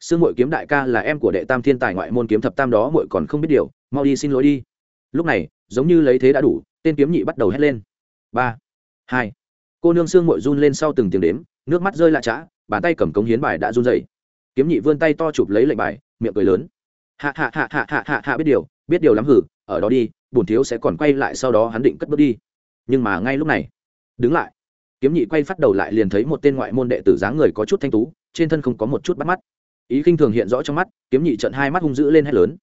Sương mội kiếm đại ca là em của đệ tam thiên tài ngoại môn kiếm thập tam đó mội còn không biết điều mau đi xin lỗi đi. Lúc này giống như lấy thế đã đủ tên kiếm nhị bắt đầu hét lên. Ba hai. Cô nương sương mội run lên sau từng tiếng đếm nước mắt rơi lạ chã bàn tay cầm cống hiến bài đã run rẩy, kiếm nhị vươn tay to chụp lấy lệnh bài miệng cười lớn. Hạ hạ hạ hạ hạ hạ hạ biết điều biết điều lắm hử ở đó đi bổn thiếu sẽ còn quay lại sau đó hắn định cất bước đi. Nhưng mà ngay lúc này đứng lại. Kiếm nhị quay phát đầu lại liền thấy một tên ngoại môn đệ tử dáng người có chút thanh tú trên thân không có một chút bắt mắt. Ý khinh thường hiện rõ trong mắt, kiếm nhị trận hai mắt hung dữ lên hét lớn.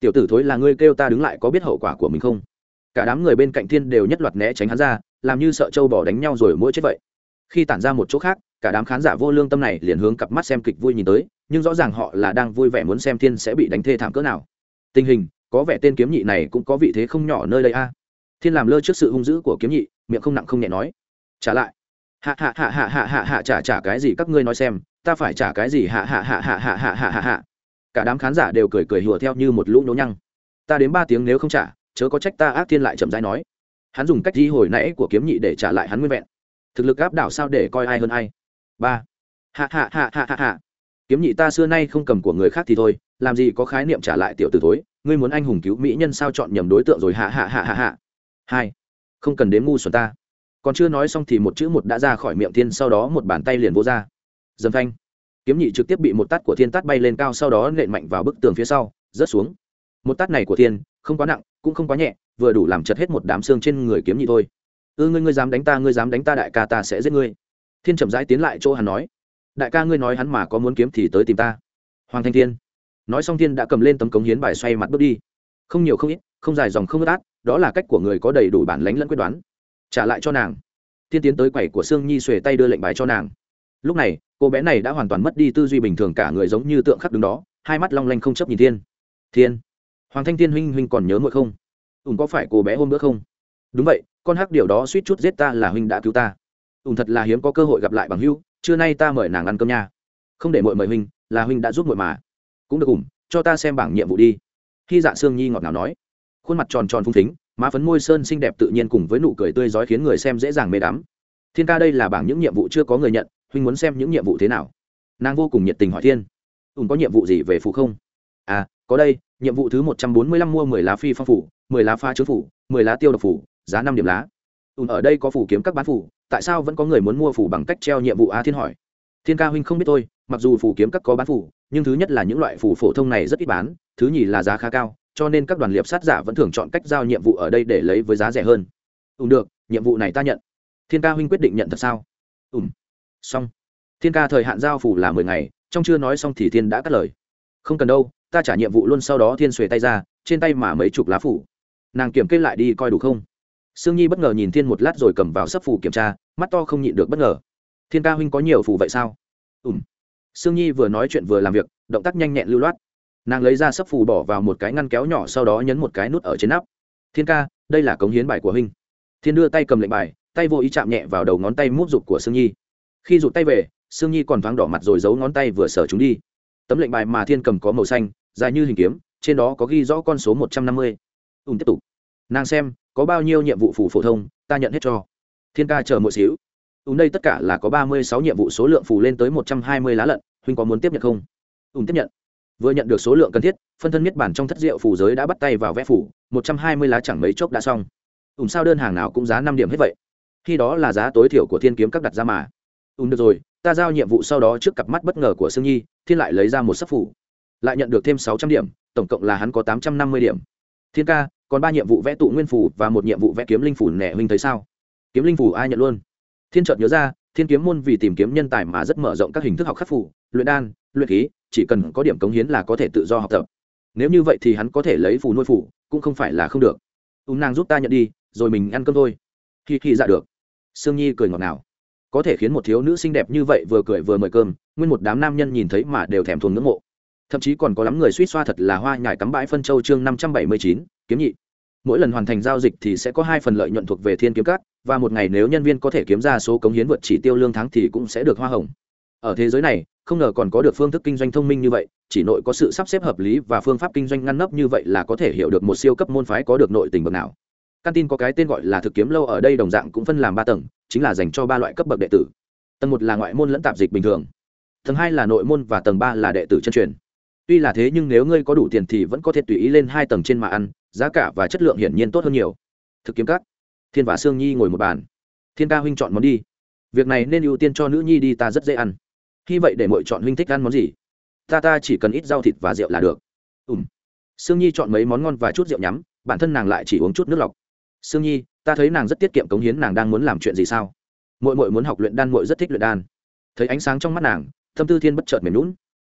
Tiểu tử thối là ngươi kêu ta đứng lại có biết hậu quả của mình không? Cả đám người bên cạnh thiên đều nhất loạt né tránh hắn ra, làm như sợ châu bỏ đánh nhau rồi mỗi chết vậy. Khi tản ra một chỗ khác, cả đám khán giả vô lương tâm này liền hướng cặp mắt xem kịch vui nhìn tới, nhưng rõ ràng họ là đang vui vẻ muốn xem thiên sẽ bị đánh thê thảm cỡ nào. Tình hình, có vẻ tên kiếm nhị này cũng có vị thế không nhỏ nơi đây a. Thiên làm lơ trước sự hung dữ của kiếm nhị, miệng không nặng không nhẹ nói. Trả lại. Hạ hạ hạ hạ hạ hạ hạ trả trả cái gì các ngươi nói xem ta phải trả cái gì hạ hạ hạ hạ hạ hạ hạ hạ hạ cả đám khán giả đều cười cười hùa theo như một lũ nhố nhăng ta đến ba tiếng nếu không trả chớ có trách ta ác thiên lại chậm rãi nói hắn dùng cách di hồi nãy của kiếm nhị để trả lại hắn nguyên vẹn thực lực áp đảo sao để coi ai hơn ai ba hạ hạ hạ hạ hạ hạ kiếm nhị ta xưa nay không cầm của người khác thì thôi làm gì có khái niệm trả lại tiểu t ử thối ngươi muốn anh hùng cứu mỹ nhân sao chọn nhầm đối tượng rồi hạ hạ hạ hạ hạ hai không cần đến ngu xuẩn ta còn chưa nói xong thì một chữ một đã ra khỏi miệng thiên sau đó một bàn tay liền vô ra dầm thanh kiếm nhị trực tiếp bị một tát của thiên tát bay lên cao sau đó nện mạnh vào bức tường phía sau, rớt xuống. Một tát này của thiên, không quá nặng, cũng không quá nhẹ, vừa đủ làm chật hết một đám xương trên người kiếm nhị thôi. Ư ngươi ngươi dám đánh ta, ngươi dám đánh ta, đại ca ta sẽ giết ngươi. Thiên chậm rãi tiến lại chỗ hắn nói. Đại ca ngươi nói hắn mà có muốn kiếm thì tới tìm ta. Hoàng thanh thiên. Nói xong thiên đã cầm lên tấm cống hiến bài xoay mặt bước đi. Không nhiều không ít, không dài dòng không ướt át, đó là cách của người có đầy đủ bản lánh lẫn quyết đoán. Trả lại cho nàng. Thiên tiến tới quầy của sương nhi xuề tay đưa lệnh bài cho nàng lúc này, cô bé này đã hoàn toàn mất đi tư duy bình thường cả người giống như tượng khắc đứng đó, hai mắt long lanh không chấp nhìn thiên. Thiên! Hoàng thanh thiên huynh huynh còn nhớ muội không? Ùn có phải cô bé hôm bữa không? Đúng vậy, con hắc điều đó suýt chút giết ta là huynh đã cứu ta. Ùn thật là hiếm có cơ hội gặp lại bằng hữu, trưa nay ta mời nàng ăn cơm nha. Không để muội mời huynh, là huynh đã giúp muội mà. Cũng được ủng cho ta xem bảng nhiệm vụ đi. Khi dạ sương nhi ngọt ngào nói, khuôn mặt tròn tròn phung thính má phấn môi sơn xinh đẹp tự nhiên cùng với nụ cười tươi rói khiến người xem dễ dàng mê đắm. Thiên ca đây là bảng những nhiệm vụ chưa có người nhận huynh muốn xem những nhiệm vụ thế nào? Nàng vô cùng nhiệt tình hỏi thiên. Ùn có nhiệm vụ gì về phụ không? À có đây, nhiệm vụ thứ một trăm bốn mươi lăm mua mười lá phi phong phủ, mười lá pha chứa phủ, mười lá tiêu độc phủ, giá năm điểm lá. Ùn ở đây có phủ kiếm các bán phủ, tại sao vẫn có người muốn mua phủ bằng cách treo nhiệm vụ a thiên hỏi. Thiên ca huynh không biết tôi mặc dù phủ kiếm các có bán phủ, nhưng thứ nhất là những loại phủ phổ thông này rất ít bán, thứ nhì là giá khá cao, cho nên các đoàn liệp sát giả vẫn thường chọn cách giao nhiệm vụ ở đây để lấy với giá rẻ hơn. Ùn được, nhiệm vụ này ta nhận. Thiên ca huynh quyết định nhận thật sao? Ùn xong. Thiên ca thời hạn giao phủ là mười ngày, trong chưa nói xong thì thiên đã cắt lời. Không cần đâu, ta trả nhiệm vụ luôn sau đó thiên xuề tay ra, trên tay mà mấy chục lá phủ nàng kiểm kê lại đi coi đủ không? Sương nhi bất ngờ nhìn thiên một lát rồi cầm vào sấp phủ kiểm tra, mắt to không nhịn được bất ngờ. Thiên ca huynh có nhiều phủ vậy sao? Ùm sương nhi vừa nói chuyện vừa làm việc, động tác nhanh nhẹn lưu loát. Nàng lấy ra sấp phủ bỏ vào một cái ngăn kéo nhỏ sau đó nhấn một cái nút ở trên nắp. Thiên ca, đây là cống hiến bài của huynh. Thiên đưa tay cầm lệnh bài, tay vô ý chạm nhẹ vào đầu ngón tay mút rụt của sương nhi khi rụt tay về, sương nhi còn thoáng đỏ mặt rồi giấu ngón tay vừa sở chúng đi. Tấm lệnh bài mà thiên cầm có màu xanh, dài như hình kiếm, trên đó có ghi rõ con số một trăm năm mươi. Ùn tiếp tục. Nàng xem, có bao nhiêu nhiệm vụ phủ phổ thông, ta nhận hết cho. Thiên ca chờ một xíu. Ùn đây tất cả là có ba mươi sáu nhiệm vụ số lượng phủ lên tới một trăm hai mươi lá lận, huynh có muốn tiếp nhận không? Ùn tiếp nhận. Vừa nhận được số lượng cần thiết, phân thân miết bản trong thất rượu phủ giới đã bắt tay vào vẽ phủ một trăm hai mươi lá chẳng mấy chốc đã xong. Ùn sao đơn hàng nào cũng giá năm điểm hết vậy? Khi đó là giá tối thiểu của thiên kiếm các đặt ra mà ùn được rồi, ta giao nhiệm vụ sau đó trước cặp mắt bất ngờ của sương nhi, thiên lại lấy ra một sắc phủ. Lại nhận được thêm sáu trăm điểm, tổng cộng là hắn có tám trăm năm mươi điểm. Thiên ca, còn ba nhiệm vụ vẽ tụ nguyên phủ và một nhiệm vụ vẽ kiếm linh phủ nẻ huynh thấy sao? Kiếm linh phủ ai nhận luôn? Thiên chợt nhớ ra, thiên kiếm môn vì tìm kiếm nhân tài mà rất mở rộng các hình thức học khắc phủ, luyện đan, luyện khí, chỉ cần có điểm cống hiến là có thể tự do học tập. Nếu như vậy thì hắn có thể lấy phù nuôi phủ, cũng không phải là không được. Ung nàng giúp ta nhận đi, rồi mình ăn cơm thôi. Khi khi dạ được. Sương nhi cười ngọt ngào có thể khiến một thiếu nữ xinh đẹp như vậy vừa cười vừa mời cơm, nguyên một đám nam nhân nhìn thấy mà đều thèm thuồng ngưỡng mộ. Thậm chí còn có lắm người suýt xoa thật là hoa nhải cắm bãi phân châu chương năm trăm bảy mươi chín, kiếm nhị. Mỗi lần hoàn thành giao dịch thì sẽ có hai phần lợi nhuận thuộc về thiên kiếm cát và một ngày nếu nhân viên có thể kiếm ra số cống hiến vượt chỉ tiêu lương tháng thì cũng sẽ được hoa hồng. Ở thế giới này, không ngờ còn có được phương thức kinh doanh thông minh như vậy, chỉ nội có sự sắp xếp hợp lý và phương pháp kinh doanh ngăn nắp như vậy là có thể hiểu được một siêu cấp môn phái có được nội tình bậc nào. Căn tin có cái tên gọi là thực kiếm lâu ở đây đồng dạng cũng phân làm ba tầng chính là dành cho ba loại cấp bậc đệ tử. Tầng một là ngoại môn lẫn tạp dịch bình thường. Tầng hai là nội môn và tầng ba là đệ tử chân truyền. Tuy là thế nhưng nếu ngươi có đủ tiền thì vẫn có thể tùy ý lên hai tầng trên mà ăn, giá cả và chất lượng hiển nhiên tốt hơn nhiều. Thực kiếm các. Thiên và sương nhi ngồi một bàn. Thiên ca huynh chọn món đi. Việc này nên ưu tiên cho nữ nhi đi ta rất dễ ăn. Khi vậy để mọi chọn huynh thích ăn món gì? Ta ta chỉ cần ít rau thịt và rượu là được. Ùm sương nhi chọn mấy món ngon và chút rượu nhắm, bản thân nàng lại chỉ uống chút nước lọc sương nhi, ta thấy nàng rất tiết kiệm cống hiến, nàng đang muốn làm chuyện gì sao? Mội mội muốn học luyện đan mội rất thích luyện đan. Thấy ánh sáng trong mắt nàng tâm tư thiên bất chợt mềm lún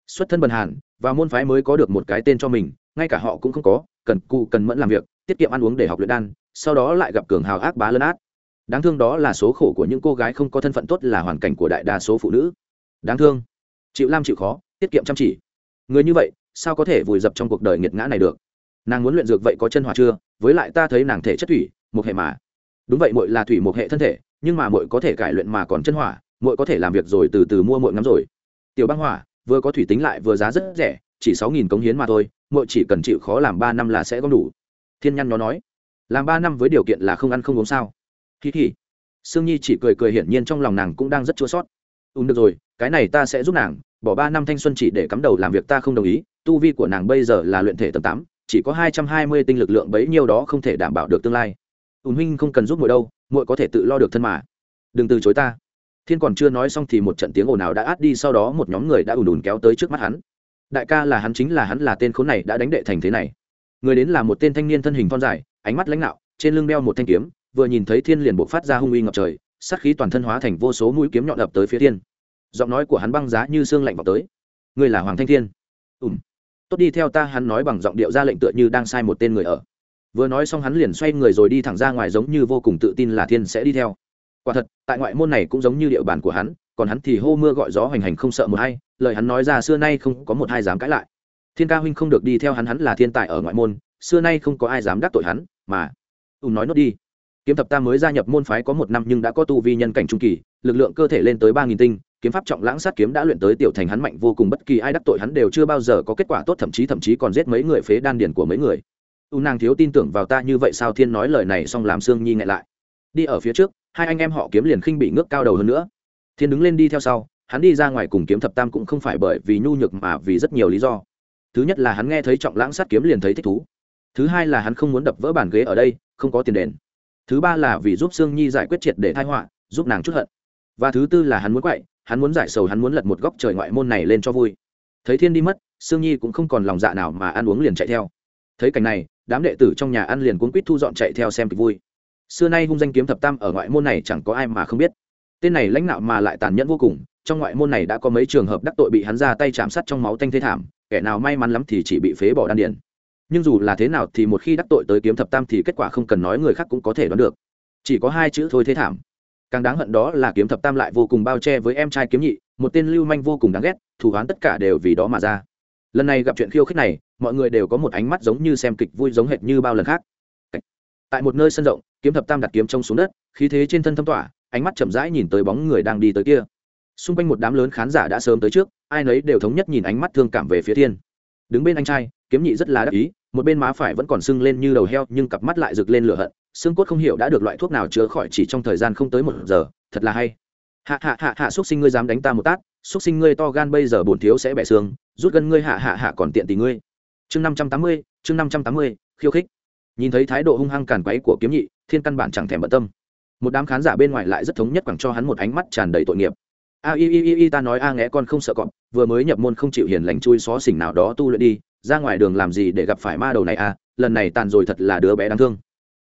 xuất thân bần hàn, và môn phái mới có được một cái tên cho mình, ngay cả họ cũng không có, cần cụ, cần mẫn làm việc, tiết kiệm ăn uống để học luyện đan, sau đó lại gặp cường hào ác bá lấn át. Đáng thương đó là số khổ của những cô gái không có thân phận tốt là hoàn cảnh của đại đa số phụ nữ. Đáng thương. Chịu lam chịu khó, tiết kiệm chăm chỉ. Người như vậy, sao có thể vùi dập trong cuộc đời nghiệt ngã này được? Nàng muốn luyện dược vậy có chân hòa chưa? Với lại ta thấy nàng thể chất thủy, một hệ mà. Đúng vậy, muội là thủy một hệ thân thể, nhưng mà muội có thể cải luyện mà còn chân hỏa, muội có thể làm việc rồi từ từ mua muội ngắm rồi. Tiểu băng hỏa, vừa có thủy tính lại vừa giá rất rẻ, chỉ sáu nghìn cống hiến mà thôi, muội chỉ cần chịu khó làm ba năm là sẽ gom đủ. Thiên nhăn nó nói, làm ba năm với điều kiện là không ăn không uống sao? Kỳ kỳ sương nhi chỉ cười cười hiển nhiên trong lòng nàng cũng đang rất chua sót. Ùn được rồi, cái này ta sẽ giúp nàng, bỏ ba năm thanh xuân chỉ để cắm đầu làm việc ta không đồng ý, tu vi của nàng bây giờ là luyện thể tầng tám chỉ có hai trăm hai mươi tinh lực lượng bấy nhiêu đó không thể đảm bảo được tương lai. Ùn huynh không cần giúp muội đâu, muội có thể tự lo được thân mà. Đừng từ chối ta. Thiên còn chưa nói xong thì một trận tiếng ồn ào đã át đi, sau đó một nhóm người đã ùn ùn kéo tới trước mắt hắn. Đại ca là hắn chính là hắn là tên khốn này đã đánh đệ thành thế này. Người đến là một tên thanh niên thân hình thon dài, ánh mắt lãnh nạo trên lưng đeo một thanh kiếm, vừa nhìn thấy thiên liền buộc phát ra hung uy ngập trời, sát khí toàn thân hóa thành vô số mũi kiếm nhọn ập tới phía thiên. Giọng nói của hắn băng giá như xương lạnh vào tới. Người là hoàng thanh thiên. Ùm tốt đi, theo ta hắn nói bằng giọng điệu ra lệnh tựa như đang sai một tên người ở. Vừa nói xong hắn liền xoay người rồi đi thẳng ra ngoài giống như vô cùng tự tin là thiên sẽ đi theo. Quả thật, tại ngoại môn này cũng giống như địa bàn của hắn, còn hắn thì hô mưa gọi gió hoành hành không sợ một hay lời hắn nói ra xưa nay không có một hai dám cãi lại. Thiên ca huynh không được đi theo hắn hắn là thiên tài ở ngoại môn, xưa nay không có ai dám đắc tội hắn, mà, ù nói nốt đi. Kiếm thập tam mới gia nhập môn phái có một năm nhưng đã có tu vi nhân cảnh trung kỳ, lực lượng cơ thể lên tới ba nghìn tinh kiếm pháp trọng lãng sát kiếm đã luyện tới tiểu thành hắn mạnh vô cùng, bất kỳ ai đắc tội hắn đều chưa bao giờ có kết quả tốt, thậm chí thậm chí còn giết mấy người phế đan điển của mấy người. U nàng thiếu tin tưởng vào ta như vậy sao thiên nói lời này xong làm sương nhi ngại lại. Đi ở phía trước, hai anh em họ kiếm liền khinh bị ngước cao đầu hơn nữa. Thiên đứng lên đi theo sau, hắn đi ra ngoài cùng kiếm thập tam cũng không phải bởi vì nhu nhược mà vì rất nhiều lý do. Thứ nhất là hắn nghe thấy trọng lãng sát kiếm liền thấy thích thú. Thứ hai là hắn không muốn đập vỡ bàn ghế ở đây, không có tiền đền. Thứ ba là vì giúp sương nhi giải quyết triệt để thai họa, giúp nàng chút hận. Và thứ tư là hắn muốn quậy hắn muốn giải sầu, hắn muốn lật một góc trời ngoại môn này lên cho vui. Thấy thiên đi mất, sương nhi cũng không còn lòng dạ nào mà ăn uống liền chạy theo. Thấy cảnh này, đám đệ tử trong nhà ăn liền cuốn quýt thu dọn chạy theo xem kịch vui. Xưa nay hung danh kiếm thập tam ở ngoại môn này chẳng có ai mà không biết. Tên này lãnh nạo mà lại tàn nhẫn vô cùng, trong ngoại môn này đã có mấy trường hợp đắc tội bị hắn ra tay chạm sát trong máu tanh thế thảm, kẻ nào may mắn lắm thì chỉ bị phế bỏ đan điền. Nhưng dù là thế nào thì một khi đắc tội tới kiếm thập tam thì kết quả không cần nói người khác cũng có thể đoán được. Chỉ có hai chữ thôi thế thảm càng đáng hận đó là kiếm thập tam lại vô cùng bao che với em trai kiếm nhị, một tên lưu manh vô cùng đáng ghét thủ hoán tất cả đều vì đó mà ra. Lần này gặp chuyện khiêu khích này, mọi người đều có một ánh mắt giống như xem kịch vui giống hệt như bao lần khác. Tại một nơi sân rộng, kiếm thập tam đặt kiếm trông xuống đất, khí thế trên thân thâm tỏa, ánh mắt chậm rãi nhìn tới bóng người đang đi tới kia. Xung quanh một đám lớn khán giả đã sớm tới trước, ai nấy đều thống nhất nhìn ánh mắt thương cảm về phía thiên. Đứng bên anh trai, kiếm nhị rất là đắc ý một bên má phải vẫn còn sưng lên như đầu heo, nhưng cặp mắt lại rực lên lửa hận. Xương cốt không hiểu đã được loại thuốc nào chữa khỏi chỉ trong thời gian không tới một giờ. Thật là hay. Hạ hạ hạ hạ, xúc sinh ngươi dám đánh ta một tát. Xúc sinh ngươi to gan bây giờ bổn thiếu sẽ bẻ xương. Rút gân ngươi hạ hạ hạ còn tiện tỷ ngươi. Chương năm trăm tám mươi, chương năm trăm tám mươi, khiêu khích. Nhìn thấy thái độ hung hăng càn quấy của kiếm nhị, thiên căn bản chẳng thèm bận tâm. Một đám khán giả bên ngoài lại rất thống nhất quẳng cho hắn một ánh mắt tràn đầy tội nghiệp. A y y y ta nói a nghe con không sợ cọp, vừa mới nhập môn không chịu hiền lành chui xó xỉnh nào đó tu luyện đi ra ngoài đường làm gì để gặp phải ma đầu này a lần này tàn rồi thật là đứa bé đáng thương.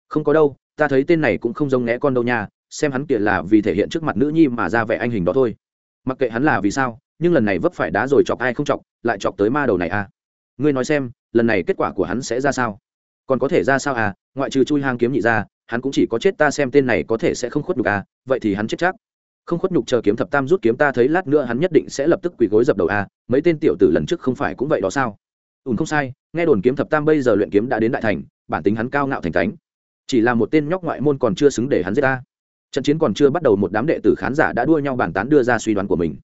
Không có đâu, ta thấy tên này cũng không giống né con đâu nha, xem hắn kia là vì thể hiện trước mặt nữ nhi mà ra vẻ anh hình đó thôi. Mặc kệ hắn là vì sao, nhưng lần này vấp phải đá rồi chọc ai không chọc, lại chọc tới ma đầu này a ngươi nói xem, lần này kết quả của hắn sẽ ra sao? Còn có thể ra sao à ngoại trừ chui hang kiếm nhị ra, hắn cũng chỉ có chết ta xem tên này có thể sẽ không khuất nhục à vậy thì hắn chết chắc. Không khuất nhục chờ kiếm thập tam rút kiếm ta thấy lát nữa hắn nhất định sẽ lập tức quỳ gối dập đầu à mấy tên tiểu tử lần trước không phải cũng vậy đó sao? Ùn không sai nghe đồn kiếm thập tam bây giờ luyện kiếm đã đến đại thành bản tính hắn cao ngạo thành thánh, chỉ là một tên nhóc ngoại môn còn chưa xứng để hắn giết ta. Trận chiến còn chưa bắt đầu một đám đệ tử khán giả đã đua nhau bàn tán đưa ra suy đoán của mình.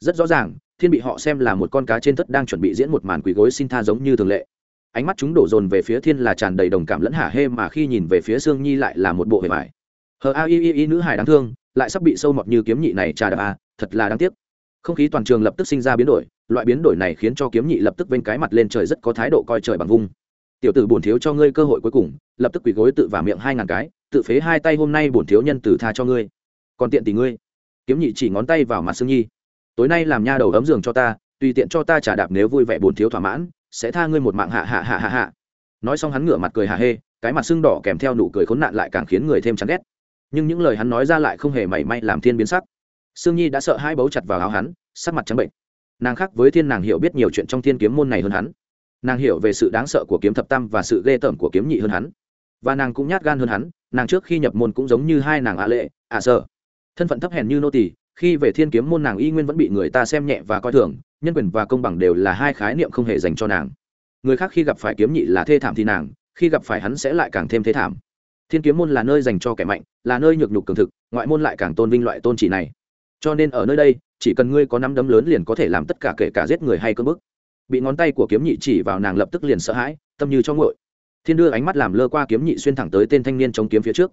Rất rõ ràng thiên bị họ xem là một con cá trên thất đang chuẩn bị diễn một màn quỳ gối xin tha giống như thường lệ. Ánh mắt chúng đổ dồn về phía thiên là tràn đầy đồng cảm lẫn hả hê mà khi nhìn về phía sương nhi lại là một bộ hề vải hờ a y y y nữ hài đáng thương lại sắp bị sâu mọt như kiếm nhị này trà đạp a thật là đáng tiếc không khí toàn trường lập tức sinh ra biến đổi, loại biến đổi này khiến cho kiếm nhị lập tức vênh cái mặt lên trời rất có thái độ coi trời bằng vung. Tiểu tử bổn thiếu cho ngươi cơ hội cuối cùng, lập tức quỳ gối tự vả miệng hai ngàn cái, tự phế hai tay hôm nay bổn thiếu nhân tử tha cho ngươi. Còn tiện tỷ ngươi. Kiếm nhị chỉ ngón tay vào mặt sương nhi. Tối nay làm nha đầu ấm giường cho ta, tùy tiện cho ta trả đạp nếu vui vẻ bổn thiếu thỏa mãn, sẽ tha ngươi một mạng hạ hạ hạ hạ hạ. Nói xong hắn ngửa mặt cười hạ hê, cái mặt sưng đỏ kèm theo nụ cười khốn nạn lại càng khiến người thêm chán ghét. Nhưng những lời hắn nói ra lại không hề mảy may làm thiên biến sắc sương nhi đã sợ hai bấu chặt vào áo hắn, sắc mặt trắng bệnh. Nàng khác với thiên nàng hiểu biết nhiều chuyện trong thiên kiếm môn này hơn hắn. Nàng hiểu về sự đáng sợ của kiếm thập tam và sự ghê tởm của kiếm nhị hơn hắn. Và nàng cũng nhát gan hơn hắn, nàng trước khi nhập môn cũng giống như hai nàng ạ lệ, ạ sợ. Thân phận thấp hèn như nô tỳ, khi về thiên kiếm môn nàng y nguyên vẫn bị người ta xem nhẹ và coi thường, nhân quyền và công bằng đều là hai khái niệm không hề dành cho nàng. Người khác khi gặp phải kiếm nhị là thê thảm thì nàng, khi gặp phải hắn sẽ lại càng thêm thế thảm. Thiên kiếm môn là nơi dành cho kẻ mạnh, là nơi nhược nhục cường thực, ngoại môn lại càng tôn vinh loại tôn chỉ này cho nên ở nơi đây, chỉ cần ngươi có năm đấm lớn liền có thể làm tất cả kể cả giết người hay cơ bức. Bị ngón tay của kiếm nhị chỉ vào nàng lập tức liền sợ hãi, tâm như cho ngội thiên đưa ánh mắt làm lơ qua kiếm nhị xuyên thẳng tới tên thanh niên chống kiếm phía trước.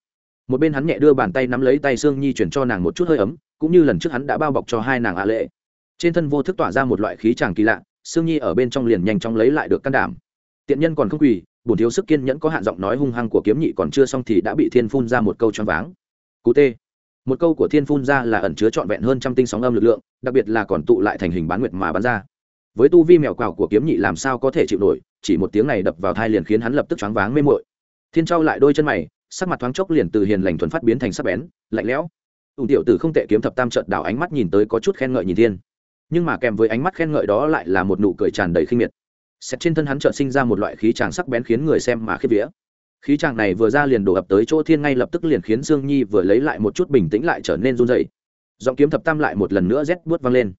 Một bên hắn nhẹ đưa bàn tay nắm lấy tay sương nhi chuyển cho nàng một chút hơi ấm, cũng như lần trước hắn đã bao bọc cho hai nàng ạ lệ. Trên thân vô thức tỏa ra một loại khí tràng kỳ lạ, sương nhi ở bên trong liền nhanh chóng lấy lại được can đảm. Tiện nhân còn không quỳ, bổn thiếu sức kiên nhẫn có hạn giọng nói hung hăng của kiếm nhị còn chưa xong thì đã bị thiên phun ra một câu choáng váng. Cú tê một câu của thiên phun ra là ẩn chứa trọn vẹn hơn trăm tinh sóng âm lực lượng, đặc biệt là còn tụ lại thành hình bán nguyệt mà bắn ra. Với tu vi mèo quào của kiếm nhị làm sao có thể chịu nổi, chỉ một tiếng này đập vào thai liền khiến hắn lập tức choáng váng mê mội thiên trao lại đôi chân mày, sắc mặt thoáng chốc liền từ hiền lành thuần phát biến thành sắc bén, lạnh lẽo. Ủ tiểu tử không tệ kiếm thập tam trợt đảo ánh mắt nhìn tới có chút khen ngợi nhìn thiên. Nhưng mà kèm với ánh mắt khen ngợi đó lại là một nụ cười tràn đầy khinh miệt. Xét trên thân hắn chợt sinh ra một loại khí tràng sắc bén khiến người xem mà khiếp vía khí chàng này vừa ra liền đổ ập tới chỗ thiên ngay lập tức liền khiến dương nhi vừa lấy lại một chút bình tĩnh lại trở nên run dậy giọng kiếm thập tam lại một lần nữa rét buốt vang lên.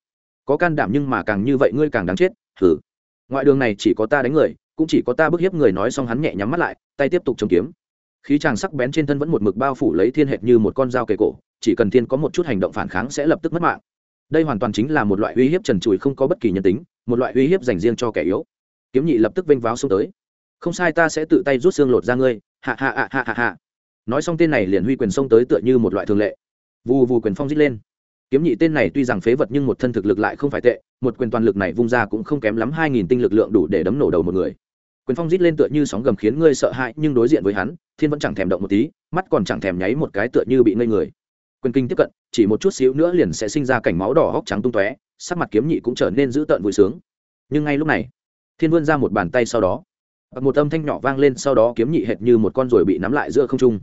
Có can đảm nhưng mà càng như vậy ngươi càng đáng chết thử ngoại đường này chỉ có ta đánh người, cũng chỉ có ta bức hiếp người nói xong hắn nhẹ nhắm mắt lại, tay tiếp tục chống kiếm. Khí chàng sắc bén trên thân vẫn một mực bao phủ lấy thiên hệt như một con dao kề cổ, chỉ cần thiên có một chút hành động phản kháng sẽ lập tức mất mạng. Đây hoàn toàn chính là một loại uy hiếp trần trụi không có bất kỳ nhân tính, một loại uy hiếp dành riêng cho kẻ yếu. Kiếm nhị lập tức vênh váo xuống tới không sai ta sẽ tự tay rút xương lột ra ngươi. Hạ hạ hạ hạ hạ hạ nói xong tên này liền huy quyền xông tới tựa như một loại thường lệ. Vù vù quyền phong dít lên. Kiếm nhị tên này tuy rằng phế vật nhưng một thân thực lực lại không phải tệ, một quyền toàn lực này vung ra cũng không kém lắm hai nghìn tinh lực lượng đủ để đấm nổ đầu một người. Quyền phong rít lên tựa như sóng gầm khiến ngươi sợ hãi, nhưng đối diện với hắn, thiên vẫn chẳng thèm động một tí, mắt còn chẳng thèm nháy một cái tựa như bị ngây người. Quyền kinh tiếp cận, chỉ một chút xíu nữa liền sẽ sinh ra cảnh máu đỏ hốc trắng tung tóe, sắc mặt kiếm nhị cũng trở nên dữ tợn vui sướng. Nhưng ngay lúc này, thiên vươn ra một bàn tay sau đó một âm thanh nhỏ vang lên, sau đó kiếm nhị hệt như một con ruồi bị nắm lại giữa không trung.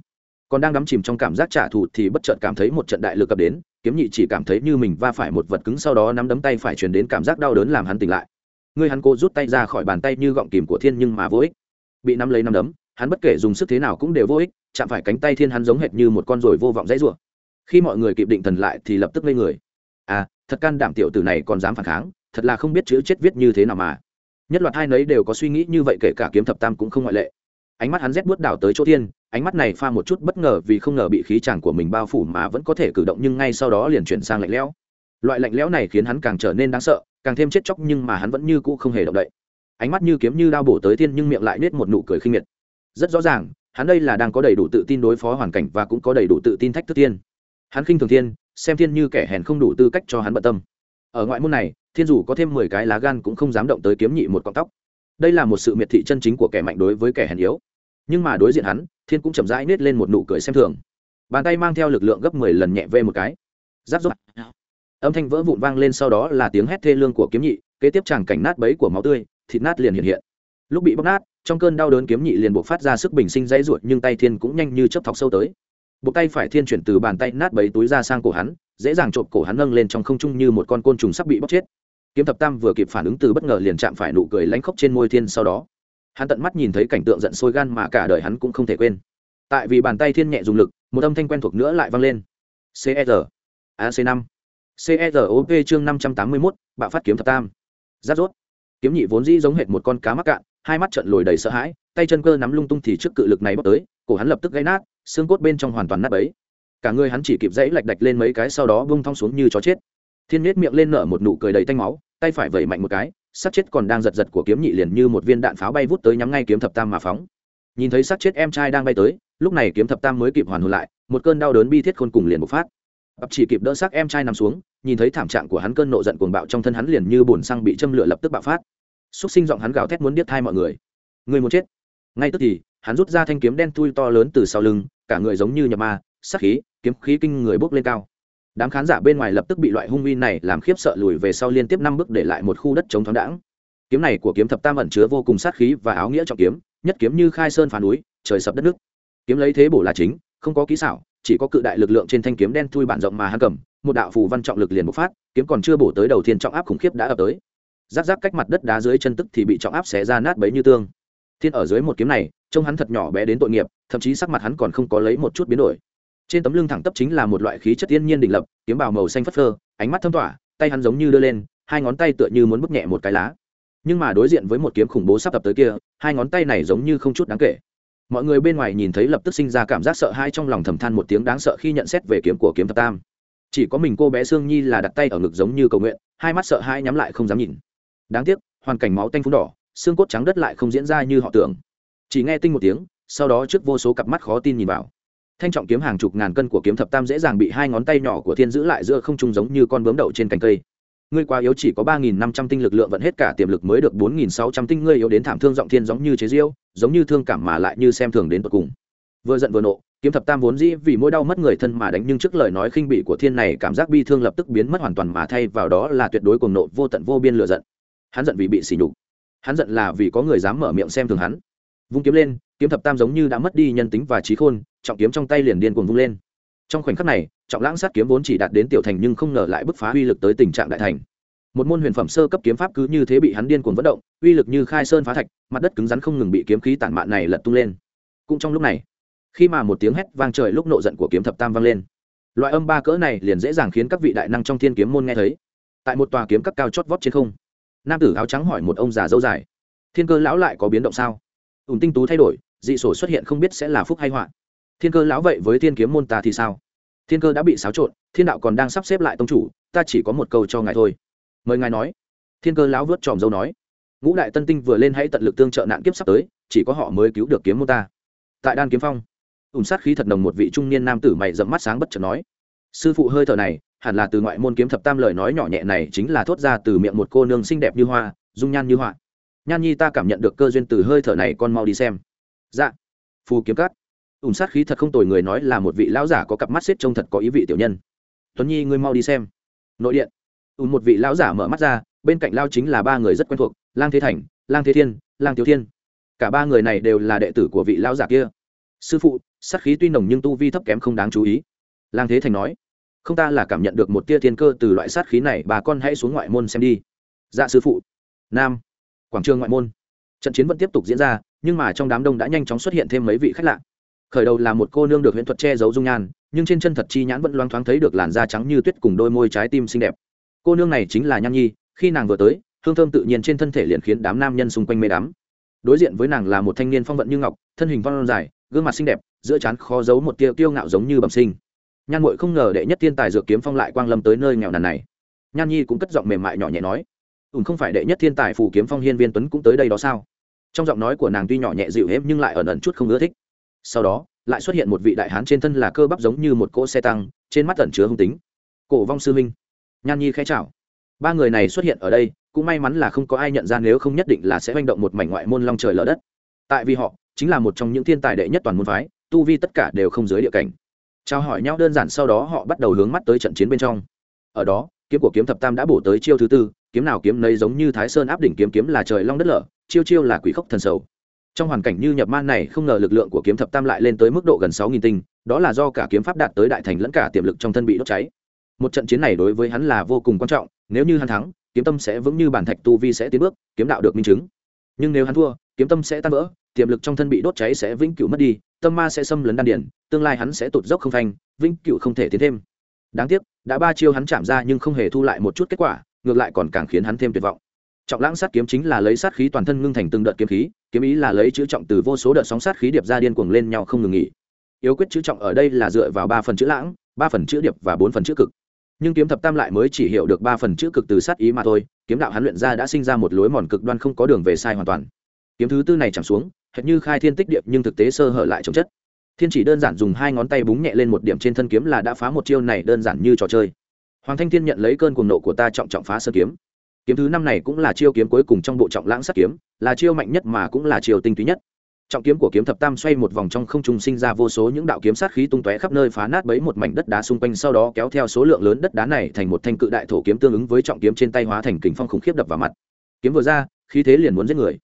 Còn đang đắm chìm trong cảm giác trả thù thì bất chợt cảm thấy một trận đại lực cập đến, kiếm nhị chỉ cảm thấy như mình va phải một vật cứng, sau đó nắm đấm tay phải truyền đến cảm giác đau đớn làm hắn tỉnh lại. Người hắn cố rút tay ra khỏi bàn tay như gọng kìm của thiên nhưng mà vô ích. Bị nắm lấy nắm đấm, hắn bất kể dùng sức thế nào cũng đều vô ích, chạm phải cánh tay thiên hắn giống hệt như một con ruồi vô vọng dãy rủa. Khi mọi người kịp định thần lại thì lập tức ngây người. À thật can đảm tiểu tử này còn dám phản kháng, thật là không biết chữ chết viết như thế nào mà nhất loạt hai nấy đều có suy nghĩ như vậy, kể cả kiếm thập tam cũng không ngoại lệ. Ánh mắt hắn rét bút đảo tới chỗ thiên, ánh mắt này pha một chút bất ngờ vì không ngờ bị khí chàng của mình bao phủ mà vẫn có thể cử động, nhưng ngay sau đó liền chuyển sang lạnh lẽo. Loại lạnh lẽo này khiến hắn càng trở nên đáng sợ, càng thêm chết chóc nhưng mà hắn vẫn như cũ không hề động đậy. Ánh mắt như kiếm như đao bổ tới thiên nhưng miệng lại nết một nụ cười khinh miệt. Rất rõ ràng, hắn đây là đang có đầy đủ tự tin đối phó hoàn cảnh và cũng có đầy đủ tự tin thách thức thiên. Hắn khinh thường thiên, xem thiên như kẻ hèn không đủ tư cách cho hắn bận tâm ở ngoại môn này, thiên dù có thêm mười cái lá gan cũng không dám động tới kiếm nhị một cọng tóc. Đây là một sự miệt thị chân chính của kẻ mạnh đối với kẻ hèn yếu. Nhưng mà đối diện hắn, thiên cũng chậm rãi nết lên một nụ cười xem thường. Bàn tay mang theo lực lượng gấp mười lần nhẹ vê một cái. Giáp rút âm thanh vỡ vụn vang lên sau đó là tiếng hét thê lương của kiếm nhị, kế tiếp chàng cảnh nát bấy của máu tươi, thịt nát liền hiện hiện. Lúc bị bóc nát, trong cơn đau đớn kiếm nhị liền buộc phát ra sức bình sinh dãy ruột nhưng tay thiên cũng nhanh như chấp thọc sâu tới buộc tay phải thiên chuyển từ bàn tay nát bấy túi ra sang cổ hắn, dễ dàng trộm cổ hắn nâng lên trong không trung như một con côn trùng sắp bị bóc chết. Kiếm thập tam vừa kịp phản ứng từ bất ngờ liền chạm phải nụ cười lánh khóc trên môi thiên sau đó. Hắn tận mắt nhìn thấy cảnh tượng giận sôi gan mà cả đời hắn cũng không thể quên. Tại vì bàn tay thiên nhẹ dùng lực, một âm thanh quen thuộc nữa lại vang lên. Cr ac năm. Cerop chương năm trăm tám mươi mốt, bạo phát kiếm thập tam. Giáp rốt. Kiếm nhị vốn dĩ giống hệt một con cá mắc cạn, hai mắt trận lồi đầy sợ hãi, tay chân cơ nắm lung tung thì trước cự lực này bóc tới, cổ hắn lập tức gãy nát xương cốt bên trong hoàn toàn nát bấy. Cả người hắn chỉ kịp dãy lạch đạch lên mấy cái sau đó bung thong xuống như chó chết. Thiên miết miệng lên nở một nụ cười đầy tanh máu, tay phải vẩy mạnh một cái sát chết còn đang giật giật của kiếm nhị liền như một viên đạn pháo bay vút tới nhắm ngay kiếm thập tam mà phóng. Nhìn thấy sát chết em trai đang bay tới, lúc này kiếm thập tam mới kịp hoàn hồn lại, một cơn đau đớn bi thiết khôn cùng liền bộc phát. Ập chỉ kịp đỡ xác em trai nằm xuống, nhìn thấy thảm trạng của hắn cơn nộ giận cuồng bạo trong thân hắn liền như bùn xăng bị châm lửa lập tức bạo phát. Xúc sinh giọng hắn gào thét muốn điếc thai mọi người. Người muốn chết. Ngay tức thì, hắn rút ra thanh kiếm đen thui to lớn từ sau lưng cả người giống như nhập ma sắc khí, kiếm khí kinh người bốc lên cao. Đám khán giả bên ngoài lập tức bị loại hung uy này làm khiếp sợ lùi về sau liên tiếp năm bước để lại một khu đất chống thoáng đãng. Kiếm này của kiếm thập tam ẩn chứa vô cùng sát khí và áo nghĩa trọng kiếm, nhất kiếm như khai sơn phá núi, trời sập đất nước. Kiếm lấy thế bổ là chính, không có kỹ xảo, chỉ có cự đại lực lượng trên thanh kiếm đen thui bản rộng mà hắn cầm, một đạo phù văn trọng lực liền bộc phát, kiếm còn chưa bổ tới đầu thiên trọng áp khủng khiếp đã ập tới. Giáp giáp cách mặt đất đá dưới chân tức thì bị trọng áp xé ra nát bấy như tương. Thiên ở dưới một kiếm này trông hắn thật nhỏ bé đến tội nghiệp, thậm chí sắc mặt hắn còn không có lấy một chút biến đổi. Trên tấm lưng thẳng tắp chính là một loại khí chất thiên nhiên đỉnh lập, kiếm bào màu xanh phất phơ, ánh mắt thâm tỏa, tay hắn giống như đưa lên, hai ngón tay tựa như muốn bức nhẹ một cái lá. Nhưng mà đối diện với một kiếm khủng bố sắp tập tới kia, hai ngón tay này giống như không chút đáng kể. Mọi người bên ngoài nhìn thấy lập tức sinh ra cảm giác sợ hãi trong lòng thầm than một tiếng đáng sợ khi nhận xét về kiếm của kiếm thập tam. Chỉ có mình cô bé sương nhi là đặt tay ở ngực giống như cầu nguyện, hai mắt sợ hãi nhắm lại không dám nhìn. Đáng tiếc, hoàn cảnh máu tanh phúng đỏ, xương cốt trắng đất lại không diễn ra như họ tưởng chỉ nghe tinh một tiếng, sau đó trước vô số cặp mắt khó tin nhìn vào. Thanh trọng kiếm hàng chục ngàn cân của kiếm thập tam dễ dàng bị hai ngón tay nhỏ của thiên giữ lại giữa không trung giống như con bướm đậu trên cành cây. Ngươi quá yếu chỉ có ba nghìn năm trăm tinh lực lượng vận hết cả tiềm lực mới được bốn nghìn sáu trăm tinh, ngươi yếu đến thảm thương giọng thiên giống như chế diêu, giống như thương cảm mà lại như xem thường đến tột cùng. Vừa giận vừa nộ, kiếm thập tam vốn dĩ vì mỗi đau mất người thân mà đánh nhưng trước lời nói khinh bỉ của thiên này cảm giác bi thương lập tức biến mất hoàn toàn mà thay vào đó là tuyệt đối cuồng nộ, vô tận vô biên lựa giận. Hắn giận vì bị sỉ nhục. Hắn giận là vì có người dám mở miệng xem thường hắn vung kiếm lên, kiếm thập tam giống như đã mất đi nhân tính và trí khôn, trọng kiếm trong tay liền điên cuồng vung lên. Trong khoảnh khắc này, trọng lãng sát kiếm vốn chỉ đạt đến tiểu thành nhưng không ngờ lại bứt phá uy lực tới tình trạng đại thành. Một môn huyền phẩm sơ cấp kiếm pháp cứ như thế bị hắn điên cuồng vận động, uy lực như khai sơn phá thạch, mặt đất cứng rắn không ngừng bị kiếm khí tản mạn này lật tung lên. Cũng trong lúc này, khi mà một tiếng hét vang trời lúc nộ giận của kiếm thập tam vang lên. Loại âm ba cỡ này liền dễ dàng khiến các vị đại năng trong thiên kiếm môn nghe thấy. Tại một tòa kiếm cấp cao chót vót trên không, nam tử áo trắng hỏi một ông già dâu dài, thiên cơ lão lại có biến động sao? Ùn tinh tú thay đổi, dị sổ xuất hiện không biết sẽ là phúc hay họa. Thiên cơ lão vậy với thiên kiếm môn ta thì sao? Thiên cơ đã bị xáo trộn, thiên đạo còn đang sắp xếp lại tông chủ, ta chỉ có một câu cho ngài thôi. Mời ngài nói. Thiên cơ lão vớt tròm dâu nói. Ngũ đại tân tinh vừa lên hãy tận lực tương trợ nạn kiếp sắp tới, chỉ có họ mới cứu được kiếm môn ta. Tại đan kiếm phong ùn sát khí thật nồng một vị trung niên nam tử mày dẫm mắt sáng bất chợt nói. Sư phụ hơi thở này, hẳn là từ ngoại môn kiếm thập tam lời nói nhỏ nhẹ này chính là thốt ra từ miệng một cô nương xinh đẹp như hoa, dung nhan như họa nhan nhi ta cảm nhận được cơ duyên từ hơi thở này, con mau đi xem. Dạ. Phù kiếm cắt ùn sát khí thật không tồi, người nói là một vị lão giả có cặp mắt xếp trông thật có ý vị tiểu nhân. Tuấn nhi, ngươi mau đi xem. Nội điện. Ùn một vị lão giả mở mắt ra, bên cạnh lao chính là ba người rất quen thuộc, lang thế thành, lang thế thiên, lang tiểu thiên. Cả ba người này đều là đệ tử của vị lão giả kia. Sư phụ, sát khí tuy nồng nhưng tu vi thấp kém không đáng chú ý. Lang thế thành nói, không ta là cảm nhận được một tia thiên cơ từ loại sát khí này, bà con hãy xuống ngoại môn xem đi. Dạ sư phụ. Nam quảng trường ngoại môn. Trận chiến vẫn tiếp tục diễn ra, nhưng mà trong đám đông đã nhanh chóng xuất hiện thêm mấy vị khách lạ. Khởi đầu là một cô nương được huyễn thuật che giấu dung nhan, nhưng trên chân thật chi nhãn vẫn loáng thoáng thấy được làn da trắng như tuyết cùng đôi môi trái tim xinh đẹp. Cô nương này chính là nhan nhi, khi nàng vừa tới, hương thơm tự nhiên trên thân thể liền khiến đám nam nhân xung quanh mê đắm. Đối diện với nàng là một thanh niên phong vận như ngọc, thân hình phong dài, gương mặt xinh đẹp, giữa trán khó giấu một tia tiêu ngạo giống như bẩm sinh. Nhan mội không ngờ đệ nhất thiên tài dược kiếm phong lại quang lâm tới nơi nghèo nàn này. Nhan nhi cũng cất giọng mềm mại nhỏ nhẹ nói ùn không phải đệ nhất thiên tài phủ kiếm phong hiên viên tuấn cũng tới đây đó sao? Trong giọng nói của nàng tuy nhỏ nhẹ dịu êm nhưng lại ẩn ẩn chút không ưa thích. Sau đó, lại xuất hiện một vị đại hán trên thân là cơ bắp giống như một cỗ xe tăng, trên mắt ẩn chứa hung tính. Cổ vong sư minh nhan nhi khẽ chào. Ba người này xuất hiện ở đây, cũng may mắn là không có ai nhận ra nếu không nhất định là sẽ manh động một mảnh ngoại môn long trời lở đất. Tại vì họ, chính là một trong những thiên tài đệ nhất toàn môn phái, tu vi tất cả đều không dưới địa cảnh. Trao hỏi nhau đơn giản sau đó họ bắt đầu hướng mắt tới trận chiến bên trong. Ở đó kiếm của kiếm thập tam đã bổ tới chiêu thứ tư kiếm nào kiếm nấy giống như thái sơn áp đỉnh kiếm kiếm là trời long đất lở chiêu chiêu là quỷ khốc thần sầu. Trong hoàn cảnh như nhập man này không ngờ lực lượng của kiếm thập tam lại lên tới mức độ gần sáu nghìn tinh đó là do cả kiếm pháp đạt tới đại thành lẫn cả tiềm lực trong thân bị đốt cháy. Một trận chiến này đối với hắn là vô cùng quan trọng nếu như hắn thắng kiếm tâm sẽ vững như bản thạch tu vi sẽ tiến bước kiếm đạo được minh chứng. Nhưng nếu hắn thua kiếm tâm sẽ tan vỡ tiềm lực trong thân bị đốt cháy sẽ vĩnh cửu mất đi tâm ma sẽ xâm lấn đan điển tương lai hắn sẽ tụt dốc không thành, vĩnh cửu không thể tiến thêm. Đáng tiếc đã ba chiêu hắn chạm ra nhưng không hề thu lại một chút kết quả, ngược lại còn càng khiến hắn thêm tuyệt vọng. Trọng lãng sát kiếm chính là lấy sát khí toàn thân ngưng thành từng đợt kiếm khí, kiếm ý là lấy chữ trọng từ vô số đợt sóng sát khí điệp ra điên cuồng lên nhau không ngừng nghỉ. Yếu quyết chữ trọng ở đây là dựa vào ba phần chữ lãng, ba phần chữ điệp và bốn phần chữ cực. Nhưng kiếm thập tam lại mới chỉ hiểu được ba phần chữ cực từ sát ý mà thôi, kiếm đạo hắn luyện ra đã sinh ra một lối mòn cực đoan không có đường về sai hoàn toàn. Kiếm thứ tư này chẳng xuống, hệt như khai thiên tích điệp nhưng thực tế sơ hở lại trồng chất thiên chỉ đơn giản dùng hai ngón tay búng nhẹ lên một điểm trên thân kiếm là đã phá một chiêu này đơn giản như trò chơi. Hoàng thanh thiên nhận lấy cơn cuồng nộ của ta trọng trọng phá sơ kiếm. Kiếm thứ năm này cũng là chiêu kiếm cuối cùng trong bộ trọng lãng sát kiếm, là chiêu mạnh nhất mà cũng là chiêu tinh túy nhất. Trọng kiếm của kiếm thập tam xoay một vòng trong không trung sinh ra vô số những đạo kiếm sát khí tung tóe khắp nơi phá nát bấy một mảnh đất đá xung quanh, sau đó kéo theo số lượng lớn đất đá này thành một thanh cự đại thổ kiếm tương ứng với trọng kiếm trên tay hóa thành kình phong khủng khiếp đập vào mặt. Kiếm vừa ra, khí thế liền muốn giết người.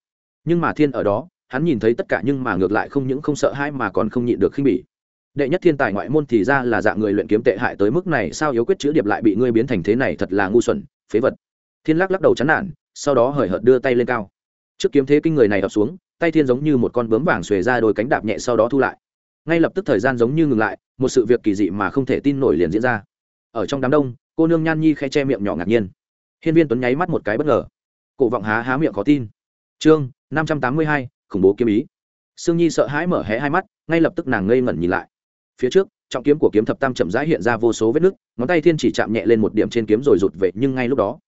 Nhưng mà thiên ở đó hắn nhìn thấy tất cả nhưng mà ngược lại không những không sợ hãi mà còn không nhịn được khinh bỉ. Đệ nhất thiên tài ngoại môn thì ra là dạng người luyện kiếm tệ hại tới mức này sao yếu quyết chữ điệp lại bị ngươi biến thành thế này thật là ngu xuẩn, phế vật. Thiên lắc lắc đầu chán nản, sau đó hời hợt đưa tay lên cao. Trước kiếm thế kinh người này đập xuống, tay thiên giống như một con bướm vàng xuề ra đôi cánh đạp nhẹ sau đó thu lại. Ngay lập tức thời gian giống như ngừng lại, một sự việc kỳ dị mà không thể tin nổi liền diễn ra. Ở trong đám đông, cô nương nhan nhi khe che miệng nhỏ ngạc nhiên. Hiên viên tuấn nháy mắt một cái bất ngờ. Cổ vọng há há miệng khó tin. Chương năm trăm tám mươi hai khủng bố kiếm ý. Sương nhi sợ hãi mở hé hai mắt, ngay lập tức nàng ngây ngẩn nhìn lại. Phía trước, trọng kiếm của kiếm thập tam chậm rãi hiện ra vô số vết nứt, ngón tay thiên chỉ chạm nhẹ lên một điểm trên kiếm rồi rụt về, nhưng ngay lúc đó,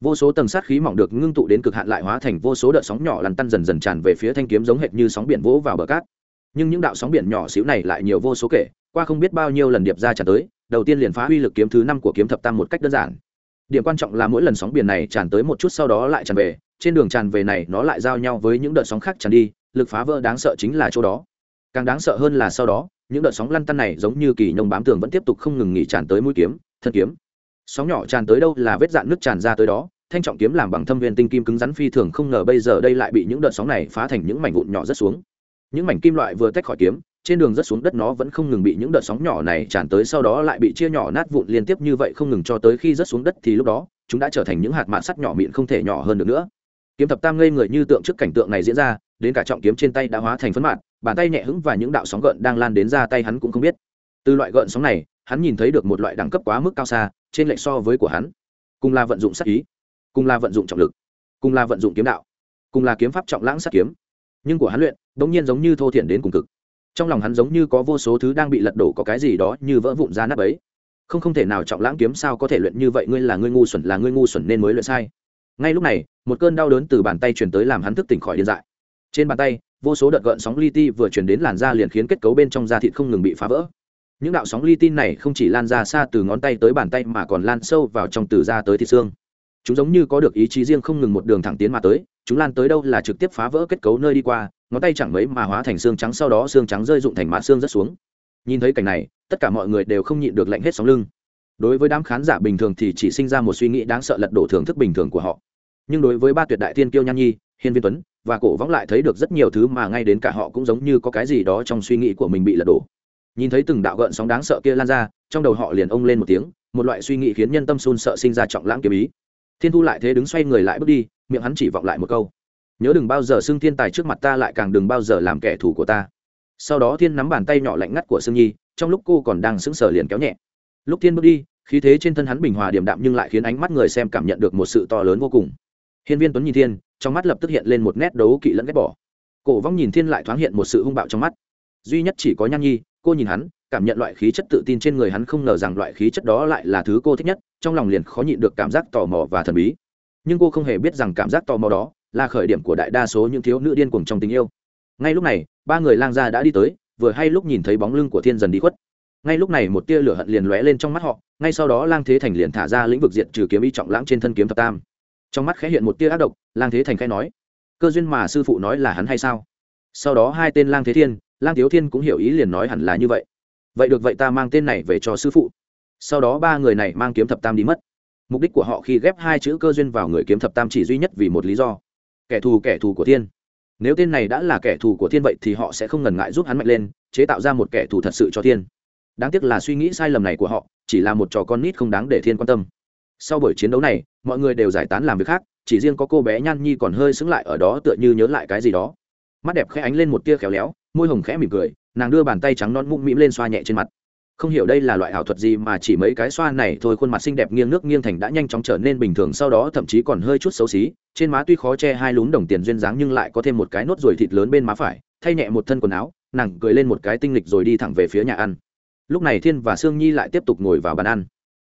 vô số tầng sát khí mỏng được ngưng tụ đến cực hạn lại hóa thành vô số đợt sóng nhỏ lăn tăn dần dần tràn về phía thanh kiếm giống hệt như sóng biển vỗ vào bờ cát. Nhưng những đạo sóng biển nhỏ xíu này lại nhiều vô số kể, qua không biết bao nhiêu lần điệp ra tràn tới, đầu tiên liền phá uy lực kiếm thứ năm của kiếm thập tam một cách đơn giản điểm quan trọng là mỗi lần sóng biển này tràn tới một chút sau đó lại tràn về, trên đường tràn về này nó lại giao nhau với những đợt sóng khác tràn đi, lực phá vỡ đáng sợ chính là chỗ đó. Càng đáng sợ hơn là sau đó, những đợt sóng lăn tăn này giống như kỳ nông bám tường vẫn tiếp tục không ngừng nghỉ tràn tới mũi kiếm, thân kiếm. Sóng nhỏ tràn tới đâu là vết dạn nước tràn ra tới đó, thanh trọng kiếm làm bằng thâm viên tinh kim cứng rắn phi thường không ngờ bây giờ đây lại bị những đợt sóng này phá thành những mảnh vụn nhỏ rất xuống. Những mảnh kim loại vừa tách khỏi kiếm trên đường rất xuống đất nó vẫn không ngừng bị những đợt sóng nhỏ này tràn tới, sau đó lại bị chia nhỏ nát vụn liên tiếp như vậy, không ngừng cho tới khi rất xuống đất thì lúc đó, chúng đã trở thành những hạt mạn sắt nhỏ mịn không thể nhỏ hơn được nữa. Kiếm thập tam ngây người như tượng trước cảnh tượng này diễn ra, đến cả trọng kiếm trên tay đã hóa thành phấn mạn bàn tay nhẹ hững và những đạo sóng gợn đang lan đến ra tay hắn cũng không biết. Từ loại gợn sóng này, hắn nhìn thấy được một loại đẳng cấp quá mức cao xa, trên lệch so với của hắn. Cùng là vận dụng sát ý, cùng là vận dụng trọng lực, cùng là vận dụng kiếm đạo, cùng là kiếm pháp trọng lãng sát kiếm. Nhưng của hắn luyện đ ỗ n g nhiên giống như thô thiển đến cùng cực trong lòng hắn giống như có vô số thứ đang bị lật đổ có cái gì đó như vỡ vụn ra nắp ấy. Không không thể nào trọng lãng kiếm sao có thể luyện như vậy, ngươi là ngươi ngu xuẩn, là ngươi ngu xuẩn nên mới luyện sai. Ngay lúc này, một cơn đau đớn từ bàn tay chuyển tới làm hắn thức tỉnh khỏi điên dại. Trên bàn tay, vô số đợt gợn sóng li ti vừa chuyển đến làn da liền khiến kết cấu bên trong da thịt không ngừng bị phá vỡ. Những đạo sóng li ti này không chỉ lan ra xa từ ngón tay tới bàn tay mà còn lan sâu vào trong từ da tới thịt xương. Chúng giống như có được ý chí riêng không ngừng một đường thẳng tiến mà tới, chúng lan tới đâu là trực tiếp phá vỡ kết cấu nơi đi qua ngón tay chẳng mấy mà hóa thành xương trắng, sau đó xương trắng rơi rụng thành mạ xương rất xuống. Nhìn thấy cảnh này, tất cả mọi người đều không nhịn được lạnh hết sóng lưng. Đối với đám khán giả bình thường thì chỉ sinh ra một suy nghĩ đáng sợ lật đổ thưởng thức bình thường của họ. Nhưng đối với ba tuyệt đại tiên kiêu nhan nhi, hiên viên tuấn và cổ võng lại thấy được rất nhiều thứ mà ngay đến cả họ cũng giống như có cái gì đó trong suy nghĩ của mình bị lật đổ. Nhìn thấy từng đạo gợn sóng đáng sợ kia lan ra, trong đầu họ liền ông lên một tiếng, một loại suy nghĩ khiến nhân tâm xôn sợ sinh ra trọng lãng kiếm ý. Thiên thu lại thế đứng xoay người lại bước đi, miệng hắn chỉ vọng lại một câu nhớ đừng bao giờ xưng thiên tài trước mặt ta lại càng đừng bao giờ làm kẻ thù của ta. Sau đó thiên nắm bàn tay nhỏ lạnh ngắt của sương nhi, trong lúc cô còn đang sững sờ liền kéo nhẹ. Lúc thiên bước đi, khí thế trên thân hắn bình hòa điểm đạm nhưng lại khiến ánh mắt người xem cảm nhận được một sự to lớn vô cùng. Hiên viên tuấn nhìn thiên, trong mắt lập tức hiện lên một nét đấu kỵ lẫn ghét bỏ. Cổ vong nhìn thiên lại thoáng hiện một sự hung bạo trong mắt. Duy nhất chỉ có nhan nhi, cô nhìn hắn, cảm nhận loại khí chất tự tin trên người hắn không ngờ rằng loại khí chất đó lại là thứ cô thích nhất, trong lòng liền khó nhịn được cảm giác tò mò và thần bí. Nhưng cô không hề biết rằng cảm giác tò mò đó là khởi điểm của đại đa số những thiếu nữ điên cuồng trong tình yêu. Ngay lúc này, ba người lang gia đã đi tới, vừa hay lúc nhìn thấy bóng lưng của thiên dần đi khuất. Ngay lúc này một tia lửa hận liền lóe lên trong mắt họ, ngay sau đó lang thế thành liền thả ra lĩnh vực diện trừ kiếm ý trọng lãng trên thân kiếm thập tam. Trong mắt khẽ hiện một tia ác độc, lang thế thành khẽ nói, cơ duyên mà sư phụ nói là hắn hay sao? Sau đó hai tên lang thế thiên, lang thiếu thiên cũng hiểu ý liền nói hẳn là như vậy. Vậy được, vậy ta mang tên này về cho sư phụ. Sau đó ba người này mang kiếm thập tam đi mất. Mục đích của họ khi ghép hai chữ cơ duyên vào người kiếm thập tam chỉ duy nhất vì một lý do kẻ thù kẻ thù của thiên. Nếu tên này đã là kẻ thù của thiên vậy thì họ sẽ không ngần ngại giúp hắn mạnh lên, chế tạo ra một kẻ thù thật sự cho thiên. Đáng tiếc là suy nghĩ sai lầm này của họ, chỉ là một trò con nít không đáng để thiên quan tâm. Sau buổi chiến đấu này, mọi người đều giải tán làm việc khác, chỉ riêng có cô bé nhan nhi còn hơi xứng lại ở đó tựa như nhớ lại cái gì đó. Mắt đẹp khẽ ánh lên một tia khéo léo, môi hồng khẽ mỉm cười, nàng đưa bàn tay trắng non mũm mĩm lên xoa nhẹ trên mặt không hiểu đây là loại ảo thuật gì mà chỉ mấy cái xoa này thôi, khuôn mặt xinh đẹp nghiêng nước nghiêng thành đã nhanh chóng trở nên bình thường, sau đó thậm chí còn hơi chút xấu xí. Trên má tuy khó che hai lúm đồng tiền duyên dáng nhưng lại có thêm một cái nốt ruồi thịt lớn bên má phải. Thay nhẹ một thân quần áo, nàng cười lên một cái tinh lịch rồi đi thẳng về phía nhà ăn. Lúc này thiên và sương nhi lại tiếp tục ngồi vào bàn ăn.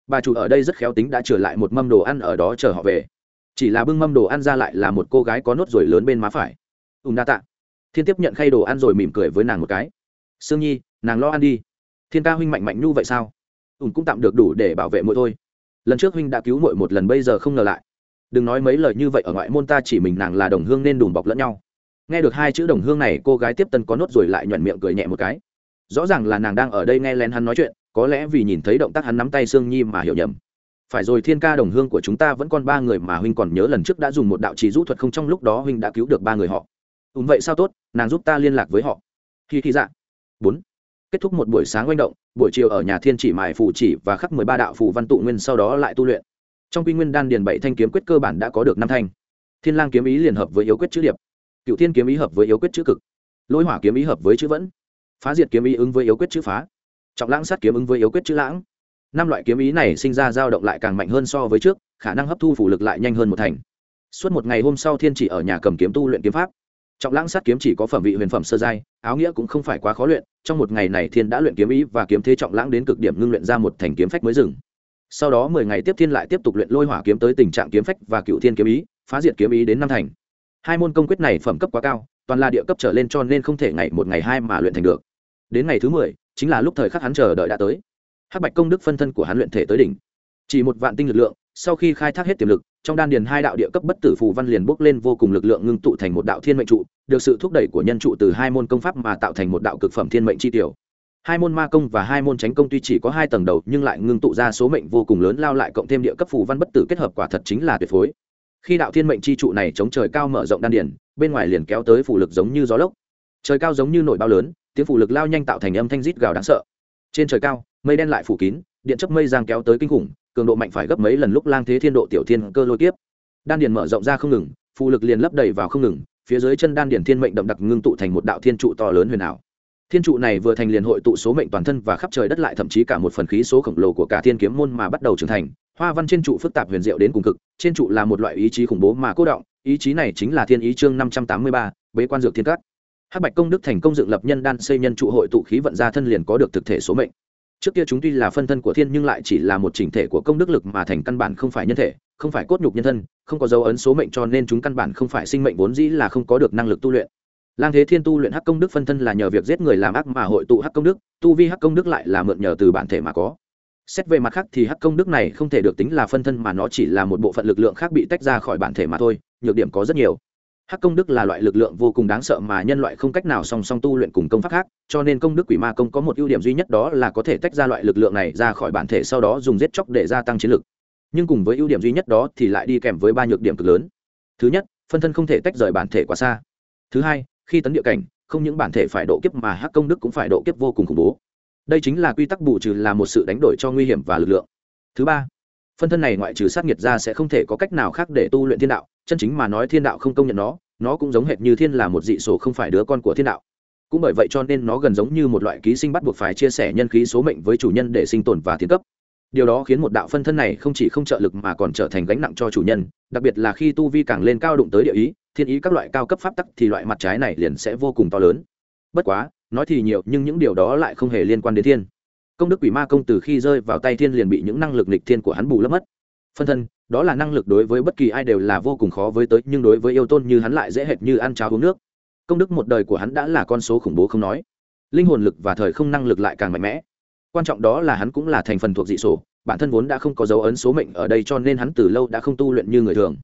Bà chủ ở đây rất khéo tính đã trở lại một mâm đồ ăn ở đó chờ họ về. Chỉ là bưng mâm đồ ăn ra lại là một cô gái có nốt ruồi lớn bên má phải. Ùm đa tạ thiên tiếp nhận khay đồ ăn rồi mỉm cười với nàng một cái. Sương nhi, nàng lo ăn đi thiên ca huynh mạnh mạnh nhu vậy sao? Ùn cũng tạm được đủ để bảo vệ mỗi thôi. Lần trước huynh đã cứu muội một lần bây giờ không ngờ lại. Đừng nói mấy lời như vậy ở ngoại môn ta chỉ mình nàng là đồng hương nên đùm bọc lẫn nhau. Nghe được hai chữ đồng hương này, cô gái tiếp tân có nốt rồi lại nhuận miệng cười nhẹ một cái. Rõ ràng là nàng đang ở đây nghe lén hắn nói chuyện, có lẽ vì nhìn thấy động tác hắn nắm tay sương nhi mà hiểu nhầm. Phải rồi, thiên ca đồng hương của chúng ta vẫn còn ba người mà huynh còn nhớ lần trước đã dùng một đạo trì rũ thuật không trong lúc đó huynh đã cứu được ba người họ. Ừ vậy sao tốt, nàng giúp ta liên lạc với họ. Khi thì dạ. Bốn kết thúc một buổi sáng oanh động, buổi chiều ở nhà thiên chỉ mài phù chỉ và khắc mười ba đạo phù văn tụ nguyên sau đó lại tu luyện. Trong quy nguyên đan điền bảy thanh kiếm quyết cơ bản đã có được năm thanh. Thiên lang kiếm ý liền hợp với yếu quyết chữ điệp. Cựu thiên kiếm ý hợp với yếu quyết chữ cực. Lôi hỏa kiếm ý hợp với chữ vẫn. Phá diệt kiếm ý ứng với yếu quyết chữ phá. Trọng lãng sát kiếm ứng với yếu quyết chữ lãng. Năm loại kiếm ý này sinh ra dao động lại càng mạnh hơn so với trước, khả năng hấp thu phủ lực lại nhanh hơn một thành. Suốt một ngày hôm sau thiên chỉ ở nhà cầm kiếm tu luyện kiếm pháp trọng lãng sát kiếm chỉ có phẩm vị huyền phẩm sơ giai, áo nghĩa cũng không phải quá khó luyện, trong một ngày này thiên đã luyện kiếm ý và kiếm thế trọng lãng đến cực điểm ngưng luyện ra một thành kiếm phách mới dừng. Sau đó mười ngày tiếp thiên lại tiếp tục luyện lôi hỏa kiếm tới tình trạng kiếm phách và cựu thiên kiếm ý, phá diệt kiếm ý đến năm thành. Hai môn công quyết này phẩm cấp quá cao, toàn là địa cấp trở lên cho nên không thể ngày một ngày hai mà luyện thành được. Đến ngày thứ mười, chính là lúc thời khắc hắn chờ đợi đã tới. Hắc bạch công đức phân thân của hắn luyện thể tới đỉnh chỉ một vạn tinh lực lượng, sau khi khai thác hết tiềm lực, trong đan điền hai đạo địa cấp bất tử phù văn liền bốc lên vô cùng lực lượng ngưng tụ thành một đạo thiên mệnh trụ, được sự thúc đẩy của nhân trụ từ hai môn công pháp mà tạo thành một đạo cực phẩm thiên mệnh chi tiểu. Hai môn ma công và hai môn tránh công tuy chỉ có hai tầng đầu, nhưng lại ngưng tụ ra số mệnh vô cùng lớn lao lại cộng thêm địa cấp phù văn bất tử kết hợp quả thật chính là tuyệt phối. Khi đạo thiên mệnh chi trụ này chống trời cao mở rộng đan điền, bên ngoài liền kéo tới phù lực giống như gió lốc. Trời cao giống như nổi bao lớn, tiếng phù lực lao nhanh tạo thành âm thanh rít gào đáng sợ. Trên trời cao, mây đen lại phủ kín điện chấp mây giang kéo tới kinh khủng, cường độ mạnh phải gấp mấy lần lúc lang thế thiên độ tiểu thiên cơ lôi tiếp đan điền mở rộng ra không ngừng phụ lực liền lấp đầy vào không ngừng, phía dưới chân đan điền thiên mệnh đậm đặc ngưng tụ thành một đạo thiên trụ to lớn huyền ảo. Thiên trụ này vừa thành liền hội tụ số mệnh toàn thân và khắp trời đất lại thậm chí cả một phần khí số khổng lồ của cả thiên kiếm môn mà bắt đầu trưởng thành. Hoa văn trên trụ phức tạp huyền diệu đến cùng cực, trên trụ là một loại ý chí khủng bố mà cố động, ý chí này chính là thiên ý chương năm trăm tám mươi ba, bế quan dược thiên cát. Hắc bạch công đức thành công dựng lập nhân đan xây nhân trụ hội tụ khí vận ra thân liền có được thực thể số mệnh trước kia chúng tuy là phân thân của thiên nhưng lại chỉ là một chỉnh thể của công đức lực mà thành căn bản không phải nhân thể, không phải cốt nhục nhân thân, không có dấu ấn số mệnh cho nên chúng căn bản không phải sinh mệnh vốn dĩ là không có được năng lực tu luyện. Lang thế thiên tu luyện hắc công đức phân thân là nhờ việc giết người làm ác mà hội tụ hắc công đức, tu vi hắc công đức lại là mượn nhờ từ bản thể mà có. Xét về mặt khác thì hắc công đức này không thể được tính là phân thân mà nó chỉ là một bộ phận lực lượng khác bị tách ra khỏi bản thể mà thôi, nhược điểm có rất nhiều hắc công đức là loại lực lượng vô cùng đáng sợ mà nhân loại không cách nào song song tu luyện cùng công pháp khác, cho nên công đức quỷ ma công có một ưu điểm duy nhất đó là có thể tách ra loại lực lượng này ra khỏi bản thể sau đó dùng giết chóc để gia tăng chiến lực. Nhưng cùng với ưu điểm duy nhất đó thì lại đi kèm với ba nhược điểm cực lớn. Thứ nhất, phân thân không thể tách rời bản thể quá xa. Thứ hai, khi tấn địa cảnh, không những bản thể phải độ kiếp mà hắc công đức cũng phải độ kiếp vô cùng khủng bố. Đây chính là quy tắc bù trừ là một sự đánh đổi cho nguy hiểm và lực lượng. Thứ ba phân thân này ngoại trừ sát nghiệt ra sẽ không thể có cách nào khác để tu luyện thiên đạo, chân chính mà nói thiên đạo không công nhận nó nó cũng giống hệt như thiên là một dị số không phải đứa con của thiên đạo. Cũng bởi vậy cho nên nó gần giống như một loại ký sinh bắt buộc phải chia sẻ nhân khí số mệnh với chủ nhân để sinh tồn và tiến cấp. Điều đó khiến một đạo phân thân này không chỉ không trợ lực mà còn trở thành gánh nặng cho chủ nhân, đặc biệt là khi tu vi càng lên cao đụng tới địa ý, thiên ý các loại cao cấp pháp tắc thì loại mặt trái này liền sẽ vô cùng to lớn. Bất quá, nói thì nhiều nhưng những điều đó lại không hề liên quan đến thiên công đức quỷ ma công từ khi rơi vào tay thiên liền bị những năng lực nịch thiên của hắn bù lấp mất. Phân thân, đó là năng lực đối với bất kỳ ai đều là vô cùng khó với tới, nhưng đối với yêu tôn như hắn lại dễ hệt như ăn cháo uống nước. Công đức một đời của hắn đã là con số khủng bố không nói. Linh hồn lực và thời không năng lực lại càng mạnh mẽ. Quan trọng đó là hắn cũng là thành phần thuộc dị sổ, bản thân vốn đã không có dấu ấn số mệnh ở đây cho nên hắn từ lâu đã không tu luyện như người thường.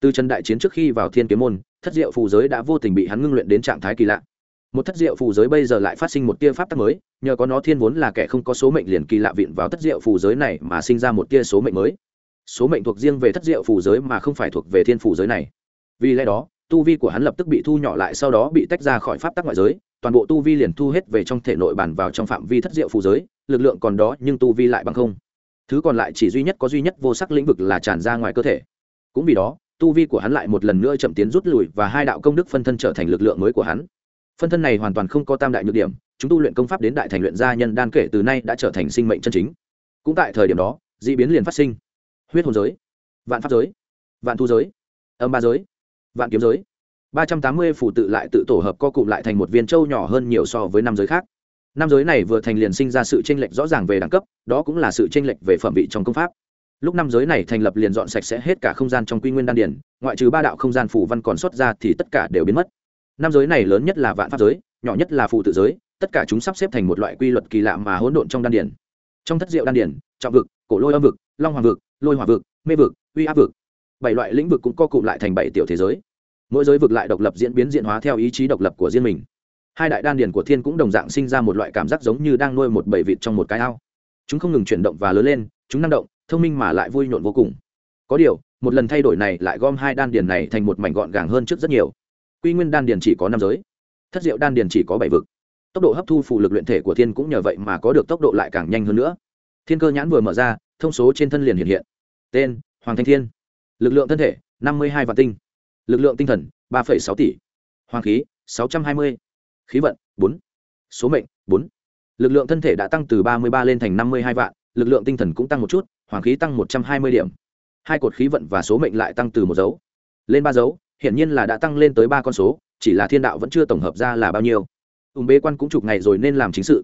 Từ chân đại chiến trước khi vào thiên kiếm môn, thất diệu phù giới đã vô tình bị hắn ngưng luyện đến trạng thái kỳ lạ một thất diệu phù giới bây giờ lại phát sinh một tia pháp tắc mới, nhờ có nó thiên vốn là kẻ không có số mệnh liền kỳ lạ vịn vào thất diệu phù giới này mà sinh ra một tia số mệnh mới. Số mệnh thuộc riêng về thất diệu phù giới mà không phải thuộc về thiên phù giới này. Vì lẽ đó, tu vi của hắn lập tức bị thu nhỏ lại sau đó bị tách ra khỏi pháp tắc ngoại giới, toàn bộ tu vi liền thu hết về trong thể nội bản vào trong phạm vi thất diệu phù giới, lực lượng còn đó nhưng tu vi lại bằng không. Thứ còn lại chỉ duy nhất có duy nhất vô sắc lĩnh vực là tràn ra ngoài cơ thể. Cũng vì đó, tu vi của hắn lại một lần nữa chậm tiến rút lùi và hai đạo công đức phân thân trở thành lực lượng mới của hắn phân thân này hoàn toàn không có tam đại nhược điểm, chúng tu luyện công pháp đến đại thành luyện gia nhân đan kể từ nay đã trở thành sinh mệnh chân chính. Cũng tại thời điểm đó d ị biến liền phát sinh. Huyết hồn giới, vạn pháp giới, vạn thu giới, âm ba giới, vạn kiếm giới. Ba trăm tám mươi phủ tự lại tự tổ hợp co cụm lại thành một viên châu nhỏ hơn nhiều so với năm giới khác. Năm giới này vừa thành liền sinh ra sự tranh lệch rõ ràng về đẳng cấp, đó cũng là sự tranh lệch về phẩm vị trong công pháp. Lúc năm giới này thành lập liền dọn sạch sẽ hết cả không gian trong quy nguyên đan điển ngoại trừ ba đạo không gian phủ văn còn xuất ra thì tất cả đều biến mất năm giới này lớn nhất là vạn pháp giới, nhỏ nhất là phụ tự giới, tất cả chúng sắp xếp thành một loại quy luật kỳ lạ mà hỗn độn trong đan điển trong thất diệu đan điển trọng vực, cổ lôi âm vực, long hoàng vực, lôi hòa vực, mê vực, uy áp vực. Bảy loại lĩnh vực cũng co cụm lại thành bảy tiểu thế giới. Mỗi giới vực lại độc lập diễn biến diễn hóa theo ý chí độc lập của riêng mình. Hai đại đan điển của thiên cũng đồng dạng sinh ra một loại cảm giác giống như đang nuôi một bầy vịt trong một cái ao. Chúng không ngừng chuyển động và lớn lên, chúng năng động, thông minh mà lại vui nhộn vô cùng. Có điều, một lần thay đổi này lại gom hai đan điền này thành một mảnh gọn gàng hơn trước rất nhiều quy nguyên đan điền chỉ có năm giới. Thất diệu đan điền chỉ có bảy vực. Tốc độ hấp thu phụ lực luyện thể của thiên cũng nhờ vậy mà có được tốc độ lại càng nhanh hơn nữa. Thiên cơ nhãn vừa mở ra, thông số trên thân liền hiện hiện. Tên, hoàng thanh thiên. Lực lượng thân thể, năm mươi hai vạn tinh. Lực lượng tinh thần, ba sáu tỷ. Hoàng khí, sáu trăm hai mươi. Khí vận, bốn. Số mệnh, bốn. Lực lượng thân thể đã tăng từ ba mươi ba lên thành năm mươi hai vạn, lực lượng tinh thần cũng tăng một chút, hoàng khí tăng một trăm hai mươi điểm. Hai cột khí vận và số mệnh lại tăng từ một dấu lên ba dấu hiển nhiên là đã tăng lên tới ba con số, chỉ là thiên đạo vẫn chưa tổng hợp ra là bao nhiêu. Ùm bế quan cũng chục ngày rồi nên làm chính sự.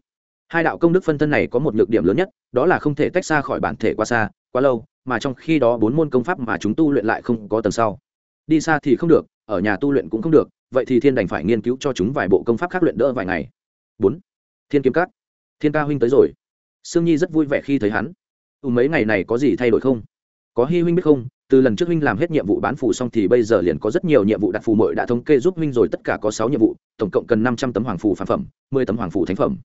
Hai đạo công đức phân thân này có một nhược điểm lớn nhất, đó là không thể tách xa khỏi bản thể quá xa, quá lâu, mà trong khi đó bốn môn công pháp mà chúng tu luyện lại không có tầng sau. Đi xa thì không được, ở nhà tu luyện cũng không được, vậy thì thiên đành phải nghiên cứu cho chúng vài bộ công pháp khác luyện đỡ vài ngày. Bốn. Thiên kiếm cát thiên ca huynh tới rồi. Sương nhi rất vui vẻ khi thấy hắn. Ừ mấy ngày này có gì thay đổi không? Có hy huynh biết không? Từ lần trước huynh làm hết nhiệm vụ bán phù xong thì bây giờ liền có rất nhiều nhiệm vụ đặt phù mội đã thống kê giúp huynh rồi, tất cả có sáu nhiệm vụ, tổng cộng cần năm trăm tấm hoàng phù phản phẩm, mười tấm hoàng phù thánh phẩm.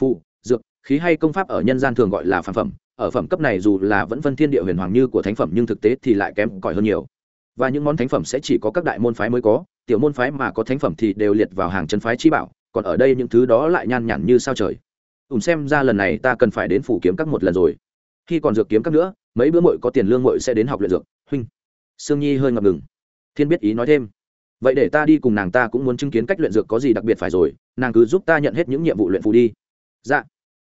Phù, dược, khí hay công pháp ở nhân gian thường gọi là phản phẩm, ở phẩm cấp này dù là vẫn phân thiên địa huyền hoàng như của thánh phẩm nhưng thực tế thì lại kém cỏi hơn nhiều. Và những món thánh phẩm sẽ chỉ có các đại môn phái mới có, tiểu môn phái mà có thánh phẩm thì đều liệt vào hàng chân phái chi bảo, còn ở đây những thứ đó lại nhan nhản như sao trời. Ùm xem ra lần này ta cần phải đến phủ kiếm các một lần rồi. Khi còn dược kiếm các nữa, mấy bữa mội có tiền lương mội sẽ đến học luyện dược huynh. Sương nhi hơi ngập ngừng. Thiên biết ý nói thêm. Vậy để ta đi cùng nàng ta cũng muốn chứng kiến cách luyện dược có gì đặc biệt phải rồi, nàng cứ giúp ta nhận hết những nhiệm vụ luyện phù đi. Dạ.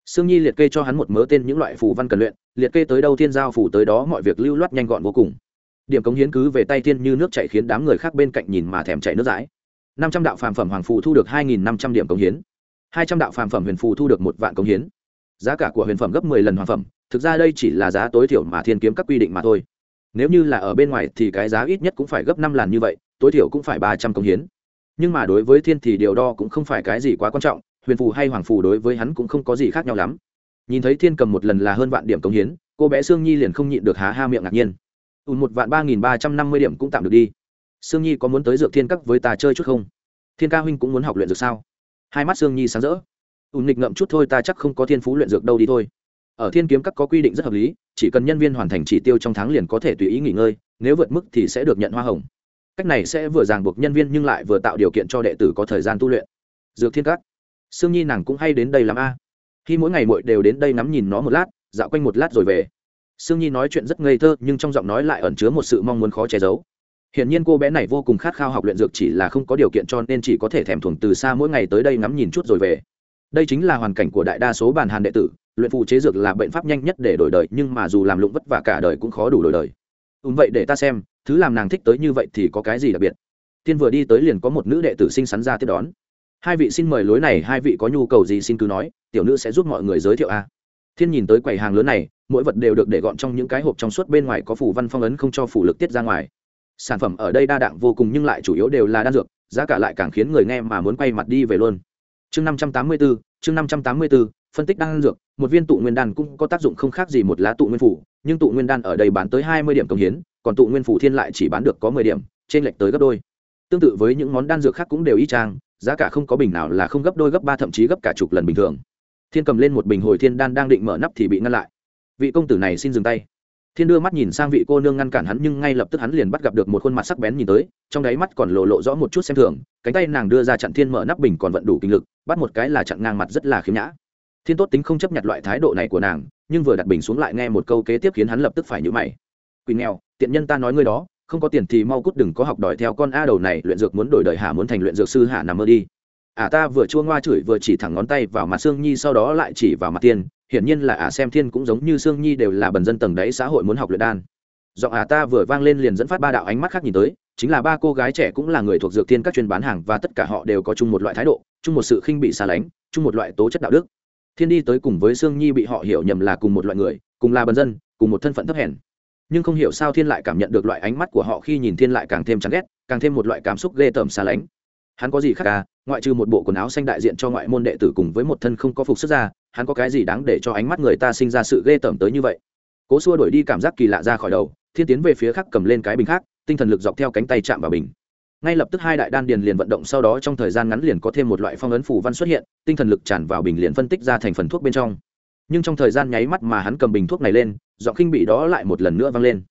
Sương nhi liệt kê cho hắn một mớ tên những loại phù văn cần luyện, liệt kê tới đâu thiên giao phù tới đó mọi việc lưu loát nhanh gọn vô cùng. Điểm cống hiến cứ về tay thiên như nước chạy khiến đám người khác bên cạnh nhìn mà thèm chạy nước dãi. Năm trăm đạo phàm phẩm hoàng phù thu được hai nghìn năm trăm điểm cống hiến. Hai trăm đạo phàm phẩm huyền phù thu được một vạn cống hiến. Giá cả của huyền phẩm gấp mười lần hoàng phẩm, thực ra đây chỉ là giá tối thiểu mà thiên kiếm các quy định mà thôi nếu như là ở bên ngoài thì cái giá ít nhất cũng phải gấp năm lần như vậy, tối thiểu cũng phải ba trăm công hiến. Nhưng mà đối với thiên thì điều đo cũng không phải cái gì quá quan trọng, huyền phù hay hoàng phù đối với hắn cũng không có gì khác nhau lắm. Nhìn thấy thiên cầm một lần là hơn vạn điểm công hiến, cô bé sương nhi liền không nhịn được há ha miệng ngạc nhiên. Ùn một vạn ba nghìn ba trăm năm mươi điểm cũng tạm được đi. Sương nhi có muốn tới dược thiên các với ta chơi chút không? Thiên ca huynh cũng muốn học luyện dược sao? Hai mắt sương nhi sáng rỡ. Ùn nghịch ngậm chút thôi, ta chắc không có thiên phú luyện dược đâu đi thôi ở thiên kiếm các có quy định rất hợp lý chỉ cần nhân viên hoàn thành chỉ tiêu trong tháng liền có thể tùy ý nghỉ ngơi nếu vượt mức thì sẽ được nhận hoa hồng. Cách này sẽ vừa ràng buộc nhân viên nhưng lại vừa tạo điều kiện cho đệ tử có thời gian tu luyện. Dược thiên các. Sương nhi nàng cũng hay đến đây làm a. Khi mỗi ngày muội đều đến đây ngắm nhìn nó một lát dạo quanh một lát rồi về. Sương nhi nói chuyện rất ngây thơ nhưng trong giọng nói lại ẩn chứa một sự mong muốn khó che giấu. Hiển nhiên cô bé này vô cùng khát khao học luyện dược chỉ là không có điều kiện cho nên chỉ có thể thèm thuồng từ xa mỗi ngày tới đây ngắm nhìn chút rồi về. Đây chính là hoàn cảnh của đại đa số bàn hàn đệ tử, luyện phù chế dược là bệnh pháp nhanh nhất để đổi đời, nhưng mà dù làm lụng vất vả cả đời cũng khó đủ đổi đời. Ừm vậy để ta xem, thứ làm nàng thích tới như vậy thì có cái gì đặc biệt. Tiên vừa đi tới liền có một nữ đệ tử xinh xắn ra tiếp đón. Hai vị xin mời lối này, hai vị có nhu cầu gì xin cứ nói, tiểu nữ sẽ giúp mọi người giới thiệu a. Thiên nhìn tới quầy hàng lớn này, mỗi vật đều được để gọn trong những cái hộp trong suốt bên ngoài có phủ văn phong ấn không cho phủ lực tiết ra ngoài sản phẩm ở đây đa dạng vô cùng nhưng lại chủ yếu đều là đan dược giá cả lại càng khiến người nghe mà muốn quay mặt đi về luôn chương năm trăm tám mươi bốn chương năm trăm tám mươi bốn phân tích đan dược, một viên tụ nguyên đan cũng có tác dụng không khác gì một lá tụ nguyên phủ, nhưng tụ nguyên đan ở đây bán tới hai mươi điểm công hiến, còn tụ nguyên phủ thiên lại chỉ bán được có mười điểm, trên lệch tới gấp đôi. Tương tự với những món đan dược khác cũng đều y chang, giá cả không có bình nào là không gấp đôi, gấp ba, thậm chí gấp cả chục lần bình thường. Thiên cầm lên một bình hồi thiên đan đang định mở nắp thì bị ngăn lại. Vị công tử này xin dừng tay. Thiên đưa mắt nhìn sang vị cô nương ngăn cản hắn, nhưng ngay lập tức hắn liền bắt gặp được một khuôn mặt sắc bén nhìn tới, trong đáy mắt còn lộ lộ rõ một chút xem thường, cánh tay nàng đưa ra chặn thiên mở nắp bình còn vận đủ kinh lực, bắt một cái là chặn ngang mặt rất là khiếm nhã thiên tốt tính không chấp nhận loại thái độ này của nàng, nhưng vừa đặt bình xuống lại nghe một câu kế tiếp khiến hắn lập tức phải nhữ mày. Quỳ nghèo, tiện nhân ta nói ngươi đó, không có tiền thì mau cút đừng có học đòi theo con a đầu này, luyện dược muốn đổi đời hà muốn thành luyện dược sư hà nằm mơ đi. Ả ta vừa chua ngoa chửi vừa chỉ thẳng ngón tay vào mặt sương nhi sau đó lại chỉ vào mặt tiên hiển nhiên là ả xem thiên cũng giống như sương nhi đều là bần dân tầng đáy xã hội muốn học luyện đan. Giọng ả ta vừa vang lên liền dẫn phát ba đạo ánh mắt khác nhìn tới, chính là ba cô gái trẻ cũng là người thuộc dược tiên các chuyên bán hàng và tất cả họ đều có chung một loại thái độ, chung một sự khinh bị xa lánh, chung một loại tố chất đạo đức thiên đi tới cùng với sương nhi bị họ hiểu nhầm là cùng một loại người, cùng là bần dân, cùng một thân phận thấp hèn. Nhưng không hiểu sao thiên lại cảm nhận được loại ánh mắt của họ khi nhìn thiên lại càng thêm chán ghét, càng thêm một loại cảm xúc ghê tởm xa lánh. Hắn có gì khác à? Ngoại trừ một bộ quần áo xanh đại diện cho ngoại môn đệ tử cùng với một thân không có phục sức ra, hắn có cái gì đáng để cho ánh mắt người ta sinh ra sự ghê tởm tới như vậy? Cố xua đổi đi cảm giác kỳ lạ ra khỏi đầu, thiên tiến về phía khác cầm lên cái bình khác, tinh thần lực dọc theo cánh tay chạm vào bình ngay lập tức hai đại đan điền liền vận động, sau đó trong thời gian ngắn liền có thêm một loại phong ấn phủ văn xuất hiện, tinh thần lực tràn vào bình liền phân tích ra thành phần thuốc bên trong. Nhưng trong thời gian nháy mắt mà hắn cầm bình thuốc này lên, giọng khinh bị đó lại một lần nữa vang lên.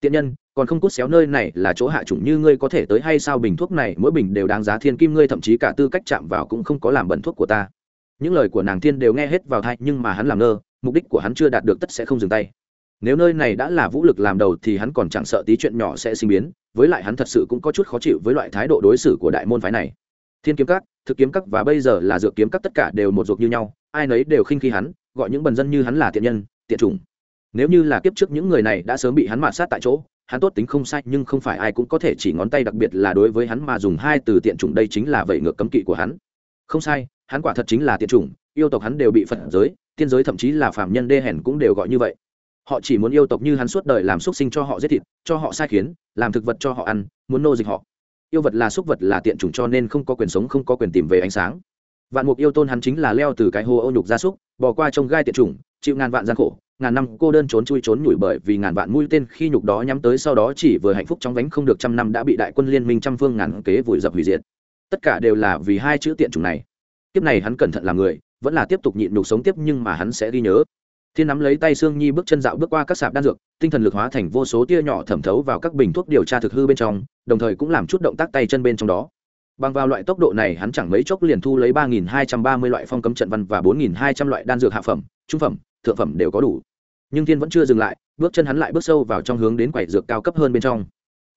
Tiện nhân, còn không cút xéo nơi này là chỗ hạ chủng như ngươi có thể tới hay sao? Bình thuốc này mỗi bình đều đáng giá thiên kim ngươi, thậm chí cả tư cách chạm vào cũng không có làm bẩn thuốc của ta. Những lời của nàng thiên đều nghe hết vào thai nhưng mà hắn làm ngơ, mục đích của hắn chưa đạt được tất sẽ không dừng tay nếu nơi này đã là vũ lực làm đầu thì hắn còn chẳng sợ tí chuyện nhỏ sẽ sinh biến, với lại hắn thật sự cũng có chút khó chịu với loại thái độ đối xử của đại môn phái này. Thiên kiếm các, thực kiếm các và bây giờ là dược kiếm các tất cả đều một ruột như nhau, ai nấy đều khinh khi hắn, gọi những bần dân như hắn là tiện nhân, tiện chủng. Nếu như là kiếp trước những người này đã sớm bị hắn mạt sát tại chỗ, hắn tốt tính không sai nhưng không phải ai cũng có thể chỉ ngón tay đặc biệt là đối với hắn mà dùng hai từ tiện chủng đây chính là vậy ngược cấm kỵ của hắn. Không sai, hắn quả thật chính là tiện chủng, yêu tộc hắn đều bị phật giới, tiên giới thậm chí là phạm nhân đê hèn cũng đều gọi như vậy họ chỉ muốn yêu tộc như hắn suốt đời làm xúc sinh cho họ giết thịt, cho họ sai khiến, làm thực vật cho họ ăn, muốn nô dịch họ. Yêu vật là xúc vật là tiện chủng cho nên không có quyền sống, không có quyền tìm về ánh sáng. Vạn mục yêu tôn hắn chính là leo từ cái hồ ô nhục gia súc bỏ qua trong gai tiện chủng, chịu ngàn vạn gian khổ, ngàn năm cô đơn trốn chui trốn nhủi bởi vì ngàn vạn mũi tên khi nhục đó nhắm tới sau đó chỉ vừa hạnh phúc trong vánh không được trăm năm đã bị đại quân liên minh trăm phương ngàn kế vùi dập hủy diệt. Tất cả đều là vì hai chữ tiện chủng này. Kiếp này hắn cẩn thận làm người, vẫn là tiếp tục nhịn nhục sống tiếp nhưng mà hắn sẽ ghi nhớ thiên nắm lấy tay sương nhi bước chân dạo bước qua các sạp đan dược, tinh thần lực hóa thành vô số tia nhỏ thẩm thấu vào các bình thuốc điều tra thực hư bên trong, đồng thời cũng làm chút động tác tay chân bên trong đó. Bằng vào loại tốc độ này, hắn chẳng mấy chốc liền thu lấy ba nghìn hai trăm ba mươi loại phong cấm trận văn và bốn nghìn hai trăm loại đan dược hạ phẩm, trung phẩm, thượng phẩm đều có đủ. Nhưng thiên vẫn chưa dừng lại, bước chân hắn lại bước sâu vào trong hướng đến quầy dược cao cấp hơn bên trong.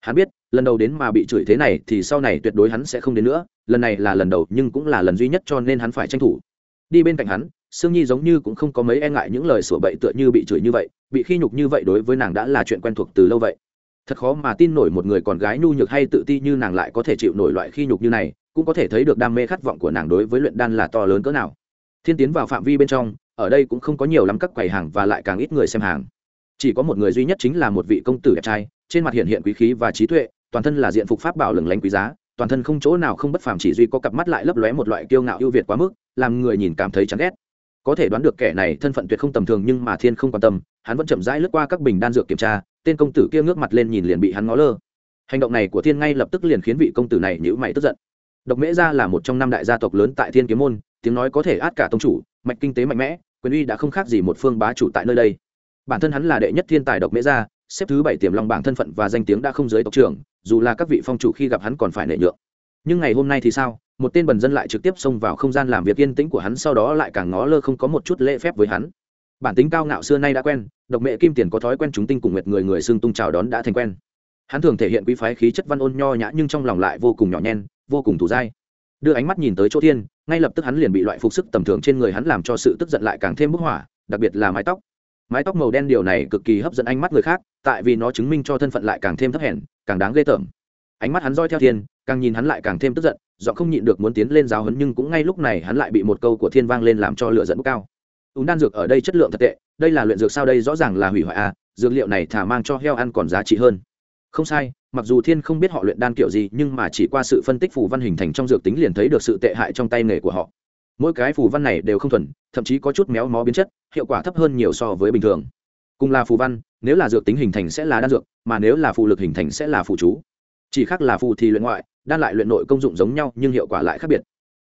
Hắn biết, lần đầu đến mà bị chửi thế này thì sau này tuyệt đối hắn sẽ không đến nữa, lần này là lần đầu nhưng cũng là lần duy nhất cho nên hắn phải tranh thủ. Đi bên cạnh hắn sương nhi giống như cũng không có mấy e ngại những lời sủa bậy tựa như bị chửi như vậy, bị khi nhục như vậy đối với nàng đã là chuyện quen thuộc từ lâu vậy. Thật khó mà tin nổi một người còn gái nhu nhược hay tự ti như nàng lại có thể chịu nổi loại khi nhục như này, cũng có thể thấy được đam mê khát vọng của nàng đối với luyện đan là to lớn cỡ nào. Thiên tiến vào phạm vi bên trong, ở đây cũng không có nhiều lắm các quầy hàng và lại càng ít người xem hàng. Chỉ có một người duy nhất chính là một vị công tử đẹp trai, trên mặt hiện hiện quý khí và trí tuệ, toàn thân là diện phục pháp bảo lừng lánh quý giá, toàn thân không chỗ nào không bất phàm chỉ duy có cặp mắt lại lấp lóe một loại kiêu ngạo ưu việt quá mức, làm người nhìn cảm thấy chán ghét có thể đoán được kẻ này thân phận tuyệt không tầm thường nhưng mà thiên không quan tâm, hắn vẫn chậm rãi lướt qua các bình đan dược kiểm tra, tên công tử kia ngước mặt lên nhìn liền bị hắn ngó lơ. Hành động này của thiên ngay lập tức liền khiến vị công tử này nhữ mày tức giận. Độc mễ gia là một trong năm đại gia tộc lớn tại thiên kiếm môn, tiếng nói có thể át cả tông chủ, mạch kinh tế mạnh mẽ, quyền uy đã không khác gì một phương bá chủ tại nơi đây. Bản thân hắn là đệ nhất thiên tài độc mễ gia, xếp thứ bảy tiềm long bảng thân phận và danh tiếng đã không giới tộc trưởng, dù là các vị phong chủ khi gặp hắn còn phải nệ nhượng. Nhưng ngày hôm nay thì sao? Một tên bần dân lại trực tiếp xông vào không gian làm việc yên tĩnh của hắn, sau đó lại càng ngó lơ không có một chút lễ phép với hắn. Bản tính cao ngạo xưa nay đã quen, độc mẹ kim tiền có thói quen chúng tinh cùng nguyệt người người xưng tung chào đón đã thành quen. Hắn thường thể hiện quý phái khí chất văn ôn nho nhã nhưng trong lòng lại vô cùng nhỏ nhen, vô cùng thủ dai. Đưa ánh mắt nhìn tới chỗ thiên, ngay lập tức hắn liền bị loại phục sức tầm thường trên người hắn làm cho sự tức giận lại càng thêm bức hỏa đặc biệt là mái tóc. Mái tóc màu đen điều này cực kỳ hấp dẫn ánh mắt người khác, tại vì nó chứng minh cho thân phận lại càng thêm thấp hèn, càng đáng ghê tởm. Ánh mắt hắn roi theo thiên, càng nhìn hắn lại càng thêm tức giận dọn không nhịn được muốn tiến lên giáo hấn nhưng cũng ngay lúc này hắn lại bị một câu của thiên vang lên làm cho lựa dẫn bốc cao. Ú đan dược ở đây chất lượng thật tệ đây là luyện dược sao đây rõ ràng là hủy hoại à, dược liệu này thả mang cho heo ăn còn giá trị hơn. Không sai mặc dù thiên không biết họ luyện đan kiểu gì nhưng mà chỉ qua sự phân tích phù văn hình thành trong dược tính liền thấy được sự tệ hại trong tay nghề của họ. Mỗi cái phù văn này đều không thuần thậm chí có chút méo mó biến chất hiệu quả thấp hơn nhiều so với bình thường. Cùng là phù văn nếu là dược tính hình thành sẽ là đan dược mà nếu là phù lực hình thành sẽ là phù chú chỉ khác là phù thì luyện ngoại, đan lại luyện nội công dụng giống nhau, nhưng hiệu quả lại khác biệt.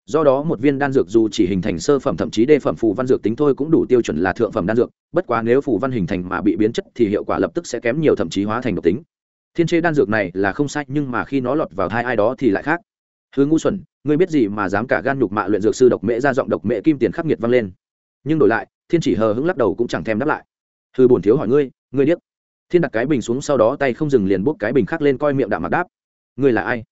Do đó một viên đan dược dù chỉ hình thành sơ phẩm thậm chí đề phẩm phù văn dược tính thôi cũng đủ tiêu chuẩn là thượng phẩm đan dược, bất quá nếu phù văn hình thành mà bị biến chất thì hiệu quả lập tức sẽ kém nhiều thậm chí hóa thành độc tính. Thiên chế đan dược này là không sai, nhưng mà khi nó lọt vào thai ai đó thì lại khác. Hứa ngu xuẩn, ngươi biết gì mà dám cả gan nhục mạ luyện dược sư độc mễ ra giọng độc mễ kim tiền khắc nghiệt vang lên. Nhưng đổi lại, thiên chỉ hờ hững lắc đầu cũng chẳng thèm đáp lại. Hư bổn thiếu hỏi ngươi ngươi điếc thiên đặt cái bình xuống sau đó tay không dừng liền bốc cái bình khác lên coi miệng đạm mặc đáp. Ngươi là ai?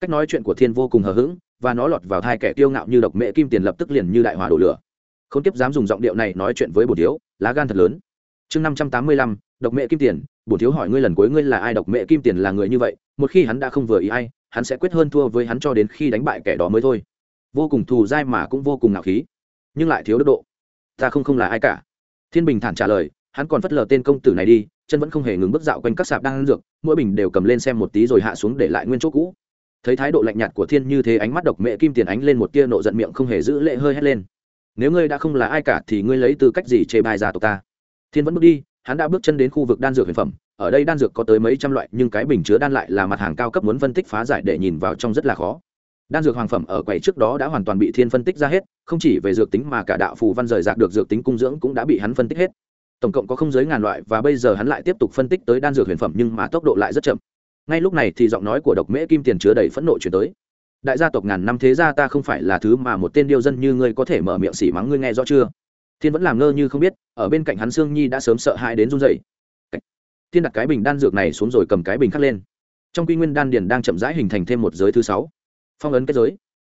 Cách nói chuyện của thiên vô cùng hờ hững, và nó lọt vào thai kẻ tiêu ngạo như độc mễ kim tiền lập tức liền như đại hỏa đổ lửa. Không tiếp dám dùng giọng điệu này nói chuyện với bổ thiếu, lá gan thật lớn. Chương năm trăm tám mươi lăm, độc mễ kim tiền. Bổ thiếu hỏi ngươi lần cuối ngươi là ai, độc mễ kim tiền là người như vậy? Một khi hắn đã không vừa ý ai, hắn sẽ quyết hơn thua với hắn cho đến khi đánh bại kẻ đó mới thôi. Vô cùng thù dai mà cũng vô cùng ngạo khí. Nhưng lại thiếu đức độ. Ta không không là ai cả. Thiên bình thản trả lời, hắn còn phất lờ tên công tử này đi chân vẫn không hề ngừng bước dạo quanh các sạp đang ăn dược, mỗi bình đều cầm lên xem một tí rồi hạ xuống để lại nguyên chỗ cũ. Thấy thái độ lạnh nhạt của thiên như thế ánh mắt độc mẹ kim tiền ánh lên một tia nộ giận miệng không hề giữ lệ hơi hét lên. Nếu ngươi đã không là ai cả thì ngươi lấy tư cách gì chê bài gia tộc ta? Thiên vẫn bước đi, hắn đã bước chân đến khu vực đan dược huyền phẩm, ở đây đan dược có tới mấy trăm loại, nhưng cái bình chứa đan lại là mặt hàng cao cấp muốn phân tích phá giải để nhìn vào trong rất là khó. Đan dược hoàng phẩm ở quầy trước đó đã hoàn toàn bị thiên phân tích ra hết, không chỉ về dược tính mà cả đạo phù văn rời rạc được dược tính cung dưỡng cũng đã bị hắn phân tích hết tổng cộng có không giới ngàn loại và bây giờ hắn lại tiếp tục phân tích tới đan dược huyền phẩm nhưng mà tốc độ lại rất chậm. Ngay lúc này thì giọng nói của độc mễ kim tiền chứa đầy phẫn nộ chuyển tới. Đại gia tộc ngàn năm thế gia ta không phải là thứ mà một tên điêu dân như ngươi có thể mở miệng xỉ mắng ngươi nghe rõ chưa? Thiên vẫn làm ngơ như không biết, ở bên cạnh hắn sương nhi đã sớm sợ hãi đến run rẩy. Thiên đặt cái bình đan dược này xuống rồi cầm cái bình khắc lên. Trong quy nguyên đan điền đang chậm rãi hình thành thêm một giới thứ sáu. Phong ấn kết giới.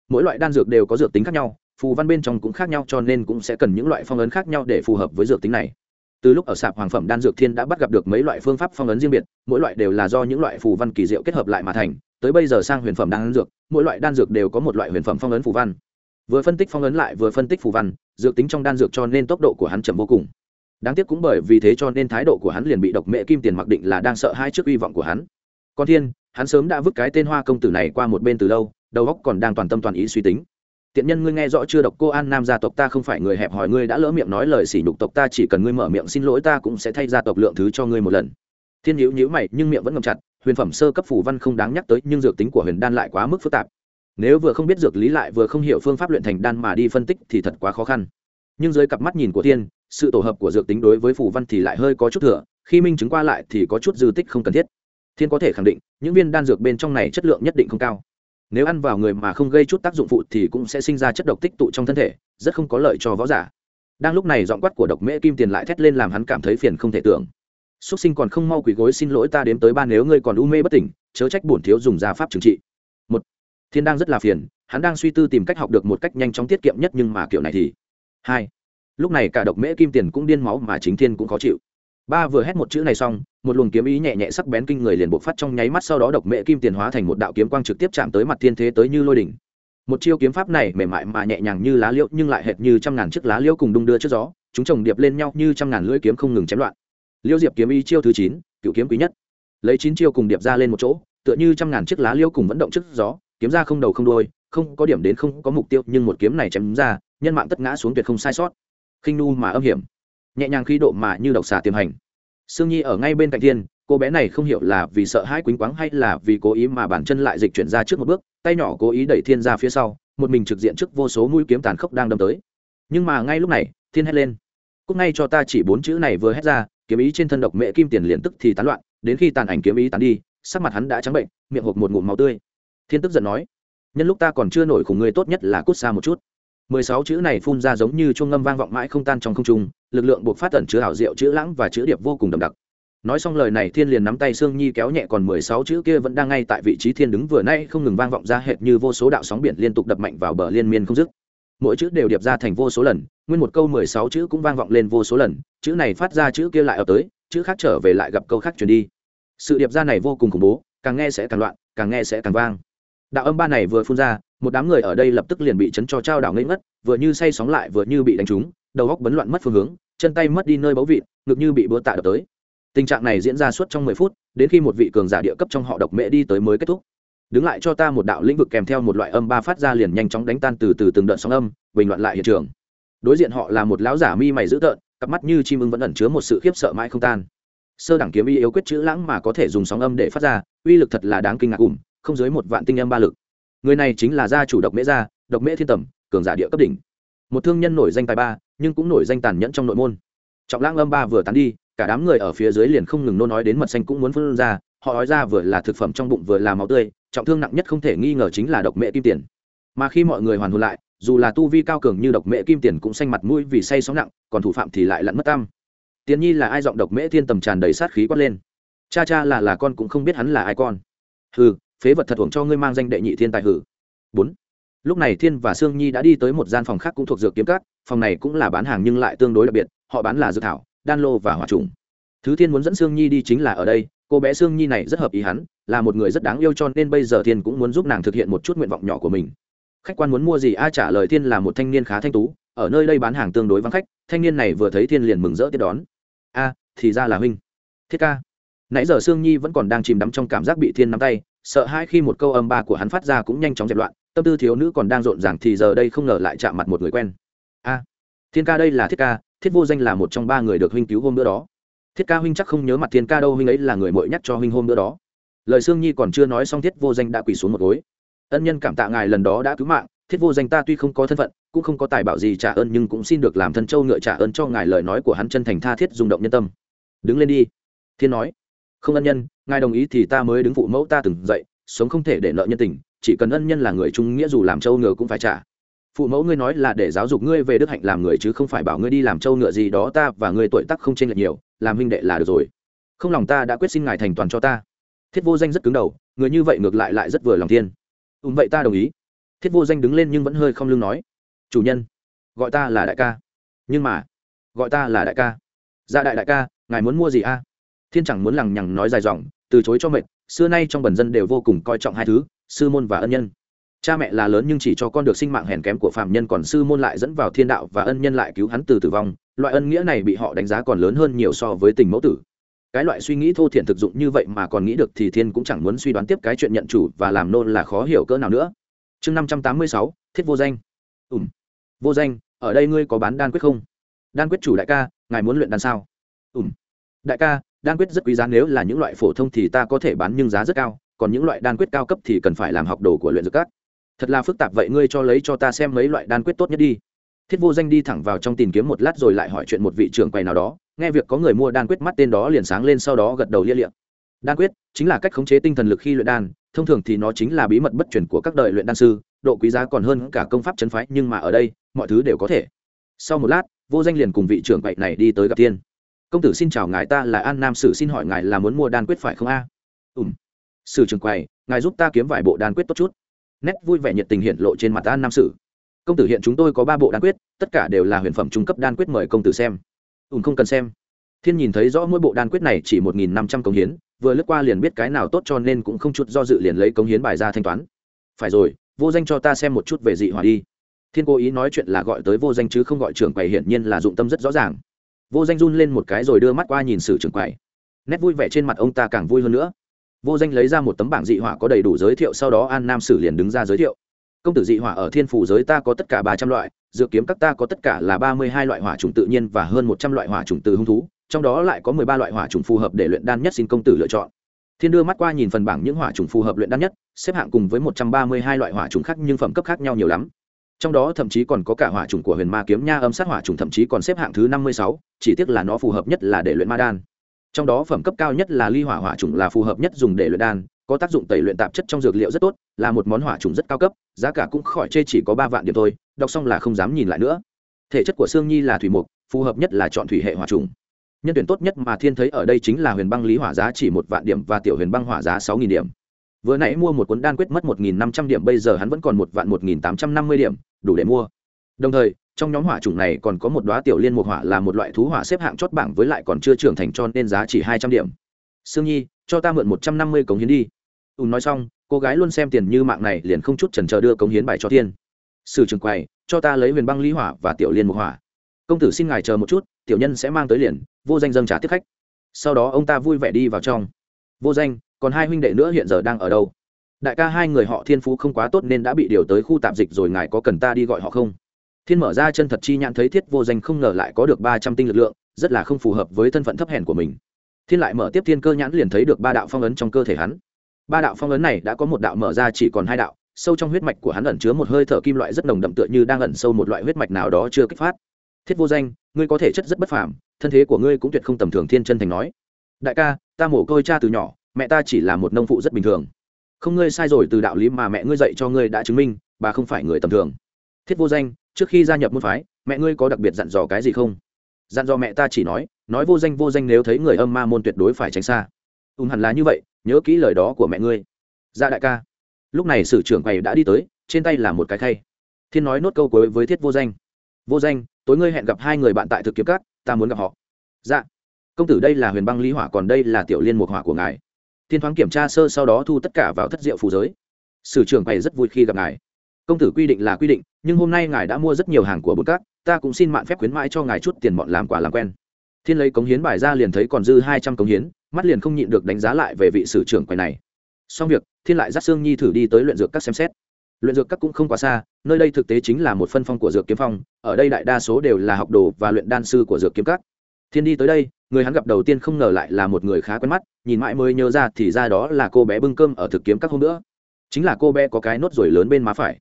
Mỗi loại đan dược đều có dược tính khác nhau, phù văn bên trong cũng khác nhau cho nên cũng sẽ cần những loại phong ấn khác nhau để phù hợp với dược tính này từ lúc ở sạp hoàng phẩm đan dược thiên đã bắt gặp được mấy loại phương pháp phong ấn riêng biệt, mỗi loại đều là do những loại phù văn kỳ diệu kết hợp lại mà thành, tới bây giờ sang huyền phẩm đan dược, mỗi loại đan dược đều có một loại huyền phẩm phong ấn phù văn. Vừa phân tích phong ấn lại vừa phân tích phù văn, dược tính trong đan dược cho nên tốc độ của hắn chậm vô cùng. Đáng tiếc cũng bởi vì thế cho nên thái độ của hắn liền bị độc mẹ kim tiền mặc định là đang sợ hai trước hy vọng của hắn. Con thiên, hắn sớm đã vứt cái tên hoa công tử này qua một bên từ lâu, đầu óc còn đang toàn tâm toàn ý suy tính tiện nhân ngươi nghe rõ chưa độc cô an nam gia tộc ta không phải người hẹp hỏi ngươi đã lỡ miệng nói lời sỉ nhục tộc ta, chỉ cần ngươi mở miệng xin lỗi ta cũng sẽ thay gia tộc lượng thứ cho ngươi một lần. Thiên nhữ nhữ mày, nhưng miệng vẫn ngầm chặt, huyền phẩm sơ cấp phủ văn không đáng nhắc tới, nhưng dược tính của huyền đan lại quá mức phức tạp. Nếu vừa không biết dược lý lại vừa không hiểu phương pháp luyện thành đan mà đi phân tích thì thật quá khó khăn. Nhưng dưới cặp mắt nhìn của thiên, sự tổ hợp của dược tính đối với phủ văn thì lại hơi có chút thừa, khi minh chứng qua lại thì có chút dư tích không cần thiết. Thiên có thể khẳng định, những viên đan dược bên trong này chất lượng nhất định không cao nếu ăn vào người mà không gây chút tác dụng phụ thì cũng sẽ sinh ra chất độc tích tụ trong thân thể, rất không có lợi cho võ giả. Đang lúc này giọng quát của độc mễ kim tiền lại thét lên làm hắn cảm thấy phiền không thể tưởng. Xuất sinh còn không mau quỳ gối xin lỗi ta đếm tới ba nếu ngươi còn u mê bất tỉnh, chớ trách bổn thiếu dùng gia pháp trừng trị. Một, thiên đang rất là phiền, hắn đang suy tư tìm cách học được một cách nhanh chóng tiết kiệm nhất nhưng mà kiểu này thì. Hai, lúc này cả độc mễ kim tiền cũng điên máu mà chính thiên cũng khó chịu. Ba vừa hét một chữ này xong một luồng kiếm ý nhẹ nhẹ sắc bén kinh người liền bộc phát trong nháy mắt, sau đó độc mệ kim tiền hóa thành một đạo kiếm quang trực tiếp chạm tới mặt thiên thế tới như lôi đỉnh. Một chiêu kiếm pháp này mềm mại mà nhẹ nhàng như lá liễu, nhưng lại hệt như trăm ngàn chiếc lá liễu cùng đung đưa trước gió, chúng chồng điệp lên nhau như trăm ngàn lưỡi kiếm không ngừng chém loạn. Liễu diệp kiếm ý chiêu thứ chín, cựu kiếm quý nhất. Lấy chín chiêu cùng điệp ra lên một chỗ, tựa như trăm ngàn chiếc lá liễu cùng vận động trước gió, kiếm ra không đầu không đôi không có điểm đến không có mục tiêu, nhưng một kiếm này chém ra, nhân mạng tất ngã xuống tuyệt không sai sót. Khinh nu mà âm hiểm. Nhẹ nhàng khí độ mà như độc xà tiềm hành sương nhi ở ngay bên cạnh thiên, cô bé này không hiểu là vì sợ hãi quýnh quáng hay là vì cố ý mà bản chân lại dịch chuyển ra trước một bước, tay nhỏ cố ý đẩy thiên ra phía sau, một mình trực diện trước vô số mũi kiếm tàn khốc đang đâm tới. Nhưng mà ngay lúc này, thiên hét lên. Cúc ngay cho ta chỉ bốn chữ này vừa hét ra, kiếm ý trên thân độc mẹ kim tiền liền tức thì tán loạn, đến khi tàn ảnh kiếm ý tán đi, sắc mặt hắn đã trắng bệnh, miệng hộp một ngụm máu tươi. Thiên tức giận nói. Nhân lúc ta còn chưa nổi khủng người tốt nhất là cút xa một chút. Mười sáu chữ này phun ra giống như chuông ngâm vang vọng mãi không tan trong không trung lực lượng buộc phát tẩn chứa hảo diệu chữ lãng và chữ điệp vô cùng đậm đặc. Nói xong lời này, thiên liền nắm tay sương nhi kéo nhẹ còn mười sáu chữ kia vẫn đang ngay tại vị trí thiên đứng, vừa nay không ngừng vang vọng ra hệt như vô số đạo sóng biển liên tục đập mạnh vào bờ liên miên không dứt. Mỗi chữ đều điệp ra thành vô số lần, nguyên một câu mười sáu chữ cũng vang vọng lên vô số lần, chữ này phát ra chữ kia lại ở tới, chữ khác trở về lại gặp câu khác truyền đi. Sự điệp ra này vô cùng khủng bố, càng nghe sẽ càng loạn, càng nghe sẽ càng vang. Đạo âm ba này vừa phun ra, một đám người ở đây lập tức liền bị chấn cho trao đảo ngây ngất vừa như say sóng lại vừa như bị đánh trúng, đầu góc bấn loạn mất phương hướng, chân tay mất đi nơi bấu vịt ngực như bị búa tạ đập tới. Tình trạng này diễn ra suốt trong mười phút, đến khi một vị cường giả địa cấp trong họ độc mễ đi tới mới kết thúc. Đứng lại cho ta một đạo lĩnh vực kèm theo một loại âm ba phát ra liền nhanh chóng đánh tan từ từ từng đợt sóng âm, bình loạn lại hiện trường. Đối diện họ là một lão giả mi mày dữ tợn, cặp mắt như chim ưng vẫn ẩn chứa một sự khiếp sợ mãi không tan. Sơ đẳng kiếm y yếu quyết chữ lãng mà có thể dùng sóng âm để phát ra, uy lực thật là đáng kinh ngạc ủng không dưới một vạn tinh âm ba lực. Người này chính là gia chủ độc mễ gia, độc mễ thiên tầm cường giả địa cấp đỉnh. Một thương nhân nổi danh tài ba, nhưng cũng nổi danh tàn nhẫn trong nội môn. Trọng lãng âm ba vừa tán đi, cả đám người ở phía dưới liền không ngừng nôn nói đến mật xanh cũng muốn phân ra, họ nói ra vừa là thực phẩm trong bụng vừa là máu tươi, trọng thương nặng nhất không thể nghi ngờ chính là độc mẹ kim tiền. Mà khi mọi người hoàn hồn lại, dù là tu vi cao cường như độc mẹ kim tiền cũng xanh mặt mũi vì say sóng nặng, còn thủ phạm thì lại lặn mất tâm. Tiến nhi là ai giọng độc mễ thiên tầm tràn đầy sát khí quát lên. Cha cha là là con cũng không biết hắn là ai con. Hừ, phế vật thật uổng cho ngươi mang danh đệ nhị thiên tài hử. Bốn lúc này thiên và sương nhi đã đi tới một gian phòng khác cũng thuộc dược kiếm cát phòng này cũng là bán hàng nhưng lại tương đối đặc biệt, họ bán là dược thảo, đan lô và hòa trùng. Thứ thiên muốn dẫn sương nhi đi chính là ở đây, cô bé sương nhi này rất hợp ý hắn, là một người rất đáng yêu cho nên bây giờ thiên cũng muốn giúp nàng thực hiện một chút nguyện vọng nhỏ của mình. Khách quan muốn mua gì a trả lời thiên là một thanh niên khá thanh tú, ở nơi đây bán hàng tương đối vắng khách, thanh niên này vừa thấy thiên liền mừng rỡ tiếp đón. A, thì ra là huynh. Thiết ca. Nãy giờ sương nhi vẫn còn đang chìm đắm trong cảm giác bị thiên nắm tay, sợ hai khi một câu âm ba của hắn phát ra cũng nhanh chóng dẹp loạn tâm tư thiếu nữ còn đang rộn ràng thì giờ đây không ngờ lại chạm mặt một người quen. A, thiên ca đây là thiết ca, thiết vô danh là một trong ba người được huynh cứu hôm bữa đó. Thiết ca huynh chắc không nhớ mặt thiên ca đâu, huynh ấy là người mội nhắc cho huynh hôm bữa đó. Lời sương nhi còn chưa nói xong thiết vô danh đã quỳ xuống một gối. Ân nhân cảm tạ ngài lần đó đã cứu mạng, thiết vô danh ta tuy không có thân phận, cũng không có tài bảo gì trả ơn, nhưng cũng xin được làm thân châu ngựa trả ơn cho ngài lời nói của hắn chân thành tha thiết, rung động nhân tâm. Đứng lên đi. Thiên nói. Không ân nhân, ngài đồng ý thì ta mới đứng phụ mẫu ta từng dậy sống không thể để nợ nhân tình chỉ cần ân nhân là người trung nghĩa dù làm trâu ngựa cũng phải trả. Phụ mẫu ngươi nói là để giáo dục ngươi về đức hạnh làm người chứ không phải bảo ngươi đi làm trâu ngựa gì đó, ta và ngươi tuổi tắc không chênh lệch nhiều, làm huynh đệ là được rồi. Không lòng ta đã quyết xin ngài thành toàn cho ta. Thiết vô danh rất cứng đầu, người như vậy ngược lại lại rất vừa lòng thiên. Ùm vậy ta đồng ý. Thiết vô danh đứng lên nhưng vẫn hơi không lưng nói. Chủ nhân, gọi ta là đại ca. Nhưng mà, gọi ta là đại ca. Dạ đại đại ca, ngài muốn mua gì a? Thiên chẳng muốn lằng nhằng nói dài dòng, từ chối cho mệt, xưa nay trong bần dân đều vô cùng coi trọng hai thứ sư môn và ân nhân. Cha mẹ là lớn nhưng chỉ cho con được sinh mạng hèn kém của phạm nhân, còn sư môn lại dẫn vào thiên đạo và ân nhân lại cứu hắn từ tử vong. Loại ân nghĩa này bị họ đánh giá còn lớn hơn nhiều so với tình mẫu tử. Cái loại suy nghĩ thô thiển thực dụng như vậy mà còn nghĩ được thì thiên cũng chẳng muốn suy đoán tiếp cái chuyện nhận chủ và làm nôn là khó hiểu cỡ nào nữa. Chương năm trăm tám mươi sáu, thiết vô danh. Ùm vô danh, ở đây ngươi có bán đan quyết không? Đan quyết chủ đại ca, ngài muốn luyện đan sao? Ùm đại ca, đan quyết rất quý giá, nếu là những loại phổ thông thì ta có thể bán nhưng giá rất cao còn những loại đan quyết cao cấp thì cần phải làm học đồ của luyện dược các. Thật là phức tạp, vậy ngươi cho lấy cho ta xem mấy loại đan quyết tốt nhất đi. Thiết vô danh đi thẳng vào trong tìm kiếm một lát rồi lại hỏi chuyện một vị trưởng quầy nào đó, nghe việc có người mua đan quyết mắt tên đó liền sáng lên sau đó gật đầu lia liệm đan quyết chính là cách khống chế tinh thần lực khi luyện đan, thông thường thì nó chính là bí mật bất chuyển của các đời luyện đan sư, độ quý giá còn hơn cả công pháp chấn phái, nhưng mà ở đây, mọi thứ đều có thể. Sau một lát, vô danh liền cùng vị trưởng quầy này đi tới gặp tiên công tử xin chào ngài, ta là an nam sử, xin hỏi ngài là muốn mua đan quyết phải không a? À? ùm sử trưởng quầy, ngài giúp ta kiếm vài bộ đan quyết tốt chút. Nét vui vẻ nhiệt tình hiện lộ trên mặt an nam sử. Công tử hiện chúng tôi có ba bộ đan quyết, tất cả đều là huyền phẩm trung cấp đan quyết mời công tử xem. Ùn không cần xem. Thiên nhìn thấy rõ mỗi bộ đan quyết này chỉ một nghìn năm trăm công hiến, vừa lướt qua liền biết cái nào tốt cho nên cũng không chút do dự liền lấy công hiến bài ra thanh toán. Phải rồi, vô danh cho ta xem một chút về dị hỏa đi. Thiên cố ý nói chuyện là gọi tới vô danh chứ không gọi trưởng quầy hiển nhiên là dụng tâm rất rõ ràng. Vô danh run lên một cái rồi đưa mắt qua nhìn sử trưởng quầy. Nét vui vẻ trên mặt ông ta càng vui hơn nữa vô danh lấy ra một tấm bảng dị hỏa có đầy đủ giới thiệu, sau đó an nam sử liền đứng ra giới thiệu. Công tử dị hỏa ở thiên phủ giới ta có tất cả ba trăm loại dự kiếm các ta có tất cả là ba mươi hai loại hỏa trùng tự nhiên và hơn một trăm loại hỏa trùng từ hung thú, trong đó lại có mười ba loại hỏa trùng phù hợp để luyện đan nhất xin công tử lựa chọn. Thiên đưa mắt qua nhìn phần bảng những hỏa trùng phù hợp luyện đan nhất, xếp hạng cùng với một trăm ba mươi hai loại hỏa trùng khác nhưng phẩm cấp khác nhau nhiều lắm. Trong đó thậm chí còn có cả hỏa trùng của huyền ma kiếm nha, âm sát hỏa trùng thậm chí còn xếp hạng thứ năm mươi sáu, chỉ tiếc là nó phù hợp nhất là để luyện ma đan trong đó phẩm cấp cao nhất là ly hỏa hỏa trùng là phù hợp nhất dùng để luyện đan, có tác dụng tẩy luyện tạp chất trong dược liệu rất tốt, là một món hỏa trùng rất cao cấp, giá cả cũng khỏi chê chỉ có ba vạn điểm thôi, đọc xong là không dám nhìn lại nữa. Thể chất của sương nhi là thủy mục, phù hợp nhất là chọn thủy hệ hỏa trùng. Nhân tuyển tốt nhất mà thiên thấy ở đây chính là huyền băng lý hỏa giá chỉ một vạn điểm và tiểu huyền băng hỏa giá sáu nghìn điểm. Vừa nãy mua một cuốn đan quyết mất một nghìn năm trăm điểm, bây giờ hắn vẫn còn một vạn một nghìn tám trăm năm mươi điểm, đủ để mua. Đồng thời trong nhóm hỏa chủng này còn có một đoá tiểu liên mục hỏa là một loại thú hỏa xếp hạng chót bảng với lại còn chưa trưởng thành cho nên giá chỉ hai trăm điểm. Sương nhi, cho ta mượn một trăm năm mươi cống hiến đi. Ùn nói xong, cô gái luôn xem tiền như mạng này liền không chút chần chờ đưa cống hiến bài cho thiên. Sử trường quầy, cho ta lấy huyền băng lý hỏa và tiểu liên mục hỏa. Công tử xin ngài chờ một chút, tiểu nhân sẽ mang tới liền, vô danh dâng trả tiếp khách. Sau đó ông ta vui vẻ đi vào trong. Vô danh, còn hai huynh đệ nữa hiện giờ đang ở đâu? Đại ca hai người họ thiên phú không quá tốt nên đã bị điều tới khu tạm dịch rồi, ngài có cần ta đi gọi họ không? Thiên mở ra chân thật chi nhãn thấy thiết vô danh không ngờ lại có được ba trăm tinh lực lượng, rất là không phù hợp với thân phận thấp hèn của mình. Thiên lại mở tiếp thiên cơ nhãn liền thấy được ba đạo phong ấn trong cơ thể hắn. Ba đạo phong ấn này đã có một đạo mở ra chỉ còn hai đạo, sâu trong huyết mạch của hắn ẩn chứa một hơi thở kim loại rất nồng đậm tựa như đang ẩn sâu một loại huyết mạch nào đó chưa kích phát. Thiết vô danh, ngươi có thể chất rất bất phàm, thân thế của ngươi cũng tuyệt không tầm thường, thiên chân thành nói. Đại ca, ta mổ côi cha từ nhỏ, mẹ ta chỉ là một nông phụ rất bình thường. Không ngươi sai rồi, từ đạo lý mà mẹ ngươi dạy cho ngươi đã chứng minh, bà không phải người tầm thường. Thiết vô danh trước khi gia nhập môn phái, mẹ ngươi có đặc biệt dặn dò cái gì không? Dặn dò mẹ ta chỉ nói nói vô danh vô danh nếu thấy người âm ma môn tuyệt đối phải tránh xa. Ùn hẳn là như vậy, nhớ kỹ lời đó của mẹ ngươi. Ra đại ca. Lúc này sử trưởng quầy đã đi tới, trên tay là một cái khay. Thiên nói nốt câu cuối với thiết vô danh. Vô danh, tối ngươi hẹn gặp hai người bạn tại thực kiếm cát ta muốn gặp họ. Dạ. Công tử đây là huyền băng lý hỏa còn đây là tiểu liên mục hỏa của ngài. Thiên thoáng kiểm tra sơ sau đó thu tất cả vào thất diệu phù giới. Sử trưởng quầy rất vui khi gặp ngài công tử quy định là quy định, nhưng hôm nay ngài đã mua rất nhiều hàng của bột cát ta cũng xin mạn phép khuyến mãi cho ngài chút tiền bọn làm quà làm quen. Thiên lấy cống hiến bài ra liền thấy còn dư hai trăm cống hiến, mắt liền không nhịn được đánh giá lại về vị sử trưởng quầy này. Xong việc, thiên lại dắt sương nhi thử đi tới luyện dược các xem xét. Luyện dược các cũng không quá xa, nơi đây thực tế chính là một phân phong của dược kiếm phong, ở đây đại đa số đều là học đồ và luyện đan sư của dược kiếm các. Thiên đi tới đây, người hắn gặp đầu tiên không ngờ lại là một người khá quen mắt, nhìn mãi mới nhớ ra thì ra đó là cô bé bưng cơm ở thực kiếm các hôm nữa. Chính là cô bé có cái nốt ruồi lớn bên má phải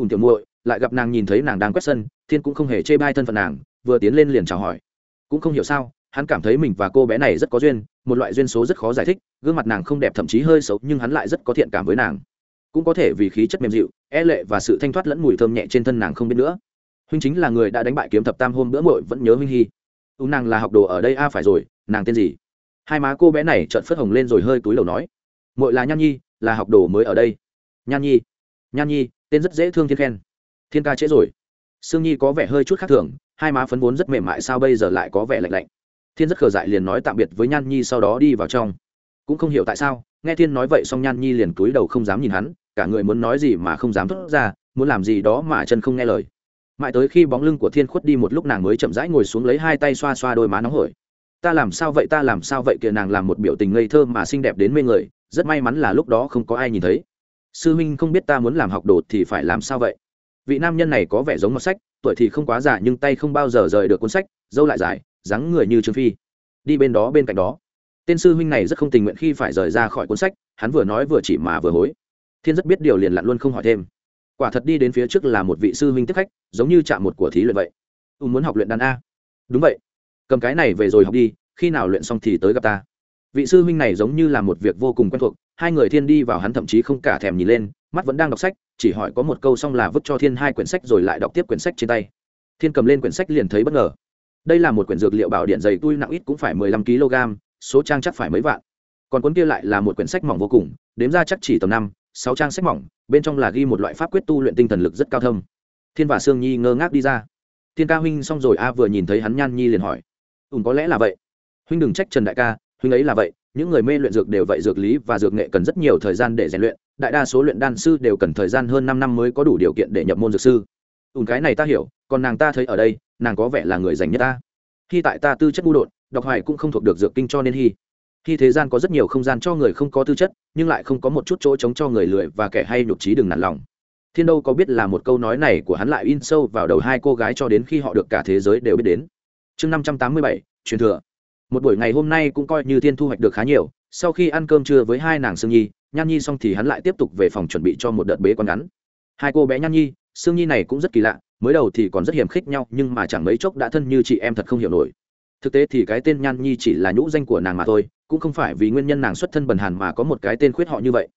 ùn tiểu muội, lại gặp nàng nhìn thấy nàng đang quét sân, thiên cũng không hề chê bai thân phận nàng, vừa tiến lên liền chào hỏi. Cũng không hiểu sao, hắn cảm thấy mình và cô bé này rất có duyên, một loại duyên số rất khó giải thích, gương mặt nàng không đẹp thậm chí hơi xấu, nhưng hắn lại rất có thiện cảm với nàng. Cũng có thể vì khí chất mềm dịu e lệ và sự thanh thoát lẫn mùi thơm nhẹ trên thân nàng không biết nữa. Huynh chính là người đã đánh bại kiếm thập tam hôm bữa muội vẫn nhớ huynh hy u nàng là học đồ ở đây a phải rồi, nàng tên gì? Hai má cô bé này trợn phất hồng lên rồi hơi túi đầu nói. Muội là nhan nhi, là học đồ mới ở đây. Nhan nhi nhan nhi, tên rất dễ thương thiên khen. Thiên ca trễ rồi. Sương nhi có vẻ hơi chút khác thường, hai má phấn vốn rất mềm mại sao bây giờ lại có vẻ lạnh lạnh. Thiên rất khờ dại liền nói tạm biệt với nhan nhi sau đó đi vào trong. Cũng không hiểu tại sao, nghe thiên nói vậy xong nhan nhi liền cúi đầu không dám nhìn hắn, cả người muốn nói gì mà không dám thốt ra, muốn làm gì đó mà chân không nghe lời. Mãi tới khi bóng lưng của thiên khuất đi một lúc nàng mới chậm rãi ngồi xuống lấy hai tay xoa xoa đôi má nóng hổi. Ta làm sao vậy, ta làm sao vậy kìa, nàng làm một biểu tình ngây thơ mà xinh đẹp đến mê người, rất may mắn là lúc đó không có ai nhìn thấy sư huynh không biết ta muốn làm học đồ thì phải làm sao vậy? Vị nam nhân này có vẻ giống một sách, tuổi thì không quá già nhưng tay không bao giờ rời được cuốn sách, dâu lại dài, dáng người như trương phi. Đi bên đó bên cạnh đó. Tên sư huynh này rất không tình nguyện khi phải rời ra khỏi cuốn sách, hắn vừa nói vừa chỉ mà vừa hối. Thiên rất biết điều liền lặn luôn không hỏi thêm. Quả thật đi đến phía trước là một vị sư huynh tiếp khách, giống như chạm một của thí luyện vậy. U muốn học luyện đàn a. Đúng vậy. Cầm cái này về rồi học đi, khi nào luyện xong thì tới gặp ta. Vị sư huynh này giống như là một việc vô cùng quen thuộc hai người thiên đi vào hắn thậm chí không cả thèm nhìn lên, mắt vẫn đang đọc sách, chỉ hỏi có một câu xong là vứt cho thiên hai quyển sách rồi lại đọc tiếp quyển sách trên tay. Thiên cầm lên quyển sách liền thấy bất ngờ. Đây là một quyển dược liệu bảo điện dày tui nặng ít cũng phải mười lăm kg số trang chắc phải mấy vạn. Còn cuốn kia lại là một quyển sách mỏng vô cùng, đếm ra chắc chỉ tầm năm, sáu trang sách mỏng, bên trong là ghi một loại pháp quyết tu luyện tinh thần lực rất cao thâm. Thiên và sương nhi ngơ ngác đi ra. Thiên ca huynh xong rồi, a vừa nhìn thấy hắn nhan nhi liền hỏi ùn có lẽ là vậy. Huynh đừng trách trần đại ca, huynh ấy là vậy những người mê luyện dược đều vậy dược lý và dược nghệ cần rất nhiều thời gian để rèn luyện. Đại đa số luyện đan sư đều cần thời gian hơn năm năm mới có đủ điều kiện để nhập môn dược sư. Ùn cái này ta hiểu, còn nàng ta thấy ở đây, nàng có vẻ là người dành nhất ta. Khi tại ta tư chất ngu đột đọc hoài cũng không thuộc được dược kinh cho nên hy khi thế gian có rất nhiều không gian cho người không có tư chất, nhưng lại không có một chút chỗ chống cho người lười và kẻ hay nhục trí đừng nản lòng. Thiên đâu có biết là một câu nói này của hắn lại in sâu vào đầu hai cô gái cho đến khi họ được cả thế giới đều biết đến. Chương năm trăm tám mươi bảy, truyền thừa một buổi ngày hôm nay cũng coi như thiên thu hoạch được khá nhiều, sau khi ăn cơm trưa với hai nàng sương nhi, nhan nhi xong thì hắn lại tiếp tục về phòng chuẩn bị cho một đợt bế con ngắn. Hai cô bé nhan nhi, sương nhi này cũng rất kỳ lạ, mới đầu thì còn rất hiềm khích nhau nhưng mà chẳng mấy chốc đã thân như chị em thật không hiểu nổi. Thực tế thì cái tên nhan nhi chỉ là nhũ danh của nàng mà thôi, cũng không phải vì nguyên nhân nàng xuất thân bần hàn mà có một cái tên khuyết họ như vậy.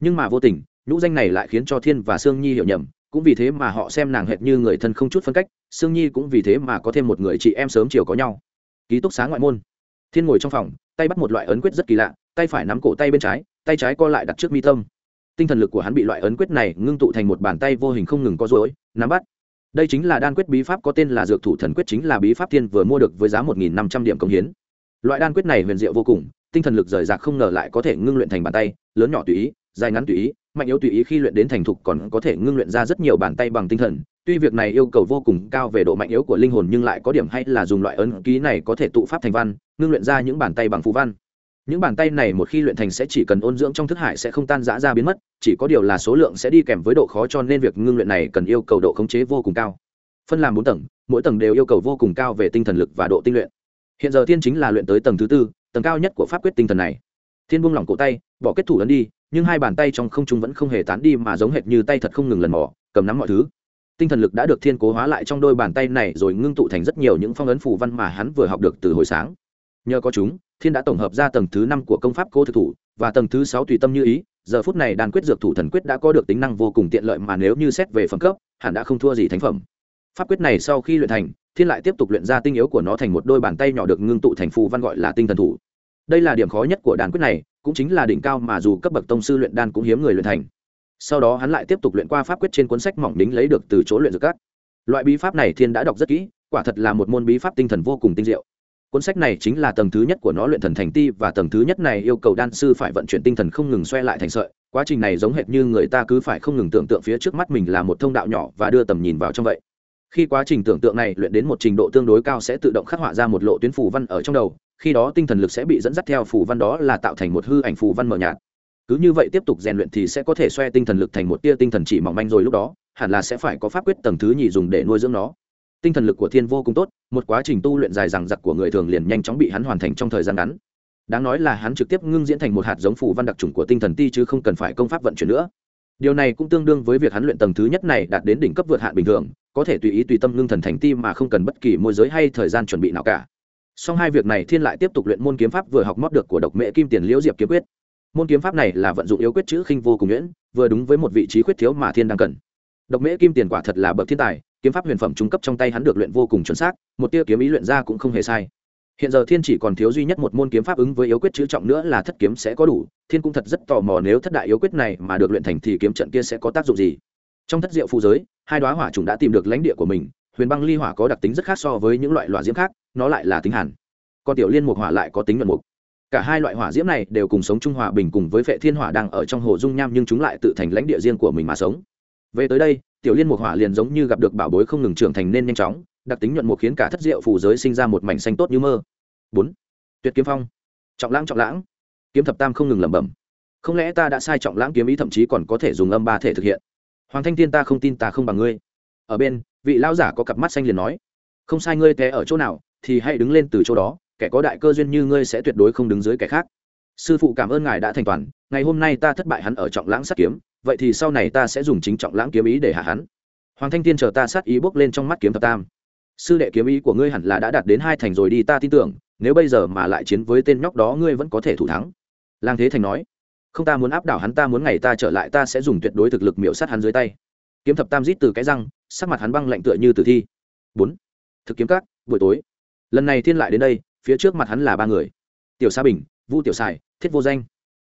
Nhưng mà vô tình, nhũ danh này lại khiến cho thiên và sương nhi hiểu nhầm, cũng vì thế mà họ xem nàng hệt như người thân không chút phân cách, sương nhi cũng vì thế mà có thêm một người chị em sớm chiều có nhau. Ký túc xá ngoại môn thiên ngồi trong phòng, tay bắt một loại ấn quyết rất kỳ lạ, tay phải nắm cổ tay bên trái, tay trái co lại đặt trước mi tâm. Tinh thần lực của hắn bị loại ấn quyết này ngưng tụ thành một bàn tay vô hình không ngừng có dối nắm bắt. Đây chính là đan quyết bí pháp có tên là dược thủ thần quyết, chính là bí pháp thiên vừa mua được với giá một nghìn năm trăm điểm công hiến. Loại đan quyết này huyền diệu vô cùng, tinh thần lực rời rạc không ngờ lại có thể ngưng luyện thành bàn tay, lớn nhỏ tùy ý, dài ngắn tùy ý mạnh yếu tùy ý khi luyện đến thành thục còn có thể ngưng luyện ra rất nhiều bàn tay bằng tinh thần. Tuy việc này yêu cầu vô cùng cao về độ mạnh yếu của linh hồn nhưng lại có điểm hay là dùng loại ấn ký này có thể tụ pháp thành văn, ngưng luyện ra những bàn tay bằng phú văn. Những bàn tay này một khi luyện thành sẽ chỉ cần ôn dưỡng trong thức hải sẽ không tan rã ra biến mất, chỉ có điều là số lượng sẽ đi kèm với độ khó cho nên việc ngưng luyện này cần yêu cầu độ khống chế vô cùng cao. Phân làm bốn tầng, mỗi tầng đều yêu cầu vô cùng cao về tinh thần lực và độ tinh luyện. Hiện giờ thiên chính là luyện tới tầng thứ tư, tầng cao nhất của pháp quyết tinh thần này thiên buông lỏng cổ tay, bỏ kết thủ ấn đi, nhưng hai bàn tay trong không trung vẫn không hề tán đi mà giống hệt như tay thật không ngừng lần mỏ cầm nắm mọi thứ. Tinh thần lực đã được thiên cố hóa lại trong đôi bàn tay này rồi ngưng tụ thành rất nhiều những phong ấn phù văn mà hắn vừa học được từ hồi sáng. Nhờ có chúng, thiên đã tổng hợp ra tầng thứ năm của công pháp cô thực thủ, và tầng thứ sáu tùy tâm như ý, giờ phút này đàn quyết dược thủ thần quyết đã có được tính năng vô cùng tiện lợi mà nếu như xét về phẩm cấp, hẳn đã không thua gì thánh phẩm. Pháp quyết này sau khi luyện thành, thiên lại tiếp tục luyện ra tinh yếu của nó thành một đôi bàn tay nhỏ được ngưng tụ thành phù văn gọi là tinh thần thủ đây là điểm khó nhất của đàn quyết này, cũng chính là đỉnh cao mà dù cấp bậc tông sư luyện đan cũng hiếm người luyện thành. Sau đó hắn lại tiếp tục luyện qua pháp quyết trên cuốn sách mỏng đính lấy được từ chỗ luyện dược các. Loại bí pháp này thiên đã đọc rất kỹ, quả thật là một môn bí pháp tinh thần vô cùng tinh diệu. Cuốn sách này chính là tầng thứ nhất của nó luyện thần thành ti và tầng thứ nhất này yêu cầu đan sư phải vận chuyển tinh thần không ngừng xoay lại thành sợi. Quá trình này giống hệt như người ta cứ phải không ngừng tưởng tượng phía trước mắt mình là một thông đạo nhỏ và đưa tầm nhìn vào trong vậy. Khi quá trình tưởng tượng này luyện đến một trình độ tương đối cao sẽ tự động khắc họa ra một lộ tuyến phù văn ở trong đầu khi đó tinh thần lực sẽ bị dẫn dắt theo phù văn đó là tạo thành một hư ảnh phù văn mờ nhạt. Cứ như vậy tiếp tục rèn luyện thì sẽ có thể xoay tinh thần lực thành một tia tinh thần chỉ mỏng manh rồi lúc đó, hẳn là sẽ phải có pháp quyết tầng thứ nhì dùng để nuôi dưỡng nó. Tinh thần lực của thiên vô cùng tốt, một quá trình tu luyện dài dằng dặc của người thường liền nhanh chóng bị hắn hoàn thành trong thời gian ngắn. Đáng nói là hắn trực tiếp ngưng diễn thành một hạt giống phù văn đặc trùng của tinh thần ti chứ không cần phải công pháp vận chuyển nữa. Điều này cũng tương đương với việc hắn luyện tầng thứ nhất này đạt đến đỉnh cấp vượt hạn bình thường, có thể tùy ý tùy tâm ngưng thần thành ti mà không cần bất kỳ môi giới hay thời gian chuẩn bị nào cả song hai việc này thiên lại tiếp tục luyện môn kiếm pháp vừa học mót được của độc mễ kim tiền liễu diệp kiếm quyết. Môn kiếm pháp này là vận dụng yếu quyết chữ khinh vô cùng nhuyễn, vừa đúng với một vị trí khuyết thiếu mà thiên đang cần. Độc mễ kim tiền quả thật là bậc thiên tài, kiếm pháp huyền phẩm trung cấp trong tay hắn được luyện vô cùng chuẩn xác, một tia kiếm ý luyện ra cũng không hề sai. Hiện giờ thiên chỉ còn thiếu duy nhất một môn kiếm pháp ứng với yếu quyết chữ trọng nữa là thất kiếm sẽ có đủ, thiên cũng thật rất tò mò nếu thất đại yếu quyết này mà được luyện thành thì kiếm trận kia sẽ có tác dụng gì. Trong thất diệu phụ giới, hai đoá hỏa trùng đã tìm được lãnh địa của mình huyền băng ly hỏa có đặc tính rất khác so với những loại hỏa diễm khác, nó lại là tính hàn. Còn tiểu liên mục hỏa lại có tính nhuận mục. Cả hai loại hỏa diễm này đều cùng sống trung hòa bình cùng với vệ thiên hỏa đang ở trong hồ dung nham nhưng chúng lại tự thành lãnh địa riêng của mình mà sống. Về tới đây, tiểu liên mục hỏa liền giống như gặp được bảo bối không ngừng trưởng thành nên nhanh chóng, đặc tính nhuận mục khiến cả thất diệu phù giới sinh ra một mảnh xanh tốt như mơ. Bốn, tuyệt kiếm phong. Trọng lãng trọng lãng. Kiếm thập tam không ngừng lẩm bẩm. Không lẽ ta đã sai trọng lãng kiếm ý thậm chí còn có thể dùng âm ba thể thực hiện? Hoàng thanh thiên, ta không tin, ta không bằng ngươi. Ở bên vị lao giả có cặp mắt xanh liền nói, không sai, ngươi té ở chỗ nào thì hãy đứng lên từ chỗ đó, kẻ có đại cơ duyên như ngươi sẽ tuyệt đối không đứng dưới kẻ khác. Sư phụ cảm ơn ngài đã thành toàn, ngày hôm nay ta thất bại hắn ở trọng lãng sát kiếm, vậy thì sau này ta sẽ dùng chính trọng lãng kiếm ý để hạ hắn. Hoàng thanh tiên chờ ta sát ý bốc lên trong mắt kiếm thập tam. Sư đệ kiếm ý của ngươi hẳn là đã đạt đến hai thành rồi đi, ta tin tưởng, nếu bây giờ mà lại chiến với tên nhóc đó ngươi vẫn có thể thủ thắng. Lang thế thành nói, không ta muốn áp đảo hắn, ta muốn ngày ta trở lại, ta sẽ dùng tuyệt đối thực lực miễu sát hắn dưới tay kiếm thập tam rít từ cái răng, sắc mặt hắn băng lạnh tựa như tử thi. Bốn. Thực kiếm các, buổi tối. Lần này thiên lại đến đây, phía trước mặt hắn là ba người. Tiểu sa bình, vu tiểu sài, thiết vô danh.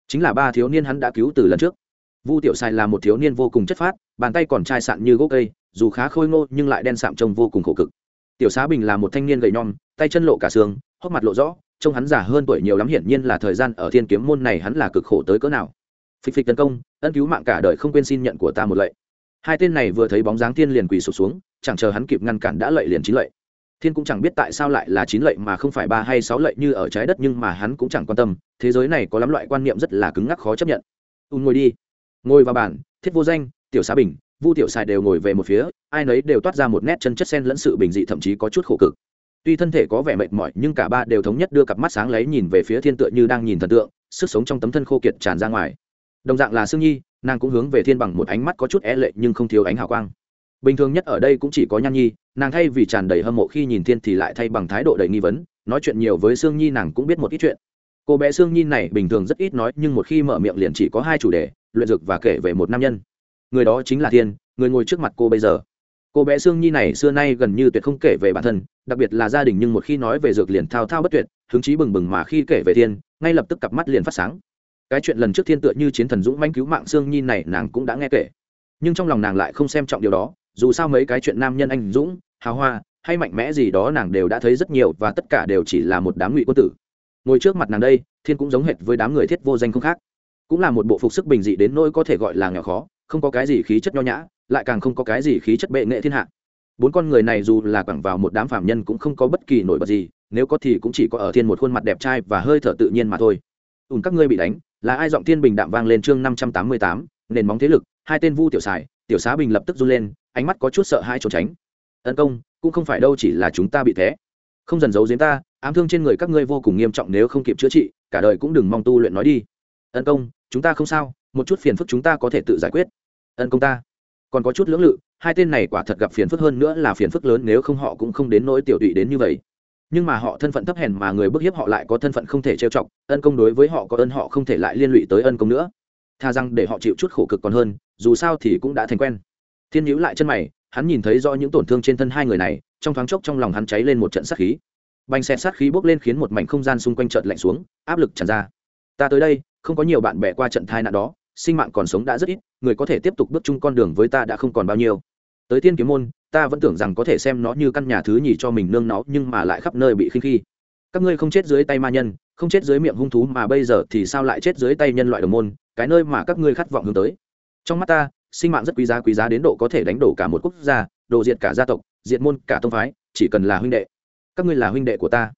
Chính là ba thiếu niên hắn đã cứu từ lần trước. Vu tiểu sài là một thiếu niên vô cùng chất phát, bàn tay còn chai sạn như gốc cây, dù khá khôi ngô nhưng lại đen sạm trông vô cùng khổ cực. Tiểu xá bình là một thanh niên gầy nhom, tay chân lộ cả xương, hốc mặt lộ rõ, trông hắn già hơn tuổi nhiều lắm hiển nhiên là thời gian ở thiên kiếm môn này hắn là cực khổ tới cỡ nào. Phịch phịch tấn công, ân cứu mạng cả đời không quên xin nhận của ta một lệ hai tên này vừa thấy bóng dáng thiên liền quỳ sụp xuống, chẳng chờ hắn kịp ngăn cản đã lợi liền chín lợi. thiên cũng chẳng biết tại sao lại là chín lệ mà không phải ba hay sáu lệ như ở trái đất nhưng mà hắn cũng chẳng quan tâm, thế giới này có lắm loại quan niệm rất là cứng ngắc khó chấp nhận. Ùn ngồi đi. Ngồi vào bàn, thiết vô danh, tiểu xá bình, vu tiểu xài đều ngồi về một phía, ai nấy đều toát ra một nét chân chất sen lẫn sự bình dị thậm chí có chút khổ cực. Tuy thân thể có vẻ mệt mỏi nhưng cả ba đều thống nhất đưa cặp mắt sáng lấy nhìn về phía thiên tựa như đang nhìn thần tượng, sức sống trong tấm thân khô kiệt tràn ra ngoài đồng dạng là sương nhi, nàng cũng hướng về thiên bằng một ánh mắt có chút e lệ nhưng không thiếu ánh hào quang. Bình thường nhất ở đây cũng chỉ có nhan nhi, nàng thay vì tràn đầy hâm mộ khi nhìn thiên thì lại thay bằng thái độ đầy nghi vấn, nói chuyện nhiều với sương nhi nàng cũng biết một ít chuyện. Cô bé sương nhi này bình thường rất ít nói nhưng một khi mở miệng liền chỉ có hai chủ đề, luyện dược và kể về một nam nhân. Người đó chính là thiên, người ngồi trước mặt cô bây giờ. Cô bé sương nhi này xưa nay gần như tuyệt không kể về bản thân, đặc biệt là gia đình nhưng một khi nói về dược liền thao thao bất tuyệt, hứng chí bừng bừng mà khi kể về thiên, ngay lập tức cặp mắt liền phát sáng cái chuyện lần trước thiên tựa như chiến thần dũng manh cứu mạng sương nhi này nàng cũng đã nghe kể. Nhưng trong lòng nàng lại không xem trọng điều đó, dù sao mấy cái chuyện nam nhân anh dũng, hào hoa, hay mạnh mẽ gì đó nàng đều đã thấy rất nhiều và tất cả đều chỉ là một đám ngụy quân tử. Ngồi trước mặt nàng đây, thiên cũng giống hệt với đám người thiết vô danh không khác. Cũng là một bộ phục sức bình dị đến nỗi có thể gọi là nghèo khó, không có cái gì khí chất nho nhã, lại càng không có cái gì khí chất bệ nghệ thiên hạ. Bốn con người này dù là quẳng vào một đám phạm nhân cũng không có bất kỳ nổi bật gì, nếu có thì cũng chỉ có ở thiên một khuôn mặt đẹp trai và hơi thở tự nhiên mà thôi ùn các ngươi bị đánh, là ai giọng thiên bình đạm vang lên chương năm trăm tám mươi tám, nền móng thế lực, hai tên vu tiểu xài, tiểu xá bình lập tức run lên, ánh mắt có chút sợ hai trốn tránh. Tấn công, cũng không phải đâu chỉ là chúng ta bị thế. Không dần giấu giếm ta, ám thương trên người các ngươi vô cùng nghiêm trọng nếu không kịp chữa trị, cả đời cũng đừng mong tu luyện nói đi. Ân công, chúng ta không sao, một chút phiền phức chúng ta có thể tự giải quyết. Ân công ta. Còn có chút lưỡng lự, hai tên này quả thật gặp phiền phức hơn nữa là phiền phức lớn nếu không họ cũng không đến nỗi tiểu tụy đến như vậy nhưng mà họ thân phận thấp hèn mà người bức hiếp họ lại có thân phận không thể trêu chọc, ân công đối với họ có ơn họ không thể lại liên lụy tới ân công nữa. Tha rằng để họ chịu chút khổ cực còn hơn, dù sao thì cũng đã thành quen. Thiên nhíu lại chân mày, hắn nhìn thấy do những tổn thương trên thân hai người này, trong thoáng chốc trong lòng hắn cháy lên một trận sát khí. Bành xẹt sát khí bốc lên khiến một mảnh không gian xung quanh trận lạnh xuống, áp lực tràn ra. Ta tới đây, không có nhiều bạn bè qua trận thai nạn đó, sinh mạng còn sống đã rất ít, người có thể tiếp tục bước chung con đường với ta đã không còn bao nhiêu. Tới tiên kiếm môn ta vẫn tưởng rằng có thể xem nó như căn nhà thứ nhì cho mình nương nó nhưng mà lại khắp nơi bị khinh khi. Các ngươi không chết dưới tay ma nhân, không chết dưới miệng hung thú mà bây giờ thì sao lại chết dưới tay nhân loại đồng môn, cái nơi mà các ngươi khát vọng hướng tới. Trong mắt ta, sinh mạng rất quý giá quý giá đến độ có thể đánh đổ cả một quốc gia đổ diệt cả gia tộc, diệt môn, cả tông phái, chỉ cần là huynh đệ. Các ngươi là huynh đệ của ta.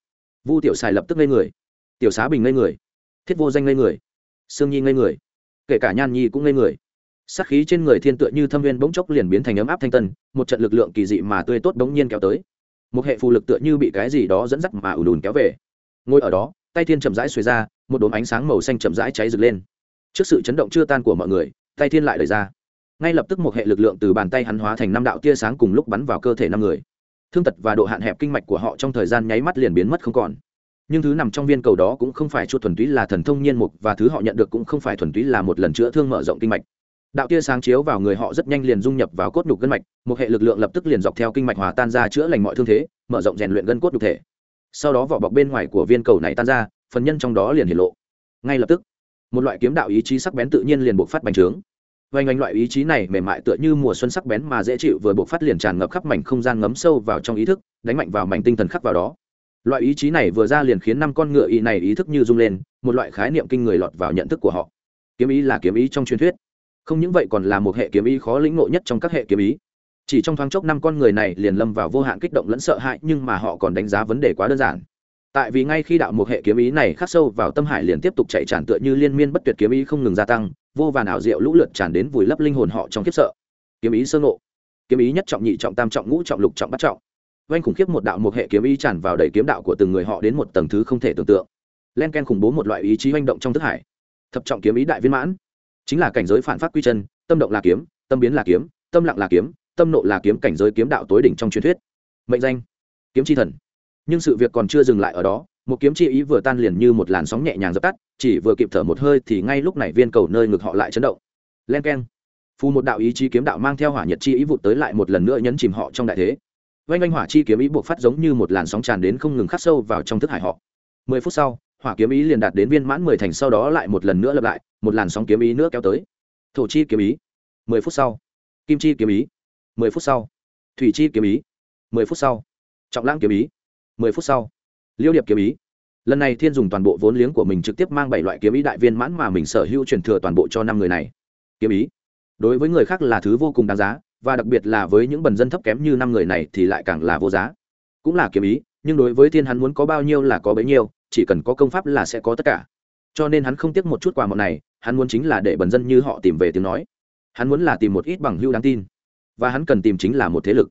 Vu tiểu xài lập tức ngây người. Tiểu xá bình ngây người. Thiết vô danh ngây người. Sương nhi ngây người. Kể cả nhan nhi cũng ngây người sát khí trên người thiên tựa như thâm viên bỗng chốc liền biến thành ấm áp thanh tân, một trận lực lượng kỳ dị mà tươi tốt bỗng nhiên kéo tới. Một hệ phù lực tựa như bị cái gì đó dẫn dắt mà ùn ùn kéo về. Ngồi ở đó, tay thiên chậm rãi xuề ra, một đốm ánh sáng màu xanh chậm rãi cháy rực lên. Trước sự chấn động chưa tan của mọi người, tay thiên lại đẩy ra. Ngay lập tức một hệ lực lượng từ bàn tay hắn hóa thành năm đạo tia sáng cùng lúc bắn vào cơ thể năm người. Thương tật và độ hạn hẹp kinh mạch của họ trong thời gian nháy mắt liền biến mất không còn. Nhưng thứ nằm trong viên cầu đó cũng không phải chuột thuần túy là thần thông nhiên mục và thứ họ nhận được cũng không phải thuần túy là một lần chữa thương mở rộng kinh mạch đạo tia sáng chiếu vào người họ rất nhanh liền dung nhập vào cốt nhục gân mạch, một hệ lực lượng lập tức liền dọc theo kinh mạch hòa tan ra chữa lành mọi thương thế, mở rộng rèn luyện gân cốt nhục thể. Sau đó vỏ bọc bên ngoài của viên cầu này tan ra, phần nhân trong đó liền hiển lộ. Ngay lập tức, một loại kiếm đạo ý chí sắc bén tự nhiên liền buộc phát bành trướng. Vành anh loại ý chí này mềm mại tựa như mùa xuân sắc bén mà dễ chịu vừa buộc phát liền tràn ngập khắp mảnh không gian ngấm sâu vào trong ý thức, đánh mạnh vào mảnh tinh thần khắc vào đó. Loại ý chí này vừa ra liền khiến năm con ngựa ý này ý thức như rung lên, một loại khái niệm kinh người lọt vào nhận thức của họ. Kiếm ý là kiếm ý trong truyền thuyết không những vậy còn là một hệ kiếm ý khó lĩnh ngộ nhất trong các hệ kiếm ý. Chỉ trong thoáng chốc năm con người này liền lâm vào vô hạn kích động lẫn sợ hãi, nhưng mà họ còn đánh giá vấn đề quá đơn giản. Tại vì ngay khi đạo một hệ kiếm ý này khắc sâu vào tâm hải liền tiếp tục chạy tràn tựa như liên miên bất tuyệt kiếm ý không ngừng gia tăng, vô vàn ảo diệu lũ lượt tràn đến vùi lấp linh hồn họ trong kiếp sợ. Kiếm ý sơ ngộ. Kiếm ý nhất trọng nhị trọng tam trọng ngũ trọng lục trọng bắt trọng. Oanh khủng khiếp một đạo một hệ kiếm ý tràn vào đầy kiếm đạo của từng người họ đến một tầng thứ không thể tưởng tượng. Len ken khủng bố một loại ý chí oanh động trong thức hải. Thập trọng kiếm ý đại viên mãn chính là cảnh giới phản phát quy chân, tâm động là kiếm, tâm biến là kiếm, tâm lặng là kiếm, tâm nộ là kiếm cảnh giới kiếm đạo tối đỉnh trong truyền thuyết. Mệnh danh, kiếm chi thần. Nhưng sự việc còn chưa dừng lại ở đó, một kiếm chi ý vừa tan liền như một làn sóng nhẹ nhàng dập tắt, chỉ vừa kịp thở một hơi thì ngay lúc này viên cầu nơi ngực họ lại chấn động. Len k e n phù một đạo ý chí kiếm đạo mang theo hỏa nhật chi ý vụt tới lại một lần nữa nhấn chìm họ trong đại thế. Oanh oanh hỏa chi kiếm ý buộc phát giống như một làn sóng tràn đến không ngừng khắc sâu vào trong thức hải họ. Mười phút sau hỏa kiếm ý liền đạt đến viên mãn mười thành sau đó lại một lần nữa lập lại, một làn sóng kiếm ý nữa kéo tới. Thổ chi kiếm ý, mười phút sau. Kim chi kiếm ý, mười phút sau. Thủy chi kiếm ý, mười phút sau. Trọng lãng kiếm ý, mười phút sau. Liêu điệp kiếm ý. Lần này thiên dùng toàn bộ vốn liếng của mình trực tiếp mang bảy loại kiếm ý đại viên mãn mà mình sở hữu truyền thừa toàn bộ cho năm người này. Kiếm ý. Đối với người khác là thứ vô cùng đáng giá, và đặc biệt là với những bần dân thấp kém như năm người này thì lại càng là vô giá. Cũng là kiếm ý, nhưng đối với thiên hắn muốn có bao nhiêu là có bấy nhiêu chỉ cần có công pháp là sẽ có tất cả. Cho nên hắn không tiếc một chút quà mọn này, hắn muốn chính là để bần dân như họ tìm về tiếng nói. Hắn muốn là tìm một ít bằng hưu đáng tin. Và hắn cần tìm chính là một thế lực.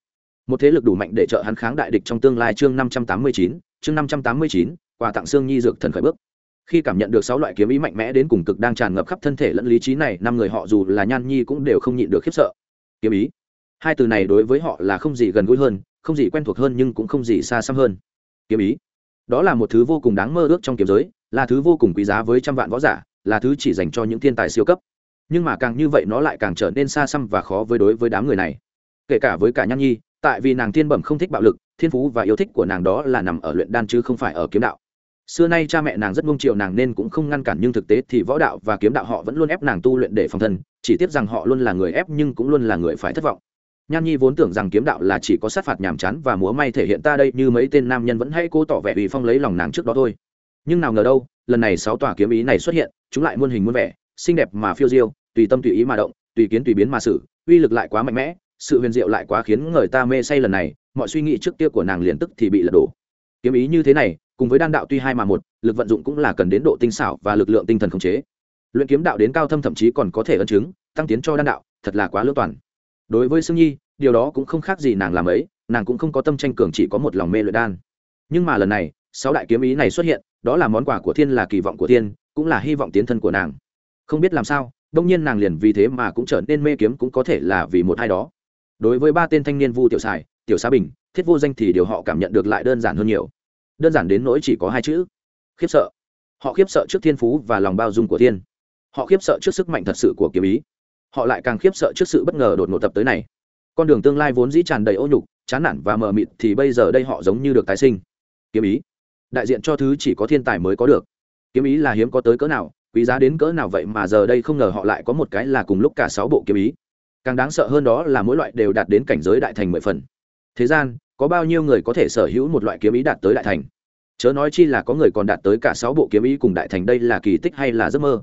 Một thế lực đủ mạnh để trợ hắn kháng đại địch trong tương lai chương năm trăm tám mươi chín, chương năm trăm tám mươi chín, quà tặng xương nhi dược thần khởi bước. Khi cảm nhận được sáu loại kiếm ý mạnh mẽ đến cùng cực đang tràn ngập khắp thân thể lẫn lý trí này, năm người họ dù là nhan nhi cũng đều không nhịn được khiếp sợ. Kiếm ý. Hai từ này đối với họ là không gì gần gũi hơn, không gì quen thuộc hơn nhưng cũng không gì xa xăm hơn. Kiếm ý đó là một thứ vô cùng đáng mơ ước trong kiếm giới, là thứ vô cùng quý giá với trăm vạn võ giả, là thứ chỉ dành cho những thiên tài siêu cấp. Nhưng mà càng như vậy nó lại càng trở nên xa xăm và khó với đối với đám người này. Kể cả với cả nhan nhi, tại vì nàng thiên bẩm không thích bạo lực, thiên phú và yêu thích của nàng đó là nằm ở luyện đan chứ không phải ở kiếm đạo. Xưa nay cha mẹ nàng rất mông chiều nàng nên cũng không ngăn cản nhưng thực tế thì võ đạo và kiếm đạo họ vẫn luôn ép nàng tu luyện để phòng thân, chỉ tiếc rằng họ luôn là người ép nhưng cũng luôn là người phải thất vọng nhan nhi vốn tưởng rằng kiếm đạo là chỉ có sát phạt nhàm chán và múa may thể hiện ta đây như mấy tên nam nhân vẫn hay cố tỏ vẻ ủy phong lấy lòng nàng trước đó thôi. Nhưng nào ngờ đâu, lần này sáu tòa kiếm ý này xuất hiện, chúng lại muôn hình muôn vẻ, xinh đẹp mà phiêu diêu, tùy tâm tùy ý mà động, tùy kiến tùy biến mà xử, uy lực lại quá mạnh mẽ, sự huyền diệu lại quá khiến người ta mê say lần này, mọi suy nghĩ trước kia của nàng liền tức thì bị lật đổ. Kiếm ý như thế này, cùng với đan đạo tuy hai mà một, lực vận dụng cũng là cần đến độ tinh xảo và lực lượng tinh thần khống chế. Luyện kiếm đạo đến cao thâm thậm chí còn có thể ân chứng, tăng tiến cho đan đạo, thật là quá lưỡng toàn đối với sương nhi, điều đó cũng không khác gì nàng làm ấy, nàng cũng không có tâm tranh cường chỉ có một lòng mê luyện đan. Nhưng mà lần này, sáu đại kiếm ý này xuất hiện, đó là món quà của thiên, là kỳ vọng của thiên, cũng là hy vọng tiến thân của nàng. Không biết làm sao, đông nhiên nàng liền vì thế mà cũng trở nên mê kiếm cũng có thể là vì một hai đó. Đối với ba tên thanh niên vu tiểu sài tiểu xá bình, thiết vô danh thì điều họ cảm nhận được lại đơn giản hơn nhiều. Đơn giản đến nỗi chỉ có hai chữ, khiếp sợ. Họ khiếp sợ trước thiên phú và lòng bao dung của thiên. Họ khiếp sợ trước sức mạnh thật sự của kiếm ý họ lại càng khiếp sợ trước sự bất ngờ đột ngột tập tới này. Con đường tương lai vốn dĩ tràn đầy ô nhục, chán nản và mờ mịt thì bây giờ đây họ giống như được tái sinh. Kiếm ý. Đại diện cho thứ chỉ có thiên tài mới có được. Kiếm ý là hiếm có tới cỡ nào, quý giá đến cỡ nào vậy mà giờ đây không ngờ họ lại có một cái là cùng lúc cả sáu bộ kiếm ý. Càng đáng sợ hơn đó là mỗi loại đều đạt đến cảnh giới đại thành mười phần. Thế gian, có bao nhiêu người có thể sở hữu một loại kiếm ý đạt tới đại thành? Chớ nói chi là có người còn đạt tới cả sáu bộ kiếm ý cùng đại thành đây là kỳ tích hay là giấc mơ?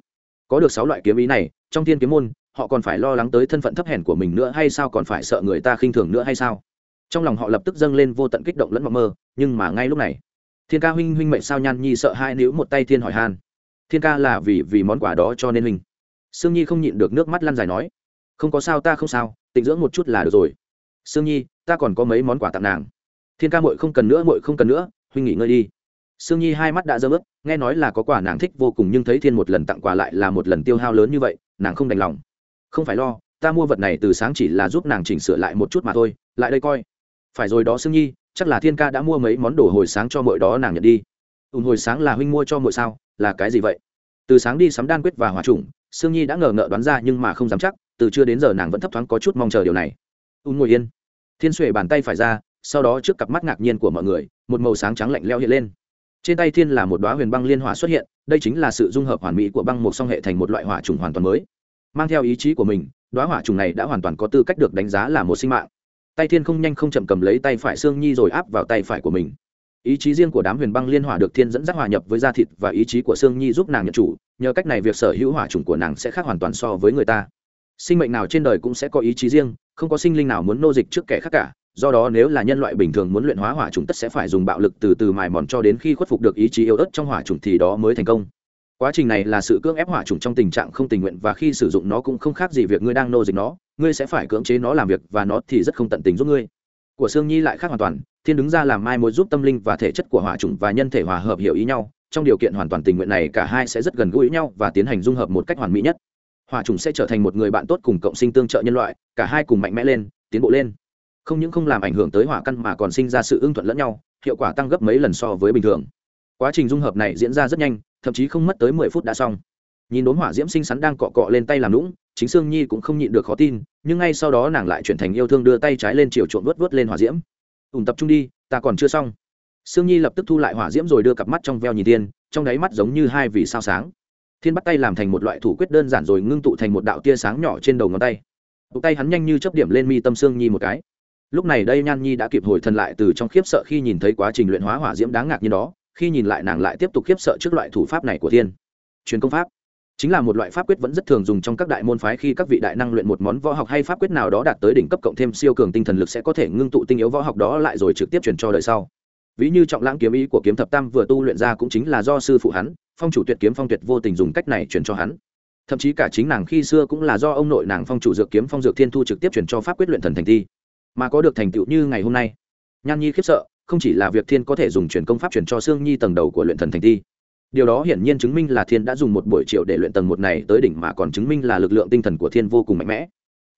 Có được sáu loại kiếm ý này, trong thiên kiếm môn họ còn phải lo lắng tới thân phận thấp hèn của mình nữa hay sao, còn phải sợ người ta khinh thường nữa hay sao? Trong lòng họ lập tức dâng lên vô tận kích động lẫn mộng mơ, nhưng mà ngay lúc này, thiên ca huynh huynh mệnh sao nhan nhi sợ hai níu một tay thiên hỏi han thiên ca là vì vì món quà đó cho nên huynh. Sương nhi không nhịn được nước mắt lăn dài nói, không có sao, ta không sao, tịnh dưỡng một chút là được rồi. Sương nhi, ta còn có mấy món quà tặng nàng. Thiên ca mội không cần nữa mội không cần nữa, huynh nghỉ ngơi đi. Sương nhi hai mắt đã dơ ướt nghe nói là có quà nàng thích vô cùng, nhưng thấy thiên một lần tặng quà lại là một lần tiêu hao lớn như vậy, nàng không đành lòng không phải lo, ta mua vật này từ sáng chỉ là giúp nàng chỉnh sửa lại một chút mà thôi, lại đây coi. Phải rồi đó sương nhi, chắc là thiên ca đã mua mấy món đồ hồi sáng cho mỗi đó nàng nhận đi. Ùn hồi sáng là huynh mua cho mỗi sao? Là cái gì vậy? Từ sáng đi sắm đan quyết và hòa trùng, sương nhi đã ngờ ngợ đoán ra nhưng mà không dám chắc, từ chưa đến giờ nàng vẫn thấp thoáng có chút mong chờ điều này. Ùn ngồi yên. Thiên xuệ bàn tay phải ra, sau đó trước cặp mắt ngạc nhiên của mọi người, một màu sáng trắng lạnh leo hiện lên. Trên tay thiên là một đoá huyền băng liên hỏa xuất hiện, đây chính là sự dung hợp hoàn mỹ của băng một song hệ thành một loại hỏa trùng hoàn toàn mới mang theo ý chí của mình đoá hỏa trùng này đã hoàn toàn có tư cách được đánh giá là một sinh mạng. Tay thiên không nhanh không chậm cầm lấy tay phải sương nhi rồi áp vào tay phải của mình. Ý chí riêng của đám huyền băng liên hỏa được thiên dẫn dắt hòa nhập với da thịt và ý chí của sương nhi giúp nàng nhận chủ. Nhờ cách này việc sở hữu hỏa trùng của nàng sẽ khác hoàn toàn so với người ta. Sinh mệnh nào trên đời cũng sẽ có ý chí riêng, không có sinh linh nào muốn nô dịch trước kẻ khác cả. Do đó nếu là nhân loại bình thường muốn luyện hóa hỏa trùng tất sẽ phải dùng bạo lực từ từ mài mòn cho đến khi khuất phục được ý chí yếu ớt trong hỏa trùng thì đó mới thành công quá trình này là sự cưỡng ép hỏa trùng trong tình trạng không tình nguyện và khi sử dụng nó cũng không khác gì việc ngươi đang nô dịch nó, ngươi sẽ phải cưỡng chế nó làm việc và nó thì rất không tận tình giúp ngươi. Của sương nhi lại khác hoàn toàn, thiên đứng ra làm mai mối giúp tâm linh và thể chất của hỏa trùng và nhân thể hòa hợp hiểu ý nhau, trong điều kiện hoàn toàn tình nguyện này cả hai sẽ rất gần gũi nhau và tiến hành dung hợp một cách hoàn mỹ nhất. Hỏa trùng sẽ trở thành một người bạn tốt cùng cộng sinh tương trợ nhân loại, cả hai cùng mạnh mẽ lên, tiến bộ lên. Không những không làm ảnh hưởng tới hỏa căn mà còn sinh ra sự ưng thuận lẫn nhau, hiệu quả tăng gấp mấy lần so với bình thường. Quá trình dung hợp này diễn ra rất nhanh thậm chí không mất tới mười phút đã xong. Nhìn đốm hỏa diễm xinh xắn đang cọ cọ lên tay làm lũng chính sương nhi cũng không nhịn được khó tin, nhưng ngay sau đó nàng lại chuyển thành yêu thương đưa tay trái lên chiều trộn vớt vớt lên hỏa diễm. Ùn tập trung đi, ta còn chưa xong. Sương nhi lập tức thu lại hỏa diễm rồi đưa cặp mắt trong veo nhìn tiên, trong đáy mắt giống như hai vì sao sáng. Thiên bắt tay làm thành một loại thủ quyết đơn giản rồi ngưng tụ thành một đạo tia sáng nhỏ trên đầu ngón tay. Tụ tay hắn nhanh như chấp điểm lên mi tâm sương nhi một cái. Lúc này đây nhan nhi đã kịp hồi thần lại từ trong khiếp sợ khi nhìn thấy quá trình luyện hóa hỏa diễm đáng ngạc như đó khi nhìn lại nàng lại tiếp tục khiếp sợ trước loại thủ pháp này của thiên. Truyền công pháp. Chính là một loại pháp quyết vẫn rất thường dùng trong các đại môn phái khi các vị đại năng luyện một món võ học hay pháp quyết nào đó đạt tới đỉnh cấp cộng thêm siêu cường tinh thần lực sẽ có thể ngưng tụ tinh yếu võ học đó lại rồi trực tiếp truyền cho đời sau. Ví như trọng lãng kiếm ý của kiếm thập tam vừa tu luyện ra cũng chính là do sư phụ hắn, phong chủ tuyệt kiếm phong tuyệt vô tình dùng cách này truyền cho hắn. Thậm chí cả chính nàng khi xưa cũng là do ông nội nàng phong chủ dược kiếm phong dược thiên thu trực tiếp truyền cho pháp quyết luyện thần thành thi. Mà có được thành tựu như ngày hôm nay. Nhan nhi khiếp sợ không chỉ là việc thiên có thể dùng truyền công pháp truyền cho xương nhi tầng đầu của luyện thần thành thi. Điều đó hiển nhiên chứng minh là thiên đã dùng một buổi chiều để luyện tầng một này tới đỉnh mà còn chứng minh là lực lượng tinh thần của thiên vô cùng mạnh mẽ.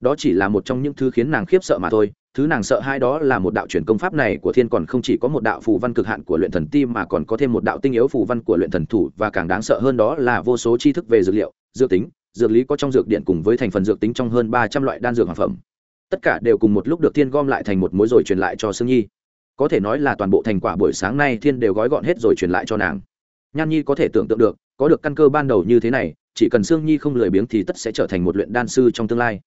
Đó chỉ là một trong những thứ khiến nàng khiếp sợ mà thôi, thứ nàng sợ hai đó là một đạo truyền công pháp này của thiên còn không chỉ có một đạo phù văn cực hạn của luyện thần ti mà còn có thêm một đạo tinh yếu phù văn của luyện thần thủ, và càng đáng sợ hơn đó là vô số tri thức về dược liệu, dược tính, dược lý có trong dược điện cùng với thành phần dược tính trong hơn ba trăm loại đan dược hàng phẩm. Tất cả đều cùng một lúc được thiên gom lại thành một mối rồi truyền lại cho sương nhi có thể nói là toàn bộ thành quả buổi sáng nay thiên đều gói gọn hết rồi truyền lại cho nàng. Nhan nhi có thể tưởng tượng được, có được căn cơ ban đầu như thế này, chỉ cần sương nhi không lười biếng thì tất sẽ trở thành một luyện đan sư trong tương lai.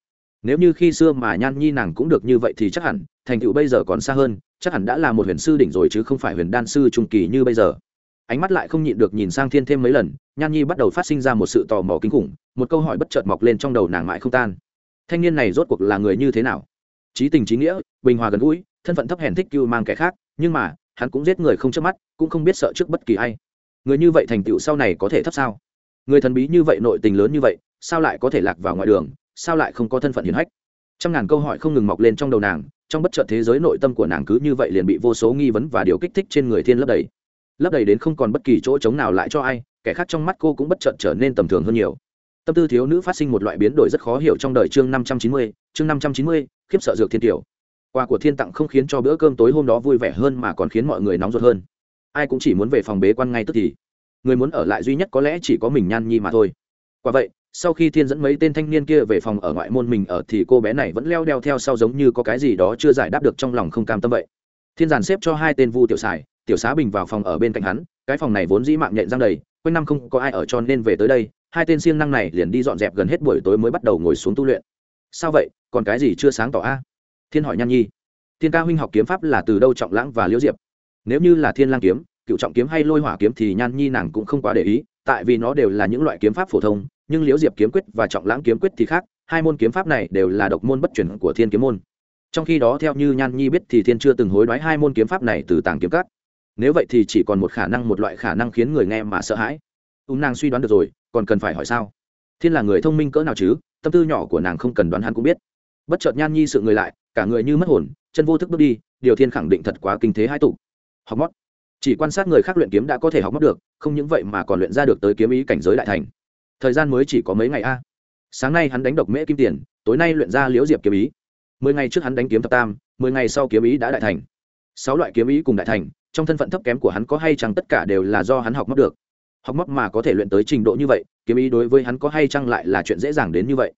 Nếu như khi xưa mà nhan nhi nàng cũng được như vậy thì chắc hẳn, thành tựu bây giờ còn xa hơn, chắc hẳn đã là một huyền sư đỉnh rồi chứ không phải huyền đan sư trung kỳ như bây giờ. Ánh mắt lại không nhịn được nhìn sang thiên thêm mấy lần, nhan nhi bắt đầu phát sinh ra một sự tò mò kinh khủng, một câu hỏi bất chợt mọc lên trong đầu nàng mãi không tan. Thanh niên này rốt cuộc là người như thế nào? Trí tình trí nghĩa, bình hòa gần gũi thân phận thấp hèn thích cưu mang kẻ khác, nhưng mà, hắn cũng giết người không chớp mắt, cũng không biết sợ trước bất kỳ ai. Người như vậy thành tựu sau này có thể thấp sao? Người thần bí như vậy, nội tình lớn như vậy, sao lại có thể lạc vào ngoài đường, sao lại không có thân phận hiền hách? Trăm ngàn câu hỏi không ngừng mọc lên trong đầu nàng, trong bất chợt thế giới nội tâm của nàng cứ như vậy liền bị vô số nghi vấn và điều kích thích trên người thiên lấp đầy. Lấp đầy đến không còn bất kỳ chỗ trống nào lại cho ai, kẻ khác trong mắt cô cũng bất chợt trở nên tầm thường hơn nhiều. Tâm tư thiếu nữ phát sinh một loại biến đổi rất khó hiểu trong đời chương năm trăm chín mươi, chương năm trăm chín mươi, khiếp sợ dược thiên tiểu quà của thiên tặng không khiến cho bữa cơm tối hôm đó vui vẻ hơn mà còn khiến mọi người nóng ruột hơn. Ai cũng chỉ muốn về phòng bế quan ngay tức thì. Người muốn ở lại duy nhất có lẽ chỉ có mình nhan nhi mà thôi. Quả vậy, sau khi thiên dẫn mấy tên thanh niên kia về phòng ở ngoại môn mình ở thì cô bé này vẫn leo đeo theo sau giống như có cái gì đó chưa giải đáp được trong lòng không cam tâm vậy. Thiên giàn xếp cho hai tên vu tiểu xài, tiểu xá bình vào phòng ở bên cạnh hắn, cái phòng này vốn dĩ mạng nhện răng đầy, quanh năm không có ai ở cho nên về tới đây, hai tên siêng năng này liền đi dọn dẹp gần hết buổi tối mới bắt đầu ngồi xuống tu luyện. Sao vậy, còn cái gì chưa sáng tỏ a? Thiên hỏi nhan nhi. Thiên ca huynh học kiếm pháp là từ đâu trọng lãng và liễu diệp? Nếu như là thiên lang kiếm, cựu trọng kiếm hay lôi hỏa kiếm thì nhan nhi nàng cũng không quá để ý, tại vì nó đều là những loại kiếm pháp phổ thông, nhưng liễu diệp kiếm quyết và trọng lãng kiếm quyết thì khác, hai môn kiếm pháp này đều là độc môn bất chuyển của thiên kiếm môn. Trong khi đó theo như nhan nhi biết thì thiên chưa từng hối đoái hai môn kiếm pháp này từ tàng kiếm cắt nếu vậy thì chỉ còn một khả năng, một loại khả năng khiến người nghe mà sợ hãi. Ung nàng suy đoán được rồi, còn cần phải hỏi sao? Thiên là người thông minh cỡ nào chứ? Tâm tư nhỏ của nàng không cần đoán hắn cũng biết. Bất chợt nhan nhi sự người lại cả người như mất hồn, chân vô thức bước đi, điều thiên khẳng định thật quá kinh thế hai tụ. Học mót. Chỉ quan sát người khác luyện kiếm đã có thể học mót được, không những vậy mà còn luyện ra được tới kiếm ý cảnh giới đại thành. Thời gian mới chỉ có mấy ngày a. Sáng nay hắn đánh độc mễ kim tiền, tối nay luyện ra liễu diệp kiếm ý. Mười ngày trước hắn đánh kiếm thập tam, mười ngày sau kiếm ý đã đại thành. Sáu loại kiếm ý cùng đại thành, trong thân phận thấp kém của hắn có hay chăng tất cả đều là do hắn học mất được. Học mất mà có thể luyện tới trình độ như vậy, kiếm ý đối với hắn có hay chăng lại là chuyện dễ dàng đến như vậy.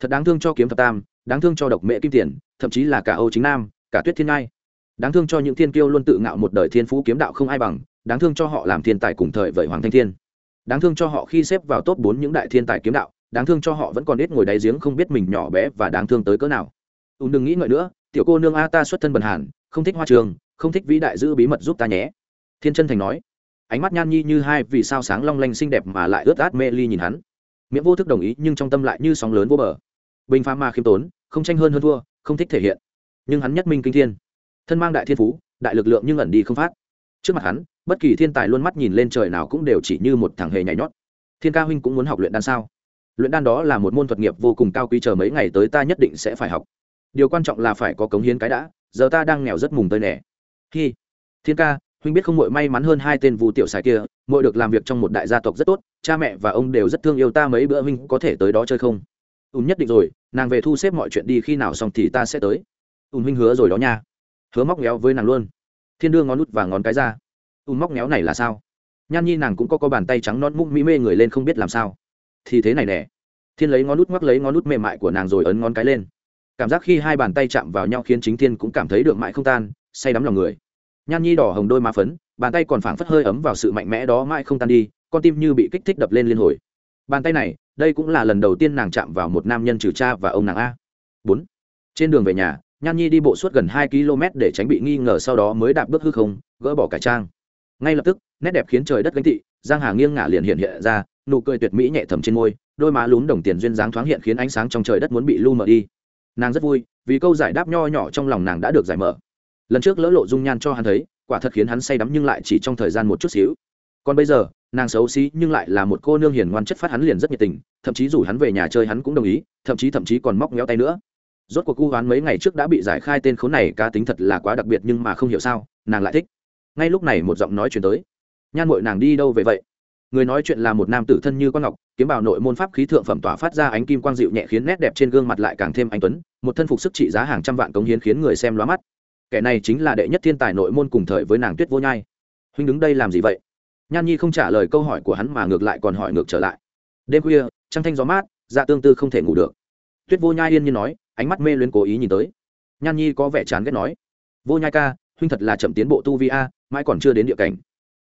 Thật đáng thương cho kiếm thập tam đáng thương cho độc mẹ kim tiền, thậm chí là cả âu chính nam, cả tuyết thiên ngai. Đáng thương cho những thiên kiêu luôn tự ngạo một đời thiên phú kiếm đạo không ai bằng, đáng thương cho họ làm thiên tài cùng thời vậy hoàng thanh thiên. Đáng thương cho họ khi xếp vào top bốn những đại thiên tài kiếm đạo, đáng thương cho họ vẫn còn ít ngồi đáy giếng không biết mình nhỏ bé và đáng thương tới cỡ nào. Ùn đừng nghĩ ngợi nữa, tiểu cô nương a ta xuất thân bần hàn, không thích hoa trường, không thích vĩ đại giữ bí mật giúp ta nhé. Thiên chân thành nói. Ánh mắt nhan nhi như hai vì sao sáng long lanh xinh đẹp mà lại ướt át mê ly nhìn hắn. Miệng vô thức đồng ý nhưng trong tâm lại như sóng lớn vô bờ bình pha mà khiêm tốn, không tranh hơn hơn thua, không thích thể hiện. Nhưng hắn nhất minh kinh thiên. Thân mang đại thiên phú, đại lực lượng nhưng ẩn đi không phát. Trước mặt hắn, bất kỳ thiên tài luôn mắt nhìn lên trời nào cũng đều chỉ như một thằng hề nhảy nhót. Thiên ca huynh cũng muốn học luyện đan sao? Luyện đan đó là một môn thuật nghiệp vô cùng cao quý, chờ mấy ngày tới ta nhất định sẽ phải học. Điều quan trọng là phải có cống hiến cái đã, giờ ta đang nghèo rất mùng tơi nẻ hi. Thiên ca, huynh biết không mội may mắn hơn hai tên vu tiểu xài kia mội được làm việc trong một đại gia tộc rất tốt, cha mẹ và ông đều rất thương yêu ta, mấy bữa huynh có thể tới đó chơi không? Ùn nhất định rồi, nàng về thu xếp mọi chuyện đi, khi nào xong thì ta sẽ tới. Ùn huynh hứa rồi đó nha. Hứa móc méo với nàng luôn. Thiên đưa ngón nút và ngón cái ra. Ùn móc méo này là sao? Nhan nhi nàng cũng có có bàn tay trắng non múc mỹ mê người lên không biết làm sao. Thì thế này nè. Thiên lấy ngón nút ngoắc lấy ngón nút mềm mại của nàng rồi ấn ngón cái lên. Cảm giác khi hai bàn tay chạm vào nhau khiến chính thiên cũng cảm thấy được mãi không tan, say đắm lòng người. Nhan nhi đỏ hồng đôi má phấn, bàn tay còn phảng phất hơi ấm vào sự mạnh mẽ đó mãi không tan đi, con tim như bị kích thích đập lên liên hồi. Bàn tay này đây cũng là lần đầu tiên nàng chạm vào một nam nhân trừ cha và ông nàng a. Bốn. Trên đường về nhà, nhan nhi đi bộ suốt gần hai km để tránh bị nghi ngờ sau đó mới đạp bước hư không, gỡ bỏ cải trang. Ngay lập tức, nét đẹp khiến trời đất gánh thị giang hà nghiêng ngả liền hiện hiện ra, nụ cười tuyệt mỹ nhẹ thầm trên môi, đôi má lún đồng tiền duyên dáng thoáng hiện khiến ánh sáng trong trời đất muốn bị lu mờ đi. Nàng rất vui, vì câu giải đáp nho nhỏ trong lòng nàng đã được giải mở. Lần trước lỡ lộ dung nhan cho hắn thấy, quả thật khiến hắn say đắm nhưng lại chỉ trong thời gian một chút xíu. Còn bây giờ nàng xấu xí nhưng lại là một cô nương hiền ngoan chất phát hắn liền rất nhiệt tình, thậm chí rủ hắn về nhà chơi hắn cũng đồng ý, thậm chí thậm chí còn móc méo tay nữa. Rốt cuộc cu hoán mấy ngày trước đã bị giải khai tên khốn này cá tính thật là quá đặc biệt nhưng mà không hiểu sao, nàng lại thích. Ngay lúc này một giọng nói chuyển tới. Nhan mội nàng đi đâu về vậy? Người nói chuyện là một nam tử thân như con ngọc, kiếm bào nội môn pháp khí thượng phẩm tỏa phát ra ánh kim quang dịu nhẹ khiến nét đẹp trên gương mặt lại càng thêm anh tuấn, một thân phục sức trị giá hàng trăm vạn cống hiến khiến người xem lóa mắt. Kẻ này chính là đệ nhất thiên tài nội môn cùng thời với nàng tuyết vô nhai. Huynh đứng đây làm gì vậy? Nhan nhi không trả lời câu hỏi của hắn mà ngược lại còn hỏi ngược trở lại. Đêm khuya, trăng thanh gió mát dạ tương tư không thể ngủ được. Tuyết vô nhai yên như nói, ánh mắt mê luyến cố ý nhìn tới. Nhan nhi có vẻ chán ghét nói, vô nhai ca, huynh thật là chậm tiến bộ tu vi a, mãi còn chưa đến địa cảnh.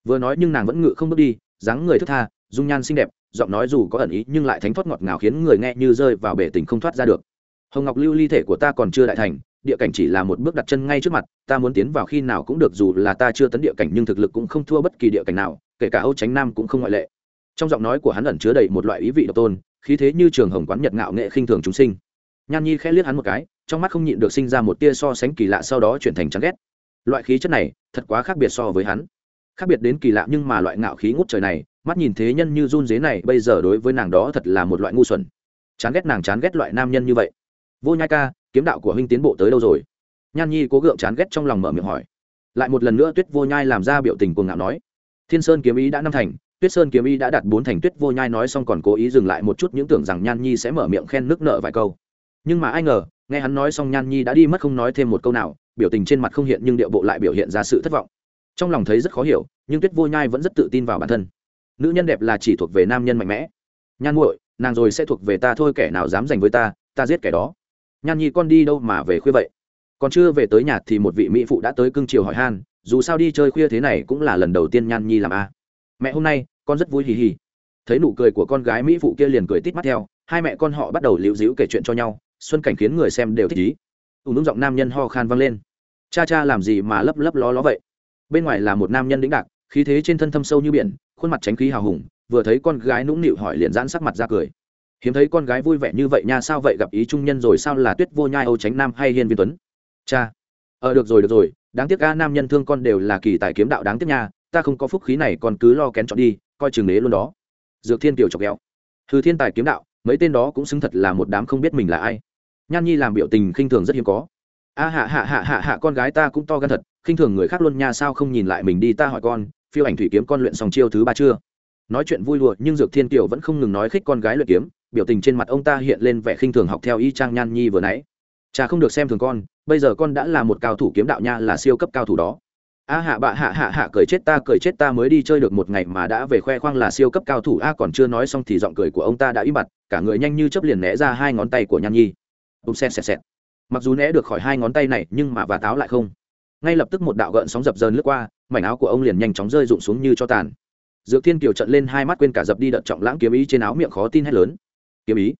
Vừa nói nhưng nàng vẫn ngự không bước đi, dáng người thức tha, dung nhan xinh đẹp, giọng nói dù có ẩn ý nhưng lại thánh thoát ngọt ngào khiến người nghe như rơi vào bể tình không thoát ra được. Hồng ngọc lưu ly thể của ta còn chưa đại thành địa cảnh chỉ là một bước đặt chân ngay trước mặt, ta muốn tiến vào khi nào cũng được dù là ta chưa tấn địa cảnh nhưng thực lực cũng không thua bất kỳ địa cảnh nào, kể cả âu tránh nam cũng không ngoại lệ. Trong giọng nói của hắn ẩn chứa đầy một loại ý vị độc tôn, khí thế như trường hồng quán nhật ngạo nghệ khinh thường chúng sinh. Nhan nhi khẽ liếc hắn một cái, trong mắt không nhịn được sinh ra một tia so sánh kỳ lạ sau đó chuyển thành chán ghét. Loại khí chất này, thật quá khác biệt so với hắn. Khác biệt đến kỳ lạ nhưng mà loại ngạo khí ngút trời này, mắt nhìn thế nhân như run dế này, bây giờ đối với nàng đó thật là một loại ngu xuẩn. Chán ghét nàng chán ghét loại nam nhân như vậy. Vô nhai ca kiếm đạo của huynh tiến bộ tới đâu rồi? Nhan nhi cố gượng chán ghét trong lòng mở miệng hỏi. Lại một lần nữa tuyết vô nhai làm ra biểu tình cuồng ngạo nói. Thiên sơn kiếm ý đã năm thành, tuyết sơn kiếm ý đã đạt bốn thành, tuyết vô nhai nói xong còn cố ý dừng lại một chút những tưởng rằng nhan nhi sẽ mở miệng khen nước nợ vài câu. Nhưng mà ai ngờ, nghe hắn nói xong nhan nhi đã đi mất không nói thêm một câu nào, biểu tình trên mặt không hiện nhưng điệu bộ lại biểu hiện ra sự thất vọng. Trong lòng thấy rất khó hiểu, nhưng tuyết vô nhai vẫn rất tự tin vào bản thân. Nữ nhân đẹp là chỉ thuộc về nam nhân mạnh mẽ. Nhan muội, nàng rồi sẽ thuộc về ta, thôi kẻ nào dám giành với ta ta giết kẻ đó nhan nhi con đi đâu mà về khuya vậy? Còn chưa về tới nhà thì một vị mỹ phụ đã tới cưng chiều hỏi han, dù sao đi chơi khuya thế này cũng là lần đầu tiên nhan nhi làm a. Mẹ hôm nay, con rất vui hì hì. Thấy nụ cười của con gái mỹ phụ kia liền cười tít mắt theo, hai mẹ con họ bắt đầu liễu dĩu kể chuyện cho nhau, xuân cảnh khiến người xem đều thích ý. Ủ đúng giọng nam nhân ho khan vang lên. Cha cha làm gì mà lấp lấp ló ló vậy? Bên ngoài là một nam nhân đĩnh đạc, khí thế trên thân thâm sâu như biển, khuôn mặt tránh khí hào hùng, vừa thấy con gái nũng nịu hỏi liền giãn sắc mặt ra cười hiếm thấy con gái vui vẻ như vậy nha, sao vậy? Gặp ý trung nhân rồi sao là tuyết vô nhai, âu tránh nam hay hiên viên tuấn? Cha. Ờ được rồi được rồi. Đáng tiếc ca nam nhân thương con đều là kỳ tài kiếm đạo đáng tiếc nha. Ta không có phúc khí này còn cứ lo kén chọn đi, coi chừng đế luôn đó. Dược thiên kiều chọc ghẹo. Thư thiên tài kiếm đạo, mấy tên đó cũng xứng thật là một đám không biết mình là ai. Nhan nhi làm biểu tình khinh thường rất hiếm có. A, hạ hạ hạ hạ hạ, con gái ta cũng to gan thật, khinh thường người khác luôn nha, sao không nhìn lại mình đi, ta hỏi con, phiêu ảnh thủy kiếm con luyện xong chiêu thứ ba chưa? Nói chuyện vui lụa nhưng dược thiên kiều vẫn không ngừng nói khích con gái luyện kiếm biểu tình trên mặt ông ta hiện lên vẻ khinh thường học theo y trang nhan nhi vừa nãy. Cha không được xem thường con, bây giờ con đã là một cao thủ kiếm đạo nha, là siêu cấp cao thủ đó. A hạ bạ hạ hạ hạ cười chết ta, cười chết ta mới đi chơi được một ngày mà đã về khoe khoang là siêu cấp cao thủ. A còn chưa nói xong thì giọng cười của ông ta đã im bặt, cả người nhanh như chớp liền né ra hai ngón tay của nhan nhi. Ùm xẹt xẹt xẹt. Mặc dù né được khỏi hai ngón tay này, nhưng mà và táo lại không. Ngay lập tức một đạo gợn sóng dập dờn lướt qua, mảnh áo của ông liền nhanh chóng rơi rụng xuống như cho tàn. Dược thiên kiều trận lên hai mắt quên cả dập đi đợt trọng lãng kiếm ý trên áo miệng khó tin hét lớn. Kiếm ý